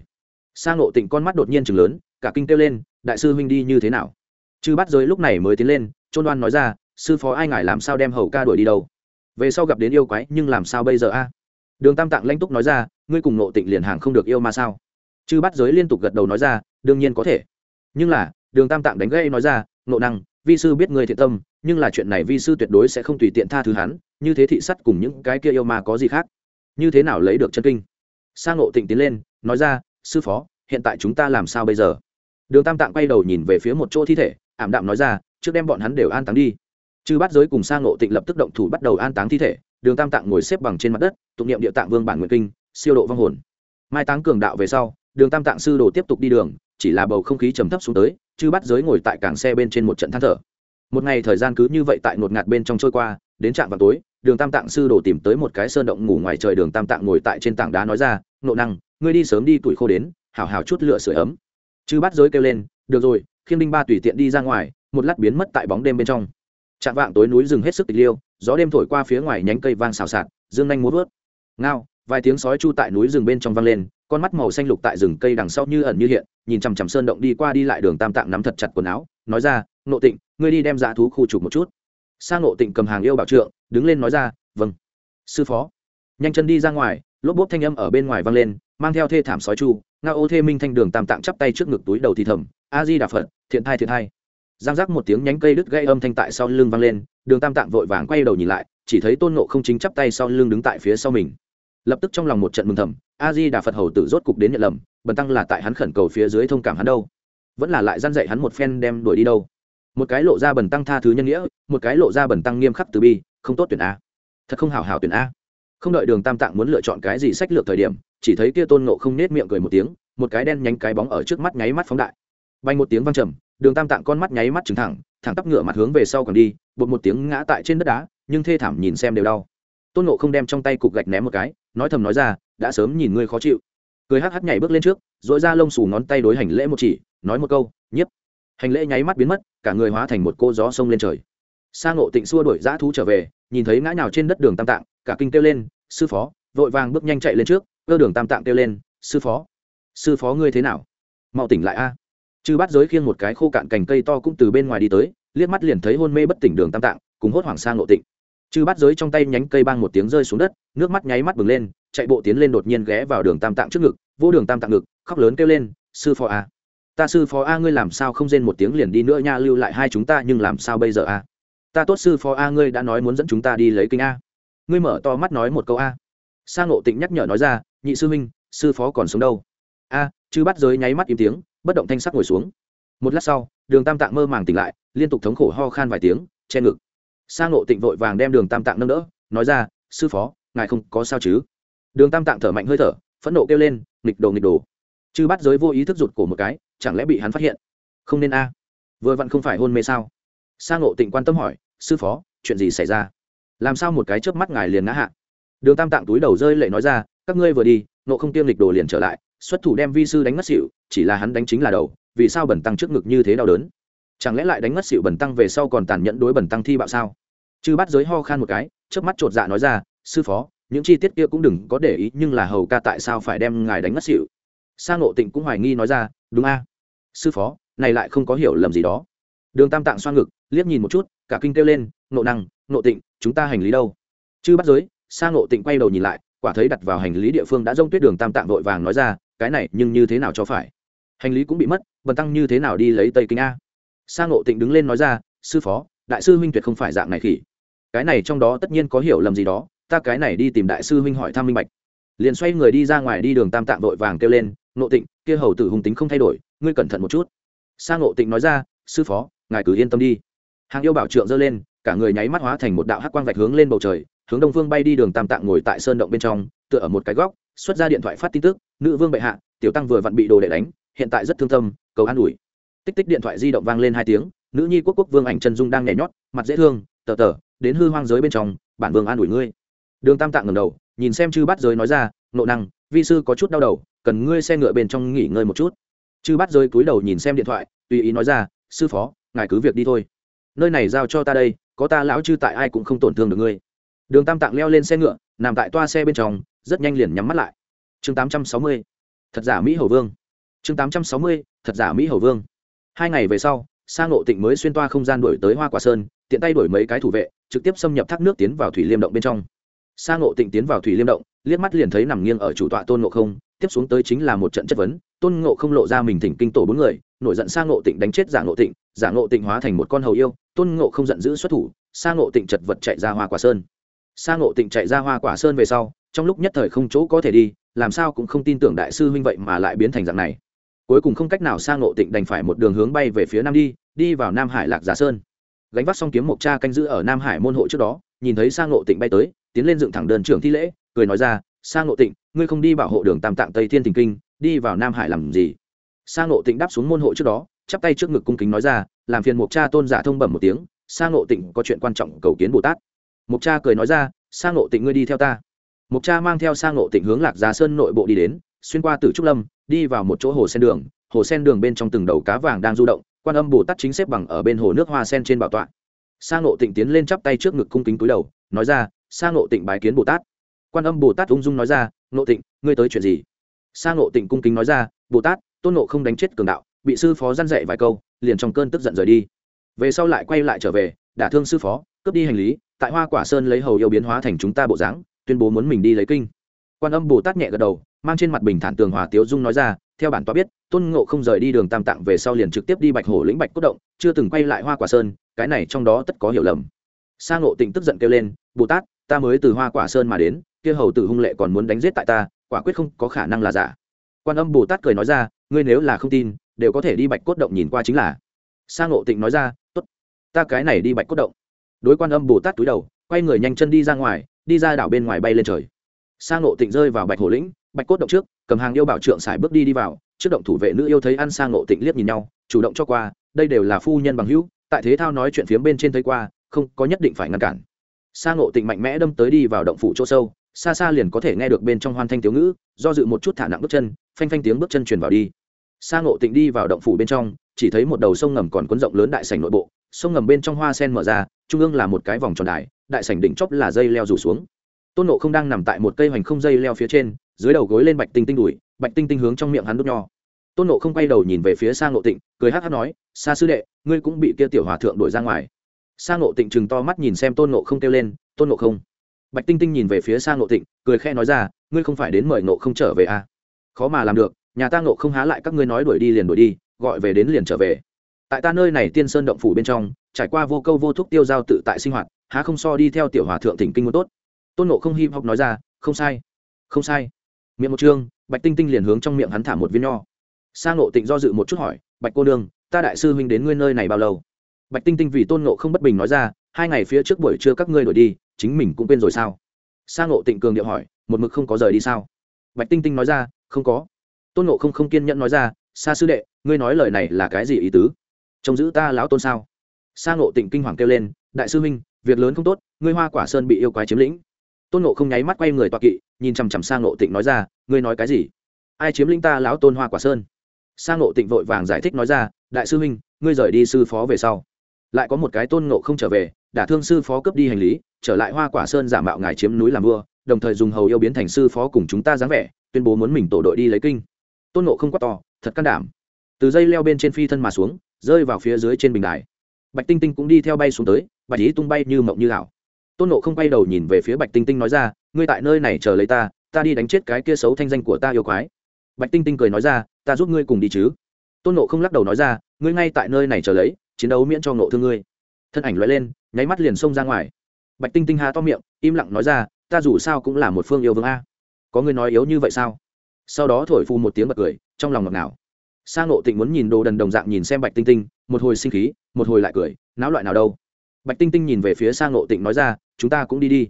Sang Nộ tịnh con mắt đột nhiên chừng lớn, cả kinh kêu lên, đại sư huynh đi như thế nào? Chư bắt giới lúc này mới tiến lên trôn đoan nói ra, sư phó, ai ngài làm sao đem hầu ca đuổi đi đâu? Về sau gặp đến yêu quái, nhưng làm sao bây giờ a? Đường tam tạng lanh túc nói ra, ngươi cùng nộ tịnh liền hàng không được yêu mà sao? Chư bắt giới liên tục gật đầu nói ra, đương nhiên có thể. Nhưng là, đường tam tạng đánh gây nói ra nộ năng, vi sư biết ngươi thiện tâm, nhưng là chuyện này vi sư tuyệt đối sẽ không tùy tiện tha thứ hắn, như thế thị sắt cùng những cái kia yêu mà có gì khác? Như thế nào lấy được chân kinh? Sang nộ tịnh tiến lên, nói ra, sư phó, hiện tại chúng ta làm sao bây giờ? Đường tam tạng quay đầu nhìn về phía một chỗ thi thể ảm đạm nói ra, trước đem bọn hắn đều an táng đi. Chư bắt giới cùng sang ngộ tịnh lập tức động thủ bắt đầu an táng thi thể, đường tam tạng ngồi xếp bằng trên mặt đất, tụng niệm địa tạng vương bản nguyện kinh, siêu độ vong hồn. Mai táng cường đạo về sau, đường tam tạng sư đồ tiếp tục đi đường, chỉ là bầu không khí trầm thấp xuống tới, chư bắt giới ngồi tại cảng xe bên trên một trận than thở. Một ngày thời gian cứ như vậy tại ngột ngạt bên trong trôi qua, đến trạm vào tối, đường tam tạng sư đồ tìm tới một cái sơn động ngủ ngoài trời đường tam tạng ngồi tại trên tảng đá nói ra nộ năng, ngươi đi sớm đi tuổi khô đến hào hào chút lửa sửa ấm. Chư bắt giới kêu lên, được rồi khiêng đinh ba tùy tiện đi ra ngoài, một lát biến mất tại bóng đêm bên trong. Chạm vạng tối núi rừng hết sức tịch liêu, gió đêm thổi qua phía ngoài nhánh cây vang xào xạc, dương nhanh muốn vớt. Ngao, vài tiếng sói chu tại núi rừng bên trong vang lên, con mắt màu xanh lục tại rừng cây đằng sau như ẩn như hiện, nhìn chằm chằm sơn động đi qua đi lại đường tam tạng nắm thật chặt quần áo, nói ra nộ tịnh, ngươi đi đem dã thú khu trục một chút. Sang nộ tịnh cầm hàng yêu bảo trượng, đứng lên nói ra vâng. Sư phó. Nhanh chân đi ra ngoài, lốp bốp thanh âm ở bên ngoài vang lên, mang theo thê thảm sói chu nga ô thê minh thanh đường tam tạng chắp tay trước ngực túi đầu thì thầm, a di đà phật thiện thai thiện thai. Giang giác một tiếng nhánh cây đứt gây âm thanh tại sau lưng vang lên, đường tam tạng vội vàng quay đầu nhìn lại, chỉ thấy tôn nộ không chính chắp tay sau lưng đứng tại phía sau mình. Lập tức trong lòng một trận mừng thầm a di đà phật hầu tử rốt cục đến nhận lầm, bần tăng là tại hắn khẩn cầu phía dưới thông cảm hắn đâu. Vẫn là lại g dạy hắn một phen đem đuổi đi đâu. Một cái lộ ra bần tăng tha thứ nhân nghĩa, một cái lộ ra bần tăng nghiêm khắc từ bi, không tốt tuyển a. Thật không hào hào tuyển a. Không đợi đường tam tạng muốn lựa chọn cái gì sách lược thời điểm, chỉ thấy kia tôn nộ không nết miệng cười một tiếng, một cái đen nhánh cái bóng ở trước mắt nháy mắt phóng đại bay một tiếng văng trầm, đường tam tạng con mắt nháy mắt trừng thẳng thẳng tắp ngựa mặt hướng về sau còn đi, bột một tiếng ngã tại trên đất đá, nhưng thê thảm nhìn xem đều đau. Tôn nộ không đem trong tay cục gạch ném một cái, nói thầm nói ra, đã sớm nhìn ngươi khó chịu. Cười hắc hắc nhảy bước lên trước dội ra lông xù ngón tay đối hành lễ một chỉ, nói một câu, nhiếp. Hành lễ nháy mắt biến mất, cả người hóa thành một cô gió sông lên trời. Sa ngộ tịnh xua đuổi dã thú trở về, nhìn thấy ngã nhào trên đất đường tam tạng, cả kinh kêu lên, sư phó. Vội vàng bước nhanh chạy lên trước, cơ đường tam tạng kêu lên, sư phó sư phó ngươi thế nào? Mau tỉnh lại a chư bát giới khiêng một cái khô cạn cành cây to cũng từ bên ngoài đi tới, liếc mắt liền thấy hôn mê bất tỉnh đường tam tạng, cùng hốt hoảng sang ngộ tịnh. Chư bát giới trong tay nhánh cây bang một tiếng rơi xuống đất, nước mắt nháy mắt bừng lên, chạy bộ tiến lên đột nhiên ghé vào đường tam tạng trước ngực, vô đường tam tạng ngực, khóc lớn kêu lên, sư phó a, ta sư phó a, ngươi làm sao không rên một tiếng liền đi nữa nha, lưu lại hai chúng ta, nhưng làm sao bây giờ a? Ta tốt sư phó a, ngươi đã nói muốn dẫn chúng ta đi lấy kinh a. Ngươi mở to mắt nói một câu a. Sang ngộ tịnh nhắc nhở nói ra, nhị sư huynh, sư phó còn sống đâu? A, chư bắt giới nháy mắt im tiếng bất động thanh sắc ngồi xuống. Một lát sau, đường tam tạng mơ màng tỉnh lại, liên tục thống khổ ho khan vài tiếng, che ngực. Sang ngộ tịnh vội vàng đem đường tam tạng nâng đỡ, nói ra, sư phó, ngài không có sao chứ? Đường tam tạng thở mạnh hơi thở, phẫn nộ kêu lên, nghịch đồ nghịch đồ. Chư bắt giới vô ý thức rụt cổ một cái, chẳng lẽ bị hắn phát hiện? Không nên a. Vừa vặn không phải hôn mê sao? Sang ngộ tịnh quan tâm hỏi, sư phó, chuyện gì xảy ra? Làm sao một cái chớp mắt ngài liền ngã hạ? Đường tam tạng túi đầu rơi lệ nói ra, các ngươi vừa đi nộ không tiêm lịch đồ liền trở lại xuất thủ đem vi sư đánh ngất xỉu, chỉ là hắn đánh chính là đầu, vì sao bẩn tăng trước ngực như thế đau đớn? Chẳng lẽ lại đánh ngất xỉu bẩn tăng về sau còn tàn nhẫn đối bẩn tăng thi bạo sao? Chư bắt giới ho khan một cái trước mắt chột dạ nói ra, sư phó, những chi tiết kia cũng đừng có để ý, nhưng là hầu ca tại sao phải đem ngài đánh ngất xỉu? Sa ngộ tịnh cũng hoài nghi nói ra, đúng a. Sư phó, này lại không có hiểu lầm gì đó. Đường tam tạng xoa ngực, liếc nhìn một chút, cả kinh kêu lên nộ năng nộ tịnh, chúng ta hành lý đâu? Chư bắt giới, sa ngộ tịnh quay đầu nhìn lại, quả thấy đặt vào hành lý địa phương đã rông tuyết đường tam tạng vội vàng nói ra cái này nhưng như thế nào cho phải? Hành lý cũng bị mất, bần tăng như thế nào đi lấy tây kinh a? Sa ngộ tịnh đứng lên nói ra, sư phó, đại sư huynh tuyệt không phải dạng này khỉ. Cái này trong đó tất nhiên có hiểu lầm gì đó, ta cái này đi tìm đại sư huynh hỏi thăm minh bạch. Liền xoay người đi ra ngoài đi đường tam tạng vội vàng kêu lên, ngộ tịnh, kia hầu tử hung tính không thay đổi, ngươi cẩn thận một chút. Sa ngộ tịnh nói ra, sư phó, ngài cứ yên tâm đi. Hàng yêu bảo trượng giơ lên, cả người nháy mắt hóa thành một đạo hắc quang vạch hướng lên bầu trời, hướng đông phương bay đi đường tam tạng ngồi tại sơn động bên trong, tựa ở một cái góc, xuất ra điện thoại phát tin tức nữ vương bệ hạ, tiểu tăng vừa vặn bị đồ đệ đánh, hiện tại rất thương tâm, cầu an ủi. Tích tích điện thoại di động vang lên hai tiếng, nữ nhi quốc quốc vương ảnh chân dung đang nhảy nhót, mặt dễ thương, tờ tờ, đến hư hoang giới bên trong, bản vương an ủi ngươi. Đường tam tạng ngầm đầu, nhìn xem chư bắt giới nói ra, nộ năng, vi sư có chút đau đầu, cần ngươi xe ngựa bên trong nghỉ ngơi một chút. Chư bắt giới cúi đầu nhìn xem điện thoại, tùy ý nói ra, sư phó, ngài cứ việc đi thôi. Nơi này giao cho ta đây, có ta lão chư tại ai cũng không tổn thương được ngươi. Đường tam tạng leo lên xe ngựa, nằm tại toa xe bên trong, rất nhanh liền nhắm mắt lại chương tám trăm sáu mươi, thật giả mỹ hầu vương. Chương tám trăm sáu mươi, thật giả mỹ hầu vương. Hai ngày về sau sang ngộ tịnh mới xuyên toa không gian đổi tới hoa quả sơn, tiện tay đổi mấy cái thủ vệ, trực tiếp xâm nhập thác nước tiến vào thủy liêm động bên trong. Sang ngộ tịnh tiến vào thủy liêm động, liếc mắt liền thấy nằm nghiêng ở chủ tọa tôn ngộ không, tiếp xuống tới chính là một trận chất vấn. Tôn ngộ không lộ ra mình thỉnh kinh tổ bốn người, nổi giận sang ngộ tịnh đánh chết giả ngộ tịnh, giả ngộ tịnh hóa thành một con hầu yêu, tôn ngộ không giận dữ xuất thủ sang ngộ tịnh chật vật chạy ra hoa quả sơn. Sang ngộ tịnh chạy ra hoa quả sơn về sau, trong lúc nhất thời không chỗ có thể đi làm sao cũng không tin tưởng đại sư huynh vậy mà lại biến thành dạng này. Cuối cùng không cách nào sang ngộ tịnh đành phải một đường hướng bay về phía nam đi đi vào nam hải lạc giả sơn. Gánh vác xong kiếm mộc cha canh giữ ở nam hải môn hộ trước đó, nhìn thấy sang ngộ tịnh bay tới, tiến lên dựng thẳng đơn trưởng thi lễ, cười nói ra, sang ngộ tịnh, ngươi không đi bảo hộ đường tam tạng tây thiên thình kinh, đi vào nam hải làm gì? Sang ngộ tịnh đáp xuống môn hộ trước đó, chắp tay trước ngực cung kính nói ra, làm phiền mộc cha tôn giả thông bẩm một tiếng, sang ngộ tịnh có chuyện quan trọng cầu kiến bồ tát. Mộc cha cười nói ra, sang ngộ tịnh ngươi đi theo ta. Mục cha mang theo sang ngộ tịnh hướng lạc giá sơn nội bộ đi đến, xuyên qua tử trúc lâm, đi vào một chỗ hồ sen đường. Hồ sen đường bên trong từng đầu cá vàng đang du động, quan âm bồ tát chính xếp bằng ở bên hồ nước hoa sen trên bảo tọa. Sang ngộ tịnh tiến lên chắp tay trước ngực cung kính túi đầu, nói ra sang ngộ tịnh bái kiến bồ tát. Quan âm bồ tát ung dung nói ra, ngộ tịnh, ngươi tới chuyện gì? Sang ngộ tịnh cung kính nói ra, bồ tát, tôn ngộ không đánh chết cường đạo, bị sư phó gian dạy vài câu, liền trong cơn tức giận rời đi. Về sau lại quay lại trở về, đả thương sư phó, cướp đi hành lý, tại hoa quả sơn lấy hầu yêu biến hóa thành chúng ta bộ dáng tuyên bố muốn mình đi lấy kinh. Quan âm bồ tát nhẹ gật đầu, mang trên mặt bình thản tường hòa tiếu dung nói ra, theo bản tọa biết, tôn ngộ không rời đi đường tam tạng về sau liền trực tiếp đi bạch hổ lĩnh bạch cốt động, chưa từng quay lại hoa quả sơn, cái này trong đó tất có hiểu lầm. Sa ngộ tịnh tức giận kêu lên, bồ tát, ta mới từ hoa quả sơn mà đến, kia hầu tử hung lệ còn muốn đánh giết tại ta, quả quyết không có khả năng là giả. Quan âm bồ tát cười nói ra, ngươi nếu là không tin, đều có thể đi bạch cốt động nhìn qua chính là. Sa ngộ tịnh nói ra, tốt, ta cái này đi bạch cốt động. Đối quan âm bồ tát túi đầu, quay người nhanh chân đi ra ngoài đi ra đảo bên ngoài bay lên trời. Sa ngộ tịnh rơi vào bạch hổ lĩnh, bạch cốt động trước, cầm hàng yêu bảo trượng xài bước đi đi vào, trước động thủ vệ nữ yêu thấy ăn sa ngộ tịnh liếc nhìn nhau, chủ động cho qua, đây đều là phu nhân bằng hữu, tại thế thao nói chuyện phiếm bên trên thấy qua, không có nhất định phải ngăn cản. Sa ngộ tịnh mạnh mẽ đâm tới đi vào động phủ chỗ sâu, xa xa liền có thể nghe được bên trong hoan thanh thiếu ngữ, do dự một chút thả nặng bước chân, phanh phanh tiếng bước chân truyền vào đi. Sa ngộ tịnh đi vào động phủ bên trong, chỉ thấy một đầu sông ngầm còn cuốn rộng lớn đại sảnh nội bộ, sông ngầm bên trong hoa sen mở ra, trung ương là một cái vòng tròn đài đại sảnh đỉnh chóp là dây leo rủ xuống. Tôn nộ không đang nằm tại một cây hoành không dây leo phía trên, dưới đầu gối lên bạch tinh tinh đùi, bạch tinh tinh hướng trong miệng hắn đốt nho. Tôn nộ không quay đầu nhìn về phía sang ngộ tịnh, cười hát hát nói xa sư đệ, ngươi cũng bị kia tiểu hòa thượng đuổi ra ngoài. Sang ngộ tịnh chừng to mắt nhìn xem tôn nộ không kêu lên, tôn nộ không. Bạch tinh tinh nhìn về phía sang ngộ tịnh, cười khe nói ra, ngươi không phải đến mời nộ không trở về à. khó mà làm được, nhà ta nộ không há lại các ngươi nói đuổi đi liền đuổi đi, gọi về đến liền trở về. Tại ta nơi này tiên sơn động phủ bên trong, trải qua vô câu vô thúc tiêu giao tự tại sinh hoạt há không so đi theo tiểu hòa thượng thỉnh kinh muốn tốt. Tôn nộ không hi vọng nói ra, không sai không sai. Miệng một chương, bạch tinh tinh liền hướng trong miệng hắn thả một viên nho. Sang nộ tịnh do dự một chút hỏi, bạch cô nương, ta đại sư huynh đến ngươi nơi này bao lâu? Bạch tinh tinh vì tôn nộ không bất bình nói ra, hai ngày phía trước buổi trưa các ngươi đổi đi, chính mình cũng quên rồi sao? Sang nộ tịnh cường điệu hỏi, một mực không có rời đi sao? Bạch tinh tinh nói ra, không có. Tôn nộ không không kiên nhẫn nói ra xa sư đệ, ngươi nói lời này là cái gì ý tứ? Trông giữ ta lão tôn sao? Sang nộ tịnh kinh hoàng kêu lên, đại sư huynh việc lớn không tốt, ngươi hoa quả sơn bị yêu quái chiếm lĩnh. Tôn nộ không nháy mắt quay người toa kỵ, nhìn chằm chằm sang nộ tịnh nói ra, ngươi nói cái gì? Ai chiếm lĩnh ta lão tôn hoa quả sơn? Sang nộ tịnh vội vàng giải thích nói ra, đại sư huynh, ngươi rời đi sư phó về sau. Lại có một cái tôn nộ không trở về, đả thương sư phó cướp đi hành lý, trở lại hoa quả sơn giả mạo ngài chiếm núi làm vua, đồng thời dùng hầu yêu biến thành sư phó cùng chúng ta dáng vẻ, tuyên bố muốn mình tổ đội đi lấy kinh. Tôn nộ không quá to, thật can đảm. Từ dây leo bên trên phi thân mà xuống, rơi vào phía dưới trên bình đài bạch tinh tinh cũng đi theo bay xuống tới, bạch ý tung bay như mộng như ảo. Tôn nộ không bay đầu nhìn về phía bạch tinh tinh nói ra, ngươi tại nơi này chờ lấy ta ta đi đánh chết cái kia xấu thanh danh của ta yêu quái. Bạch tinh tinh cười nói ra, ta giúp ngươi cùng đi chứ. Tôn nộ không lắc đầu nói ra, ngươi ngay tại nơi này chờ lấy, chiến đấu miễn cho nộ thương ngươi. Thân ảnh loại lên, nháy mắt liền xông ra ngoài. Bạch tinh tinh hà to miệng, im lặng nói ra, ta dù sao cũng là một phương yêu vương a. Có ngươi nói yếu như vậy sao? Sau đó thổi phu một tiếng bật cười, trong lòng ngọt nào sang nộ tịnh muốn nhìn đồ đần đồng dạng nhìn xem bạch tinh tinh, một hồi sinh khí, một hồi lại cười, náo loại nào đâu? Bạch tinh tinh nhìn về phía sang nộ tịnh nói ra, chúng ta cũng đi đi.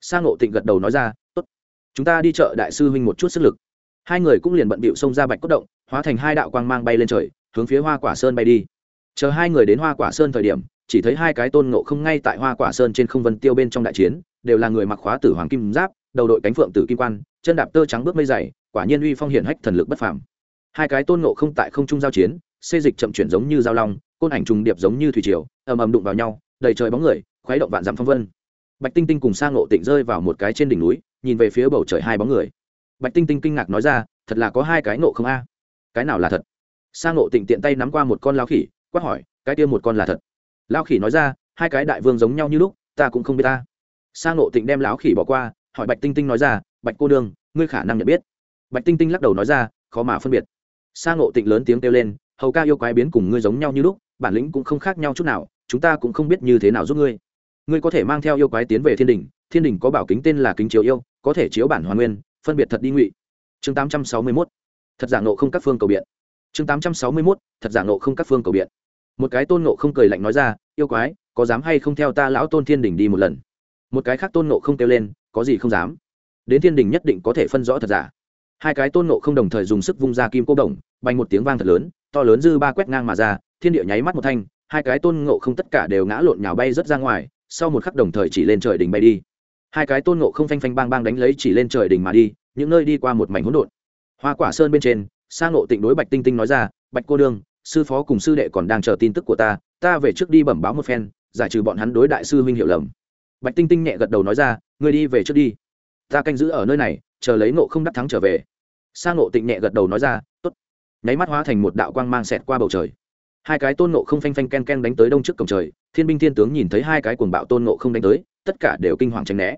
Sang nộ tịnh gật đầu nói ra, tốt. Chúng ta đi chợ đại sư huynh một chút sức lực. Hai người cũng liền bận bịu xông ra bạch cốt động, hóa thành hai đạo quang mang bay lên trời, hướng phía hoa quả sơn bay đi. Chờ hai người đến hoa quả sơn thời điểm, chỉ thấy hai cái tôn ngộ không ngay tại hoa quả sơn trên không vân tiêu bên trong đại chiến, đều là người mặc khóa tử hoàng kim giáp, đầu đội cánh phượng tử kim quan, chân đạp tơ trắng bước mây dày, quả nhiên uy phong hiển hách thần lực bất phàm hai cái tôn ngộ không tại không trung giao chiến, xê dịch chậm chuyển giống như giao long, côn ảnh trùng điệp giống như thủy triều, ầm ầm đụng vào nhau, đầy trời bóng người, khuấy động vạn dặm phong vân. Bạch tinh tinh cùng sang ngộ tịnh rơi vào một cái trên đỉnh núi, nhìn về phía bầu trời hai bóng người. Bạch tinh tinh kinh ngạc nói ra, thật là có hai cái ngộ không a? Cái nào là thật? Sang ngộ tịnh tiện tay nắm qua một con lao khỉ, quát hỏi, cái kia một con là thật? Lao khỉ nói ra, hai cái đại vương giống nhau như lúc, ta cũng không biết ta. Sang ngộ tịnh đem lão khỉ bỏ qua, hỏi bạch tinh tinh nói ra, bạch cô đương ngươi khả năng nhận biết. Bạch tinh tinh lắc đầu nói ra, khó mà phân biệt sa ngộ tịnh lớn tiếng kêu lên, hầu ca yêu quái biến cùng ngươi giống nhau như lúc, bản lĩnh cũng không khác nhau chút nào, chúng ta cũng không biết như thế nào giúp ngươi. Ngươi có thể mang theo yêu quái tiến về thiên đình thiên đình có bảo kính tên là kính chiếu yêu, có thể chiếu bản hoàn nguyên, phân biệt thật đi ngụy. Chương tám trăm sáu mươi mốt. Thật giả nộ không các phương cầu biện. Chương tám trăm sáu mươi mốt. Thật giả nộ không các phương cầu biện. Một cái tôn nộ không cười lạnh nói ra, yêu quái, có dám hay không theo ta lão tôn thiên đình đi một lần? Một cái khác tôn nộ không kêu lên, có gì không dám? Đến thiên đình nhất định có thể phân rõ thật giả hai cái tôn nộ không đồng thời dùng sức vung ra kim cô đồng, bành một tiếng vang thật lớn, to lớn dư ba quét ngang mà ra, thiên địa nháy mắt một thanh, hai cái tôn ngộ không tất cả đều ngã lộn nhào bay rớt ra ngoài, sau một khắc đồng thời chỉ lên trời đỉnh bay đi. Hai cái tôn ngộ không phanh phanh bang bang đánh lấy chỉ lên trời đỉnh mà đi, những nơi đi qua một mảnh hỗn độn. Hoa quả sơn bên trên sang ngộ tịnh đối bạch tinh tinh nói ra, bạch cô đương sư phó cùng sư đệ còn đang chờ tin tức của ta ta về trước đi bẩm báo một phen, giải trừ bọn hắn đối đại sư huynh hiểu lầm. Bạch tinh tinh nhẹ gật đầu nói ra, ngươi đi về trước đi. Ta canh giữ ở nơi này chờ lấy ngộ không đắc thắng trở về. Sang ngộ tịnh nhẹ gật đầu nói ra, tốt. Nháy mắt hóa thành một đạo quang mang xẹt qua bầu trời. Hai cái tôn ngộ không phanh phanh ken ken đánh tới đông trước cổng trời, thiên binh thiên tướng nhìn thấy hai cái cuồng bạo tôn ngộ không đánh tới, tất cả đều kinh hoàng tránh né.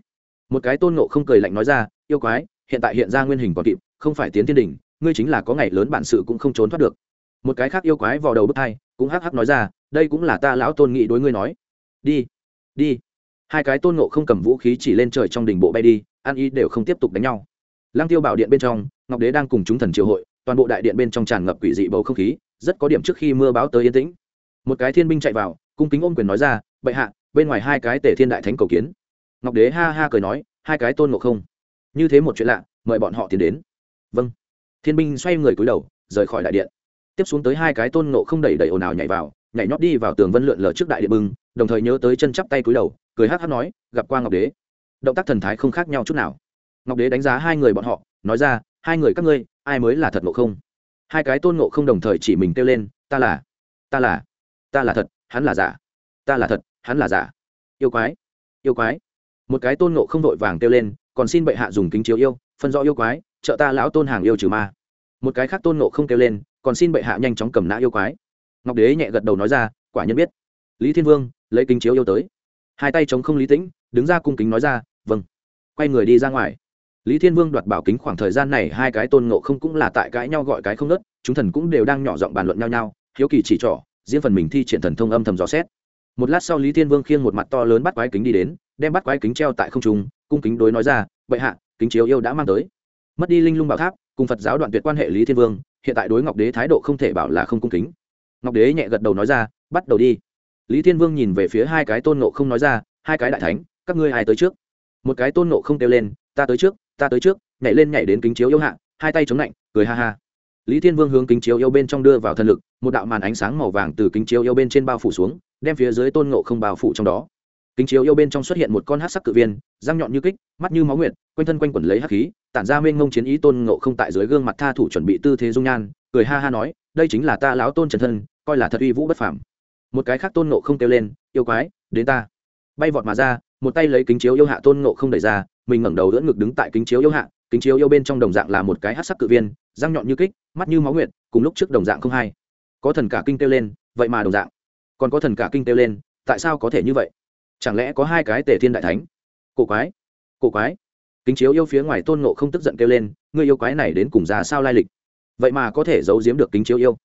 Một cái tôn ngộ không cười lạnh nói ra, yêu quái, hiện tại hiện ra nguyên hình còn kịp, không phải tiến thiên đình ngươi chính là có ngày lớn bản sự cũng không trốn thoát được. Một cái khác yêu quái vào đầu bức thai cũng hắc hắc nói ra, đây cũng là ta lão tôn nghị đối ngươi nói. Đi đi. Hai cái tôn ngộ không cầm vũ khí chỉ lên trời trong đỉnh bộ bay đi an y đều không tiếp tục đánh nhau lăng tiêu bảo điện bên trong, ngọc đế đang cùng chúng thần triều hội, toàn bộ đại điện bên trong tràn ngập quỷ dị bầu không khí, rất có điểm trước khi mưa báo tới yên tĩnh. Một cái thiên binh chạy vào, cung kính ôm quyền nói ra, bệ hạ, bên ngoài hai cái tể thiên đại thánh cầu kiến. Ngọc đế ha ha cười nói, hai cái tôn ngộ không? Như thế một chuyện lạ, mời bọn họ tiến đến. Vâng. Thiên binh xoay người cúi đầu, rời khỏi đại điện. Tiếp xuống tới hai cái tôn ngộ không đẩy đẩy ồn ào nhảy vào, nhảy nhót đi vào tường vân lượn lờ trước đại điện bưng, đồng thời nhớ tới chân chắp tay cúi đầu, cười hát hát nói, gặp qua ngọc đế. Động tác thần thái không khác nhau chút nào ngọc đế đánh giá hai người bọn họ, nói ra, hai người các ngươi, ai mới là thật ngộ không? Hai cái tôn ngộ không đồng thời chỉ mình kêu lên, ta là ta là ta là thật, hắn là giả, ta là thật, hắn là giả. Yêu quái yêu quái. Một cái tôn ngộ không vội vàng kêu lên, còn xin bệ hạ dùng kính chiếu yêu, phân rõ yêu quái, trợ ta lão tôn hàng yêu trừ ma. Một cái khác tôn ngộ không kêu lên, còn xin bệ hạ nhanh chóng cầm nã yêu quái. Ngọc đế nhẹ gật đầu nói ra, quả nhân biết. Lý thiên vương, lấy kính chiếu yêu tới. Hai tay chống không lý tĩnh, đứng ra cung kính nói ra vâng. Quay người đi ra ngoài lý thiên vương đoạt bảo kính khoảng thời gian này, hai cái tôn ngộ không cũng là tại cãi nhau gọi cái không nớt chúng thần cũng đều đang nhỏ giọng bàn luận nhau nhau, hiếu kỳ chỉ trỏ, riêng phần mình thi triển thần thông âm thầm dò xét. Một lát sau lý thiên vương khiêng một mặt to lớn bắt quái kính đi đến, đem bắt quái kính treo tại không trung, cung kính đối nói ra, bệ hạ, kính chiếu yêu đã mang tới. Mất đi linh lung bảo tháp, cùng phật giáo đoạn tuyệt quan hệ lý thiên vương, hiện tại đối ngọc đế thái độ không thể bảo là không cung kính. Ngọc đế nhẹ gật đầu nói ra, bắt đầu đi. Lý thiên vương nhìn về phía hai cái tôn nộ không nói ra, hai cái đại thánh, các ngươi ai tới trước? Một cái tôn nộ không kêu lên, ta tới trước ta tới trước, nhảy lên nhảy đến kính chiếu yêu hạ, hai tay chống lạnh, cười ha ha. Lý thiên vương hướng kính chiếu yêu bên trong đưa vào thân lực, một đạo màn ánh sáng màu vàng từ kính chiếu yêu bên trên bao phủ xuống, đem phía dưới tôn ngộ không bao phủ trong đó. Kính chiếu yêu bên trong xuất hiện một con hát sắc cự viên, răng nhọn như kích, mắt như máu nguyệt, quanh thân quanh quẩn lấy hắc khí, tản ra mênh ngông chiến ý tôn ngộ không tại dưới gương mặt tha thủ chuẩn bị tư thế dung nhan, cười ha ha nói, đây chính là ta lão tôn trần thân, coi là thật uy vũ bất phàm. Một cái khác tôn ngộ không kêu lên, yêu quái, đến ta. Bay vọt mà ra một tay lấy kính chiếu yêu hạ tôn ngộ không đẩy ra, mình ngẩng đầu đỡ ngực đứng tại kính chiếu yêu hạ, kính chiếu yêu bên trong đồng dạng là một cái hát sắc cự viên, răng nhọn như kích, mắt như máu nguyệt, cùng lúc trước đồng dạng không hay. Có thần cả kinh kêu lên, vậy mà đồng dạng. Còn có thần cả kinh kêu lên, tại sao có thể như vậy? Chẳng lẽ có hai cái tề thiên đại thánh? Cổ quái cổ quái. Kính chiếu yêu phía ngoài tôn ngộ không tức giận kêu lên người yêu quái này đến cùng ra sao lai lịch? Vậy mà có thể giấu giếm được kính chiếu yêu.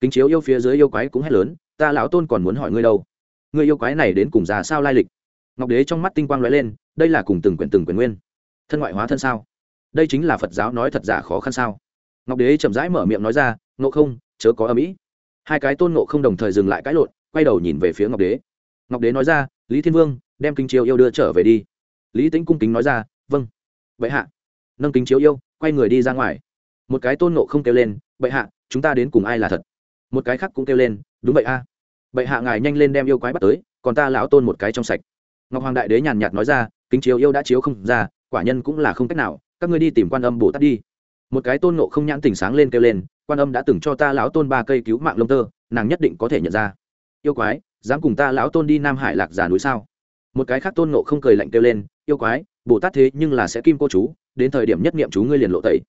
Kính chiếu yêu phía dưới yêu quái cũng hét lớn, ta lão tôn còn muốn hỏi ngươi đâu? Người yêu quái này đến cùng ra sao lai lịch? Ngọc đế trong mắt tinh quang lóe lên, đây là cùng từng quyển từng quyển nguyên. Thân ngoại hóa thân sao? Đây chính là phật giáo nói thật giả khó khăn sao? Ngọc đế chậm rãi mở miệng nói ra, ngộ không, chớ có âm ý. Hai cái tôn ngộ không đồng thời dừng lại cãi lộn, quay đầu nhìn về phía ngọc đế. Ngọc đế nói ra, lý thiên vương, đem kính chiếu yêu đưa trở về đi. Lý tính cung kính nói ra vâng. Vậy hạ. Nâng kính chiếu yêu, quay người đi ra ngoài. Một cái tôn nộ không kêu lên, bệ hạ, chúng ta đến cùng ai là thật? Một cái khác cũng kêu lên, đúng vậy a. À. bệ hạ ngài nhanh lên đem yêu quái bắt tới, còn ta lão tôn một cái trong sạch ngọc hoàng đại đế nhàn nhạt nói ra, kính chiếu yêu đã chiếu không ra, quả nhân cũng là không cách nào, các ngươi đi tìm quan âm bồ tát đi. Một cái tôn nộ không nhãn tỉnh sáng lên kêu lên, quan âm đã từng cho ta lão tôn ba cây cứu mạng lông tơ, nàng nhất định có thể nhận ra. Yêu quái, dám cùng ta lão tôn đi nam hải lạc giả núi sao? Một cái khác tôn nộ không cười lạnh kêu lên, yêu quái, bồ tát thế nhưng là sẽ kim cô chú, đến thời điểm nhất nghiệm chú ngươi liền lộ tẩy.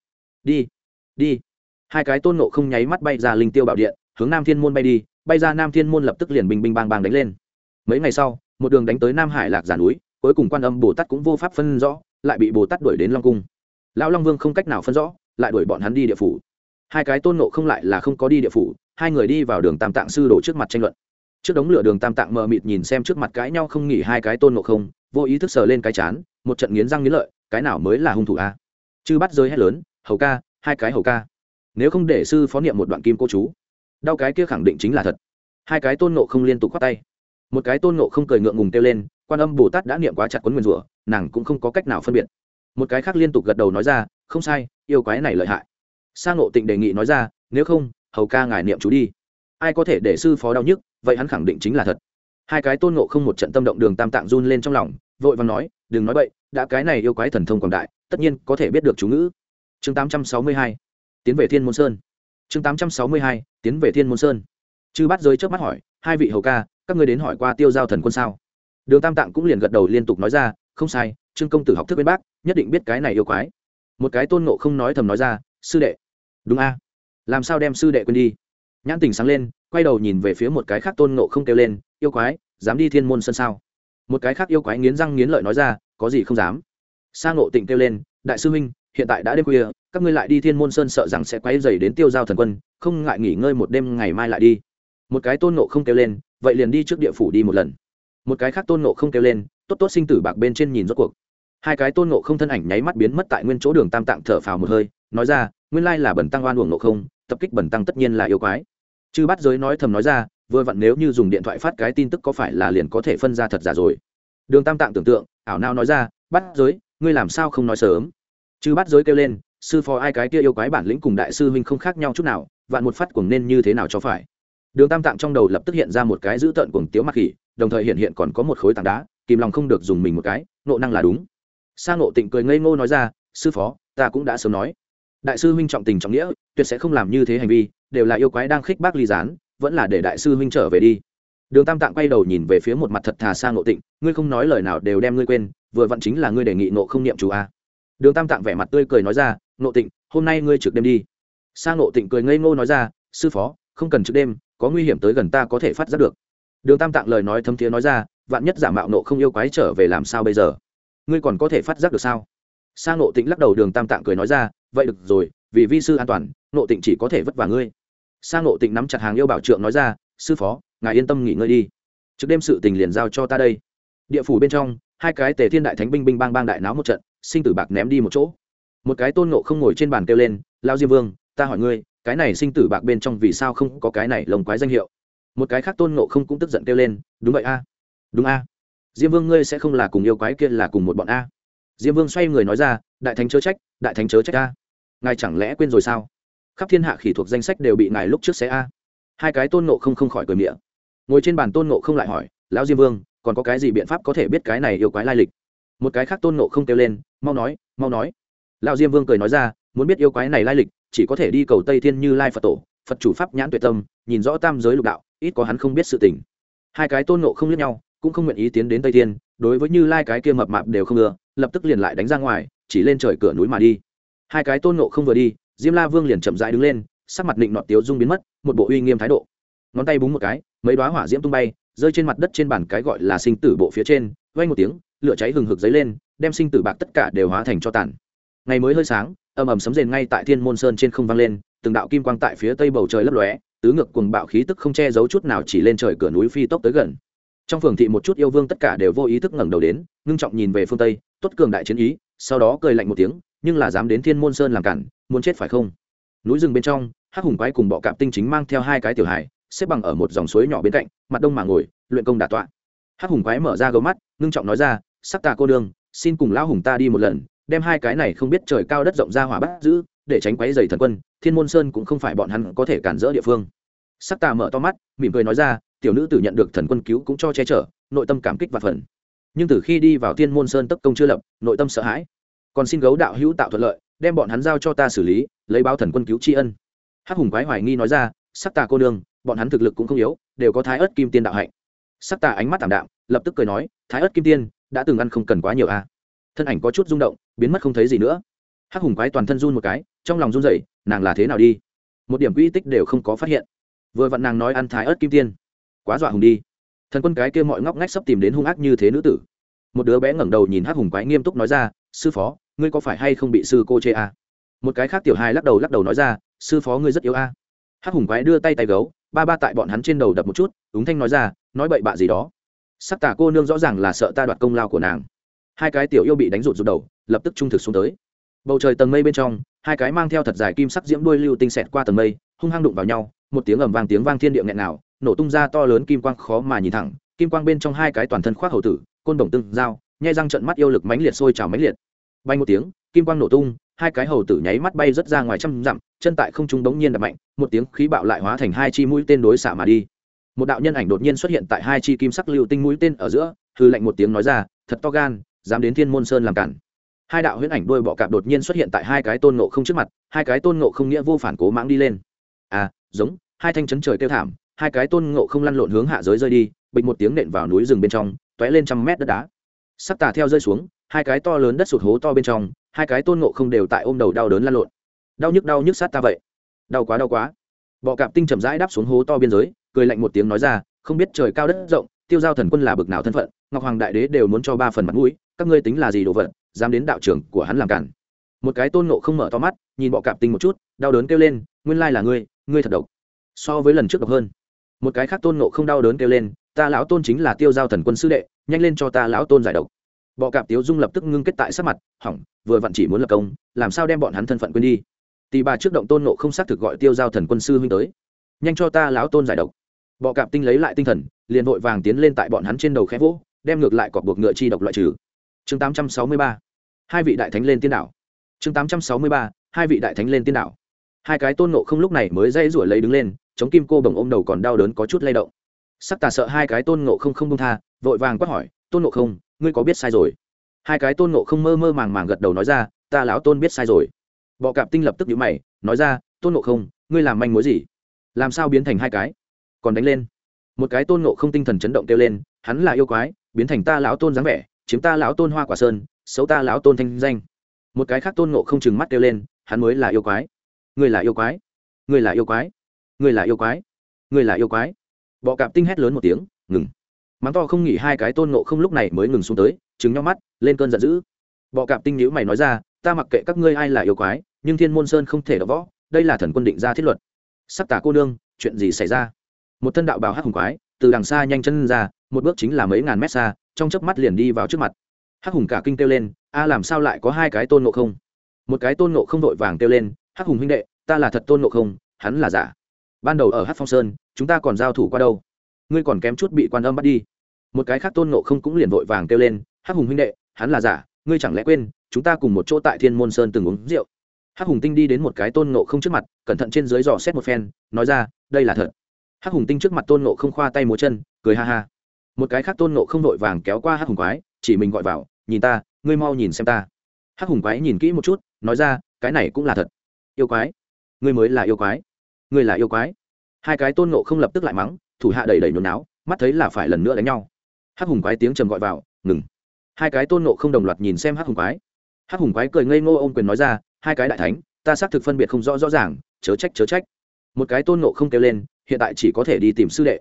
Đi đi. Hai cái tôn nộ không nháy mắt bay ra linh tiêu bảo điện, hướng nam thiên môn bay đi, bay ra nam thiên môn lập tức liền bình bình bang bang đánh lên. Mấy ngày sau một đường đánh tới nam hải lạc giả núi, cuối cùng quan âm bồ tát cũng vô pháp phân rõ, lại bị bồ tát đuổi đến long cung. Lão long vương không cách nào phân rõ, lại đuổi bọn hắn đi địa phủ. Hai cái tôn nộ không lại là không có đi địa phủ, hai người đi vào đường tam tạng sư đổ trước mặt tranh luận. Trước đống lửa đường tam tạng mờ mịt nhìn xem trước mặt cãi nhau không nghỉ hai cái tôn nộ không, vô ý thức sờ lên cái chán, một trận nghiến răng nghiến lợi, cái nào mới là hung thủ a? Chư bắt rơi hét lớn, hầu ca, hai cái hầu ca. Nếu không để sư phó niệm một đoạn kim cô chú, đau cái kia khẳng định chính là thật. Hai cái tôn nộ không liên tục khoát tay một cái tôn nộ không cười ngượng ngùng kêu lên, quan âm bồ tát đã niệm quá chặt quấn nguyên rủa, nàng cũng không có cách nào phân biệt. Một cái khác liên tục gật đầu nói ra, không sai, yêu quái này lợi hại. Sang ngộ tịnh đề nghị nói ra, nếu không, hầu ca ngài niệm chú đi. Ai có thể để sư phó đau nhức, vậy hắn khẳng định chính là thật. Hai cái tôn ngộ không một trận tâm động đường tam tạng run lên trong lòng, vội vàng nói, đừng nói vậy đã cái này yêu quái thần thông quảng đại, tất nhiên có thể biết được chú ngữ. Chương tám trăm sáu mươi hai, tiến về thiên môn sơn. Chương tám trăm sáu mươi hai, tiến về thiên môn sơn. Chư bắt giới trước mắt hỏi, hai vị hầu ca các ngươi đến hỏi qua tiêu giao thần quân sao? Đường tam tạng cũng liền gật đầu liên tục nói ra, không sai, trương công tử học thức bên bác nhất định biết cái này yêu quái. Một cái tôn nộ không nói thầm nói ra, sư đệ. Đúng a. Làm sao đem sư đệ quên đi? Nhãn tình sáng lên, quay đầu nhìn về phía một cái khác tôn nộ không kêu lên, yêu quái, dám đi thiên môn sân sao? Một cái khác yêu quái nghiến răng nghiến lợi nói ra, có gì không dám. Sang ngộ tịnh kêu lên, đại sư huynh, hiện tại đã đêm khuya, các ngươi lại đi thiên môn sơn sợ rằng sẽ quay dày đến tiêu giao thần quân, không ngại nghỉ ngơi một đêm ngày mai lại đi. Một cái tôn nộ không kêu lên vậy liền đi trước địa phủ đi một lần. Một cái khác tôn nộ không kêu lên, tốt tốt sinh tử bạc bên trên nhìn rốt cuộc. Hai cái tôn nộ không thân ảnh nháy mắt biến mất tại nguyên chỗ đường tam tạng thở phào một hơi, nói ra, nguyên lai là bẩn tăng oan uổng nộ không, tập kích bẩn tăng tất nhiên là yêu quái. Chư bắt giới nói thầm nói ra, vừa vặn nếu như dùng điện thoại phát cái tin tức có phải là liền có thể phân ra thật giả rồi. Đường tam tạng tưởng tượng, ảo nao nói ra bắt giới, ngươi làm sao không nói sớm? Chư bắt giới kêu lên, sư phó ai cái kia yêu quái bản lĩnh cùng đại sư huynh không khác nhau chút nào, vạn một phát cuồng nên như thế nào cho phải? Đường tam tạng trong đầu lập tức hiện ra một cái dữ tợn cuồng tiếu mặc khỉ, đồng thời hiện hiện còn có một khối tảng đá, kìm lòng không được dùng mình một cái, nộ năng là đúng. Sang nộ tịnh cười ngây ngô nói ra, sư phó, ta cũng đã sớm nói. Đại sư huynh trọng tình trọng nghĩa, tuyệt sẽ không làm như thế hành vi, đều là yêu quái đang khích bác ly gián, vẫn là để đại sư huynh trở về đi. Đường tam tạng quay đầu nhìn về phía một mặt thật thà sang nộ tịnh, ngươi không nói lời nào đều đem ngươi quên, vừa vặn chính là ngươi đề nghị nộ không niệm chú a. Đường tam tạng vẻ mặt tươi cười nói ra nộ tịnh, hôm nay ngươi trực đêm đi. Sang nộ tịnh cười ngây ngô nói ra, sư phó, không cần trực đêm có nguy hiểm tới gần ta có thể phát giác được. Đường tam tạng lời nói thấm thiế nói ra, vạn nhất giả mạo nộ không yêu quái trở về làm sao bây giờ? Ngươi còn có thể phát giác được sao? Sang nộ tịnh lắc đầu, đường tam tạng cười nói ra, vậy được rồi, vì vi sư an toàn nộ tịnh chỉ có thể vất vả ngươi. Sang nộ tịnh nắm chặt hàng yêu bảo trượng nói ra, sư phó, ngài yên tâm nghỉ ngơi đi. Trước đêm sự tình liền giao cho ta đây. Địa phủ bên trong, hai cái tề thiên đại thánh binh binh bang bang đại náo một trận, sinh tử bạc ném đi một chỗ. Một cái tôn nộ không ngồi trên bàn kêu lên, lao diêm vương, ta hỏi ngươi cái này sinh tử bạc bên trong vì sao không có cái này lồng quái danh hiệu? Một cái khác tôn nộ không cũng tức giận kêu lên, đúng vậy a, đúng a. Diêm vương ngươi sẽ không là cùng yêu quái kia là cùng một bọn a. Diêm vương xoay người nói ra, đại thánh chớ trách, đại thánh chớ trách a. Ngài chẳng lẽ quên rồi sao? Khắp thiên hạ khỉ thuộc danh sách đều bị ngài lúc trước xé a. Hai cái tôn nộ không không khỏi cười miệng. Ngồi trên bàn tôn nộ không lại hỏi, lão diêm vương, còn có cái gì biện pháp có thể biết cái này yêu quái lai lịch? Một cái khác tôn nộ không kêu lên, mau nói mau nói. Lão diêm vương cười nói ra, muốn biết yêu quái này lai lịch chỉ có thể đi cầu tây thiên như lai phật tổ, phật chủ pháp nhãn tuệ tâm, nhìn rõ tam giới lục đạo, ít có hắn không biết sự tình. Hai cái tôn nộ không lướt nhau, cũng không nguyện ý tiến đến tây thiên, đối với như lai cái kia mập mạp đều không ưa, lập tức liền lại đánh ra ngoài, chỉ lên trời cửa núi mà đi. Hai cái tôn nộ không vừa đi, diêm la vương liền chậm rãi đứng lên, sắc mặt định nọt tiếu dung biến mất, một bộ uy nghiêm thái độ. Ngón tay búng một cái, mấy đoá hỏa diễm tung bay, rơi trên mặt đất trên bàn cái gọi là sinh tử bộ phía trên vay một tiếng, lửa cháy hừng hực dấy lên, đem sinh tử bạc tất cả đều hóa thành cho tàn. Ngày mới hơi sáng ầm ầm sấm rền ngay tại thiên môn sơn trên không vang lên, từng đạo kim quang tại phía tây bầu trời lấp lóe, tứ ngược cuồng bạo khí tức không che giấu chút nào chỉ lên trời cửa núi phi tốc tới gần. Trong phường thị một chút yêu vương tất cả đều vô ý thức ngẩng đầu đến, ngưng trọng nhìn về phương tây, tốt cường đại chiến ý, sau đó cười lạnh một tiếng, nhưng là dám đến thiên môn sơn làm cản, muốn chết phải không? Núi rừng bên trong, hắc hùng quái cùng bọ cạp tinh chính mang theo hai cái tiểu hải xếp bằng ở một dòng suối nhỏ bên cạnh, mặt đông mà ngồi, luyện công đà tọa. Hắc hùng quái mở ra gấu mắt, ngưng trọng nói ra, sắc tà cô đương xin cùng lão hùng ta đi một lần đem hai cái này không biết trời cao đất rộng ra hỏa bắt giữ, để tránh quấy dày thần quân, thiên môn sơn cũng không phải bọn hắn có thể cản rỡ địa phương. Sắc tà mở to mắt, mỉm cười nói ra, tiểu nữ tử nhận được thần quân cứu cũng cho che chở, nội tâm cảm kích và phần nhưng từ khi đi vào thiên môn sơn tất công chưa lập, nội tâm sợ hãi. Còn xin gấu đạo hữu tạo thuận lợi, đem bọn hắn giao cho ta xử lý, lấy báo thần quân cứu tri ân. Hắc hùng quái hoài nghi nói ra, sắc tà cô đương bọn hắn thực lực cũng không yếu, đều có thái ớt kim tiên đạo hạnh. Sắc tà ánh mắt thảm đạm, lập tức cười nói, thái ớt kim tiên, đã từng ăn không cần quá nhiều a à thân ảnh có chút rung động, biến mất không thấy gì nữa. Hắc hùng quái toàn thân run một cái, trong lòng run rẩy, nàng là thế nào đi? Một điểm quỹ tích đều không có phát hiện. Vừa vặn nàng nói ăn thái ớt kim tiên. Quá dọa hùng đi. Thần quân cái kia mọi ngóc ngách sắp tìm đến hung ác như thế nữ tử. Một đứa bé ngẩng đầu nhìn hắc hùng quái nghiêm túc nói ra, sư phó, ngươi có phải hay không bị sư cô chê à? một cái khác tiểu hai lắc đầu lắc đầu nói ra, sư phó ngươi rất yếu a à? hắc hùng quái đưa tay tay gấu, ba ba tại bọn hắn trên đầu đập một chút ứng thanh nói ra, nói bậy bạ gì đó. Sắc tà cô nương rõ ràng là sợ ta đoạt công lao của nàng hai cái tiểu yêu bị đánh rụt rụt đầu, lập tức trung thực xuống tới. Bầu trời tầng mây bên trong, hai cái mang theo thật dài kim sắc diễm đuôi lưu tinh xẹt qua tầng mây, hung hăng đụng vào nhau, một tiếng ầm vang tiếng vang thiên địa nghẹn nào, nổ tung ra to lớn kim quang khó mà nhìn thẳng, kim quang bên trong hai cái toàn thân khoác hầu tử, côn đồng tương dao nhai răng trận mắt yêu lực mãnh liệt sôi trào mãnh liệt. Bay một tiếng, kim quang nổ tung, hai cái hầu tử nháy mắt bay rất ra ngoài trăm dặm, chân tại không trung đống nhiên đập mạnh, một tiếng khí bạo lại hóa thành hai chi mũi tên đối xạ mà đi. Một đạo nhân ảnh đột nhiên xuất hiện tại hai chi kim sắc lưu tinh mũi tên ở giữa, hư lệnh một tiếng nói ra, thật to gan dám đến thiên môn sơn làm cản. Hai đạo huyễn ảnh đôi bọ cạp đột nhiên xuất hiện tại hai cái tôn nộ không trước mặt, hai cái tôn nộ không nghĩa vô phản cố mãng đi lên. À giống, hai thanh chấn trời kêu thảm, hai cái tôn ngộ không lăn lộn hướng hạ giới rơi đi, bịch một tiếng nện vào núi rừng bên trong t ó é lên trăm mét đất đá. Sắc tà theo rơi xuống, hai cái to lớn đất sụt hố to bên trong, hai cái tôn ngộ không đều tại ôm đầu đau đớn lăn lộn. Đau nhức đau nhức sát ta vậy. Đau quá đau quá. Bọ cạp tinh chậm rãi đáp xuống hố to biên giới, cười lạnh một tiếng nói ra, không biết trời cao đất rộng, tiêu giao thần quân là bực nào thân phận, ngọc hoàng đại đế đều muốn cho ba phần mặt mũi các ngươi tính là gì đồ vật, dám đến đạo trưởng của hắn làm cản. Một cái tôn nộ không mở to mắt, nhìn bọ cạp tinh một chút, đau đớn kêu lên, nguyên lai là ngươi ngươi thật độc. So với lần trước độc hơn. Một cái khác tôn nộ không đau đớn kêu lên, ta lão tôn chính là tiêu giao thần quân sư đệ, nhanh lên cho ta lão tôn giải độc. Bọ cạp tiếu dung lập tức ngưng kết tại sắc mặt, hỏng, vừa vặn chỉ muốn lập công, làm sao đem bọn hắn thân phận quên đi. Tì bà trước động tôn nộ không xác thực gọi tiêu giao thần quân sư huynh tới. Nhanh cho ta lão tôn giải độc. Bọ cạp tinh lấy lại tinh thần, liền vội vàng tiến lên tại bọn hắn trên đầu khẽ vỗ, đem ngược lại cọc buộc ngựa chi độc loại trừ chương tám trăm sáu mươi ba. Hai vị đại thánh lên tiên đảo. Chương tám trăm sáu mươi ba, hai vị đại thánh lên tiên đảo. Hai cái tôn nộ không lúc này mới dây rủa lấy đứng lên, chống kim cô bồng ôm đầu còn đau đớn có chút lay động. Sắc tà sợ hai cái tôn nộ không không đông tha, vội vàng quát hỏi, tôn nộ không, ngươi có biết sai rồi? Hai cái tôn nộ không mơ mơ màng màng gật đầu nói ra, ta lão tôn biết sai rồi. Bọ cạp tinh lập tức nhíu mày, nói ra, tôn nộ không, ngươi làm manh mối gì? Làm sao biến thành hai cái? Còn đánh lên. Một cái tôn nộ không tinh thần chấn động kêu lên, hắn là yêu quái, biến thành ta lão tôn dáng vẻ chiếm ta lão tôn hoa quả sơn, xấu ta lão tôn thanh danh. Một cái khác tôn ngộ không chừng mắt kêu lên, hắn mới là yêu quái. Ngươi là yêu quái. Ngươi là yêu quái. Ngươi là yêu quái. Ngươi là yêu quái. Bọ cạp tinh hét lớn một tiếng, ngừng. Mắng to không nghỉ hai cái tôn ngộ không lúc này mới ngừng xuống tới chứng nhau mắt, lên cơn giận dữ. Bọ cạp tinh nhữ mày nói ra, ta mặc kệ các ngươi ai là yêu quái, nhưng thiên môn sơn không thể đỡ võ, đây là thần quân định ra thiết luật. Sắc tả cô nương, chuyện gì xảy ra? Một thân đạo bào hắc hùng quái, từ đằng xa nhanh chân ra, một bước chính là mấy ngàn mét xa trong chớp mắt liền đi vào trước mặt. Hắc hùng cả kinh kêu lên, a, làm sao lại có hai cái tôn nộ không? Một cái tôn nộ không vội vàng kêu lên, hắc hùng huynh đệ, ta là thật tôn nộ không, hắn là giả. Ban đầu ở hát phong sơn, chúng ta còn giao thủ qua đâu? Ngươi còn kém chút bị quan âm bắt đi. Một cái khác tôn nộ không cũng liền vội vàng kêu lên, hắc hùng huynh đệ, hắn là giả, ngươi chẳng lẽ quên, chúng ta cùng một chỗ tại thiên môn sơn từng uống rượu? Hắc hùng tinh đi đến một cái tôn nộ không trước mặt, cẩn thận trên dưới dò xét một phen, nói ra, đây là thật. Hắc hùng tinh trước mặt tôn nộ không khoa tay múa chân, cười ha ha một cái khác tôn nộ không vội vàng kéo qua hắc hùng quái, chỉ mình gọi vào, nhìn ta, ngươi mau nhìn xem ta. Hắc hùng quái nhìn kỹ một chút, nói ra, cái này cũng là thật. Yêu quái? Ngươi mới là yêu quái? Ngươi là yêu quái? Hai cái tôn nộ không lập tức lại mắng, thủ hạ đầy đầy nhốn náo, mắt thấy là phải lần nữa đánh nhau. Hắc hùng quái tiếng trầm gọi vào, ngừng. Hai cái tôn nộ không đồng loạt nhìn xem hắc hùng quái. Hắc hùng quái cười ngây ngô ô m quyền nói ra, hai cái đại thánh, ta xác thực phân biệt không rõ rõ ràng, chớ trách chớ trách. Một cái tôn nộ không kêu lên, hiện tại chỉ có thể đi tìm sư đệ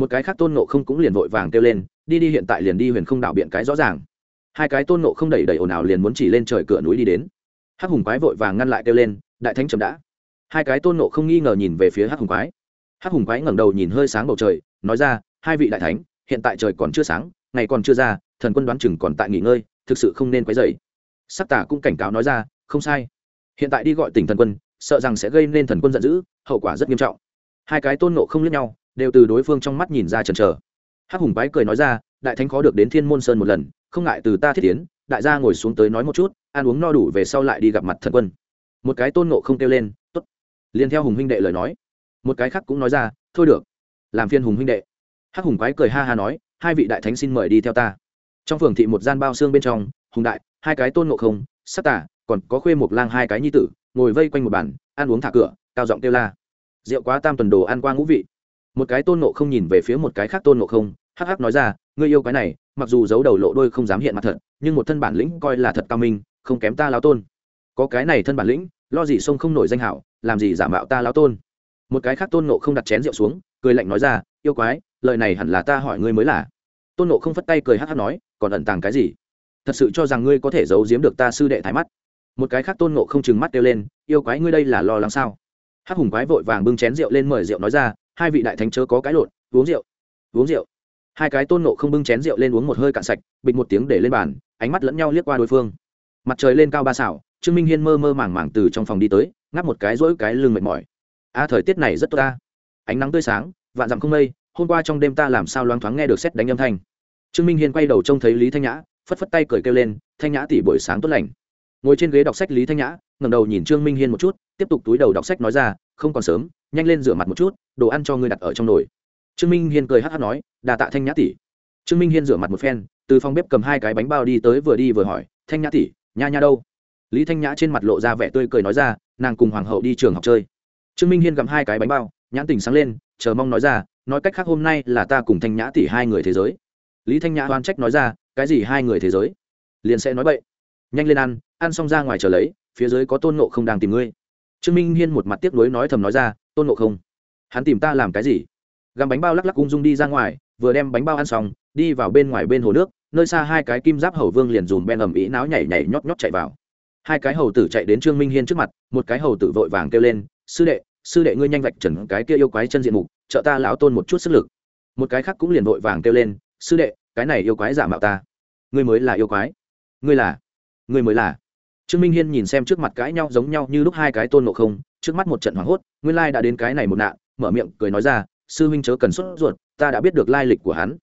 một cái khác tôn nộ không cũng liền vội vàng kêu lên, đi đi hiện tại liền đi huyền không đạo biện cái rõ ràng. Hai cái tôn nộ không đẩy đẩy ồn ào liền muốn chỉ lên trời cửa núi đi đến. Hắc hùng quái vội vàng ngăn lại kêu lên, đại thánh chậm đã. Hai cái tôn nộ không nghi ngờ nhìn về phía hắc hùng quái. Hắc hùng quái ngẩng đầu nhìn hơi sáng bầu trời, nói ra, hai vị đại thánh, hiện tại trời còn chưa sáng, ngày còn chưa ra, thần quân đoán chừng còn tại nghỉ ngơi, thực sự không nên quấy dày sắc tả cũng cảnh cáo nói ra, không sai. Hiện tại đi gọi tỉnh thần quân, sợ rằng sẽ gây nên thần quân giận dữ, hậu quả rất nghiêm trọng. Hai cái tôn nộ không lướt nhau đều từ đối phương trong mắt nhìn ra chần chờ. Hắc hùng bái cười nói ra, đại thánh khó được đến thiên môn sơn một lần, không ngại từ ta thiết tiến, đại gia ngồi xuống tới nói một chút, ăn uống no đủ về sau lại đi gặp mặt thần quân. Một cái tôn nộ không kêu lên t ố t liền theo hùng huynh đệ lời nói. Một cái khác cũng nói ra, thôi được, làm phiên hùng huynh đệ. Hắc hùng quái cười ha ha nói, hai vị đại thánh xin mời đi theo ta. Trong phường thị một gian bao xương bên trong, hùng đại, hai cái tôn nộ không sắc tả còn có khuê một lang hai cái nhi tử, ngồi vây quanh một bàn, ăn uống thả cửa, cao giọng kêu la. Rượu quá tam tuần đồ ăn qua ngũ vị một cái tôn nộ không nhìn về phía một cái khác tôn nộ không, hắc hắc nói ra, ngươi yêu cái này, mặc dù giấu đầu lộ đôi không dám hiện mặt thật, nhưng một thân bản lĩnh coi là thật cao minh, không kém ta lao tôn. Có cái này thân bản lĩnh, lo gì sông không nổi danh hảo, làm gì giả mạo ta lao tôn? Một cái khác tôn nộ không đặt chén rượu xuống, cười lạnh nói ra, yêu quái, lời này hẳn là ta hỏi ngươi mới là. Tôn nộ không phất tay cười hắc hắc nói, còn ẩn tàng cái gì? Thật sự cho rằng ngươi có thể giấu giếm được ta sư đệ thái mắt. Một cái khác tôn nộ không chừng mắt kêu lên, yêu quái, ngươi đây là lo lắng sao? Hắc hùng quái vội vàng bưng chén rượu lên mời rượu nói ra hai vị đại thánh chớ có cái lộn, uống rượu uống rượu. Hai cái tôn nộ không bưng chén rượu lên uống một hơi cạn sạch, bịch một tiếng để lên bàn, ánh mắt lẫn nhau liếc qua đối phương. Mặt trời lên cao ba xảo, trương minh hiên mơ mơ màng màng từ trong phòng đi tới, ngáp một cái rỗi cái lưng mệt mỏi. A, thời tiết này rất tốt ta. Ánh nắng tươi sáng, vạn dặm không mây, hôm qua trong đêm ta làm sao loáng thoáng nghe được xét đánh âm thanh. Trương minh hiên quay đầu trông thấy lý thanh nhã, phất phất tay cười kêu lên, thanh nhã tỷ buổi sáng tốt lành. Ngồi trên ghế đọc sách lý thanh nhã ngầm đầu nhìn trương minh hiên một chút, tiếp tục túi đầu đọc sách nói ra không còn sớm, nhanh lên rửa mặt một chút, đồ ăn cho ngươi đặt ở trong nồi. Trương minh hiên cười hát hát nói, đà tạ thanh nhã tỷ. Trương minh hiên rửa mặt một phen, từ phòng bếp cầm hai cái bánh bao đi tới vừa đi vừa hỏi, thanh nhã tỷ, nha nha đâu? Lý thanh nhã trên mặt lộ ra vẻ tươi cười nói ra, nàng cùng hoàng hậu đi trường học chơi. Trương minh hiên gặm hai cái bánh bao, nhãn tình sáng lên, chờ mong nói ra, nói cách khác hôm nay là ta cùng thanh nhã tỷ hai người thế giới. Lý thanh nhã oan trách nói ra, cái gì hai người thế giới? Liền sẽ nói bậy. Nhanh lên ăn ăn xong ra ngoài chờ lấy, phía dưới có tôn nộ không đang tìm ngươi trương minh hiên một mặt tiếc nuối nói thầm nói ra tôn nộ không hắn tìm ta làm cái gì găm bánh bao lắc lắc ung dung đi ra ngoài vừa đem bánh bao ăn xong đi vào bên ngoài bên hồ nước nơi xa hai cái kim giáp hầu vương liền dùm ben ầm ĩ náo nhảy nhảy nhót nhót chạy vào hai cái hầu tử chạy đến trương minh hiên trước mặt một cái hầu tử vội vàng kêu lên sư đệ sư đệ ngươi nhanh vạch trần cái kia yêu quái chân diện mục trợ ta lão tôn một chút sức lực một cái khác cũng liền vội vàng kêu lên sư đệ cái này yêu quái giả mạo ta ngươi mới là yêu quái ngươi là ngươi mới là trương minh hiên nhìn xem trước mặt cãi nhau giống nhau như lúc hai cái tôn nộ không, trước mắt một trận hoảng hốt, nguyên lai đã đến cái này một nạn, mở miệng cười nói ra, sư huynh chớ cần xuất ruột, ta đã biết được lai lịch của hắn.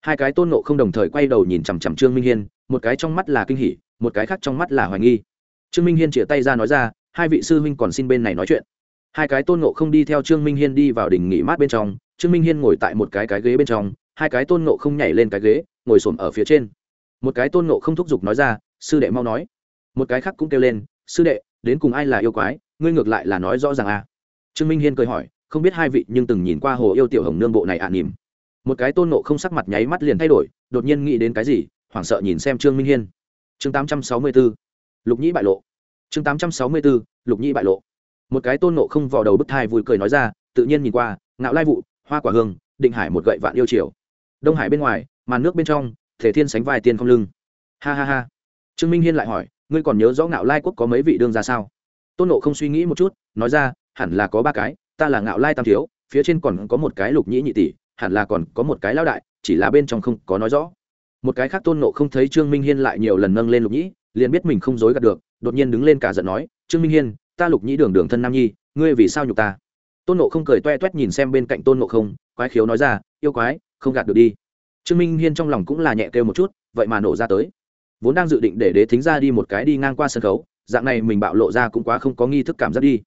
Hai cái tôn nộ không đồng thời quay đầu nhìn chằm chằm trương minh hiên, một cái trong mắt là kinh hỉ, một cái khác trong mắt là hoài nghi. Trương minh hiên chĩa tay ra nói ra, hai vị sư huynh còn xin bên này nói chuyện. Hai cái tôn nộ không đi theo trương minh hiên đi vào đỉnh nghỉ mát bên trong, trương minh hiên ngồi tại một cái cái ghế bên trong, hai cái tôn nộ không nhảy lên cái ghế, ngồi xổm ở phía trên. Một cái tôn nộ không thúc giục nói ra, sư đệ mau nói một cái khác cũng kêu lên, sư đệ, đến cùng ai là yêu quái? Ngươi ngược lại là nói rõ ràng à? Trương minh hiên cười hỏi, không biết hai vị nhưng từng nhìn qua hồ yêu tiểu hồng nương bộ này ạ à nỉm một cái tôn nộ không sắc mặt nháy mắt liền thay đổi, đột nhiên nghĩ đến cái gì, hoảng sợ nhìn xem trương minh hiên. Chương tám trăm sáu mươi b ố lục nhĩ bại lộ. Chương tám trăm sáu mươi b ố lục nhĩ bại lộ. Một cái tôn nộ không vào đầu bức thai vui cười nói ra, tự nhiên nhìn qua, ngạo lai vụ, hoa quả hương, định hải một gậy vạn yêu triều. Đông hải bên ngoài, màn nước bên trong, thể thiên sánh vài tiền không lưng. Ha ha ha. Trương minh hiên lại hỏi ngươi còn nhớ rõ ngạo lai quốc có mấy vị đương ra sao? Tôn nộ không suy nghĩ một chút, nói ra, hẳn là có ba cái, ta là ngạo lai tam thiếu, phía trên còn có một cái lục nhĩ nhị tỷ, hẳn là còn có một cái lao đại, chỉ là bên trong không có nói rõ. Một cái khác tôn nộ không thấy trương minh hiên lại nhiều lần nâng lên lục nhĩ, liền biết mình không dối gạt được, đột nhiên đứng lên cả giận nói, trương minh hiên, ta lục nhĩ đường đường thân nam nhi, ngươi vì sao nhục ta? Tôn nộ không cười toe toét nhìn xem bên cạnh tôn nộ không, quái khiếu nói ra, yêu quái, không gạt được đi. Trương minh hiên trong lòng cũng là nhẹ kêu một chút, vậy mà nổ ra tới vốn đang dự định để đế thính ra đi một cái đi ngang qua sân khấu, dạng này mình bạo lộ ra cũng quá không có nghi thức cảm giác đi.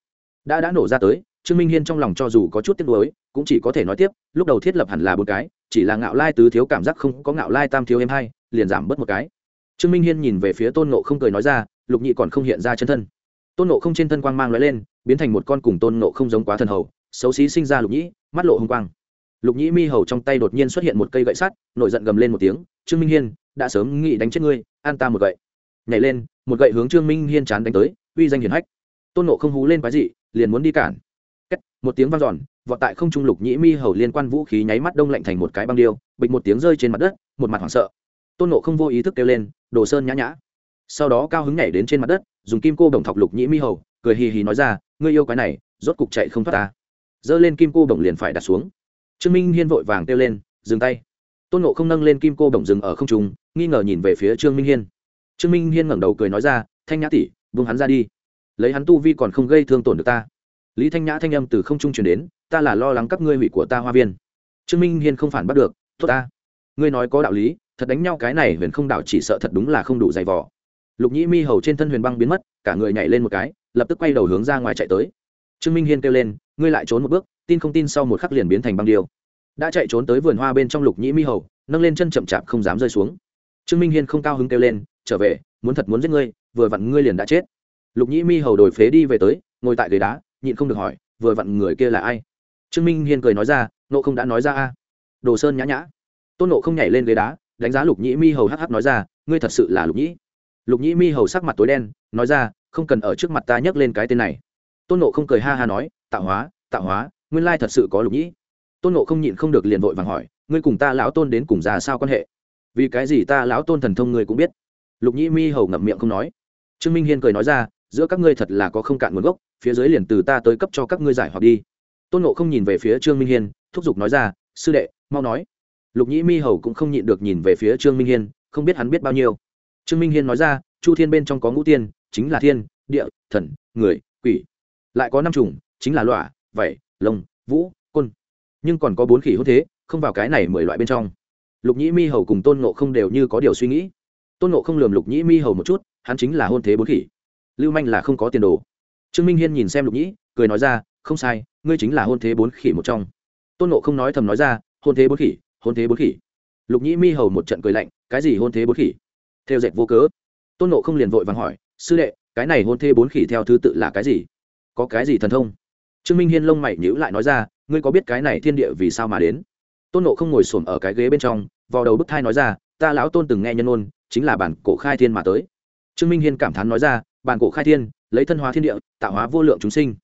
Đã đã nổ ra tới, trương minh hiên trong lòng cho dù có chút tiếc nuối, cũng chỉ có thể nói tiếp, lúc đầu thiết lập hẳn là một cái, chỉ là ngạo lai tứ thiếu cảm giác không có ngạo lai tam thiếu em hai, liền giảm bớt một cái. Trương minh hiên nhìn về phía tôn nộ không cười nói ra, lục nhị còn không hiện ra chân thân. Tôn nộ không trên thân quang mang lóe lên, biến thành một con cùng tôn nộ không giống quá thần hầu, xấu xí sinh ra lục nhĩ mắt lộ hung quang. Lục nhĩ mi hầu trong tay đột nhiên xuất hiện một cây gậy sắt, nổi giận gầm lên một tiếng, trương minh hiên, đã sớm nghĩ đánh chết ngươi an ta một gậy. Nhảy lên một gậy hướng trương minh hiên chán đánh tới uy danh hiển hách. Tôn nộ không hú lên quái dị liền muốn đi cản. Kết, một tiếng vang giòn vọt tại không trung lục nhĩ mi hầu liên quan vũ khí nháy mắt đông lạnh thành một cái băng điêu bịch một tiếng rơi trên mặt đất một mặt hoảng sợ. Tôn nộ không vô ý thức kêu lên đồ sơn nhã nhã. Sau đó cao hứng nhảy đến trên mặt đất dùng kim cô đồng thọc lục nhĩ mi hầu cười hì hì nói ra ngươi yêu cái này rốt cục chạy không thoát ta. Giơ lên kim cô đồng liền phải đặt xuống. Trương minh hiên vội vàng kêu lên dừng tay. Tôn nộ không nâng lên kim cô đồng dừng ở không trung nghi ngờ nhìn về phía trương minh hiên. Trương minh hiên ngẩng đầu cười nói ra, thanh nhã tỷ, buông hắn ra đi. Lấy hắn tu vi còn không gây thương tổn được ta. Lý thanh nhã thanh âm từ không trung truyền đến, ta là lo lắng các ngươi hủy của ta hoa viên. Trương minh hiên không phản bắt được, tốt ta. Ngươi nói có đạo lý, thật đánh nhau cái này huyền không đảo chỉ sợ thật đúng là không đủ dày vỏ lục nhĩ mi hầu trên thân huyền băng biến mất, cả người nhảy lên một cái, lập tức quay đầu hướng ra ngoài chạy tới. Trương minh hiên kêu lên, ngươi lại trốn một bước, tin không tin sau một khắc liền biến thành băng điêu. Đã chạy trốn tới vườn hoa bên trong lục nhĩ mi hầu, nâng lên chân chậm chạp không dám rơi xuống trương minh hiên không cao hứng kêu lên, trở về, muốn thật muốn giết ngươi, vừa vặn ngươi liền đã chết. Lục nhĩ mi hầu đổi phế đi về tới, ngồi tại ghế đá, nhịn không được hỏi, vừa vặn người kia là ai? Trương minh hiên cười nói ra, nộ không đã nói ra a. Đồ sơn nhã nhã. Tôn nộ không nhảy lên ghế đá, đánh giá lục nhĩ mi hầu hh nói ra, ngươi thật sự là lục nhĩ. Lục nhĩ mi hầu sắc mặt tối đen, nói ra, không cần ở trước mặt ta nhắc lên cái tên này. Tôn nộ không cười ha ha nói, tạo hóa tạo hóa, nguyên lai thật sự có lục nhĩ. Tôn nộ không nhịn không được liền vội vàng hỏi, ngươi cùng ta lão tôn đến cùng già sao quan hệ? Vì cái gì ta lão tôn thần thông ngươi cũng biết? Lục nhĩ mi hầu ngậm miệng không nói. Trương minh hiên cười nói ra, giữa các ngươi thật là có không cạn nguồn gốc, phía dưới liền từ ta tới cấp cho các ngươi giải hoặc đi. Tôn nộ không nhìn về phía trương minh hiên, thúc giục nói ra, sư đệ, mau nói. Lục nhĩ mi hầu cũng không nhịn được nhìn về phía trương minh hiên, không biết hắn biết bao nhiêu. Trương minh hiên nói ra, chu thiên bên trong có ngũ tiên, chính là thiên, địa, thần, người, quỷ. Lại có năm chủng, chính là lọa vẩy lông, vũ, côn. Nhưng còn có bốn khỉ hôn thế, không vào cái này mười loại bên trong lục nhĩ mi hầu cùng tôn nộ không đều như có điều suy nghĩ. Tôn nộ không lường lục nhĩ mi hầu một chút, hắn chính là hôn thế bốn khỉ. Lưu manh là không có tiền đồ. Trương minh hiên nhìn xem lục nhĩ, cười nói ra, không sai, ngươi chính là hôn thế bốn khỉ một trong. Tôn nộ không nói thầm nói ra, hôn thế bốn khỉ, hôn thế bốn khỉ. Lục nhĩ mi hầu một trận cười lạnh, cái gì hôn thế bốn khỉ? Theo dệt vô cớ, tôn nộ không liền vội vàng hỏi, sư đệ, cái này hôn thế bốn khỉ theo thứ tự là cái gì? Có cái gì thần thông? Trương minh hiên lông mày nhữ lại nói ra, ngươi có biết cái này thiên địa vì sao mà đến? Tôn nộ không ngồi s ổ m ở cái ghế bên trong vào đầu bức thai nói ra ta lão tôn từng nghe nhân ôn chính là bản cổ khai thiên mà tới. Trương minh hiên cảm thán nói ra bản cổ khai thiên lấy thân hóa thiên địa tạo hóa vô lượng chúng sinh.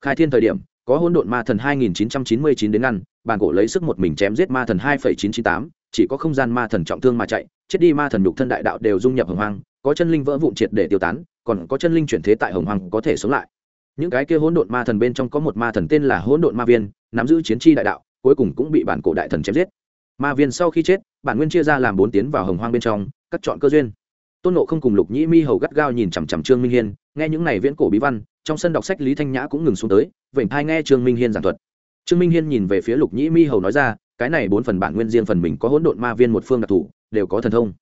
Khai thiên thời điểm có hỗn độn ma thần 2999 đến ngăn bản cổ lấy sức một mình chém giết ma thần 2,998, chỉ có không gian ma thần trọng thương mà chạy chết đi ma thần nhục thân đại đạo đều dung nhập hồng hoang có chân linh vỡ vụn triệt để tiêu tán còn có chân linh chuyển thế tại hồng hoang có thể sống lại. Những cái kia hỗn độn ma thần bên trong có một ma thần tên là hỗn độn ma viên nắm giữ chiến tri đại đạo cuối cùng cũng bị bản cổ đại thần chém giết ma viên sau khi chết, bản nguyên chia ra làm bốn tiến vào hồng hoang bên trong, cắt chọn cơ duyên. Tôn nộ không cùng lục nhĩ mi hầu gắt gao nhìn chằm chằm trương minh hiên, nghe những này viễn cổ bí văn, trong sân đọc sách lý thanh nhã cũng ngừng xuống tới, vểnh thai nghe trương minh hiên giảng thuật. Trương minh hiên nhìn về phía lục nhĩ mi hầu nói ra, cái này bốn phần bản nguyên riêng phần mình có hỗn độn ma viên một phương đặc thù, đều có thần thông.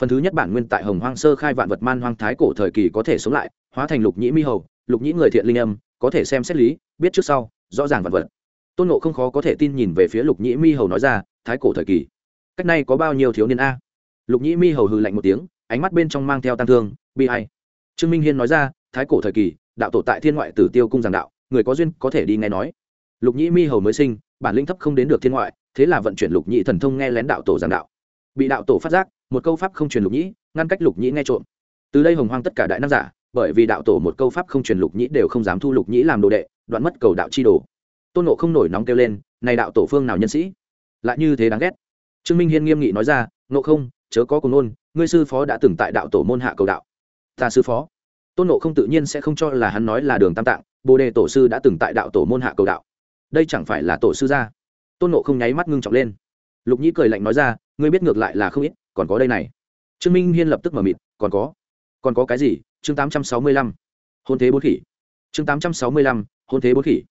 Phần thứ nhất bản nguyên tại hồng hoang sơ khai vạn vật man hoang thái cổ thời kỳ có thể sống lại, hóa thành lục nhĩ mi hầu, lục nhĩ người thiện linh âm, có thể xem xét lý, biết trước sau, rõ ràng vạn vật. Tôn nộ không khó có thể tin nhìn về phía lục nhĩ mi hầu nói ra thái cổ thời kỳ. Cách này có bao nhiêu thiếu niên a? Lục nhĩ mi hầu hừ lạnh một tiếng, ánh mắt bên trong mang theo tăng thương, bi hay trương minh hiên nói ra, thái cổ thời kỳ, đạo tổ tại thiên ngoại tử tiêu cung giảng đạo, người có duyên có thể đi nghe nói. Lục nhĩ mi hầu mới sinh, bản lĩnh thấp không đến được thiên ngoại, thế là vận chuyển lục nhĩ thần thông nghe lén đạo tổ giảng đạo. Bị đạo tổ phát giác, một câu pháp không truyền lục nhĩ, ngăn cách lục nhĩ nghe trộm. Từ đây hồng hoang tất cả đại nam giả, bởi vì đạo tổ một câu pháp không truyền lục nhĩ đều không dám thu lục nhĩ làm đồ đệ, đoạn mất cầu đạo chi đồ. Tôn nộ không nổi nóng kêu lên, này đạo tổ phương nào nhân sĩ? Lại như thế đáng ghét. Trương minh hiên nghiêm nghị nói ra nộ không, chớ có cùng nôn, ngươi sư phó đã từng tại đạo tổ môn hạ cầu đạo. Ta sư phó. Tôn nộ không tự nhiên sẽ không cho là hắn nói là đường tam tạng, bồ đề tổ sư đã từng tại đạo tổ môn hạ cầu đạo. Đây chẳng phải là tổ sư gia? Tôn nộ không nháy mắt ngưng trọng lên. Lục nhĩ cười lạnh nói ra, ngươi biết ngược lại là không ít, còn có đây này. Trương minh hiên lập tức mở mịt, còn có? Còn có cái gì? Chương tám trăm sáu mươi lăm, hôn thế bốn khỉ. Chương tám trăm sáu mươi lăm, hôn thế bốn khỉ.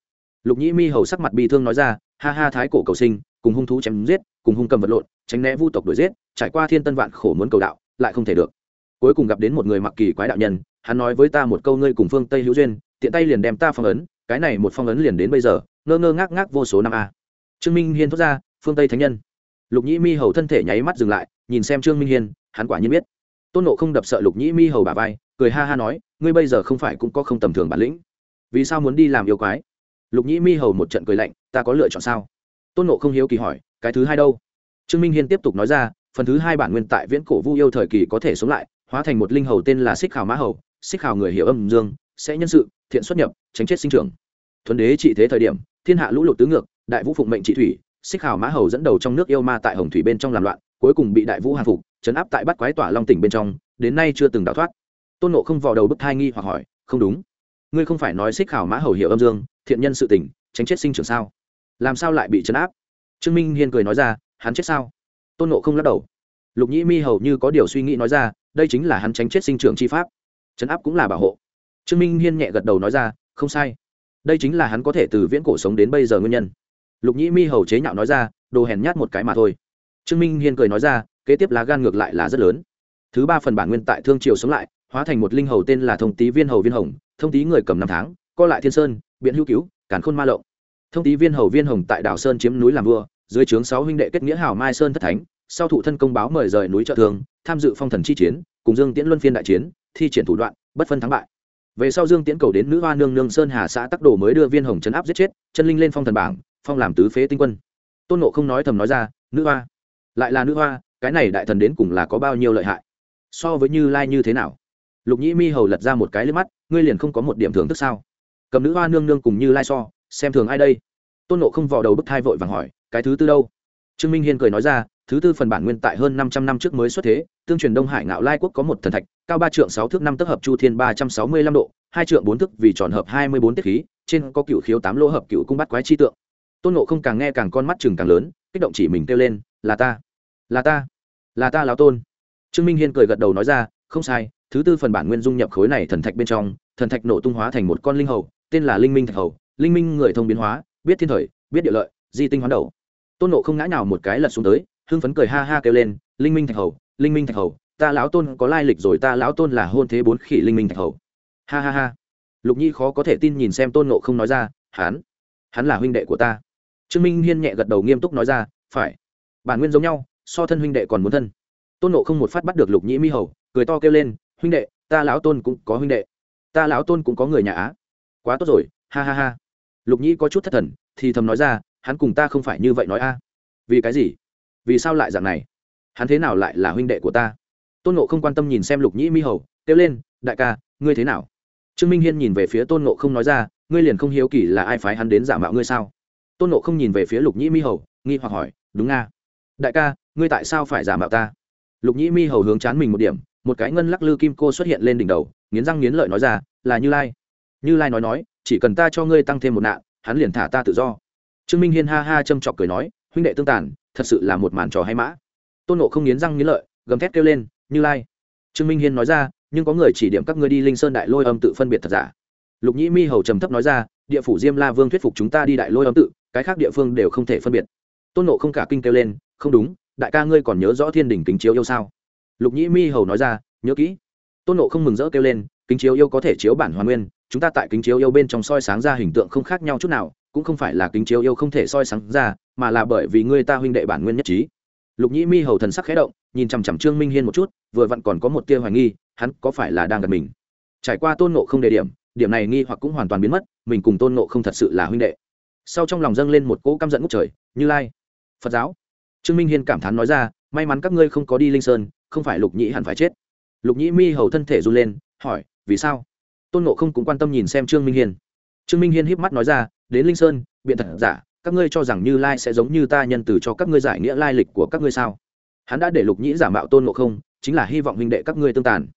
Lục nhĩ mi hầu sắc mặt bi thương nói ra, ha ha, thái cổ cầu sinh cùng hung thú chém giết, cùng hung cầm vật lộn, tránh né vu tộc đuổi giết, trải qua thiên tân vạn khổ muốn cầu đạo, lại không thể được. Cuối cùng gặp đến một người mặc kỳ quái đạo nhân, hắn nói với ta một câu ngươi cùng phương tây hữu duyên, tiện tay liền đem ta phong ấn, cái này một phong ấn liền đến bây giờ, ngơ ngơ ngác ngác vô số năm a. Trương minh hiên thốt ra, phương tây thánh nhân. Lục nhĩ mi hầu thân thể nháy mắt dừng lại, nhìn xem trương minh hiên, hắn quả nhiên biết. Tôn nộ không đập sợ lục nhĩ mi hầu bà vai, cười ha ha nói, ngươi bây giờ không phải cũng có không tầm thường bản lĩnh. Vì sao muốn đi làm yêu quái? Lục nhĩ mi hầu một trận cười lạnh, ta có lựa chọn sao? Tôn nộ không hiếu kỳ hỏi, cái thứ hai đâu? Trương minh hiên tiếp tục nói ra, phần thứ hai bản nguyên tại viễn cổ vu yêu thời kỳ có thể sống lại, hóa thành một linh hầu tên là xích khảo mã hầu. Xích khảo người hiểu âm dương, sẽ nhân sự, thiện xuất nhập, tránh chết sinh trưởng. Thuần đế trị thế thời điểm, thiên hạ lũ lụt tứ ngược, đại vũ phụng mệnh trị thủy, xích khảo mã hầu dẫn đầu trong nước yêu ma tại hồng thủy bên trong làm loạn, cuối cùng bị đại vũ hàng phục chấn áp tại bắt quái tỏa long tỉnh bên trong, đến nay chưa từng đào thoát. Tôn nộ không vào đầu bức thai nghi hoặc hỏi, không đúng. Ngươi không phải nói xích khảo mã hầu hiểu âm dương, thiện nhân sự tỉnh tránh chết sinh trưởng sao? Làm sao lại bị chấn áp? Trương minh hiên cười nói ra, hắn chết sao? Tôn nộ không lắc đầu. Lục nhĩ mi hầu như có điều suy nghĩ nói ra, đây chính là hắn tránh chết sinh trưởng chi pháp. Chấn áp cũng là bảo hộ. Trương minh hiên nhẹ gật đầu nói ra, không sai. Đây chính là hắn có thể từ viễn cổ sống đến bây giờ nguyên nhân. Lục nhĩ mi hầu chế nhạo nói ra, đồ hèn nhát một cái mà thôi. Trương minh hiên cười nói ra, kế tiếp lá gan ngược lại là rất lớn. Thứ ba phần bản nguyên tại thương triều sống lại, hóa thành một linh hầu tên là thông tý viên hầu viên hồng, thông tý người cầm năm tháng, co lại thiên sơn, biện hữu cứu cản khôn ma lộng thông tý viên hầu viên hồng tại đảo sơn chiếm núi làm vua, dưới trướng sáu huynh đệ kết nghĩa hảo mai sơn thất thánh, sau thụ thân công báo mời rời núi trợ thường, tham dự phong thần chi chiến, cùng dương tiễn luân phiên đại chiến, thi triển thủ đoạn, bất phân thắng bại. Về sau dương tiễn cầu đến nữ hoa nương nương sơn hà xã tắc đồ mới đưa viên hồng chấn áp giết chết, chân linh lên phong thần bảng, phong làm tứ phế tinh quân. Tôn nộ không nói thầm nói ra, nữ hoa, lại là nữ hoa, cái này đại thần đến cùng là có bao nhiêu lợi hại? So với như lai như thế nào? Lục nhĩ mi hầu lật ra một cái lên mắt, ngươi liền không có một điểm thưởng thức sao? Cầm nữ hoa nương nương cùng như lai so xem thường ai đây? Tôn nộ không vò đầu bức thai vội vàng hỏi, cái thứ tư đâu? Trương minh hiên cười nói ra, thứ tư phần bản nguyên tại hơn năm trăm năm trước mới xuất thế, tương truyền đông hải ngạo lai quốc có một thần thạch, cao ba trượng sáu thước năm tức hợp chu thiên ba trăm sáu mươi lăm độ, hai trượng bốn thức vì tròn hợp hai mươi bốn tiết khí, trên có cựu khiếu tám lỗ hợp cựu cung bắt quái chi tượng. Tôn nộ không càng nghe càng con mắt chừng càng lớn, kích động chỉ mình kêu lên, là ta là ta là ta lão tôn. Trương minh hiên cười gật đầu nói ra, không sai, thứ tư phần bản nguyên dung nhập khối này thần thạch bên trong, thần thạch nổ tung hóa thành một con linh hầu, tên là linh minh thạch hầu linh minh người thông biến hóa, biết thiên thời, biết địa lợi, di tinh hoán đầu. Tôn nộ không ngã nào một cái lật xuống tới, hưng phấn cười ha ha kêu lên, linh minh thạch hầu, linh minh thạch hầu, ta lão tôn có lai lịch rồi, ta lão tôn là hôn thế bốn khỉ linh minh thạch hầu. Ha ha ha. Lục nhi khó có thể tin nhìn xem tôn nộ không nói ra, hắn hắn là huynh đệ của ta. Trương minh hiên nhẹ gật đầu nghiêm túc nói ra, phải. Bản nguyên giống nhau, so thân huynh đệ còn muốn thân. Tôn nộ không một phát bắt được lục nhĩ mi hầu, cười to kêu lên, huynh đệ, ta lão tôn cũng có huynh đệ. Ta lão tôn cũng có người nhà á. Quá tốt rồi, ha ha ha lục nhĩ có chút thất thần, thì thầm nói ra, hắn cùng ta không phải như vậy nói a. Vì cái gì? Vì sao lại dạng này? Hắn thế nào lại là huynh đệ của ta? Tôn nộ không quan tâm nhìn xem lục nhĩ mi hầu, kêu lên, đại ca, ngươi thế nào? Trương minh hiên nhìn về phía tôn nộ không nói ra, ngươi liền không hiếu kỳ là ai phái hắn đến giả mạo ngươi sao? Tôn nộ không nhìn về phía lục nhĩ mi hầu, nghi hoặc hỏi, đúng nga đại ca, ngươi tại sao phải giả mạo ta? Lục nhĩ mi hầu hướng chán mình một điểm, một cái ngân lắc lư kim cô xuất hiện lên đỉnh đầu, nghiến răng nghiến lợi nói ra, là như lai như lai nói nói, chỉ cần ta cho ngươi tăng thêm một nạn, hắn liền thả ta tự do. Trương minh hiên ha ha châm chọc cười nói, huynh đệ tương tàn, thật sự là một màn trò hay mã. Tôn nộ không nghiến răng nghiến lợi, gầm thét kêu lên, như lai. Trương minh hiên nói ra, nhưng có người chỉ điểm các ngươi đi linh sơn đại lôi âm tự phân biệt thật giả. Lục nhĩ mi hầu trầm thấp nói ra, địa phủ diêm la vương thuyết phục chúng ta đi đại lôi âm tự, cái khác địa phương đều không thể phân biệt. Tôn nộ không cả kinh kêu lên, không đúng, đại ca ngươi còn nhớ rõ thiên đình kính chiếu yêu sao? Lục nhĩ mi hầu nói ra, nhớ kỹ. Tôn nộ không mừng rỡ kêu lên, kính chiếu yêu có thể chiếu bản hoàn nguyên chúng ta tại kính chiếu yêu bên trong soi sáng ra hình tượng không khác nhau chút nào, cũng không phải là kính chiếu yêu không thể soi sáng ra, mà là bởi vì ngươi ta huynh đệ bản nguyên nhất trí. Lục nhĩ mi hầu thần sắc khẽ động, nhìn chằm chằm trương minh hiên một chút, vừa vặn còn có một tia hoài nghi, hắn có phải là đang gặp mình? Trải qua tôn nộ không đề điểm điểm này nghi hoặc cũng hoàn toàn biến mất, mình cùng tôn nộ không thật sự là huynh đệ. Sau trong lòng dâng lên một cỗ căm giận ngút trời, như lai, phật giáo. Trương minh hiên cảm thán nói ra, may mắn các ngươi không có đi linh sơn, không phải lục nhĩ hẳn phải chết. Lục nhĩ mi hầu thân thể run lên, hỏi, vì sao? Tôn nộ không cũng quan tâm nhìn xem trương minh hiên. Trương minh hiên híp mắt nói ra, đến linh sơn, biện thật giả, các ngươi cho rằng như lai sẽ giống như ta nhân từ cho các ngươi giải nghĩa lai lịch của các ngươi sao? Hắn đã để lục nhĩ giả mạo tôn nộ không, chính là hy vọng huynh đệ các ngươi tương tàn.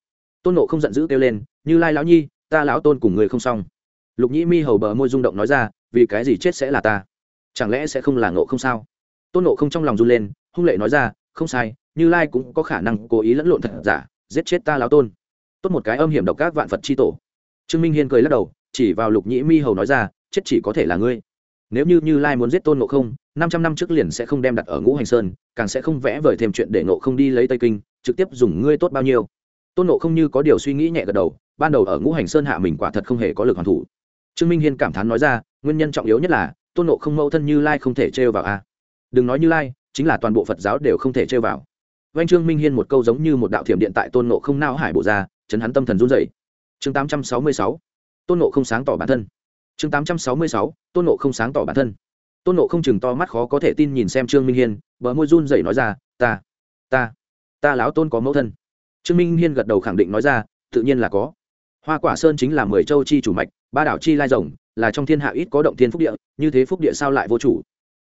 Tôn nộ không giận dữ kêu lên, như lai lão nhi, ta lão tôn cùng người không xong. Lục nhĩ mi hầu bờ môi rung động nói ra, vì cái gì chết sẽ là ta? Chẳng lẽ sẽ không là ngộ không sao? Tôn nộ không trong lòng run lên, hung lệ nói ra, không sai, như lai cũng có khả năng cố ý lẫn lộn thật giả, giết chết ta lão tôn. Tốt một cái âm hiểm độc các vạn phật c h i tổ trương minh hiên cười lắc đầu, chỉ vào lục nhĩ mi hầu nói ra, chết chỉ có thể là ngươi. Nếu như như lai muốn giết tôn ngộ không, năm trăm năm trước liền sẽ không đem đặt ở ngũ hành sơn, càng sẽ không vẽ vời thêm chuyện để ngộ không đi lấy tây kinh, trực tiếp dùng ngươi tốt bao nhiêu. Tôn nộ không như có điều suy nghĩ nhẹ gật đầu, ban đầu ở ngũ hành sơn hạ mình quả thật không hề có lực hoàn thủ. Trương minh hiên cảm thán nói ra, nguyên nhân trọng yếu nhất là, tôn nộ không mâu thân như lai không thể trêu vào a. Đừng nói như lai, chính là toàn bộ phật giáo đều không thể trêu vào. Vanh trương minh hiên một câu giống như một đạo thiểm điện tại tôn nộ không nao hải bộ ra, chấn hắn tâm thần run dậy chương tám trăm sáu mươi sáu, tôn nộ không sáng tỏ bản thân. chương tám trăm sáu mươi sáu, tôn nộ không sáng tỏ bản thân. tôn nộ không chừng to mắt khó có thể tin nhìn xem trương minh hiên, bờ môi run dậy nói ra, ta ta ta láo tôn có mẫu thân. Trương minh hiên gật đầu khẳng định nói ra, tự nhiên là có. Hoa quả sơn chính là mười châu chi chủ mạch, ba đảo chi lai rồng, là trong thiên hạ ít có động thiên phúc địa, như thế phúc địa sao lại vô chủ?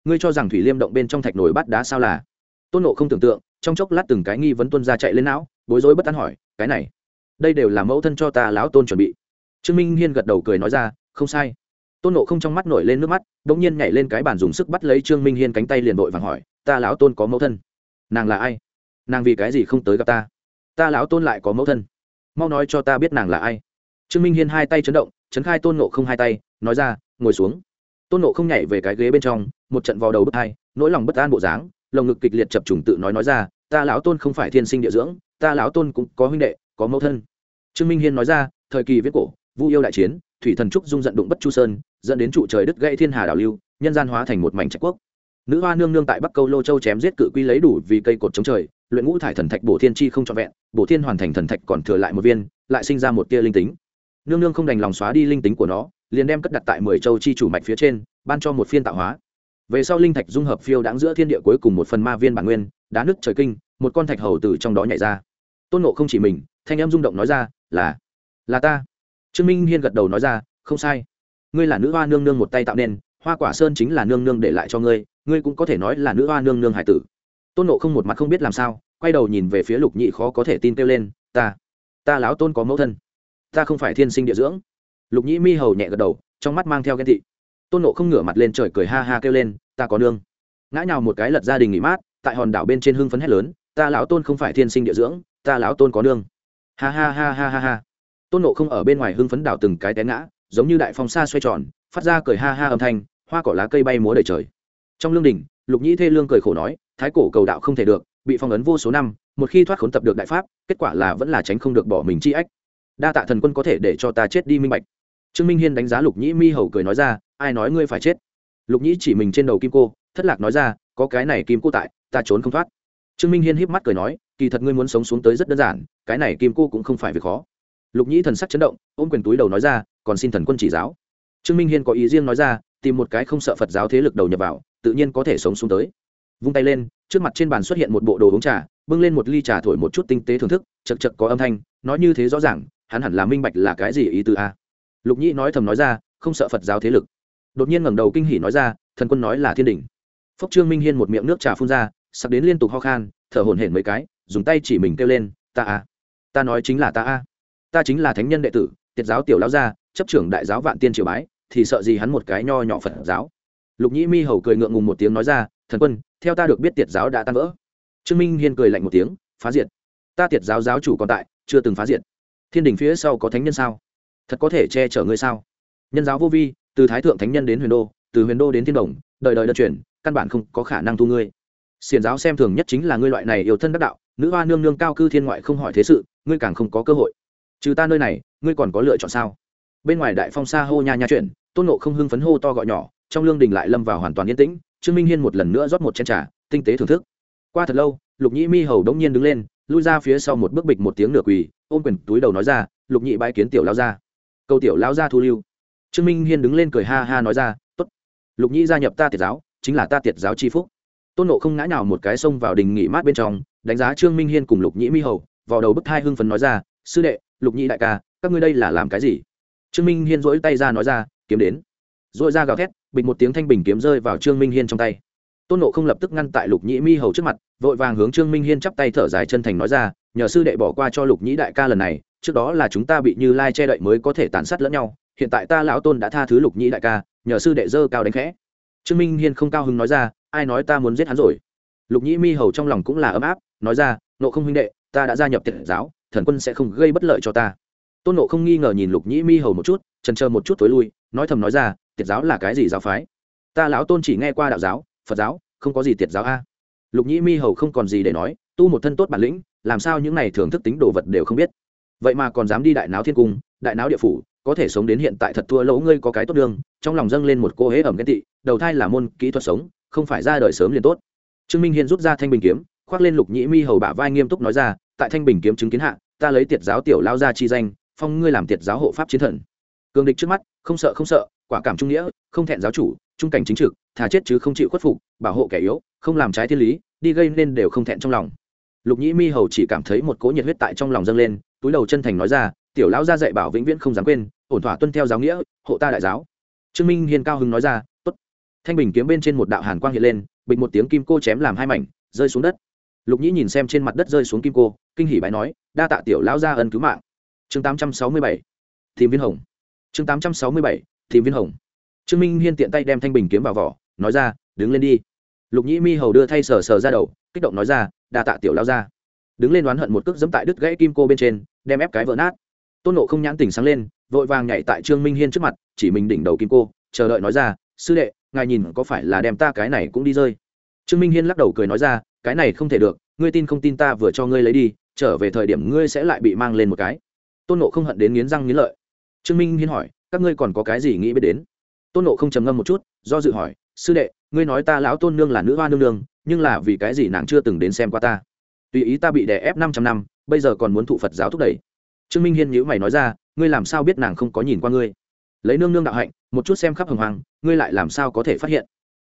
Ngươi cho rằng thủy liêm động bên trong thạch nổi bắt đá sao là? Tôn nộ không tưởng tượng, trong chốc lát từng cái nghi vấn tuân ra chạy lên não, bối rối bất an hỏi, cái này đây đều là mẫu thân cho ta lão tôn chuẩn bị. Trương minh hiên gật đầu cười nói ra, không sai. Tôn nộ không trong mắt nổi lên nước mắt đ ỗ n g nhiên nhảy lên cái bàn dùng sức bắt lấy trương minh hiên cánh tay liền vội vàng hỏi, ta lão tôn có mẫu thân? Nàng là ai? Nàng vì cái gì không tới gặp ta? Ta lão tôn lại có mẫu thân? Mau nói cho ta biết nàng là ai. Trương minh hiên hai tay chấn động, chấn khai tôn nộ không hai tay, nói ra, ngồi xuống. Tôn nộ không nhảy về cái ghế bên trong, một trận vào đầu bất hai, nỗi lòng bất an bộ dáng, lồng ngực kịch liệt chập trùng tự nói nói ra, ta lão tôn không phải thiên sinh địa dưỡng, ta lão tôn cũng có huynh đệ có mẫu thân. Trương minh hiên nói ra, thời kỳ viết cổ, vu yêu đại chiến, thủy thần trúc dung giận đụng bất chu sơn, dẫn đến trụ trời đất gãy thiên hà đảo lưu, nhân gian hóa thành một mảnh trạch quốc. Nữ hoa nương nương tại bắc câu lô châu chém giết cự quy lấy đủ vì cây cột chống trời, luyện ngũ thải thần thạch bổ thiên chi không trọn vẹn, bổ thiên hoàn thành thần thạch còn thừa lại một viên, lại sinh ra một tia linh tính. Nương nương không đành lòng xóa đi linh tính của nó, liền đem cất đặt tại mười châu chi chủ mạch phía trên, ban cho một phiên tạo hóa. Về sau linh thạch dung hợp phiêu đáng giữa thiên địa cuối cùng một phần ma viên bản nguyên, đá nước trời kinh, một con thạch hầu từ trong đó nhảy ra tôn nộ không chỉ mình, thanh em rung động nói ra, là là ta. Trương minh hiên gật đầu nói ra, không sai. Ngươi là nữ hoa nương nương một tay tạo nên, hoa quả sơn chính là nương nương để lại cho ngươi ngươi cũng có thể nói là nữ hoa nương nương hải tử. Tôn nộ không một mặt không biết làm sao, quay đầu nhìn về phía lục nhị khó có thể tin kêu lên, ta ta láo tôn có mẫu thân. Ta không phải thiên sinh địa dưỡng. Lục nhĩ mi hầu nhẹ gật đầu, trong mắt mang theo ghen thị tôn nộ không ngửa mặt lên trời cười ha ha kêu lên, ta có nương. Ngã nhào một cái lật gia đình nghỉ mát, tại hòn đảo bên trên hưng phấn hét lớn, ta lão tôn không phải thiên sinh địa dưỡng ta lão tôn có nương. Ha ha ha ha ha ha. Tôn nộ không ở bên ngoài hưng phấn đảo từng cái té ngã, giống như đại phong xa xoay tròn, phát ra cười ha ha âm thanh, hoa cỏ lá cây bay múa đầy trời. Trong lương đình, lục nhĩ thê lương cười khổ nói, thái cổ cầu đạo không thể được, bị phong ấn vô số năm, một khi thoát khốn tập được đại pháp, kết quả là vẫn là tránh không được bỏ mình chi ách. Đa tạ thần quân có thể để cho ta chết đi minh bạch. Trương minh hiên đánh giá lục nhĩ mi hầu cười nói ra, ai nói ngươi phải chết? Lục nhĩ chỉ mình trên đầu kim cô, thất lạc nói ra, có cái này kim cô tại, ta trốn không thoát trương minh hiên híp mắt cười nói, kỳ thật ngươi muốn sống xuống tới rất đơn giản, cái này kim cô cũng không phải việc khó. Lục nhĩ thần sắc chấn động, ôm quyền túi đầu nói ra, còn xin thần quân chỉ giáo. Trương minh hiên có ý riêng nói ra, tìm một cái không sợ phật giáo thế lực đầu nhập vào, tự nhiên có thể sống xuống tới. Vung tay lên, trước mặt trên bàn xuất hiện một bộ đồ uống trà, bưng lên một ly trà thổi một chút tinh tế thưởng thức chật chật có âm thanh, nói như thế rõ ràng, hắn hẳn là minh bạch là cái gì ý từ a. Lục nhĩ nói thầm nói ra, không sợ phật giáo thế lực. Đột nhiên ngẩng đầu kinh hỉ nói ra, thần quân nói là thiên đình phúc trương minh hiên một miệng nước trà phun ra sắp đến liên tục ho khan, thở hổn hển mấy cái, dùng tay chỉ mình kêu lên, ta a ta nói chính là ta a ta chính là thánh nhân đệ tử, tiệt giáo tiểu lão gia, chấp trưởng đại giáo vạn tiên triều bái, thì sợ gì hắn một cái nho nhỏ phật giáo. Lục nhĩ mi hầu cười ngượng ngùng một tiếng nói ra, thần quân, theo ta được biết tiệt giáo đã tan vỡ. Trương minh hiên cười lạnh một tiếng, phá diệt. Ta tiệt giáo giáo chủ còn tại, chưa từng phá diệt. Thiên đình phía sau có thánh nhân sao? Thật có thể che chở ngươi sao? Nhân giáo vô vi, từ thái thượng thánh nhân đến huyền đô, từ huyền đô đến thiên đồng, đời đời đơn chuyển căn bản không có khả năng thu ngươi xiền giáo xem thường nhất chính là ngươi loại này yêu thân đắc đạo, nữ hoa nương nương cao cư thiên ngoại không hỏi thế sự, ngươi càng không có cơ hội. Trừ ta nơi này, ngươi còn có lựa chọn sao? Bên ngoài đại phong xa hô nha nha chuyện, tôn nộ không hưng phấn hô to gọi nhỏ, trong lương đình lại lâm vào hoàn toàn yên tĩnh, trương minh hiên một lần nữa rót một chén trà, tinh tế thưởng thức. Qua thật lâu, lục nhĩ mi hầu đống nhiên đứng lên, lui ra phía sau một bước bịch một tiếng nửa quỳ, ôm quyền túi đầu nói ra, lục nhị bãi kiến tiểu lao ra câu tiểu lao ra thu lưu. Trương minh hiên đứng lên cười ha ha nói ra t ố t lục nhĩ gia nhập ta tiệt giáo, chính là ta tiệt giáo c h i phúc tôn nộ không ngã nào một cái xông vào đình nghỉ mát bên trong, đánh giá trương minh hiên cùng lục nhĩ mi hầu, vào đầu bức thai hưng phấn nói ra, sư đệ, lục nhĩ đại ca, các ngươi đây là làm cái gì? Trương minh hiên dỗi tay ra nói ra, kiếm đến. Dội ra gào thét, bịch một tiếng thanh bình kiếm rơi vào trương minh hiên trong tay. Tôn nộ không lập tức ngăn tại lục nhĩ mi hầu trước mặt, vội vàng hướng trương minh hiên chắp tay thở dài chân thành nói ra, nhờ sư đệ bỏ qua cho lục nhĩ đại ca lần này, trước đó là chúng ta bị như lai che đậy mới có thể tàn sát lẫn nhau, hiện tại ta lão tôn đã tha thứ lục nhĩ đại ca, nhờ sư đệ dơ cao đánh khẽ trương minh hiên không cao hứng nói ra, ai nói ta muốn giết hắn rồi? Lục nhĩ mi hầu trong lòng cũng là ấm áp, nói ra nộ không huynh đệ, ta đã gia nhập tiệt giáo, thần quân sẽ không gây bất lợi cho ta. Tôn nộ không nghi ngờ nhìn lục nhĩ mi hầu một chút, trần chờ một chút tối lui, nói thầm nói ra, tiệt giáo là cái gì giáo phái? Ta lão tôn chỉ nghe qua đạo giáo, phật giáo, không có gì tiệt giáo a. Lục nhĩ mi hầu không còn gì để nói, tu một thân tốt bản lĩnh, làm sao những này thưởng thức tính đồ vật đều không biết. Vậy mà còn dám đi đại náo thiên cung, đại náo địa phủ có thể sống đến hiện tại thật thua lỗ ngươi có cái tốt đường, trong lòng dâng lên một cô hế ẩm ghen tị, đầu thai là môn kỹ thuật sống, không phải ra đời sớm liền tốt. Trương minh hiên rút ra thanh bình kiếm, khoác lên lục nhĩ mi hầu bả vai nghiêm túc nói ra, tại thanh bình kiếm chứng kiến hạ, ta lấy tiệt giáo tiểu lao ra chi danh, phong ngươi làm tiệt giáo hộ pháp chiến thần. Cường địch trước mắt, không sợ không sợ, quả cảm trung nghĩa, không thẹn giáo chủ, trung cảnh chính trực, thà chết chứ không chịu khuất phục, bảo hộ kẻ yếu, không làm trái thiên lý, đi gây nên đều không thẹn trong lòng. Lục nhĩ mi hầu chỉ cảm thấy một cỗ nhiệt huyết tại trong lòng dâng lên, túi đầu chân thành nói ra tiểu lão gia dạy bảo vĩnh viễn không dám quên, ổn thỏa tuân theo giáo nghĩa, hộ ta đại giáo. Trương minh hiền cao hưng nói ra, tốt. Thanh bình kiếm bên trên một đạo hàn quang hiện lên bịch một tiếng kim cô chém làm hai mảnh, rơi xuống đất. Lục nhĩ nhìn xem trên mặt đất rơi xuống kim cô, kinh hỉ bái nói, đa tạ tiểu lão gia ân cứu mạng. Chương tám trăm sáu mươi bảy tìm viên hồng. Chương tám trăm sáu mươi bảy tìm viên hồng. Trương minh hiên tiện tay đem thanh bình kiếm vào vỏ, nói ra, đứng lên đi. Lục nhĩ mi hầu đưa thay sờ sờ ra đầu, kích động nói ra, đa tạ tiểu lao ra đứng lên đoán hận một cước dẫm tại đứt gãy kim cô bên trên, đem ép cái vỡ nát tôn nộ không nhãn tỉnh sáng lên, vội vàng nhảy tại trương minh hiên trước mặt, chỉ mình đỉnh đầu kim cô, chờ đợi nói ra, sư đệ, ngài nhìn có phải là đem ta cái này cũng đi rơi? Trương minh hiên lắc đầu cười nói ra, cái này không thể được, ngươi tin không tin ta vừa cho ngươi lấy đi, trở về thời điểm ngươi sẽ lại bị mang lên một cái. Tôn nộ không hận đến nghiến răng nghiến lợi. Trương minh hiên hỏi, các ngươi còn có cái gì nghĩ biết đến? Tôn nộ không trầm ngâm một chút, do dự hỏi, sư đệ, ngươi nói ta lão tôn nương là nữ hoa nương nương, nhưng là vì cái gì nàng chưa từng đến xem qua ta? Tùy ý ta bị đè ép năm trăm năm, bây giờ còn muốn thụ phật giáo thúc đẩy trương minh hiên nhữ mày nói ra, ngươi làm sao biết nàng không có nhìn qua ngươi? Lấy nương nương đạo hạnh, một chút xem khắp hồng hoàng ngươi lại làm sao có thể phát hiện?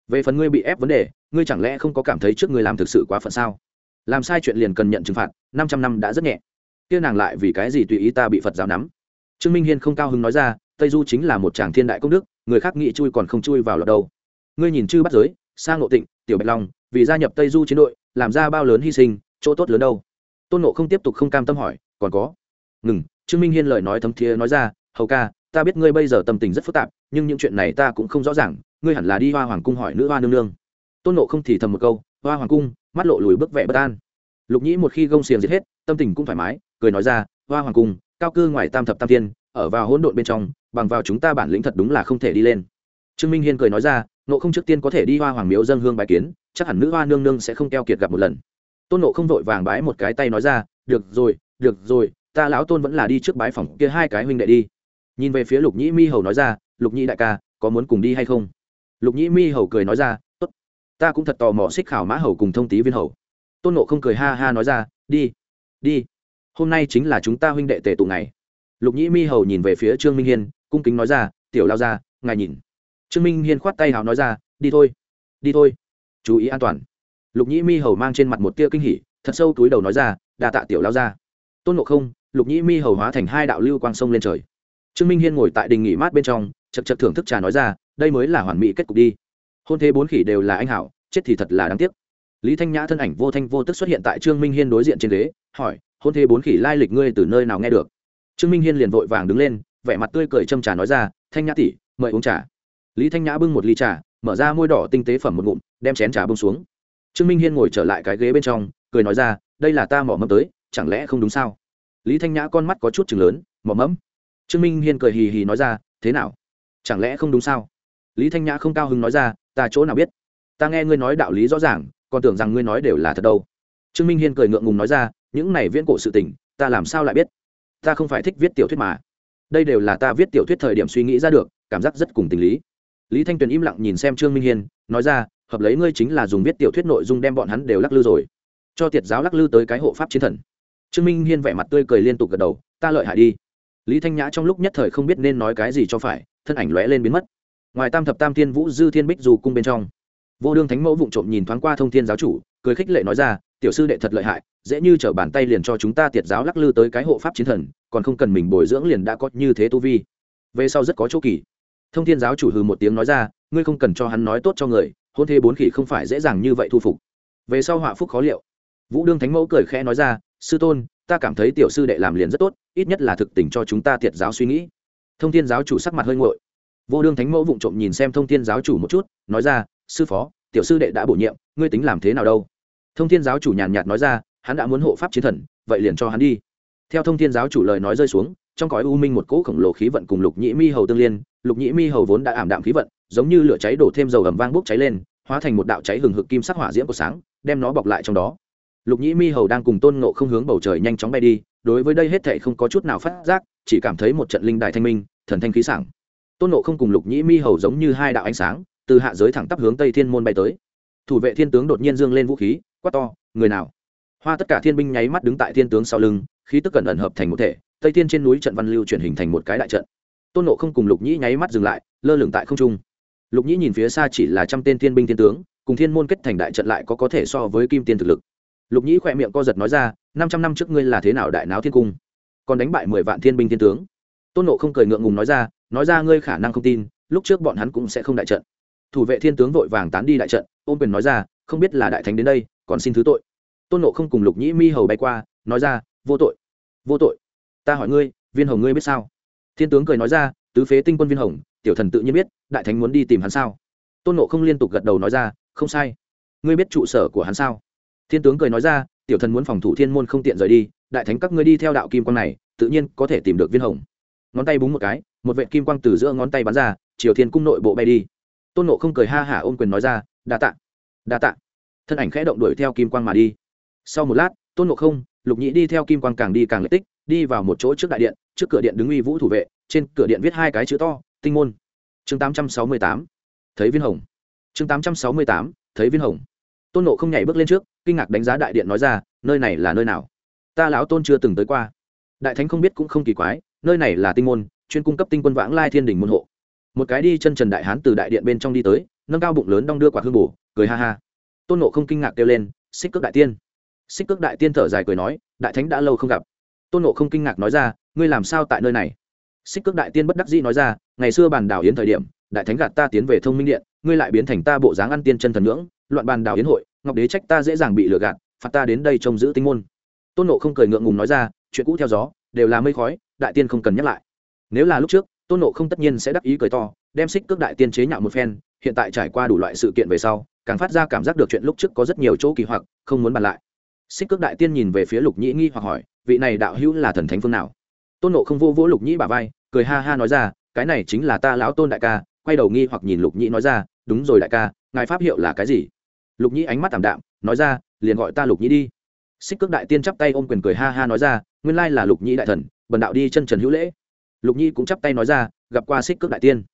Về phần ngươi bị ép vấn đề, ngươi chẳng lẽ không có cảm thấy trước ngươi làm thực sự quá phận sao? Làm sai chuyện liền cần nhận trừng phạt, năm trăm năm đã rất nhẹ. Kia nàng lại vì cái gì tùy ý ta bị phật giáo nắm? Trương minh hiên không cao hứng nói ra, tây du chính là một chàng thiên đại công đức, người khác nghĩ chui còn không chui vào lọt đâu. Ngươi nhìn chư bắt giới sang ngộ tịnh, tiểu bạch long, vì gia nhập tây du chiến đội, làm ra bao lớn hy sinh, chỗ tốt lớn đâu? Tôn nộ không tiếp tục không cam tâm hỏi, còn có? Ngừng, trương minh hiên lời nói thấm thiế nói ra, hầu ca, ta biết ngươi bây giờ tâm tình rất phức tạp, nhưng những chuyện này ta cũng không rõ ràng, ngươi hẳn là đi hoa hoàng cung hỏi nữ hoa nương nương. Tôn nộ không thì thầm một câu, hoa hoàng cung, mắt lộ lùi bước vẻ bất an. Lục nhĩ một khi gông xiềng giết hết, tâm tình cũng thoải mái, cười nói ra, hoa hoàng cung, cao cư ngoài tam thập tam thiên, ở vào hỗn độn bên trong, bằng vào chúng ta bản lĩnh thật đúng là không thể đi lên. Trương minh hiên cười nói ra nộ không trước tiên có thể đi hoa hoàng miếu dân hương bài kiến, chắc hẳn nữ hoa nương nương sẽ không keo kiệt gặp một lần. Tôn nộ không vội vàng bái một cái tay nói ra, được rồi được rồi ta lão tôn vẫn là đi trước bái phòng kia hai cái huynh đệ đi. Nhìn về phía lục nhĩ mi hầu nói ra, lục nhĩ đại ca, có muốn cùng đi hay không? Lục nhĩ mi hầu cười nói ra, tốt. Ta cũng thật tò mò xích khảo mã hầu cùng thông tý viên hầu. Tôn nộ không cười ha ha nói ra, đi đi. Hôm nay chính là chúng ta huynh đệ tề tụ ngày. Lục nhĩ mi hầu nhìn về phía trương minh hiên, cung kính nói ra, tiểu lao ra ngài nhìn. Trương minh hiên khoát tay hào nói ra, đi thôi đi thôi. Chú ý an toàn. Lục nhĩ mi hầu mang trên mặt một tia kinh hỉ, thật sâu túi đầu nói ra đà tạ tiểu lao ra tôn nộ không lục nhĩ mi hầu hóa thành hai đạo lưu quang sông lên trời. Trương minh hiên ngồi tại đình nghỉ mát bên trong, chật chật thưởng thức trà nói ra, đây mới là hoàn mỹ kết cục đi. Hôn thế bốn khỉ đều là anh hảo, chết thì thật là đáng tiếc. Lý thanh nhã thân ảnh vô thanh vô tức xuất hiện tại trương minh hiên đối diện trên ghế, hỏi, hôn thế bốn khỉ lai lịch ngươi từ nơi nào nghe được? Trương minh hiên liền vội vàng đứng lên, vẻ mặt tươi cười châm trà nói ra, thanh nhã tỷ, mời uống trà. Lý thanh nhã bưng một ly trà, mở ra môi đỏ tinh tế phẩm một ngụm, đem chén trà bông xuống. Trương minh hiên ngồi trở lại cái ghế bên trong, cười nói ra, đây là ta mỏ mẫm tới, chẳng lẽ không đúng sao? Lý thanh nhã con mắt có chút chừng lớn, mỏ mẫm. Trương minh hiên cười hì hì nói ra, thế nào? Chẳng lẽ không đúng sao? Lý thanh nhã không cao hứng nói ra, ta chỗ nào biết? Ta nghe ngươi nói đạo lý rõ ràng, còn tưởng rằng ngươi nói đều là thật đâu. Trương minh hiên cười ngượng ngùng nói ra, những này viễn cổ sự tình, ta làm sao lại biết? Ta không phải thích viết tiểu thuyết mà. Đây đều là ta viết tiểu thuyết thời điểm suy nghĩ ra được, cảm giác rất cùng tình lý. Lý thanh tuyền im lặng nhìn xem trương minh hiên, nói ra, hợp lấy ngươi chính là dùng viết tiểu thuyết nội dung đem bọn hắn đều lắc lư rồi. Cho tiệt giáo lắc lư tới cái hộ pháp chiến thần trương minh hiên vẻ mặt tươi cười liên tục gật đầu, ta lợi hại đi. Lý thanh nhã trong lúc nhất thời không biết nên nói cái gì cho phải, thân ảnh lóe lên biến mất. Ngoài tam thập tam thiên vũ dư thiên bích dù cung bên trong, vô đương thánh mẫu vụng trộm nhìn thoáng qua thông thiên giáo chủ, cười khích lệ nói ra, tiểu sư đệ thật lợi hại, dễ như t bàn tay liền cho chúng ta tiệt giáo lắc lư tới cái hộ pháp chiến thần, còn không cần mình bồi dưỡng liền đã có như thế tu vi. Về sau rất có chỗ kỳ. Thông thiên giáo chủ hừ một tiếng nói ra, ngươi không cần cho hắn nói tốt cho người, hôn thế bốn khỉ không phải dễ dàng như vậy thu phục. Về sau họa phúc khó liệu. Vũ đương thánh mẫu cười khẽ nói ra sư tôn, ta cảm thấy tiểu sư đệ làm liền rất tốt, ít nhất là thực tình cho chúng ta thiệt giáo suy nghĩ. Thông thiên giáo chủ sắc mặt hơi ngội vô đương thánh mẫu vụng trộm nhìn xem thông thiên giáo chủ một chút, nói ra, sư phó, tiểu sư đệ đã bổ nhiệm, ngươi tính làm thế nào đâu? Thông thiên giáo chủ nhàn nhạt nói ra, hắn đã muốn hộ pháp chiến thần, vậy liền cho hắn đi. Theo thông thiên giáo chủ lời nói rơi xuống, trong cõi u minh một cỗ khổng lồ khí vận cùng lục nhĩ mi hầu tương liên, lục nhĩ mi hầu vốn đã ảm đạm khí vận, giống như lửa cháy đổ thêm dầu ầm vang bốc cháy lên, hóa thành một đạo cháy hừng hực kim sắc hỏa diễm của sáng, đem nó bọc lại trong đó lục nhĩ mi hầu đang cùng tôn ngộ không hướng bầu trời nhanh chóng bay đi, đối với đây hết thệ không có chút nào phát giác, chỉ cảm thấy một trận linh đại thanh minh, thần thanh khí sảng. Tôn ngộ không cùng lục nhĩ mi hầu giống như hai đạo ánh sáng, từ hạ giới thẳng tắp hướng tây thiên môn bay tới. Thủ vệ thiên tướng đột nhiên dương lên vũ khí, quát to, người nào? Hoa tất cả thiên binh nháy mắt đứng tại thiên tướng sau lưng, khí tức cẩn ẩn hợp thành một thể, tây thiên trên núi trận văn lưu chuyển hình thành một cái đại trận. Tôn nộ không cùng lục nhĩ nháy mắt dừng lại, lơ lửng tại không trung. Lục nhĩ nhìn phía xa chỉ là trăm tên thiên binh thiên tướng, cùng thiên môn kết thành đại trận lại có có thể so với kim tiên thực lực lục nhĩ khỏe miệng co giật nói ra, năm trăm năm trước ngươi là thế nào đại náo thiên cung? Còn đánh bại mười vạn thiên binh thiên tướng. Tôn nộ không cười ngượng ngùng nói ra nói ra ngươi khả năng không tin, lúc trước bọn hắn cũng sẽ không đại trận. Thủ vệ thiên tướng vội vàng tán đi đại trận, ôm quyền nói ra, không biết là đại thánh đến đây, còn xin thứ tội. Tôn nộ không cùng lục nhĩ mi hầu bay qua, nói ra, vô tội vô tội. Ta hỏi ngươi, viên hồng ngươi biết sao? Thiên tướng cười nói ra, tứ phế tinh quân viên hồng, tiểu thần tự nhiên biết, đại thánh muốn đi tìm hắn sao? Tôn nộ không liên tục gật đầu nói ra, không sai. Ngươi biết trụ sở của hắn sao? Thiên tướng cười nói ra, tiểu thần muốn phòng thủ thiên môn không tiện rời đi, đại thánh các ngươi đi theo đạo kim quang này, tự nhiên có thể tìm được viên hồng. Ngón tay búng một cái, một vệ kim quang từ giữa ngón tay bắn ra, triều thiên cung nội bộ bay đi. Tôn nộ không cười ha hả ôm quyền nói ra, đa tạ đa tạ. Thân ảnh khẽ động đuổi theo kim quang mà đi. Sau một lát, tôn nộ không, lục nhĩ đi theo kim quang càng đi càng lợi tích, đi vào một chỗ trước đại điện, trước cửa điện đứng uy vũ thủ vệ, trên cửa điện viết hai cái chữ to, tinh môn. Chương tám trăm sáu mươi tám, thấy viên hồng. Chương tám trăm sáu mươi tám, thấy viên hồng tôn nộ không nhảy bước lên trước, kinh ngạc đánh giá đại điện nói ra, nơi này là nơi nào? Ta lão tôn chưa từng tới qua. Đại thánh không biết cũng không kỳ quái, nơi này là tinh môn, chuyên cung cấp tinh quân vãng lai thiên đình môn hộ. Một cái đi chân trần đại hán từ đại điện bên trong đi tới, nâng cao bụng lớn đong đưa quả hương bổ, cười ha ha. Tôn nộ không kinh ngạc kêu lên, xích cước đại tiên. Xích cước đại tiên thở dài cười nói, đại thánh đã lâu không gặp. Tôn nộ không kinh ngạc nói ra, ngươi làm sao tại nơi này? Xích cước đại tiên bất đắc dĩ nói ra, ngày xưa bàn đảo yến thời điểm, đại thánh gạt ta tiến về thông minh điện, ngươi lại biến thành ta bộ dáng ăn tiên chân thần ngưỡng loạn bàn đảo yến hội, ngọc đế trách ta dễ dàng bị lừa gạt, phạt ta đến đây trông giữ tinh môn. Tôn nộ không cười ngượng ngùng nói ra, chuyện cũ theo gió, đều là mây khói, đại tiên không cần nhắc lại. Nếu là lúc trước, tôn nộ không tất nhiên sẽ đắc ý cười to, đem xích cước đại tiên chế nhạo một phen, hiện tại trải qua đủ loại sự kiện về sau, càng phát ra cảm giác được chuyện lúc trước có rất nhiều chỗ kỳ hoặc, không muốn bàn lại. Xích cước đại tiên nhìn về phía lục nhĩ nghi hoặc hỏi, vị này đạo hữu là thần thánh phương nào? Tôn nộ không vô vỗ lục nhĩ bà vai, cười ha ha nói ra, cái này chính là ta lão tôn đại ca, quay đầu nghi hoặc nhìn lục nhĩ nói ra, đúng rồi đại ca, ngài pháp hiệu là cái gì? Lục nhĩ ánh mắt tảm đạm, nói ra, liền gọi ta lục nhĩ đi. Xích cước đại tiên chắp tay ôm quyền cười ha ha nói ra, nguyên lai là lục nhĩ đại thần, bần đạo đi chân trần hữu lễ. Lục nhĩ cũng chắp tay nói ra, gặp qua xích cước đại tiên.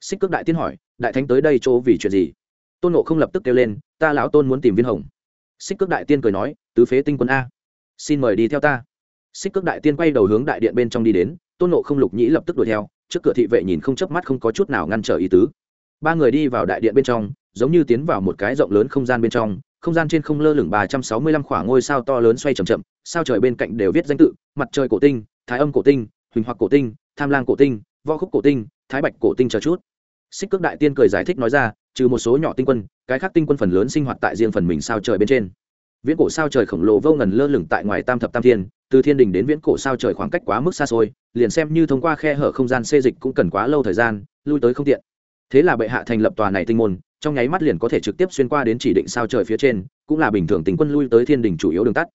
Xích cước đại tiên hỏi, đại thánh tới đây chỗ vì chuyện gì? Tôn nộ không lập tức kêu lên, ta lão tôn muốn tìm viên hồng. Xích cước đại tiên cười nói, tứ phế tinh quân a, xin mời đi theo ta. Xích cước đại tiên quay đầu hướng đại điện bên trong đi đến, tôn nộ không lục nhĩ lập tức đuổi theo, trước cửa thị vệ nhìn không chớp mắt không có chút nào ngăn trở ý tứ ba người đi vào đại điện bên trong, giống như tiến vào một cái rộng lớn không gian bên trong, không gian trên không lơ lửng ba trăm sáu mươi lăm khoảng ngôi sao to lớn xoay c h ậ m chậm, sao trời bên cạnh đều viết danh tự, mặt trời cổ tinh, thái âm cổ tinh, huỳnh hoặc cổ tinh, tham lang cổ tinh vo khúc cổ tinh, thái bạch cổ tinh chờ chút. Xích cước đại tiên cười giải thích nói ra, trừ một số nhỏ tinh quân, cái khác tinh quân phần lớn sinh hoạt tại riêng phần mình sao trời bên trên. Viễn cổ sao trời khổng lồ vô ngần lơ lửng tại ngoài tam thập tam thiên, từ thiên đình đến viễn cổ sao trời khoảng cách quá mức xa xôi, liền xem như thông qua khe hở không gian xê dịch cũng cần quá lâu thời gian, lui tới không tiện thế là bệ hạ thành lập tòa này tinh môn, trong nháy mắt liền có thể trực tiếp xuyên qua đến chỉ định sao trời phía trên, cũng là bình thường tình quân lui tới thiên đình chủ yếu đường tắt.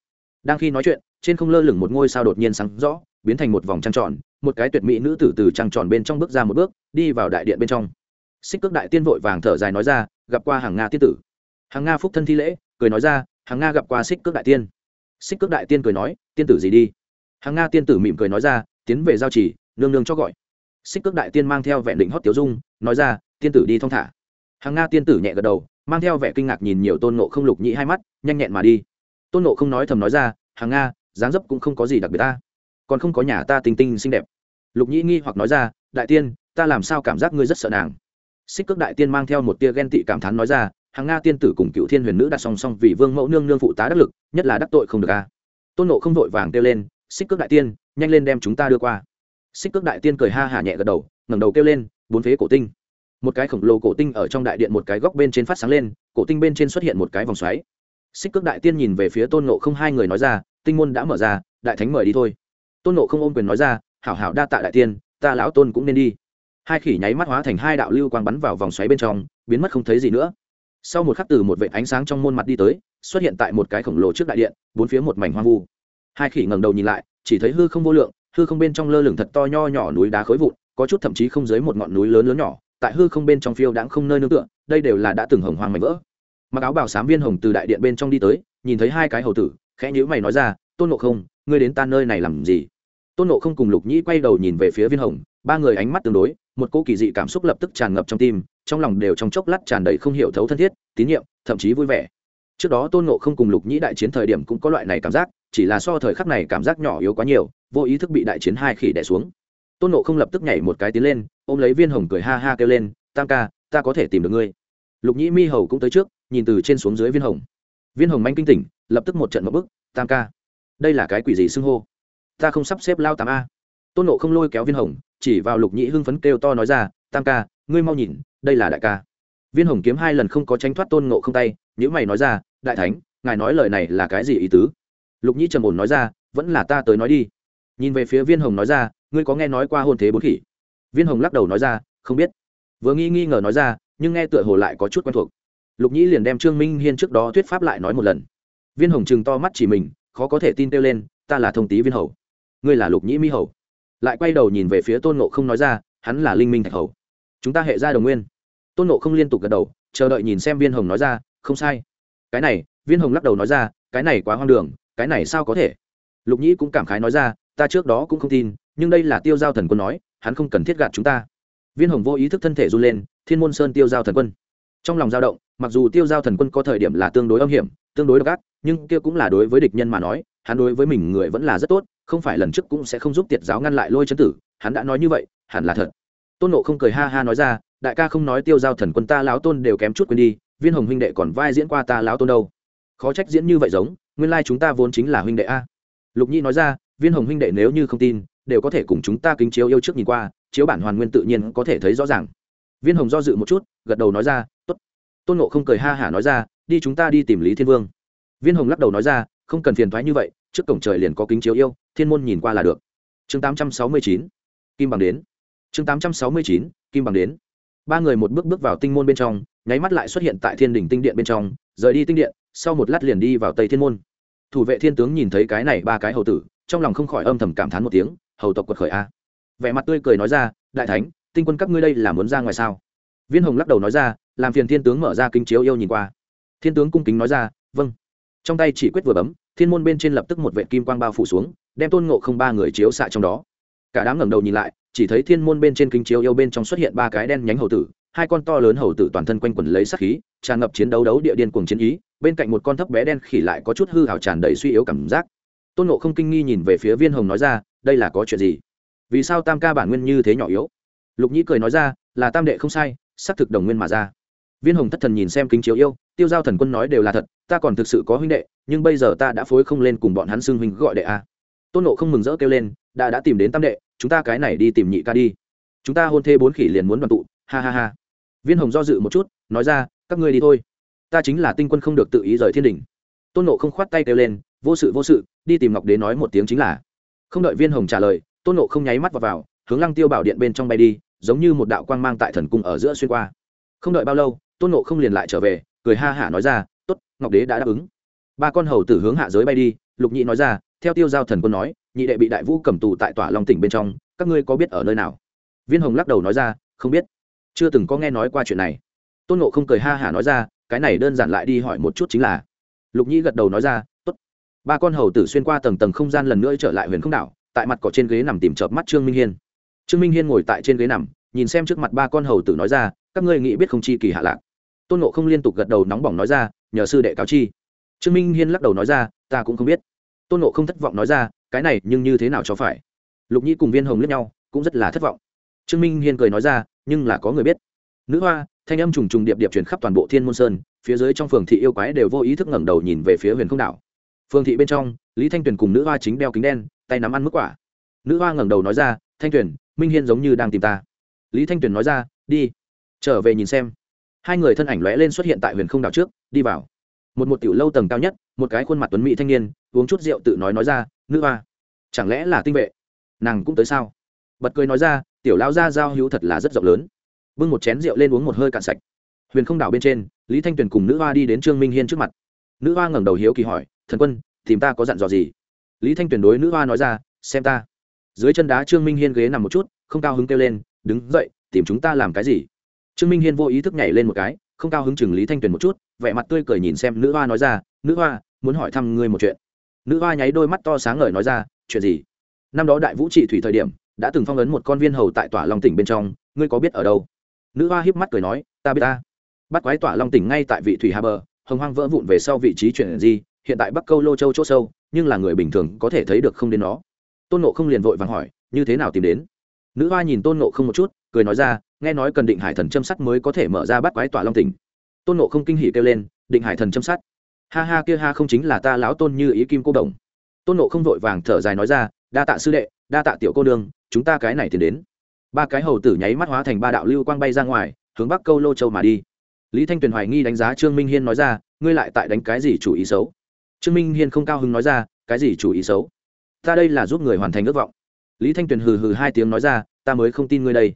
Đang khi nói chuyện, trên không lơ lửng một ngôi sao đột nhiên sáng rõ, biến thành một vòng trăng tròn, một cái tuyệt mỹ nữ tử từ trăng tròn bên trong bước ra một bước, đi vào đại điện bên trong. Xích cước đại tiên vội vàng thở dài nói ra, gặp qua hàng nga tiên tử. Hàng nga phúc thân thi lễ, cười nói ra, hàng nga gặp qua xích cước đại tiên. Xích cước đại tiên cười nói, tiên tử gì đi? Hàng nga tiên tử mỉm cười nói ra, tiến về giao chỉ nương nương cho gọi. Xích cước đại tiên mang theo vẹn định hót tiểu dung, nói ra tiên tử đi thong thả. Hàng nga tiên tử nhẹ gật đầu, mang theo vẻ kinh ngạc nhìn nhiều tôn nộ không lục nhị hai mắt, nhanh nhẹn mà đi. Tôn nộ không nói thầm nói ra, hàng nga, dáng dấp cũng không có gì đặc biệt ta, còn không có nhà ta tinh tinh xinh đẹp. Lục nhĩ nghi hoặc nói ra, đại tiên, ta làm sao cảm giác ngươi rất sợ nàng? Xích cước đại tiên mang theo một tia ghen tị cảm thán nói ra, hàng nga tiên tử cùng cựu thiên huyền nữ đặt song song vì vương mẫu nương nương phụ tá đắc lực, nhất là đắc tội không được a. Tôn nộ không vội vàng kêu lên, xích cước đại tiên, nhanh lên đem chúng ta đưa qua. Xích cước đại tiên cười ha hả nhẹ gật đầu, ngẩng đầu kêu lên, bốn phế cổ tinh một cái khổng lồ cổ tinh ở trong đại điện một cái góc bên trên phát sáng lên, cổ tinh bên trên xuất hiện một cái vòng xoáy. Xích cước đại tiên nhìn về phía tôn nộ không hai người nói ra, tinh môn đã mở ra, đại thánh mời đi thôi. Tôn nộ không ôm quyền nói ra, hảo hảo đa tạ đại tiên, ta lão tôn cũng nên đi. Hai khỉ nháy mắt hóa thành hai đạo lưu quang bắn vào vòng xoáy bên trong, biến mất không thấy gì nữa. Sau một khắc từ một vệ ánh sáng trong môn mặt đi tới, xuất hiện tại một cái khổng lồ trước đại điện, bốn phía một mảnh hoang vu. Hai khỉ ngẩng đầu nhìn lại, chỉ thấy hư không vô lượng, hư không bên trong lơ lửng thật to nho nhỏ núi đá khối vụn, có chút thậm chí không dưới một ngọn núi lớn lớn nhỏ tại hư không bên trong phiêu đãng không nơi nương tựa, đây đều là đã từng hồng hoang mảnh vỡ. Mặc áo bảo sám viên hồng từ đại điện bên trong đi tới, nhìn thấy hai cái hầu tử, khẽ nhíu mày nói ra, tôn nộ không, ngươi đến ta nơi này làm gì? Tôn nộ không cùng lục nhĩ quay đầu nhìn về phía viên hồng, ba người ánh mắt tương đối, một cô kỳ dị cảm xúc lập tức tràn ngập trong tim, trong lòng đều trong chốc lát tràn đầy không hiểu thấu thân thiết, tín nhiệm, thậm chí vui vẻ. Trước đó tôn nộ không cùng lục nhĩ đại chiến thời điểm cũng có loại này cảm giác, chỉ là so thời khắc này cảm giác nhỏ yếu quá nhiều, vô ý thức bị đại chiến hai khỉ đẻ xuống tôn nộ không lập tức nhảy một cái tiến lên, ôm lấy viên hồng cười ha ha kêu lên, tam ca, ta có thể tìm được ngươi. Lục nhĩ mi hầu cũng tới trước, nhìn từ trên xuống dưới viên hồng. Viên hồng manh kinh tỉnh, lập tức một trận một bức, tam ca, đây là cái quỷ gì xưng hô? Ta không sắp xếp lao tám a. Tôn nộ không lôi kéo viên hồng, chỉ vào lục nhĩ hưng phấn kêu to nói ra, tam ca, ngươi mau nhìn, đây là đại ca. Viên hồng kiếm hai lần không có tránh thoát tôn nộ không tay nếu mày nói ra, đại thánh, ngài nói lời này là cái gì ý tứ? Lục nhĩ trầm ổn nói ra, vẫn là ta tới nói đi. Nhìn về phía viên hồng nói ra ngươi có nghe nói qua hôn thế bốn khỉ? Viên hồng lắc đầu nói ra, không biết. Vừa nghi nghi ngờ nói ra, nhưng nghe tựa hồ lại có chút quen thuộc. Lục nhĩ liền đem trương minh hiên trước đó thuyết pháp lại nói một lần. Viên hồng chừng to mắt chỉ mình, khó có thể tin kêu lên, ta là thông tý viên hầu. Ngươi là lục nhĩ mi hầu. Lại quay đầu nhìn về phía tôn nộ không nói ra, hắn là linh minh thạch hầu. Chúng ta hệ ra đồng nguyên. Tôn nộ không liên tục gật đầu, chờ đợi nhìn xem viên hồng nói ra, không sai. Cái này, viên hồng lắc đầu nói ra, cái này quá hoang đường, cái này sao có thể? Lục nhĩ cũng cảm khái nói ra, ta trước đó cũng không tin nhưng đây là tiêu giao thần quân nói, hắn không cần thiết gạt chúng ta. Viên hồng vô ý thức thân thể run lên, thiên môn sơn tiêu giao thần quân. Trong lòng dao động, mặc dù tiêu giao thần quân có thời điểm là tương đối âm hiểm, tương đối độc ác, nhưng kia cũng là đối với địch nhân mà nói, hắn đối với mình người vẫn là rất tốt, không phải lần trước cũng sẽ không giúp tiệt giáo ngăn lại lôi chấn tử, hắn đã nói như vậy, hẳn là thật. Tôn nộ không cười ha ha nói ra, đại ca không nói tiêu giao thần quân ta láo tôn đều kém chút quên đi, viên hồng huynh đệ còn vai diễn qua ta láo tôn đâu. Khó trách diễn như vậy giống, nguyên lai chúng ta vốn chính là huynh đệ a. Lục nhi nói ra, viên hồng huynh đệ nếu như không tin đều có thể cùng chúng ta kính chiếu yêu trước nhìn qua, chiếu bản hoàn nguyên tự nhiên có thể thấy rõ ràng. Viên hồng do dự một chút, gật đầu nói ra t ố t tôn nộ không cười ha hả nói ra, đi chúng ta đi tìm lý thiên vương. Viên hồng lắc đầu nói ra, không cần phiền thoái như vậy, trước cổng trời liền có kính chiếu yêu, thiên môn nhìn qua là được. Chương tám trăm sáu mươi chín, kim bằng đến. Chương tám trăm sáu mươi chín, kim bằng đến. Ba người một bước bước vào tinh môn bên trong, nháy mắt lại xuất hiện tại thiên đình tinh điện bên trong, rời đi tinh điện, sau một lát liền đi vào tây thiên môn. Thủ vệ thiên tướng nhìn thấy cái này ba cái hầu tử, trong lòng không khỏi âm thầm cảm thán một tiếng hầu tộc quật khởi a. Vẻ mặt tươi cười nói ra, đại thánh, tinh quân các ngươi đây là muốn ra ngoài sao? Viên hồng lắc đầu nói ra, làm phiền thiên tướng mở ra kinh chiếu yêu nhìn qua. Thiên tướng cung kính nói ra vâng. Trong tay chỉ quyết vừa bấm, thiên môn bên trên lập tức một vệ kim quang bao phủ xuống, đem tôn ngộ không ba người chiếu xạ trong đó. Cả đám ngẩng đầu nhìn lại, chỉ thấy thiên môn bên trên kinh chiếu yêu bên trong xuất hiện ba cái đen nhánh hầu tử, hai con to lớn hầu tử toàn thân quanh quẩn lấy sắc khí, tràn ngập chiến đấu đấu địa điên cuồng chiến ý, bên cạnh một con thấp bé đen khỉ lại có chút hư hào tràn đầy suy yếu cảm giác. Tôn ngộ không kinh nghi nhìn về phía viên hồng nói ra đây là có chuyện gì? Vì sao tam ca bản nguyên như thế nhỏ yếu? Lục nhĩ cười nói ra, là tam đệ không sai, xác thực đồng nguyên mà ra. Viên hồng thất thần nhìn xem kính chiếu yêu, tiêu giao thần quân nói đều là thật, ta còn thực sự có huynh đệ, nhưng bây giờ ta đã phối không lên cùng bọn hắn xưng huynh gọi đệ a. Tôn nộ không mừng rỡ kêu lên, đã đã tìm đến tam đệ, chúng ta cái này đi tìm nhị ca đi. Chúng ta hôn thê bốn khỉ liền muốn đoàn tụ, ha ha ha. Viên hồng do dự một chút, nói ra, các ngươi đi thôi. Ta chính là tinh quân không được tự ý rời thiên đình. Tôn nộ không khoát tay kêu lên, vô sự vô sự, đi tìm ngọc đế nói một tiếng chính là không đợi viên hồng trả lời tôn nộ không nháy mắt vào, vào hướng lăng tiêu bảo điện bên trong bay đi giống như một đạo quang mang tại thần cung ở giữa xuyên qua. Không đợi bao lâu tôn nộ không liền lại trở về cười ha hả nói ra t ố t ngọc đế đã đáp ứng. Ba con hầu tử hướng hạ giới bay đi lục nhị nói ra theo tiêu giao thần quân nói nhị đệ bị đại vũ cầm tù tại tỏa long tỉnh bên trong các ngươi có biết ở nơi nào? Viên hồng lắc đầu nói ra không biết. Chưa từng có nghe nói qua chuyện này. Tôn nộ không cười ha hả nói ra cái này đơn giản lại đi hỏi một chút chính là. Lục Nhị gật đầu nói ra ba con hầu tử xuyên qua tầng tầng không gian lần nữa trở lại huyền không đảo, tại mặt cỏ trên ghế nằm tìm chợp mắt trương minh hiên. Trương minh hiên ngồi tại trên ghế nằm, nhìn xem trước mặt ba con hầu tử nói ra, các ngươi nghĩ biết không chi kỳ hạ lạc? Tôn nộ không liên tục gật đầu nóng bỏng nói ra, nhờ sư đệ cáo chi. Trương minh hiên lắc đầu nói ra, ta cũng không biết. Tôn nộ không thất vọng nói ra, cái này nhưng như thế nào cho phải? Lục nhi cùng viên hồng lướt nhau, cũng rất là thất vọng. Trương minh hiên cười nói ra, nhưng là có người biết. Nữ hoa, thanh âm trùng trùng điệp điệp truyền khắp toàn bộ thiên môn sơn, phía dưới trong phường thị yêu quái đều vô ý thức ngẩng đầu nhìn về phía huyền không đảo. Phương thị bên trong, lý thanh tuyền cùng nữ hoa chính đeo kính đen, tay nắm ăn mức quả. Nữ hoa ngẩng đầu nói ra, thanh tuyền, minh hiên giống như đang tìm ta. Lý thanh tuyền nói ra, đi, trở về nhìn xem. Hai người thân ảnh lóe lên xuất hiện tại huyền không đảo trước, đi vào. Một một tiểu lâu tầng cao nhất, một cái khuôn mặt tuấn mỹ thanh niên, uống chút rượu tự nói nói ra, nữ hoa, chẳng lẽ là tinh vệ? Nàng cũng tới sao? Bật cười nói ra, tiểu lao gia giao hữu thật là rất rộng lớn. Bưng một chén rượu lên uống một hơi cạn sạch. Huyền không đảo bên trên, lý thanh tuyền cùng nữ hoa đi đến trương minh hiên trước mặt. Nữ hoa ngẩng đầu hiếu kỳ hỏi thần quân, tìm ta có dặn dò gì? Lý thanh tuyền đối nữ hoa nói ra, xem ta. Dưới chân đá trương minh hiên ghế nằm một chút, không cao hứng kêu lên, đứng dậy, tìm chúng ta làm cái gì? Trương minh hiên vô ý thức nhảy lên một cái, không cao hứng chừng lý thanh tuyền một chút, vẻ mặt tươi cười nhìn xem nữ hoa nói ra, nữ hoa, muốn hỏi thăm ngươi một chuyện. Nữ hoa nháy đôi mắt to sáng ngời nói ra, chuyện gì? Năm đó đại vũ trị thủy thời điểm, đã từng phong ấn một con viên hầu tại tỏa long tỉnh bên trong, ngươi có biết ở đâu? Nữ hoa híp mắt cười nói, ta biết ta. Bắt quái tỏa long tỉnh ngay tại vị thủy hà bờ, hồng hoang vỡ vụn về sau vị trí chuyển di hiện tại bắc câu lô châu chỗ sâu, nhưng là người bình thường có thể thấy được không đến nó. Tôn nộ không liền vội vàng hỏi, như thế nào tìm đến? Nữ hoa nhìn tôn nộ không một chút, cười nói ra, nghe nói cần định hải thần châm sắt mới có thể mở ra bắt quái tỏa long tỉnh. Tôn nộ không kinh hỉ kêu lên, định hải thần châm sắt? Ha ha, kia ha không chính là ta lão tôn như ý kim cô đồng. Tôn nộ không vội vàng thở dài nói ra, đa tạ sư đệ, đa tạ tiểu cô đương chúng ta cái này thì đến. Ba cái hầu tử nháy mắt hóa thành ba đạo lưu quang bay ra ngoài, hướng bắc câu lô châu mà đi. Lý thanh tuyền hoài nghi đánh giá trương minh hiên nói ra, ngươi lại tại đánh cái gì chủ ý xấu? Trương minh hiên không cao hứng nói ra, cái gì chủ ý xấu? Ta đây là giúp người hoàn thành ước vọng. Lý thanh tuyền hừ hừ hai tiếng nói ra, ta mới không tin ngươi đây.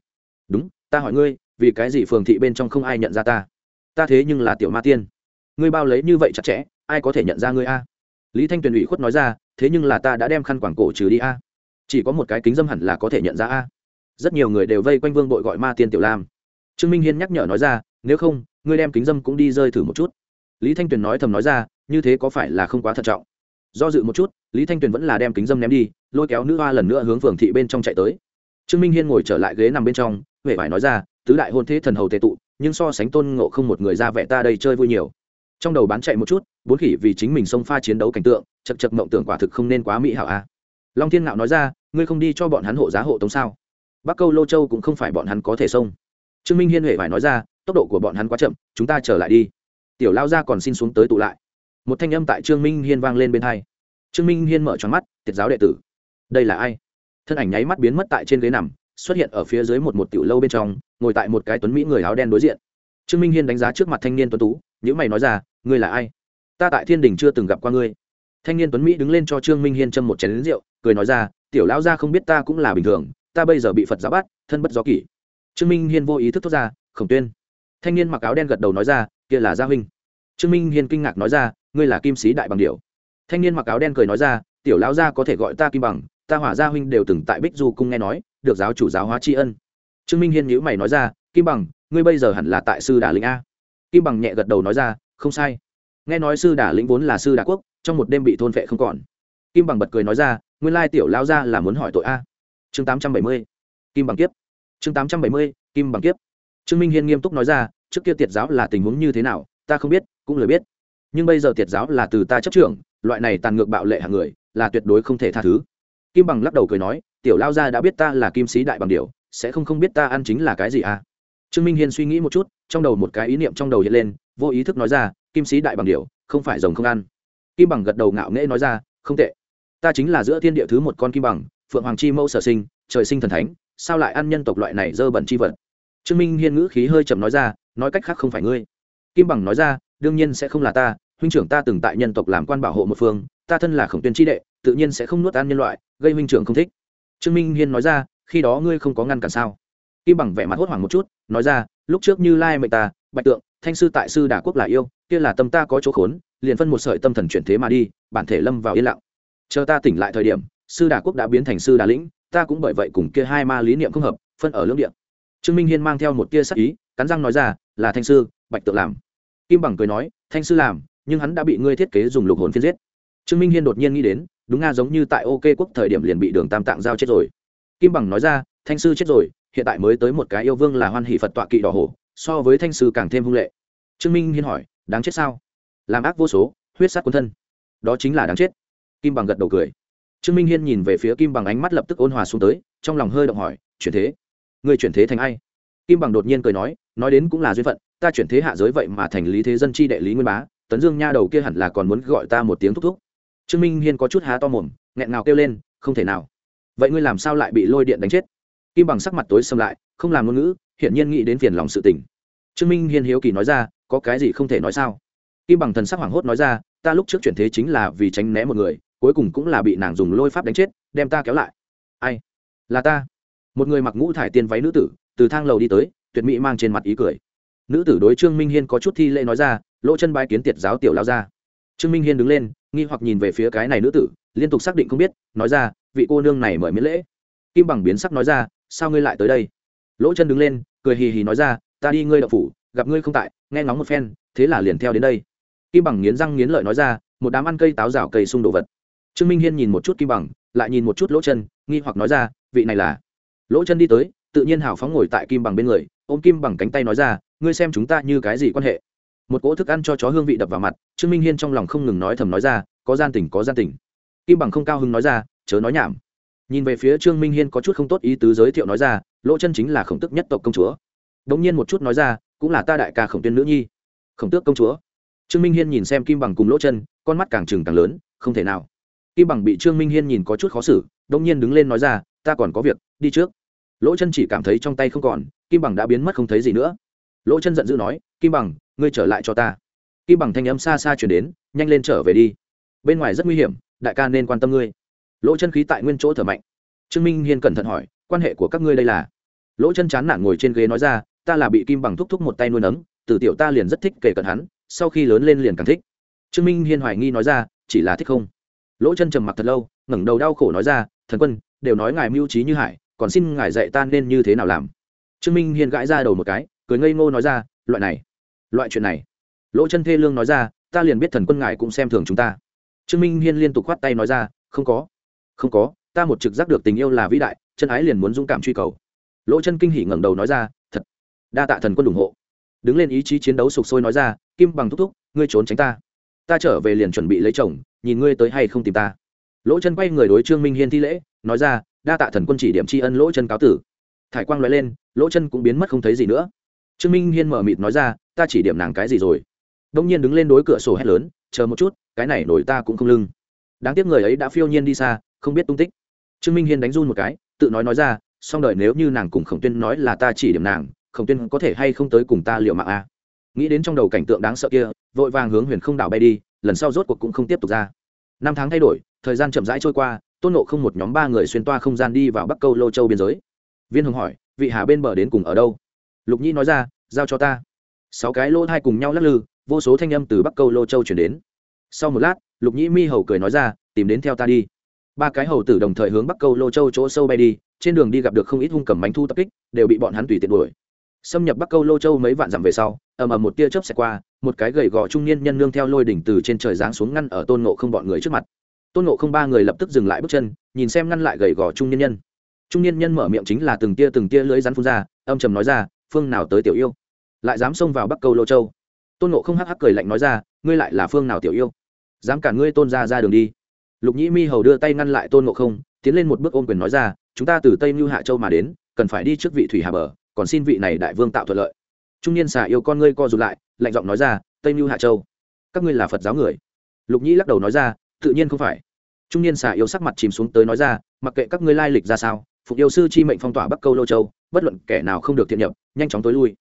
Đúng, ta hỏi ngươi, vì cái gì phường thị bên trong không ai nhận ra ta? Ta thế nhưng là tiểu ma tiên. Ngươi bao lấy như vậy chặt chẽ, ai có thể nhận ra ngươi a? Lý thanh tuyền ủy khuất nói ra, thế nhưng là ta đã đem khăn quảng cổ trừ đi a. Chỉ có một cái kính dâm hẳn là có thể nhận ra a. Rất nhiều người đều vây quanh vương bội gọi ma tiên tiểu lam. Trương minh hiên nhắc nhở nói ra, nếu không, ngươi đem kính dâm cũng đi rơi thử một chút lý thanh tuyền nói thầm nói ra, như thế có phải là không quá thận trọng? Do dự một chút, lý thanh tuyền vẫn là đem kính dâm ném đi, lôi kéo nữ hoa lần nữa hướng phường thị bên trong chạy tới. Trương minh hiên ngồi trở lại ghế nằm bên trong huệ phải nói ra, tứ đại hôn thế thần hầu tệ tụ, nhưng so sánh tôn ngộ không một người ra vẻ ta đây chơi vui nhiều. Trong đầu bán chạy một chút, bốn khỉ vì chính mình xông pha chiến đấu cảnh tượng chật chật mộng tưởng quả thực không nên quá mỹ hảo a. À. long thiên ngạo nói ra, ngươi không đi cho bọn hắn hộ giá hộ tống sao? Bắc câu lô châu cũng không phải bọn hắn có thể xông. Trương minh hiên huệ phải nói ra, tốc độ của bọn hắn quá chậm, chúng ta trở lại đi tiểu lao ra còn xin xuống tới tụ lại. Một thanh âm tại trương minh hiên vang lên bên hai. Trương minh hiên mở tròn mắt, tiệt giáo đệ tử. Đây là ai? Thân ảnh nháy mắt biến mất tại trên ghế nằm, xuất hiện ở phía dưới một một tiểu lâu bên trong, ngồi tại một cái tuấn mỹ người áo đen đối diện. Trương minh hiên đánh giá trước mặt thanh niên tuấn tú những mày nói ra, ngươi là ai? Ta tại thiên đình chưa từng gặp qua ngươi. Thanh niên tuấn mỹ đứng lên cho trương minh hiên châm một chén lính rượu, cười nói ra, tiểu lão gia không biết ta cũng là bình thường, ta bây giờ bị phật giáo bắt, thân bất gió kỷ. Trương minh hiên vô ý thức thốt ra, khổng tuyên. Thanh niên mặc áo đen gật đầu nói ra kia là gia huynh. Trương minh hiên kinh ngạc nói ra, ngươi là kim sĩ đại bằng điệu thanh niên mặc áo đen cười nói ra, tiểu lão gia có thể gọi ta kim bằng, ta hỏa gia huynh đều từng tại bích du cung nghe nói, được giáo chủ giáo hóa tri ân. Trương minh hiên nhữ mày nói ra, kim bằng, ngươi bây giờ hẳn là tại sư đà lĩnh a. Kim bằng nhẹ gật đầu nói ra, không sai. Nghe nói sư đà lĩnh vốn là sư đà quốc, trong một đêm bị thôn vệ không còn. Kim bằng bật cười nói ra, nguyên lai tiểu lão gia là muốn hỏi tội a. Chương tám trăm bảy mươi, kim bằng kiếp. Chương tám trăm bảy mươi, kim bằng kiếp. Trương minh hiên nghiêm túc nói ra trước kia tiệt giáo là tình huống như thế nào, ta không biết, cũng lời biết. Nhưng bây giờ tiệt giáo là từ ta chấp trưởng, loại này tàn ngược bạo lệ hàng người, là tuyệt đối không thể tha thứ. Kim bằng lắc đầu cười nói, tiểu lao gia đã biết ta là kim sĩ đại bằng điều sẽ không không biết ta ăn chính là cái gì à? Trương minh hiên suy nghĩ một chút, trong đầu một cái ý niệm trong đầu hiện lên, vô ý thức nói ra, kim sĩ đại bằng điều không phải rồng không ăn. Kim bằng gật đầu ngạo nghễ nói ra, không tệ. Ta chính là giữa thiên địa thứ một con kim bằng, phượng hoàng chi mẫu sở sinh, trời sinh thần thánh, sao lại ăn nhân tộc loại này dơ bẩn chi vật? Trương minh hiên ngữ khí hơi chậm nói ra, nói cách khác không phải ngươi. Kim bằng nói ra, đương nhiên sẽ không là ta, huynh trưởng ta từng tại nhân tộc làm quan bảo hộ một phương, ta thân là khổng tuyên tri đệ, tự nhiên sẽ không nuốt ăn nhân loại, gây huynh trưởng không thích. Trương minh hiên nói ra, khi đó ngươi không có ngăn cản sao? Kim bằng vẻ mặt hốt hoảng một chút, nói ra, lúc trước như lai mệnh ta, bạch tượng, thanh sư tại sư đà quốc là yêu, kia là tâm ta có chỗ khốn, liền phân một sợi tâm thần chuyển thế mà đi, bản thể lâm vào yên lặng. Chờ ta tỉnh lại thời điểm, sư đà quốc đã biến thành sư đà lĩnh, ta cũng bởi vậy cùng kia hai ma lý niệm không hợp, phân ở lưỡng điện trương minh hiên mang theo một tia sắc ý, cắn răng nói ra, là thanh sư, bạch tượng làm. Kim bằng cười nói, thanh sư làm, nhưng hắn đã bị ngươi thiết kế dùng lục hồn phiên giết. Trương minh hiên đột nhiên nghĩ đến, đúng nga giống như tại ok quốc thời điểm liền bị đường tam tạng giao chết rồi. Kim bằng nói ra, thanh sư chết rồi, hiện tại mới tới một cái yêu vương là hoan hỷ phật tọa kỵ đỏ hổ, so với thanh sư càng thêm hung lệ. Trương minh hiên hỏi, đáng chết sao? Làm ác vô số, huyết sát quân thân. Đó chính là đáng chết. Kim bằng gật đầu cười. Trương minh hiên nhìn về phía kim bằng ánh mắt lập tức ôn hòa xuống tới, trong lòng hơi động hỏi, chuyển thế? Người chuyển thế thành ai? Kim bằng đột nhiên cười nói nói đến cũng là duyên phận, ta chuyển thế hạ giới vậy mà thành lý thế dân chi đệ lý nguyên bá, tấn dương nha đầu kia hẳn là còn muốn gọi ta một tiếng thúc thúc. Trương minh hiên có chút há to mồm, nghẹn ngào kêu lên, không thể nào. Vậy ngươi làm sao lại bị lôi điện đánh chết? Kim bằng sắc mặt tối xâm lại, không làm ngôn ngữ, hiển nhiên nghĩ đến phiền lòng sự tình. Trương minh hiên hiếu kỳ nói ra, có cái gì không thể nói sao? Kim bằng thần sắc hoảng hốt nói ra, ta lúc trước chuyển thế chính là vì tránh né một người, cuối cùng cũng là bị nàng dùng lôi pháp đánh chết, đem ta kéo lại. Ai? Là ta một người mặc ngũ thải tiên váy nữ tử, từ thang lầu đi tới, tuyệt mỹ mang trên mặt ý cười. Nữ tử đối trương minh hiên có chút thi lễ nói ra, lỗ chân bái kiến tiệt giáo tiểu lao ra trương minh hiên đứng lên, nghi hoặc nhìn về phía cái này nữ tử, liên tục xác định không biết, nói ra, vị cô nương này mời miễn lễ. Kim bằng biến sắc nói ra, sao ngươi lại tới đây? Lỗ chân đứng lên, cười hì hì nói ra, ta đi ngươi đậu phủ, gặp ngươi không tại, nghe ngóng một phen, thế là liền theo đến đây. Kim bằng nghiến răng nghiến lợi nói ra, một đám ăn cây táo rào cây sung đồ vật. Trương minh hiên nhìn một chút kim bằng, lại nhìn một chút lỗ chân, nghi hoặc nói ra, vị này là? Lỗ chân đi tới, tự nhiên hào phóng ngồi tại kim bằng bên người, ôm kim bằng cánh tay nói ra, ngươi xem chúng ta như cái gì quan hệ? Một cỗ thức ăn cho chó hương vị đập vào mặt, trương minh hiên trong lòng không ngừng nói thầm nói ra, có gian tình, có gian tình. Kim bằng không cao hứng nói ra, chớ nói nhảm. Nhìn về phía trương minh hiên có chút không tốt ý tứ giới thiệu nói ra, lỗ chân chính là khổng tức nhất tộc công chúa. Đ ỗ n g nhiên một chút nói ra, cũng là ta đại ca khổng tuyên nữ nhi. Khổng tước công chúa? Trương minh hiên nhìn xem kim bằng cùng lỗ chân, con mắt càng trừng càng lớn, không thể nào. Kim bằng bị trương minh hiên nhìn có chút khó xử đông nhiên đứng lên nói ra, ta còn có việc, đi trước lỗ chân chỉ cảm thấy trong tay không còn, kim bằng đã biến mất không thấy gì nữa. Lỗ chân giận dữ nói, kim bằng, ngươi trở lại cho ta. Kim bằng thanh âm xa xa chuyển đến, nhanh lên trở về đi. Bên ngoài rất nguy hiểm, đại ca nên quan tâm ngươi. Lỗ chân khí tại nguyên chỗ thở mạnh. Trương minh hiên cẩn thận hỏi, quan hệ của các ngươi đây là? Lỗ chân chán nản ngồi trên ghế nói ra, ta là bị kim bằng thúc thúc một tay nuôi nấng, từ tiểu ta liền rất thích kể cận hắn, sau khi lớn lên liền càng thích. Trương minh hiên hoài nghi nói ra, chỉ là thích không? Lỗ chân trầm mặc thật lâu, ngẩng đầu đau khổ nói ra, thần quân, đều nói ngài mưu trí như hải còn xin ngài dạy ta nên như thế nào làm? Trương minh hiên gãi ra đầu một cái, cười ngây ngô nói ra, loại này, loại chuyện này. Lỗ chân thê lương nói ra, ta liền biết thần quân ngài cũng xem thường chúng ta. Trương minh hiên liên tục khoát tay nói ra, không có không có, ta một trực giác được tình yêu là vĩ đại, chân ái liền muốn dũng cảm truy cầu. Lỗ chân kinh hỉ ngẩng đầu nói ra, thật, đa tạ thần quân ủng hộ. Đứng lên ý chí chiến đấu sục sôi nói ra, kim bằng thúc thúc, ngươi trốn tránh ta. Ta trở về liền chuẩn bị lấy chồng, nhìn ngươi tới hay không tìm ta. Lỗ chân quay người đối trương minh hiên thi lễ, nói ra đa tạ thần quân chỉ điểm tri ân lỗ chân cáo tử. Thải quang loại lên, lỗ chân cũng biến mất không thấy gì nữa. Trương minh hiên mở mịt nói ra, ta chỉ điểm nàng cái gì rồi? Đông nhiên đứng lên đối cửa sổ hét lớn, chờ một chút, cái này nổi ta cũng không lưng. Đáng tiếc người ấy đã phiêu nhiên đi xa, không biết tung tích. Trương minh hiên đánh run một cái, tự nói nói ra song đời nếu như nàng cùng khổng tuyên nói là ta chỉ điểm nàng, khổng tuyên có thể hay không tới cùng ta liệu mạng a nghĩ đến trong đầu cảnh tượng đáng sợ kia, vội vàng hướng huyền không đảo bay đi, lần sau rốt cuộc cũng không tiếp tục ra. Năm tháng thay đổi, thời gian chậm rãi trôi qua tôn nộ không một nhóm ba người xuyên toa không gian đi vào bắc câu lô châu biên giới. Viên hồng hỏi, vị hà bên bờ đến cùng ở đâu? Lục nhi nói ra, giao cho ta. Sáu cái lô thai cùng nhau lắc lư, vô số thanh âm từ bắc câu lô châu chuyển đến. Sau một lát, lục nhĩ mi hầu cười nói ra, tìm đến theo ta đi. Ba cái hầu tử đồng thời hướng bắc câu lô châu chỗ sâu bay đi, trên đường đi gặp được không ít hung cầm bánh thu tập kích, đều bị bọn hắn tùy tiện đuổi. Xâm nhập bắc câu lô châu mấy vạn dặm về sau, ầm ầm một tia chớp xẹt qua, một cái gầy gò trung niên nhân nương theo lôi đỉnh từ trên trời giáng xuống ngăn ở tôn nộ không bọn người trước mặt tôn nộ không ba người lập tức dừng lại bước chân, nhìn xem ngăn lại gầy gò trung niên nhân. Trung niên nhân mở miệng chính là từng tia từng tia lưới rắn phun ra, âm trầm nói ra, phương nào tới tiểu yêu? Lại dám xông vào bắc câu lô châu. Tôn nộ không hắc hắc cười lạnh nói ra, ngươi lại là phương nào tiểu yêu? Dám cả ngươi tôn ra ra đường đi. Lục nhĩ mi hầu đưa tay ngăn lại tôn ngộ không, tiến lên một bước ôm quyền nói ra, chúng ta từ tây mưu hạ châu mà đến, cần phải đi trước vị thủy hà bờ, còn xin vị này đại vương tạo thuận lợi. Trung niên xà yêu con ngươi co rụt lại, lạnh giọng nói ra, tây mưu hạ châu, các ngươi là phật giáo người. Lục nhĩ lắc đầu nói ra tự nhiên không phải. Trung niên xà yêu sắc mặt chìm xuống tới nói ra, mặc kệ các ngươi lai lịch ra sao, phục yêu sư chi mệnh phong tỏa bắc câu lô châu, bất luận kẻ nào không được thiện nhập, nhanh chóng tối lui.